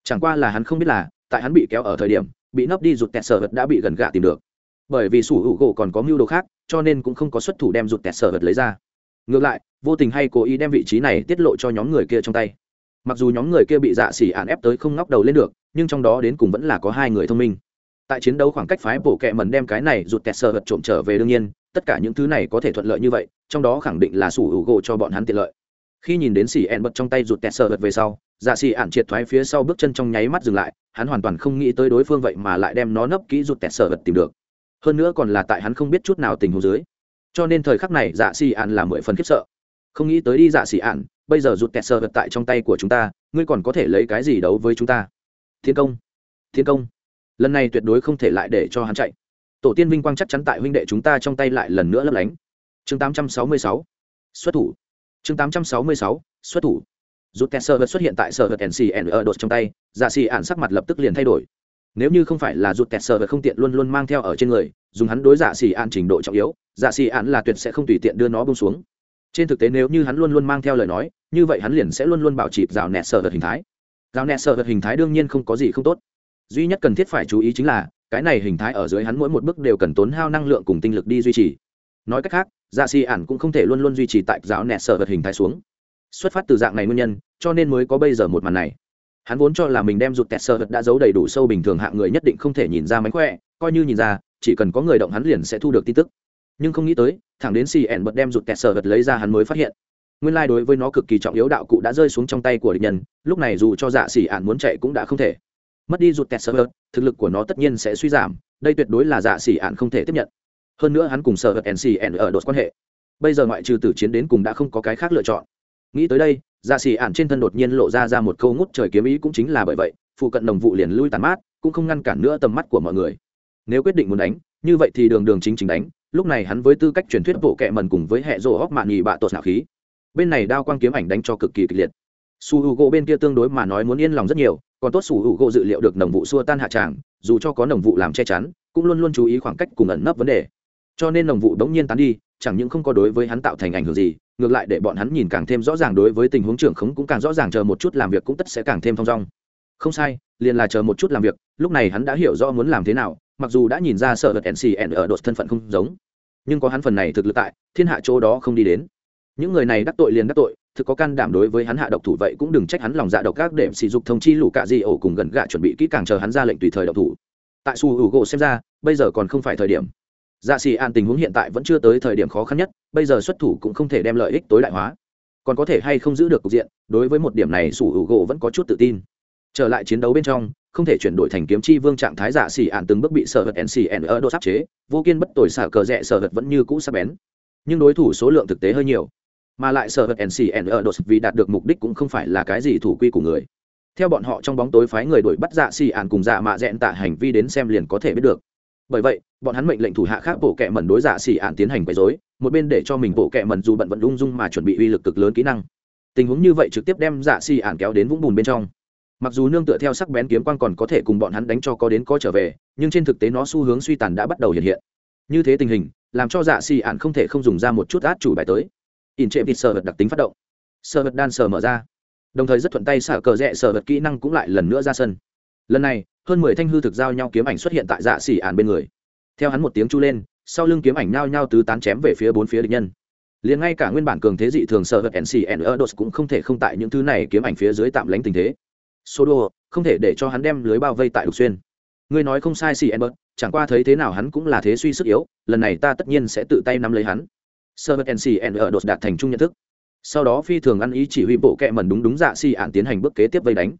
Chẳng qua là hắn không biết là tại hắn bị kéo ở thời điểm, bị nấp đi rụt tẹt sở vật đã bị gần gạ tìm được. Bởi vì sủ hữu gỗ còn có mưu đồ khác, cho nên cũng không có xuất thủ đem rụt tẹt sở vật lấy ra. Ngược lại, vô tình hay cố ý đem vị trí này tiết lộ cho nhóm người kia trong tay. Mặc dù nhóm người kia bị dạ xỉ ạn ép tới không ngóc đầu lên được, nhưng trong đó đến cùng vẫn là có hai người thông minh. Tại chiến đấu khoảng cách phái bổ kẹ mần đem cái này rụt tẹt sở vật trộm trở về đương nhiên, tất cả những thứ này có thể thuận lợi như vậy, trong đó khẳng định là sủ hữu gỗ cho bọn hắn tiện lợi khi nhìn đến xì ẹn bật trong tay rụt tẹt sờ vật về sau dạ xì ạn triệt thoái phía sau bước chân trong nháy mắt dừng lại, hắn hoàn toàn không nghĩ tới đối phương vậy mà lại đem nó nấp kỹ rụt tẹt sờ vật tìm được. Hơn nữa còn là tại hắn không biết chút nào tình huống dưới. Cho nên thời khắc này dạ xì ạn là mười phần khiếp sợ. Không nghĩ tới đi dạ xì ạn bây giờ rụt tẹt sờ vật tại trong tay của chúng ta, ngươi còn có thể lấy cái gì đấu với chúng ta? Thiên công thiên công. Lần này tuyệt đối không thể lại để cho hắn chạy. Tổ tiên vinh quang chắc chắn tại huynh đệ chúng ta trong tay lại lần nữa lấp lánh. Chương 866 xuất thủ chương 866 xuất thủ. Rút kẹt sơ vật xuất hiện tại sở vật ncn ở đột trong tay dạ xì ản sắc mặt lập tức liền thay đổi. Nếu như không phải là rút kẹt sơ vật không tiện luôn luôn mang theo ở trên người, dùng hắn đối dạ xì ản trình độ trọng yếu dạ xì ản là tuyệt sẽ không tùy tiện đưa nó bông xuống. Trên thực tế nếu như hắn luôn luôn mang theo lời nói, như vậy hắn liền sẽ luôn luôn bảo trì rào nẹt sở vật hình thái. Rào nẹt sở vật hình thái đương nhiên không có gì không tốt. Duy nhất cần thiết phải chú ý chính là, cái này hình thái ở dưới hắn mỗi một bước đều cần tốn hao năng lượng cùng tinh lực đi duy trì. Nói cách khác dạ xì ản cũng không thể luôn luôn duy trì tại giáo nẹt sở vật hình thái xuống. Xuất phát từ dạng này nguyên nhân, cho nên mới có bây giờ một màn này. Hắn vốn cho là mình đem rụt tẹt sơ vật đã giấu đầy đủ sâu bình thường hạng người nhất định không thể nhìn ra mánh khỏe, coi như nhìn ra, chỉ cần có người động hắn liền sẽ thu được tin tức. Nhưng không nghĩ tới, thẳng đến xì ẻn bật đem rụt tẹt sơ vật lấy ra hắn mới phát hiện. Nguyên lai、like、đối với nó cực kỳ trọng yếu đạo cụ đã rơi xuống trong tay của địch nhân, lúc này dù cho dạ xì ạn muốn chạy cũng đã không thể. Mất đi rụt tẹt sơ vật, thực lực của nó tất nhiên sẽ suy giảm, đây tuyệt đối là dạ xì ạn không thể tiếp nhận hơn nữa hắn cùng sở hữu ncn ở đột quan hệ. Bây giờ ngoại trừ tử chiến đến cùng đã không có cái khác lựa chọn. Nghĩ tới đây dạ xỉ ản trên thân đột nhiên lộ ra ra một câu ngút trời kiếm ý cũng chính là bởi vậy, phụ cận đồng vụ liền lui tàn mát, cũng không ngăn cản nữa tầm mắt của mọi người. Nếu quyết định muốn đánh, như vậy thì đường đường chính chính đánh, lúc này hắn với tư cách truyền thuyết bộ kệ mần cùng với hệ rổ hóc mạn nhì bạ tột nạo khí. Bên này đao quang kiếm ảnh đánh cho cực kỳ kịch liệt. Su h u gỗ bên kia tương đối mà nói muốn yên lòng rất nhiều, còn tốt su h u gỗ dự liệu được nồng vụ xua tan hạ tràng, dù cho có nồng vụ làm che chắn, cũng luôn luôn chú ý khoảng cách cùng ẩn nấp vấn đề cho nên nồng vụ đống nhiên tán đi, chẳng những không có đối với hắn tạo thành ảnh hưởng gì, ngược lại để bọn hắn nhìn càng thêm rõ ràng đối với tình huống trưởng khống cũng càng rõ ràng chờ một chút làm việc cũng tất sẽ càng thêm thong dong. Không sai, liền là chờ một chút làm việc, lúc này hắn đã hiểu rõ muốn làm thế nào, mặc dù đã nhìn ra sợ vật ncn ở đột thân phận không giống, nhưng có hắn phần này thực lực tại, thiên hạ chỗ đó không đi đến. Những người này đắc tội liền đắc tội, thực có can đảm đối với hắn hạ độc thủ vậy cũng đừng trách hắn lòng dạ độc các để sỉ dục thông chi lũ cạ di ổ cùng gần gạ chuẩn bị kỹ càng chờ hắn ra lệnh tùy thời độc thủ. Tại su hữu gỗ xem ra, bây giờ còn không phải thời điểm dạ xì an tình huống hiện tại vẫn chưa tới thời điểm khó khăn nhất, bây giờ xuất thủ cũng không thể đem lợi ích tối đại hóa. Còn có thể hay không giữ được cục diện, đối với một điểm này sủ hữu gỗ vẫn có chút tự tin. Trở lại chiến đấu bên trong, không thể chuyển đổi thành kiếm chi vương trạng thái dạ xỉ ạn từng bước bị sở vật ncn ở độ sắp chế, vô kiên bất tội xả cờ rẽ sở vật vẫn như cũ sắc bén. Nhưng đối thủ số lượng thực tế hơi nhiều, mà lại sở vật ncn ở đột vì đạt được mục đích cũng không phải là cái gì thủ quy của người. Theo bọn họ trong bóng tối phái người đuổi bắt dạ xì ạn cùng dạ mạ dẹn tạ hành vi đến xem liền có thể biết được bởi vậy, bọn hắn mệnh lệnh thủ hạ khác bộ kệ mẩn đối dạ xỉ ạn tiến hành quấy dối một bên để cho mình bộ kệ mẩn dù bận vẫn ung dung mà chuẩn bị uy lực cực lớn kỹ năng. Tình huống như vậy trực tiếp đem dạ xỉ ạn kéo đến vũng bùn bên trong. Mặc dù nương tựa theo sắc bén kiếm quan còn có thể cùng bọn hắn đánh cho có đến có trở về, nhưng trên thực tế nó xu hướng suy tàn đã bắt đầu hiện hiện. Như thế tình hình, làm cho dạ xì ạn không thể không dùng ra một chút át chủ bài tới. In trệ vịt sờ vật đặc tính phát động. Sờ vật đan sờ mở ra. Đồng thời rất thuận tay xả cờ rẽ sờ vật kỹ năng cũng lại lần nữa ra sân lần này, hơn mười thanh hư thực giao nhau kiếm ảnh xuất hiện tại dạ xỉ ạn bên người. Theo hắn một tiếng chu lên, sau lưng kiếm ảnh nhao nhao tứ tán chém về phía bốn phía địch nhân. Liền ngay cả nguyên bản cường thế dị thường sợ vật ncn erdos cũng không thể không tại những thứ này kiếm ảnh phía dưới tạm lánh tình thế. Số đô, không thể để cho hắn đem lưới bao vây tại đục xuyên. Ngươi nói không sai xì bớt chẳng qua thấy thế nào hắn cũng là thế suy sức yếu, lần này ta tất nhiên sẽ tự tay nắm lấy hắn. Sơ vật ncn erdos đạt thành chung nhận thức. Sau đó phi thường ăn ý chỉ huy bộ kệ mẩn đúng đúng dạ xì ạn tiến hành bước kế tiếp vây đánh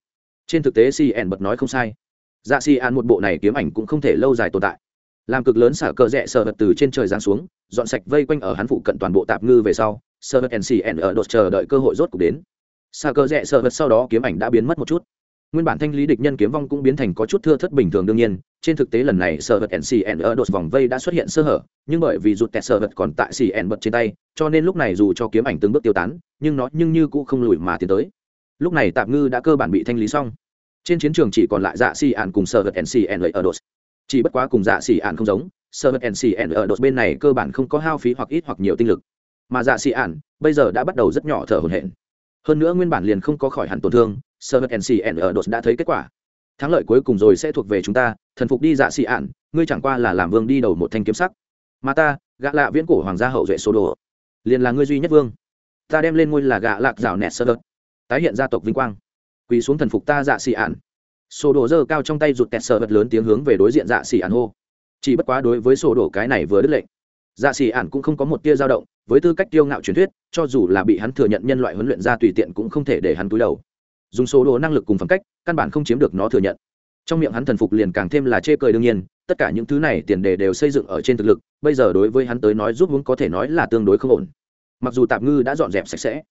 trên thực tế cn bật nói không sai. Dạ xì ạn một bộ này kiếm ảnh cũng không thể lâu dài tồn tại. Làm cực lớn xả cờ rẽ sờ vật từ trên trời giáng xuống, dọn sạch vây quanh ở hắn phụ cận toàn bộ tạp ngư về sau sợ vật ncn ở đột chờ đợi cơ hội rốt cuộc đến. Xả cờ rẽ sợ vật sau đó kiếm ảnh đã biến mất một chút. Nguyên bản thanh lý địch nhân kiếm vong cũng biến thành có chút thưa thất bình thường đương nhiên, trên thực tế lần này sợ vật ncn ở đột vòng vây đã xuất hiện sơ hở, nhưng bởi vì rụt tẹt sợ vật còn tại cn bật trên tay, cho nên lúc này dù cho kiếm ảnh từng bước tiêu tán, nhưng nó nhưng như cũng không lùi mà tiến tới lúc này tạm ngư đã cơ bản bị thanh lý xong. Trên chiến trường chỉ còn lại dạ xì ạn cùng sợ vật ncn ở đột chỉ bất quá cùng dạ xì ạn không giống sợ vật ncn ở đột bên này cơ bản không có hao phí hoặc ít hoặc nhiều tinh lực. Mà dạ xì ạn, bây giờ đã bắt đầu rất nhỏ thở hổn hển. Hơn nữa nguyên bản liền không có khỏi hẳn tổn thương sơ vật ncn ở đột đã thấy kết quả. Thắng lợi cuối cùng rồi sẽ thuộc về chúng ta, thần phục đi dạ xì ạn, ngươi chẳng qua là làm vương đi đầu một thanh kiếm sắc. Mà ta, gã lạ viễn cổ hoàng gia hậu duệ số đồ. Liền là ngươi duy nhất vương. Ta đem lên ngôi là gã lạc rào nẹt sơ vật tái hiện gia tộc vinh quang. Quỳ xuống thần phục ta dạ xì ạn. Sổ đồ dơ cao trong tay rụt kẹt sợ vật lớn tiếng hướng về đối diện dạ xì ạn hô. Chỉ bất quá đối với sổ đồ cái này vừa đứt lệnh dạ xì ạn cũng không có một tia dao động, với tư cách tiêu ngạo truyền thuyết, cho dù là bị hắn thừa nhận nhân loại huấn luyện ra tùy tiện cũng không thể để hắn túi đầu. Dùng số đồ năng lực cùng phẩm cách, căn bản không chiếm được nó thừa nhận. Trong miệng hắn thần phục liền càng thêm là chê cười đương nhiên, tất cả những thứ này tiền đề đều xây dựng ở trên thực lực, bây giờ đối với hắn tới nói giúp muốn có thể nói là tương đối không ổn. Mặc dù tạm ngư đã dọn dẹp sạch sẽ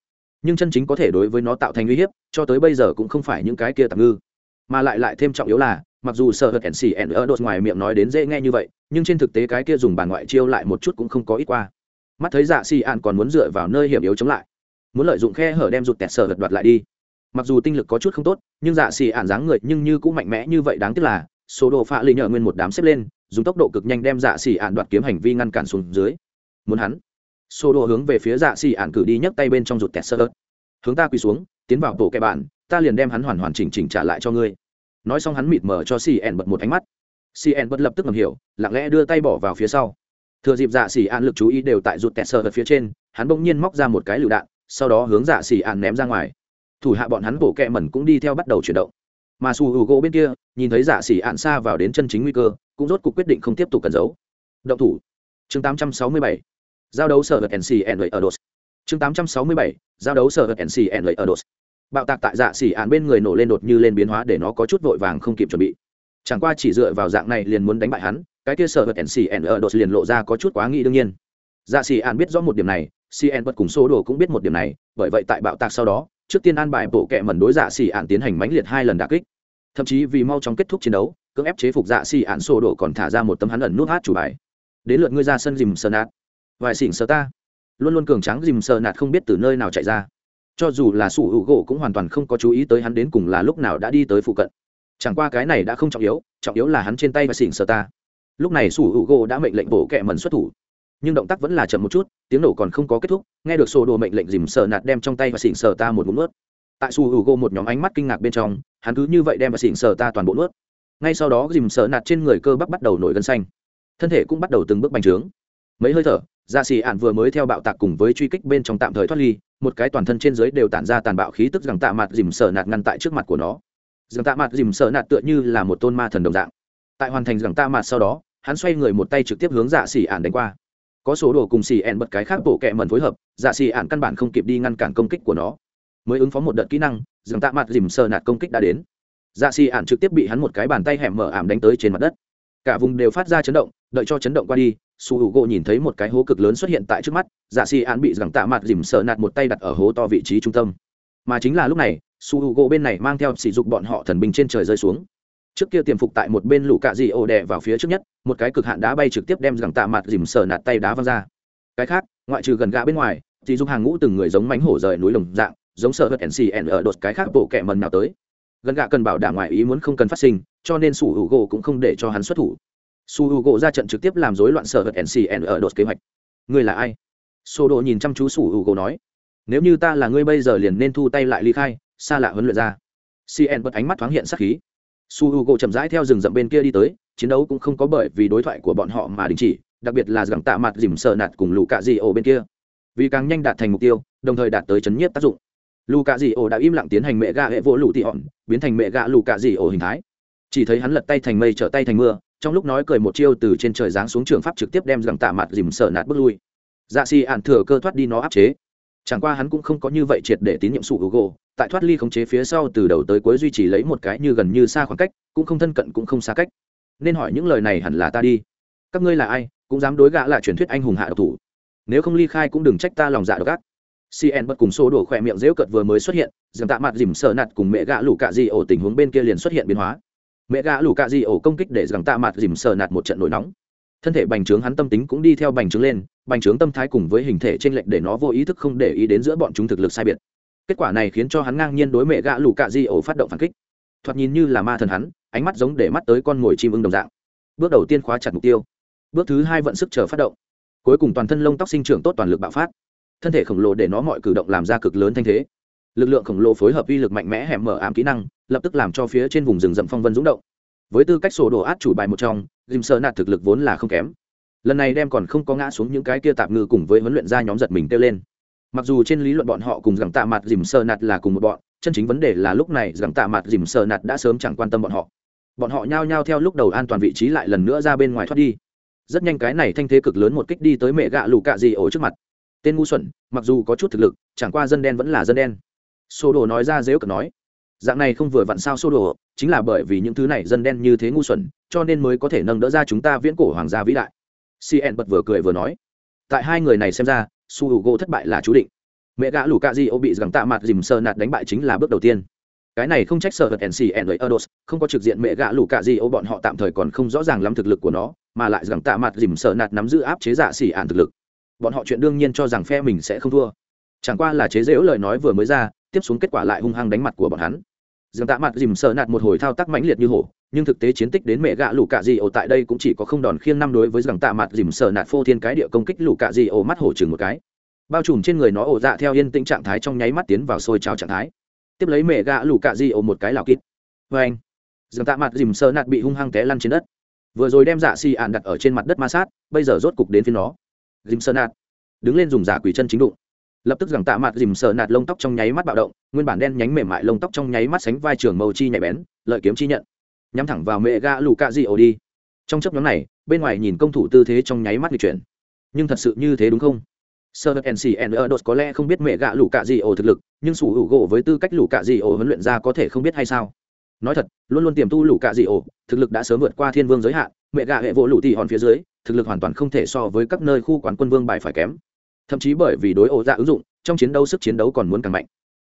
nhưng chân chính có thể đối với nó tạo thành uy hiếp, cho tới bây giờ cũng không phải những cái kia tạm ngư. Mà lại lại thêm trọng yếu là, mặc dù sợ hật nc n ở đột ngoài miệng nói đến dễ nghe như vậy, nhưng trên thực tế cái kia dùng bàn ngoại chiêu lại một chút cũng không có ít qua. Mắt thấy dạ xì ạn còn muốn dựa vào nơi hiểm yếu chống lại, muốn lợi dụng khe hở đem rụt tẹt sợ hật đoạt lại đi. Mặc dù tinh lực có chút không tốt, nhưng dạ xì ạn dáng người nhưng như cũng mạnh mẽ như vậy đáng tiếc là, số đồ phạ lì nhờ nguyên một đám xếp lên, dùng tốc độ cực nhanh đem dạ xì ạn đoạt kiếm hành vi ngăn cản xuống dưới. Muốn hắn sô đồ hướng về phía dạ xì ạn cử đi nhấc tay bên trong rụt tẹt sơ ớt. Hướng ta quỳ xuống, tiến vào tổ kẻ bạn, ta liền đem hắn hoàn hoàn chỉnh chỉnh trả lại cho ngươi. Nói xong hắn mịt mở cho xì ạn bật một ánh mắt. Xì ạn bật lập tức ngầm hiểu, lặng lẽ đưa tay bỏ vào phía sau. Thừa dịp dạ xì ạn lực chú ý đều tại rụt tẹt sơ ớt phía trên, hắn bỗng nhiên móc ra một cái lựu đạn, sau đó hướng dạ xì ạn ném ra ngoài. Thủ hạ bọn hắn bổ kẹ mẩn cũng đi theo bắt đầu chuyển động. Mà su hữu gỗ bên kia, nhìn thấy dạ xỉ ạn xa vào đến chân chính nguy cơ, cũng rốt cuộc quyết định không tiếp tục cẩn giấu. Động thủ. Chương 867 giao đấu sở vật nc n ở đột chương 867 giao đấu sở vật nc n ở đột bạo tạc tại dạ xỉ ạn bên người nổ lên đột như lên biến hóa để nó có chút vội vàng không kịp chuẩn bị. Chẳng qua chỉ dựa vào dạng này liền muốn đánh bại hắn, cái kia sở vật nc n ở đột liền lộ ra có chút quá nghĩ đương nhiên. Dạ xỉ ạn biết rõ một điểm này cn vật cùng số đồ cũng biết một điểm này, bởi vậy tại bạo tạc sau đó, trước tiên an bài bộ kệ mẩn đối dạ xỉ ạn tiến hành mãnh liệt hai lần đà kích. Thậm chí vì mau chóng kết thúc chiến đấu, cưỡng ép chế phục dạ xỉ ạn sổ đồ còn thả ra một tấm hắn ẩn nút hát chủ bài. Đến lượt ngươi ra sân dìm sơn ạt vài xỉn sờ ta. Luôn luôn cường trắng dìm sờ nạt không biết từ nơi nào chạy ra. Cho dù là sủ hữu gỗ cũng hoàn toàn không có chú ý tới hắn đến cùng là lúc nào đã đi tới phụ cận. Chẳng qua cái này đã không trọng yếu trọng yếu là hắn trên tay và xỉn sờ ta. Lúc này sủ hữu gỗ đã mệnh lệnh bổ kẹ mẩn xuất thủ. Nhưng động tác vẫn là chậm một chút, tiếng nổ còn không có kết thúc, nghe được sổ đồ mệnh lệnh dìm sờ nạt đem trong tay và xỉn sờ ta một ngụm ướt tại sủ hữu gỗ một nhóm ánh mắt kinh ngạc bên trong, hắn cứ như vậy đem và xỉn sờ ta toàn bộ ướt ngay sau đó dìm sờ nạt trên người cơ bắp bắt đầu nổi gân xanh. Thân thể cũng bắt đầu từng bước bành trướng. Mấy hơi thở dạ xì ạn vừa mới theo bạo tạc cùng với truy kích bên trong tạm thời thoát ly, một cái toàn thân trên dưới đều tản ra tàn bạo khí tức rằng tạ mặt dìm sờ nạt ngăn tại trước mặt của nó. Rằng tạ mặt dìm sờ nạt tựa như là một tôn ma thần đồng dạng. Tại hoàn thành rằng tạ mặt sau đó, hắn xoay người một tay trực tiếp hướng dạ xì ạn đánh qua. Có số đồ cùng xì ạn bật cái khác bộ kẹ mần phối hợp dạ xì ạn căn bản không kịp đi ngăn cản công kích của nó. Mới ứng phó một đợt kỹ năng, rằng tạ mặt dìm sờ nạt công kích đã đến. Dạ xì ạn trực tiếp bị hắn một cái bàn tay hẻm mở ảm đánh tới trên mặt đất. Cả vùng đều phát ra chấn động đợi cho chấn động qua đi, su h u gỗ nhìn thấy một cái hố cực lớn xuất hiện tại trước mắt dạ xì ạn bị rằng tạ mặt dìm sờ nạt một tay đặt ở hố to vị trí trung tâm. Mà chính là lúc này, su h u gỗ bên này mang theo sỉ dục bọn họ thần binh trên trời rơi xuống. Trước kia tiềm phục tại một bên lũ cạ dị ổ đè vào phía trước nhất, một cái cực hạn đá bay trực tiếp đem rằng tạ mặt dìm sờ nạt tay đá văng ra. Cái khác, ngoại trừ gần gã bên ngoài thì dùng hàng ngũ từng người giống mánh hổ rời núi lồng dạng, giống sợ hớt ncn ở đột cái khác bộ kẻ mần nào tới. Gần gã cần bảo đảm ngoại ý muốn không cần phát sinh, cho nên su hữu gỗ cũng không để cho hắn xuất thủ su hữu gỗ ra trận trực tiếp làm rối loạn sở hớt ncn ở đột kế hoạch. Ngươi là ai? Sô đồ nhìn chăm chú su hữu gỗ nói. Nếu như ta là ngươi bây giờ liền nên thu tay lại ly khai, xa lạ huấn luyện ra. Cn bật ánh mắt thoáng hiện sắc khí. Su h u gỗ chậm rãi theo rừng rậm bên kia đi tới, chiến đấu cũng không có bởi vì đối thoại của bọn họ mà đình chỉ, đặc biệt là gặng tạ mặt dìm sợ nạt cùng lũ cạ dị ổ bên kia. Vì càng nhanh đạt thành mục tiêu, đồng thời đạt tới chấn nhiếp tác dụng. Lù cạ dị ổ đã im lặng tiến hành mẹ gạ hệ vỗ lù tị hòn biến thành mẹ gạ lù cạ dị ổ hình thái. Chỉ thấy hắn lật tay thành mây, trở tay thành mưa trong lúc nói cười một chiêu từ trên trời giáng xuống trường pháp trực tiếp đem rằng tạ mặt dìm sợ nạt bước lui. Dạ xì ạn thừa cơ thoát đi nó áp chế. Chẳng qua hắn cũng không có như vậy triệt để tín nhiệm sụ hữu gỗ tại thoát ly khống chế phía sau từ đầu tới cuối duy trì lấy một cái như gần như xa khoảng cách, cũng không thân cận cũng không xa cách. Nên hỏi những lời này hẳn là ta đi. Các ngươi là ai, cũng dám đối gã là truyền thuyết anh hùng hạ độc thủ. Nếu không ly khai cũng đừng trách ta lòng dạ độc ác. Cn bất cùng số đổ khỏe miệng dễu cợt vừa mới xuất hiện dường tạ mặt dìm sợ nạt cùng mẹ gã lũ cạ di ổ tình huống bên kia liền xuất hiện biến hóa mẹ gã lù cạ di ổ công kích để rằng tạ mặt dìm sờ nạt một trận nổi nóng. Thân thể bành trướng hắn tâm tính cũng đi theo bành trướng lên, bành trướng tâm thái cùng với hình thể trên lệnh để nó vô ý thức không để ý đến giữa bọn chúng thực lực sai biệt. Kết quả này khiến cho hắn ngang nhiên đối mẹ gã lù cạ di ổ phát động phản kích. Thoạt nhìn như là ma thần hắn, ánh mắt giống để mắt tới con ngồi chim ưng đồng dạng. Bước đầu tiên khóa chặt mục tiêu. Bước thứ hai vận sức chờ phát động. Cuối cùng toàn thân lông tóc sinh trưởng tốt toàn lực bạo phát. Thân thể khổng lồ để nó mọi cử động làm ra cực lớn thanh thế. Lực lượng khổng lồ phối hợp uy lực mạnh mẽ hẻm mở ám kỹ năng lập tức làm cho phía trên vùng rừng rậm phong vân rúng động. Với tư cách sổ đồ át chủ bài một trong dìm sơ nạt thực lực vốn là không kém. Lần này đem còn không có ngã xuống những cái kia tạm ngư cùng với huấn luyện gia nhóm giật mình kêu lên. Mặc dù trên lý luận bọn họ cùng rằng tạ mặt dìm sơ nạt là cùng một bọn, chân chính vấn đề là lúc này rằng tạ mặt dìm sơ nạt đã sớm chẳng quan tâm bọn họ. Bọn họ nhao nhao theo lúc đầu an toàn vị trí lại lần nữa ra bên ngoài thoát đi. Rất nhanh cái này thanh thế cực lớn một kích đi tới mẹ gạ lù cạ gì ổ trước mặt. Tên ngu xuẩn, mặc dù có chút thực lực, chẳng qua dân đen vẫn là dân đen. Sô đồ nói ra dếu cực nói dạng này không vừa vặn sao xô đồ chính là bởi vì những thứ này dân đen như thế ngu xuẩn, cho nên mới có thể nâng đỡ ra chúng ta viễn cổ hoàng gia vĩ đại. Cn bật vừa cười vừa nói. Tại hai người này xem ra, su h u gỗ thất bại là chú định. Mẹ gã lù cạ di ô bị gắng tạ mặt dìm sơ nạt đánh bại chính là bước đầu tiên. Cái này không trách sợ nc n lấy erdos không có trực diện mẹ gã lù cạ di ô bọn họ tạm thời còn không rõ ràng lắm thực lực của nó, mà lại gắng tạ mặt dìm sơ nạt nắm giữ áp chế giả xỉ ạn thực lực. Bọn họ chuyện đương nhiên cho rằng phe mình sẽ không thua. Chẳng qua là chế dễu lời nói vừa mới ra, tiếp xuống kết quả lại hung hăng đánh mặt của bọn hắn dường tạ mặt dìm sợ nạt một hồi thao tác mãnh liệt như hổ, nhưng thực tế chiến tích đến mẹ gạ lũ cạ di ổ tại đây cũng chỉ có không đòn khiêng năm đối với rằng tạ mặt dìm sợ nạt phô thiên cái địa công kích lũ cạ di ổ mắt hổ chừng một cái. Bao trùm trên người nó ổ dạ theo yên tĩnh trạng thái trong nháy mắt tiến vào sôi trào trạng thái. Tiếp lấy mẹ gạ lũ cạ di ổ một cái lào kít. Vê anh dường tạ mặt dìm sợ nạt bị hung hăng té lăn trên đất. Vừa rồi đem dạ xì ạn đặt ở trên mặt đất ma sát, bây giờ rốt cục đến phía nó. Dìm sợ nạt. Đứng lên dùng giả quỷ chân chính đụng lập tức rằng tạ mặt dìm sờ nạt lông tóc trong nháy mắt bạo động, nguyên bản đen nhánh mềm mại lông tóc trong nháy mắt sánh vai trường màu chi nhạy bén, lợi kiếm chi nhận. Nhắm thẳng vào mẹ ga lù cạ di ổ đi. Trong chấp nhóm này, bên ngoài nhìn công thủ tư thế trong nháy mắt bị chuyển. Nhưng thật sự như thế đúng không? Sơ vật ncn ở đột có lẽ không biết mẹ gạ lù cạ di ổ thực lực, nhưng sủ hữu gỗ với tư cách lù cạ di ổ huấn luyện ra có thể không biết hay sao? Nói thật, luôn luôn tiềm tu lù cạ di ổ thực lực đã sớm vượt qua thiên vương giới hạn, mẹ gạ hệ vỗ lù tỉ hòn phía dưới, thực lực hoàn toàn không thể so với các nơi khu quán quân vương bài phải kém thậm chí bởi vì đối ổ dạ ứng dụng, trong chiến đấu sức chiến đấu còn muốn càng mạnh.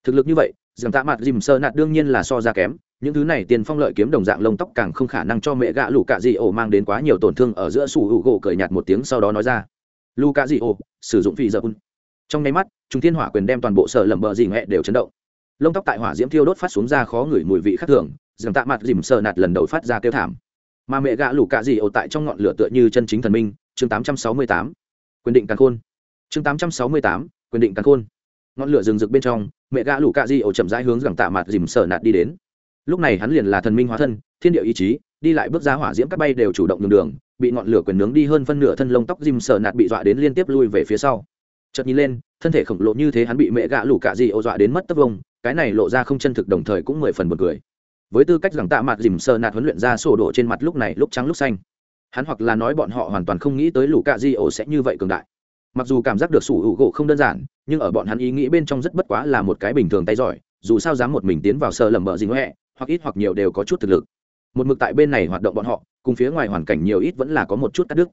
Thực lực như vậy rằng tạ mặt dìm sơ nạt đương nhiên là so ra kém, những thứ này tiền phong lợi kiếm đồng dạng lông tóc càng không khả năng cho mẹ gạ lù cạ dị ổ mang đến quá nhiều tổn thương ở giữa sủ hữu gỗ cởi nhạt một tiếng sau đó nói ra. Lù cạ dị ổ, sử dụng phi dơ un. Trong nháy mắt chúng thiên hỏa quyền đem toàn bộ sở lầm bờ dị nghệ đều chấn động. Lông tóc tại hỏa diễm thiêu đốt phát xuống ra khó ngửi mùi vị khác thường rằng tạ mặt dìm sơ nạt lần đầu phát ra kêu thảm. Mà mẹ gạ lù cạ dị ổ tại trong ngọn lửa tựa như chân chính thần minh, chương 868. quyền định càng khôn chương 868, quyền định căn khôn. Ngọn lửa rừng rực bên trong mẹ gã lũ cạ di ổ chậm rãi hướng rằng tạ mặt dìm sở nạt đi đến. Lúc này hắn liền là thần minh hóa thân thiên địa ý chí đi lại bước ra hỏa diễm các bay đều chủ động đường đường bị ngọn lửa quyền nướng đi hơn phân nửa thân lông tóc dìm sở nạt bị dọa đến liên tiếp lui về phía sau. Chợt nhìn lên thân thể khổng lồ như thế hắn bị mẹ gã lũ cạ di ổ dọa đến mất tấp vông cái này lộ ra không chân thực đồng thời cũng mười phần một cười. Với tư cách rằng tạ mặt dìm sở nạt huấn luyện ra sổ đổ trên mặt lúc này lúc trắng lúc xanh. Hắn hoặc là nói bọn họ hoàn toàn không nghĩ tới lũ cạ di ổ sẽ như vậy cường đại mặc dù cảm giác được sủ hữu gỗ không đơn giản, nhưng ở bọn hắn ý nghĩ bên trong rất bất quá là một cái bình thường tay giỏi, dù sao dám một mình tiến vào sơ lầm bờ gì ngoẹ, hoặc ít hoặc nhiều đều có chút thực lực. Một mực tại bên này hoạt động bọn họ, cùng phía ngoài hoàn cảnh nhiều ít vẫn là có một chút cắt đứt.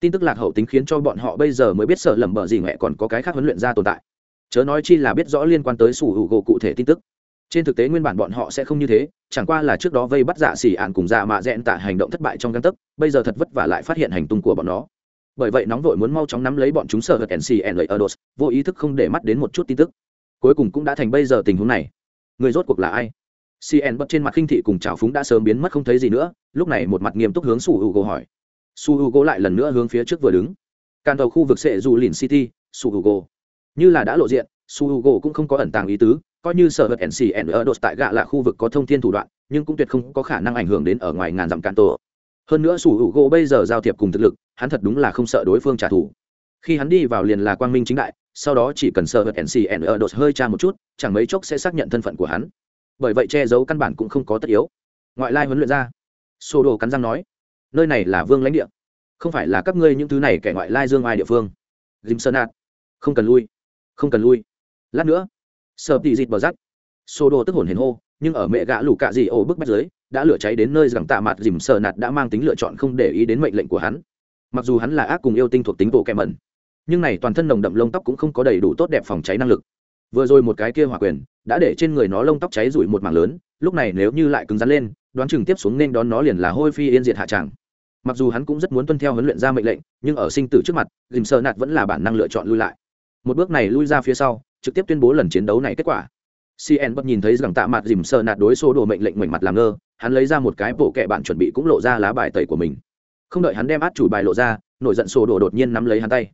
Tin tức lạc hậu tính khiến cho bọn họ bây giờ mới biết sợ lầm bờ gì ngoẹ còn có cái khác huấn luyện ra tồn tại. Chớ nói chi là biết rõ liên quan tới sủ hữu gỗ cụ thể tin tức. Trên thực tế nguyên bản bọn họ sẽ không như thế, chẳng qua là trước đó vây bắt dạ xỉ ạn cùng dạ mạ dẹn tạ hành động thất bại trong găng tấc, bây giờ thật vất vả lại phát hiện hành tung của bọn nó bởi vậy nóng vội muốn mau chóng nắm lấy bọn chúng sợ hật ncn lợi erdos vô ý thức không để mắt đến một chút tin tức. Cuối cùng cũng đã thành bây giờ tình huống này. Người rốt cuộc là ai? Cn bật trên mặt khinh thị cùng trào phúng đã sớm biến mất không thấy gì nữa, lúc này một mặt nghiêm túc hướng su hugo hỏi. Su hugo lại lần nữa hướng phía trước vừa đứng. Càn tàu khu vực sệ dù lìn city, su hugo. Như là đã lộ diện, su hugo cũng không có ẩn tàng ý tứ, coi như sở vật ncn ở đột tại gạ là khu vực có thông tin thủ đoạn, nhưng cũng tuyệt không có khả năng ảnh hưởng đến ở ngoài ngàn dặm càn tổ hơn nữa sủ hữu gỗ bây giờ giao thiệp cùng thực lực, hắn thật đúng là không sợ đối phương trả thù. Khi hắn đi vào liền là quang minh chính đại, sau đó chỉ cần sợ vật ncn ở đột hơi tra một chút, chẳng mấy chốc sẽ xác nhận thân phận của hắn. Bởi vậy che giấu căn bản cũng không có tất yếu. Ngoại lai huấn luyện ra. Sô đồ cắn răng nói, nơi này là vương lãnh địa. Không phải là các ngươi những thứ này kẻ ngoại lai dương ai địa phương. Dìm sơn nạt không cần lui, không cần lui. Lát nữa, sợ tị dịt bờ rắc. Sô đồ tức hồn hển hô nhưng ở mẹ gã lù cạ gì ổ bức bách dưới, đã lửa cháy đến nơi rằng tạ mặt dìm sờ nạt đã mang tính lựa chọn không để ý đến mệnh lệnh của hắn. Mặc dù hắn là ác cùng yêu tinh thuộc tính bộ kẹ mẩn, nhưng này toàn thân nồng đậm lông tóc cũng không có đầy đủ tốt đẹp phòng cháy năng lực. Vừa rồi một cái kia hỏa quyền đã để trên người nó lông tóc cháy rủi một mảng lớn, lúc này nếu như lại cứng rắn lên, đoán chừng tiếp xuống nên đón nó liền là hôi phi yên diệt hạ tràng mặc dù hắn cũng rất muốn tuân theo huấn luyện ra mệnh lệnh, nhưng ở sinh tử trước mặt, dìm sờ nạt vẫn là bản năng lựa chọn lui lại. Một bước này lui ra phía sau, trực tiếp tuyên bố lần chiến đấu này kết quả cn bất nhìn thấy rằng tạ mặt dìm sơ nạt đối số đồ mệnh lệnh ngoảnh mặt làm ngơ, hắn lấy ra một cái bộ kệ bạn chuẩn bị cũng lộ ra lá bài tẩy của mình. Không đợi hắn đem át chủ bài lộ ra, nổi giận sổ đồ đột nhiên nắm lấy hắn tay.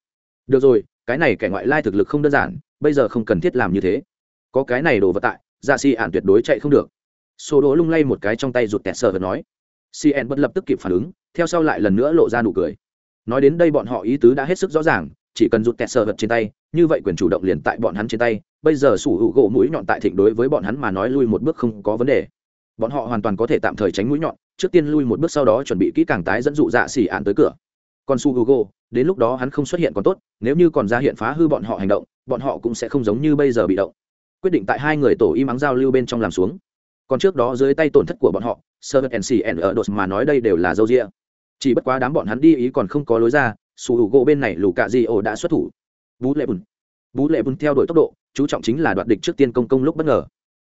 Được rồi, cái này kẻ ngoại lai thực lực không đơn giản, bây giờ không cần thiết làm như thế. Có cái này đồ vật tại dạ si ạn tuyệt đối chạy không được. Sổ đồ lung lay một cái trong tay rụt tẹt sờ và nói. Cn bất lập tức kịp phản ứng, theo sau lại lần nữa lộ ra nụ cười. Nói đến đây bọn họ ý tứ đã hết sức rõ ràng chỉ cần rụt tẹt sờ vật trên tay, như vậy quyền chủ động liền tại bọn hắn trên tay. Bây giờ sủ hữu gỗ mũi nhọn tại thịnh đối với bọn hắn mà nói lui một bước không có vấn đề. Bọn họ hoàn toàn có thể tạm thời tránh mũi nhọn, trước tiên lui một bước sau đó chuẩn bị kỹ càng tái dẫn dụ dạ xỉ ạn tới cửa. Còn su hugo đến lúc đó hắn không xuất hiện còn tốt, nếu như còn ra hiện phá hư bọn họ hành động, bọn họ cũng sẽ không giống như bây giờ bị động. Quyết định tại hai người tổ y mắng giao lưu bên trong làm xuống. Còn trước đó dưới tay tổn thất của bọn họ sơ vật nc ở đột mà nói đây đều là dâu rĩa chỉ bất quá đám bọn hắn đi ý còn không có lối ra sủ hữu gỗ bên này lù cạ di ổ đã xuất thủ. Bú lệ bùn. Bú lệ bùn theo đuổi tốc độ, chú trọng chính là đoạt địch trước tiên công công lúc bất ngờ.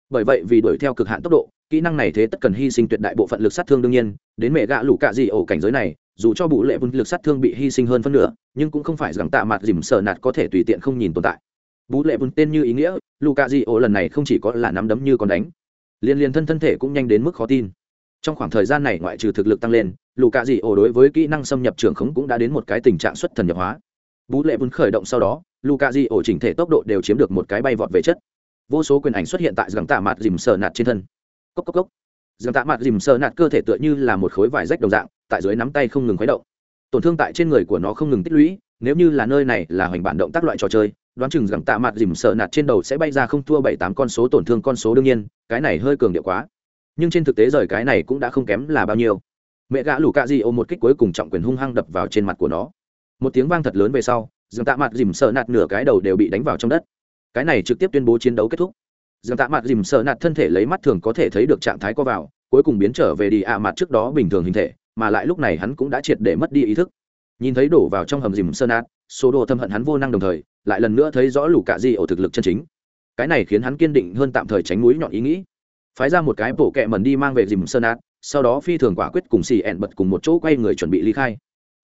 Bởi vậy vì đuổi theo cực hạn tốc độ, kỹ năng này thế tất cần hy sinh tuyệt đại bộ phận lực sát thương đương nhiên, đến mẹ gạ lù cạ gì ổ cảnh giới này, dù cho Bú lệ bùn lực sát thương bị hy sinh hơn phân nửa, nhưng cũng không phải rằng tạ mặt dìm sờ nạt có thể tùy tiện không nhìn tồn tại. Bú lệ bùn tên như ý nghĩa lù cạ gì ổ lần này không chỉ có là nắm đấm như còn đánh, liên liên thân thân thể cũng nhanh đến mức khó tin. Trong khoảng thời gian này ngoại trừ thực lực tăng lên lũ cạ dị ổ đối với kỹ năng xâm nhập trường khống cũng đã đến một cái tình trạng xuất thần nhập hóa. Bú lệ vốn khởi động sau đó lũ cạ dị ổ chỉnh thể tốc độ đều chiếm được một cái bay vọt về chất. Vô số quyền ảnh xuất hiện tại rằng tạ mặt dìm sờ nạt trên thân. Cốc cốc cốc. Rằng tạ mặt dìm sờ nạt cơ thể tựa như là một khối vải rách đồng dạng, tại dưới nắm tay không ngừng khuấy động. Tổn thương tại trên người của nó không ngừng tích lũy, nếu như là nơi này là hoành bản động tác loại trò chơi, đoán chừng rằng tạ mặt dìm sờ nạt trên đầu sẽ bay ra không thua bảy tám con số tổn thương con số đương nhiên, cái này hơi cường điệu quá. Nhưng trên thực tế rời cái này cũng đã không kém là bao nhiêu mẹ gã lù cạ di ô một kích cuối cùng trọng quyền hung hăng đập vào trên mặt của nó. Một tiếng vang thật lớn về sau, Dương tạ mặt dìm sợ nạt nửa cái đầu đều bị đánh vào trong đất. Cái này trực tiếp tuyên bố chiến đấu kết thúc. Dường tạ mặt dìm sợ nạt thân thể lấy mắt thường có thể thấy được trạng thái co vào, cuối cùng biến trở về đi ạ mặt trước đó bình thường hình thể, mà lại lúc này hắn cũng đã triệt để mất đi ý thức. Nhìn thấy đổ vào trong hầm dìm sơn nạt, số đồ thâm hận hắn vô năng đồng thời, lại lần nữa thấy rõ lũ cạ di ổ thực lực chân chính. Cái này khiến hắn kiên định hơn tạm thời tránh núi nhọn ý nghĩ. Phái ra một cái bộ kẹ mần đi mang về dìm sơn nạt sau đó phi thường quả quyết cùng xì ẹn bật cùng một chỗ quay người chuẩn bị ly khai.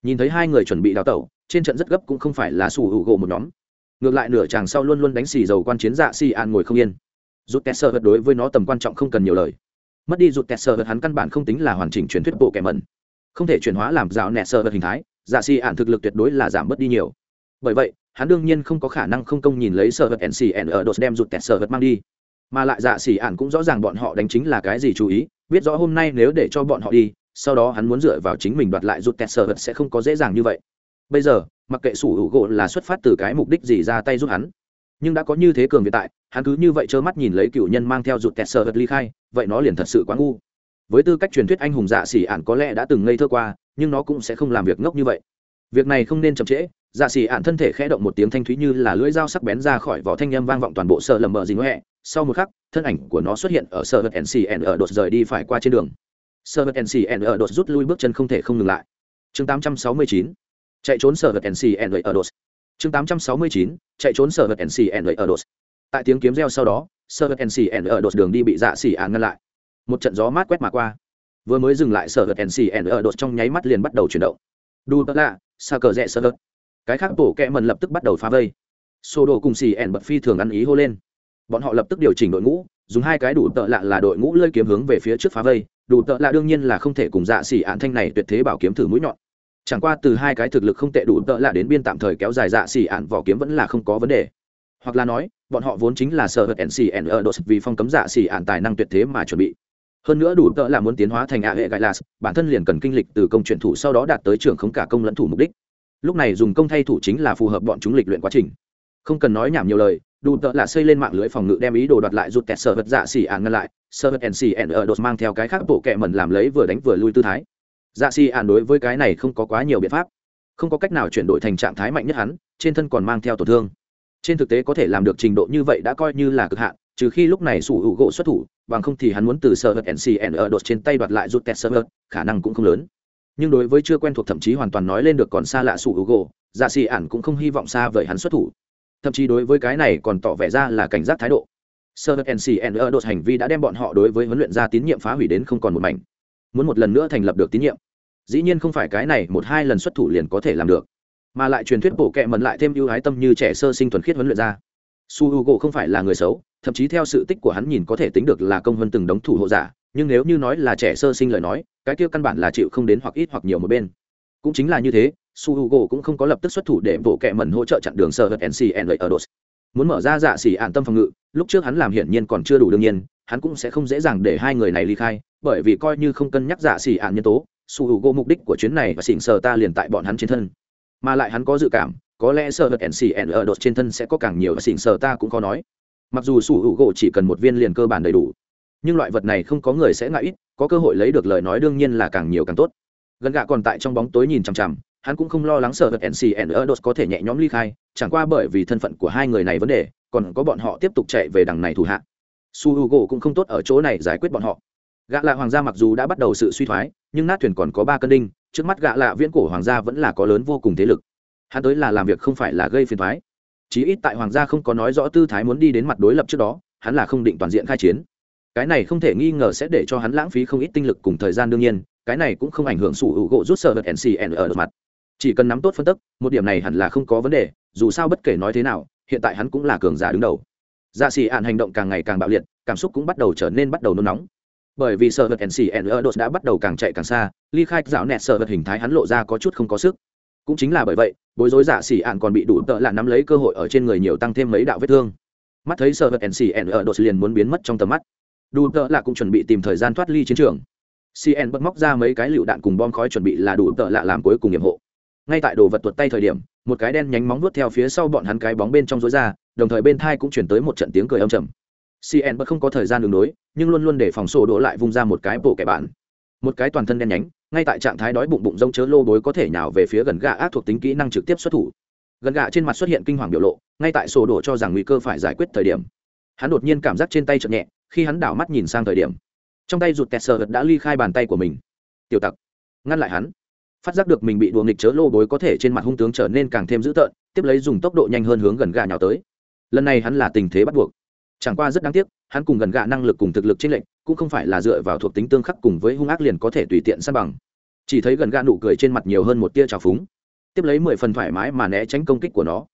Nhìn thấy hai người chuẩn bị đào tẩu, trên trận rất gấp cũng không phải là sủ hữu gỗ một nhóm. Ngược lại nửa chàng sau luôn luôn đánh xì dầu quan chiến dạ xì an ngồi không yên. Rút kẹt sơ vật đối với nó tầm quan trọng không cần nhiều lời. Mất đi rút kẹt sơ vật hắn căn bản không tính là hoàn chỉnh truyền thuyết bộ kẻ mẩn. Không thể chuyển hóa làm dạo nẹt sơ vật hình thái dạ xì ạn thực lực tuyệt đối là giảm bớt đi nhiều. Bởi vậy, hắn đương nhiên không có khả năng không công nhìn lấy sơ vật ncn ở đột đem rút kẹt sơ vật mang đi. Mà lại dạ xì ạn cũng rõ ràng bọn họ đánh chính là cái gì chú ý biết rõ hôm nay nếu để cho bọn họ đi, sau đó hắn muốn dựa vào chính mình đoạt lại rút kẹt sơ hận sẽ không có dễ dàng như vậy. Bây giờ, mặc kệ sủ hữu gỗ là xuất phát từ cái mục đích gì ra tay giúp hắn, nhưng đã có như thế cường hiện tại, hắn cứ như vậy trơ mắt nhìn lấy cựu nhân mang theo rụt kẹt sờ hận ly khai, vậy nó liền thật sự quá ngu. Với tư cách truyền thuyết anh hùng dạ xỉ ạn có lẽ đã từng ngây thơ qua, nhưng nó cũng sẽ không làm việc ngốc như vậy. Việc này không nên chậm trễ dạ xỉ ạn thân thể khẽ động một tiếng thanh thúy như là lưỡi dao sắc bén ra khỏi vỏ thanh â m vang vọng toàn bộ sợ lầm mờ dính huệ sau một khắc, thân ảnh của nó xuất hiện ở sơ vật ncn ở đột rời đi phải qua trên đường. Sơ vật ncn ở đột rút lui bước chân không thể không ngừng lại. Chương 869 chạy trốn sơ vật ncn ở đột. Chương 869 chạy trốn sơ vật ncn ở đột. Tại tiếng kiếm reo sau đó sơ vật ncn ở đột đường đi bị dạ xỉ ạn ngăn lại. Một trận gió mát quét mà qua. Vừa mới dừng lại sơ vật ncn ở đột trong nháy mắt liền bắt đầu chuyển động. Đu tơ lạ xa cờ rẽ sơ vật cái khác bổ kẹ mần lập tức bắt đầu phá vây. Sô đồ cùng xỉ ẻn bật phi thường ăn ý hô lên bọn họ lập tức điều chỉnh đội ngũ, dùng hai cái đủ tợ lạ là đội ngũ lơi kiếm hướng về phía trước phá vây. Đủ tợ lạ đương nhiên là không thể cùng dạ xỉ ạn thanh này tuyệt thế bảo kiếm thử mũi nhọn. Chẳng qua từ hai cái thực lực không tệ đủ tợ lạ đến biên tạm thời kéo dài dạ xỉ ạn vỏ kiếm vẫn là không có vấn đề. Hoặc là nói, bọn họ vốn chính là sở hữu ncn ở đột vì phong cấm dạ xỉ ạn tài năng tuyệt thế mà chuẩn bị. Hơn nữa đủ tợ là muốn tiến hóa thành ạ hệ gai las bản thân liền cần kinh lịch từ công chuyển thủ sau đó đạt tới trường không cả công lẫn thủ mục đích. Lúc này dùng công thay thủ chính là phù hợp bọn chúng lịch luyện quá trình. Không cần nói nhảm nhiều lời đủ tợ là xây lên mạng lưới phòng ngự đem ý đồ đoạt lại rụt kẹt sở vật dạ xỉ ạn ngăn lại. Sở vật ncn ở đột mang theo cái khác bộ kẹ mẩn làm lấy vừa đánh vừa lui tư thái. Dạ xỉ ạn đối với cái này không có quá nhiều biện pháp. Không có cách nào chuyển đổi thành trạng thái mạnh nhất hắn, trên thân còn mang theo tổn thương. Trên thực tế có thể làm được trình độ như vậy đã coi như là cực hạn, trừ khi lúc này sủ hữu gỗ xuất thủ, bằng không thì hắn muốn từ sở vật ncn ở đột trên tay đoạt lại rút kẹt sở vật, khả năng cũng không lớn. Nhưng đối với chưa quen thuộc thậm chí hoàn toàn nói lên được còn xa lạ sủ hữu gỗ dạ xì ản cũng không hy vọng xa vời hắn xuất thủ thậm chí đối với cái này còn tỏ vẻ ra là cảnh giác thái độ. Sơ ncn đột hành vi đã đem bọn họ đối với huấn luyện ra tín nhiệm phá hủy đến không còn một mảnh. Muốn một lần nữa thành lập được tín nhiệm, dĩ nhiên không phải cái này một hai lần xuất thủ liền có thể làm được. Mà lại truyền thuyết bổ kẹ mần lại thêm ưu ái tâm như trẻ sơ sinh thuần khiết huấn luyện ra su h u không phải là người xấu, thậm chí theo sự tích của hắn nhìn có thể tính được là công hơn từng đống thủ hộ giả, nhưng nếu như nói là trẻ sơ sinh lời nói, cái kia căn bản là chịu không đến hoặc ít hoặc nhiều một bên. Cũng chính là như thế su h u gỗ cũng không có lập tức xuất thủ để bộ kẹ mẩn hỗ trợ chặn đường sơ hật ncn ở đột muốn mở ra dạ xỉ ạn tâm phòng ngự, lúc trước hắn làm hiển nhiên còn chưa đủ đương nhiên, hắn cũng sẽ không dễ dàng để hai người này ly khai, bởi vì coi như không cân nhắc dạ xỉ ạn nhân tố, su h u gỗ mục đích của chuyến này và xỉn sờ ta liền tại bọn hắn trên thân. Mà lại hắn có dự cảm, có lẽ sơ hật ncn ở đột trên thân sẽ có càng nhiều và xỉn sờ ta cũng khó nói. Mặc dù su h u gỗ chỉ cần một viên liền cơ bản đầy đủ, nhưng loại vật này không có người sẽ ngại ít, có cơ hội lấy được lời nói đương nhiên là càng nhiều càng tốt. Gần gạ còn tại trong bóng tối nhìn chằm chằm hắn cũng không lo lắng sợ vật ncn ở đột có thể nhẹ nhõm ly khai, chẳng qua bởi vì thân phận của hai người này vấn đề, còn có bọn họ tiếp tục chạy về đằng này thủ hạ. Su h u g o cũng không tốt ở chỗ này giải quyết bọn họ. Gạ lạ hoàng gia mặc dù đã bắt đầu sự suy thoái, nhưng nát thuyền còn có ba cân đinh, trước mắt gạ lạ viễn cổ hoàng gia vẫn là có lớn vô cùng thế lực. Hắn tới là làm việc không phải là gây phiền thoái chí ít tại hoàng gia không có nói rõ tư thái muốn đi đến mặt đối lập trước đó, hắn là không định toàn diện khai chiến. Cái này không thể nghi ngờ sẽ để cho hắn lãng phí không ít tinh lực cùng thời gian đương nhiên, cái này cũng không ảnh hưởng sủ hữu gỗ rút sợ vật ncn ở mặt chỉ cần nắm tốt phân tức, một điểm này hẳn là không có vấn đề, dù sao bất kể nói thế nào, hiện tại hắn cũng là cường giả đứng đầu. Dạ xỉ ạn hành động càng ngày càng bạo liệt, cảm xúc cũng bắt đầu trở nên bắt đầu nôn nóng. Bởi vì sợ vật ncn ở đột đã bắt đầu càng chạy càng xa, ly khai dạo nẹt sợ vật hình thái hắn lộ ra có chút không có sức. Cũng chính là bởi vậy, bối rối dạ xỉ ạn còn bị đủ tợ là nắm lấy cơ hội ở trên người nhiều tăng thêm mấy đạo vết thương. Mắt thấy sợ vật ncn ở đột liền muốn biến mất trong tầm mắt. Đủ tợ lạ cũng chuẩn bị tìm thời gian thoát ly chiến trường. Cn bật móc ra mấy cái lựu đạn cùng bom khói chuẩn bị là đủ tợ lạ làm cuối cùng nhiệm hộ ngay tại đồ vật tuột tay thời điểm, một cái đen nhánh móng vuốt theo phía sau bọn hắn cái bóng bên trong rối ra, đồng thời bên thai cũng chuyển tới một trận tiếng cười âm trầm. Cn bất không có thời gian đường đối, nhưng luôn luôn để phòng sổ đổ lại vung ra một cái bộ kẻ bạn. Một cái toàn thân đen nhánh, ngay tại trạng thái đói bụng bụng rông chớ lô bối có thể nhào về phía gần gạ ác thuộc tính kỹ năng trực tiếp xuất thủ. Gần gạ trên mặt xuất hiện kinh hoàng biểu lộ, ngay tại sổ đổ cho rằng nguy cơ phải giải quyết thời điểm. Hắn đột nhiên cảm giác trên tay chợt nhẹ, khi hắn đảo mắt nhìn sang thời điểm. Trong tay rụt tẹt sờ đã ly khai bàn tay của mình. Tiểu tặc. Ngăn lại hắn phát giác được mình bị đùa nghịch chớ lô bối có thể trên mặt hung tướng trở nên càng thêm dữ tợn, tiếp lấy dùng tốc độ nhanh hơn hướng gần gà nhào tới. Lần này hắn là tình thế bắt buộc. Chẳng qua rất đáng tiếc, hắn cùng gần gà năng lực cùng thực lực trên lệnh cũng không phải là dựa vào thuộc tính tương khắc cùng với hung ác liền có thể tùy tiện săn bằng. Chỉ thấy gần gà nụ cười trên mặt nhiều hơn một tia trào phúng. Tiếp lấy mười phần thoải mái mà né tránh công kích của nó.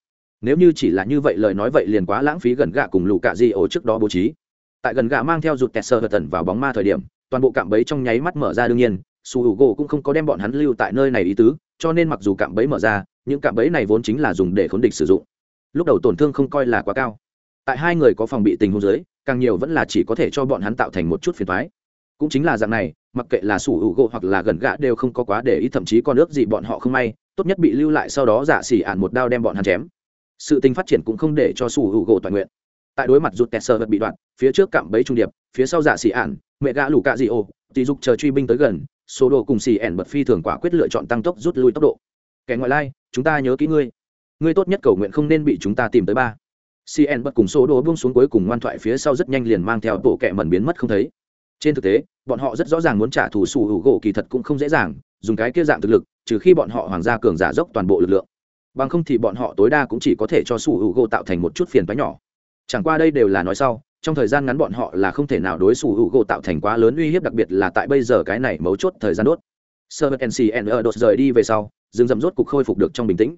Nếu như chỉ là như vậy lời nói vậy liền quá lãng phí gần gà cùng lù cạ di ổ trước đó bố trí. Tại gần gà mang theo rụt tẹt sơ hờ tần vào bóng ma thời điểm, toàn bộ cạm bẫy trong nháy mắt mở ra đương nhiên su hữu gỗ cũng không có đem bọn hắn lưu tại nơi này ý tứ, cho nên mặc dù cạm bẫy mở ra, những cạm bẫy này vốn chính là dùng để khốn địch sử dụng. Lúc đầu tổn thương không coi là quá cao. Tại hai người có phòng bị tình huống dưới, càng nhiều vẫn là chỉ có thể cho bọn hắn tạo thành một chút phiền thoái cũng chính là dạng này, mặc kệ là sủ hữu gỗ hoặc là gần gạ đều không có quá để ý, thậm chí con ước gì bọn họ không may, tốt nhất bị lưu lại sau đó giả xỉ ạn một đao đem bọn hắn chém. Sự tình phát triển cũng không để cho sủ hữu gỗ toàn nguyện. Tại đối mặt rụt tẹt sơ vật bị đoạn, phía trước cạm bẫy trung điệp, phía sau giả xỉ ạn, mẹ gã lù cạ dị ô tỷ dục chờ truy binh tới gần số đồ cùng xì ẻn bật phi thường quả quyết lựa chọn tăng tốc rút lui tốc độ. Kẻ ngoại lai, chúng ta nhớ kỹ ngươi. Ngươi tốt nhất cầu nguyện không nên bị chúng ta tìm tới ba. Cn bật cùng số đồ buông xuống cuối cùng ngoan thoại phía sau rất nhanh liền mang theo bộ kẹ mẩn biến mất không thấy. Trên thực tế, bọn họ rất rõ ràng muốn trả thù sủ hữu gỗ kỳ thật cũng không dễ dàng, dùng cái kia dạng thực lực, trừ khi bọn họ hoàng gia cường giả dốc toàn bộ lực lượng. Bằng không thì bọn họ tối đa cũng chỉ có thể cho sủ hữu gỗ tạo thành một chút phiền toái nhỏ. Chẳng qua đây đều là nói sau trong thời gian ngắn bọn họ là không thể nào đối xử hữu gỗ tạo thành quá lớn uy hiếp, đặc biệt là tại bây giờ cái này mấu chốt thời gian đốt. Sơ vật ncn ở đột rời đi về sau, rừng rậm rốt cục khôi phục được trong bình tĩnh.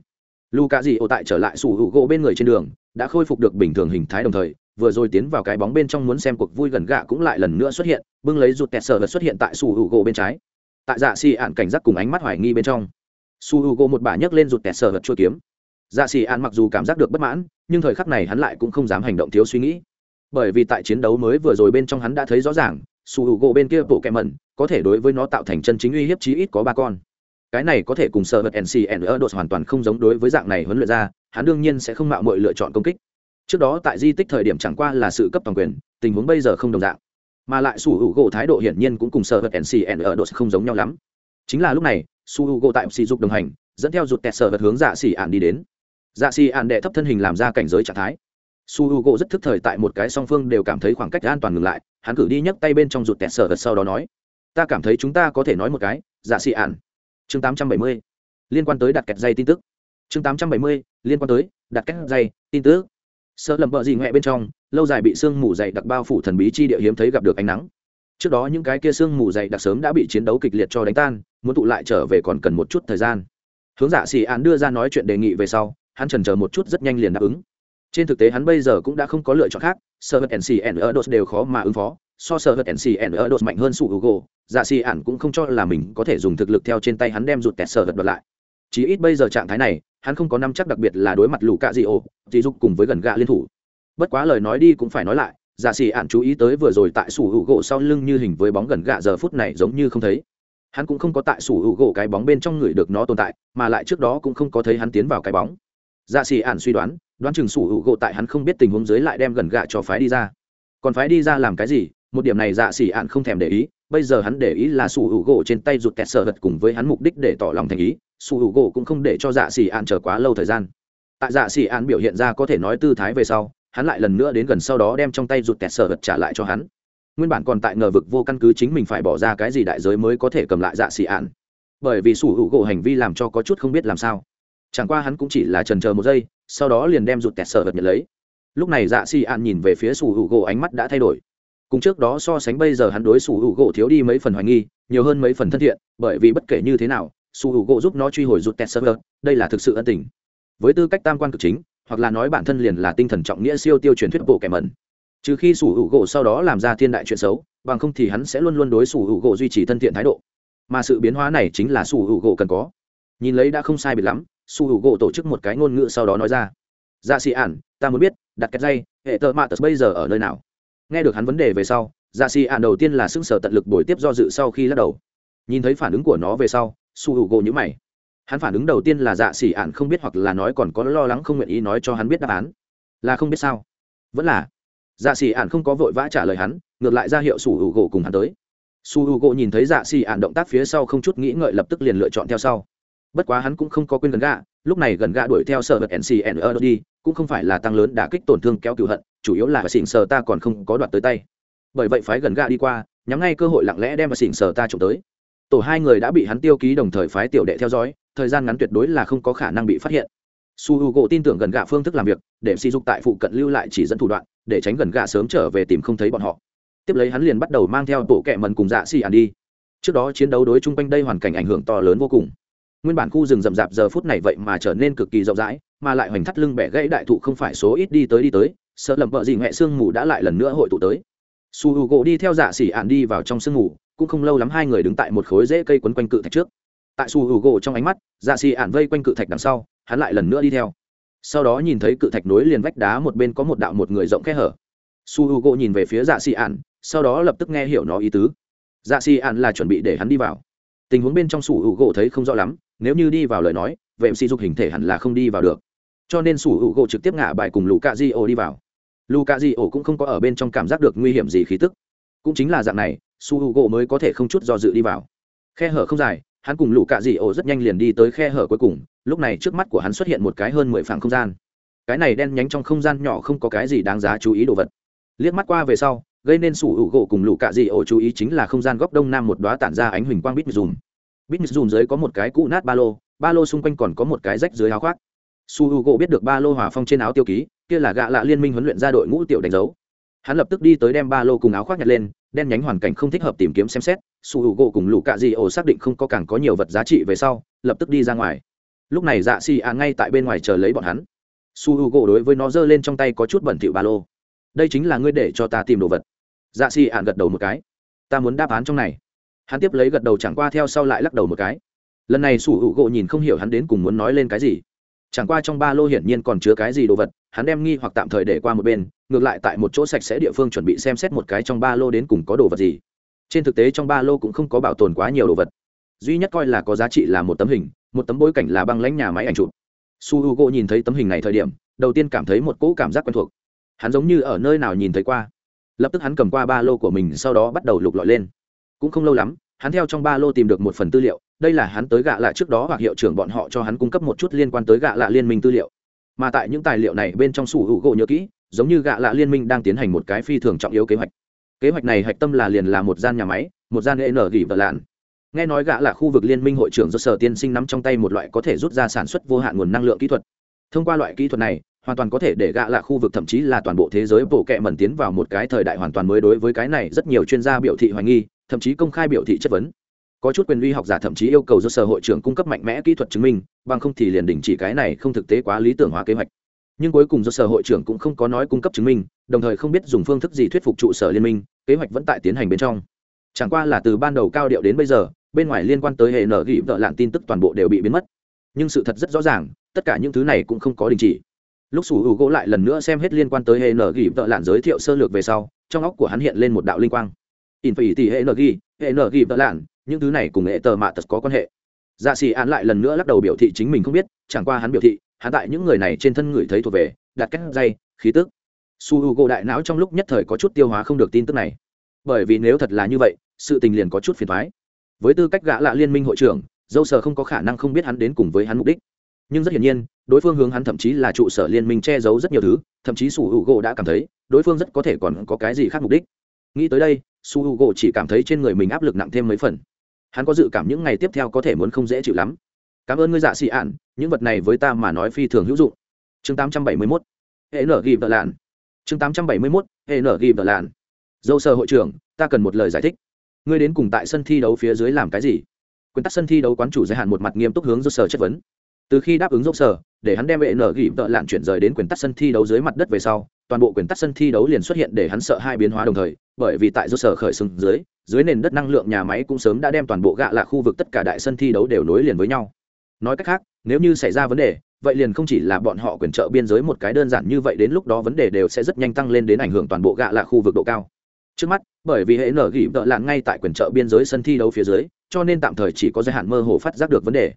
Lu cạ dị tại trở lại sủ hữu gỗ bên người trên đường, đã khôi phục được bình thường hình thái đồng thời, vừa rồi tiến vào cái bóng bên trong muốn xem cuộc vui gần gạ cũng lại lần nữa xuất hiện, bưng lấy rụt tẹt sờ vật xuất hiện tại sủ hữu gỗ bên trái. Tại dạ xì ạn cảnh giác cùng ánh mắt hoài nghi bên trong. Su hữu gỗ một bà nhấc lên rụt tẹt sờ vật chua kiếm. Dạ xì ạn mặc dù cảm giác được bất mãn, nhưng thời khắc này hắn lại cũng không dám hành động thiếu suy nghĩ bởi vì tại chiến đấu mới vừa rồi bên trong hắn đã thấy rõ ràng, su hữu gỗ bên kia bộ kẹ mẩn, có thể đối với nó tạo thành chân chính uy hiếp chí ít có ba con. Cái này có thể cùng sợ vật ncn ở đột hoàn toàn không giống đối với dạng này huấn luyện ra, hắn đương nhiên sẽ không mạo mọi lựa chọn công kích. Trước đó tại di tích thời điểm chẳng qua là sự cấp toàn quyền, tình huống bây giờ không đồng dạng. Mà lại su hữu gỗ thái độ hiển nhiên cũng cùng sợ vật ncn ở đột không giống nhau lắm. Chính là lúc này, su hữu gỗ tại sỉ dục đồng hành, dẫn theo rụt tẹt sợ vật hướng dạ xỉ ạn đi đến. Dạ xỉ ạn đệ thấp thân hình làm ra cảnh giới trạng thái su h u gỗ rất thức thời tại một cái song phương đều cảm thấy khoảng cách an toàn ngừng lại, hắn cử đi nhấc tay bên trong rụt tẹt sở thật sau đó nói, ta cảm thấy chúng ta có thể nói một cái dạ xị ạn chương tám trăm bảy mươi, liên quan tới đặt kẹt dây tin tức. Chương tám trăm bảy mươi, liên quan tới đặt kẹt dây tin tức. Sợ lầm bợ gì ngoẹ bên trong, lâu dài bị sương mù dày đặc bao phủ thần bí chi địa hiếm thấy gặp được ánh nắng. Trước đó những cái kia sương mù dày đặc sớm đã bị chiến đấu kịch liệt cho đánh tan, muốn tụ lại trở về còn cần một chút thời gian. Hướng giả xì án đưa ra nói chuyện đề nghị về sau, hắn trần chờ một chút rất nhanh liền đáp ứng trên thực tế hắn bây giờ cũng đã không có lựa chọn khác sơ vật ncn ở đột đều khó mà ứng phó, so sơ vật ncn ở đột mạnh hơn sủ hữu gỗ dạ xì ản cũng không cho là mình có thể dùng thực lực theo trên tay hắn đem rụt tẹt sơ vật đoạt lại. Chí ít bây giờ trạng thái này, hắn không có năm chắc đặc biệt là đối mặt lũ cạ dị ô dị dục cùng với gần gạ liên thủ. Bất quá lời nói đi cũng phải nói lại dạ xì ản chú ý tới vừa rồi tại sủ hữu gỗ sau lưng như hình với bóng gần gạ giờ phút này giống như không thấy. Hắn cũng không có tại sủ hữu gỗ cái bóng bên trong người được nó tồn tại, mà lại trước đó cũng không có thấy hắn tiến vào cái bóng. Dạ xì ản suy đoán đoán chừng sủ hữu gỗ tại hắn không biết tình huống dưới lại đem gần gạ cho phái đi ra. Còn phái đi ra làm cái gì? Một điểm này dạ xỉ ạn không thèm để ý, bây giờ hắn để ý là sủ hữu gỗ trên tay rụt kẹt sợ vật cùng với hắn mục đích để tỏ lòng thành ý, sủ hữu gỗ cũng không để cho dạ xỉ ạn chờ quá lâu thời gian. Tại dạ xỉ ạn biểu hiện ra có thể nói tư thái về sau, hắn lại lần nữa đến gần sau đó đem trong tay rụt kẹt sợ vật trả lại cho hắn. Nguyên bản còn tại ngờ vực vô căn cứ chính mình phải bỏ ra cái gì đại giới mới có thể cầm lại dạ xỉ ạn. Bởi vì sủ hữu gỗ hành vi làm cho có chút không biết làm sao chẳng qua hắn cũng chỉ là trần chờ một giây, sau đó liền đem rụt kẹt sở vật nhận lấy. Lúc này dạ xì ạn nhìn về phía sủ hữu gỗ, ánh mắt đã thay đổi. Cùng trước đó so sánh bây giờ hắn đối sủ hữu gỗ thiếu đi mấy phần hoài nghi, nhiều hơn mấy phần thân thiện, bởi vì bất kể như thế nào, sủ hữu gỗ giúp nó truy hồi rụt kẹt sở vật, đây là thực sự ân tình. Với tư cách tam quan cực chính, hoặc là nói bản thân liền là tinh thần trọng nghĩa siêu tiêu truyền thuyết bộ kẻ mẩn. Trừ khi sủ hữu gỗ sau đó làm ra thiên đại chuyện xấu, bằng không thì hắn sẽ luôn luôn đối sủ hữu gỗ duy trì thân thiện thái độ. Mà sự biến hóa này chính là sủ hữu gỗ cần có. Nhìn lấy đã không sai biệt lắm su hữu gỗ tổ chức một cái ngôn ngữ sau đó nói ra. Dạ xì ản ta muốn biết, đặt kẹt dây, hệ tờ mạ tật bây giờ ở nơi nào? Nghe được hắn vấn đề về sau dạ xì ản đầu tiên là xưng sở tận lực bồi tiếp do dự sau khi lắc đầu. Nhìn thấy phản ứng của nó về sau, su hữu gỗ nhữ mày. Hắn phản ứng đầu tiên là dạ xì ản không biết hoặc là nói còn có lo lắng không nguyện ý nói cho hắn biết đáp án. Là không biết sao? Vẫn là. Dạ xì ản không có vội vã trả lời hắn, ngược lại ra hiệu su hữu gỗ cùng hắn tới. Su hữu gỗ nhìn thấy dạ xì ản động tác phía sau không chút nghĩ ngợi lập tức liền lựa chọn theo sau bất quá hắn cũng không có quên gần gạ, lúc này gần gạ đuổi theo sở vật ncn ở đi, cũng không phải là tăng lớn đả kích tổn thương kéo cựu hận, chủ yếu là và xỉn sờ ta còn không có đoạt tới tay. Bởi vậy phái gần gạ đi qua, nhắm ngay cơ hội lặng lẽ đem và xỉn sờ ta trộm tới. Tổ hai người đã bị hắn tiêu ký đồng thời phái tiểu đệ theo dõi, thời gian ngắn tuyệt đối là không có khả năng bị phát hiện. Su h u gỗ tin tưởng gần gạ phương thức làm việc, để sỉ dục tại phụ cận lưu lại chỉ dẫn thủ đoạn, để tránh gần gạ sớm trở về tìm không thấy bọn họ. Tiếp lấy hắn liền bắt đầu mang theo bộ kẹ mần cùng dạ xì ăn đi. Trước đó chiến đấu đối chung quanh đây hoàn cảnh ảnh hưởng to lớn vô cùng nguyên bản khu rừng rậm rạp giờ phút này vậy mà trở nên cực kỳ rộng rãi, mà lại hoành thắt lưng bẻ gãy đại thụ không phải số ít đi tới đi tới, sợ lầm vợ gì mẹ sương mù đã lại lần nữa hội tụ tới. Su h u gỗ đi theo dạ xỉ ạn đi vào trong sương mù, cũng không lâu lắm hai người đứng tại một khối rễ cây quấn quanh cự thạch trước. Tại su h u gỗ trong ánh mắt dạ xỉ ạn vây quanh cự thạch đằng sau, hắn lại lần nữa đi theo. Sau đó nhìn thấy cự thạch nối liền vách đá một bên có một đạo một người rộng khe hở. Su h u gỗ nhìn về phía dạ xỉ ạn, sau đó lập tức nghe hiểu nó ý tứ. Dạ xỉ ạn là chuẩn bị để hắn đi vào. Tình huống bên trong su h u gỗ thấy không rõ lắm nếu như đi vào lời nói, vệ sĩ dục hình thể hẳn là không đi vào được. Cho nên sủ hữu gỗ trực tiếp ngả bài cùng lũ cạ di ổ đi vào. Lũ cạ di ổ cũng không có ở bên trong cảm giác được nguy hiểm gì khí tức. Cũng chính là dạng này su hữu gỗ mới có thể không chút do dự đi vào. Khe hở không dài, hắn cùng lũ cạ di ổ rất nhanh liền đi tới khe hở cuối cùng, lúc này trước mắt của hắn xuất hiện một cái hơn mười phẳng không gian. Cái này đen nhánh trong không gian nhỏ không có cái gì đáng giá chú ý đồ vật. Liếc mắt qua về sau, gây nên sủ hữu gỗ cùng lũ cạ dị ổ chú ý chính là không gian góc đông nam một đoá tản ra ánh huỳnh quang bít dùm business dùm dưới có một cái cũ nát ba lô ba lô xung quanh còn có một cái rách dưới áo khoác. Su Hugo biết được ba lô hòa phong trên áo tiêu ký, kia là gạ lạ liên minh huấn luyện ra đội ngũ tiểu đánh dấu. Hắn lập tức đi tới đem ba lô cùng áo khoác nhặt lên, đen nhánh hoàn cảnh không thích hợp tìm kiếm xem xét. Su Hugo cùng lũ cạ dị ổ xác định không có càng có nhiều vật giá trị về sau, lập tức đi ra ngoài. Lúc này dạ xì ạ ngay tại bên ngoài chờ lấy bọn hắn. Su h u đối với nó giơ lên trong tay có chút bẩn thỉu ba lô. Đây chính là ngươi để cho ta tìm đồ vật. Dạ xì ạn gật đầu một cái. Ta muốn đáp án trong này hắn tiếp lấy gật đầu chẳng qua theo sau lại lắc đầu một cái. Lần này sủ hữu gỗ nhìn không hiểu hắn đến cùng muốn nói lên cái gì. Chẳng qua trong ba lô hiển nhiên còn chứa cái gì đồ vật, hắn đem nghi hoặc tạm thời để qua một bên, ngược lại tại một chỗ sạch sẽ địa phương chuẩn bị xem xét một cái trong ba lô đến cùng có đồ vật gì. Trên thực tế trong ba lô cũng không có bảo tồn quá nhiều đồ vật. Duy nhất coi là có giá trị là một tấm hình, một tấm bối cảnh là băng lãnh nhà máy ảnh chụp. Su h u g o nhìn thấy tấm hình này thời điểm, đầu tiên cảm thấy một cỗ cảm giác quen thuộc. Hắn giống như ở nơi nào nhìn thấy qua. Lập tức hắn cầm qua ba lô của mình, sau đó bắt đầu lục lọi lên cũng không lâu lắm, hắn theo trong ba lô tìm được một phần tư liệu, đây là hắn tới gạ lạ trước đó hoặc hiệu trưởng bọn họ cho hắn cung cấp một chút liên quan tới gạ lạ liên minh tư liệu. Mà tại những tài liệu này bên trong sủ hữu gỗ nhớ kỹ, giống như gạ lạ liên minh đang tiến hành một cái phi thường trọng yếu kế hoạch. Kế hoạch này hạch tâm là liền là một gian nhà máy, một gian n gỉ vợ lạn. Nghe nói gạ là khu vực liên minh hội trưởng do sở tiên sinh nắm trong tay một loại có thể rút ra sản xuất vô hạn nguồn năng lượng kỹ thuật. Thông qua loại kỹ thuật này, hoàn toàn có thể để gạ là khu vực thậm chí là toàn bộ thế giới bộ kệ mẩn tiến vào một cái thời đại hoàn toàn mới đối với cái này rất nhiều chuyên gia biểu thị hoài nghi thậm chí công khai biểu thị chất vấn. Có chút quyền uy học giả thậm chí yêu cầu do sở hội trưởng cung cấp mạnh mẽ kỹ thuật chứng minh, bằng không thì liền đình chỉ cái này không thực tế quá lý tưởng hóa kế hoạch. Nhưng cuối cùng do sở hội trưởng cũng không có nói cung cấp chứng minh, đồng thời không biết dùng phương thức gì thuyết phục trụ sở liên minh, kế hoạch vẫn tại tiến hành bên trong. Chẳng qua là từ ban đầu cao điệu đến bây giờ, bên ngoài liên quan tới hệ nở ghi vợ lạn tin tức toàn bộ đều bị biến mất. Nhưng sự thật rất rõ ràng, tất cả những thứ này cũng không có đình chỉ. Lúc sủ hữu gỗ lại lần nữa xem hết liên quan tới hệ nở ghi vợ lạn giới thiệu sơ lược về sau, trong óc của hắn hiện lên một đạo linh quang in phải tỷ hệ nở hệ nở ghi lạn, những thứ này cùng hệ tờ mạ tật có quan hệ. Dạ xì an lại lần nữa lắc đầu biểu thị chính mình không biết, chẳng qua hắn biểu thị, hắn tại những người này trên thân người thấy thuộc về, đặt cách dây, khí tức. Su h u gỗ đại não trong lúc nhất thời có chút tiêu hóa không được tin tức này. Bởi vì nếu thật là như vậy, sự tình liền có chút phiền thoái với tư cách gã lạ liên minh hội trưởng, dâu sờ không có khả năng không biết hắn đến cùng với hắn mục đích. Nhưng rất hiển nhiên, đối phương hướng hắn thậm chí là trụ sở liên minh che giấu rất nhiều thứ, thậm chí su h u gỗ đã cảm thấy, đối phương rất có thể còn có cái gì khác mục đích. Nghĩ tới đây su h u gỗ chỉ cảm thấy trên người mình áp lực nặng thêm mấy phần. Hắn có dự cảm những ngày tiếp theo có thể muốn không dễ chịu lắm. Cảm ơn ngươi dạ xị ạn, những vật này với ta mà nói phi thường hữu dụng. Chương tám trăm bảy mươi mốt, hệ nở ghi vợ lạn. Chương tám trăm bảy mươi mốt, hệ nở ghi vợ lạn. Dâu sơ hội trưởng, ta cần một lời giải thích. Ngươi đến cùng tại sân thi đấu phía dưới làm cái gì? Quyền tắc sân thi đấu quán chủ giới hạn một mặt nghiêm túc hướng dâu sơ chất vấn từ khi đáp ứng dốc sở, để hắn đem hệ nở ghi vợ lạn chuyển rời đến quyền tắc sân thi đấu dưới mặt đất về sau, toàn bộ quyền tắc sân thi đấu liền xuất hiện để hắn sợ hai biến hóa đồng thời, bởi vì tại dốc sở khởi sừng dưới dưới nền đất năng lượng nhà máy cũng sớm đã đem toàn bộ gạ lạ khu vực tất cả đại sân thi đấu đều nối liền với nhau. Nói cách khác, nếu như xảy ra vấn đề, vậy liền không chỉ là bọn họ quyền trợ biên giới một cái đơn giản như vậy đến lúc đó vấn đề đều sẽ rất nhanh tăng lên đến ảnh hưởng toàn bộ gạ lạ khu vực độ cao. Trước mắt, bởi vì hệ nở gỉ vợ lạn ngay tại quyền trợ biên giới sân thi đấu phía dưới, cho nên tạm thời chỉ có giới hạn mơ hồ phát giác được vấn đề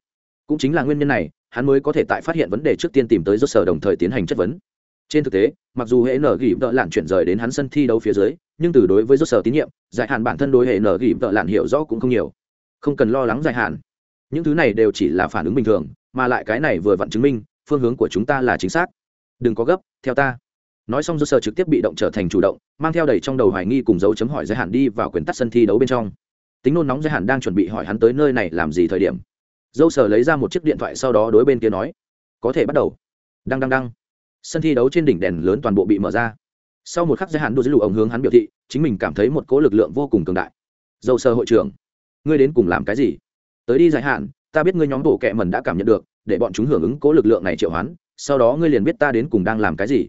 cũng chính là nguyên nhân này, hắn mới có thể tại phát hiện vấn đề trước tiên tìm tới do sở đồng thời tiến hành chất vấn. Trên thực tế, mặc dù hệ nở gỉ vợ lạn chuyển rời đến hắn sân thi đấu phía dưới, nhưng từ đối với do sở tín nhiệm dài hạn bản thân đối hệ nở gỉ vợ lạn hiểu rõ cũng không nhiều. Không cần lo lắng dài hạn. Những thứ này đều chỉ là phản ứng bình thường, mà lại cái này vừa vặn chứng minh, phương hướng của chúng ta là chính xác. Đừng có gấp, theo ta. Nói xong do sở trực tiếp bị động trở thành chủ động, mang theo đầy trong đầu hoài nghi cùng dấu chấm hỏi giới hạn đi vào quyền tắt sân thi đấu bên trong. Tính nôn nóng giới hạn đang chuẩn bị hỏi hắn tới nơi này làm gì thời điểm dâu sở lấy ra một chiếc điện thoại sau đó đối bên kia nói, có thể bắt đầu. Đăng đăng đăng. Sân thi đấu trên đỉnh đèn lớn toàn bộ bị mở ra. Sau một khắc giới hạn đua dưới lụ ống hướng hắn biểu thị, chính mình cảm thấy một cố lực lượng vô cùng cường đại. Dâu sở hội trưởng, ngươi đến cùng làm cái gì? Tới đi dài hạn ta biết ngươi nhóm bộ kệ mẩn đã cảm nhận được, để bọn chúng hưởng ứng cố lực lượng này triệu hoán, sau đó ngươi liền biết ta đến cùng đang làm cái gì.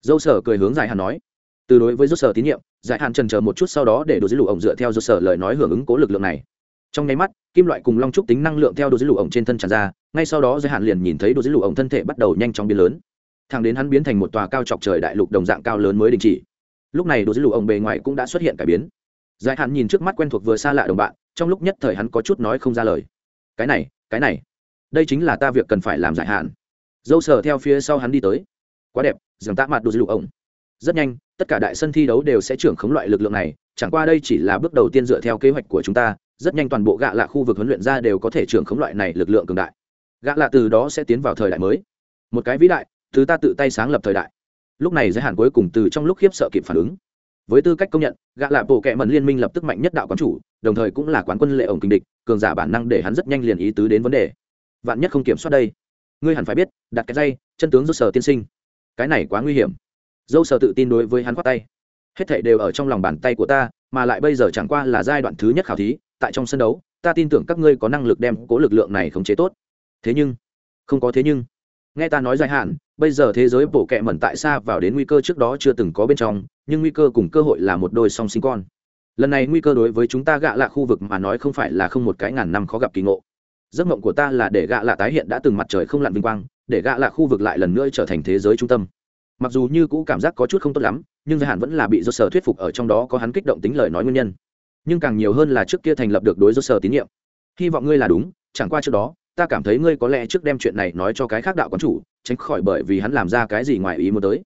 Dâu sở cười hướng dài hạn nói. Từ đối với dâu sở tín nhiệm giải hạn trần chờ một chút sau đó để đồ dưới lụ ổng dựa theo dâu sở lời nói hưởng ứng cố lực lượng này trong nháy mắt, kim loại cùng long trúc tính năng lượng theo đồ dưới lụ ổng trên thân tràn ra, ngay sau đó giới hạn liền nhìn thấy đồ dưới lụ ổng thân thể bắt đầu nhanh chóng biến lớn. Thẳng đến hắn biến thành một tòa cao chọc trời đại lục đồng dạng cao lớn mới đình chỉ. Lúc này đồ dưới lụ ổng bề ngoài cũng đã xuất hiện cải biến. Giải hạn nhìn trước mắt quen thuộc vừa xa lạ đồng bạn, trong lúc nhất thời hắn có chút nói không ra lời. Cái này cái này, đây chính là ta việc cần phải làm giải hạn. Dâu sờ theo phía sau hắn đi tới. Quá đẹp dường tạ mặt đồ dưới lục ổng. Rất nhanh, tất cả đại sân thi đấu đều sẽ trưởng khống loại lực lượng này, chẳng qua đây chỉ là bước đầu tiên dựa theo kế hoạch của chúng ta rất nhanh toàn bộ gạ lạ khu vực huấn luyện ra đều có thể trưởng khống loại này lực lượng cường đại. Gạ lạ từ đó sẽ tiến vào thời đại mới. Một cái vĩ đại, thứ ta tự tay sáng lập thời đại. Lúc này giới hạn cuối cùng từ trong lúc khiếp sợ kịp phản ứng. Với tư cách công nhận, gạ lạ bộ kệ mần liên minh lập tức mạnh nhất đạo quán chủ, đồng thời cũng là quán quân lệ ổng kinh địch, cường giả bản năng để hắn rất nhanh liền ý tứ đến vấn đề. Vạn nhất không kiểm soát đây. Ngươi hẳn phải biết, đặt cái dây, chân tướng do sở tiên sinh. Cái này quá nguy hiểm. Dâu sở tự tin đối với hắn khoát tay. Hết thảy đều ở trong lòng bàn tay của ta mà lại bây giờ chẳng qua là giai đoạn thứ nhất khảo thí, tại trong sân đấu, ta tin tưởng các ngươi có năng lực đem cố lực lượng này khống chế tốt. Thế nhưng, không có thế nhưng. Nghe ta nói dài hạn, bây giờ thế giới bổ kẹ mẩn tại xa vào đến nguy cơ trước đó chưa từng có bên trong, nhưng nguy cơ cùng cơ hội là một đôi song sinh con. Lần này nguy cơ đối với chúng ta gạ lạ khu vực mà nói không phải là không một cái ngàn năm khó gặp kỳ ngộ. Giấc mộng của ta là để gạ lạ tái hiện đã từng mặt trời không lặn vinh quang, để gạ lạ khu vực lại lần nữa trở thành thế giới trung tâm mặc dù như cũ cảm giác có chút không tốt lắm, nhưng giới hạn vẫn là bị do sở thuyết phục ở trong đó có hắn kích động tính lời nói nguyên nhân. Nhưng càng nhiều hơn là trước kia thành lập được đối do sở tín nhiệm. Hy vọng ngươi là đúng, chẳng qua trước đó, ta cảm thấy ngươi có lẽ trước đem chuyện này nói cho cái khác đạo quán chủ, tránh khỏi bởi vì hắn làm ra cái gì ngoài ý muốn tới.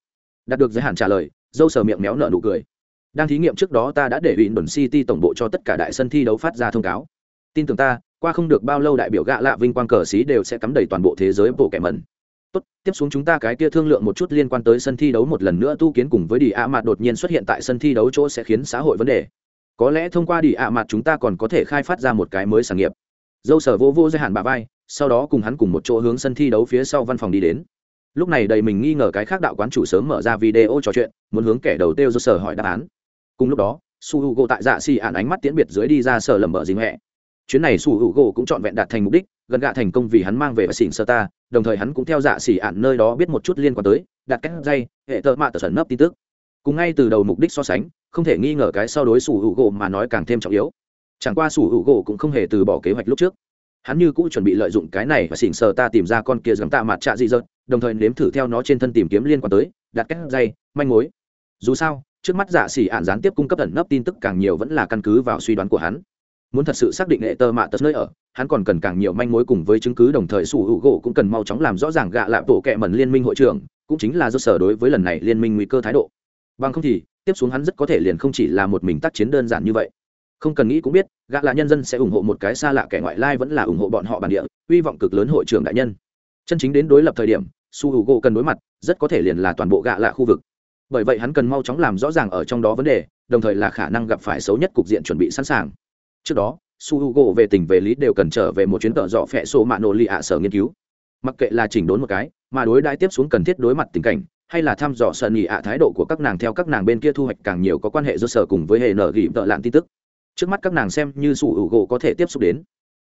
Đạt được giới hạn trả lời dâu sờ miệng méo nở nụ cười. Đang thí nghiệm trước đó ta đã để ủy đồn city tổng bộ cho tất cả đại sân thi đấu phát ra thông cáo. Tin tưởng ta, qua không được bao lâu đại biểu gạ lạ vinh quang cờ xí đều sẽ cắm đầy toàn bộ thế giới bộ kẻ mẩn tốt, tiếp xuống chúng ta cái kia thương lượng một chút liên quan tới sân thi đấu một lần nữa tu kiến cùng với đi ạ mặt đột nhiên xuất hiện tại sân thi đấu chỗ sẽ khiến xã hội vấn đề. Có lẽ thông qua đi ạ mặt chúng ta còn có thể khai phát ra một cái mới sản nghiệp. Dâu sở vô vô giới hạn bà vai, sau đó cùng hắn cùng một chỗ hướng sân thi đấu phía sau văn phòng đi đến. Lúc này đầy mình nghi ngờ cái khác đạo quán chủ sớm mở ra video trò chuyện, muốn hướng kẻ đầu tiêu do sở hỏi đáp án. Cùng lúc đó, su h u gỗ tại dạ xì ạn ánh mắt tiễn biệt dưới đi ra sở lầm bờ dính hẹ chuyến này su h u gỗ cũng trọn vẹn đạt thành mục đích, gần gạ thành công vì hắn mang về và xỉn sơ ta đồng thời hắn cũng theo dạ xỉ ạn nơi đó biết một chút liên quan tới, đặt cách dây, hệ tợ mạ tờ sẩn nấp tin tức. Cùng ngay từ đầu mục đích so sánh, không thể nghi ngờ cái so đối sủ hữu gỗ mà nói càng thêm trọng yếu. Chẳng qua sủ hữu gỗ cũng không hề từ bỏ kế hoạch lúc trước. Hắn như cũng chuẩn bị lợi dụng cái này và xỉn sờ ta tìm ra con kia dám tạ mặt trạ dị dợt, đồng thời nếm thử theo nó trên thân tìm kiếm liên quan tới, đặt cách dây, manh mối. Dù sao, trước mắt dạ xỉ ạn gián tiếp cung cấp ẩn nấp tin tức càng nhiều vẫn là căn cứ vào suy đoán của hắn muốn thật sự xác định hệ tơ mạ tật nơi ở, hắn còn cần càng nhiều manh mối cùng với chứng cứ đồng thời sủ hữu gỗ cũng cần mau chóng làm rõ ràng gạ lạ bộ kệ mẩn liên minh hội trưởng, cũng chính là do sở đối với lần này liên minh nguy cơ thái độ. Bằng không thì, tiếp xuống hắn rất có thể liền không chỉ là một mình tác chiến đơn giản như vậy. Không cần nghĩ cũng biết, gạ lạ nhân dân sẽ ủng hộ một cái xa lạ kẻ ngoại lai vẫn là ủng hộ bọn họ bản địa, hy vọng cực lớn hội trưởng đại nhân. Chân chính đến đối lập thời điểm, su Hữu gỗ cần đối mặt, rất có thể liền là toàn bộ gạ lạ khu vực. Bởi vậy hắn cần mau chóng làm rõ ràng ở trong đó vấn đề, đồng thời là khả năng gặp phải xấu nhất cục diện chuẩn bị sẵn sàng trước đó, su h u gỗ về tình về lý đều cần trở về một chuyến tợ dọ phẹ sổ mạ nổ lì ạ sở nghiên cứu. Mặc kệ là chỉnh đốn một cái, mà đối đãi tiếp xuống cần thiết đối mặt tình cảnh, hay là thăm dò sợ nhị ạ thái độ của các nàng theo các nàng bên kia thu hoạch càng nhiều có quan hệ do sở cùng với hệ nở gỉ tợ lạn tin tức. Trước mắt các nàng xem như su hữu gỗ có thể tiếp xúc đến.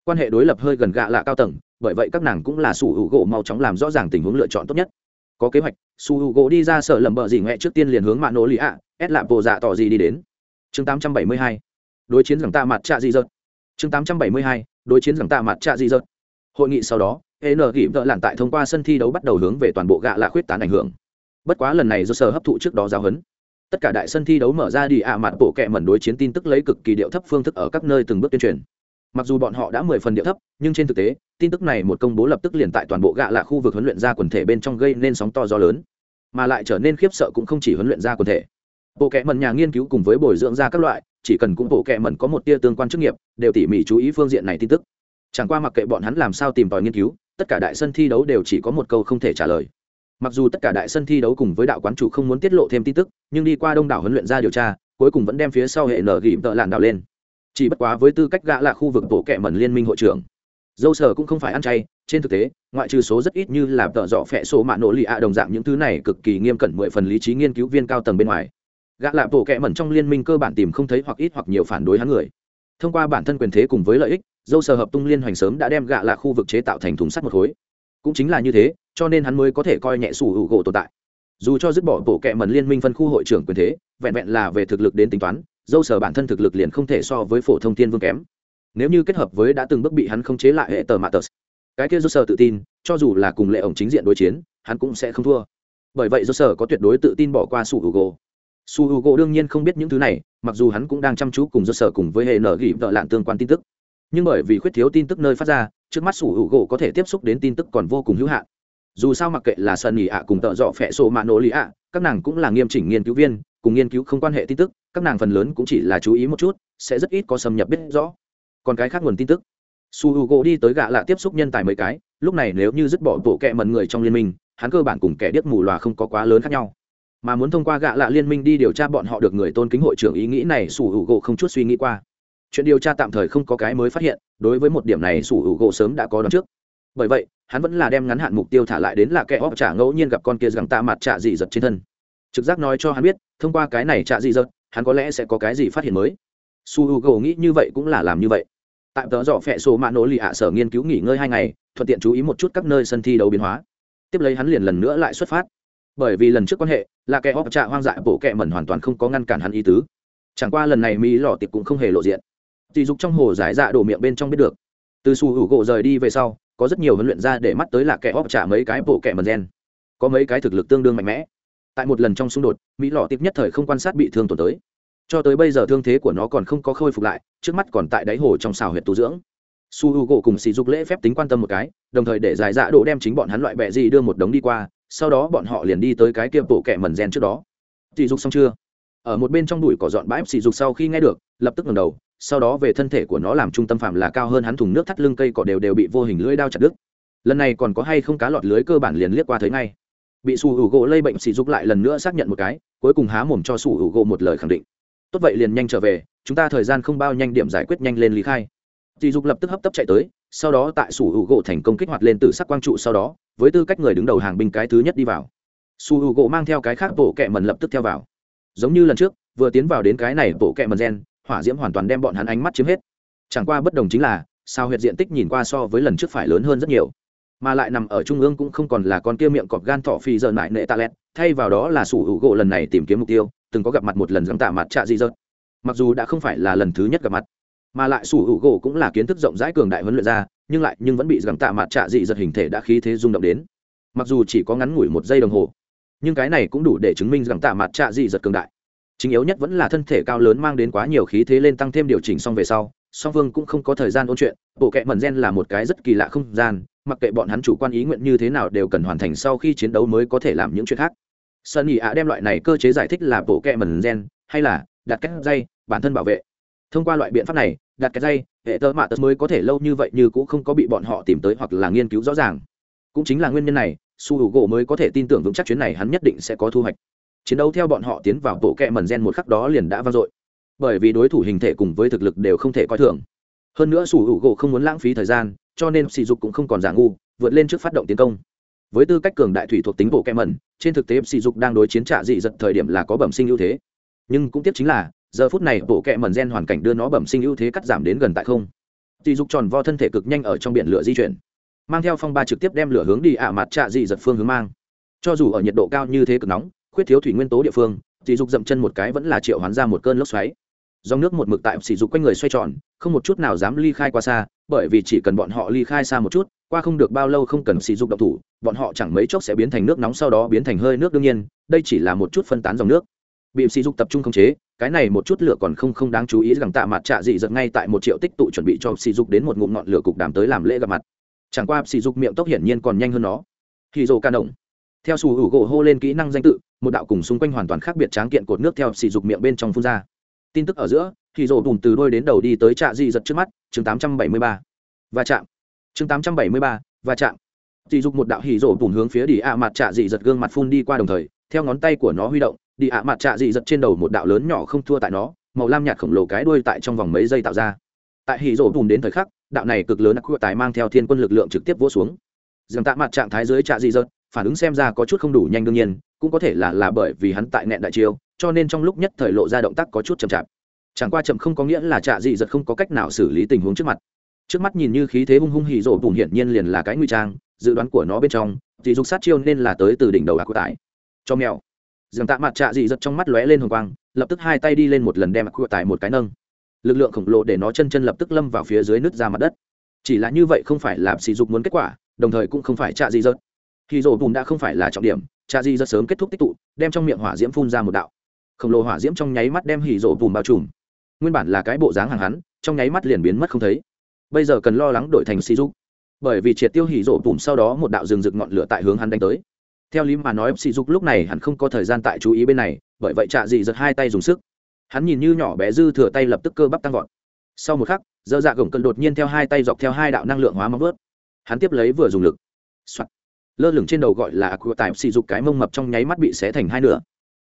Quan hệ đối lập hơi gần gạ lạ cao tầng, bởi vậy các nàng cũng là su hữu gỗ mau chóng làm rõ ràng tình huống lựa chọn tốt nhất. Có kế hoạch, su h u gỗ đi ra sở lầm bờ gì ngoẹ trước tiên liền hướng mạ nổ lì ạ ép lạp bộ dạ tỏ gì đi đến. Chương tám trăm bảy mươi hai đối chiến rằng ta mặt trạ gì dợt. Chương tám trăm bảy mươi hai, đối chiến rằng ta mặt trạ gì dợt. Hội nghị sau đó n ghi vợ lặn tại thông qua sân thi đấu bắt đầu hướng về toàn bộ gạ lạ khuyết tán ảnh hưởng. Bất quá lần này do sở hấp thụ trước đó giao hấn tất cả đại sân thi đấu mở ra đi ạ mặt bộ kẹ mẩn đối chiến tin tức lấy cực kỳ điệu thấp phương thức ở các nơi từng bước tuyên truyền. Mặc dù bọn họ đã mười phần địa thấp, nhưng trên thực tế, tin tức này một công bố lập tức liền tại toàn bộ gạ lạ khu vực huấn luyện ra quần thể bên trong gây nên sóng to gió lớn. Mà lại trở nên khiếp sợ cũng không chỉ huấn luyện ra quần thể bộ kệ mẩn nhà nghiên cứu cùng với bồi dưỡng ra các loại, chỉ cần cũng bộ kệ mẩn có một tia tương quan chức nghiệp, đều tỉ mỉ chú ý phương diện này tin tức. Chẳng qua mặc kệ bọn hắn làm sao tìm tòi nghiên cứu, tất cả đại sân thi đấu đều chỉ có một câu không thể trả lời. Mặc dù tất cả đại sân thi đấu cùng với đạo quán chủ không muốn tiết lộ thêm tin tức, nhưng đi qua đông đảo huấn luyện ra điều tra, cuối cùng vẫn đem phía sau hệ nở gỉ tợ làn đạo lên. Chỉ bất quá với tư cách gã là khu vực bộ kệ mẩn liên minh hội trưởng, dâu sở cũng không phải ăn chay, trên thực tế, ngoại trừ số rất ít như là tợ dọ phẹ số mạ nổ lì ạ đồng dạng những thứ này cực kỳ nghiêm cẩn mười phần lý trí nghiên cứu viên cao tầng bên ngoài gã lạ bộ kẹ mẩn trong liên minh cơ bản tìm không thấy hoặc ít hoặc nhiều phản đối hắn người. Thông qua bản thân quyền thế cùng với lợi ích, dâu sờ hợp tung liên hoành sớm đã đem gạ là khu vực chế tạo thành thùng sắt một khối. Cũng chính là như thế, cho nên hắn mới có thể coi nhẹ sủ hữu gỗ tồn tại. Dù cho dứt bỏ bộ kệ mẩn liên minh phân khu hội trưởng quyền thế, vẹn vẹn là về thực lực đến tính toán, dâu sờ bản thân thực lực liền không thể so với phổ thông thiên vương kém. Nếu như kết hợp với đã từng bước bị hắn không chế lại hệ tờ mạ tờ cái kia dâu sờ tự tin, cho dù là cùng lệ ổng chính diện đối chiến, hắn cũng sẽ không thua. Bởi vậy dâu sờ có tuyệt đối tự tin bỏ qua sủi hữu gỗ su hugo su hugo đương nhiên không biết những thứ này, mặc dù hắn cũng đang chăm chú cùng do sở cùng với hệ nở gỉ vợ lạn tương quan tin tức. Nhưng bởi vì khuyết thiếu tin tức nơi phát ra, trước mắt su hugo có thể tiếp xúc đến tin tức còn vô cùng hữu hạn. Dù sao mặc kệ là sân nghỉ ạ cùng tợ dọ phẹ sổ mạ nổ lì ạ, các nàng cũng là nghiêm chỉnh nghiên cứu viên, cùng nghiên cứu không quan hệ tin tức, các nàng phần lớn cũng chỉ là chú ý một chút, sẽ rất ít có xâm nhập biết rõ. Còn cái khác nguồn tin tức. Su h u g o đi tới gạ lạ tiếp xúc nhân tài mấy cái, lúc này nếu như dứt bỏ bộ kẹ mần người trong liên minh, hắn cơ bản cùng kẻ điếc mù loà không có quá lớn khác nhau mà muốn thông qua gạ lạ liên minh đi điều tra bọn họ được người tôn kính hội trưởng ý nghĩ này, sủ hữu gỗ không chút suy nghĩ qua. Chuyện điều tra tạm thời không có cái mới phát hiện, đối với một điểm này sủ hữu gỗ sớm đã có đón trước. Bởi vậy, hắn vẫn là đem ngắn hạn mục tiêu thả lại đến là kẻ óc trả ngẫu nhiên gặp con kia rằng ta mặt trả dị giật trên thân. Trực giác nói cho hắn biết, thông qua cái này trả dị giật, hắn có lẽ sẽ có cái gì phát hiện mới. Su h u g o nghĩ như vậy cũng là làm như vậy. Tại tớ dọ phẹ số mạ nỗ lì ạ sở nghiên cứu nghỉ ngơi hai ngày, thuận tiện chú ý một chút các nơi sân thi đấu biến hóa. Tiếp lấy hắn liền lần nữa lại xuất phát bởi vì lần trước quan hệ, là kẻ óc trạ hoang dại bộ kẹ mẩn hoàn toàn không có ngăn cản hắn ý tứ. Chẳng qua lần này mỹ lò tiệp cũng không hề lộ diện. Chỉ dục trong hồ giải dạ đổ miệng bên trong biết được. Từ su hữu gỗ rời đi về sau, có rất nhiều huấn luyện ra để mắt tới là kẻ óc trả mấy cái bộ kẹ mẩn gen. Có mấy cái thực lực tương đương mạnh mẽ. Tại một lần trong xung đột, mỹ lò tiệp nhất thời không quan sát bị thương tổn tới. Cho tới bây giờ thương thế của nó còn không có khôi phục lại, trước mắt còn tại đáy hồ trong xào huyện tu dưỡng. Su h u gỗ cùng sỉ dục lễ phép tính quan tâm một cái, đồng thời để giải dạ độ đem chính bọn hắn loại bẹ gì đưa một đống đi qua sau đó bọn họ liền đi tới cái kia bộ kẹ mần gen trước đó. Sỉ dục xong chưa? Ở một bên trong đùi cỏ dọn bãi sỉ dục sau khi nghe được, lập tức ngầm đầu, sau đó về thân thể của nó làm trung tâm phạm là cao hơn hắn thùng nước thắt lưng cây cỏ đều đều bị vô hình lưỡi đao chặt đứt. Lần này còn có hay không cá lọt lưới cơ bản liền liếc qua thấy ngay. Bị su hữu gỗ lây bệnh sỉ dục lại lần nữa xác nhận một cái, cuối cùng há mồm cho su hữu gỗ một lời khẳng định. Tốt vậy liền nhanh trở về, chúng ta thời gian không bao nhanh điểm giải quyết nhanh lên lý khai. Dì dục lập tức hấp tấp chạy tới sau đó tại sủ hữu gỗ thành công kích hoạt lên từ sắc quang trụ sau đó, với tư cách người đứng đầu hàng binh cái thứ nhất đi vào. Sủ hữu gỗ mang theo cái khác bộ kẹ mần lập tức theo vào. Giống như lần trước, vừa tiến vào đến cái này bộ kẹ mần gen, hỏa diễm hoàn toàn đem bọn hắn ánh mắt chiếm hết. Chẳng qua bất đồng chính là, sao huyệt diện tích nhìn qua so với lần trước phải lớn hơn rất nhiều. Mà lại nằm ở trung ương cũng không còn là con kia miệng cọp gan thọ phi giờ mại nệ tạ lẹt, thay vào đó là sủ hữu gỗ lần này tìm kiếm mục tiêu, từng có gặp mặt một lần gắng tạ mặt trạ dị dợt. Mặc dù đã không phải là lần thứ nhất gặp mặt mà lại sủ hữu gỗ cũng là kiến thức rộng rãi cường đại huấn luyện ra, nhưng lại nhưng vẫn bị gắng tạ mặt trạ dị giật hình thể đã khí thế rung động đến. Mặc dù chỉ có ngắn ngủi một giây đồng hồ, nhưng cái này cũng đủ để chứng minh rằng tạ mặt trạ dị giật cường đại. Chính yếu nhất vẫn là thân thể cao lớn mang đến quá nhiều khí thế lên tăng thêm điều chỉnh xong về sau, song phương cũng không có thời gian ôn chuyện, bộ kệ mẩn gen là một cái rất kỳ lạ không gian, mặc kệ bọn hắn chủ quan ý nguyện như thế nào đều cần hoàn thành sau khi chiến đấu mới có thể làm những chuyện khác. Sơn ý ạ đem loại này cơ chế giải thích là bộ kệ mẩn gen, hay là đặt cách dây, bản thân bảo vệ. Thông qua loại biện pháp này đặt cái dây, hệ tơ mạ tật mới có thể lâu như vậy như cũng không có bị bọn họ tìm tới hoặc là nghiên cứu rõ ràng. Cũng chính là nguyên nhân này, su hữu gỗ mới có thể tin tưởng vững chắc chuyến này hắn nhất định sẽ có thu hoạch. Chiến đấu theo bọn họ tiến vào bộ kẹ mần gen một khắc đó liền đã vang dội. Bởi vì đối thủ hình thể cùng với thực lực đều không thể coi thường. Hơn nữa su hữu gỗ không muốn lãng phí thời gian, cho nên sỉ dục cũng không còn giả ngu, vượt lên trước phát động tiến công. Với tư cách cường đại thủy thuộc tính bộ kẹ mần, trên thực tế sỉ dục đang đối chiến trả dị giật thời điểm là có bẩm sinh ưu thế. Nhưng cũng tiếp chính là giờ phút này bộ kẹ mần gen hoàn cảnh đưa nó bẩm sinh ưu thế cắt giảm đến gần tại không. Dị dục tròn vo thân thể cực nhanh ở trong biển lửa di chuyển. Mang theo phong ba trực tiếp đem lửa hướng đi ạ mặt trạ dị giật phương hướng mang. Cho dù ở nhiệt độ cao như thế cực nóng, khuyết thiếu thủy nguyên tố địa phương, dị dục dậm chân một cái vẫn là triệu hoán ra một cơn lốc xoáy. Dòng nước một mực tại sỉ dục quanh người xoay tròn, không một chút nào dám ly khai qua xa, bởi vì chỉ cần bọn họ ly khai xa một chút, qua không được bao lâu không cần sỉ dục động thủ, bọn họ chẳng mấy chốc sẽ biến thành nước nóng sau đó biến thành hơi nước đương nhiên, đây chỉ là một chút phân tán dòng nước. Bị sỉ dục tập trung khống chế cái này một chút lửa còn không không đáng chú ý rằng tạ mặt trạ dị giật ngay tại một triệu tích tụ chuẩn bị cho sỉ dục đến một ngụm ngọn lửa cục đàm tới làm lễ gặp mặt. Chẳng qua sỉ dục miệng tốc hiển nhiên còn nhanh hơn nó. Khi dồ ca động theo sủ hữu gỗ hô lên kỹ năng danh tự một đạo cùng xung quanh hoàn toàn khác biệt tráng kiện cột nước theo sỉ dục miệng bên trong phun ra. Tin tức ở giữa khi rổ bùn từ đôi đến đầu đi tới trạ dị giật trước mắt chương 873. và chạm. Chương 873, và chạm. Sỉ dục một đạo hỉ rổ bùn hướng phía đi ạ mặt trạ dị giật gương mặt phun đi qua đồng thời theo ngón tay của nó huy động đi ạ mặt trạ dị giật trên đầu một đạo lớn nhỏ không thua tại nó, màu lam nhạt khổng lồ cái đuôi tại trong vòng mấy giây tạo ra. Tại hỉ rổ bùn đến thời khắc, đạo này cực lớn ác tài mang theo thiên quân lực lượng trực tiếp vỗ xuống. Dường tạ mặt trạng thái dưới trạ dị giật, phản ứng xem ra có chút không đủ nhanh đương nhiên, cũng có thể là là bởi vì hắn tại nẹn đại chiêu, cho nên trong lúc nhất thời lộ ra động tác có chút chậm chạp. Chẳng qua chậm không có nghĩa là trạ dị giật không có cách nào xử lý tình huống trước mặt. Trước mắt nhìn như khí thế hung hung hỉ rổ bùn hiển nhiên liền là cái nguy trang, dự đoán của nó bên trong thì dục sát chiêu nên là tới từ đỉnh đầu ác tài. Cho mèo dường tạ mặt trạ dị giật trong mắt lóe lên hồng quang, lập tức hai tay đi lên một lần đem ác tải một cái nâng. Lực lượng khổng lồ để nó chân chân lập tức lâm vào phía dưới nứt ra mặt đất. Chỉ là như vậy không phải là sỉ dục muốn kết quả, đồng thời cũng không phải trạ dị giật. Khi rổ bùn đã không phải là trọng điểm, trạ dị giật sớm kết thúc tích tụ, đem trong miệng hỏa diễm phun ra một đạo. Khổng lồ hỏa diễm trong nháy mắt đem hỉ rổ bùn bao trùm. Nguyên bản là cái bộ dáng hàng hắn, trong nháy mắt liền biến mất không thấy. Bây giờ cần lo lắng đổi thành sỉ dục. Bởi vì triệt tiêu hỉ rổ bùn sau đó một đạo rừng rực ngọn lửa tại hướng hắn đánh tới theo lý mà nói, sỉ dục lúc này hắn không có thời gian tại chú ý bên này, bởi vậy trạ dị giật hai tay dùng sức. Hắn nhìn như nhỏ bé dư thừa tay lập tức cơ bắp tăng vọt. Sau một khắc, dơ dạ gồng cân đột nhiên theo hai tay dọc theo hai đạo năng lượng hóa móng vớt. Hắn tiếp lấy vừa dùng lực、Soạn. lơ lửng trên đầu gọi là aqua tại sỉ dục cái mông mập trong nháy mắt bị xé thành hai nửa.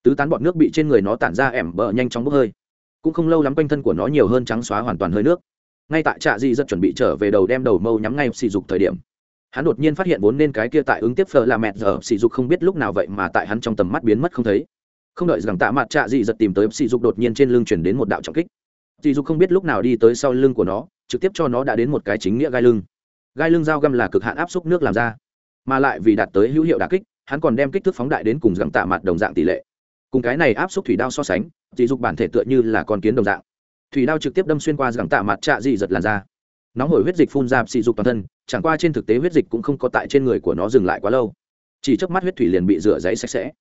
Tứ tán bọn nước bị trên người nó tản ra ẻm bờ nhanh chóng bốc hơi. Cũng không lâu lắm quanh thân của nó nhiều hơn trắng xóa hoàn toàn hơi nước. Ngay tại trạ dị rất chuẩn bị trở về đầu đem đầu mâu nhắm ngay sỉ dục thời điểm hắn đột nhiên phát hiện vốn nên cái kia tại ứng tiếp phở là mẹ giờ, sỉ dục không biết lúc nào vậy mà tại hắn trong tầm mắt biến mất không thấy. Không đợi rằng tạ mặt trạ dị giật tìm tới sỉ dục đột nhiên trên lưng chuyển đến một đạo trọng kích. Sỉ dục không biết lúc nào đi tới sau lưng của nó, trực tiếp cho nó đã đến một cái chính nghĩa gai lưng. Gai lưng dao găm là cực hạn áp suất nước làm ra, mà lại vì đạt tới hữu hiệu đà kích, hắn còn đem kích thước phóng đại đến cùng rằng tạ mặt đồng dạng tỷ lệ. Cùng cái này áp suất thủy đao so sánh, sỉ dục bản thể tựa như là con kiến đồng dạng. Thủy đao trực tiếp đâm xuyên qua rằng tạ mặt trạ dị giật làn ra nóng hổi huyết dịch phun ra sỉ dục toàn thân, chẳng qua trên thực tế huyết dịch cũng không có tại trên người của nó dừng lại quá lâu. Chỉ trước mắt huyết thủy liền bị rửa giấy sạch sẽ.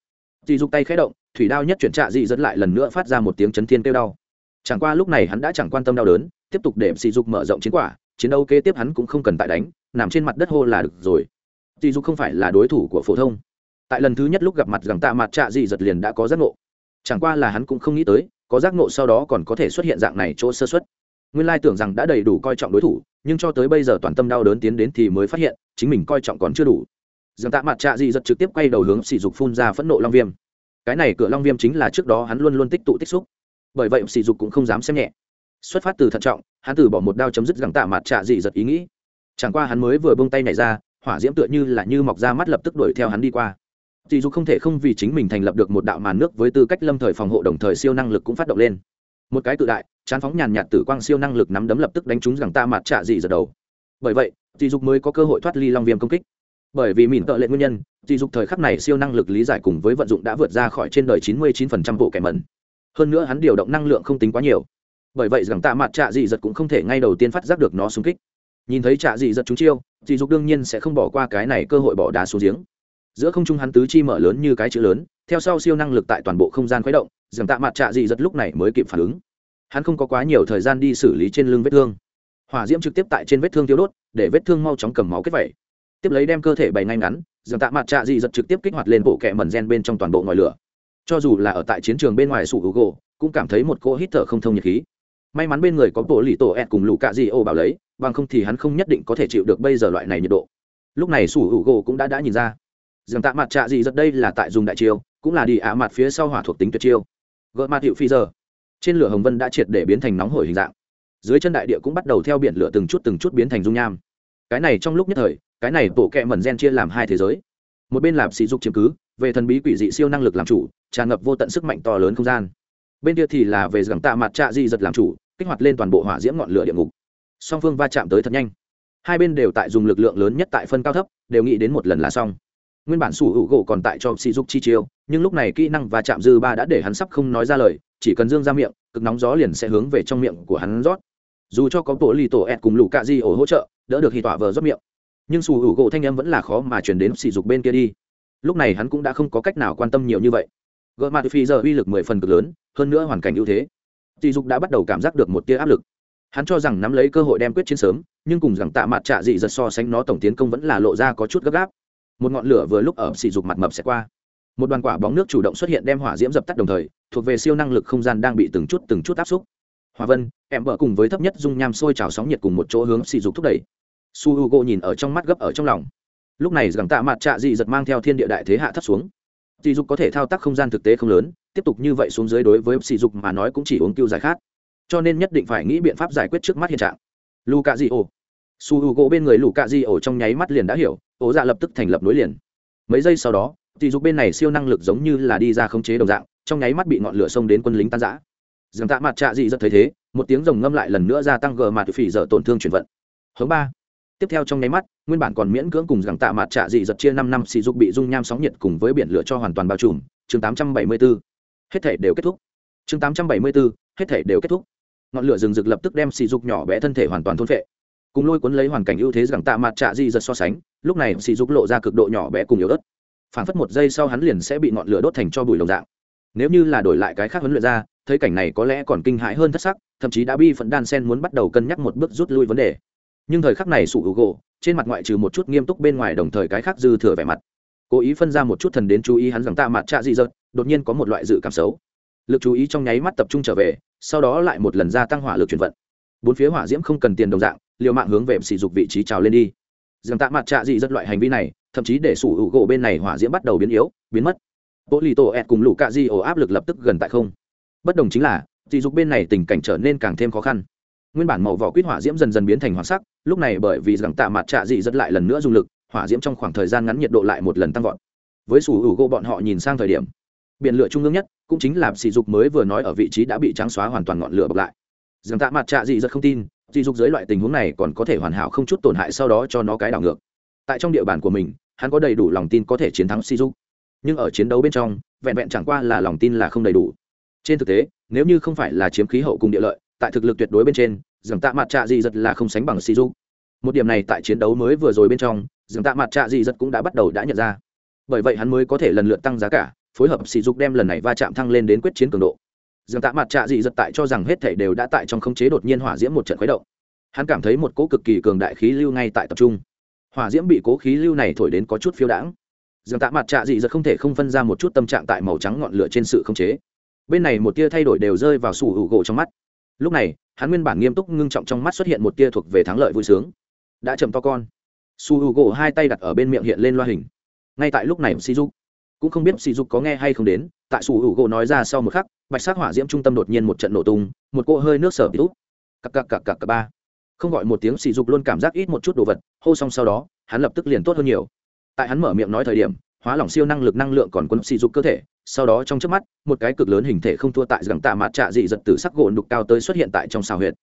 Dì dục tay khẽ động, thủy đao nhất chuyển trạ dị dẫn lại lần nữa phát ra một tiếng chấn thiên kêu đau. Chẳng qua lúc này hắn đã chẳng quan tâm đau đớn, tiếp tục để sỉ dục mở rộng chiến quả, chiến đấu kế tiếp hắn cũng không cần tại đánh, nằm trên mặt đất hô là được rồi. Dì dục không phải là đối thủ của phổ thông. Tại lần thứ nhất lúc gặp mặt rằng tạ mặt trạ dị giật liền đã có giác ngộ. Chẳng qua là hắn cũng không nghĩ tới, có giác ngộ sau đó còn có thể xuất hiện dạng này chỗ sơ xuất nguyên lai tưởng rằng đã đầy đủ coi trọng đối thủ, nhưng cho tới bây giờ toàn tâm đau đớn tiến đến thì mới phát hiện, chính mình coi trọng còn chưa đủ. Dường tạ mặt trạ dị giật trực tiếp quay đầu hướng sỉ dục phun ra phẫn nộ long viêm. Cái này cửa long viêm chính là trước đó hắn luôn luôn tích tụ tích xúc. Bởi vậy sỉ dục cũng không dám xem nhẹ. Xuất phát từ thận trọng, hắn từ bỏ một đao chấm dứt rằng tạ mặt trạ dị giật ý nghĩ. Chẳng qua hắn mới vừa bông tay này ra, hỏa diễm tựa như là như mọc ra mắt lập tức đuổi theo hắn đi qua. Sỉ Dục không thể không vì chính mình thành lập được một đạo màn nước với tư cách lâm thời phòng hộ đồng thời siêu năng lực cũng phát động lên một cái tự đại, chán phóng nhàn nhạt tử quang siêu năng lực nắm đấm lập tức đánh trúng rằng ta mặt trạ dị giật đầu. Bởi vậy, dị dục mới có cơ hội thoát ly long viêm công kích. Bởi vì mìn tợ lệ nguyên nhân, dị dục thời khắc này siêu năng lực lý giải cùng với vận dụng đã vượt ra khỏi trên đời chín mươi 99% bộ kẻ mẩn. Hơn nữa hắn điều động năng lượng không tính quá nhiều. Bởi vậy rằng tạ mặt trạ dị giật cũng không thể ngay đầu tiên phát giác được nó xung kích. Nhìn thấy trạ dị giật chúng chiêu, dị dục đương nhiên sẽ không bỏ qua cái này cơ hội bỏ đá xuống giếng. Giữa không trung hắn tứ chi mở lớn như cái chữ lớn, theo sau siêu năng lực tại toàn bộ không gian khuấy động rằng tạ mặt trạ dị giật lúc này mới kịp phản ứng. Hắn không có quá nhiều thời gian đi xử lý trên lưng vết thương. Hỏa diễm trực tiếp tại trên vết thương tiêu đốt, để vết thương mau chóng cầm máu kết vẩy tiếp lấy đem cơ thể bày ngay ngắn rằng tạ mặt trạ dị giật trực tiếp kích hoạt lên bộ kẹ mẩn gen bên trong toàn bộ ngòi lửa. Cho dù là ở tại chiến trường bên ngoài sủ hữu gỗ cũng cảm thấy một cỗ hít thở không thông nhiệt khí. May mắn bên người có bộ lì tổ ẹt cùng lũ cạ dị ô bảo lấy, bằng không thì hắn không nhất định có thể chịu được bây giờ loại này nhiệt độ. Lúc này sủ hữu gỗ cũng đã đã nhìn ra. Rằng tạ mặt trạ dị giật đây là tại dùng đại chiêu, cũng là đi ả mặt phía sau hỏa thuộc tính tuyệt chiêu gỡ ma hiệu phi giờ. Trên lửa hồng vân đã triệt để biến thành nóng hổi hình dạng. Dưới chân đại địa cũng bắt đầu theo biển lửa từng chút từng chút biến thành dung nham. Cái này trong lúc nhất thời, cái này bộ kẹ mẩn gen chia làm hai thế giới. Một bên là sĩ dục chiếm cứ, về thần bí quỷ dị siêu năng lực làm chủ, tràn ngập vô tận sức mạnh to lớn không gian. Bên kia thì là về gẳng tạ mặt trạ di giật làm chủ, kích hoạt lên toàn bộ hỏa diễm ngọn lửa địa ngục. Song phương va chạm tới thật nhanh. Hai bên đều tại dùng lực lượng lớn nhất tại phân cao thấp, đều nghĩ đến một lần là xong nguyên bản sủ hữu gỗ còn tại cho sỉ dục chi chiêu, nhưng lúc này kỹ năng và chạm dư ba đã để hắn sắp không nói ra lời, chỉ cần dương ra miệng, cực nóng gió liền sẽ hướng về trong miệng của hắn rót. Dù cho có tổ lì tổ ẹt cùng lũ cạ di ổ hỗ trợ, đỡ được hì tỏa vờ rót miệng. Nhưng sủ hữu gỗ thanh em vẫn là khó mà chuyển đến sỉ dục bên kia đi. Lúc này hắn cũng đã không có cách nào quan tâm nhiều như vậy. Gợi mặt phi giờ uy lực mười phần cực lớn, hơn nữa hoàn cảnh ưu thế. Sỉ dục đã bắt đầu cảm giác được một tia áp lực. Hắn cho rằng nắm lấy cơ hội đem quyết chiến sớm, nhưng cùng rằng tạ mặt trạ dị giật so sánh nó tổng tiến công vẫn là lộ ra có chút gấp gáp một ngọn lửa vừa lúc ở sỉ dục mặt mập sẽ qua. Một đoàn quả bóng nước chủ động xuất hiện đem hỏa diễm dập tắt đồng thời, thuộc về siêu năng lực không gian đang bị từng chút từng chút áp xúc. Hòa vân, em vợ cùng với thấp nhất dung nham sôi trào sóng nhiệt cùng một chỗ hướng sỉ dục thúc đẩy. Su h u g o nhìn ở trong mắt gấp ở trong lòng. Lúc này rằng tạ mặt trạ dị giật mang theo thiên địa đại thế hạ thấp xuống. Dị dục có thể thao tác không gian thực tế không lớn, tiếp tục như vậy xuống dưới đối với sỉ dục mà nói cũng chỉ uống cưu giải khát. Cho nên nhất định phải nghĩ biện pháp giải quyết trước mắt hiện trạng. Lu cạ dị su h u g o bên người lù cạ dị trong nháy mắt liền đã hiểu ổ dạ lập tức thành lập nối liền. Mấy giây sau đó thì dục bên này siêu năng lực giống như là đi ra khống chế đồng dạng, trong nháy mắt bị ngọn lửa xông đến quân lính tan giã dường tạ mặt trạ dị rất thấy thế, một tiếng rồng ngâm lại lần nữa gia tăng gờ mặt phỉ dở tổn thương chuyển vận. Hướng ba. Tiếp theo trong nháy mắt, nguyên bản còn miễn cưỡng cùng rằng tạ mặt trạ dị giật chia năm năm xì dục bị dung nham sóng nhiệt cùng với biển lửa cho hoàn toàn bao trùm. Chương tám trăm bảy mươi 874 hết thể đều kết thúc. Chương tám trăm bảy mươi 874 hết thể đều kết thúc. Ngọn lửa rừng rực lập tức đem xì dục nhỏ bé thân thể hoàn toàn thôn phệ. Cùng lôi cuốn lấy hoàn cảnh ưu thế rằng tạ mặt trạ dị giật so sánh lúc này xì dục lộ ra cực độ nhỏ bé cùng yếu ớt. Phảng phất một giây sau hắn liền sẽ bị ngọn lửa đốt thành cho bụi đồng dạng. Nếu như là đổi lại cái khác huấn luyện ra, thấy cảnh này có lẽ còn kinh hãi hơn thất sắc, thậm chí đã bi phận đan sen muốn bắt đầu cân nhắc một bước rút lui vấn đề. Nhưng thời khắc này sủ hữu gỗ, trên mặt ngoại trừ một chút nghiêm túc bên ngoài đồng thời cái khác dư thừa vẻ mặt. Cố ý phân ra một chút thần đến chú ý hắn rằng tạ mặt trạ dị dợt đột nhiên có một loại dự cảm xấu. Lực chú ý trong nháy mắt tập trung trở về, sau đó lại một lần gia tăng hỏa lực chuyển vận. Bốn phía hỏa diễm không cần tiền đồng dạng, liều mạng hướng về sỉ dục vị trí trào lên đi rằng tạ mặt trạ dị rất loại hành vi này, thậm chí để sủ hữu gỗ bên này hỏa diễm bắt đầu biến yếu, biến mất. Bộ lì tổ ẹt cùng lũ cạ dị ổ áp lực lập tức gần tại không. Bất đồng chính là, dị dục bên này tình cảnh trở nên càng thêm khó khăn. Nguyên bản màu vỏ quýt hỏa diễm dần dần biến thành hoàng sắc, lúc này bởi vì rằng tạ mặt trạ dị rất lại lần nữa dùng lực, hỏa diễm trong khoảng thời gian ngắn nhiệt độ lại một lần tăng vọt. Với sủ hữu gỗ bọn họ nhìn sang thời điểm, biển lửa trung ương nhất, cũng chính là sỉ dục mới vừa nói ở vị trí đã bị trắng xóa hoàn toàn ngọn lửa bọc lại. Rằng tạ mặt trạ dị rất không tin dị dục dưới loại tình huống này còn có thể hoàn hảo không chút tổn hại sau đó cho nó cái đảo ngược. Tại trong địa bàn của mình, hắn có đầy đủ lòng tin có thể chiến thắng Si dục nhưng ở chiến đấu bên trong, vẹn vẹn chẳng qua là lòng tin là không đầy đủ. Trên thực tế, nếu như không phải là chiếm khí hậu cùng địa lợi, tại thực lực tuyệt đối bên trên dường tạ mặt trạ dị giật là không sánh bằng si dục một điểm này tại chiến đấu mới vừa rồi bên trong dường tạ mặt trạ dị giật cũng đã bắt đầu đã nhận ra. Bởi vậy hắn mới có thể lần lượt tăng giá cả, phối hợp sỉ dục đem lần này va chạm thăng lên đến quyết chiến cường độ dường tạ mặt trạ dị giật tại cho rằng hết thể đều đã tại trong khống chế đột nhiên hỏa diễm một trận khuấy động. Hắn cảm thấy một cỗ cực kỳ cường đại khí lưu ngay tại tập trung. Hỏa diễm bị cố khí lưu này thổi đến có chút phiêu đãng. Dường tạ mặt trạ dị giật không thể không phân ra một chút tâm trạng tại màu trắng ngọn lửa trên sự khống chế. Bên này một tia thay đổi đều rơi vào sủ hữu gỗ trong mắt. Lúc này, hắn nguyên bản nghiêm túc ngưng trọng trong mắt xuất hiện một tia thuộc về thắng lợi vui sướng. Đã chậm to con. Su h u gỗ hai tay đặt ở bên miệng hiện lên loa hình. Ngay tại lúc này sỉ dục cũng không biết sỉ dục có nghe hay không đến, tại sủ hữu gỗ nói ra sau một khắc, bạch sắc hỏa diễm trung tâm đột nhiên một trận nổ tung, một cỗ hơi nước sở bị úp. Cặp cặp cặp cặp cặp ba. Không gọi một tiếng sỉ dục luôn cảm giác ít một chút đồ vật, hô xong sau đó, hắn lập tức liền tốt hơn nhiều. Tại hắn mở miệng nói thời điểm, hóa lỏng siêu năng lực năng lượng còn quân sỉ dục cơ thể, sau đó trong chớp mắt, một cái cực lớn hình thể không thua tại gẳng tạ mặt trạ dị giật từ sắc gỗ đục cao tới xuất hiện tại trong xào huyệt.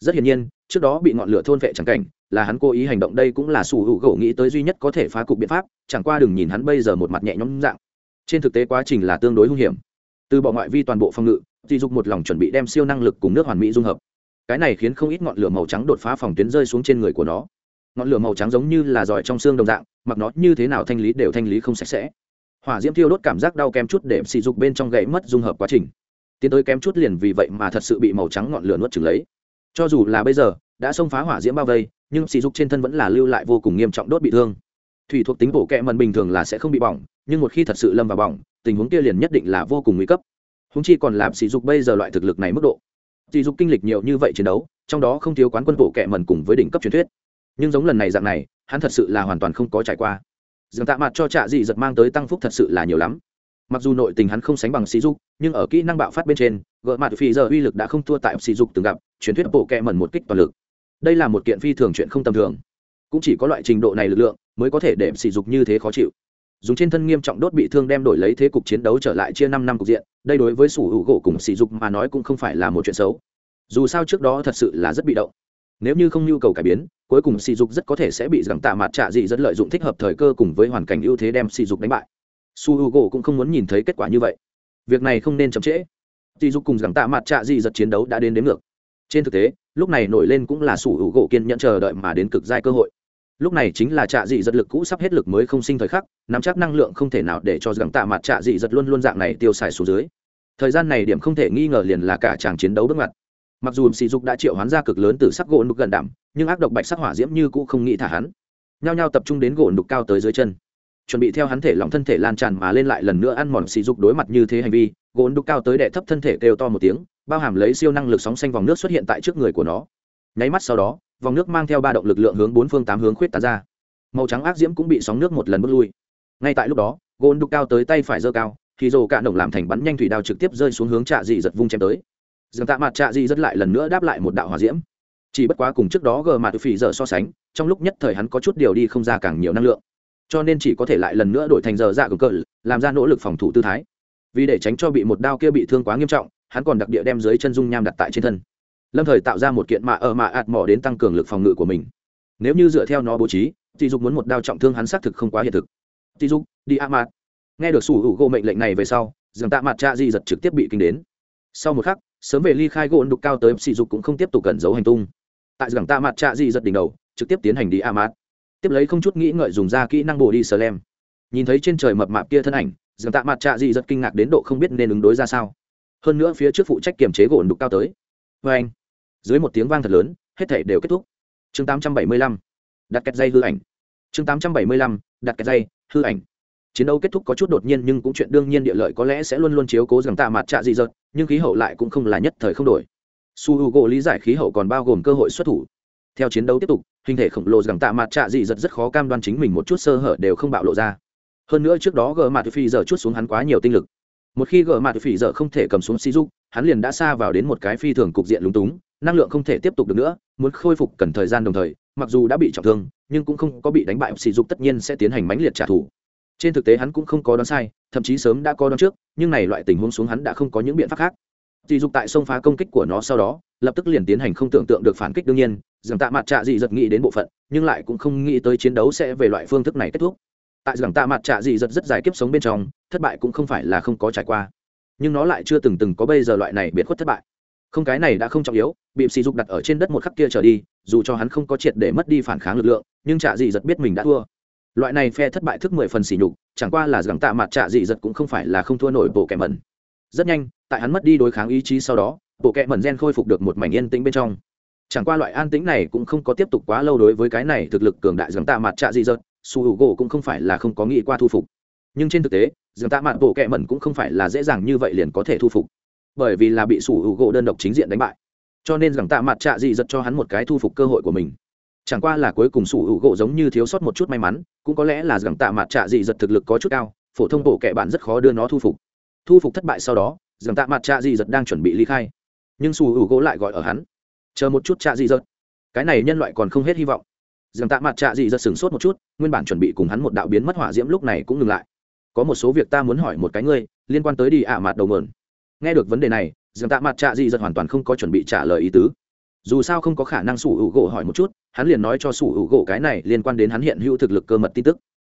Rất hiển nhiên, trước đó bị ngọn lửa thôn vệ chẳng cảnh, là hắn cố ý hành động đây cũng là sủ hữu gỗ nghĩ tới duy nhất có thể phá cục biện pháp, chẳng qua đừng nhìn hắn bây giờ một mặt nhẹ nhõm dạng trên thực tế quá trình là tương đối hung hiểm. Từ bỏ ngoại vi toàn bộ phòng ngự, dị dục một lòng chuẩn bị đem siêu năng lực cùng nước hoàn mỹ dung hợp. Cái này khiến không ít ngọn lửa màu trắng đột phá phòng tuyến rơi xuống trên người của nó. Ngọn lửa màu trắng giống như là giỏi trong xương đồng dạng, mặc nó như thế nào thanh lý đều thanh lý không sạch sẽ. Hỏa diễm thiêu đốt cảm giác đau kém chút để sỉ dục bên trong gãy mất dung hợp quá trình. Tiến tới kém chút liền vì vậy mà thật sự bị màu trắng ngọn lửa nuốt chừng lấy. Cho dù là bây giờ, đã xông phá hỏa diễm bao vây, nhưng sỉ dục trên thân vẫn là lưu lại vô cùng nghiêm trọng đốt bị thương. Thủy thuộc tính bổ kẹ mần bình thường là sẽ không bị bỏng nhưng một khi thật sự lâm vào bỏng, tình huống kia liền nhất định là vô cùng nguy cấp. Húng chi còn làm sỉ dục bây giờ loại thực lực này mức độ. Sỉ dục kinh lịch nhiều như vậy chiến đấu, trong đó không thiếu quán quân bổ kẹ mần cùng với đỉnh cấp truyền thuyết. Nhưng giống lần này dạng này, hắn thật sự là hoàn toàn không có trải qua. Dường tạ mặt cho trạ dị giật mang tới tăng phúc thật sự là nhiều lắm. Mặc dù nội tình hắn không sánh bằng sỉ dục, nhưng ở kỹ năng bạo phát bên trên gợ mặt phi giờ uy lực đã không thua tại sỉ dục từng gặp, truyền thuyết bộ kẹ mần một kích toàn lực. Đây là một kiện phi thường chuyện không tầm thường. Cũng chỉ có loại trình độ này lực lượng mới có thể để sỉ dục như thế khó chịu dùng trên thân nghiêm trọng đốt bị thương đem đổi lấy thế cục chiến đấu trở lại chia năm năm cục diện, đây đối với sủ hữu gỗ cùng sĩ dục mà nói cũng không phải là một chuyện xấu. Dù sao trước đó thật sự là rất bị động. Nếu như không nhu cầu cải biến, cuối cùng sỉ dục rất có thể sẽ bị Giằng tạ mặt trả dị dẫn lợi dụng thích hợp thời cơ cùng với hoàn cảnh ưu thế đem sỉ dục đánh bại. Su h gỗ cũng không muốn nhìn thấy kết quả như vậy. Việc này không nên chậm trễ. Sỉ dục cùng Giằng tạ mặt trả dị giật chiến đấu đã đến đến ngược. Trên thực tế, lúc này nổi lên cũng là sủ hữu gỗ kiên nhẫn chờ đợi mà đến cực giai cơ hội lúc này chính là trạ dị giật lực cũ sắp hết lực mới không sinh thời khắc, nắm chắc năng lượng không thể nào để cho rằng tạ mặt trạ dị giật luôn luôn dạng này tiêu xài xuống dưới. Thời gian này điểm không thể nghi ngờ liền là cả chàng chiến đấu bước ngoặt. Mặc dù sỉ dục đã triệu hoán ra cực lớn từ sắc gỗ nục gần đảm nhưng ác độc bạch sắc hỏa diễm như cũ không nghĩ thả hắn. Nhao nhao tập trung đến gỗ nục cao tới dưới chân. Chuẩn bị theo hắn thể lòng thân thể lan tràn mà lên lại lần nữa ăn mòn sỉ dục đối mặt như thế hành vi, gỗ nục cao tới đệ thấp thân thể kêu to một tiếng, bao hàm lấy siêu năng lực sóng xanh vòng nước xuất hiện tại trước người của nó. Nháy mắt sau đó vòng nước mang theo ba động lực lượng hướng bốn phương tám hướng khuyết tán ra. Màu trắng ác diễm cũng bị sóng nước một lần bước lui. Ngay tại lúc đó, gôn đục cao tới tay phải giơ cao, thì rồ cạn động làm thành bắn nhanh thủy đao trực tiếp rơi xuống hướng trạ dị giật vung chém tới. Dường tạ mặt trạ dị rất lại lần nữa đáp lại một đạo hòa diễm. Chỉ bất quá cùng trước đó gờ mặt phỉ giờ so sánh, trong lúc nhất thời hắn có chút điều đi không ra càng nhiều năng lượng. Cho nên chỉ có thể lại lần nữa đổi thành giờ dạ cường cờ, làm ra nỗ lực phòng thủ tư thái. Vì để tránh cho bị một đao kia bị thương quá nghiêm trọng, hắn còn đặc địa đem dưới chân dung nham đặt tại trên thân lâm thời tạo ra một kiện mạ ở mạ ạt mỏ đến tăng cường lực phòng ngự của mình. Nếu như dựa theo nó bố trí Tỷ dục muốn một đao trọng thương hắn xác thực không quá hiện thực. Tỷ dục, đi a mạt. Nghe được sủ hữu gỗ mệnh lệnh này về sau dường tạ mặt cha di giật trực tiếp bị kinh đến. Sau một khắc, sớm về ly khai gỗ đục cao tới sỉ dục cũng không tiếp tục cẩn giấu hành tung. Tại rằng tạ mặt cha di giật đỉnh đầu, trực tiếp tiến hành đi a mạt. Tiếp lấy không chút nghĩ ngợi dùng ra kỹ năng bồ đi sờ lem nhìn thấy trên trời mập mạp kia thân ảnh rằng tạ mặt cha di giật kinh ngạc đến độ không biết nên ứng đối ra sao. Hơn nữa phía trước phụ trách kiềm chế gỗ đục cao tới. Vê anh dưới một tiếng vang thật lớn, hết thể đều kết thúc. Chương 875 đặt kẹt dây hư ảnh. Chương 875 đặt kẹt dây hư ảnh. Chiến đấu kết thúc có chút đột nhiên nhưng cũng chuyện đương nhiên địa lợi có lẽ sẽ luôn luôn chiếu cố rằng tạ mặt trạ dị dợt, nhưng khí hậu lại cũng không là nhất thời không đổi. Su h u gỗ lý giải khí hậu còn bao gồm cơ hội xuất thủ. Theo chiến đấu tiếp tục, hình thể khổng lồ rằng tạ mặt trạ dị dật rất khó cam đoan chính mình một chút sơ hở đều không bạo lộ ra. Hơn nữa trước đó gờ mặt phi giờ chút xuống hắn quá nhiều tinh lực. Một khi gờ mặt phi giờ không thể cầm xuống si dục hắn liền đã xa vào đến một cái phi thường cục diện lúng túng năng lượng không thể tiếp tục được nữa, muốn khôi phục cần thời gian đồng thời, mặc dù đã bị trọng thương, nhưng cũng không có bị đánh bại, sỉ dục tất nhiên sẽ tiến hành mãnh liệt trả thù. Trên thực tế hắn cũng không có đoán sai, thậm chí sớm đã có đoán trước, nhưng này loại tình huống xuống hắn đã không có những biện pháp khác. Sỉ dục tại sông phá công kích của nó sau đó, lập tức liền tiến hành không tưởng tượng được phản kích đương nhiên rằng tạ mặt trạ dị giật nghĩ đến bộ phận, nhưng lại cũng không nghĩ tới chiến đấu sẽ về loại phương thức này kết thúc. Tại rằng tạ mặt trạ dị giật rất dài kiếp sống bên trong, thất bại cũng không phải là không có trải qua. Nhưng nó lại chưa từng từng có bây giờ loại này biệt khuất thất bại không cái này đã không trọng yếu bị sỉ dục đặt ở trên đất một khắc kia trở đi dù cho hắn không có triệt để mất đi phản kháng lực lượng nhưng trạ dị giật biết mình đã thua. Loại này phe thất bại thức mười phần sỉ nhục chẳng qua là rằng tạ mặt trạ dị giật cũng không phải là không thua nổi bộ kẻ mẩn. Rất nhanh tại hắn mất đi đối kháng ý chí sau đó bộ kẻ mẩn gen khôi phục được một mảnh yên tĩnh bên trong. Chẳng qua loại an tĩnh này cũng không có tiếp tục quá lâu đối với cái này thực lực cường đại rằng tạ mặt trạ dị giật, su hữu gỗ cũng không phải là không có nghĩ qua thu phục. Nhưng trên thực tế rằng tạ mặt bộ kẻ mẩn cũng không phải là dễ dàng như vậy liền có thể thu phục bởi vì là bị sủ hữu gỗ đơn độc chính diện đánh bại. Cho nên rằng tạ mặt trạ dị giật cho hắn một cái thu phục cơ hội của mình. Chẳng qua là cuối cùng sủ hữu gỗ giống như thiếu sót một chút may mắn cũng có lẽ là rằng tạ mặt trạ dị giật thực lực có chút cao phổ thông bộ kệ bạn rất khó đưa nó thu phục. Thu phục thất bại sau đó rằng tạ mặt trạ dị giật đang chuẩn bị ly khai. Nhưng sủ hữu gỗ lại gọi ở hắn. Chờ một chút trạ dị giật, cái này nhân loại còn không hết hy vọng. Rằng tạ mặt trạ dị giật sửng sốt một chút nguyên bản chuẩn bị cùng hắn một đạo biến mất hỏa diễm lúc này cũng ngừng lại. Có một số việc ta muốn hỏi một cái ngươi liên quan tới đi ạ mặt đầu mượn nghe được vấn đề này dường tạ mặt trạ dị dật hoàn toàn không có chuẩn bị trả lời ý tứ. Dù sao không có khả năng sủ hữu gỗ hỏi một chút, hắn liền nói cho sủ hữu gỗ cái này liên quan đến hắn hiện hữu thực lực cơ mật tin tức.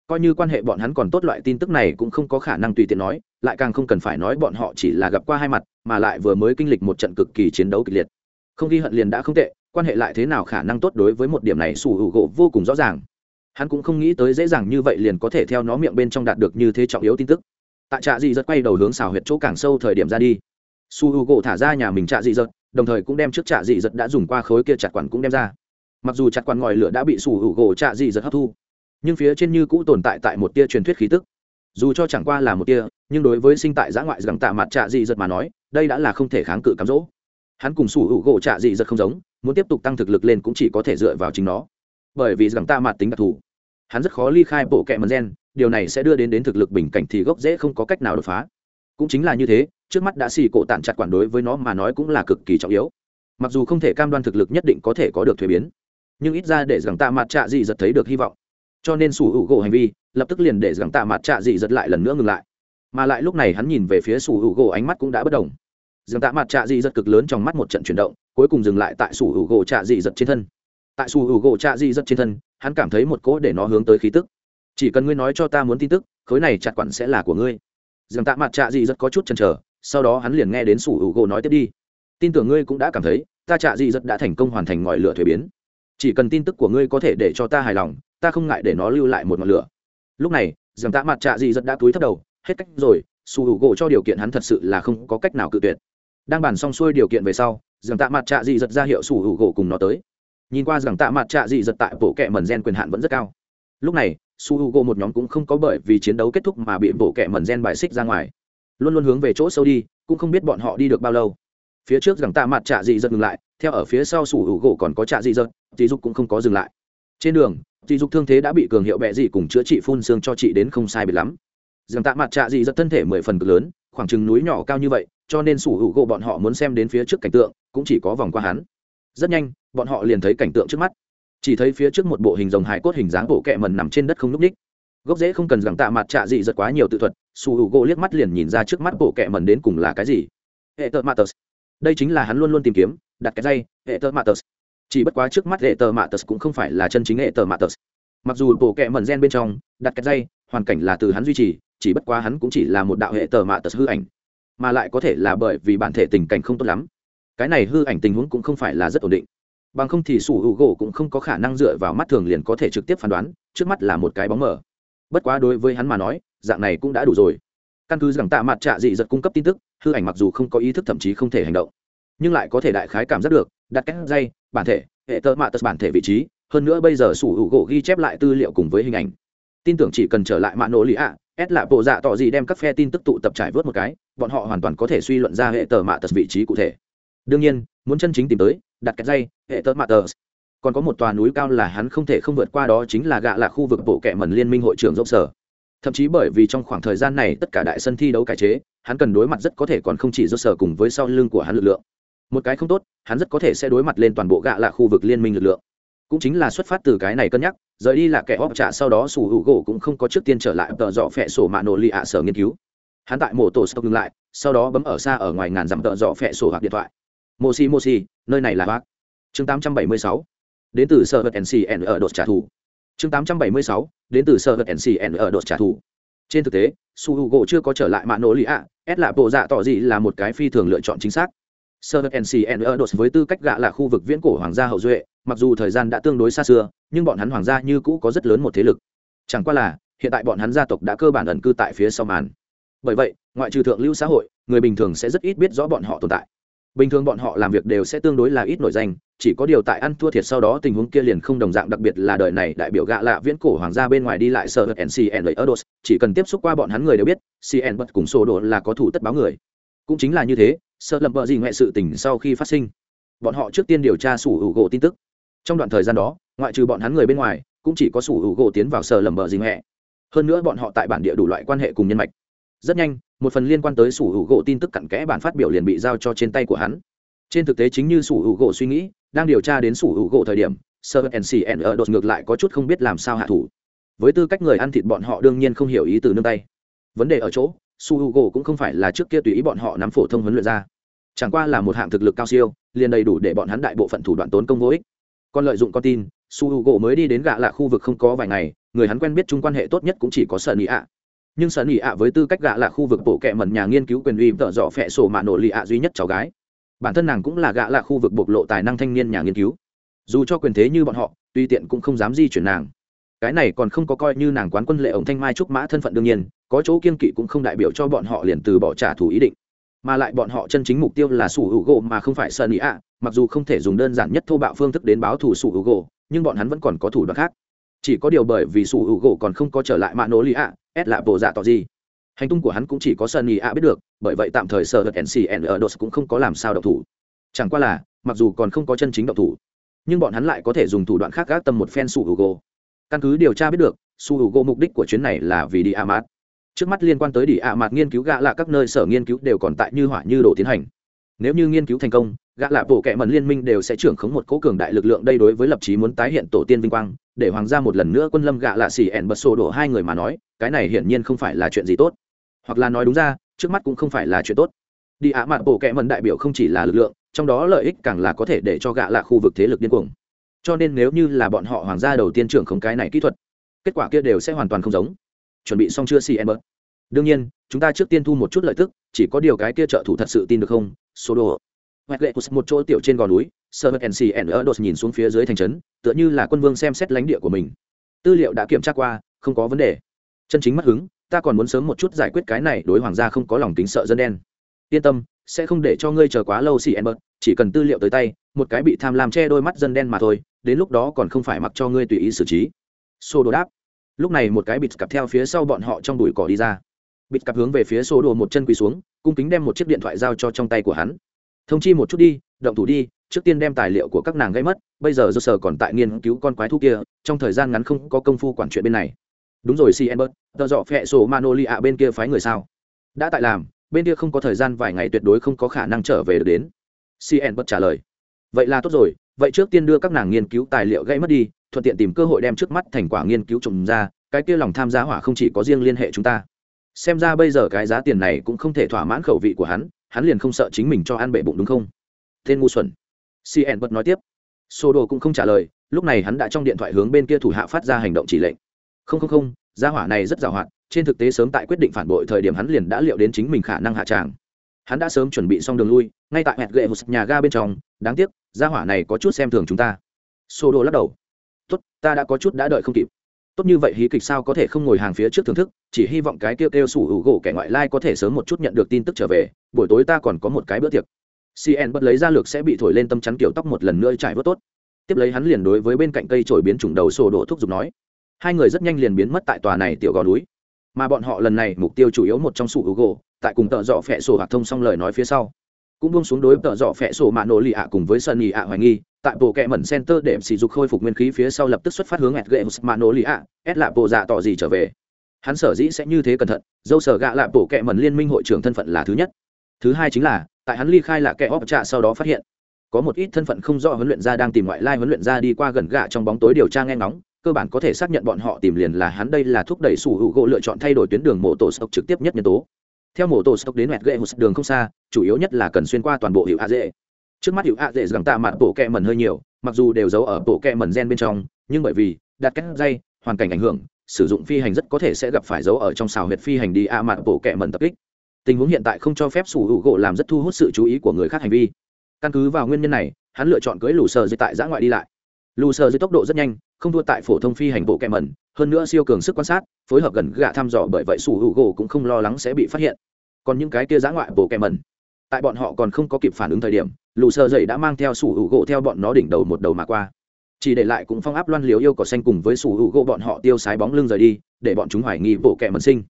Coi như quan hệ bọn hắn còn tốt loại tin tức này cũng không có khả năng tùy tiện nói, lại càng không cần phải nói bọn họ chỉ là gặp qua hai mặt, mà lại vừa mới kinh lịch một trận cực kỳ chiến đấu kịch liệt. Không ghi hận liền đã không tệ, quan hệ lại thế nào khả năng tốt đối với một điểm này sủ hữu gỗ vô cùng rõ ràng. Hắn cũng không nghĩ tới dễ dàng như vậy liền có thể theo nó miệng bên trong đạt được như thế trọng yếu tin tức tại trạ dị giật quay đầu hướng xào huyệt chỗ càng sâu thời điểm ra đi. Su h u gỗ thả ra nhà mình trạ dị giật đồng thời cũng đem trước trạ dị giật đã dùng qua khối kia chặt quản cũng đem ra. Mặc dù chặt quản ngòi lửa đã bị su h u gỗ trạ dị giật hấp thu, nhưng phía trên như cũ tồn tại tại một tia truyền thuyết khí tức. Dù cho chẳng qua là một tia, nhưng đối với sinh tại giã ngoại rằng tạ mặt trạ dị giật mà nói, đây đã là không thể kháng cự cám dỗ. Hắn cùng su h u gỗ trạ dị giật không giống, muốn tiếp tục tăng thực lực lên cũng chỉ có thể dựa vào chính nó. Bởi vì rằng tạ mặt tính đặc thù, hắn rất khó ly khai bộ kẹ mần gen điều này sẽ đưa đến đến thực lực bình cảnh thì gốc dễ không có cách nào đột phá. Cũng chính là như thế, trước mắt đã xì cổ tản chặt quản đối với nó mà nói cũng là cực kỳ trọng yếu. Mặc dù không thể cam đoan thực lực nhất định có thể có được thuế biến, nhưng ít ra để rằng tạ mặt trạ dị giật thấy được hy vọng. Cho nên sủ hữu gỗ hành vi, lập tức liền để rằng tạ mặt trạ dị giật lại lần nữa ngừng lại. Mà lại lúc này hắn nhìn về phía sủ hữu gỗ ánh mắt cũng đã bất đồng rằng tạ mặt trạ dị giật cực lớn trong mắt một trận chuyển động, cuối cùng dừng lại tại sủ hữu gỗ trạ dị giật trên thân. Tại sủ hữu gỗ trạ dị giật trên thân, hắn cảm thấy một cỗ để nó hướng tới khí tức chỉ cần ngươi nói cho ta muốn tin tức, khối này chặt quản sẽ là của ngươi. Dường tạ mặt trạ dị rất có chút chần chờ, sau đó hắn liền nghe đến sủ hữu gỗ nói tiếp đi. Tin tưởng ngươi cũng đã cảm thấy, ta trạ dị rất đã thành công hoàn thành ngọn lửa thuế biến. Chỉ cần tin tức của ngươi có thể để cho ta hài lòng, ta không ngại để nó lưu lại một ngọn lửa. Lúc này dường tạ mặt trạ dị rất đã túi thấp đầu, hết cách rồi, sủ hữu gỗ cho điều kiện hắn thật sự là không có cách nào cự tuyệt. Đang bàn xong xuôi điều kiện về sau dường tạ mặt trạ dị giật ra hiệu sủ hữu gỗ cùng nó tới. Nhìn qua rằng tạ mặt trạ dị giật tại bộ kệ mần gen quyền hạn vẫn rất cao. Lúc này su h u g o một nhóm cũng không có bởi vì chiến đấu kết thúc mà bị bộ kẻ mẩn gen bài xích ra ngoài. Luôn luôn hướng về chỗ sâu đi, cũng không biết bọn họ đi được bao lâu. Phía trước rằng tạ mặt trạ dị giật ngừng lại, theo ở phía sau sủ hữu gỗ còn có trạ dị giật, dị dục cũng không có dừng lại. Trên đường, dị dục thương thế đã bị cường hiệu bẹ dị cùng chữa trị phun xương cho chị đến không sai biệt lắm. Rằng tạ mặt trạ dị giật thân thể mười phần cực lớn, khoảng chừng núi nhỏ cao như vậy, cho nên sủ hữu gỗ bọn họ muốn xem đến phía trước cảnh tượng, cũng chỉ có vòng qua hắn. Rất nhanh, bọn họ liền thấy cảnh tượng trước mắt chỉ thấy phía trước một bộ hình rồng hải cốt hình dáng bộ kẹ mần nằm trên đất không núp ních gốc dễ không cần rằng tạ mặt trạ dị giật quá nhiều tự thuật, su h u gỗ liếc mắt liền nhìn ra trước mắt bộ kẹ mần đến cùng là cái gì. Hệ tơ matters đây chính là hắn luôn luôn tìm kiếm, đặt cái dây hệ tơ matters chỉ bất quá trước mắt hệ tơ matters cũng không phải là chân chính hệ tơ matters mặc dù bộ kẹ mần gen bên trong, đặt cái dây, hoàn cảnh là từ hắn duy trì, chỉ bất quá hắn cũng chỉ là một đạo hệ tơ matters hư ảnh. Mà lại có thể là bởi vì bản thể tình cảnh không tốt lắm. Cái này hư ảnh tình huống cũng không phải là rất ổn định bằng không thì sủ hữu gỗ cũng không có khả năng dựa vào mắt thường liền có thể trực tiếp phán đoán, trước mắt là một cái bóng mờ. Bất quá đối với hắn mà nói, dạng này cũng đã đủ rồi. Căn cứ rằng tạ mặt trạ dị giật cung cấp tin tức, hư ảnh mặc dù không có ý thức thậm chí không thể hành động, nhưng lại có thể đại khái cảm giác được, đặt cách dây, bản thể, hệ tơ mạ tật bản thể vị trí, hơn nữa bây giờ sủ hữu gỗ ghi chép lại tư liệu cùng với hình ảnh. Tin tưởng chỉ cần trở lại mạ nổ lý ạ ép là bộ dạ tỏ gì đem các phe tin tức tụ tập trải vớt một cái, bọn họ hoàn toàn có thể suy luận ra hệ tờ mạ tật vị trí cụ thể. Đương nhiên, muốn chân chính tìm tới đặt cái dây hệ tớn mạ tờ, còn có một tòa núi cao là hắn không thể không vượt qua đó chính là gạ là khu vực bộ kệ mần liên minh hội trưởng dốc sở. Thậm chí bởi vì trong khoảng thời gian này tất cả đại sân thi đấu cải chế hắn cần đối mặt rất có thể còn không chỉ dốc sở cùng với sau lưng của hắn lực lượng. Một cái không tốt hắn rất có thể sẽ đối mặt lên toàn bộ gạ là khu vực liên minh lực lượng. Cũng chính là xuất phát từ cái này cân nhắc rời đi là kẻ óp trả sau đó sủ hữu gỗ cũng không có trước tiên trở lại tờ dọ phẹ sổ mạ nổ lì ạ sở nghiên cứu. Hắn tại mổ tổ stop ngừng lại sau đó bấm ở xa ở ngoài ngàn dặm tờ dọ phẹ sổ hoặc điện thoại mosi mosi nơi này là bác chương 876. đến từ sở vật ncn ở đột trả thù. Chương 876. đến từ sở vật ncn ở đột trả thù. Trên thực tế, su h u gỗ chưa có trở lại mạ nổ lì ạ s là bộ dạ tỏ gì là một cái phi thường lựa chọn chính xác. Sở vật ncn ở đột với tư cách gạ là khu vực viễn cổ hoàng gia hậu duệ, mặc dù thời gian đã tương đối xa xưa, nhưng bọn hắn hoàng gia như cũ có rất lớn một thế lực. Chẳng qua là, hiện tại bọn hắn gia tộc đã cơ bản ẩn cư tại phía sau màn. Bởi vậy, ngoại trừ thượng lưu xã hội, người bình thường sẽ rất ít biết rõ bọn họ tồn tại bình thường bọn họ làm việc đều sẽ tương đối là ít nổi danh, chỉ có điều tại ăn thua thiệt sau đó tình huống kia liền không đồng dạng đặc biệt là đời này đại biểu gạ lạ viễn cổ hoàng gia bên ngoài đi lại sợ ncn lấy erdos chỉ cần tiếp xúc qua bọn hắn người đều biết cn bật cùng sổ đồ là có thủ tất báo người. Cũng chính là như thế sợ lầm vợ gì ngoại sự tình sau khi phát sinh, bọn họ trước tiên điều tra sủ hữu gỗ tin tức. Trong đoạn thời gian đó, ngoại trừ bọn hắn người bên ngoài, cũng chỉ có sủ hữu gỗ tiến vào sợ lầm vợ gì ngoại. Hơn nữa bọn họ tại bản địa đủ loại quan hệ cùng nhân mạch rất nhanh, một phần liên quan tới sủ hữu gỗ tin tức cặn kẽ bản phát biểu liền bị giao cho trên tay của hắn. Trên thực tế chính như sủ hữu gỗ suy nghĩ, đang điều tra đến sủ hữu gỗ thời điểm sơ ncn ở đột ngược lại có chút không biết làm sao hạ thủ. Với tư cách người ăn thịt bọn họ đương nhiên không hiểu ý từ nương tay. Vấn đề ở chỗ su h u gỗ cũng không phải là trước kia tùy ý bọn họ nắm phổ thông huấn luyện ra. Chẳng qua là một hạng thực lực cao siêu, liền đầy đủ để bọn hắn đại bộ phận thủ đoạn tốn công vô ích. Còn lợi dụng con tin su h u gỗ mới đi đến gạ lạ khu vực không có vài ngày, người hắn quen biết chung quan hệ tốt nhất cũng chỉ có sợ nị ạ nhưng sợ nỉ ạ với tư cách gạ là khu vực bộ kệ mẩn nhà nghiên cứu quyền uy tợ dọ phẹ sổ mạ nổ lì ạ duy nhất cháu gái. Bản thân nàng cũng là gạ là khu vực bộc lộ tài năng thanh niên nhà nghiên cứu. Dù cho quyền thế như bọn họ, tuy tiện cũng không dám di chuyển nàng. Cái này còn không có coi như nàng quán quân lệ ổng thanh mai trúc mã thân phận đương nhiên, có chỗ kiên kỵ cũng không đại biểu cho bọn họ liền từ bỏ trả thù ý định. Mà lại bọn họ chân chính mục tiêu là sủ hữu gỗ mà không phải sơn ý ạ, mặc dù không thể dùng đơn giản nhất thô bạo phương thức đến báo thù sủ hữu gỗ, nhưng bọn hắn vẫn còn có thủ đoạn khác chỉ có điều bởi vì sủ hữu gỗ còn không có trở lại mạ nỗ lì ạ ép lạ bộ dạ tỏ gì. Hành tung của hắn cũng chỉ có sơn ý ạ biết được, bởi vậy tạm thời sở hật ncn ở đột cũng không có làm sao độc thủ. Chẳng qua là, mặc dù còn không có chân chính độc thủ, nhưng bọn hắn lại có thể dùng thủ đoạn khác gác tâm một phen sủ hữu gỗ. Căn cứ điều tra biết được, sủ hữu gỗ mục đích của chuyến này là vì đi a mát trước mắt liên quan tới đi a mát nghiên cứu gạ là các nơi sở nghiên cứu đều còn tại như hỏa như đồ tiến hành nếu như nghiên cứu thành công gạ lạ bộ kệ mẩn liên minh đều sẽ trưởng khống một cố cường đại lực lượng đây đối với lập chí muốn tái hiện tổ tiên vinh quang, để hoàng gia một lần nữa quân lâm gạ lạ xỉ ẻn bật sổ đổ hai người mà nói, cái này hiển nhiên không phải là chuyện gì tốt. Hoặc là nói đúng ra, trước mắt cũng không phải là chuyện tốt. Đi ạ mạn bộ kệ mẩn đại biểu không chỉ là lực lượng, trong đó lợi ích càng là có thể để cho gạ lạ khu vực thế lực điên cuồng. Cho nên nếu như là bọn họ hoàng gia đầu tiên trưởng khống cái này kỹ thuật, kết quả kia đều sẽ hoàn toàn không giống. Chuẩn bị xong chưa, xỉ ẻn bật? Đương nhiên, chúng ta trước tiên thu một chút lợi tức, chỉ có điều cái kia trợ thủ thật sự tin được không? Số đồ. Hoặc lệ của một chỗ tiểu trên gò núi, sơ vật ncn ở đột nhìn xuống phía dưới thành trấn, tựa như là quân vương xem xét lãnh địa của mình. Tư liệu đã kiểm tra qua, không có vấn đề. Chân chính mất hứng, ta còn muốn sớm một chút giải quyết cái này, đối hoàng gia không có lòng tính sợ dân đen. Yên tâm, sẽ không để cho ngươi chờ quá lâu xì bớt chỉ cần tư liệu tới tay, một cái bị tham lam che đôi mắt dân đen mà thôi, đến lúc đó còn không phải mặc cho ngươi tùy ý xử trí. Sô đồ đáp. Lúc này một cái bịt cặp theo phía sau bọn họ trong đùi cỏ đi ra bịt cặp hướng về phía số đồ một chân quỳ xuống cung kính đem một chiếc điện thoại giao cho trong tay của hắn. Thông chi một chút đi động thủ đi trước tiên đem tài liệu của các nàng gây mất bây giờ do sở còn tại nghiên cứu con quái thú kia trong thời gian ngắn không có công phu quản chuyện bên này. Đúng rồi si Albert, tờ dọ phẹ sổ manoli ạ bên kia phái người sao? Đã tại làm bên kia không có thời gian vài ngày tuyệt đối không có khả năng trở về được đến. Si Albert trả lời. Vậy là tốt rồi vậy trước tiên đưa các nàng nghiên cứu tài liệu gây mất đi thuận tiện tìm cơ hội đem trước mắt thành quả nghiên cứu trồng ra cái kia lòng tham gia hỏa không chỉ có riêng liên hệ chúng ta xem ra bây giờ cái giá tiền này cũng không thể thỏa mãn khẩu vị của hắn hắn liền không sợ chính mình cho ăn bệ bụng đúng không? Tên ngu xuẩn. Cn bật nói tiếp. Sô đồ cũng không trả lời, lúc này hắn đã trong điện thoại hướng bên kia thủ hạ phát ra hành động chỉ lệnh. Không không không, gia hỏa này rất giàu hạn, trên thực tế sớm tại quyết định phản bội thời điểm hắn liền đã liệu đến chính mình khả năng hạ tràng. Hắn đã sớm chuẩn bị xong đường lui, ngay tại hẹn gậy một nhà ga bên trong, đáng tiếc, gia hỏa này có chút xem thường chúng ta. Sô đồ lắc đầu. Tốt, ta đã có chút đã đợi không kịp tốt như vậy hí kịch sao có thể không ngồi hàng phía trước thưởng thức, chỉ hy vọng cái kêu kêu sủ hữu gỗ kẻ ngoại lai có thể sớm một chút nhận được tin tức trở về, buổi tối ta còn có một cái bữa tiệc. Cn bất lấy ra lược sẽ bị thổi lên tâm chắn kiểu tóc một lần nữa trải vớt tốt. Tiếp lấy hắn liền đối với bên cạnh cây trổi biến chủng đầu sổ đổ thuốc giục nói, hai người rất nhanh liền biến mất tại tòa này tiểu gò núi. Mà bọn họ lần này mục tiêu chủ yếu một trong sủ hữu gỗ, tại cùng tợ dọ phẹ sổ hoạt thông xong lời nói phía sau. Cũng buông xuống đối tợ dọ phẹ sổ mạ nổ lì ạ cùng với sân nhì ạ hoài nghi tại bộ kẹ mẩn center để sỉ dục khôi phục nguyên khí phía sau lập tức xuất phát hướng ẹt gệ mạ nổ lì ạ ép lạ bộ dạ tỏ gì trở về. Hắn sở dĩ sẽ như thế cẩn thận, dâu sở gạ lạ bộ kẹ mẩn liên minh hội trưởng thân phận là thứ nhất. Thứ hai chính là, tại hắn ly khai là kẻ óp trạ sau đó phát hiện, có một ít thân phận không rõ huấn luyện gia đang tìm ngoại lai huấn luyện gia đi qua gần gạ trong bóng tối điều tra nghe ngóng, cơ bản có thể xác nhận bọn họ tìm liền là hắn đây là thúc đẩy sủ hữu gỗ lựa chọn thay đổi tuyến đường mổ tổ sốc trực tiếp nhất nhân tố. Theo mổ tổ sốc đến mẹt gậy một đường không xa, chủ yếu nhất là cần xuyên qua toàn bộ hiệu a dễ trước mắt hiệu a dễ rằng tạ mặt bộ kẹ mẩn hơi nhiều, mặc dù đều giấu ở bộ kẹ mẩn gen bên trong, nhưng bởi vì đặt cách dây, hoàn cảnh ảnh hưởng, sử dụng phi hành rất có thể sẽ gặp phải giấu ở trong xào huyệt phi hành đi a mặt bộ kẹ mẩn tập kích. Tình huống hiện tại không cho phép sủ hữu gỗ làm rất thu hút sự chú ý của người khác hành vi. Căn cứ vào nguyên nhân này, hắn lựa chọn cưới lù sờ dưới tại giã ngoại đi lại. Lù sờ dưới tốc độ rất nhanh, không thua tại phổ thông phi hành bộ kẹ mẩn, hơn nữa siêu cường sức quan sát, phối hợp gần gạ thăm dò bởi vậy sủ hữu gỗ cũng không lo lắng sẽ bị phát hiện. Còn những cái kia giã ngoại bộ kẹ mẩn, tại bọn họ còn không có kịp phản ứng thời điểm Lũ sơ dậy đã mang theo sủ hữu gỗ theo bọn nó đỉnh đầu một đầu mà qua. Chỉ để lại cũng phong áp loan liều yêu cỏ xanh cùng với sủ hữu gỗ bọn họ tiêu sái bóng lưng rời đi, để bọn chúng hoài nghi bộ kẻ mẩn sinh.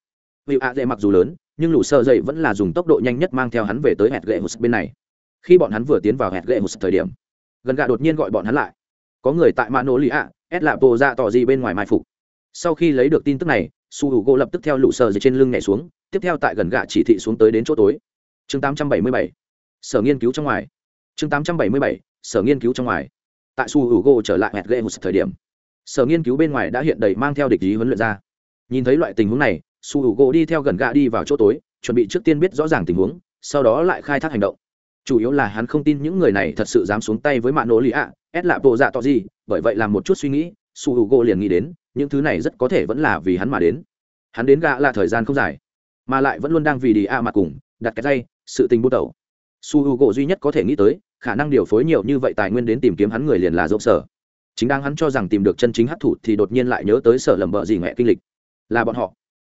Vì ạ dễ mặc dù lớn, nhưng lũ sơ dậy vẫn là dùng tốc độ nhanh nhất mang theo hắn về tới hẹt gậy hụt bên này. Khi bọn hắn vừa tiến vào hẹt gậy hụt thời điểm, gần gạ đột nhiên gọi bọn hắn lại. Có người tại mã nỗ lì ạ ép lạp bộ ra dạ tỏ gì bên ngoài mai phục. Sau khi lấy được tin tức này su hữu gỗ lập tức theo lũ sờ dưới trên lưng nhảy xuống, tiếp theo tại gần gạ chỉ thị xuống tới đến chỗ tối. Chương tám trăm bảy mươi bảy, sở nghiên cứu trong ngoài chương 877, sở nghiên cứu trong ngoài. Tại su hữu gỗ trở lại hẹn ghê một thời điểm sở nghiên cứu bên ngoài đã hiện đầy mang theo địch ý huấn luyện ra. Nhìn thấy loại tình huống này su hữu gỗ đi theo gần gạ đi vào chỗ tối chuẩn bị trước tiên biết rõ ràng tình huống sau đó lại khai thác hành động. Chủ yếu là hắn không tin những người này thật sự dám xuống tay với mạng nổ lì ạ ép lạ bộ dạ tỏ gì bởi vậy làm một chút suy nghĩ su hữu gỗ liền nghĩ đến những thứ này rất có thể vẫn là vì hắn mà đến. Hắn đến gạ là thời gian không dài mà lại vẫn luôn đang vì đi a mặt cùng đặt cái dây sự tình bút đầu su hữu gỗ duy nhất có thể nghĩ tới, khả năng điều phối nhiều như vậy tài nguyên đến tìm kiếm hắn người liền là dốc sở. Chính đang hắn cho rằng tìm được chân chính hát thủ thì đột nhiên lại nhớ tới sở lầm bợ gì mẹ kinh lịch. Là bọn họ.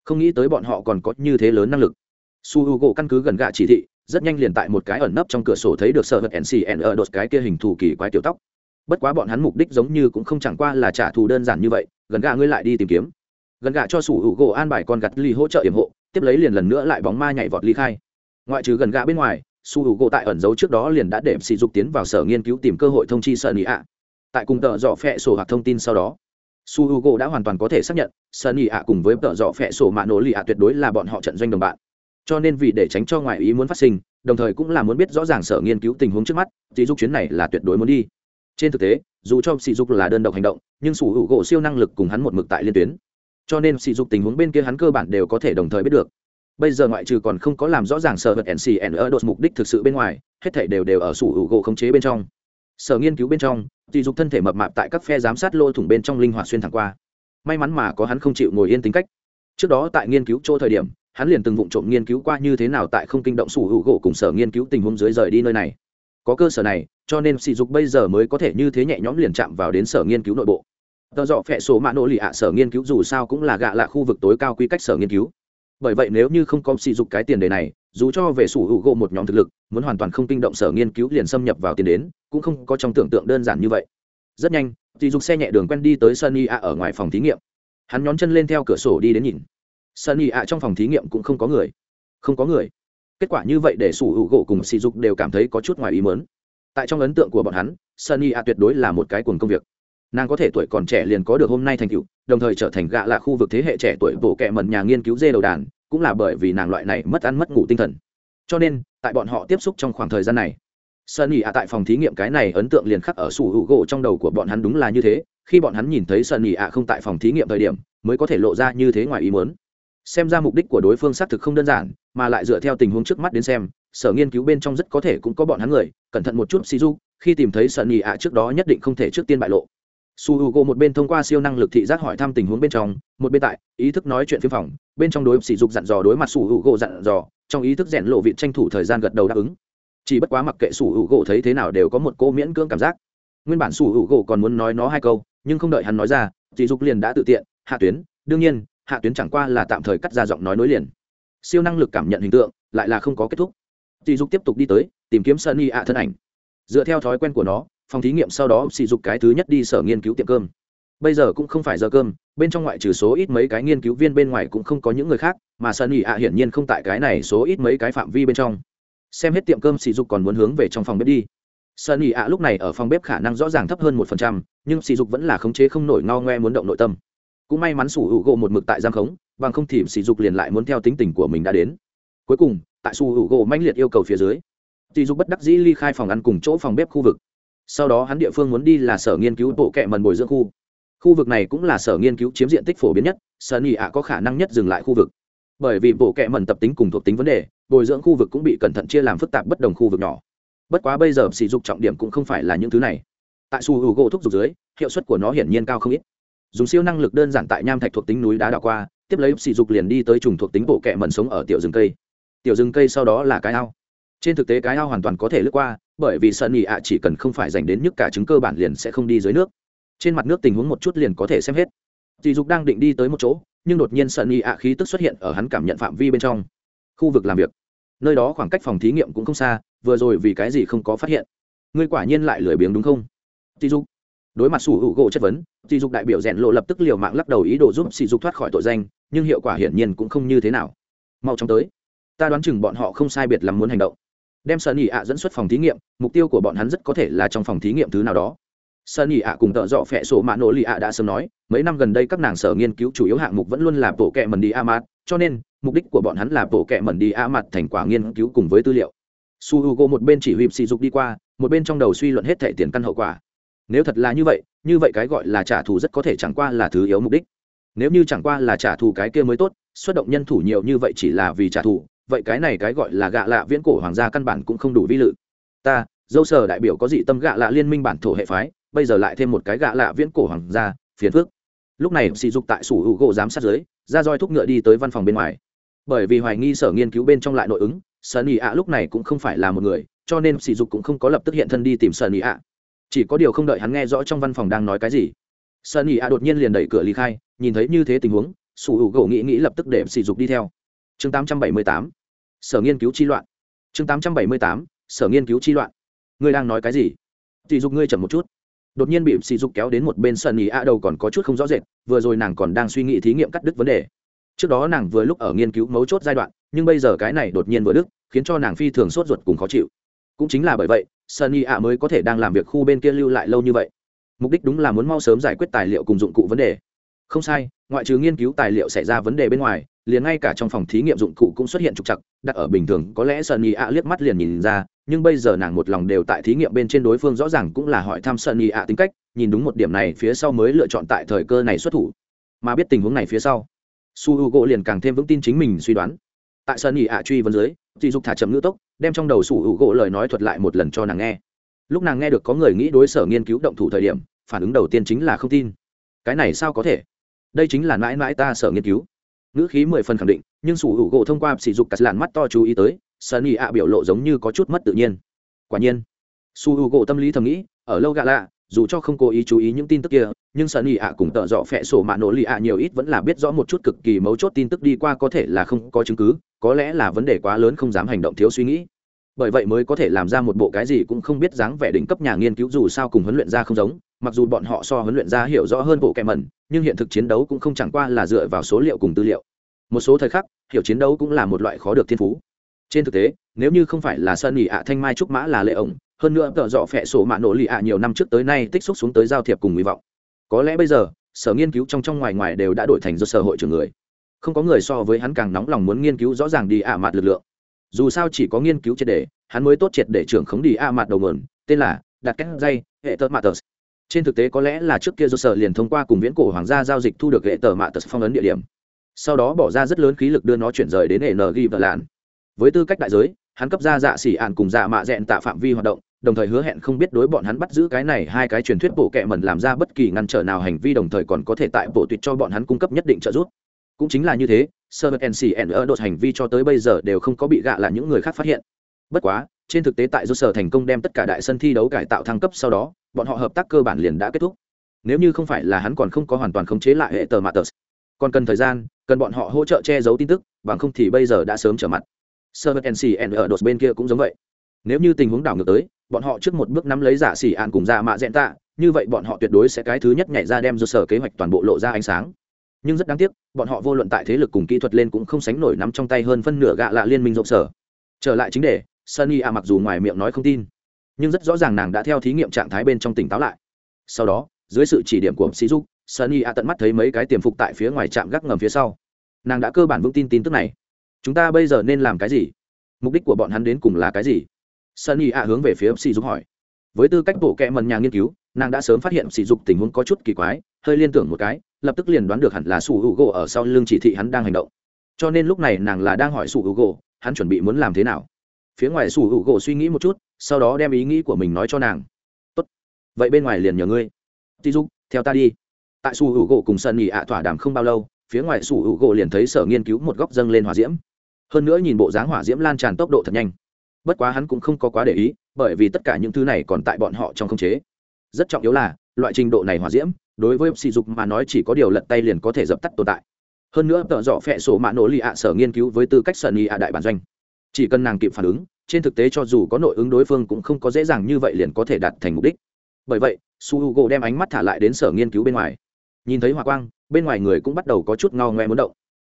Không nghĩ tới bọn họ còn có như thế lớn năng lực. Su h u gỗ căn cứ gần gạ chỉ thị, rất nhanh liền tại một cái ẩn nấp trong cửa sổ thấy được sở vật ncn ở đột cái kia hình thù kỳ quái tiểu tóc. Bất quá bọn hắn mục đích giống như cũng không chẳng qua là trả thù đơn giản như vậy, gần gạ ngươi lại đi tìm kiếm. Gần gạ cho su h u gỗ an bài con gặt ly hỗ trợ yểm hộ, tiếp lấy liền lần nữa lại bóng ma nhảy vọt ly khai. Ngoại trừ gần gạ bên ngoài su h u gỗ tại ẩn giấu trước đó liền đã để sỉ dục tiến vào sở nghiên cứu tìm cơ hội thông chi sợ nị ạ tại cùng tợ dọ phẹ sổ hoặc thông tin sau đó, su h u gỗ đã hoàn toàn có thể xác nhận sợ nị ạ cùng với tợ dọ phẹ sổ mạ nổ lì ạ tuyệt đối là bọn họ trận doanh đồng bạn. Cho nên vì để tránh cho ngoại ý muốn phát sinh, đồng thời cũng là muốn biết rõ ràng sở nghiên cứu tình huống trước mắt sỉ dục chuyến này là tuyệt đối muốn đi. Trên thực tế, dù cho sỉ dục là đơn độc hành động, nhưng sủ hữu gỗ siêu năng lực cùng hắn một mực tại liên tuyến. Cho nên sỉ dục tình huống bên kia hắn cơ bản đều có thể đồng thời biết được bây giờ ngoại trừ còn không có làm rõ ràng sở vật ncn ở đột mục đích thực sự bên ngoài, hết thể đều đều ở sủ hữu gỗ khống chế bên trong. Sở nghiên cứu bên trong thì dục thân thể mập mạp tại các phe giám sát lô thủng bên trong linh hoạt xuyên thẳng qua. May mắn mà có hắn không chịu ngồi yên tính cách. Trước đó tại nghiên cứu chỗ thời điểm, hắn liền từng vụng trộm nghiên cứu qua như thế nào tại không kinh động sủ hữu gỗ cùng sở nghiên cứu tình huống dưới rời đi nơi này. Có cơ sở này, cho nên sỉ dục bây giờ mới có thể như thế nhẹ nhõm liền chạm vào đến sở nghiên cứu nội bộ. Tờ dọ phẹ số mã nỗ lì ạ, sở nghiên cứu dù sao cũng là gạ là khu vực tối cao quy cách sở nghiên cứu bởi vậy nếu như không có sỉ dục cái tiền đề này, dù cho về sủ hữu gỗ một nhóm thực lực, muốn hoàn toàn không kinh động sở nghiên cứu liền xâm nhập vào tiền đến, cũng không có trong tưởng tượng đơn giản như vậy. Rất nhanh, sỉ dục xe nhẹ đường quen đi tới sunny a ở ngoài phòng thí nghiệm. Hắn nhón chân lên theo cửa sổ đi đến nhìn. Sunny a trong phòng thí nghiệm cũng không có người. Không có người. Kết quả như vậy để sủ hữu gỗ cùng sỉ dục đều cảm thấy có chút ngoài ý mớn tại trong ấn tượng của bọn hắn, sunny a tuyệt đối là một cái cuồng công việc nàng có thể tuổi còn trẻ liền có được hôm nay thành tựu, đồng thời trở thành gạ là khu vực thế hệ trẻ tuổi bộ kệ mần nhà nghiên cứu dê đầu đàn, cũng là bởi vì nàng loại này mất ăn mất ngủ tinh thần. Cho nên, tại bọn họ tiếp xúc trong khoảng thời gian này sunny ạ tại phòng thí nghiệm cái này ấn tượng liền khắc ở sủ hữu gỗ trong đầu của bọn hắn đúng là như thế, khi bọn hắn nhìn thấy sunny ạ không tại phòng thí nghiệm thời điểm, mới có thể lộ ra như thế ngoài ý muốn. Xem ra mục đích của đối phương xác thực không đơn giản, mà lại dựa theo tình huống trước mắt đến xem, sở nghiên cứu bên trong rất có thể cũng có bọn hắn người, cẩn thận một chút xì du khi tìm thấy Sơn nhì ạ trước đó nhất định không thể trước tiên bại lộ su h u g o một bên thông qua siêu năng lực thị giác hỏi thăm tình huống bên trong, một bên tại, ý thức nói chuyện phiếm phòng, bên trong đối sỉ dục dặn dò đối mặt su h u g o dặn dò, trong ý thức rèn lộ vị tranh thủ thời gian gật đầu đáp ứng. Chỉ bất quá mặc kệ su h u g o thấy thế nào đều có một cô miễn cưỡng cảm giác. Nguyên bản su h u g o còn muốn nói nó hai câu, nhưng không đợi hắn nói ra, sỉ dục liền đã tự tiện, hạ tuyến, đương nhiên, hạ tuyến chẳng qua là tạm thời cắt ra giọng nói nối liền. Siêu năng lực cảm nhận hình tượng, lại là không có kết thúc. Sỉ dục tiếp tục đi tới, tìm kiếm sunny ạ thân ảnh. Dựa theo thói quen của nó phòng thí nghiệm sau đó sỉ dục cái thứ nhất đi sở nghiên cứu tiệm cơm. Bây giờ cũng không phải giờ cơm, bên trong ngoại trừ số ít mấy cái nghiên cứu viên bên ngoài cũng không có những người khác, mà sunny ạ hiển nhiên không tại cái này số ít mấy cái phạm vi bên trong. Xem hết tiệm cơm sỉ dục còn muốn hướng về trong phòng bếp đi. Sunny ạ lúc này ở phòng bếp khả năng rõ ràng thấp hơn một phần trăm, nhưng sỉ dục vẫn là khống chế không nổi ngao ngoe muốn động nội tâm. Cũng may mắn sủ hữu gỗ một mực tại giam khống, bằng không thì sỉ dục liền lại muốn theo tính tình của mình đã đến. Cuối cùng, tại sủ hữu gỗ manh liệt yêu cầu phía dưới, sỉ dục bất đắc dĩ ly khai phòng ăn cùng chỗ phòng bếp khu vực sau đó hắn địa phương muốn đi là sở nghiên cứu bộ kệ mần bồi dưỡng khu. Khu vực này cũng là sở nghiên cứu chiếm diện tích phổ biến nhất, sở nhị ạ có khả năng nhất dừng lại khu vực. Bởi vì bộ kệ mần tập tính cùng thuộc tính vấn đề, bồi dưỡng khu vực cũng bị cẩn thận chia làm phức tạp bất đồng khu vực nhỏ. Bất quá bây giờ sỉ dục trọng điểm cũng không phải là những thứ này. Tại su hữu gỗ thúc giục dưới, hiệu suất của nó hiển nhiên cao không ít. Dùng siêu năng lực đơn giản tại nham thạch thuộc tính núi đá đảo qua, tiếp lấy sỉ dục liền đi tới trùng thuộc tính bộ kệ mần sống ở tiểu rừng cây. Tiểu rừng cây sau đó là cái ao. Trên thực tế cái ao hoàn toàn có thể lướt qua bởi vì sợ nhị ạ chỉ cần không phải dành đến nhức cả trứng cơ bản liền sẽ không đi dưới nước. Trên mặt nước tình huống một chút liền có thể xem hết. Dì dục đang định đi tới một chỗ, nhưng đột nhiên sợ nhị ạ khí tức xuất hiện ở hắn cảm nhận phạm vi bên trong. Khu vực làm việc. Nơi đó khoảng cách phòng thí nghiệm cũng không xa, vừa rồi vì cái gì không có phát hiện. Ngươi quả nhiên lại lười biếng đúng không? Dì dục. Đối mặt sủ hữu gỗ chất vấn dì dục đại biểu rèn lộ lập tức liều mạng lắc đầu ý đồ giúp sỉ dục thoát khỏi tội danh, nhưng hiệu quả hiển nhiên cũng không như thế nào. Mau chóng tới. Ta đoán chừng bọn họ không sai biệt lắm muốn hành động đem sơn ỉ ạ dẫn xuất phòng thí nghiệm, mục tiêu của bọn hắn rất có thể là trong phòng thí nghiệm thứ nào đó. Sơn ỉ ạ cùng tợ dọ phẹ sổ mạ nổ lì ạ đã sớm nói, mấy năm gần đây các nàng sở nghiên cứu chủ yếu hạng mục vẫn luôn là bộ kẹ mần đi a mạt cho nên, mục đích của bọn hắn là bộ kẹ mần đi a mạt thành quả nghiên cứu cùng với tư liệu. Su h u g một bên chỉ huy sỉ dục đi qua, một bên trong đầu suy luận hết thẻ tiền căn hậu quả. Nếu thật là như vậy như vậy cái gọi là trả thù rất có thể chẳng qua là thứ yếu mục đích. Nếu như chẳng qua là trả thù cái kia mới tốt, xuất động nhân thủ nhiều như vậy chỉ là vì trả thù vậy cái này cái gọi là gạ lạ viễn cổ hoàng gia căn bản cũng không đủ vi lự. Ta, dâu sở đại biểu có dị tâm gạ lạ liên minh bản thổ hệ phái, bây giờ lại thêm một cái gạ lạ viễn cổ hoàng gia, phiền phước lúc này, sỉ dục tại sủ hữu gỗ giám sát giới ra roi thúc ngựa đi tới văn phòng bên ngoài. Bởi vì hoài nghi sở nghiên cứu bên trong lại nội ứng, sở nhị ạ lúc này cũng không phải là một người, cho nên sỉ dục cũng không có lập tức hiện thân đi tìm sở nhị ạ. Chỉ có điều không đợi hắn nghe rõ trong văn phòng đang nói cái gì. Sở nhị ạ đột nhiên liền đẩy cửa ly khai, nhìn thấy như thế tình huống, sủ hữu gỗ nghĩ nghĩ lập tức để sỉ dục đi theo chương 878 sở nghiên cứu chi loạn. Chương 878 sở nghiên cứu chi loạn. Ngươi đang nói cái gì? Sỉ dục ngươi chậm một chút. Đột nhiên bị sỉ dục kéo đến một bên sân ý ạ đầu còn có chút không rõ rệt, vừa rồi nàng còn đang suy nghĩ thí nghiệm cắt đứt vấn đề. Trước đó nàng vừa lúc ở nghiên cứu mấu chốt giai đoạn, nhưng bây giờ cái này đột nhiên vừa đứt, khiến cho nàng phi thường sốt ruột cùng khó chịu. Cũng chính là bởi vậy, sunny ạ mới có thể đang làm việc khu bên kia lưu lại lâu như vậy. Mục đích đúng là muốn mau sớm giải quyết tài liệu cùng dụng cụ vấn đề. Không sai, ngoại trừ nghiên cứu tài liệu xảy ra vấn đề bên ngoài liền ngay cả trong phòng thí nghiệm dụng cụ cũng xuất hiện trục chặt đặt ở bình thường, có lẽ sunny ạ liếc mắt liền nhìn ra, nhưng bây giờ nàng một lòng đều tại thí nghiệm bên trên đối phương rõ ràng cũng là hỏi thăm sunny ạ tính cách, nhìn đúng một điểm này phía sau mới lựa chọn tại thời cơ này xuất thủ. Mà biết tình huống này phía sau, su h u gỗ liền càng thêm vững tin chính mình suy đoán. Tại sunny ạ truy vấn dưới dì dục thả chậm ngữ tốc, đem trong đầu su h u gỗ lời nói thuật lại một lần cho nàng nghe. Lúc nàng nghe được có người nghĩ đối sở nghiên cứu động thủ thời điểm, phản ứng đầu tiên chính là không tin. Cái này sao có thể? Đây chính là mãi mãi ta sở nghiên cứu ngữ khí mười phần khẳng định, nhưng sủ hữu gỗ thông qua sỉ dục cắt làn mắt to chú ý tới sunny ạ biểu lộ giống như có chút mất tự nhiên. Quả nhiên su hữu gỗ tâm lý thầm nghĩ, ở lâu gạ lạ, dù cho không cố ý chú ý những tin tức kia, nhưng sunny ạ cùng tợ dọ phẹ sổ mạ nổ lì ạ nhiều ít vẫn là biết rõ một chút cực kỳ mấu chốt tin tức đi qua có thể là không có chứng cứ, có lẽ là vấn đề quá lớn không dám hành động thiếu suy nghĩ bởi vậy mới có thể làm ra một bộ cái gì cũng không biết dáng vẻ đỉnh cấp nhà nghiên cứu dù sao cùng huấn luyện ra không giống, mặc dù bọn họ so huấn luyện ra hiểu rõ hơn bộ kẻ mẩn, nhưng hiện thực chiến đấu cũng không chẳng qua là dựa vào số liệu cùng tư liệu. Một số thời khắc, hiểu chiến đấu cũng là một loại khó được thiên phú. Trên thực tế, nếu như không phải là sơn ỉ ạ thanh mai trúc mã là lệ ổng, hơn nữa tợ dọ phẹ sổ mạ nổ lì ạ nhiều năm trước tới nay tích xúc xuống tới giao thiệp cùng hy vọng. Có lẽ bây giờ, sở nghiên cứu trong trong ngoài ngoài đều đã đổi thành do sở hội trưởng người. Không có người so với hắn càng nóng lòng muốn nghiên cứu rõ ràng đi ạ mặt lực lượng dù sao chỉ có nghiên cứu triệt để, hắn mới tốt triệt để trưởng khống đi a mặt đầu nguồn, tên là đặt cách dây, hệ tơ matters trên thực tế có lẽ là trước kia do sở liền thông qua cùng viễn cổ hoàng gia giao dịch thu được hệ tờ matters phong ấn địa điểm. Sau đó bỏ ra rất lớn khí lực đưa nó chuyển rời đến hệ n ghi vợ làn với tư cách đại giới, hắn cấp ra dạ xỉ ạn cùng dạ mạ dẹn tạ phạm vi hoạt động, đồng thời hứa hẹn không biết đối bọn hắn bắt giữ cái này hai cái truyền thuyết bộ kệ mẩn làm ra bất kỳ ngăn trở nào hành vi đồng thời còn có thể tại bộ tuyệt cho bọn hắn cung cấp nhất định trợ giúp. Cũng chính là như thế sơ vật ncn ở đột hành vi cho tới bây giờ đều không có bị gạ là những người khác phát hiện. Bất quá, trên thực tế tại do sở thành công đem tất cả đại sân thi đấu cải tạo thăng cấp sau đó, bọn họ hợp tác cơ bản liền đã kết thúc. Nếu như không phải là hắn còn không có hoàn toàn khống chế lại hệ tờ matters còn cần thời gian, cần bọn họ hỗ trợ che giấu tin tức, bằng không thì bây giờ đã sớm trở mặt. Server ncn ở đột bên kia cũng giống vậy. Nếu như tình huống đảo ngược tới, bọn họ trước một bước nắm lấy giả xỉ ạn cùng ra mạ dẹn tạ, như vậy bọn họ tuyệt đối sẽ cái thứ nhất nhảy ra đem do sở kế hoạch toàn bộ lộ ra ánh sáng nhưng rất đáng tiếc, bọn họ vô luận tại thế lực cùng kỹ thuật lên cũng không sánh nổi nắm trong tay hơn phân nửa gạ lạ liên minh rộng sở. Trở lại chính đề, sunny a mặc dù ngoài miệng nói không tin, nhưng rất rõ ràng nàng đã theo thí nghiệm trạng thái bên trong tỉnh táo lại. Sau đó, dưới sự chỉ điểm của sĩ dục sunny a tận mắt thấy mấy cái tiềm phục tại phía ngoài trạm gác ngầm phía sau. Nàng đã cơ bản vững tin tin tức này. Chúng ta bây giờ nên làm cái gì? Mục đích của bọn hắn đến cùng là cái gì? Sunny a hướng về phía sĩ dục hỏi. Với tư cách bộ kệ mần nhà nghiên cứu nàng đã sớm phát hiện sỉ dục tình huống có chút kỳ quái, hơi liên tưởng một cái, lập tức liền đoán được hẳn là sủ hữu gỗ ở sau lưng chỉ thị hắn đang hành động. Cho nên lúc này nàng là đang hỏi sủ hữu gỗ, hắn chuẩn bị muốn làm thế nào. Phía ngoài sủ hữu gỗ suy nghĩ một chút, sau đó đem ý nghĩ của mình nói cho nàng. Tốt, vậy bên ngoài liền nhờ ngươi. Tí dục, theo ta đi. Tại sủ hữu gỗ cùng sân nghỉ ạ thỏa đàm không bao lâu, phía ngoài sủ hữu gỗ liền thấy sở nghiên cứu một góc dâng lên hỏa diễm. Hơn nữa nhìn bộ dáng hỏa diễm lan tràn tốc độ thật nhanh. Bất quá hắn cũng không có quá để ý, bởi vì tất cả những thứ này còn tại bọn họ trong không chế rất trọng yếu là, loại trình độ này hòa diễm, đối với sỉ dục mà nói chỉ có điều lật tay liền có thể dập tắt tồn tại. Hơn nữa, tợ dọ phẹ sổ mạ nổ lì ạ sở nghiên cứu với tư cách sợn y ạ đại bản doanh. Chỉ cần nàng kịp phản ứng, trên thực tế cho dù có nội ứng đối phương cũng không có dễ dàng như vậy liền có thể đạt thành mục đích. Bởi vậy, su h u g o đem ánh mắt thả lại đến sở nghiên cứu bên ngoài. Nhìn thấy hòa quang, bên ngoài người cũng bắt đầu có chút ngao ngoe muốn động.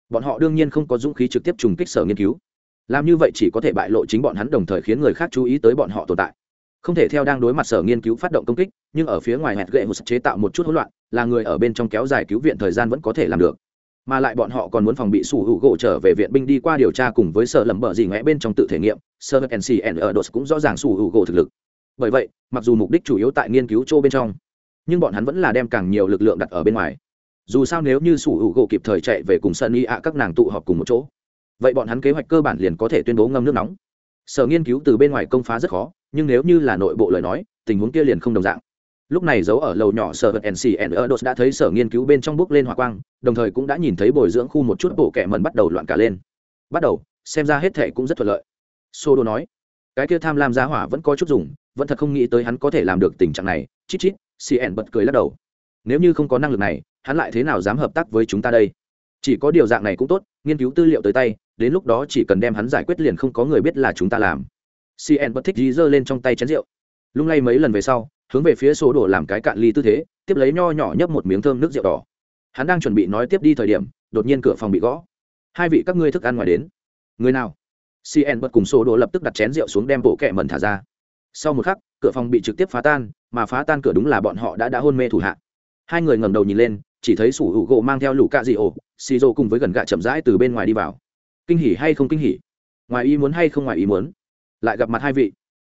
Bọn họ đương nhiên không có dũng khí trực tiếp trùng kích sở nghiên cứu. Làm như vậy chỉ có thể bại lộ chính bọn hắn đồng thời khiến người khác chú ý tới bọn họ tồn tại không thể theo đang đối mặt sở nghiên cứu phát động công kích, nhưng ở phía ngoài hẹn gậy một chế tạo một chút hỗn loạn, là người ở bên trong kéo dài cứu viện thời gian vẫn có thể làm được. Mà lại bọn họ còn muốn phòng bị sủ hữu gỗ trở về viện binh đi qua điều tra cùng với sở lầm bờ gì ngẽ bên trong tự thể nghiệm sơ nc ở đột cũng rõ ràng sủ hữu gỗ thực lực. Bởi vậy, mặc dù mục đích chủ yếu tại nghiên cứu chỗ bên trong, nhưng bọn hắn vẫn là đem càng nhiều lực lượng đặt ở bên ngoài. Dù sao nếu như sủ hữu gỗ kịp thời chạy về cùng sân y ạ, các nàng tụ họp cùng một chỗ, vậy bọn hắn kế hoạch cơ bản liền có thể tuyên bố ngâm nước nóng sở nghiên cứu từ bên ngoài công phá rất khó, nhưng nếu như là nội bộ lời nói, tình huống kia liền không đồng dạng. Lúc này giấu ở lầu nhỏ sở vật nc erdos đã thấy sở nghiên cứu bên trong bước lên hỏa quang, đồng thời cũng đã nhìn thấy bồi dưỡng khu một chút bộ kẻ mần bắt đầu loạn cả lên. Bắt đầu, xem ra hết thệ cũng rất thuận lợi. Sô đô nói, cái kia tham lam giá hỏa vẫn có chút dùng, vẫn thật không nghĩ tới hắn có thể làm được tình trạng này. Chít chít cn bật cười lắc đầu. Nếu như không có năng lực này, hắn lại thế nào dám hợp tác với chúng ta đây? Chỉ có điều dạng này cũng tốt, nghiên cứu tư liệu tới tay đến lúc đó chỉ cần đem hắn giải quyết liền không có người biết là chúng ta làm. Cn bất thích dí giơ lên trong tay chén rượu. Lung lay mấy lần về sau, hướng về phía số đổ làm cái cạn ly tư thế, tiếp lấy nho nhỏ nhấp một miếng thơm nước rượu đỏ. Hắn đang chuẩn bị nói tiếp đi thời điểm, đột nhiên cửa phòng bị gõ. Hai vị các ngươi thức ăn ngoài đến. Người nào? Cn bật cùng số đổ lập tức đặt chén rượu xuống đem bộ kẹ mần thả ra. Sau một khắc, cửa phòng bị trực tiếp phá tan, mà phá tan cửa đúng là bọn họ đã đã hôn mê thủ hạ. Hai người ngẩng đầu nhìn lên, chỉ thấy sủ hữu gỗ mang theo lũ cạ dị ổ xì rô cùng với gần gạ chậm rãi từ bên ngoài đi vào kinh hỉ hay không kinh hỉ? Ngoài ý muốn hay không ngoài ý muốn? Lại gặp mặt hai vị.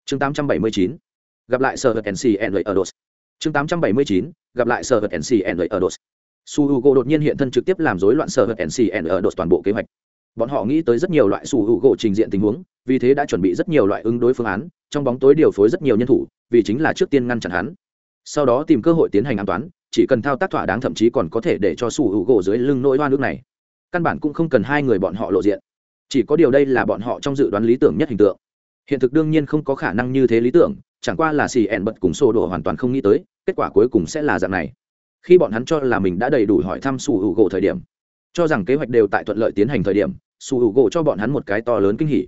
Chương 879. gặp lại sở vật nc and ở đột chương 879. gặp lại sở vật nc and ở đột su h u đột nhiên hiện thân trực tiếp làm rối loạn sở vật nc and ở đột toàn bộ kế hoạch. Bọn họ nghĩ tới rất nhiều loại su h u trình diện tình huống, vì thế đã chuẩn bị rất nhiều loại ứng đối phương án, trong bóng tối điều phối rất nhiều nhân thủ, vì chính là trước tiên ngăn chặn hắn. Sau đó tìm cơ hội tiến hành an toán, chỉ cần thao tác thỏa đáng thậm chí còn có thể để cho su hữu dưới lưng nỗi hoa nước này căn bản cũng không cần hai người bọn họ lộ diện. Chỉ có điều đây là bọn họ trong dự đoán lý tưởng nhất hình tượng. Hiện thực đương nhiên không có khả năng như thế lý tưởng, chẳng qua là xì ẹn bật cùng sô đổ hoàn toàn không nghĩ tới, kết quả cuối cùng sẽ là dạng này. Khi bọn hắn cho là mình đã đầy đủ hỏi thăm su hữu gỗ thời điểm, cho rằng kế hoạch đều tại thuận lợi tiến hành thời điểm su hữu gỗ cho bọn hắn một cái to lớn kinh hỉ.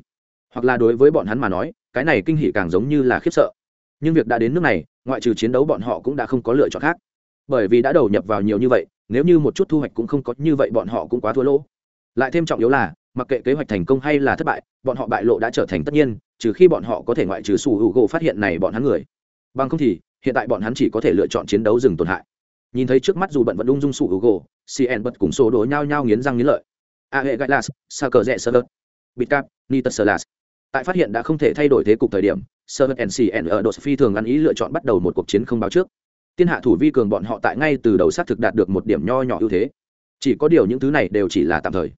Hoặc là đối với bọn hắn mà nói, cái này kinh hỉ càng giống như là khiếp sợ. Nhưng việc đã đến nước này, ngoại trừ chiến đấu bọn họ cũng đã không có lựa chọn khác bởi vì đã đầu nhập vào nhiều như vậy, nếu như một chút thu hoạch cũng không có như vậy bọn họ cũng quá thua lỗ. Lại thêm trọng yếu là, mặc kệ kế hoạch thành công hay là thất bại, bọn họ bại lộ đã trở thành tất nhiên, trừ khi bọn họ có thể ngoại trừ sủ hữu gỗ phát hiện này bọn hắn người. Bằng không thì, hiện tại bọn hắn chỉ có thể lựa chọn chiến đấu dừng tổn hại. Nhìn thấy trước mắt dù bận vẫn ung dung sủ hữu gỗ cn bật cùng số đố nhau nhau nghiến răng nghiến lợi. A hệ gai las sa cờ rẽ sơ lợt? Bịt cap nitus sơ las tại phát hiện đã không thể thay đổi thế cục thời điểm, sơ vật ncn ở đội phi thường ăn ý lựa chọn bắt đầu một cuộc chiến không báo trước tiên hạ thủ vi cường bọn họ tại ngay từ đầu xác thực đạt được một điểm nho nhỏ ưu thế. Chỉ có điều những thứ này đều chỉ là tạm thời.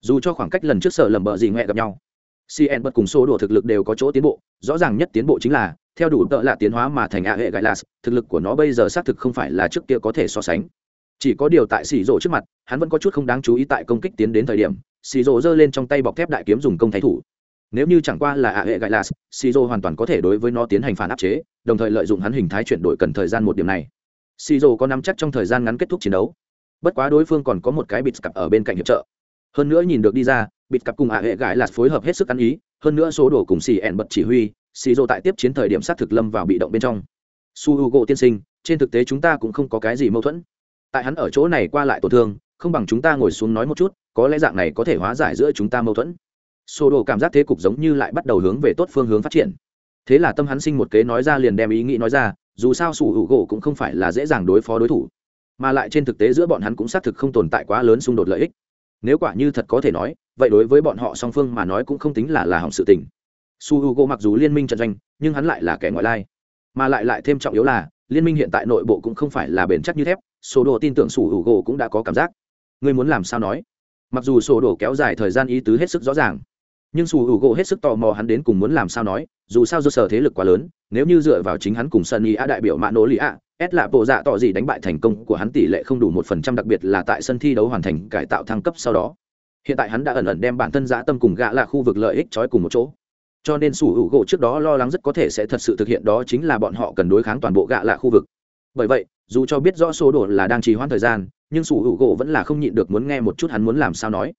Dù cho khoảng cách lần trước sở lầm bợ gì ngoẹ gặp nhau cn bật cùng số đồ thực lực đều có chỗ tiến bộ, rõ ràng nhất tiến bộ chính là, theo đủ tợ là tiến hóa mà thành ạ hệ gãi lạt, thực lực của nó bây giờ xác thực không phải là trước kia có thể so sánh. Chỉ có điều tại xì rộ trước mặt, hắn vẫn có chút không đáng chú ý tại công kích tiến đến thời điểm xì rộ giơ lên trong tay bọc thép đại kiếm dùng công thái thủ. Nếu như chẳng qua là ạ hệ gãi las shizu hoàn toàn có thể đối với nó tiến hành phản áp chế đồng thời lợi dụng hắn hình thái chuyển đổi cần thời gian một điểm này. Shizu có nắm chắc trong thời gian ngắn kết thúc chiến đấu. Bất quá đối phương còn có một cái bịt cặp ở bên cạnh hiệp trợ. Hơn nữa nhìn được đi ra, bịt cặp cùng a hệ gãi là phối hợp hết sức ăn ý, hơn nữa số đồ cùng xì ẻn bật chỉ huy, shizu tại tiếp chiến thời điểm sát thực lâm vào bị động bên trong. Su gỗ tiên sinh, trên thực tế chúng ta cũng không có cái gì mâu thuẫn. Tại hắn ở chỗ này qua lại tổn thương, không bằng chúng ta ngồi xuống nói một chút, có lẽ dạng này có thể hóa giải giữa chúng ta mâu thuẫn. Sô đồ cảm giác thế cục giống như lại bắt đầu hướng về tốt phương hướng phát triển thế là tâm hắn sinh một kế nói ra liền đem ý nghĩ nói ra, dù sao sủ hữu gỗ cũng không phải là dễ dàng đối phó đối thủ, mà lại trên thực tế giữa bọn hắn cũng xác thực không tồn tại quá lớn xung đột lợi ích. Nếu quả như thật có thể nói, vậy đối với bọn họ song phương mà nói cũng không tính là là hỏng sự tình. Su h u g o mặc dù liên minh trận doanh, nhưng hắn lại là kẻ ngoại lai. Mà lại lại thêm trọng yếu là, liên minh hiện tại nội bộ cũng không phải là bền chắc như thép số đồ tin tưởng su h u g o cũng đã có cảm giác. Ngươi muốn làm sao nói? Mặc dù sổ đồ kéo dài thời gian ý tứ hết sức rõ ràng nhưng su hữu gỗ hết sức tò mò hắn đến cùng muốn làm sao nói, dù sao do sở thế lực quá lớn, nếu như dựa vào chính hắn cùng sân ý a đại biểu mã nỗ lý a, s là bộ dạ tỏ gì đánh bại thành công của hắn tỷ lệ không đủ một phần trăm, đặc biệt là tại sân thi đấu hoàn thành cải tạo thăng cấp sau đó. Hiện tại hắn đã ẩn ẩn đem bản thân giã tâm cùng gã là khu vực lợi ích trói cùng một chỗ. Cho nên sủ hữu gỗ trước đó lo lắng rất có thể sẽ thật sự thực hiện đó chính là bọn họ cần đối kháng toàn bộ gã là khu vực. Bởi vậy, dù cho biết rõ số đồ là đang trì hoãn thời gian, nhưng sủ hữu gỗ vẫn là không nhịn được muốn nghe một chút hắn muốn làm sao nói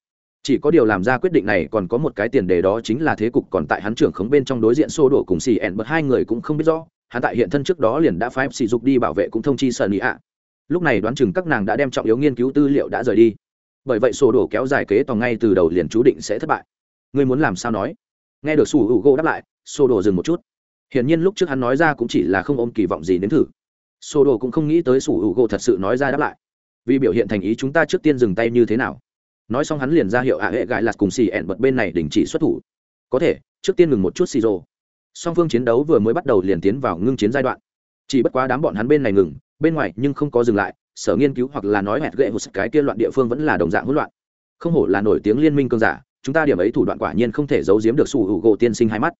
chỉ có điều làm ra quyết định này còn có một cái tiền đề đó chính là thế cục còn tại hắn trưởng khống bên trong đối diện xô đổ cùng xì ẻn bật hai người cũng không biết rõ, hắn tại hiện thân trước đó liền đã phái sỉ dục đi bảo vệ cũng thông chi sợ ý ạ. Lúc này đoán chừng các nàng đã đem trọng yếu nghiên cứu tư liệu đã rời đi. Bởi vậy sổ đổ kéo dài kế tòng ngay từ đầu liền chú định sẽ thất bại. Ngươi muốn làm sao nói? Nghe được sủ hữu gỗ đáp lại sổ đổ dừng một chút. Hiển nhiên lúc trước hắn nói ra cũng chỉ là không ôm kỳ vọng gì đến thử. Sổ đổ cũng không nghĩ tới sủ hữu gỗ thật sự nói ra đáp lại. Vì biểu hiện thành ý chúng ta trước tiên dừng tay như thế nào? Nói xong hắn liền ra hiệu ạ hệ gãi lạt cùng xì ẹn bật bên này đình chỉ xuất thủ. Có thể, trước tiên ngừng một chút xì rồ. Song phương chiến đấu vừa mới bắt đầu liền tiến vào ngưng chiến giai đoạn. Chỉ bất quá đám bọn hắn bên này ngừng, bên ngoài nhưng không có dừng lại, sở nghiên cứu hoặc là nói hẹn gậy một cái kia loạn địa phương vẫn là đồng dạng hỗn loạn. Không hổ là nổi tiếng liên minh cơn giả, chúng ta điểm ấy thủ đoạn quả nhiên không thể giấu giếm được su hữu gỗ tiên sinh hai mắt.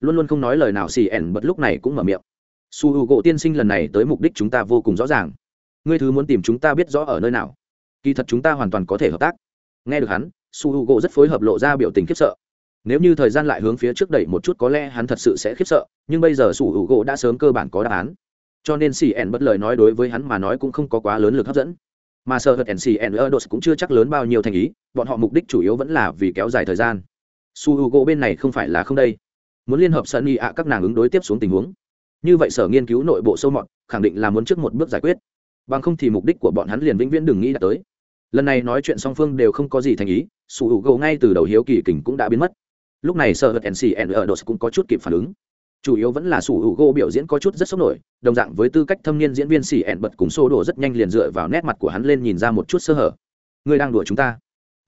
Luôn luôn không nói lời nào xì ẻn bật lúc này cũng mở miệng. Su hữu gỗ tiên sinh lần này tới mục đích chúng ta vô cùng rõ ràng. Ngươi thứ muốn tìm chúng ta biết rõ ở nơi nào? Kỳ thật chúng ta hoàn toàn có thể hợp tác nghe được hắn, su h u gỗ rất phối hợp lộ ra biểu tình khiếp sợ. Nếu như thời gian lại hướng phía trước đẩy một chút có lẽ hắn thật sự sẽ khiếp sợ, nhưng bây giờ su h u gỗ đã sớm cơ bản có đáp án. Cho nên cn bất lời nói đối với hắn mà nói cũng không có quá lớn lực hấp dẫn. Mà sợ hật cn erdos cũng chưa chắc lớn bao nhiêu thành ý, bọn họ mục đích chủ yếu vẫn là vì kéo dài thời gian. Su h u gỗ bên này không phải là không đây. Muốn liên hợp sân y ạ các nàng ứng đối tiếp xuống tình huống. Như vậy sở nghiên cứu nội bộ sâu mọt, khẳng định là muốn trước một bước giải quyết. Bằng không thì mục đích của bọn hắn liền vĩnh viễn đừng nghĩ đã tới lần này nói chuyện song phương đều không có gì thành ý, sủ hữu gỗ ngay từ đầu hiếu kỳ kình cũng đã biến mất. Lúc này sợ hật ncn ở đột cũng có chút kịp phản ứng. Chủ yếu vẫn là sủ hữu gỗ biểu diễn có chút rất sốc nổi, đồng dạng với tư cách thâm niên diễn viên xì ẹn bật cùng xô đồ rất nhanh liền dựa vào nét mặt của hắn lên nhìn ra một chút sơ hở. Người đang đùa chúng ta.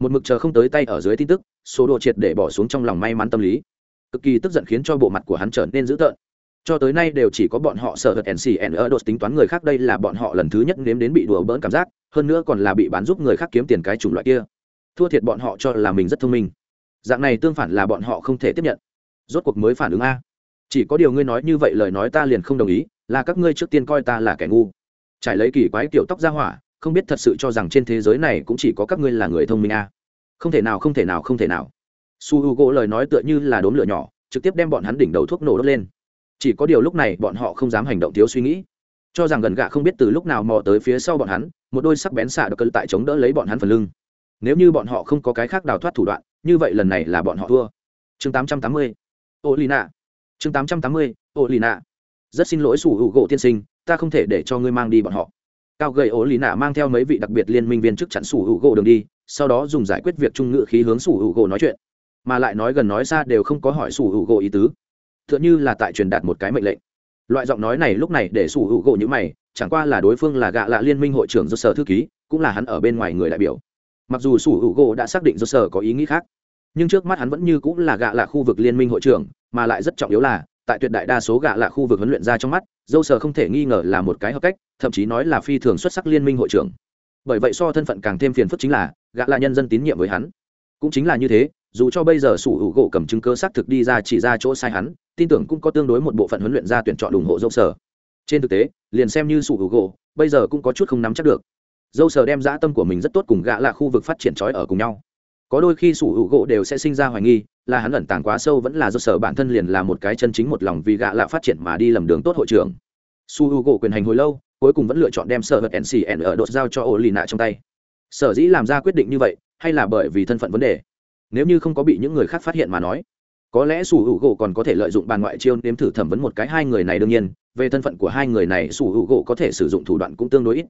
Một mực chờ không tới tay ở dưới tin tức số đồ triệt để bỏ xuống trong lòng may mắn tâm lý. Cực kỳ tức giận khiến cho bộ mặt của hắn trở nên dữ tợn cho tới nay đều chỉ có bọn họ sợ hật ncn ở đột tính toán người khác đây là bọn họ lần thứ nhất nếm đến bị đùa bỡn cảm giác, hơn nữa còn là bị bán giúp người khác kiếm tiền cái chủng loại kia. Thua thiệt bọn họ cho là mình rất thông minh. Dạng này tương phản là bọn họ không thể tiếp nhận. Rốt cuộc mới phản ứng a. Chỉ có điều ngươi nói như vậy lời nói ta liền không đồng ý, là các ngươi trước tiên coi ta là kẻ ngu. Trải lấy kỳ quái kiểu tóc ra hỏa, không biết thật sự cho rằng trên thế giới này cũng chỉ có các ngươi là người thông minh a. Không thể nào, không thể nào, không thể nào. Su h u gỗ lời nói tựa như là đốm lửa nhỏ, trực tiếp đem bọn hắn đỉnh đầu thuốc nổ đốt lên chỉ có điều lúc này bọn họ không dám hành động thiếu suy nghĩ. Cho rằng gần gạ không biết từ lúc nào mò tới phía sau bọn hắn, một đôi sắc bén xạ được cân tại chống đỡ lấy bọn hắn phần lưng. Nếu như bọn họ không có cái khác đào thoát thủ đoạn, như vậy lần này là bọn họ thua. Chương 880. ô lina chương 880. ô lina rất xin lỗi sủ hữu gỗ tiên sinh, ta không thể để cho ngươi mang đi bọn họ. Cao gầy Ô lì nạ mang theo mấy vị đặc biệt liên minh viên chức chặn sủ hữu gỗ đường đi, sau đó dùng giải quyết việc trung ngự khí hướng sủ hữu gỗ nói chuyện. Mà lại nói gần nói xa đều không có hỏi sủ hữu gỗ ý tứ tựa như là tại truyền đạt một cái mệnh lệnh. Loại giọng nói này lúc này để sủ hữu gỗ như mày, chẳng qua là đối phương là gạ lạ liên minh hội trưởng do sở thư ký, cũng là hắn ở bên ngoài người đại biểu. Mặc dù sủ hữu gỗ đã xác định do sở có ý nghĩ khác, nhưng trước mắt hắn vẫn như cũng là gạ lạ khu vực liên minh hội trưởng, mà lại rất trọng yếu là, tại tuyệt đại đa số gạ lạ khu vực huấn luyện ra trong mắt dâu sở không thể nghi ngờ là một cái hợp cách, thậm chí nói là phi thường xuất sắc liên minh hội trưởng. Bởi vậy so thân phận càng thêm phiền phức chính là, gạ lạ nhân dân tín nhiệm với hắn. Cũng chính là như thế dù cho bây giờ sủ hữu gỗ cầm chứng cơ xác thực đi ra chỉ ra chỗ sai hắn, tin tưởng cũng có tương đối một bộ phận huấn luyện ra tuyển chọn ủng hộ dâu sở trên thực tế, liền xem như sủ hữu gỗ, bây giờ cũng có chút không nắm chắc được. Dâu sở đem dã tâm của mình rất tốt cùng gã là khu vực phát triển trói ở cùng nhau. Có đôi khi sủ hữu gỗ đều sẽ sinh ra hoài nghi, là hắn ẩn tàng quá sâu vẫn là do sở bản thân liền là một cái chân chính một lòng vì gã lạ phát triển mà đi lầm đường tốt hội trưởng. Su hữu gỗ quyền hành hồi lâu, cuối cùng vẫn lựa chọn đem sở vật ncn ở đột giao cho Ô lì nạ trong tay. Sở dĩ làm ra quyết định như vậy, hay là bởi vì thân phận vấn đề? Nếu như không có bị những người khác phát hiện mà nói. Có lẽ sủ hữu gỗ còn có thể lợi dụng bàn ngoại chiêu nếm thử thẩm vấn một cái hai người này đương nhiên, về thân phận của hai người này sủ hữu gỗ có thể sử dụng thủ đoạn cũng tương đối ít.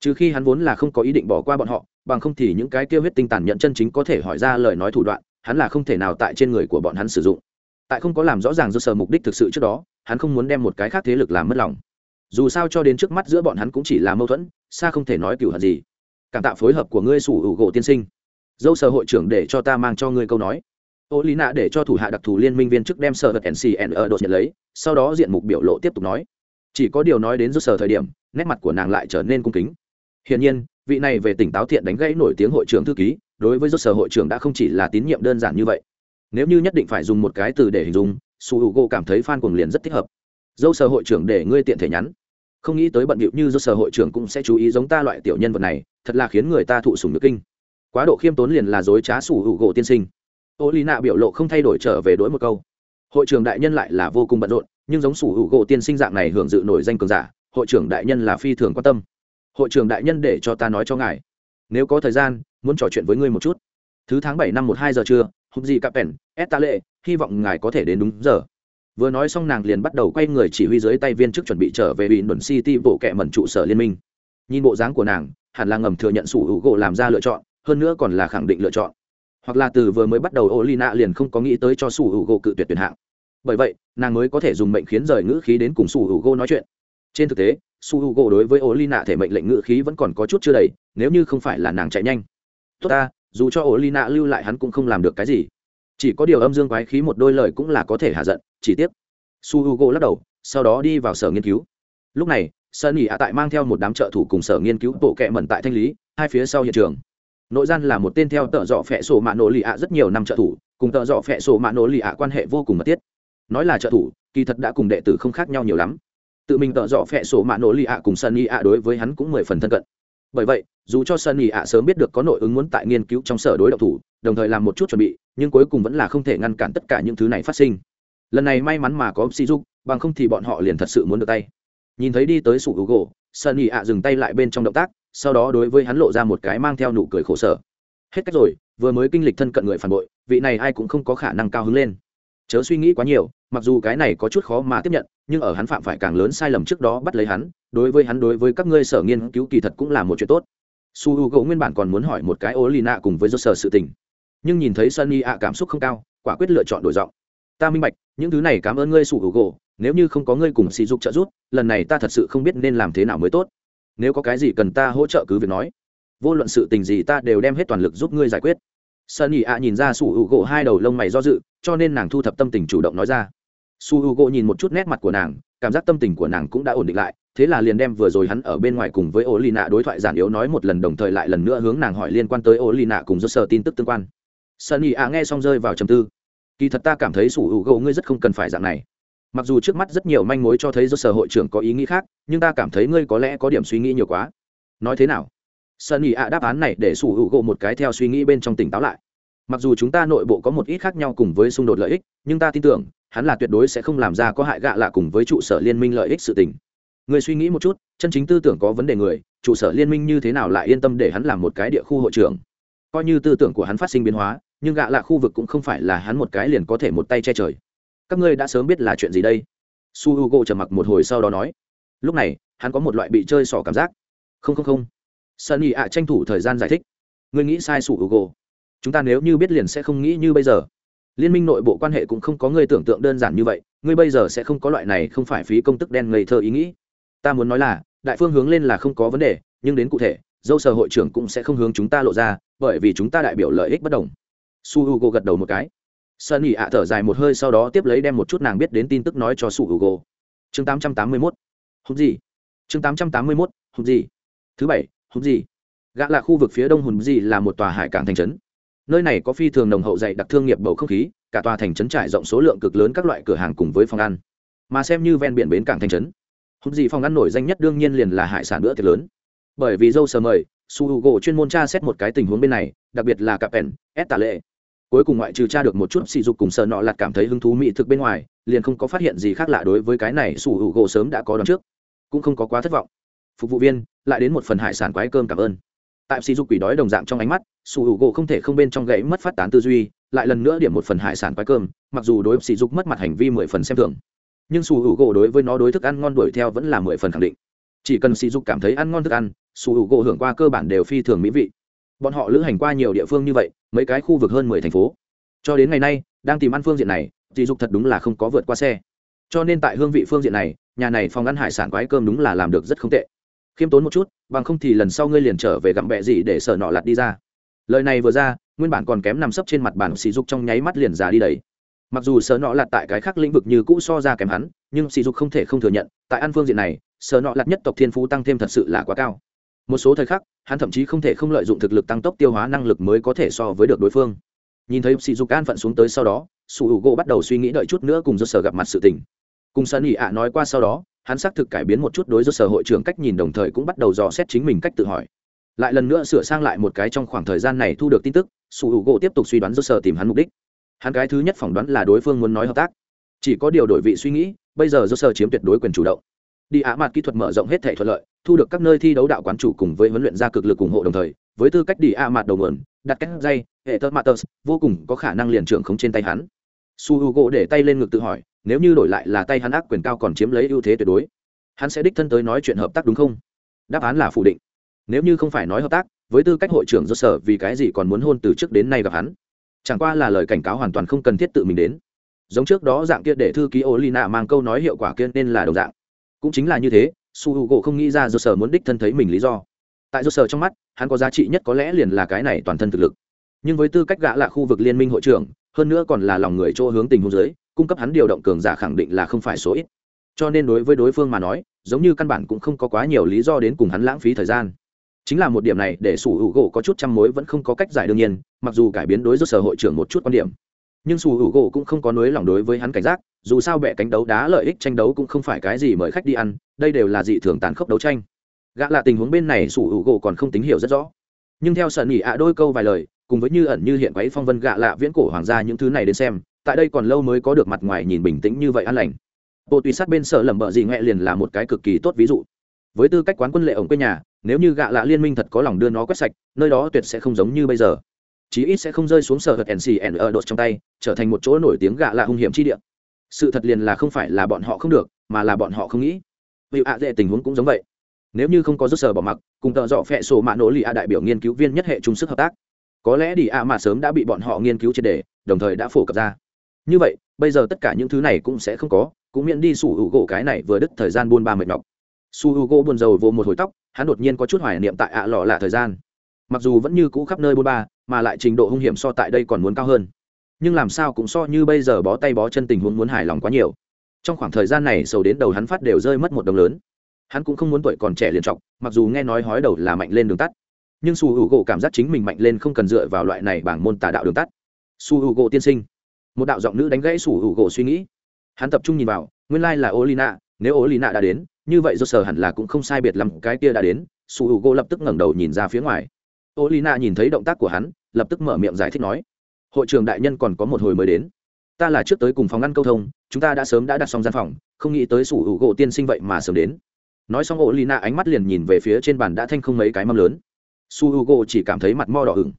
Trừ khi hắn vốn là không có ý định bỏ qua bọn họ, bằng không thì những cái kêu huyết tinh tàn nhận chân chính có thể hỏi ra lời nói thủ đoạn, hắn là không thể nào tại trên người của bọn hắn sử dụng. Tại không có làm rõ ràng do sở mục đích thực sự trước đó, hắn không muốn đem một cái khác thế lực làm mất lòng. Dù sao cho đến trước mắt giữa bọn hắn cũng chỉ là mâu thuẫn, xa không thể nói cửu hận gì. Cảm tạ phối hợp của ngươi sủ hữu gỗ tiên sinh dâu sở hội trưởng để cho ta mang cho ngươi câu nói. Ô lý nạ để cho thủ hạ đặc thù liên minh viên chức đem sở vật ncn ở đột nhận lấy, sau đó diện mục biểu lộ tiếp tục nói. Chỉ có điều nói đến rút sở thời điểm, nét mặt của nàng lại trở nên cung kính. Hiển nhiên, vị này về tỉnh táo thiện đánh gãy nổi tiếng hội trưởng thư ký, đối với rút sở hội trưởng đã không chỉ là tín nhiệm đơn giản như vậy. Nếu như nhất định phải dùng một cái từ để hình dung, su h u g cảm thấy phan cuồng liền rất thích hợp. Dâu sở hội trưởng để ngươi tiện thể nhắn. Không nghĩ tới bận bịu như dâu sở hội trưởng cũng sẽ chú ý giống ta loại tiểu nhân vật này, thật là khiến người ta thụ sùng nước kinh quá độ khiêm tốn liền là dối trá sủ hữu gỗ tiên sinh. Ô lì nạ biểu lộ không thay đổi trở về đối một câu. Hội trưởng đại nhân lại là vô cùng bận rộn, nhưng giống sủ hữu gỗ tiên sinh dạng này hưởng dự nổi danh cường giả, hội trưởng đại nhân là phi thường quan tâm. Hội trưởng đại nhân để cho ta nói cho ngài. Nếu có thời gian, muốn trò chuyện với ngươi một chút. Thứ tháng bảy năm một hai giờ trưa, hụt gì cặp pèn ép ta lệ, hy vọng ngài có thể đến đúng giờ. Vừa nói xong nàng liền bắt đầu quay người chỉ huy dưới tay viên chức chuẩn bị trở về bị đồn city bộ kệ mẩn trụ sở liên minh. Nhìn bộ dáng của nàng, hẳn là ngầm thừa nhận sủ hữu gỗ làm ra lựa chọn hơn nữa còn là khẳng định lựa chọn. Hoặc là từ vừa mới bắt đầu ô lina liền không có nghĩ tới cho su hữu gỗ cự tuyệt tuyển hạng. Bởi vậy, nàng mới có thể dùng mệnh khiến rời ngữ khí đến cùng su hữu gỗ nói chuyện. Trên thực tế su hữu gỗ đối với ô lina thể mệnh lệnh ngữ khí vẫn còn có chút chưa đầy, nếu như không phải là nàng chạy nhanh. Tốt ta, dù cho ô lina lưu lại hắn cũng không làm được cái gì. Chỉ có điều âm dương quái khí một đôi lời cũng là có thể hạ giận, chỉ tiếc. Su h u g o lắc đầu, sau đó đi vào sở nghiên cứu. Lúc này sơn ỉ ạ tại mang theo một đám trợ thủ cùng sở nghiên cứu bộ kệ mẩn tại thanh lý, hai phía sau hiện trường nội gian là một tên theo tợ dọ phẹ sổ mạ nổ lì ạ rất nhiều năm trợ thủ, cùng tợ dọ phẹ sổ mạ nổ lì ạ quan hệ vô cùng mật thiết. Nói là trợ thủ, kỳ thật đã cùng đệ tử không khác nhau nhiều lắm. Tự mình tợ dọ phẹ sổ mạ nổ lì ạ cùng sân y ạ đối với hắn cũng mười phần thân cận. Bởi vậy, dù cho sân y ạ sớm biết được có nội ứng muốn tại nghiên cứu trong sở đối độc thủ, đồng thời làm một chút chuẩn bị, nhưng cuối cùng vẫn là không thể ngăn cản tất cả những thứ này phát sinh. Lần này may mắn mà có si dục bằng không thì bọn họ liền thật sự muốn được tay. Nhìn thấy đi tới sủ hữu gỗ sân y ạ dừng tay lại bên trong động tác sau đó đối với hắn lộ ra một cái mang theo nụ cười khổ sở. Hết cách rồi, vừa mới kinh lịch thân cận người phản bội, vị này ai cũng không có khả năng cao hứng lên. Chớ suy nghĩ quá nhiều, mặc dù cái này có chút khó mà tiếp nhận, nhưng ở hắn phạm phải càng lớn sai lầm trước đó bắt lấy hắn, đối với hắn đối với các ngươi sở nghiên cứu kỳ thật cũng là một chuyện tốt. Su h u gỗ nguyên bản còn muốn hỏi một cái ô lì nạ cùng với do sở sự tình. Nhưng nhìn thấy sunny ạ cảm xúc không cao, quả quyết lựa chọn đổi giọng. Ta minh bạch, những thứ này cảm ơn ngươi su h u gỗ nếu như không có ngươi cùng sỉ dục trợ giúp, lần này ta thật sự không biết nên làm thế nào mới tốt nếu có cái gì cần ta hỗ trợ cứ việc nói. Vô luận sự tình gì ta đều đem hết toàn lực giúp ngươi giải quyết. Sunny ạ nhìn ra su h u gỗ hai đầu lông mày do dự, cho nên nàng thu thập tâm tình chủ động nói ra. Su h u gỗ nhìn một chút nét mặt của nàng, cảm giác tâm tình của nàng cũng đã ổn định lại, thế là liền đem vừa rồi hắn ở bên ngoài cùng với ô lì nạ đối thoại giản yếu nói một lần đồng thời lại lần nữa hướng nàng hỏi liên quan tới ô lì nạ cùng do sở tin tức tương quan. Sunny ạ nghe xong rơi vào trầm tư. Kỳ thật ta cảm thấy suu u gỗ ngươi rất không cần phải dạng này mặc dù trước mắt rất nhiều manh mối cho thấy do sở hội trưởng có ý nghĩ khác, nhưng ta cảm thấy ngươi có lẽ có điểm suy nghĩ nhiều quá. Nói thế nào? Sunny ạ đáp án này để sủ hữu gộ một cái theo suy nghĩ bên trong tỉnh táo lại. Mặc dù chúng ta nội bộ có một ít khác nhau cùng với xung đột lợi ích, nhưng ta tin tưởng, hắn là tuyệt đối sẽ không làm ra có hại gạ lạ cùng với trụ sở liên minh lợi ích sự tình. Người suy nghĩ một chút, chân chính tư tưởng có vấn đề người, trụ sở liên minh như thế nào lại yên tâm để hắn làm một cái địa khu hội trưởng? Coi như tư tưởng của hắn phát sinh biến hóa, nhưng gạ lạ khu vực cũng không phải là hắn một cái liền có thể một tay che trời các ngươi đã sớm biết là chuyện gì đây? Su h u g o trầm mặc một hồi sau đó nói. Lúc này, hắn có một loại bị chơi xỏ cảm giác. Không không không. Sunny ạ tranh thủ thời gian giải thích. Ngươi nghĩ sai su h u g o chúng ta nếu như biết liền sẽ không nghĩ như bây giờ. Liên minh nội bộ quan hệ cũng không có ngươi tưởng tượng đơn giản như vậy. Ngươi bây giờ sẽ không có loại này không phải phí công tức đen ngây thơ ý nghĩ. Ta muốn nói là, đại phương hướng lên là không có vấn đề, nhưng đến cụ thể, dâu sở hội trưởng cũng sẽ không hướng chúng ta lộ ra, bởi vì chúng ta đại biểu lợi ích bất đồng. Su h u g o gật đầu một cái sơn ỉ ạ thở dài một hơi sau đó tiếp lấy đem một chút nàng biết đến tin tức nói cho sủ hữu u chương tám trăm tám mươi mốt hút gì? Chương tám trăm tám mươi mốt hút gì? Thứ bảy hút gì? Gã là khu vực phía đông hùn gì là một tòa hải cảng thành trấn. Nơi này có phi thường nồng hậu dạy đặc thương nghiệp bầu không khí, cả tòa thành trấn trải rộng số lượng cực lớn các loại cửa hàng cùng với phòng ăn. Mà xem như ven biển bến cảng thành trấn hút gì phòng ăn nổi danh nhất đương nhiên liền là hải sản bữa tiệc lớn. Bởi vì dâu sờ mời su h u chuyên môn tra xét một cái tình huống bên này, đặc biệt là cặp ẻn ép tà lệ cuối cùng ngoại trừ tra được một chút sỉ dục cùng sợ nọ lạt cảm thấy hứng thú mỹ thực bên ngoài, liền không có phát hiện gì khác lạ đối với cái này sủ hữu gỗ sớm đã có đón trước. Cũng không có quá thất vọng. Phục vụ viên, lại đến một phần hải sản quái cơm cảm ơn. Tại sỉ dục quỷ đói đồng dạng trong ánh mắt, sủ hữu gỗ không thể không bên trong gãy mất phát tán tư duy, lại lần nữa điểm một phần hải sản quái cơm, mặc dù đối sỉ dục mất mặt hành vi mười phần xem thường. Nhưng sủ hữu gỗ đối với nó đối thức ăn ngon đuổi theo vẫn là mười phần khẳng định. Chỉ cần sỉ dục cảm thấy ăn ngon thức ăn, sủ hữu gỗ hưởng qua cơ bản đều phi thường mỹ vị bọn họ lữ hành qua nhiều địa phương như vậy, mấy cái khu vực hơn mười thành phố. Cho đến ngày nay, đang tìm ăn phương diện này sỉ dục thật đúng là không có vượt qua xe. Cho nên tại hương vị phương diện này, nhà này phòng ăn hải sản quái cơm đúng là làm được rất không tệ. Khiêm tốn một chút, bằng không thì lần sau ngươi liền trở về gặm bẹ gì để sở nọ lặt đi ra. Lời này vừa ra, nguyên bản còn kém nằm sấp trên mặt bàn sỉ dục trong nháy mắt liền già đi đấy. Mặc dù sở nọ lặt tại cái khác lĩnh vực như cũ so ra kém hắn, nhưng sỉ dục không thể không thừa nhận, tại ăn phương diện này, sở nọ lặt nhất tộc thiên phú tăng thêm thật sự là quá cao một số thời khắc, hắn thậm chí không thể không lợi dụng thực lực tăng tốc tiêu hóa năng lực mới có thể so với được đối phương. Nhìn thấy sỉ dục an phận xuống tới sau đó, sủ hữu gỗ bắt đầu suy nghĩ đợi chút nữa cùng do sở gặp mặt sự tình. Cùng sân ỉ ạ nói qua sau đó, hắn xác thực cải biến một chút đối do sở hội trưởng cách nhìn đồng thời cũng bắt đầu dò xét chính mình cách tự hỏi. Lại lần nữa sửa sang lại một cái trong khoảng thời gian này thu được tin tức, sủ hữu gỗ tiếp tục suy đoán do sở tìm hắn mục đích. Hắn cái thứ nhất phỏng đoán là đối phương muốn nói hợp tác. Chỉ có điều đổi vị suy nghĩ, bây giờ do sở chiếm tuyệt đối quyền chủ động đi á mặt kỹ thuật mở rộng hết thể thuận lợi, thu được các nơi thi đấu đạo quán chủ cùng với huấn luyện gia cực lực ủng hộ đồng thời, với tư cách đi a mặt đầu nguồn, đặt cách dây, hệ tơ matters vô cùng có khả năng liền trưởng không trên tay hắn. Su h u gỗ để tay lên ngực tự hỏi, nếu như đổi lại là tay hắn ác quyền cao còn chiếm lấy ưu thế tuyệt đối, hắn sẽ đích thân tới nói chuyện hợp tác đúng không? Đáp án là phủ định. Nếu như không phải nói hợp tác, với tư cách hội trưởng do sở vì cái gì còn muốn hôn từ trước đến nay gặp hắn? Chẳng qua là lời cảnh cáo hoàn toàn không cần thiết tự mình đến. Giống trước đó dạng kia để thư ký ô lina mang câu nói hiệu quả kia nên là đồng dạng cũng chính là như thế su h u gỗ không nghĩ ra do sở muốn đích thân thấy mình lý do. Tại do sở trong mắt hắn có giá trị nhất có lẽ liền là cái này toàn thân thực lực. Nhưng với tư cách gã là khu vực liên minh hội trưởng hơn nữa còn là lòng người chỗ hướng tình huống giới, cung cấp hắn điều động cường giả khẳng định là không phải số ít. Cho nên đối với đối phương mà nói giống như căn bản cũng không có quá nhiều lý do đến cùng hắn lãng phí thời gian. Chính là một điểm này để sủ hữu gỗ có chút trăm mối vẫn không có cách giải đương nhiên mặc dù cải biến đối với sở hội trưởng một chút quan điểm nhưng sủ hữu gỗ cũng không có nối lòng đối với hắn cảnh giác, dù sao bẻ cánh đấu đá lợi ích tranh đấu cũng không phải cái gì mời khách đi ăn, đây đều là dị thường tàn khốc đấu tranh. Gã là tình huống bên này sủ hữu gỗ còn không tín hiểu rất rõ. Nhưng theo sợ nỉ ạ đôi câu vài lời, cùng với như ẩn như hiện quấy phong vân gạ lạ viễn cổ hoàng gia những thứ này đến xem, tại đây còn lâu mới có được mặt ngoài nhìn bình tĩnh như vậy an lành. Bộ tùy sát bên sở lầm bợ gì ngoẹ liền là một cái cực kỳ tốt ví dụ. Với tư cách quán quân lệ ổng quê nhà, nếu như gạ lạ liên minh thật có lòng đưa nó quét sạch, nơi đó tuyệt sẽ không giống như bây giờ chí ít sẽ không rơi xuống sở hật ncn ở đột trong tay, trở thành một chỗ nổi tiếng gạ lạ hung hiểm chi địa. Sự thật liền là không phải là bọn họ không được, mà là bọn họ không nghĩ. Vì ạ dễ tình huống cũng giống vậy. Nếu như không có rút sở bỏ mặc, cùng tợ dọ phẹ sổ mạ nỗ lì ạ đại biểu nghiên cứu viên nhất hệ chung sức hợp tác. Có lẽ đi ạ mà sớm đã bị bọn họ nghiên cứu triệt đề đồng thời đã phổ cập ra. Như vậy, bây giờ tất cả những thứ này cũng sẽ không có, cũng miễn đi sủ hữu gỗ cái này vừa đứt thời gian buôn ba mệt nhọc. Su hữu gỗ buồn rầu vô một hồi tóc, hắn đột nhiên có chút hoài niệm tại ạ lọ lạ thời gian mặc dù vẫn như cũ khắp nơi bôn ba, mà lại trình độ hung hiểm so tại đây còn muốn cao hơn. Nhưng làm sao cũng so như bây giờ bó tay bó chân tình huống muốn hài lòng quá nhiều. Trong khoảng thời gian này, sầu đến đầu hắn phát đều rơi mất một đồng lớn. Hắn cũng không muốn tuổi còn trẻ liền trọc mặc dù nghe nói hói đầu là mạnh lên đường tắt. Nhưng su hữu gỗ cảm giác chính mình mạnh lên không cần dựa vào loại này bảng môn tà đạo đường tắt. Su hữu gỗ tiên sinh. Một đạo giọng nữ đánh gãy su hữu gỗ suy nghĩ. Hắn tập trung nhìn vào, nguyên lai、like、là ô lina nếu ô lina đã đến, như vậy do sở hẳn là cũng không sai biệt lắm, cái kia đã đến, su hữu gỗ lập tức ngẩng đầu nhìn ra phía ngoài ô lina nhìn thấy động tác của hắn, lập tức mở miệng giải thích nói, hội trường đại nhân còn có một hồi mới đến. Ta là trước tới cùng phòng ngăn câu thông, chúng ta đã sớm đã đặt xong gian phòng, không nghĩ tới sủ hữu gỗ tiên sinh vậy mà sớm đến. Nói xong ô lina ánh mắt liền nhìn về phía trên bàn đã thanh không mấy cái mâm lớn. Su hữu gỗ chỉ cảm thấy mặt mo đỏ hừng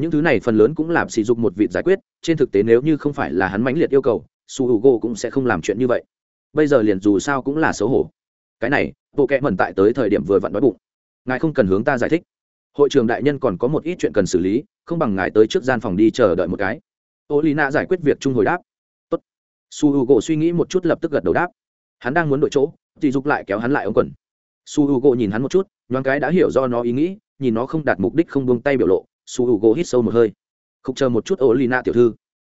những thứ này phần lớn cũng làm sỉ dục một vị giải quyết, trên thực tế nếu như không phải là hắn mãnh liệt yêu cầu su hữu gỗ cũng sẽ không làm chuyện như vậy. Bây giờ liền dù sao cũng là xấu hổ. Cái này, bộ kẽ mẩn tại tới thời điểm vừa vặn đói bụng. Ngài không cần hướng ta giải thích hội trường đại nhân còn có một ít chuyện cần xử lý, không bằng ngài tới trước gian phòng đi chờ đợi một cái. Ô lina giải quyết việc chung hồi đáp. Tốt. su h u gỗ suy nghĩ một chút lập tức gật đầu đáp. Hắn đang muốn đổi chỗ, thì dục lại kéo hắn lại ống quần. Su h u gỗ nhìn hắn một chút, nhoáng cái đã hiểu do nó ý nghĩ, nhìn nó không đạt mục đích không buông tay biểu lộ, su h u gỗ hít sâu một hơi. Không chờ một chút ô lina tiểu thư.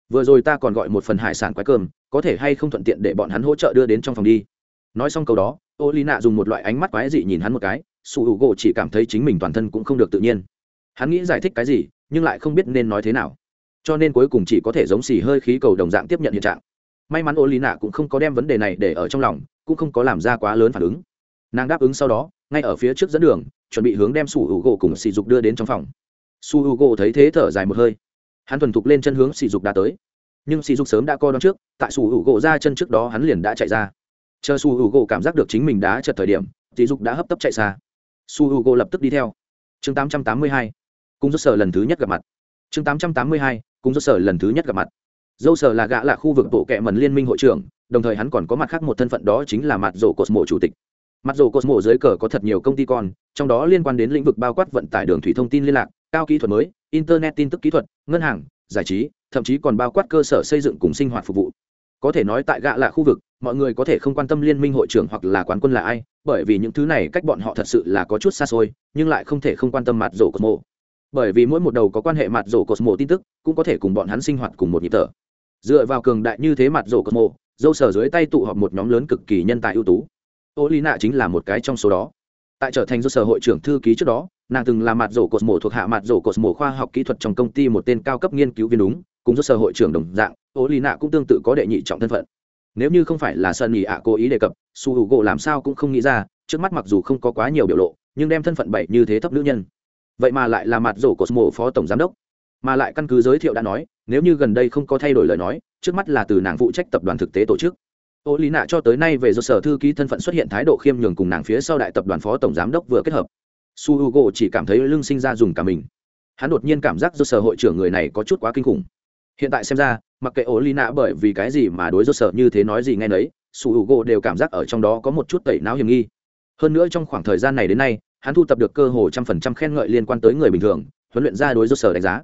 Vừa rồi ta còn gọi một phần hải sản quái cơm, có thể hay không thuận tiện để bọn hắn hỗ trợ đưa đến trong phòng đi. Nói xong câu đó, ô lina dùng một loại ánh mắt quái dị nhìn hắn một cái sủ hữu gỗ chỉ cảm thấy chính mình toàn thân cũng không được tự nhiên. Hắn nghĩ giải thích cái gì, nhưng lại không biết nên nói thế nào. Cho nên cuối cùng chỉ có thể giống xì hơi khí cầu đồng dạng tiếp nhận hiện trạng. May mắn ô lina cũng không có đem vấn đề này để ở trong lòng, cũng không có làm ra quá lớn phản ứng. Nàng đáp ứng sau đó, ngay ở phía trước dẫn đường, chuẩn bị hướng đem sủ hữu gỗ cùng sỉ dục đưa đến trong phòng. Su hữu gỗ thấy thế thở dài một hơi. Hắn thuần thục lên chân hướng sỉ dục đã tới. Nhưng sỉ dục sớm đã co đón trước, tại su hữu gỗ ra chân trước đó hắn liền đã chạy ra. Chờ su hữu gỗ cảm giác được chính mình đã chật thời điểm sỉ dục đã hấp tấp chạy xa su hữu gỗ lập tức đi theo. Chương 882 cung rốt sở lần thứ nhất gặp mặt. Chương 882 cung rốt sở lần thứ nhất gặp mặt. Dâu sở là gã là khu vực bộ kệ mần liên minh hội trưởng đồng thời hắn còn có mặt khác một thân phận đó chính là mặt rổ cosmo chủ tịch. Mặt rổ cột mộ dưới cờ có thật nhiều công ty con, trong đó liên quan đến lĩnh vực bao quát vận tải đường thủy thông tin liên lạc, cao kỹ thuật mới, internet tin tức kỹ thuật, ngân hàng, giải trí, thậm chí còn bao quát cơ sở xây dựng cùng sinh hoạt phục vụ. Có thể nói tại gạ lạ khu vực, mọi người có thể không quan tâm liên minh hội trưởng hoặc là quán quân là ai, bởi vì những thứ này cách bọn họ thật sự là có chút xa xôi, nhưng lại không thể không quan tâm mặt rổ Cosmo. Bởi vì mỗi một đầu có quan hệ mặt rổ Cosmo tin tức, cũng có thể cùng bọn hắn sinh hoạt cùng một nhịp thở. Dựa vào cường đại như thế mặt rổ Cosmo, dâu sở dưới tay tụ họp một nhóm lớn cực kỳ nhân tài ưu tú ô lý nạ chính là một cái trong số đó tại trở thành dâu sở hội trưởng thư ký trước đó nàng từng là mặt rổ cosmo thuộc hạ mặt rổ cosmo khoa học kỹ thuật trong công ty một tên cao cấp nghiên cứu viên đúng cùng dâu sở hội trưởng đồng dạng ô lý nạ cũng tương tự có đệ nhị trọng thân phận nếu như không phải là sân nghỉ ạ cố ý đề cập, su h u gỗ làm sao cũng không nghĩ ra, trước mắt mặc dù không có quá nhiều biểu lộ, nhưng đem thân phận bậy như thế thấp nữ nhân. Vậy mà lại là mặt rổ cột mổ phó tổng giám đốc. Mà lại căn cứ giới thiệu đã nói, nếu như gần đây không có thay đổi lời nói, trước mắt là từ nàng phụ trách tập đoàn thực tế tổ chức. Ô lý nạ cho tới nay về do sở thư ký thân phận xuất hiện thái độ khiêm nhường cùng nàng phía sau đại tập đoàn phó tổng giám đốc vừa kết hợp. Su h u g o chỉ cảm thấy lưng sinh ra dùng cả mình. Hắn đột nhiên cảm giác do sở hội trưởng người này có chút quá kinh khủng hiện tại xem ra, mặc kệ ổ lý nạ bởi vì cái gì mà đối rốt sở như thế nói gì ngay nấy su h u đều cảm giác ở trong đó có một chút tẩy não hiểm nghi. Hơn nữa trong khoảng thời gian này đến nay, hắn thu tập được cơ hồ trăm phần trăm khen ngợi liên quan tới người bình thường, huấn luyện ra đối rốt sở đánh giá.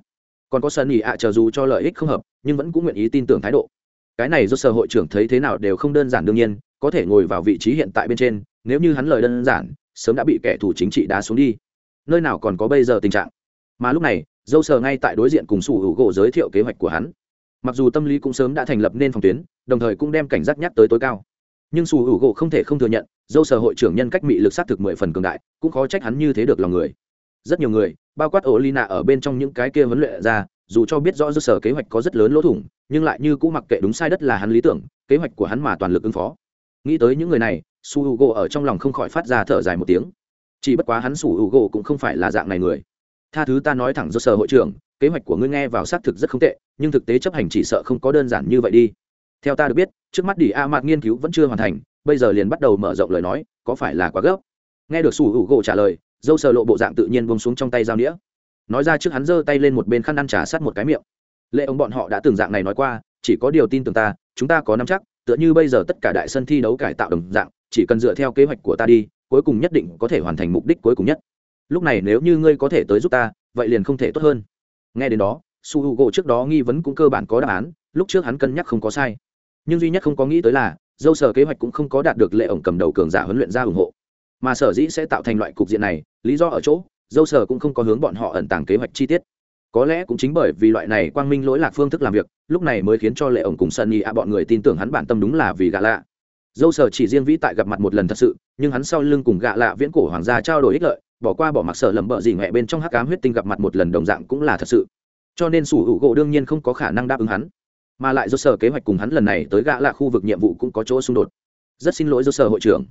Còn có sân nghỉ ạ, chờ dù cho lợi ích không hợp, nhưng vẫn cũng nguyện ý tin tưởng thái độ. Cái này do sở hội trưởng thấy thế nào đều không đơn giản đương nhiên, có thể ngồi vào vị trí hiện tại bên trên, nếu như hắn lời đơn giản, sớm đã bị kẻ thù chính trị đá xuống đi. Nơi nào còn có bây giờ tình trạng? Mà lúc này dâu sờ ngay tại đối diện cùng sủ hữu gỗ giới thiệu kế hoạch của hắn. Mặc dù tâm lý cũng sớm đã thành lập nên phòng tuyến, đồng thời cũng đem cảnh giác nhắc tới tối cao. Nhưng sủ hữu gỗ không thể không thừa nhận, dâu sờ hội trưởng nhân cách mị lực s á t thực mười phần cường đại, cũng khó trách hắn như thế được lòng người. Rất nhiều người, bao quát ổ lina ở bên trong những cái kia huấn luyện ra, dù cho biết rõ dâu sờ kế hoạch có rất lớn lỗ thủng, nhưng lại như cũng mặc kệ đúng sai đất là hắn lý tưởng, kế hoạch của hắn mà toàn lực ứng phó. Nghĩ tới những người này su hữu gỗ ở trong lòng không khỏi phát ra thở dài một tiếng. Chỉ bất quá hắn su hữu gỗ cũng không phải là dạng này người tha thứ ta nói thẳng do sở hội trưởng, kế hoạch của ngươi nghe vào xác thực rất không tệ, nhưng thực tế chấp hành chỉ sợ không có đơn giản như vậy đi. Theo ta được biết, trước mắt đi a mạt nghiên cứu vẫn chưa hoàn thành, bây giờ liền bắt đầu mở rộng lời nói, có phải là quá gấp? Nghe được sủ hữu gỗ trả lời, dâu sờ lộ bộ dạng tự nhiên bông xuống trong tay dao đĩa nói ra trước hắn giơ tay lên một bên khăn ăn trà sát một cái miệng. Lệ ông bọn họ đã từng dạng này nói qua, chỉ có điều tin tưởng ta, chúng ta có nắm chắc, tựa như bây giờ tất cả đại sân thi đấu cải tạo đồng dạng, chỉ cần dựa theo kế hoạch của ta đi, cuối cùng nhất định có thể hoàn thành mục đích cuối cùng nhất lúc này nếu như ngươi có thể tới giúp ta, vậy liền không thể tốt hơn. Nghe đến đó, su h u gỗ trước đó nghi vấn cũng cơ bản có đáp án, lúc trước hắn cân nhắc không có sai. Nhưng duy nhất không có nghĩ tới là, dâu sở kế hoạch cũng không có đạt được lệ ổng cầm đầu cường giả huấn luyện ra ủng hộ. Mà sở dĩ sẽ tạo thành loại cục diện này, lý do ở chỗ, dâu sở cũng không có hướng bọn họ ẩn tàng kế hoạch chi tiết. Có lẽ cũng chính bởi vì loại này quang minh lỗi lạc phương thức làm việc, lúc này mới khiến cho lệ ổng cùng sân nhị ạ bọn người tin tưởng hắn bản tâm đúng là vì gà lạ dâu sở chỉ riêng vĩ tại gặp mặt một lần thật sự, nhưng hắn sau lưng cùng gạ lạ viễn cổ hoàng gia trao đổi ích lợi, bỏ qua bỏ mặc sở lầm bợ gì mẹ bên trong hắc cám huyết tinh gặp mặt một lần đồng dạng cũng là thật sự. Cho nên sủ hữu gỗ đương nhiên không có khả năng đáp ứng hắn. Mà lại do sở kế hoạch cùng hắn lần này tới gã là khu vực nhiệm vụ cũng có chỗ xung đột. Rất xin lỗi do sở hội trưởng.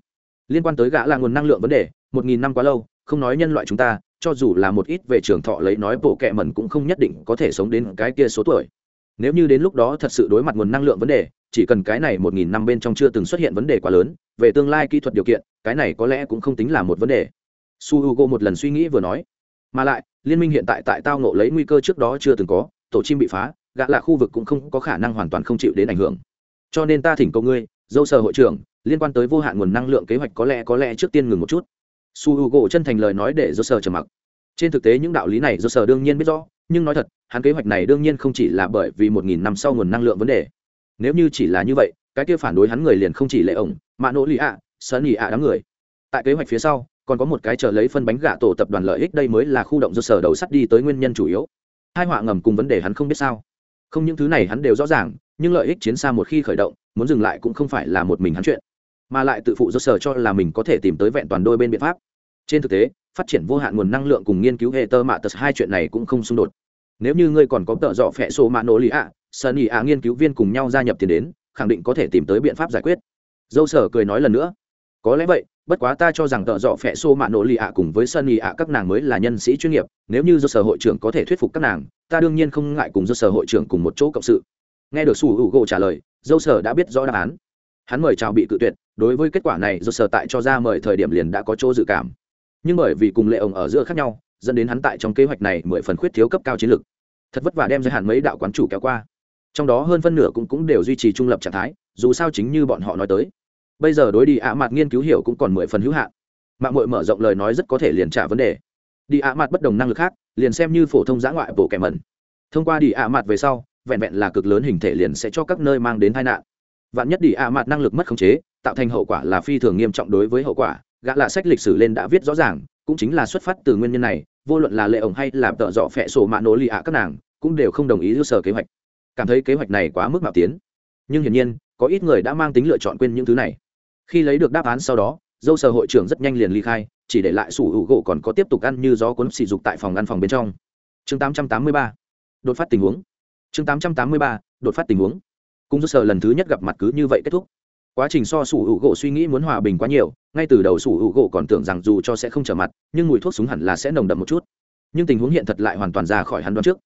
Liên quan tới gã là nguồn năng lượng vấn đề, một nghìn năm quá lâu, không nói nhân loại chúng ta, cho dù là một ít về trường thọ lấy nói bộ kệ mẩn cũng không nhất định có thể sống đến cái kia số tuổi nếu như đến lúc đó thật sự đối mặt nguồn năng lượng vấn đề, chỉ cần cái này một nghìn năm bên trong chưa từng xuất hiện vấn đề quá lớn, về tương lai kỹ thuật điều kiện, cái này có lẽ cũng không tính là một vấn đề. Su h u g o một lần suy nghĩ vừa nói. Mà lại, liên minh hiện tại tại tao nộ lấy nguy cơ trước đó chưa từng có, tổ chim bị phá, gã là khu vực cũng không có khả năng hoàn toàn không chịu đến ảnh hưởng. Cho nên ta thỉnh cầu ngươi, dâu sở hội trưởng, liên quan tới vô hạn nguồn năng lượng kế hoạch có lẽ có lẽ trước tiên ngừng một chút. Su h u chân thành lời nói để dâu sở trầm mặc. Trên thực tế những đạo lý này dâu sở đương nhiên biết rõ, nhưng nói thật hắn kế hoạch này đương nhiên không chỉ là bởi vì một nghìn năm sau nguồn năng lượng vấn đề. Nếu như chỉ là như vậy, cái kia phản đối hắn người liền không chỉ lệ ổng mạ nỗ lì ạ, sơn ỉ ạ đám người. Tại kế hoạch phía sau, còn có một cái chờ lấy phân bánh gạ tổ tập đoàn lợi ích đây mới là khu động do sở đầu sắt đi tới nguyên nhân chủ yếu. Hai họa ngầm cùng vấn đề hắn không biết sao. Không những thứ này hắn đều rõ ràng, nhưng lợi ích chiến xa một khi khởi động, muốn dừng lại cũng không phải là một mình hắn chuyện, mà lại tự phụ do sở cho là mình có thể tìm tới vẹn toàn đôi bên biện pháp. Trên thực tế, phát triển vô hạn nguồn năng lượng cùng nghiên cứu hệ tơ mạ tật hai chuyện này cũng không xung đột nếu như ngươi còn có tợ dọ phẹ sổ mạ nổ lì ạ, sơn ý ạ nghiên cứu viên cùng nhau gia nhập tiền đến, khẳng định có thể tìm tới biện pháp giải quyết. Dâu sở cười nói lần nữa. Có lẽ vậy, bất quá ta cho rằng tợ dọ phẹ xô mạ nổ lì ạ cùng với sân lì ạ các nàng mới là nhân sĩ chuyên nghiệp, nếu như do sở hội trưởng có thể thuyết phục các nàng, ta đương nhiên không ngại cùng do sở hội trưởng cùng một chỗ cộng sự. Nghe được su hữu gỗ trả lời, dâu sở đã biết rõ đáp án. Hắn mời chào bị cự tuyệt, đối với kết quả này do sở tại cho ra mời thời điểm liền đã có chỗ dự cảm. Nhưng bởi vì cùng lệ ông ở giữa khác nhau dẫn đến hắn tại trong kế hoạch này mười phần khuyết thiếu cấp cao chiến lược. Thật vất vả đem giới hạn mấy đạo quán chủ kéo qua. Trong đó hơn phân nửa cũng cũng đều duy trì trung lập trạng thái, dù sao chính như bọn họ nói tới. Bây giờ đối đi ạ mặt nghiên cứu hiểu cũng còn mười phần hữu hạn. Mạng mội mở rộng lời nói rất có thể liền trả vấn đề. Đi ạ mặt bất đồng năng lực khác, liền xem như phổ thông giã ngoại bộ kẻ mẩn. Thông qua đi ạ mặt về sau, vẹn vẹn là cực lớn hình thể liền sẽ cho các nơi mang đến tai nạn. Vạn nhất đi ạ mặt năng lực mất khống chế, tạo thành hậu quả là phi thường nghiêm trọng đối với hậu quả. Gã lạ sách lịch sử lên đã viết rõ ràng, cũng chính là xuất phát từ nguyên nhân này vô luận là lệ ổng hay là tợ dọ phẹ sổ mạ nổ lì ạ các nàng, cũng đều không đồng ý lưu sở kế hoạch. Cảm thấy kế hoạch này quá mức mạo tiến. Nhưng hiển nhiên, có ít người đã mang tính lựa chọn quên những thứ này. Khi lấy được đáp án sau đó, dâu sở hội trưởng rất nhanh liền ly khai, chỉ để lại sủ hữu gỗ còn có tiếp tục ăn như gió cuốn xì dục tại phòng ăn phòng bên trong. Chương 883 đột phát tình huống. Chương 883 đột phát tình huống. Cung dâu sở lần thứ nhất gặp mặt cứ như vậy kết thúc quá trình so sủ hữu gỗ suy nghĩ muốn hòa bình quá nhiều, ngay từ đầu sủ hữu gỗ còn tưởng rằng dù cho sẽ không trở mặt, nhưng mùi thuốc súng hẳn là sẽ nồng đậm một chút. Nhưng tình huống hiện thật lại hoàn toàn ra khỏi hắn đoán trước.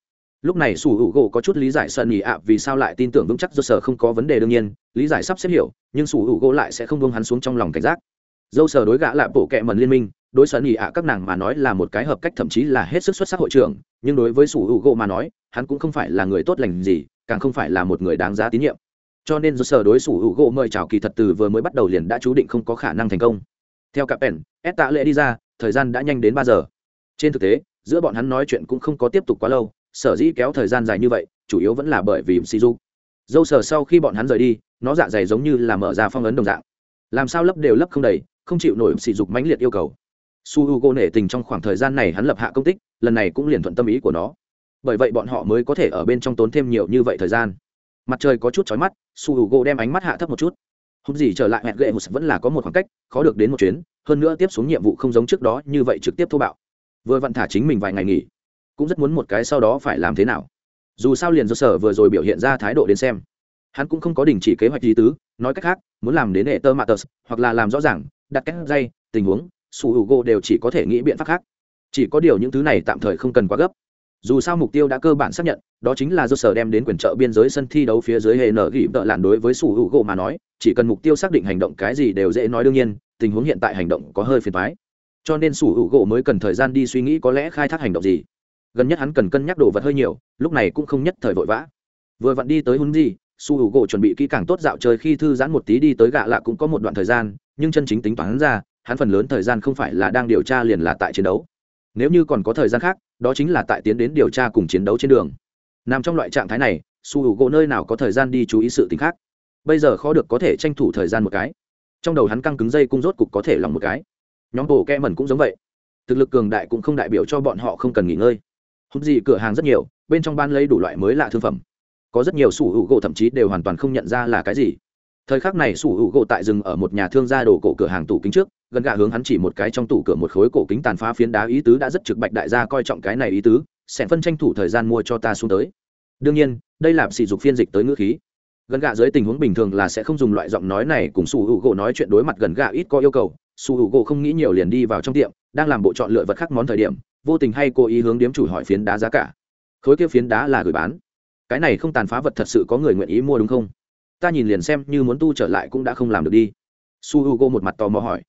Lúc này sủ hữu gỗ có chút lý giải sân nhị ạ, vì sao lại tin tưởng vững chắc do sở không có vấn đề đương nhiên, lý giải sắp xếp hiểu, nhưng sủ hữu gỗ lại sẽ không buông hắn xuống trong lòng cảnh giác. Dâu sở đối gã là bộ kệ mần liên minh, đối sân nhị ạ các nàng mà nói là một cái hợp cách thậm chí là hết sức xuất sắc hội trưởng, nhưng đối với sủ hữu gỗ mà nói, hắn cũng không phải là người tốt lành gì, càng không phải là một người đáng giá tín nhiệm cho nên do sở đối xử hữu gỗ mời chào kỳ thật từ vừa mới bắt đầu liền đã chú định không có khả năng thành công. Theo cặp pèn ép tạ lệ đi ra, thời gian đã nhanh đến ba giờ. Trên thực tế, giữa bọn hắn nói chuyện cũng không có tiếp tục quá lâu, sở dĩ kéo thời gian dài như vậy, chủ yếu vẫn là bởi vì si du dâu sở sau khi bọn hắn rời đi, nó dạ dày giống như là mở ra phong ấn đồng dạng. Làm sao lấp đều lấp không đầy, không chịu nổi sỉ dục mãnh liệt yêu cầu. Su h u g o nể tình trong khoảng thời gian này hắn lập hạ công tích, lần này cũng liền thuận tâm ý của nó. Bởi vậy bọn họ mới có thể ở bên trong tốn thêm nhiều như vậy thời gian mặt trời có chút chói mắt, su hữu gỗ đem ánh mắt hạ thấp một chút. Hôm gì trở lại hẹn gậy một vẫn là có một khoảng cách, khó được đến một chuyến, hơn nữa tiếp xuống nhiệm vụ không giống trước đó như vậy trực tiếp thô bạo. Vừa vặn thả chính mình vài ngày nghỉ, cũng rất muốn một cái sau đó phải làm thế nào. Dù sao liền do sở vừa rồi biểu hiện ra thái độ đến xem. Hắn cũng không có đình chỉ kế hoạch gì tứ, nói cách khác, muốn làm đến hệ tơ matters hoặc là làm rõ ràng, đặt cách dây, tình huống, su hữu gỗ đều chỉ có thể nghĩ biện pháp khác. Chỉ có điều những thứ này tạm thời không cần quá gấp dù sao mục tiêu đã cơ bản xác nhận, đó chính là do sở đem đến quyền trợ biên giới sân thi đấu phía dưới hệ nở gỉ tợ làn đối với sủ hữu gỗ mà nói, chỉ cần mục tiêu xác định hành động cái gì đều dễ nói đương nhiên, tình huống hiện tại hành động có hơi phiền thoái cho nên sủ hữu gỗ mới cần thời gian đi suy nghĩ có lẽ khai thác hành động gì. Gần nhất hắn cần cân nhắc đồ vật hơi nhiều, lúc này cũng không nhất thời vội vã. Vừa vặn đi tới hun gì su hữu gỗ chuẩn bị kỹ càng tốt dạo chơi khi thư giãn một tí đi tới gạ lạ cũng có một đoạn thời gian, nhưng chân chính tính toán ra, hắn phần lớn thời gian không phải là đang điều tra liền là tại chiến đấu. Nếu như còn có thời gian khác đó chính là tại tiến đến điều tra cùng chiến đấu trên đường. Nằm trong loại trạng thái này, su h u gỗ nơi nào có thời gian đi chú ý sự t ì n h khác? Bây giờ khó được có thể tranh thủ thời gian một cái. Trong đầu hắn căng cứng dây cung rốt cục có thể lòng một cái. Nhóm bộ kẽ mẩn cũng giống vậy. Thực lực cường đại cũng không đại biểu cho bọn họ không cần nghỉ ngơi. Hôm gì cửa hàng rất nhiều, bên trong ban lấy đủ loại mới lạ thương phẩm. Có rất nhiều sủ hữu gỗ thậm chí đều hoàn toàn không nhận ra là cái gì. Thời khắc này sủ hữu gỗ tại rừng ở một nhà thương gia đồ cổ cửa hàng tủ kính trước gần gà hướng hắn chỉ một cái trong tủ cửa một khối cổ kính tàn phá phiến đá ý tứ đã rất trực bạch đại gia coi trọng cái này ý tứ, sẽ phân tranh thủ thời gian mua cho ta xuống tới. Đương nhiên, đây là sỉ dục phiên dịch tới ngữ khí. Gần gà dưới tình huống bình thường là sẽ không dùng loại giọng nói này cùng su hữu gỗ nói chuyện đối mặt gần gà ít có yêu cầu. Su hữu gỗ không nghĩ nhiều liền đi vào trong tiệm, đang làm bộ chọn lựa vật khác món thời điểm, vô tình hay cố ý hướng điếm chủ hỏi phiến đá giá cả. Khối kia phiến đá là gửi bán. Cái này không tàn phá vật thật sự có người nguyện ý mua đúng không? Ta nhìn liền xem, như muốn tu trở lại cũng đã không làm được đi. Su h u g o một mặt tò mò hỏi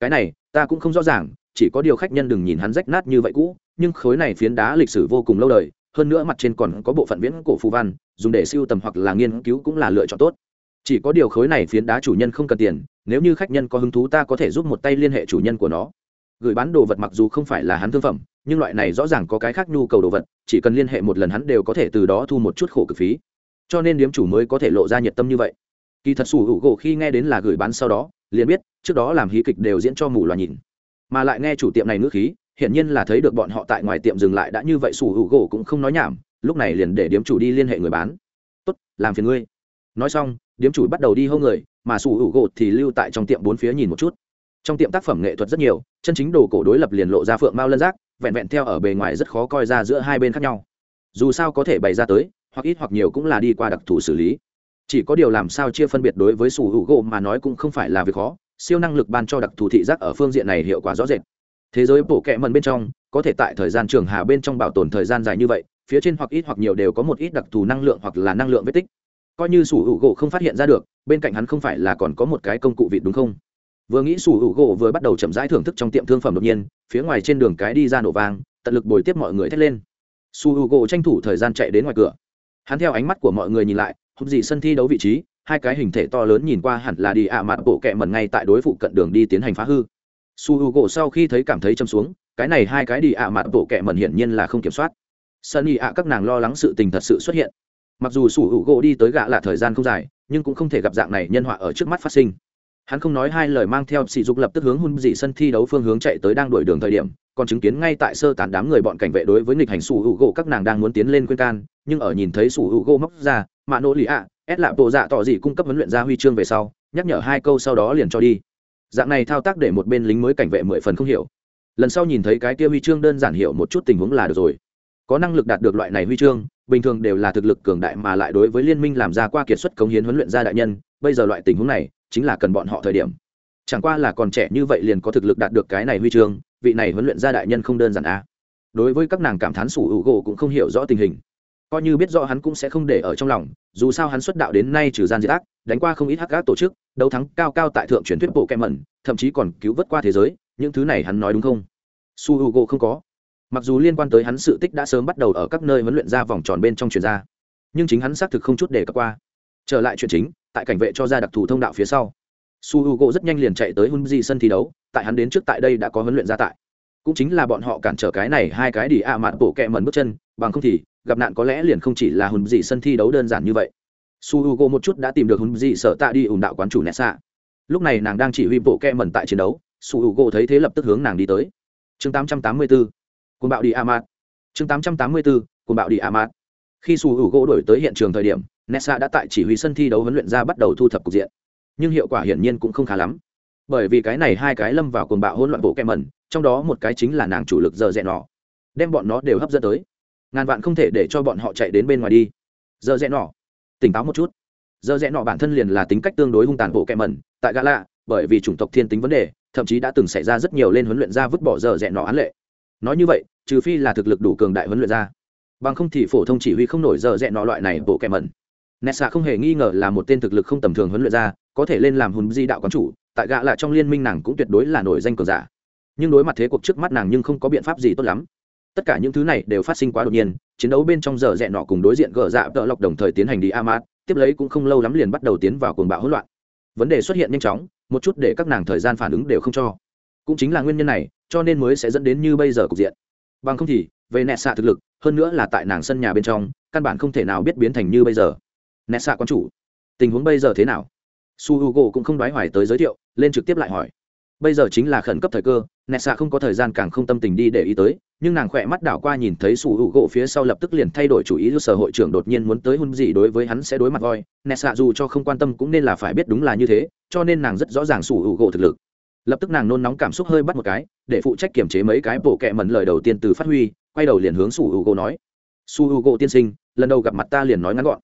cái này, ta cũng không rõ ràng, chỉ có điều khách nhân đừng nhìn hắn rách nát như vậy cũ, nhưng khối này phiến đá lịch sử vô cùng lâu đời, hơn nữa mặt trên còn có bộ phận viễn cổ phù văn, dùng để siêu tầm hoặc là nghiên cứu cũng là lựa chọn tốt. Chỉ có điều khối này phiến đá chủ nhân không cần tiền, nếu như khách nhân có hứng thú ta có thể giúp một tay liên hệ chủ nhân của nó. Gửi bán đồ vật mặc dù không phải là hắn thương phẩm, nhưng loại này rõ ràng có cái khác nhu cầu đồ vật, chỉ cần liên hệ một lần hắn đều có thể từ đó thu một chút khổ cực phí. Cho nên điếm chủ mới có thể lộ ra nhiệt tâm như vậy. Kỳ thật sủ hữu gỗ khi nghe đến là gửi bán sau đó liền biết, trước đó làm hí kịch đều diễn cho mù loà nhìn. Mà lại nghe chủ tiệm này ngữ khí, hiển nhiên là thấy được bọn họ tại ngoài tiệm dừng lại đã như vậy sủ hữu gỗ cũng không nói nhảm, lúc này liền để điếm chủ đi liên hệ người bán. Tốt, làm phiền ngươi. Nói xong, điếm chủ bắt đầu đi hô người, mà sủ hữu gỗ thì lưu tại trong tiệm bốn phía nhìn một chút. Trong tiệm tác phẩm nghệ thuật rất nhiều, chân chính đồ cổ đối lập liền lộ ra phượng mao lân giác, vẹn vẹn theo ở bề ngoài rất khó coi ra giữa hai bên khác nhau. Dù sao có thể bày ra tới, hoặc ít hoặc nhiều cũng là đi qua đặc thù xử lý chỉ có điều làm sao chia phân biệt đối với sủ hữu gỗ mà nói cũng không phải là việc khó, siêu năng lực ban cho đặc thù thị giác ở phương diện này hiệu quả rõ rệt. Thế giới bổ kẹ mần bên trong, có thể tại thời gian trường hà bên trong bảo tồn thời gian dài như vậy, phía trên hoặc ít hoặc nhiều đều có một ít đặc thù năng lượng hoặc là năng lượng vết tích. Coi như sủ hữu gỗ không phát hiện ra được, bên cạnh hắn không phải là còn có một cái công cụ vịt đúng không? Vừa nghĩ sủ hữu gỗ vừa bắt đầu chậm rãi thưởng thức trong tiệm thương phẩm đột nhiên, phía ngoài trên đường cái đi ra nổ vang, tận lực bồi tiếp mọi người thét lên. Sủ hữu gỗ tranh thủ thời gian chạy đến ngoài cửa. Hắn theo ánh mắt của mọi người nhìn lại hút gì sân thi đấu vị trí, hai cái hình thể to lớn nhìn qua hẳn là đi ạ à mặt bộ kẹ mẩn ngay tại đối phụ cận đường đi tiến hành phá hư. Su h u gỗ sau khi thấy cảm thấy châm xuống, cái này hai cái đi ạ à mặt bộ kẹ mẩn hiển nhiên là không kiểm soát. Sân y ạ các nàng lo lắng sự tình thật sự xuất hiện. Mặc dù su h u gỗ đi tới gạ là thời gian không dài, nhưng cũng không thể gặp dạng này nhân họa ở trước mắt phát sinh hắn không nói hai lời mang theo sỉ dục lập tức hướng hôn dị sân thi đấu phương hướng chạy tới đang đuổi đường thời điểm, còn chứng kiến ngay tại sơ tán đám người bọn cảnh vệ đối với nghịch hành sủ hữu gỗ các nàng đang muốn tiến lên khuyên can, nhưng ở nhìn thấy sủ hữu gỗ móc ra mạ nỗ lì ạ ép lạp bộ dạ tỏ gì cung cấp huấn luyện ra huy chương về sau, nhắc nhở hai câu sau đó liền cho đi. Dạng này thao tác để một bên lính mới cảnh vệ mười phần không hiểu. Lần sau nhìn thấy cái kia huy chương đơn giản hiểu một chút tình huống là được rồi. Có năng lực đạt được loại này huy chương, bình thường đều là thực lực cường đại mà lại đối với liên minh làm ra qua kiệt xuất cống hiến huấn luyện ra đại nhân, bây giờ loại tình huống này chính là cần bọn họ thời điểm. Chẳng qua là còn trẻ như vậy liền có thực lực đạt được cái này huy chương, vị này huấn luyện ra đại nhân không đơn giản á. đối với các nàng cảm thán sủ hữu gỗ cũng không hiểu rõ tình hình. Coi như biết rõ hắn cũng sẽ không để ở trong lòng, dù sao hắn xuất đạo đến nay trừ gian diệt ác, đánh qua không ít hắc ác tổ chức, đấu thắng cao cao tại thượng truyền thuyết bộ kem mẩn, thậm chí còn cứu vớt qua thế giới, những thứ này hắn nói đúng không? Su h u gỗ không có. Mặc dù liên quan tới hắn sự tích đã sớm bắt đầu ở các nơi huấn luyện ra vòng tròn bên trong truyền ra, nhưng chính hắn xác thực không chút để cập qua. Trở lại chuyện chính tại cảnh vệ cho ra đặc thù thông đạo phía sau. Su h u g o rất nhanh liền chạy tới hun di sân thi đấu tại hắn đến trước tại đây đã có huấn luyện gia tại. Cũng chính là bọn họ cản trở cái này hai cái đi ạ à mạn bộ kẹ mẩn bước chân bằng không thì gặp nạn có lẽ liền không chỉ là hùn dị sân thi đấu đơn giản như vậy. Su h u g o một chút đã tìm được hùn dị sợ tạ đi ủng đạo quán chủ nẹ xạ lúc này nàng đang chỉ huy bộ kẹ mẩn tại chiến đấu su h u g o thấy thế lập tức hướng nàng đi tới. Chương 884, côn bạo đi a mạt chương 884, côn bạo đi a mạt khi su h u g o đổi tới hiện trường thời điểm nessa đã tại chỉ huy sân thi đấu huấn luyện ra bắt đầu thu thập cục diện. Nhưng hiệu quả hiển nhiên cũng không khá lắm. Bởi vì cái này hai cái lâm vào cuồng bạo hỗn loạn bộ kem mẩn, trong đó một cái chính là nàng chủ lực giờ rẽ nọ. Đem bọn nó đều hấp dẫn tới. Ngàn vạn không thể để cho bọn họ chạy đến bên ngoài đi. Giờ rẽ nọ. Tỉnh táo một chút. Giờ rẽ nọ bản thân liền là tính cách tương đối hung tàn bộ kem mẩn, tại gã lạ bởi vì chủng tộc thiên tính vấn đề, thậm chí đã từng xảy ra rất nhiều lên huấn luyện ra vứt bỏ giờ rẽ nọ án lệ. Nói như vậy, trừ phi là thực lực đủ cường đại huấn luyện ra. Bằng không thì phổ thông chỉ huy không nổi giờ rẽ nọ loại này bộ kẻ mẩn nessa không hề nghi ngờ là một tên thực lực không tầm thường huấn luyện ra có thể lên làm hùn di đạo quán chủ, tại gạ lạ trong liên minh nàng cũng tuyệt đối là nổi danh cường giả. Nhưng đối mặt thế cuộc trước mắt nàng nhưng không có biện pháp gì tốt lắm. Tất cả những thứ này đều phát sinh quá đột nhiên, chiến đấu bên trong giờ rẽ nọ cùng đối diện gờ dạ tợ lọc đồng thời tiến hành đi amat tiếp lấy cũng không lâu lắm liền bắt đầu tiến vào cuồng bạo hỗn loạn. Vấn đề xuất hiện nhanh chóng, một chút để các nàng thời gian phản ứng đều không cho. Cũng chính là nguyên nhân này, cho nên mới sẽ dẫn đến như bây giờ cục diện. Bằng không thì, về nẹ xạ thực lực, hơn nữa là tại nàng sân nhà bên trong, căn bản không thể nào biết biến thành như bây giờ nẹ xạ quán chủ. Tình huống bây giờ thế nào? Su h u g o cũng không đoái hoài tới giới thiệu, lên trực tiếp lại hỏi. Bây giờ chính là khẩn cấp thời cơ nessa không có thời gian càng không tâm tình đi để ý tới, nhưng nàng khỏe mắt đảo qua nhìn thấy su h u g o phía sau lập tức liền thay đổi chủ ý sở hội trưởng đột nhiên muốn tới hôn gì đối với hắn sẽ đối mặt voi. Nessa dù cho không quan tâm cũng nên là phải biết đúng là như thế, cho nên nàng rất rõ ràng su h u g o thực lực. Lập tức nàng nôn nóng cảm xúc hơi bắt một cái, để phụ trách kiểm chế mấy cái bộ kẹ mẩn lời đầu tiên từ phát huy, quay đầu liền hướng su h u g o nói. Su hữu gỗ tiên sinh, lần đầu gặp mặt ta liền nói ngắn gọn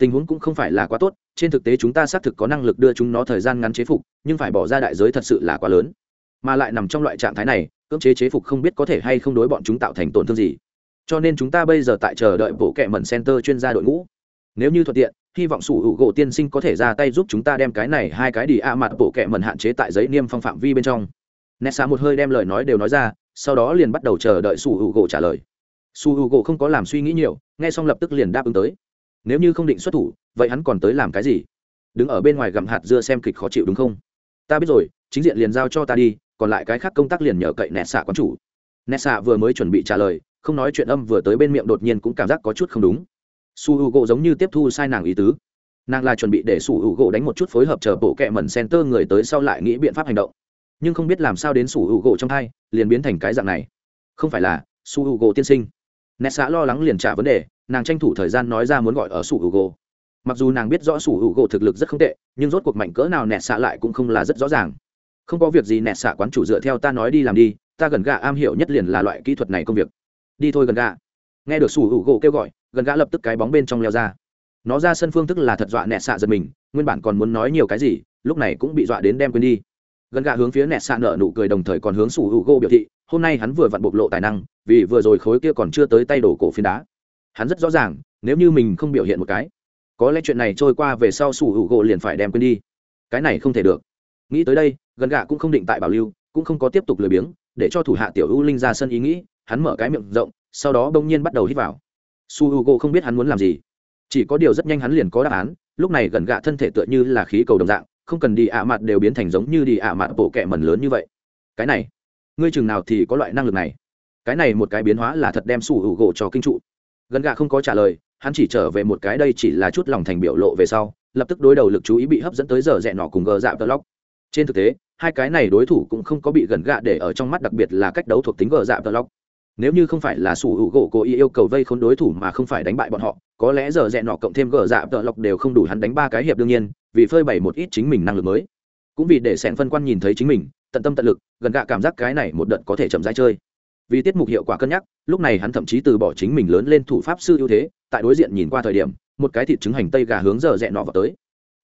tình huống cũng không phải là quá tốt, trên thực tế chúng ta xác thực có năng lực đưa chúng nó thời gian ngắn chế phục, nhưng phải bỏ ra đại giới thật sự là quá lớn. Mà lại nằm trong loại trạng thái này, cưỡng chế chế phục không biết có thể hay không đối bọn chúng tạo thành tổn thương gì. Cho nên chúng ta bây giờ tại chờ đợi bộ kệ mẩn center chuyên gia đội ngũ. Nếu như thuận tiện, hy vọng sủ hữu gỗ tiên sinh có thể ra tay giúp chúng ta đem cái này hai cái đi a mặt bộ kệ mẩn hạn chế tại giấy niêm phong phạm vi bên trong. Nessa một hơi đem lời nói đều nói ra, sau đó liền bắt đầu chờ đợi sủ hữu gỗ trả lời. Sủ hữu gỗ không có làm suy nghĩ nhiều, nghe xong lập tức liền đáp ứng tới nếu như không định xuất thủ, vậy hắn còn tới làm cái gì? Đứng ở bên ngoài gặm hạt dưa xem kịch khó chịu đúng không? Ta biết rồi, chính diện liền giao cho ta đi, còn lại cái khác công tác liền nhờ cậy nẹt xạ quán chủ. Nẹt xạ vừa mới chuẩn bị trả lời, không nói chuyện âm vừa tới bên miệng đột nhiên cũng cảm giác có chút không đúng. Su h u gỗ giống như tiếp thu sai nàng ý tứ. Nàng là chuẩn bị để su h u gỗ đánh một chút phối hợp chờ bộ kẹ mẩn center người tới sau lại nghĩ biện pháp hành động. Nhưng không biết làm sao đến su h u gỗ trong thai liền biến thành cái dạng này. Không phải là, su h u gỗ tiên sinh. Nẹt xạ lo lắng liền trả vấn đề nàng tranh thủ thời gian nói ra muốn gọi ở sủ hữu u gỗ mặc dù nàng biết rõ sủ hữu u gỗ thực lực rất không tệ, nhưng rốt cuộc mạnh cỡ nào nẹt xạ lại cũng không là rất rõ ràng. Không có việc gì nẹt xạ quán chủ dựa theo ta nói đi làm đi, ta gần gà am hiểu nhất liền là loại kỹ thuật này công việc. Đi thôi gần gà. Nghe được sủ hữu gỗ kêu gọi, gần gà lập tức cái bóng bên trong leo ra. Nó ra sân phương thức là thật dọa nẹt xạ giật mình, nguyên bản còn muốn nói nhiều cái gì, lúc này cũng bị dọa đến đem quên đi. Gần gà hướng phía nẹt xạ nở nụ cười đồng thời còn hướng sủ hữu gỗ biểu thị, hôm nay hắn vừa vặn bộc lộ tài năng, vì vừa rồi khối kia còn chưa tới tay đổ cổ phiến đá hắn rất rõ ràng, nếu như mình không biểu hiện một cái, có lẽ chuyện này trôi qua về sau sủ hữu gỗ liền phải đem quên đi. Cái này không thể được. Nghĩ tới đây, gần gạ cũng không định tại bảo lưu, cũng không có tiếp tục lười biếng, để cho thủ hạ tiểu ưu linh ra sân ý nghĩ, hắn mở cái miệng rộng, sau đó bỗng nhiên bắt đầu hít vào. Su h u g o không biết hắn muốn làm gì. Chỉ có điều rất nhanh hắn liền có đáp án, lúc này gần gạ thân thể tựa như là khí cầu đồng dạng, không cần đi ạ mặt đều biến thành giống như đi ạ mặt bộ kẹ mần lớn như vậy. Cái này, ngươi chừng nào thì có loại năng lực này? Cái này một cái biến hóa là thật đem su h u g o cho kinh trụ gần gạ không có trả lời, hắn chỉ trở về một cái đây chỉ là chút lòng thành biểu lộ về sau, lập tức đối đầu lực chú ý bị hấp dẫn tới giờ rẽ nọ cùng gờ dạ tơ lóc. Trên thực tế, hai cái này đối thủ cũng không có bị gần gạ để ở trong mắt đặc biệt là cách đấu thuộc tính gờ dạ tờ lóc. Nếu như không phải là sủ hữu gỗ cố ý yêu cầu vây khốn đối thủ mà không phải đánh bại bọn họ, có lẽ giờ rẽ nọ cộng thêm gờ dạ tợ lóc đều không đủ hắn đánh ba cái hiệp đương nhiên, vì phơi bày một ít chính mình năng lực mới. Cũng vì để sẹn phân quan nhìn thấy chính mình, tận tâm tận lực, gần gạ cảm giác cái này một đợt có thể chậm rãi chơi vì tiết mục hiệu quả cân nhắc, lúc này hắn thậm chí từ bỏ chính mình lớn lên thủ pháp sư ưu thế, tại đối diện nhìn qua thời điểm, một cái thịt trứng hành tây gà hướng giờ rẽ nọ vào tới.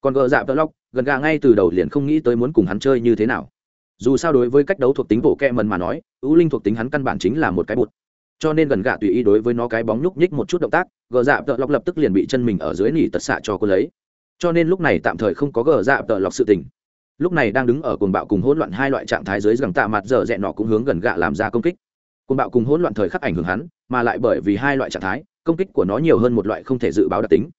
Còn gờ dạ vợ lóc, gần gà ngay từ đầu liền không nghĩ tới muốn cùng hắn chơi như thế nào. Dù sao đối với cách đấu thuộc tính bộ kẹ mần mà nói, ưu linh thuộc tính hắn căn bản chính là một cái bụt. Cho nên gần gà tùy ý đối với nó cái bóng nhúc nhích một chút động tác, gờ dạ vợ lóc lập tức liền bị chân mình ở dưới nỉ tật xạ cho cô lấy. Cho nên lúc này tạm thời không có gờ dạ vợ lóc sự tình. Lúc này đang đứng ở cuồng bạo cùng hỗn loạn hai loại trạng thái dưới gần tạ mặt dở dẹn nọ cũng hướng gần gạ làm ra công kích cuồng bạo cùng hỗn loạn thời khắc ảnh hưởng hắn, mà lại bởi vì hai loại trạng thái, công kích của nó nhiều hơn một loại không thể dự báo đặc tính.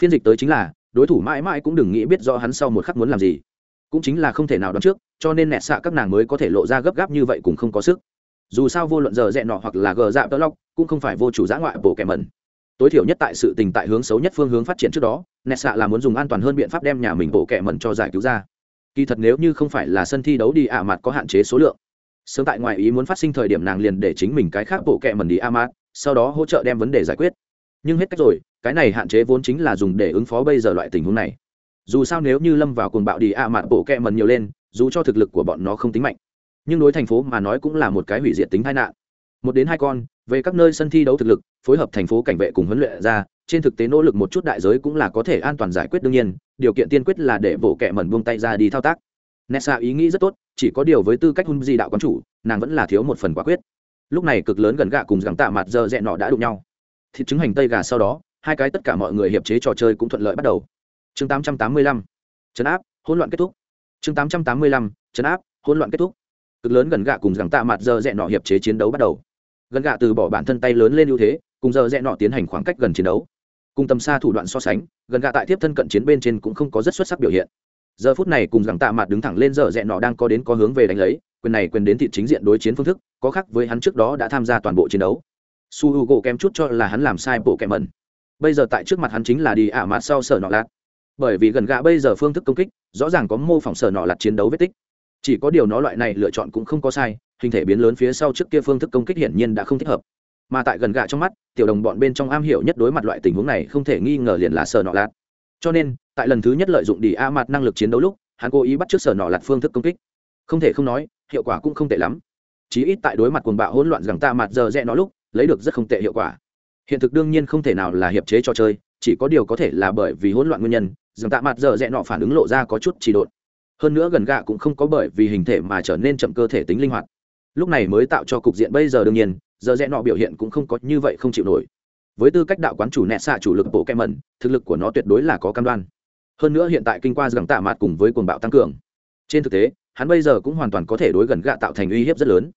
Phiên dịch tới chính là, đối thủ mãi mãi cũng đừng nghĩ biết rõ hắn sau một khắc muốn làm gì. Cũng chính là không thể nào đoán trước, cho nên nẹt xạ các nàng mới có thể lộ ra gấp gáp như vậy cũng không có sức. Dù sao vô luận giờ dẹ nọ hoặc là gờ dạ tơ lóc, cũng không phải vô chủ giã ngoại bổ kẻ mẩn. Tối thiểu nhất tại sự tình tại hướng xấu nhất phương hướng phát triển trước đó, nẹt xạ là muốn dùng an toàn hơn biện pháp đem nhà mình bổ kẻ mẩn cho giải cứu ra. Kỳ thật nếu như không phải là sân thi đấu đi ạ, mặt có hạn chế số lượng sớm tại ngoài ý muốn phát sinh thời điểm nàng liền để chính mình cái khác bộ kệ mẩn đi a mát, sau đó hỗ trợ đem vấn đề giải quyết. Nhưng hết cách rồi, cái này hạn chế vốn chính là dùng để ứng phó bây giờ loại tình huống này. Dù sao nếu như lâm vào cuồng bạo đi a à bộ kệ mần nhiều lên, dù cho thực lực của bọn nó không tính mạnh, nhưng đối thành phố mà nói cũng là một cái hủy diệt tính tai nạn. Một đến hai con, về các nơi sân thi đấu thực lực, phối hợp thành phố cảnh vệ cùng huấn luyện ra, trên thực tế nỗ lực một chút đại giới cũng là có thể an toàn giải quyết đương nhiên, điều kiện tiên quyết là để bộ kệ mẩn buông tay ra đi thao tác nessa ý nghĩ rất tốt, chỉ có điều với tư cách hun di đạo quán chủ, nàng vẫn là thiếu một phần quả quyết. Lúc này cực lớn gần gạ cùng gắng tạ mặt giờ dẹn nọ đã đụng nhau. Thịt trứng hành tây gà sau đó, hai cái tất cả mọi người hiệp chế trò chơi cũng thuận lợi bắt đầu. Chương 885 chấn áp, hỗn loạn kết thúc. Chương 885 chấn áp, hỗn loạn kết thúc. Cực lớn gần gạ cùng gắng tạ mặt giờ dẹn nọ hiệp chế chiến đấu bắt đầu. Gần gạ từ bỏ bản thân tay lớn lên ưu thế, cùng giờ dẹn nọ tiến hành khoảng cách gần chiến đấu. Cùng tầm xa thủ đoạn so sánh, gần gạ tại tiếp thân cận chiến bên trên cũng không có rất xuất sắc biểu hiện giờ phút này cùng rằng tạ mặt đứng thẳng lên giờ rẽ nọ đang có đến có hướng về đánh lấy, quyền này quyền đến thị chính diện đối chiến phương thức, có khác với hắn trước đó đã tham gia toàn bộ chiến đấu. Su h u gỗ kém chút cho là hắn làm sai bộ kẻ mẩn. Bây giờ tại trước mặt hắn chính là đi ả mặt sau sở nọ lạt. Bởi vì gần gạ bây giờ phương thức công kích, rõ ràng có mô phỏng sở nọ lạt chiến đấu vết tích. Chỉ có điều nó loại này lựa chọn cũng không có sai, hình thể biến lớn phía sau trước kia phương thức công kích hiển nhiên đã không thích hợp. Mà tại gần gạ trong mắt, tiểu đồng bọn bên trong am hiểu nhất đối mặt loại tình huống này không thể nghi ngờ liền là sở nọ lạt. Cho nên tại lần thứ nhất lợi dụng đi a mặt năng lực chiến đấu lúc, hắn cố ý bắt t r ư ớ c sở nọ lạt phương thức công kích. Không thể không nói, hiệu quả cũng không tệ lắm. Chí ít tại đối mặt quần bạo hỗn loạn rằng ta mặt giờ rẽ nó lúc, lấy được rất không tệ hiệu quả. Hiện thực đương nhiên không thể nào là hiệp chế trò chơi, chỉ có điều có thể là bởi vì hỗn loạn nguyên nhân, rằng tạ mặt giờ rẽ nọ phản ứng lộ ra có chút chỉ độn. Hơn nữa gần gạ cũng không có bởi vì hình thể mà trở nên chậm cơ thể tính linh hoạt. Lúc này mới tạo cho cục diện bây giờ đương nhiên, giờ rẽ nọ biểu hiện cũng không có như vậy không chịu nổi. Với tư cách đạo quán chủ nẹ xạ chủ lực bộ kem mẩn, thực lực của nó tuyệt đối là có cam đoan hơn nữa hiện tại kinh qua rằng tạ mặt cùng với cuồng bạo tăng cường. Trên thực tế, hắn bây giờ cũng hoàn toàn có thể đối gần gạ tạo thành uy hiếp rất lớn.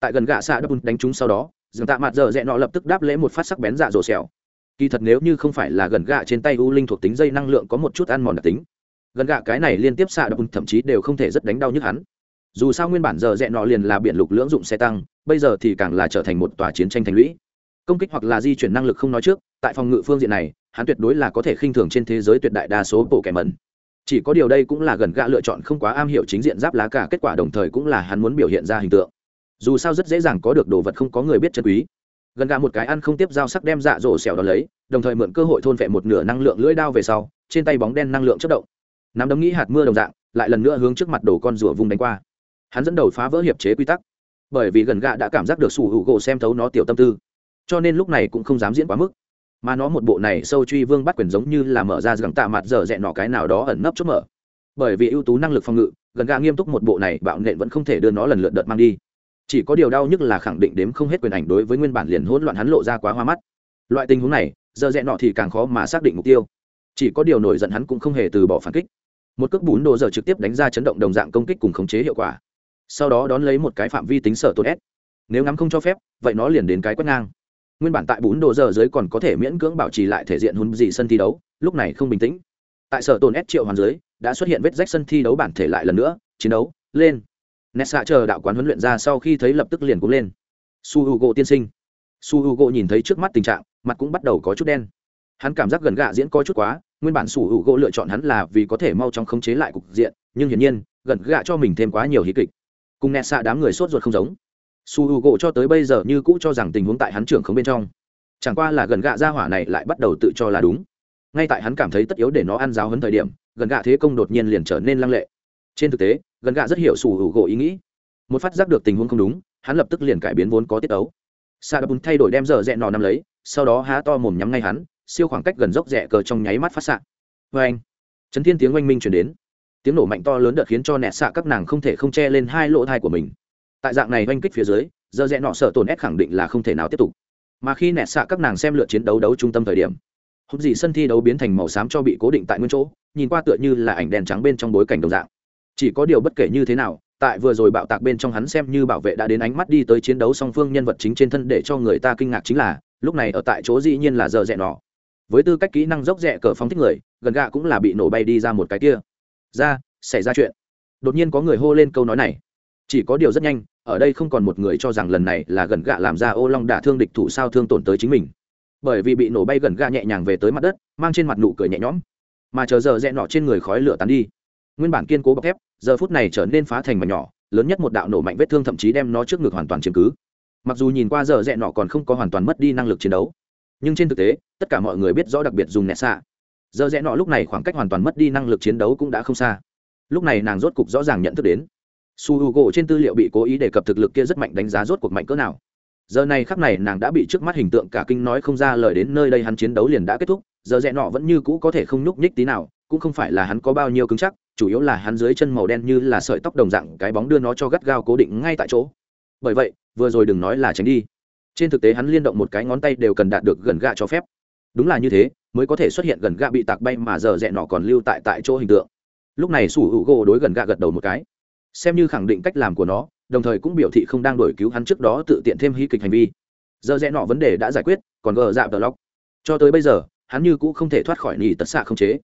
Tại gần gạ xạ đập đánh trúng sau đó dừng tạ mặt giờ dẹ nọ lập tức đáp lễ một phát sắc bén dạ dỗ xẻo. Kỳ thật nếu như không phải là gần gạ trên tay u linh thuộc tính dây năng lượng có một chút ăn mòn đặc tính, gần gạ cái này liên tiếp xạ đập thậm chí đều không thể rất đánh đau nhức hắn. Dù sao nguyên bản giờ rẽ nọ liền là biện lục lưỡng dụng xe tăng, bây giờ thì càng là trở thành một tòa chiến tranh thành lũy. Công kích hoặc là di chuyển năng lực không nói trước, tại phòng ngự phương diện này hắn tuyệt đối là có thể khinh thường trên thế giới tuyệt đại đa số bộ kẻ mẩn. Chỉ có điều đây cũng là gần gạ lựa chọn không quá am hiểu chính diện giáp lá cả kết quả đồng thời cũng là hắn muốn biểu hiện ra hình tượng. Dù sao rất dễ dàng có được đồ vật không có người biết chân quý. Gần gạ một cái ăn không tiếp dao sắc đem dạ dỗ xẻo đ lấy, đồng thời mượn cơ hội thôn vẹ một nửa năng lượng lưỡi đao về sau, trên tay bóng đen năng lượng chất động. Nắm đấm nghĩ hạt mưa đồng dạng, lại lần nữa hướng trước mặt đồ con rùa vùng đánh qua. Hắn dẫn đầu phá vỡ hiệp chế quy tắc. Bởi vì gần gạ đã cảm giác được sủ hữu gỗ xem thấu nó tiểu tâm tư, cho nên lúc này cũng không dám diễn quá mức mà nó một bộ này sâu truy vương bắt quyền giống như là mở ra gẳng tạ mặt dở dẹn nọ cái nào đó ẩn nấp chốt mở. Bởi vì ưu tú năng lực phòng ngự, gần gà nghiêm túc một bộ này bạo nện vẫn không thể đưa nó lần lượt đợt mang đi. Chỉ có điều đau nhất là khẳng định đếm không hết quyền ảnh đối với nguyên bản liền hỗn loạn hắn lộ ra quá hoa mắt. Loại tình huống này giờ dẹn nọ thì càng khó mà xác định mục tiêu. Chỉ có điều nổi giận hắn cũng không hề từ bỏ phản kích. Một cước bún đồ giờ trực tiếp đánh ra chấn động đồng dạng công kích cùng khống chế hiệu quả. Sau đó đón lấy một cái phạm vi tính sở tốt s. Nếu ngắm không cho phép, vậy nó liền đến cái quét ngang nguyên bản tại bốn đồ giờ dưới còn có thể miễn cưỡng bảo trì lại thể diện hùn gì sân thi đấu, lúc này không bình tĩnh. Tại sở tồn s triệu hoàn dưới, đã xuất hiện vết rách sân thi đấu bản thể lại lần nữa, chiến đấu, lên. Nessa chờ đạo quán huấn luyện ra sau khi thấy lập tức liền cũng lên. Su h u gỗ tiên sinh. Su h u gỗ nhìn thấy trước mắt tình trạng, mặt cũng bắt đầu có chút đen. Hắn cảm giác gần gạ diễn có chút quá, nguyên bản su h u gỗ lựa chọn hắn là vì có thể mau chóng khống chế lại cục diện, nhưng hiển nhiên, gần gạ cho mình thêm quá nhiều hí kịch. Cùng nessa đám người sốt ruột không giống su h u gỗ cho tới bây giờ như cũ cho rằng tình huống tại hắn trưởng không bên trong. Chẳng qua là gần gạ ra hỏa này lại bắt đầu tự cho là đúng. Ngay tại hắn cảm thấy tất yếu để nó ăn giáo hấn thời điểm, gần gạ thế công đột nhiên liền trở nên lăng lệ. Trên thực tế, gần gạ rất hiểu su h u gỗ ý nghĩ. Một phát giác được tình huống không đúng, hắn lập tức liền cải biến vốn có tiết ấu sa đ thay đổi đem giờ rẽ nò nằm lấy, sau đó há to mồm nhắm ngay hắn, siêu khoảng cách gần dốc rẽ cờ trong nháy mắt phát xạ. Vê anh chấn thiên tiếng oanh minh chuyển đến. Tiếng nổ mạnh to lớn đợt khiến cho nẹt xạ các nàng không thể không che lên hai lỗ thai của mình tại dạng này oanh kích phía dưới, giờ rẽ nọ sợ tổn ép khẳng định là không thể nào tiếp tục. Mà khi nẹt xạ các nàng xem lượt chiến đấu đấu trung tâm thời điểm, hút gì sân thi đấu biến thành màu xám cho bị cố định tại nguyên chỗ, nhìn qua tựa như là ảnh đèn trắng bên trong bối cảnh đồng dạng. Chỉ có điều bất kể như thế nào, tại vừa rồi bạo tạc bên trong hắn xem như bảo vệ đã đến ánh mắt đi tới chiến đấu song phương nhân vật chính trên thân để cho người ta kinh ngạc chính là, lúc này ở tại chỗ dĩ nhiên là giờ rẽ nọ. Với tư cách kỹ năng dốc rẽ cờ phóng thích người, gần gạ cũng là bị nổ bay đi ra một cái kia. Ra, xảy ra chuyện. Đột nhiên có người hô lên câu nói này. Chỉ có điều rất nhanh ở đây không còn một người cho rằng lần này là gần gạ làm ra ô long đả thương địch thủ sao thương tổn tới chính mình. Bởi vì bị nổ bay gần gạ nhẹ nhàng về tới mặt đất, mang trên mặt nụ cười nhẹ nhõm. Mà chờ giờ rẽ nọ trên người khói lửa tán đi. Nguyên bản kiên cố bọc thép, giờ phút này trở nên phá thành mà nhỏ, lớn nhất một đạo nổ mạnh vết thương thậm chí đem nó trước ngực hoàn toàn chiếm cứ. Mặc dù nhìn qua giờ rẽ nọ còn không có hoàn toàn mất đi năng lực chiến đấu, nhưng trên thực tế, tất cả mọi người biết rõ đặc biệt dùng nẹ xạ. Giờ rẽ nọ lúc này khoảng cách hoàn toàn mất đi năng lực chiến đấu cũng đã không xa. Lúc này nàng rốt cục rõ ràng nhận thức đến su h u gỗ trên tư liệu bị cố ý đề cập thực lực kia rất mạnh đánh giá rốt cuộc mạnh cỡ nào. Giờ này khắc này nàng đã bị trước mắt hình tượng cả kinh nói không ra lời đến nơi đây hắn chiến đấu liền đã kết thúc, giờ rẽ nọ vẫn như cũ có thể không nhúc nhích tí nào, cũng không phải là hắn có bao nhiêu cứng chắc, chủ yếu là hắn dưới chân màu đen như là sợi tóc đồng dạng, cái bóng đưa nó cho gắt gao cố định ngay tại chỗ. Bởi vậy, vừa rồi đừng nói là tránh đi. Trên thực tế hắn liên động một cái ngón tay đều cần đạt được gần gạ cho phép. Đúng là như thế, mới có thể xuất hiện gần gạ bị tạc bay mà giờ rẽ nọ còn lưu tại tại chỗ hình tượng. Lúc này sủ hữu gỗ đối gần gạ gật đầu một cái xem như khẳng định cách làm của nó, đồng thời cũng biểu thị không đang đổi cứu hắn trước đó tự tiện thêm hí kịch hành vi. Giờ rẽ nọ vấn đề đã giải quyết, còn gờ dạ tờ lóc. Cho tới bây giờ, hắn như cũng không thể thoát khỏi nỉ tật xạ không chế.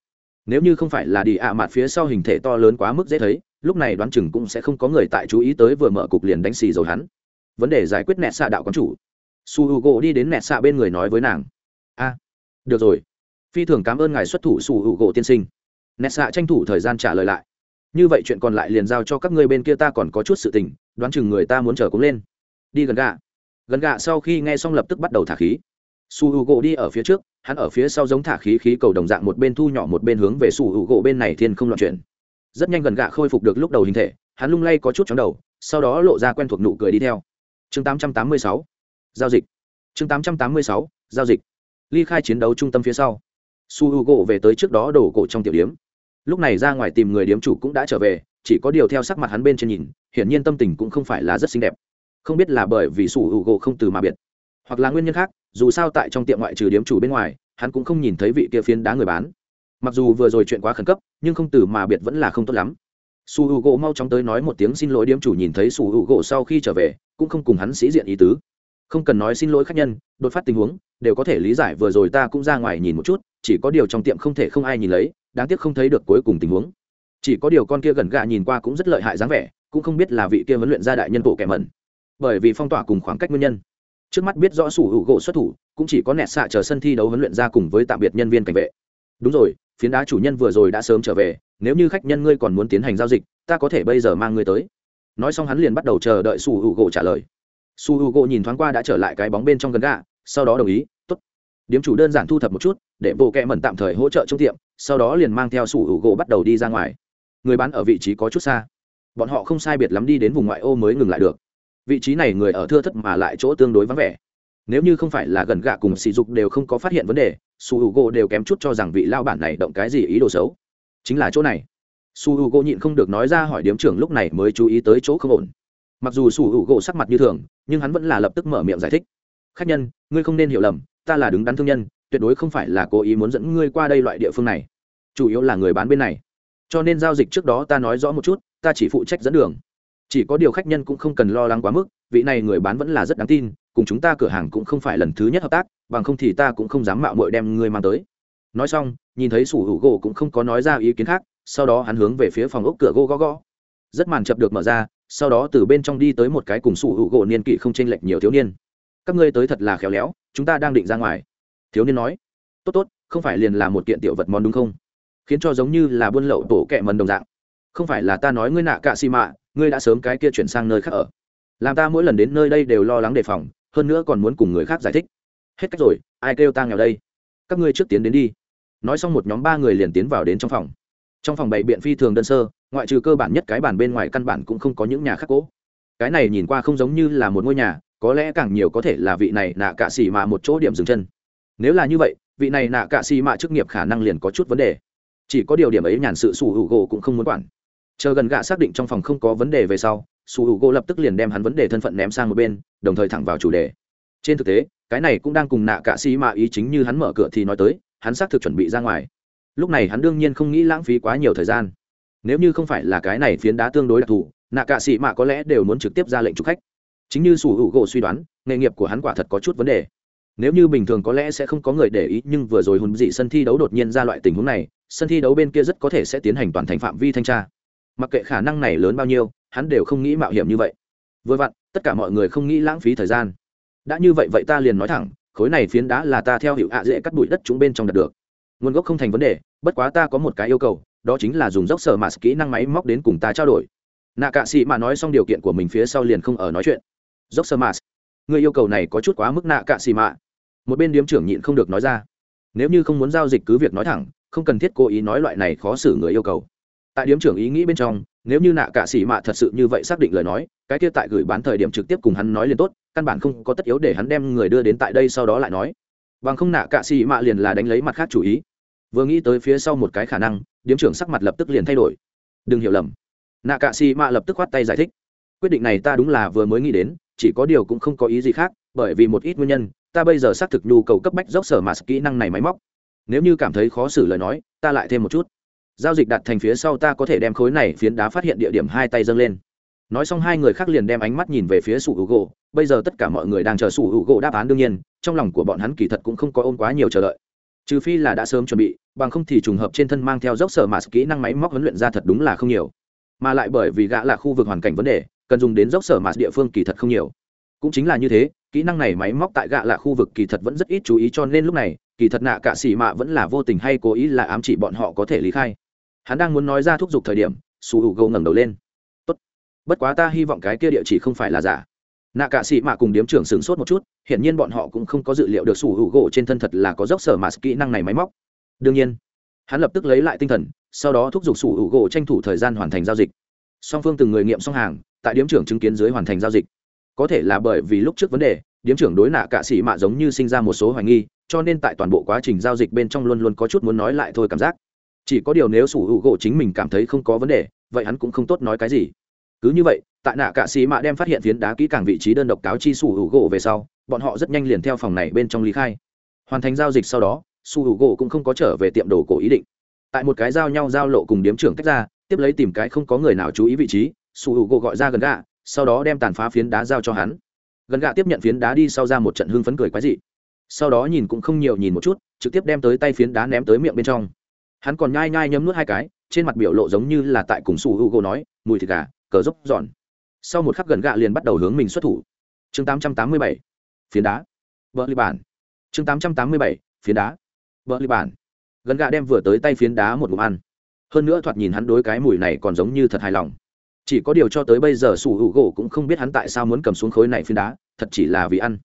Nếu như không phải là đi ạ mặt phía sau hình thể to lớn quá mức dễ thấy, lúc này đoán chừng cũng sẽ không có người tại chú ý tới vừa mở cục liền đánh xì dầu hắn. Vấn đề giải quyết nẹt xạ đạo quán chủ. Su h u gỗ đi đến nẹt xạ bên người nói với nàng. A, được rồi. Phi thường cảm ơn ngài xuất thủ su h u gỗ tiên sinh. Nẹt xạ tranh thủ thời gian trả lời lại như vậy chuyện còn lại liền giao cho các ngươi bên kia ta còn có chút sự tình đoán chừng người ta muốn chờ cũng lên. Đi gần gạ gần gạ sau khi nghe xong lập tức bắt đầu thả khí. Su h u gỗ đi ở phía trước hắn ở phía sau giống thả khí khí cầu đồng dạng một bên thu nhỏ một bên hướng về su h u gỗ bên này thiên không loạn chuyển. Rất nhanh gần gạ khôi phục được lúc đầu hình thể hắn lung lay có chút chóng đầu sau đó lộ ra quen thuộc nụ cười đi theo. Chương 886, giao dịch. Chương 886, giao dịch. Ly khai chiến đấu trung tâm phía sau. Su h u gỗ về tới trước đó đổ cổ trong tiểu điếm lúc này ra ngoài tìm người điếm chủ cũng đã trở về, chỉ có điều theo sắc mặt hắn bên trên nhìn, hiển nhiên tâm tình cũng không phải là rất xinh đẹp. Không biết là bởi vì sủ hữu gỗ không từ mà biệt, hoặc là nguyên nhân khác, dù sao tại trong tiệm ngoại trừ điếm chủ bên ngoài, hắn cũng không nhìn thấy vị kia phiến đá người bán. Mặc dù vừa rồi chuyện quá khẩn cấp, nhưng không từ mà biệt vẫn là không tốt lắm. Su h u gỗ mau chóng tới nói một tiếng xin lỗi điếm chủ nhìn thấy su h u gỗ sau khi trở về, cũng không cùng hắn sĩ diện ý tứ. Không cần nói xin lỗi khách nhân, đột phát tình huống, đều có thể lý giải, vừa rồi ta cũng ra ngoài nhìn một chút, chỉ có điều trong tiệm không thể không ai nhìn lấy đáng tiếc không thấy được cuối cùng tình huống. Chỉ có điều con kia gần gà nhìn qua cũng rất lợi hại dáng vẻ, cũng không biết là vị kia huấn luyện gia đại nhân bộ kẻ mẩn. Bởi vì phong tỏa cùng khoảng cách nguyên nhân. Trước mắt biết rõ sủ hữu gỗ xuất thủ, cũng chỉ có nẹt xạ chờ sân thi đấu huấn luyện ra cùng với tạm biệt nhân viên cảnh vệ. Đúng rồi, phiến đá chủ nhân vừa rồi đã sớm trở về, nếu như khách nhân ngươi còn muốn tiến hành giao dịch, ta có thể bây giờ mang ngươi tới. Nói xong hắn liền bắt đầu chờ đợi su h u gỗ trả lời. Su h u gỗ nhìn thoáng qua đã trở lại cái bóng bên trong gần gà, sau đó đồng ý t ố t điếm chủ đơn giản thu thập một chút, để bộ kẹ mẩn tạm thời hỗ trợ trong tiệm, sau đó liền mang theo sủ hữu u gỗ bắt đầu đi ra ngoài. Người bán ở vị trí có chút xa. Bọn họ không sai biệt lắm đi đến vùng ngoại ô mới ngừng lại được. Vị trí này người ở thưa thất mà lại chỗ tương đối vắng vẻ. Nếu như không phải là gần gạ cùng sỉ dục đều không có phát hiện vấn đề su h u gỗ đều kém chút cho rằng vị lao bản này động cái gì ý đồ xấu. Chính là chỗ này. Su h u gỗ nhịn không được nói ra hỏi điếm trưởng lúc này mới chú ý tới chỗ không ổn. Mặc dù su h u gỗ sắc mặt như thường, nhưng hắn vẫn là lập tức mở miệng giải thích. Khách nhân, ngươi không nên hiểu lầm ta là đứng đắn thương nhân, tuyệt đối không phải là cố ý muốn dẫn ngươi qua đây loại địa phương này. Chủ yếu là người bán bên này. Cho nên giao dịch trước đó ta nói rõ một chút, ta chỉ phụ trách dẫn đường. Chỉ có điều khách nhân cũng không cần lo lắng quá mức, vị này người bán vẫn là rất đáng tin, cùng chúng ta cửa hàng cũng không phải lần thứ nhất hợp tác, bằng không thì ta cũng không dám mạo mội đem ngươi mang tới. Nói xong, nhìn thấy sủ hữu gỗ cũng không có nói ra ý kiến khác, sau đó hắn hướng về phía phòng ốc cửa gỗ gõ gõ. Rất màn chập được mở ra, sau đó từ bên trong đi tới một cái cùng sủ hữu gỗ niên kỷ không chênh lệch nhiều thiếu niên các ngươi tới thật là khéo léo, chúng ta đang định ra ngoài. Thiếu niên nói, tốt tốt, không phải liền là một kiện tiểu vật món đúng không? Khiến cho giống như là buôn lậu tổ kẹ mần đồng dạng. Không phải là ta nói ngươi nạ cạ xi mạ, ngươi đã sớm cái kia chuyển sang nơi khác ở. Làm ta mỗi lần đến nơi đây đều lo lắng đề phòng, hơn nữa còn muốn cùng người khác giải thích. Hết cách rồi, ai kêu ta nghèo đây? Các ngươi trước tiến đến đi. Nói xong một nhóm ba người liền tiến vào đến trong phòng. Trong phòng bày biện phi thường đơn sơ, ngoại trừ cơ bản nhất cái bàn bên ngoài căn bản cũng không có những nhà khác cỗ cái này nhìn qua không giống như là một ngôi nhà có lẽ càng nhiều có thể là vị này nạ cạ xì mạ một chỗ điểm dừng chân. Nếu là như vậy, vị này nạ cạ xì mạ chức nghiệp khả năng liền có chút vấn đề. Chỉ có điều điểm ấy nhàn sự sủ hữu gỗ cũng không muốn quản. Chờ gần gạ xác định trong phòng không có vấn đề về sau, sủ hữu gỗ lập tức liền đem hắn vấn đề thân phận ném sang một bên, đồng thời thẳng vào chủ đề. Trên thực tế, cái này cũng đang cùng nạ cạ xì mạ ý chính như hắn mở cửa thì nói tới, hắn xác thực chuẩn bị ra ngoài. Lúc này hắn đương nhiên không nghĩ lãng phí quá nhiều thời gian. Nếu như không phải là cái này phiến đá tương đối đặc thù, nạ cạ xì mạ có lẽ đều muốn trực tiếp ra lệnh chụp khách chính như sủ hữu gỗ suy đoán, nghề nghiệp của hắn quả thật có chút vấn đề. Nếu như bình thường có lẽ sẽ không có người để ý, nhưng vừa rồi hùn dị sân thi đấu đột nhiên ra loại tình huống này, sân thi đấu bên kia rất có thể sẽ tiến hành toàn thành phạm vi thanh tra. Mặc kệ khả năng này lớn bao nhiêu, hắn đều không nghĩ mạo hiểm như vậy. Vừa vặn, tất cả mọi người không nghĩ lãng phí thời gian. Đã như vậy vậy ta liền nói thẳng, khối này phiến đá là ta theo hiệu ạ dễ cắt bụi đất chúng bên trong đặt được. Nguồn gốc không thành vấn đề, bất quá ta có một cái yêu cầu, đó chính là dùng dốc sở mà kỹ năng máy móc đến cùng ta trao đổi. Nạ cạ sĩ mà nói xong điều kiện của mình phía sau liền không ở nói chuyện dốc sơ mạt người yêu cầu này có chút quá mức nạ cạ xì mạ. Một bên điếm trưởng nhịn không được nói ra. Nếu như không muốn giao dịch cứ việc nói thẳng, không cần thiết cố ý nói loại này khó xử người yêu cầu. Tại điếm trưởng ý nghĩ bên trong, nếu như nạ cả xỉ mạ thật sự như vậy xác định lời nói, cái kia tại gửi bán thời điểm trực tiếp cùng hắn nói liền tốt, căn bản không có tất yếu để hắn đem người đưa đến tại đây sau đó lại nói. Bằng không nạ cả xỉ mạ liền là đánh lấy mặt khác chủ ý. Vừa nghĩ tới phía sau một cái khả năng, điếm trưởng sắc mặt lập tức liền thay đổi. Đừng hiểu lầm. Nạ cả xỉ mạ lập tức khoát tay giải thích. Quyết định này ta đúng là vừa mới nghĩ đến chỉ có điều cũng không có ý gì khác, bởi vì một ít nguyên nhân, ta bây giờ xác thực nhu cầu cấp bách dốc sở mà kỹ năng này máy móc. Nếu như cảm thấy khó xử lời nói, ta lại thêm một chút. Giao dịch đặt thành phía sau ta có thể đem khối này phiến đá phát hiện địa điểm hai tay dâng lên. Nói xong hai người khác liền đem ánh mắt nhìn về phía sủ hữu gỗ bây giờ tất cả mọi người đang chờ sủ hữu gỗ đáp án đương nhiên, trong lòng của bọn hắn kỳ thật cũng không có ôm quá nhiều chờ đợi. Trừ phi là đã sớm chuẩn bị, bằng không thì trùng hợp trên thân mang theo dốc sở mà kỹ năng máy móc huấn luyện ra thật đúng là không nhiều. Mà lại bởi vì gã là khu vực hoàn cảnh vấn đề cần dùng đến dốc sở mà địa phương kỳ thật không nhiều. Cũng chính là như thế, kỹ năng này máy móc tại gạ là khu vực kỳ thật vẫn rất ít chú ý cho nên lúc này, kỳ thật nạ cả xỉ mạ vẫn là vô tình hay cố ý là ám chỉ bọn họ có thể lý khai. Hắn đang muốn nói ra thúc giục thời điểm, su hữu gâu ngẩng đầu lên. Tốt. bất quá ta hy vọng cái kia địa chỉ không phải là giả. Nạ cả xỉ mạ cùng điếm trưởng sửng sốt một chút, hiển nhiên bọn họ cũng không có dự liệu được su hữu gỗ trên thân thật là có dốc sở mà kỹ năng này máy móc. Đương nhiên, hắn lập tức lấy lại tinh thần, sau đó thúc giục su hữu gỗ tranh thủ thời gian hoàn thành giao dịch song phương từng người nghiệm xong hàng, tại điếm trưởng chứng kiến dưới hoàn thành giao dịch. Có thể là bởi vì lúc trước vấn đề, điếm trưởng đối nạ cạ sĩ mạ giống như sinh ra một số hoài nghi, cho nên tại toàn bộ quá trình giao dịch bên trong luôn luôn có chút muốn nói lại thôi cảm giác. Chỉ có điều nếu sủ hữu gỗ chính mình cảm thấy không có vấn đề, vậy hắn cũng không tốt nói cái gì. Cứ như vậy, tại nạ cạ sĩ mạ đem phát hiện phiến đá kỹ càng vị trí đơn độc cáo chi sủ hữu gỗ về sau, bọn họ rất nhanh liền theo phòng này bên trong lý khai. Hoàn thành giao dịch sau đó, sủ hữu gỗ cũng không có trở về tiệm đồ cổ ý định. Tại một cái giao nhau giao lộ cùng điếm trưởng tách ra tiếp lấy tìm cái không có người nào chú ý vị trí sủ hữu gỗ gọi ra gần gạ sau đó đem tàn phá phiến đá giao cho hắn. Gần gạ tiếp nhận phiến đá đi sau ra một trận hưng phấn cười quái dị. Sau đó nhìn cũng không nhiều nhìn một chút trực tiếp đem tới tay phiến đá ném tới miệng bên trong. Hắn còn nhai nhai nhấm nuốt hai cái trên mặt biểu lộ giống như là tại cùng sủ hữu gỗ nói mùi thịt gà cờ dốc giòn. Sau một khắc gần gạ liền bắt đầu hướng mình xuất thủ. Chương 887, phiến đá. Vợ ly bản. Chương 887, phiến đá. Vợ ly bản. Gần gạ đem vừa tới tay phiến đá một ngụm ăn hơn nữa thoạt nhìn hắn đối cái mùi này còn giống như thật hài lòng. Chỉ có điều cho tới bây giờ sủ hữu gỗ cũng không biết hắn tại sao muốn cầm xuống khối này phiến đá, thật chỉ là vì ăn.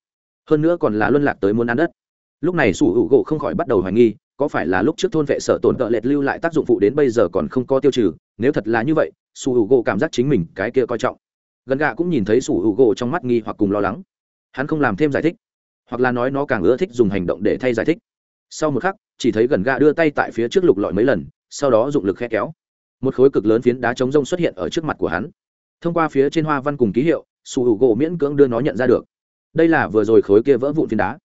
Hơn nữa còn là luân lạc tới muốn ăn đất. Lúc này sủ hữu gỗ không khỏi bắt đầu hoài nghi, có phải là lúc trước thôn vệ sở tồn tợ lệch lưu lại tác dụng phụ đến bây giờ còn không có tiêu trừ, nếu thật là như vậy, sủ hữu gỗ cảm giác chính mình cái kia coi trọng. Gần gà cũng nhìn thấy sủ hữu gỗ trong mắt nghi hoặc cùng lo lắng. Hắn không làm thêm giải thích, hoặc là nói nó càng ưa thích dùng hành động để thay giải thích. Sau một khắc, chỉ thấy gần gà đưa tay tại phía trước lục lọi mấy lần sau đó dụng lực khe kéo. Một khối cực lớn phiến đá chống rông xuất hiện ở trước mặt của hắn. Thông qua phía trên hoa văn cùng ký hiệu, su hữu gỗ miễn cưỡng đưa nó nhận ra được. Đây là vừa rồi khối kia vỡ vụn phiến đá.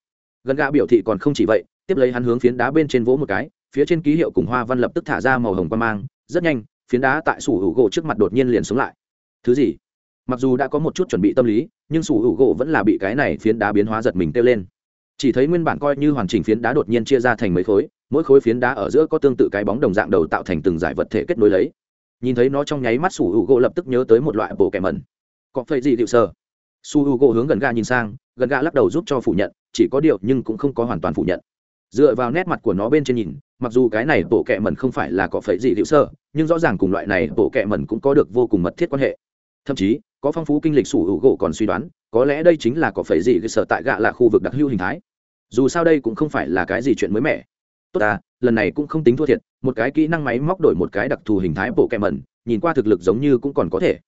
Gần gà biểu thị còn không chỉ vậy, tiếp lấy hắn hướng phiến đá bên trên vỗ một cái, phía trên ký hiệu cùng hoa văn lập tức thả ra màu hồng quan mang, rất nhanh, phiến đá tại sủ hữu gỗ trước mặt đột nhiên liền xuống lại. Thứ gì? Mặc dù đã có một chút chuẩn bị tâm lý, nhưng sủ hữu gỗ vẫn là bị cái này phiến đá biến hóa giật mình kêu lên. Chỉ thấy nguyên bản coi như hoàn chỉnh phiến đá đột nhiên chia ra thành mấy khối mỗi khối phiến đá ở giữa có tương tự cái bóng đồng dạng đầu tạo thành từng giải vật thể kết nối lấy. Nhìn thấy nó trong nháy mắt, su hữu gỗ lập tức nhớ tới một loại bộ kẻ mẩn có phải gì liệu sơ su hữu gỗ hướng gần ga nhìn sang, gần ga lắc đầu giúp cho phủ nhận, chỉ có điều nhưng cũng không có hoàn toàn phủ nhận. Dựa vào nét mặt của nó bên trên nhìn, mặc dù cái này bộ kẹ mẩn không phải là có phải gì liệu sơ nhưng rõ ràng cùng loại này bộ kẹ mẩn cũng có được vô cùng mật thiết quan hệ. Thậm chí, có phong phú kinh lịch sủ hữu gỗ còn suy đoán, có lẽ đây chính là có phải gì cái sở tại gạ là khu vực đặc hữu hình thái. Dù sao đây cũng không phải là cái gì chuyện mới mẻ tốt ta, lần này cũng không tính thua thiệt, một cái kỹ năng máy móc đổi một cái đặc thù hình thái bộ kẹm mẩn, nhìn qua thực lực giống như cũng còn có thể.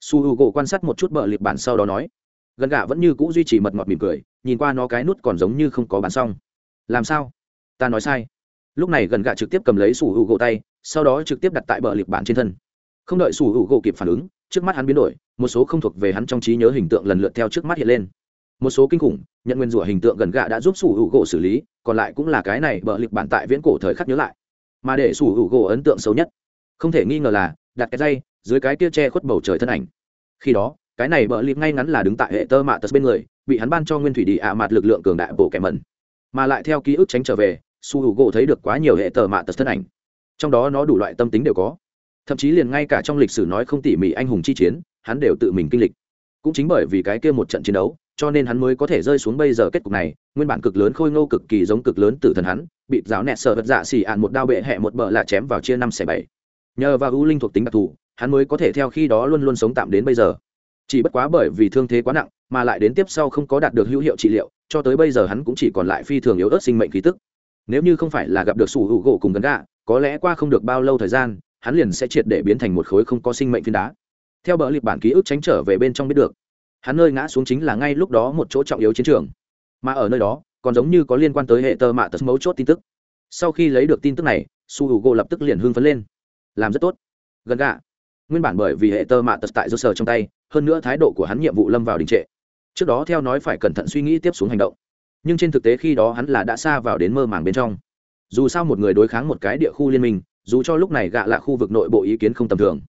Su h u gỗ quan sát một chút bờ liệt bản sau đó nói, gần gạ vẫn như c ũ duy trì mật ngọt mỉm cười, nhìn qua nó cái nút còn giống như không có bán xong. Làm sao? Ta nói sai. Lúc này gần gạ trực tiếp cầm lấy su h u gỗ tay, sau đó trực tiếp đặt tại bờ liệt bản trên thân. Không đợi su h u gỗ kịp phản ứng, trước mắt hắn biến đổi, một số không thuộc về hắn trong trí nhớ hình tượng lần lượt theo trước mắt hiện lên một số kinh khủng, nhận nguyên rủa hình tượng gần gạ đã giúp sủ hữu gỗ xử lý, còn lại cũng là cái này bợ lịch bản tại viễn cổ thời khắc nhớ lại. Mà để sủ hữu gỗ ấn tượng xấu nhất, không thể nghi ngờ là, đặt cái dây dưới cái kia che khuất bầu trời thân ảnh. Khi đó, cái này bợ lịch ngay ngắn là đứng tại hệ tơ mạ tật bên người, bị hắn ban cho nguyên thủy đi ạ mặt lực lượng cường đại bộ kẻ mẩn. Mà lại theo ký ức tránh trở về su hữu gỗ thấy được quá nhiều hệ tơ mạ tật thân ảnh. Trong đó nó đủ loại tâm tính đều có. Thậm chí liền ngay cả trong lịch sử nói không tỉ mỉ anh hùng chi chiến, hắn đều tự mình kinh lịch. Cũng chính bởi vì cái kia một trận chiến đấu cho nên hắn mới có thể rơi xuống bây giờ kết cục này. Nguyên bản cực lớn khôi ngô cực kỳ giống cực lớn tử thần hắn, bị giáo nẹt sợ vật dạ xỉ ạn một đao bệ hẹ một bờ là chém vào chia năm xẻ bảy. Nhờ vào ưu linh thuộc tính đặc thù, hắn mới có thể theo khi đó luôn luôn sống tạm đến bây giờ. Chỉ bất quá bởi vì thương thế quá nặng, mà lại đến tiếp sau không có đạt được hữu hiệu trị liệu, cho tới bây giờ hắn cũng chỉ còn lại phi thường yếu ớt sinh mệnh khí tức. Nếu như không phải là gặp được sủ hữu gỗ cùng gần gạ, có lẽ qua không được bao lâu thời gian, hắn liền sẽ triệt để biến thành một khối không có sinh mệnh phiến đá. Theo bờ liệt bản ký ức tránh trở về bên trong biết được hắn nơi ngã xuống chính là ngay lúc đó một chỗ trọng yếu chiến trường. Mà ở nơi đó, còn giống như có liên quan tới hệ tơ mạ tật mấu chốt tin tức. Sau khi lấy được tin tức này, su h u gỗ lập tức liền hưng phấn lên. Làm rất tốt. Gần gạ. Nguyên bản bởi vì hệ tơ mạ tật tại do sở trong tay, hơn nữa thái độ của hắn nhiệm vụ lâm vào đình trệ. Trước đó theo nói phải cẩn thận suy nghĩ tiếp xuống hành động. Nhưng trên thực tế khi đó hắn là đã xa vào đến mơ màng bên trong. Dù sao một người đối kháng một cái địa khu liên minh, dù cho lúc này gạ là khu vực nội bộ ý kiến không tầm thường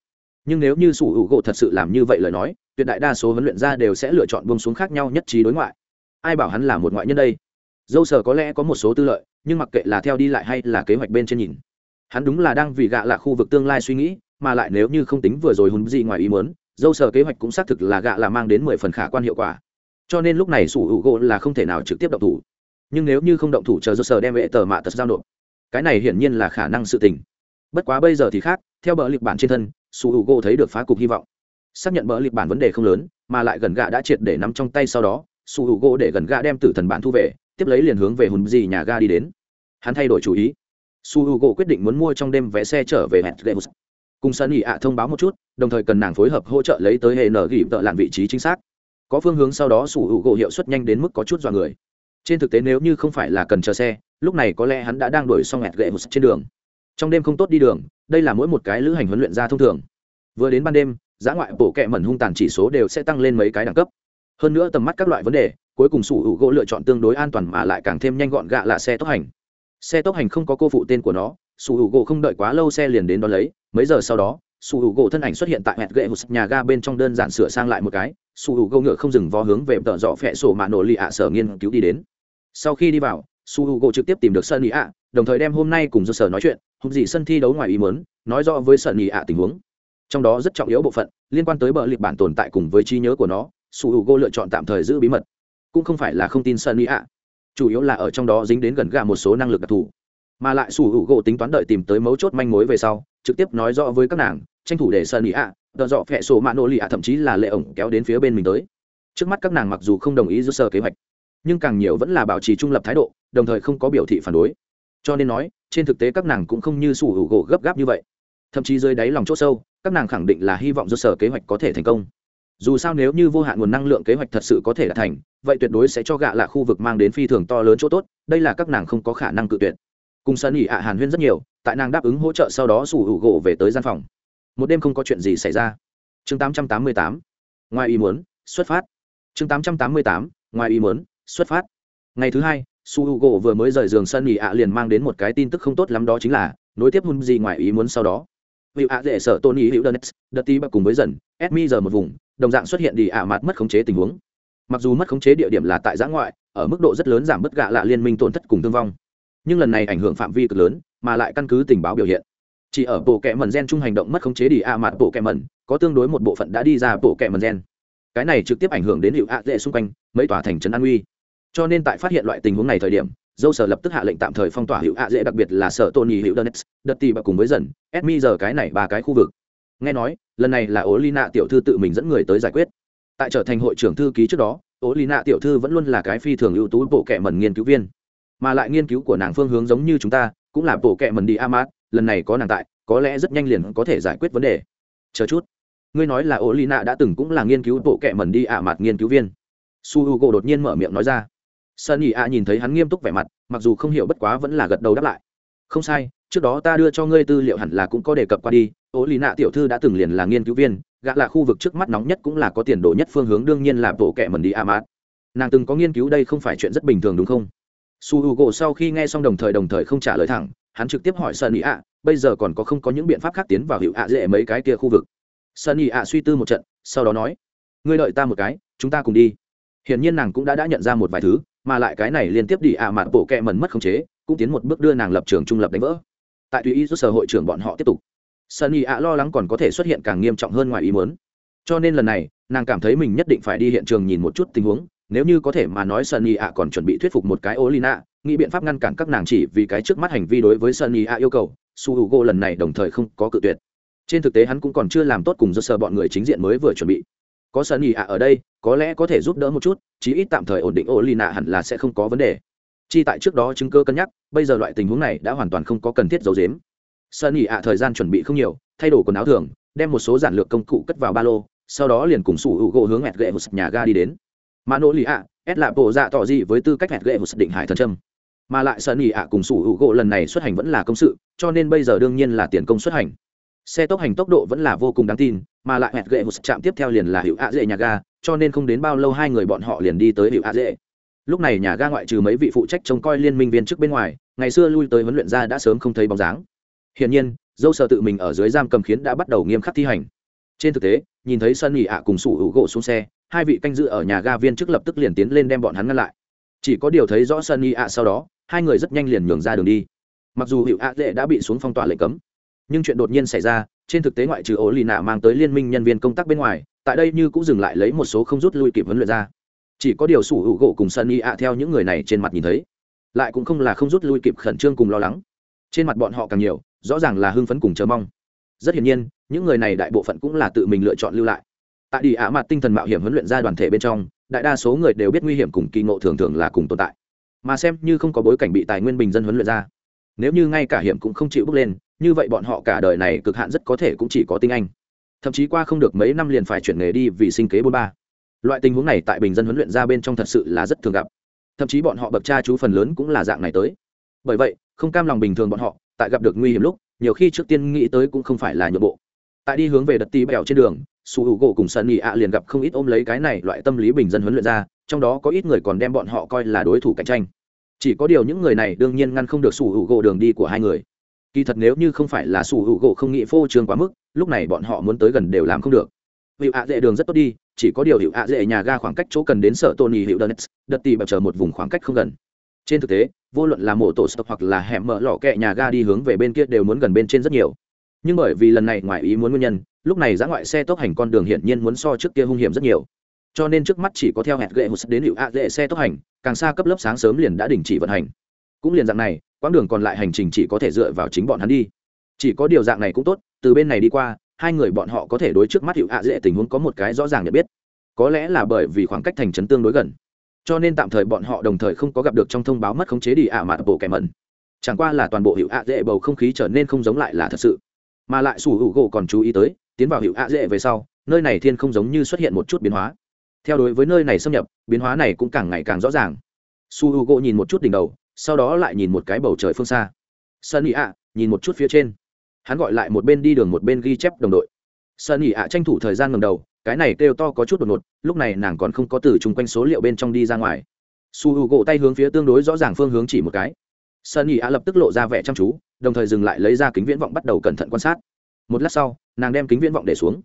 nhưng nếu như sủ hữu gỗ thật sự làm như vậy lời nói, tuyệt đại đa số huấn luyện gia đều sẽ lựa chọn bông xuống khác nhau nhất trí đối ngoại. Ai bảo hắn là một ngoại nhân đây? Dâu sở có lẽ có một số tư lợi, nhưng mặc kệ là theo đi lại hay là kế hoạch bên trên nhìn, hắn đúng là đang vì gạ là khu vực tương lai suy nghĩ, mà lại nếu như không tính vừa rồi hùn gì ngoài ý muốn, dâu sở kế hoạch cũng xác thực là gạ là mang đến mười phần khả quan hiệu quả. Cho nên lúc này sủ hữu gỗ là không thể nào trực tiếp động thủ. Nhưng nếu như không động thủ chờ dâu sở đem vệ tờ mạ tật giao nộp, cái này hiển nhiên là khả năng sự tình. Bất quá bây giờ thì khác, theo bờ liệt bản trên thân su h u g o thấy được phá cục hy vọng. Xác nhận bờ liệt bản vấn đề không lớn, mà lại gần gạ đã triệt để nắm trong tay sau đó, su h u g o để gần gạ đem tử thần bản thu về, tiếp lấy liền hướng về hùn gì nhà ga đi đến. Hắn thay đổi chủ ý. Su h u gỗ quyết định muốn mua trong đêm vé xe trở về hẹn lệ cùng sân ỉ ạ thông báo một chút, đồng thời cần nàng phối hợp hỗ trợ lấy tới hệ nở gỉ tợ lặn vị trí chính xác. Có phương hướng sau đó su h u gỗ hiệu suất nhanh đến mức có chút dọa người. Trên thực tế nếu như không phải là cần chờ xe, lúc này có lẽ hắn đã đang đuổi xong hẹn lệ trên đường. Trong đêm không tốt đi đường đây là mỗi một cái lữ hành huấn luyện ra thông thường. Vừa đến ban đêm giá ngoại bổ kẹ mẩn hung tàn chỉ số đều sẽ tăng lên mấy cái đẳng cấp. Hơn nữa tầm mắt các loại vấn đề, cuối cùng sủ hữu gỗ lựa chọn tương đối an toàn mà lại càng thêm nhanh gọn gạ là xe tốc hành. Xe tốc hành không có cô phụ tên của nó, sủ hữu gỗ không đợi quá lâu xe liền đến đón lấy. Mấy giờ sau đó, sủ hữu gỗ thân ảnh xuất hiện tại hẹn gậy hụt nhà ga bên trong đơn giản sửa sang lại một cái. Sủ hữu gỗ ngựa không dừng vó hướng về tợ dọ phẹ sổ mạ nổ lì ạ sở nghiên cứu đi đến. Sau khi đi vào, sủ hữu gỗ trực tiếp tìm được sơn ý ạ đồng thời đem hôm nay cùng do sở nói chuyện hùng dị sân thi đấu ngoài ý mớn nói rõ với sở nhị ạ tình huống. Trong đó rất trọng yếu bộ phận, liên quan tới bờ liệt bản tồn tại cùng với trí nhớ của nó, su h u gỗ lựa chọn tạm thời giữ bí mật. Cũng không phải là không tin sơn ý ạ. Chủ yếu là ở trong đó dính đến gần gà một số năng lực đặc thù. Mà lại su h u gỗ tính toán đợi tìm tới mấu chốt manh mối về sau, trực tiếp nói rõ với các nàng, tranh thủ để sơn ý ạ đợt dọ phẹ sổ mạ nô lì ạ thậm chí là lệ ổng kéo đến phía bên mình tới. Trước mắt các nàng mặc dù không đồng ý giữa sở kế hoạch, nhưng càng nhiều vẫn là bảo trì trung lập thái độ, đồng thời không có biểu thị phản đối cho nên nói, trên thực tế các nàng cũng không như sủ hữu gỗ gấp gáp như vậy. Thậm chí dưới đáy lòng c h ỗ sâu, các nàng khẳng định là hy vọng do sở kế hoạch có thể thành công. Dù sao nếu như vô hạn nguồn năng lượng kế hoạch thật sự có thể đạt thành, vậy tuyệt đối sẽ cho gạ là khu vực mang đến phi thường to lớn chỗ tốt, đây là các nàng không có khả năng cự tuyệt. Cùng sân ỉ ạ hàn huyên rất nhiều, tại nàng đáp ứng hỗ trợ sau đó sủ hữu gỗ về tới gian phòng. Một đêm không có chuyện gì xảy ra. Chương 888. ngoài ý muốn, xuất phát. Chương 888. ngoài ý muốn, xuất phát. Ngày thứ hai su h u gỗ vừa mới rời giường sân nghỉ ạ liền mang đến một cái tin tức không tốt lắm đó chính là, nối tiếp hun gì ngoài ý muốn sau đó. Vì ạ dễ sợ tony hữu đơn đất tí bậc cùng với dần edmi giờ một vùng, đồng dạng xuất hiện đi ạ mặt mất khống chế tình huống. Mặc dù mất khống chế địa điểm là tại giã ngoại, ở mức độ rất lớn giảm bất gạ lạ liên minh tổn thất cùng thương vong. Nhưng lần này ảnh hưởng phạm vi cực lớn, mà lại căn cứ tình báo biểu hiện. Chỉ ở bộ kẹ mần gen chung hành động mất khống chế đi ạ mặt bộ kẹ mần có tương đối một bộ phận đã đi ra bộ kẹ mần gen. Cái này trực tiếp ảnh hưởng đến hiệu ạ dễ xung quanh, mấy tòa thành trấn an uy cho nên tại phát hiện loại tình huống này thời điểm, dâu sở lập tức hạ lệnh tạm thời phong tỏa hữu ạ dễ, đặc biệt là sở tony hữu đơn Đất tì và cùng với dần edmi giờ cái này ba cái khu vực. Nghe nói, lần này là ố lina tiểu thư tự mình dẫn người tới giải quyết. Tại trở thành hội trưởng thư ký trước đó ố lina tiểu thư vẫn luôn là cái phi thường ưu tú bộ kệ mần nghiên cứu viên. Mà lại nghiên cứu của nàng phương hướng giống như chúng ta, cũng là bộ kệ mần đi amat, lần này có nàng tại, có lẽ rất nhanh liền có thể giải quyết vấn đề. Chờ chút. Ngươi nói là ố lina đã từng cũng là nghiên cứu bộ kệ mần đi amat nghiên cứu viên. Su h u g o đột nhiên mở miệng nói ra sơn nhị ạ nhìn thấy hắn nghiêm túc vẻ mặt, mặc dù không hiểu bất quá vẫn là gật đầu đáp lại. Không sai, trước đó ta đưa cho ngươi tư liệu hẳn là cũng có đề cập qua đi ố lì nạ tiểu thư đã từng liền là nghiên cứu viên, gã là khu vực trước mắt nóng nhất cũng là có tiền đồ nhất phương hướng đương nhiên là bộ kẻ mần đi a mát nàng từng có nghiên cứu đây không phải chuyện rất bình thường đúng không? Su h u gỗ sau khi nghe xong đồng thời đồng thời không trả lời thẳng, hắn trực tiếp hỏi sơn ý ạ bây giờ còn có không có những biện pháp khác tiến vào hiệu ạ dễ mấy cái kia khu vực? Sơn ý ạ suy tư một trận, sau đó nói, ngươi đợi ta một cái, chúng ta cùng đi. Hiển nhiên nàng cũng đã đã nhận ra một vài thứ mà lại cái này liên tiếp đi ạ à mạn bộ kẹ mần mất khống chế, cũng tiến một bước đưa nàng lập trường trung lập đánh vỡ. Tại tùy ý rút sở hội trưởng bọn họ tiếp tục. Sunny ạ lo lắng còn có thể xuất hiện càng nghiêm trọng hơn ngoài ý muốn. Cho nên lần này, nàng cảm thấy mình nhất định phải đi hiện trường nhìn một chút tình huống, nếu như có thể mà nói sunny ạ còn chuẩn bị thuyết phục một cái olina, nghĩ biện pháp ngăn cản các nàng chỉ vì cái trước mắt hành vi đối với sunny ạ yêu cầu, su h u lần này đồng thời không có cự tuyệt. Trên thực tế hắn cũng còn chưa làm tốt cùng do sở bọn người chính diện mới vừa chuẩn bị có sân nhị ạ ở đây, có lẽ có thể giúp đỡ một chút, chí ít tạm thời ổn định ô lì nạ hẳn là sẽ không có vấn đề. Chi tại trước đó chứng cơ cân nhắc, bây giờ loại tình huống này đã hoàn toàn không có cần thiết giấu dếm sân nhị ạ thời gian chuẩn bị không nhiều, thay đổi quần áo thường, đem một số giản lược công cụ cất vào ba lô, sau đó liền cùng sủ hữu gỗ hướng hẹt gậy một nhà ga đi đến. Mà nỗ lì ạ ép lạp bộ dạ tỏ gì với tư cách hẹt gậy một định hải thần trâm mà lại sân nhị ạ cùng sủ hữu gỗ lần này xuất hành vẫn là công sự, cho nên bây giờ đương nhiên là tiền công xuất hành xe tốc hành tốc độ vẫn là vô cùng đáng tin, mà lại hẹn gậy một chạm tiếp theo liền là hiệu ạ dễ nhà ga, cho nên không đến bao lâu hai người bọn họ liền đi tới hiệu ạ dễ lúc này nhà ga ngoại trừ mấy vị phụ trách trông coi liên minh viên trước bên ngoài, ngày xưa lui tới huấn luyện ra đã sớm không thấy bóng dáng. Hiển nhiên, dâu sợ tự mình ở dưới giam cầm khiến đã bắt đầu nghiêm khắc thi hành. Trên thực tế, nhìn thấy sân nghỉ ạ cùng sủ hữu gỗ xuống xe, hai vị canh dự ở nhà ga viên trước lập tức liền tiến lên đem bọn hắn ngăn lại. Chỉ có điều thấy rõ sân nghỉ ạ sau đó, hai người rất nhanh liền nhường ra đường đi. Mặc dù hiệu ạ dễ đã bị xuống phong tỏa lệnh cấm nhưng chuyện đột nhiên xảy ra, trên thực tế ngoại trừ ổ lì nạ mang tới liên minh nhân viên công tác bên ngoài, tại đây như cũng dừng lại lấy một số không rút lui kịp huấn luyện ra. Chỉ có điều sủ hữu gỗ cùng sân y ạ theo những người này trên mặt nhìn thấy, lại cũng không là không rút lui kịp khẩn trương cùng lo lắng. Trên mặt bọn họ càng nhiều, rõ ràng là hưng phấn cùng chờ mong. Rất hiển nhiên, những người này đại bộ phận cũng là tự mình lựa chọn lưu lại. Tại đi ả mặt tinh thần mạo hiểm huấn luyện ra đoàn thể bên trong, đại đa số người đều biết nguy hiểm cùng kỳ ngộ thường thường là cùng tồn tại. Mà xem như không có bối cảnh bị tài nguyên bình dân huấn luyện ra, nếu như ngay cả hiểm cũng không chịu bước lên như vậy bọn họ cả đời này cực hạn rất có thể cũng chỉ có tinh anh. Thậm chí qua không được mấy năm liền phải chuyển nghề đi vì sinh kế bôn ba. Loại tình huống này tại bình dân huấn luyện ra bên trong thật sự là rất thường gặp. Thậm chí bọn họ bậc cha chú phần lớn cũng là dạng này tới. Bởi vậy, không cam lòng bình thường bọn họ, tại gặp được nguy hiểm lúc, nhiều khi trước tiên nghĩ tới cũng không phải là nhượng bộ. Tại đi hướng về đợt tí bèo trên đường, su hữu gỗ cùng sân nghị ạ liền gặp không ít ôm lấy cái này loại tâm lý bình dân huấn luyện ra, trong đó có ít người còn đem bọn họ coi là đối thủ cạnh tranh. Chỉ có điều những người này đương nhiên ngăn không được su hữu gỗ đường đi của hai người kỳ thật nếu như không phải là sủ hữu gỗ không nghĩ phô trương quá mức, lúc này bọn họ muốn tới gần đều làm không được. Hiệu ạ dễ đường rất tốt đi, chỉ có điều hiệu ạ dễ nhà ga khoảng cách chỗ cần đến sở Tony nhì hiệu đơn đợt tì bập chờ một vùng khoảng cách không gần. Trên thực tế, vô luận là mổ tổ stop hoặc là hẻm mở lò kẹ nhà ga đi hướng về bên kia đều muốn gần bên trên rất nhiều. Nhưng bởi vì lần này ngoài ý muốn nguyên nhân, lúc này giã ngoại xe tốc hành con đường hiển nhiên muốn so trước kia hung hiểm rất nhiều. Cho nên trước mắt chỉ có theo hẹn gậy một đến hiệu ạ dễ xe tốc hành, càng xa cấp lớp sáng sớm liền đã đình chỉ vận hành. Cũng liền dạng này quãng đường còn lại hành trình chỉ có thể dựa vào chính bọn hắn đi. Chỉ có điều dạng này cũng tốt, từ bên này đi qua, hai người bọn họ có thể đối trước mắt hiệu hạ dễ tình huống có một cái rõ ràng nhận biết. Có lẽ là bởi vì khoảng cách thành trấn tương đối gần, cho nên tạm thời bọn họ đồng thời không có gặp được trong thông báo mất khống chế đi ạ mạt bộ kẻ mẩn. Chẳng qua là toàn bộ hiệu ạ dễ bầu không khí trở nên không giống lại là thật sự. Mà lại sủ hữu gỗ còn chú ý tới, tiến vào hiệu ạ dễ về sau, nơi này thiên không giống như xuất hiện một chút biến hóa. Theo đối với nơi này xâm nhập, biến hóa này cũng càng ngày càng rõ ràng. Su h u gỗ nhìn một chút đỉnh đầu sau đó lại nhìn một cái bầu trời phương xa. Sơn ý ạ, nhìn một chút phía trên. Hắn gọi lại một bên đi đường một bên ghi chép đồng đội. Sơn ý ạ tranh thủ thời gian ngầm đầu, cái này kêu to có chút đột ngột, lúc này nàng còn không có từ chung quanh số liệu bên trong đi ra ngoài. Su h u gỗ tay hướng phía tương đối rõ ràng phương hướng chỉ một cái. Sơn ý ạ lập tức lộ ra vẻ chăm chú, đồng thời dừng lại lấy ra kính viễn vọng bắt đầu cẩn thận quan sát. Một lát sau, nàng đem kính viễn vọng để xuống.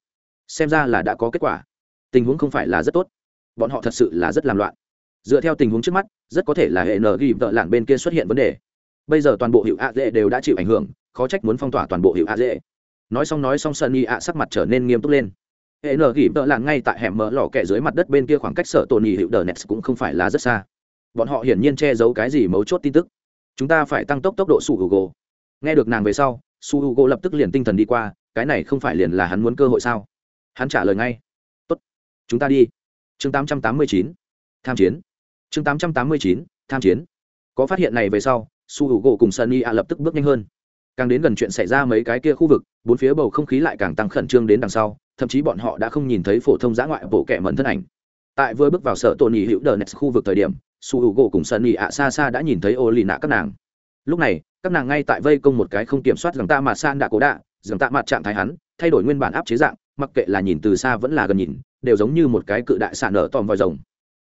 Xem ra là đã có kết quả. Tình huống không phải là rất tốt. Bọn họ thật sự là rất làm loạn dựa theo tình huống trước mắt rất có thể là hệ nờ ghi vợ lạn bên kia xuất hiện vấn đề. Bây giờ toàn bộ hiệu a dễ đều đã chịu ảnh hưởng khó trách muốn phong tỏa toàn bộ hiệu a dễ nói xong nói xong sân y ạ sắc mặt trở nên nghiêm túc lên. Hệ nờ ghi vợ lạn ngay tại hẻm mở lò kẹ dưới mặt đất bên kia khoảng cách sở tồn nhị hiệu đờ nets cũng không phải là rất xa. Bọn họ hiển nhiên che giấu cái gì mấu chốt tin tức. Chúng ta phải tăng tốc tốc độ su hugo. Nghe được nàng về sau su hugo lập tức liền tinh thần đi qua cái này không phải liền là hắn muốn cơ hội sao? Hắn trả lời ngay. Tốt chúng ta đi. Chương 889, tham chiến chương 889, tham chiến. Có phát hiện này về sau su hữu gỗ cùng sunny a lập tức bước nhanh hơn. Càng đến gần chuyện xảy ra mấy cái kia khu vực bốn phía bầu không khí lại càng tăng khẩn trương đến đằng sau thậm chí bọn họ đã không nhìn thấy phổ thông giã ngoại bộ kẻ mẫn thân ảnh. Tại vừa bước vào sở tổ nhị hữu đờ nes khu vực thời điểm su hữu gỗ cùng sunny a xa xa đã nhìn thấy ô lì nạ các nàng. Lúc này các nàng ngay tại vây công một cái không kiểm soát rằng ta mà san đã cố đạ rằng ta mặt trạng thái hắn thay đổi nguyên bản áp chế dạng mặc kệ là nhìn từ xa vẫn là gần nhìn đều giống như một cái cự đại sạn nở tòm vòi rồng.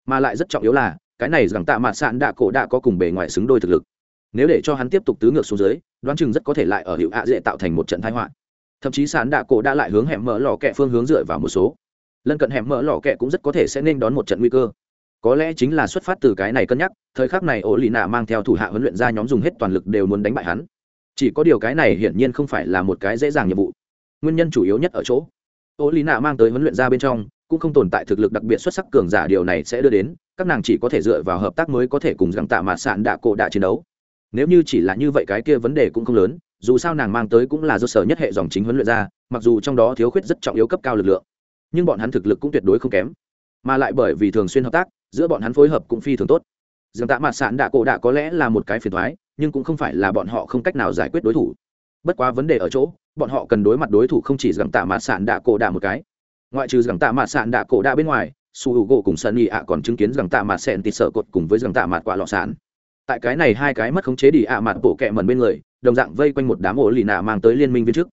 Mà lại rất trọng yếu là cái này rằng tạ mạt sạn đạ cổ đã có cùng bề ngoài xứng đôi thực lực. Nếu để cho hắn tiếp tục tứ ngược xuống dưới, đoán chừng rất có thể lại ở hiệu ạ dễ tạo thành một trận thái họa. Thậm chí sạn đạ cổ đã lại hướng hẻm mở lò kẹ phương hướng dựa vào một số. Lân cận hẻm mở lò kẹ cũng rất có thể sẽ nên đón một trận nguy cơ. Có lẽ chính là xuất phát từ cái này cân nhắc, thời khắc này ổ lì nạ mang theo thủ hạ huấn luyện ra nhóm dùng hết toàn lực đều muốn đánh bại hắn. Chỉ có điều cái này hiển nhiên không phải là một cái dễ dàng nhiệm vụ. Nguyên nhân chủ yếu nhất ở chỗ, ổ lý nạ mang tới huấn luyện ra bên trong cũng không tồn tại thực lực đặc biệt xuất sắc cường giả điều này sẽ đưa đến, các nàng chỉ có thể dựa vào hợp tác mới có thể cùng rằng tạ mạt sạn đạ cổ đạ chiến đấu. Nếu như chỉ là như vậy cái kia vấn đề cũng không lớn, dù sao nàng mang tới cũng là do sở nhất hệ dòng chính huấn luyện ra, mặc dù trong đó thiếu khuyết rất trọng yếu cấp cao lực lượng, nhưng bọn hắn thực lực cũng tuyệt đối không kém. Mà lại bởi vì thường xuyên hợp tác, giữa bọn hắn phối hợp cũng phi thường tốt. Rằng tạ Mạt sạn đạ cổ đạ có lẽ là một cái phiền thoái nhưng cũng không phải là bọn họ không cách nào giải quyết đối thủ. Bất quá vấn đề ở chỗ, bọn họ cần đối mặt đối thủ không chỉ rằng tạ Mạt sạn đạ cổ đạ một cái ngoại trừ rằng tạ Mạt sạn đạ cổ đạ bên ngoài, su hữu gỗ cùng sân y ạ còn chứng kiến rằng tạ Mạt sẹn tịt sợ cột cùng với rằng tạ Mạt quả lọ sản tại cái này hai cái mất khống chế đi ạ mặt bộ kẹ mần bên người, đồng dạng vây quanh một đám ổ lì nạ mang tới liên minh viên trước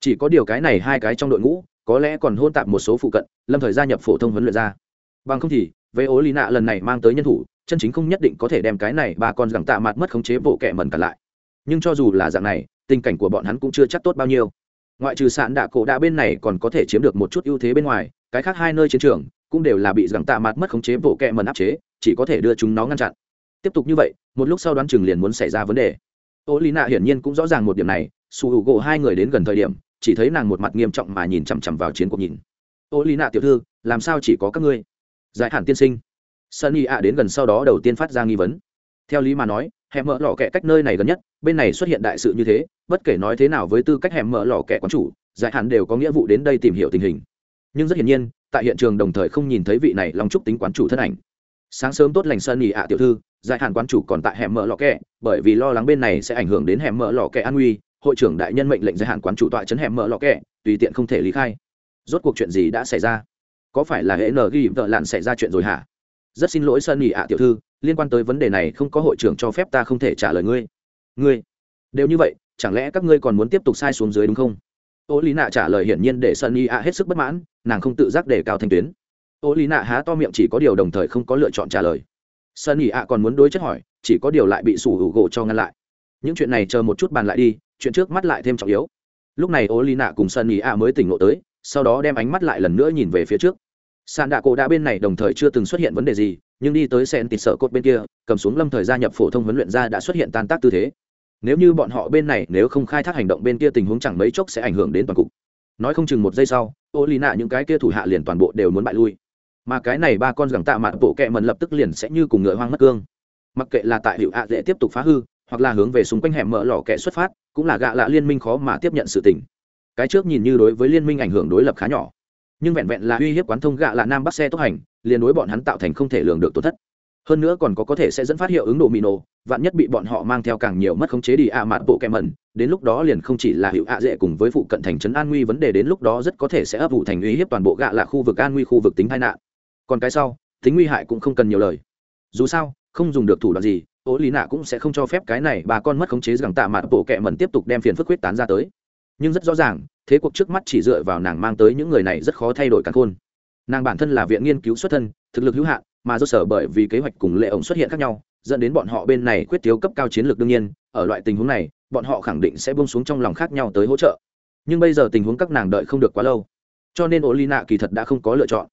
chỉ có điều cái này hai cái trong đội ngũ, có lẽ còn hôn tạp một số phụ cận, lâm thời gia nhập phổ thông huấn luyện ra bằng không thì với ố lì nạ lần này mang tới nhân thủ, chân chính không nhất định có thể đem cái này ba con rằng tạ mặt mất khống chế bộ kẹ mần cả lại. Nhưng cho dù là dạng này, tình cảnh của bọn hắn cũng chưa chắc tốt bao nhiêu ngoại trừ sạn đạ cổ đạ bên này còn có thể chiếm được một chút ưu thế bên ngoài, cái khác hai nơi chiến trường cũng đều là bị rằng tạ mặt mất khống chế, bộ kẹ mần áp chế, chỉ có thể đưa chúng nó ngăn chặn. Tiếp tục như vậy, một lúc sau đoán chừng liền muốn xảy ra vấn đề. Ô lý nạ hiển nhiên cũng rõ ràng một điểm này, su hữu gỗ hai người đến gần thời điểm, chỉ thấy nàng một mặt nghiêm trọng mà nhìn chằm chằm vào chiến cuộc nhìn. Ô lý nạ tiểu thư, làm sao chỉ có các ngươi? Giải hẳn tiên sinh. Sunny ạ đến gần sau đó đầu tiên phát ra nghi vấn. Theo lý mà nói hẻm mở lò kẹ cách nơi này gần nhất, bên này xuất hiện đại sự như thế, bất kể nói thế nào với tư cách hẻm mở lò kẹ quán chủ, giải hạn đều có nghĩa vụ đến đây tìm hiểu tình hình. Nhưng rất hiển nhiên, tại hiện trường đồng thời không nhìn thấy vị này lòng trúc tính quán chủ thân ảnh. Sáng sớm tốt lành sunny ạ tiểu thư, giải hạn quán chủ còn tại hẻm mở lò kẹ, bởi vì lo lắng bên này sẽ ảnh hưởng đến hẻm mở lò kẹ an nguy, hội trưởng đại nhân mệnh lệnh giải hạn quán chủ tọa chấn hẻm mở lò kẹ, tùy tiện không thể lý khai. Rốt cuộc chuyện gì đã xảy ra? Có phải là hệ n ghi vợ lặn xảy ra chuyện rồi hả? Rất xin lỗi sơn nhị ạ tiểu thư liên quan tới vấn đề này không có hội trưởng cho phép ta không thể trả lời ngươi. Ngươi? Đều như vậy, chẳng lẽ các ngươi còn muốn tiếp tục sai xuống dưới đúng không? Ô lý nạ trả lời hiển nhiên để sơn y ạ hết sức bất mãn, nàng không tự giác để cao thanh tuyến. Ô lý nạ há to miệng chỉ có điều đồng thời không có lựa chọn trả lời. Sơn y ạ còn muốn đối chất hỏi, chỉ có điều lại bị sủ hữu gỗ cho ngăn lại. Những chuyện này chờ một chút bàn lại đi, chuyện trước mắt lại thêm trọng yếu. Lúc này ô lý nạ cùng sơn y ạ mới tỉnh ngộ tới, sau đó đem ánh mắt lại lần nữa nhìn về phía trước. Sàn đạ cổ đã bên này đồng thời chưa từng xuất hiện vấn đề gì nhưng đi tới sen tịt sợ cốt bên kia, cầm xuống lâm thời gia nhập phổ thông huấn luyện ra đã xuất hiện tan tác tư thế. Nếu như bọn họ bên này, nếu không khai thác hành động bên kia tình huống chẳng mấy chốc sẽ ảnh hưởng đến toàn cục. Nói không chừng một giây sau ô lì nạ những cái kia thủ hạ liền toàn bộ đều muốn bại lui. Mà cái này ba con gẳng tạ mạn bộ kẹ mần lập tức liền sẽ như cùng ngựa hoang mất cương. Mặc kệ là tại hiệu ạ dễ tiếp tục phá hư, hoặc là hướng về xung quanh hẻm mở lò kẹ xuất phát, cũng là gạ lạ liên minh khó mà tiếp nhận sự tình. Cái trước nhìn như đối với liên minh ảnh hưởng đối lập khá nhỏ. Nhưng vẹn vẹn là uy hiếp quán thông gạ lạ nam bắc xe tốc hành liền đối bọn hắn tạo thành không thể lường được tổn thất. Hơn nữa còn có có thể sẽ dẫn phát hiệu ứng độ mì nổ vạn nhất bị bọn họ mang theo càng nhiều mất khống chế đi ạ à mạt bộ kẹm mẩn, đến lúc đó liền không chỉ là hiệu ạ dễ cùng với phụ cận thành trấn an nguy vấn đề, đến lúc đó rất có thể sẽ ấp vụ thành uy hiếp toàn bộ gạ là khu vực an nguy khu vực tính tai nạn. Còn cái sau, tính nguy hại cũng không cần nhiều lời. Dù sao, không dùng được thủ đoạn gì ố lý nạ cũng sẽ không cho phép cái này bà con mất khống chế rằng tạ mạt bộ kẹ mẩn tiếp tục đem phiền phức huyết tán ra tới. Nhưng rất rõ ràng, thế cuộc trước mắt chỉ dựa vào nàng mang tới những người này rất khó thay đổi căn khôn nàng bản thân là viện nghiên cứu xuất thân, thực lực hữu hạn, mà do sở bởi vì kế hoạch cùng lệ ổng xuất hiện khác nhau, dẫn đến bọn họ bên này quyết thiếu cấp cao chiến lược đương nhiên, ở loại tình huống này, bọn họ khẳng định sẽ buông xuống trong lòng khác nhau tới hỗ trợ. Nhưng bây giờ tình huống các nàng đợi không được quá lâu. Cho nên olina kỳ thật đã không có lựa chọn.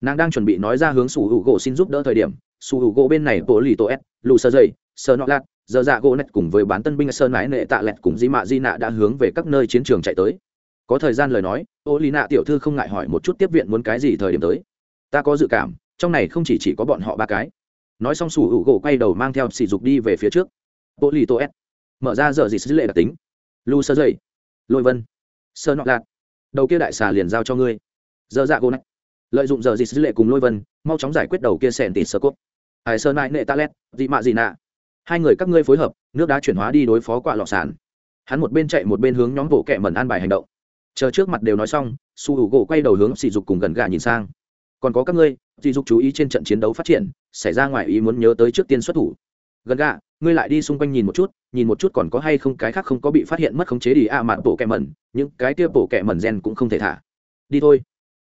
Nàng đang chuẩn bị nói ra hướng sủ hữu gỗ xin giúp đỡ thời điểm sủ hữu gỗ bên này bộ lì tô s lù sơ dây, sơ nọ lạt giờ dạ gỗ nét cùng với bán tân binh sơn mái nệ tạ lẹt cùng di mạ di nạ đã hướng về các nơi chiến trường chạy tới có thời gian lời nói, ô lì nạ tiểu thư không ngại hỏi một chút tiếp viện muốn cái gì thời điểm tới. Ta có dự cảm, trong này không chỉ chỉ có bọn họ ba cái. Nói xong sủ hữu gỗ quay đầu mang theo sỉ dục đi về phía trước. Bộ lì tô s mở ra giờ gì sứ lệ đặc tính. Lu sơ dây lôi vân. Sơ nọ lạc đầu kia đại xà liền giao cho ngươi. Giờ dạ gỗ nét lợi dụng giờ gì sứ lệ cùng lôi vân, mau chóng giải quyết đầu kia sẻn tịt sơ cốt. Hải sơn nại nệ ta lét, dị mạ dị nạ. Hai người các ngươi phối hợp, nước đá chuyển hóa đi đối phó quả lọ sản hắn một bên chạy một bên hướng nhóm bộ kẹ mẩn an bài hành động chờ trước mặt đều nói xong, su h u gỗ quay đầu hướng sỉ dục cùng gần gà nhìn sang. Còn có các ngươi, sỉ dục chú ý trên trận chiến đấu phát triển, xảy ra ngoài ý muốn nhớ tới trước tiên xuất thủ. Gần gà, ngươi lại đi xung quanh nhìn một chút, nhìn một chút còn có hay không cái khác không có bị phát hiện mất khống chế đi a à mạn bổ kẹ mẩn, những cái kia bổ kẹ mẩn gen cũng không thể thả. Đi thôi.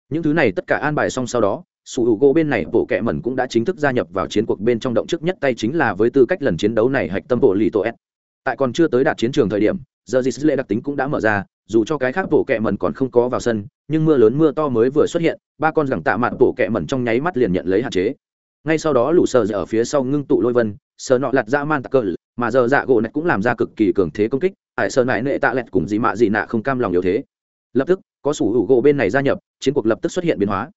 Những thứ này tất cả an bài xong sau đó, su h u gỗ bên này bộ kẹ mẩn cũng đã chính thức gia nhập vào chiến cuộc bên trong động trước nhất tay chính là với tư cách lần chiến đấu này hạch tâm bộ lì tổ s tại còn chưa tới đạt chiến trường thời điểm giờ dì lệ đặc tính cũng đã mở ra dù cho cái khác bộ kẹ mẩn còn không có vào sân, nhưng mưa lớn mưa to mới vừa xuất hiện, ba con rằng tạ mạn bộ kẹ mẩn trong nháy mắt liền nhận lấy hạn chế. Ngay sau đó lũ sờ ở phía sau ngưng tụ lôi vân, sờ nọ lặt ra dạ man tạc cờ, mà giờ dạ gỗ này cũng làm ra cực kỳ cường thế công kích, ải sờ nại nệ tạ lẹt cùng dị mạ dị nạ không cam lòng yếu thế. Lập tức, có sủ hữu gỗ bên này gia nhập, chiến cuộc lập tức xuất hiện biến hóa.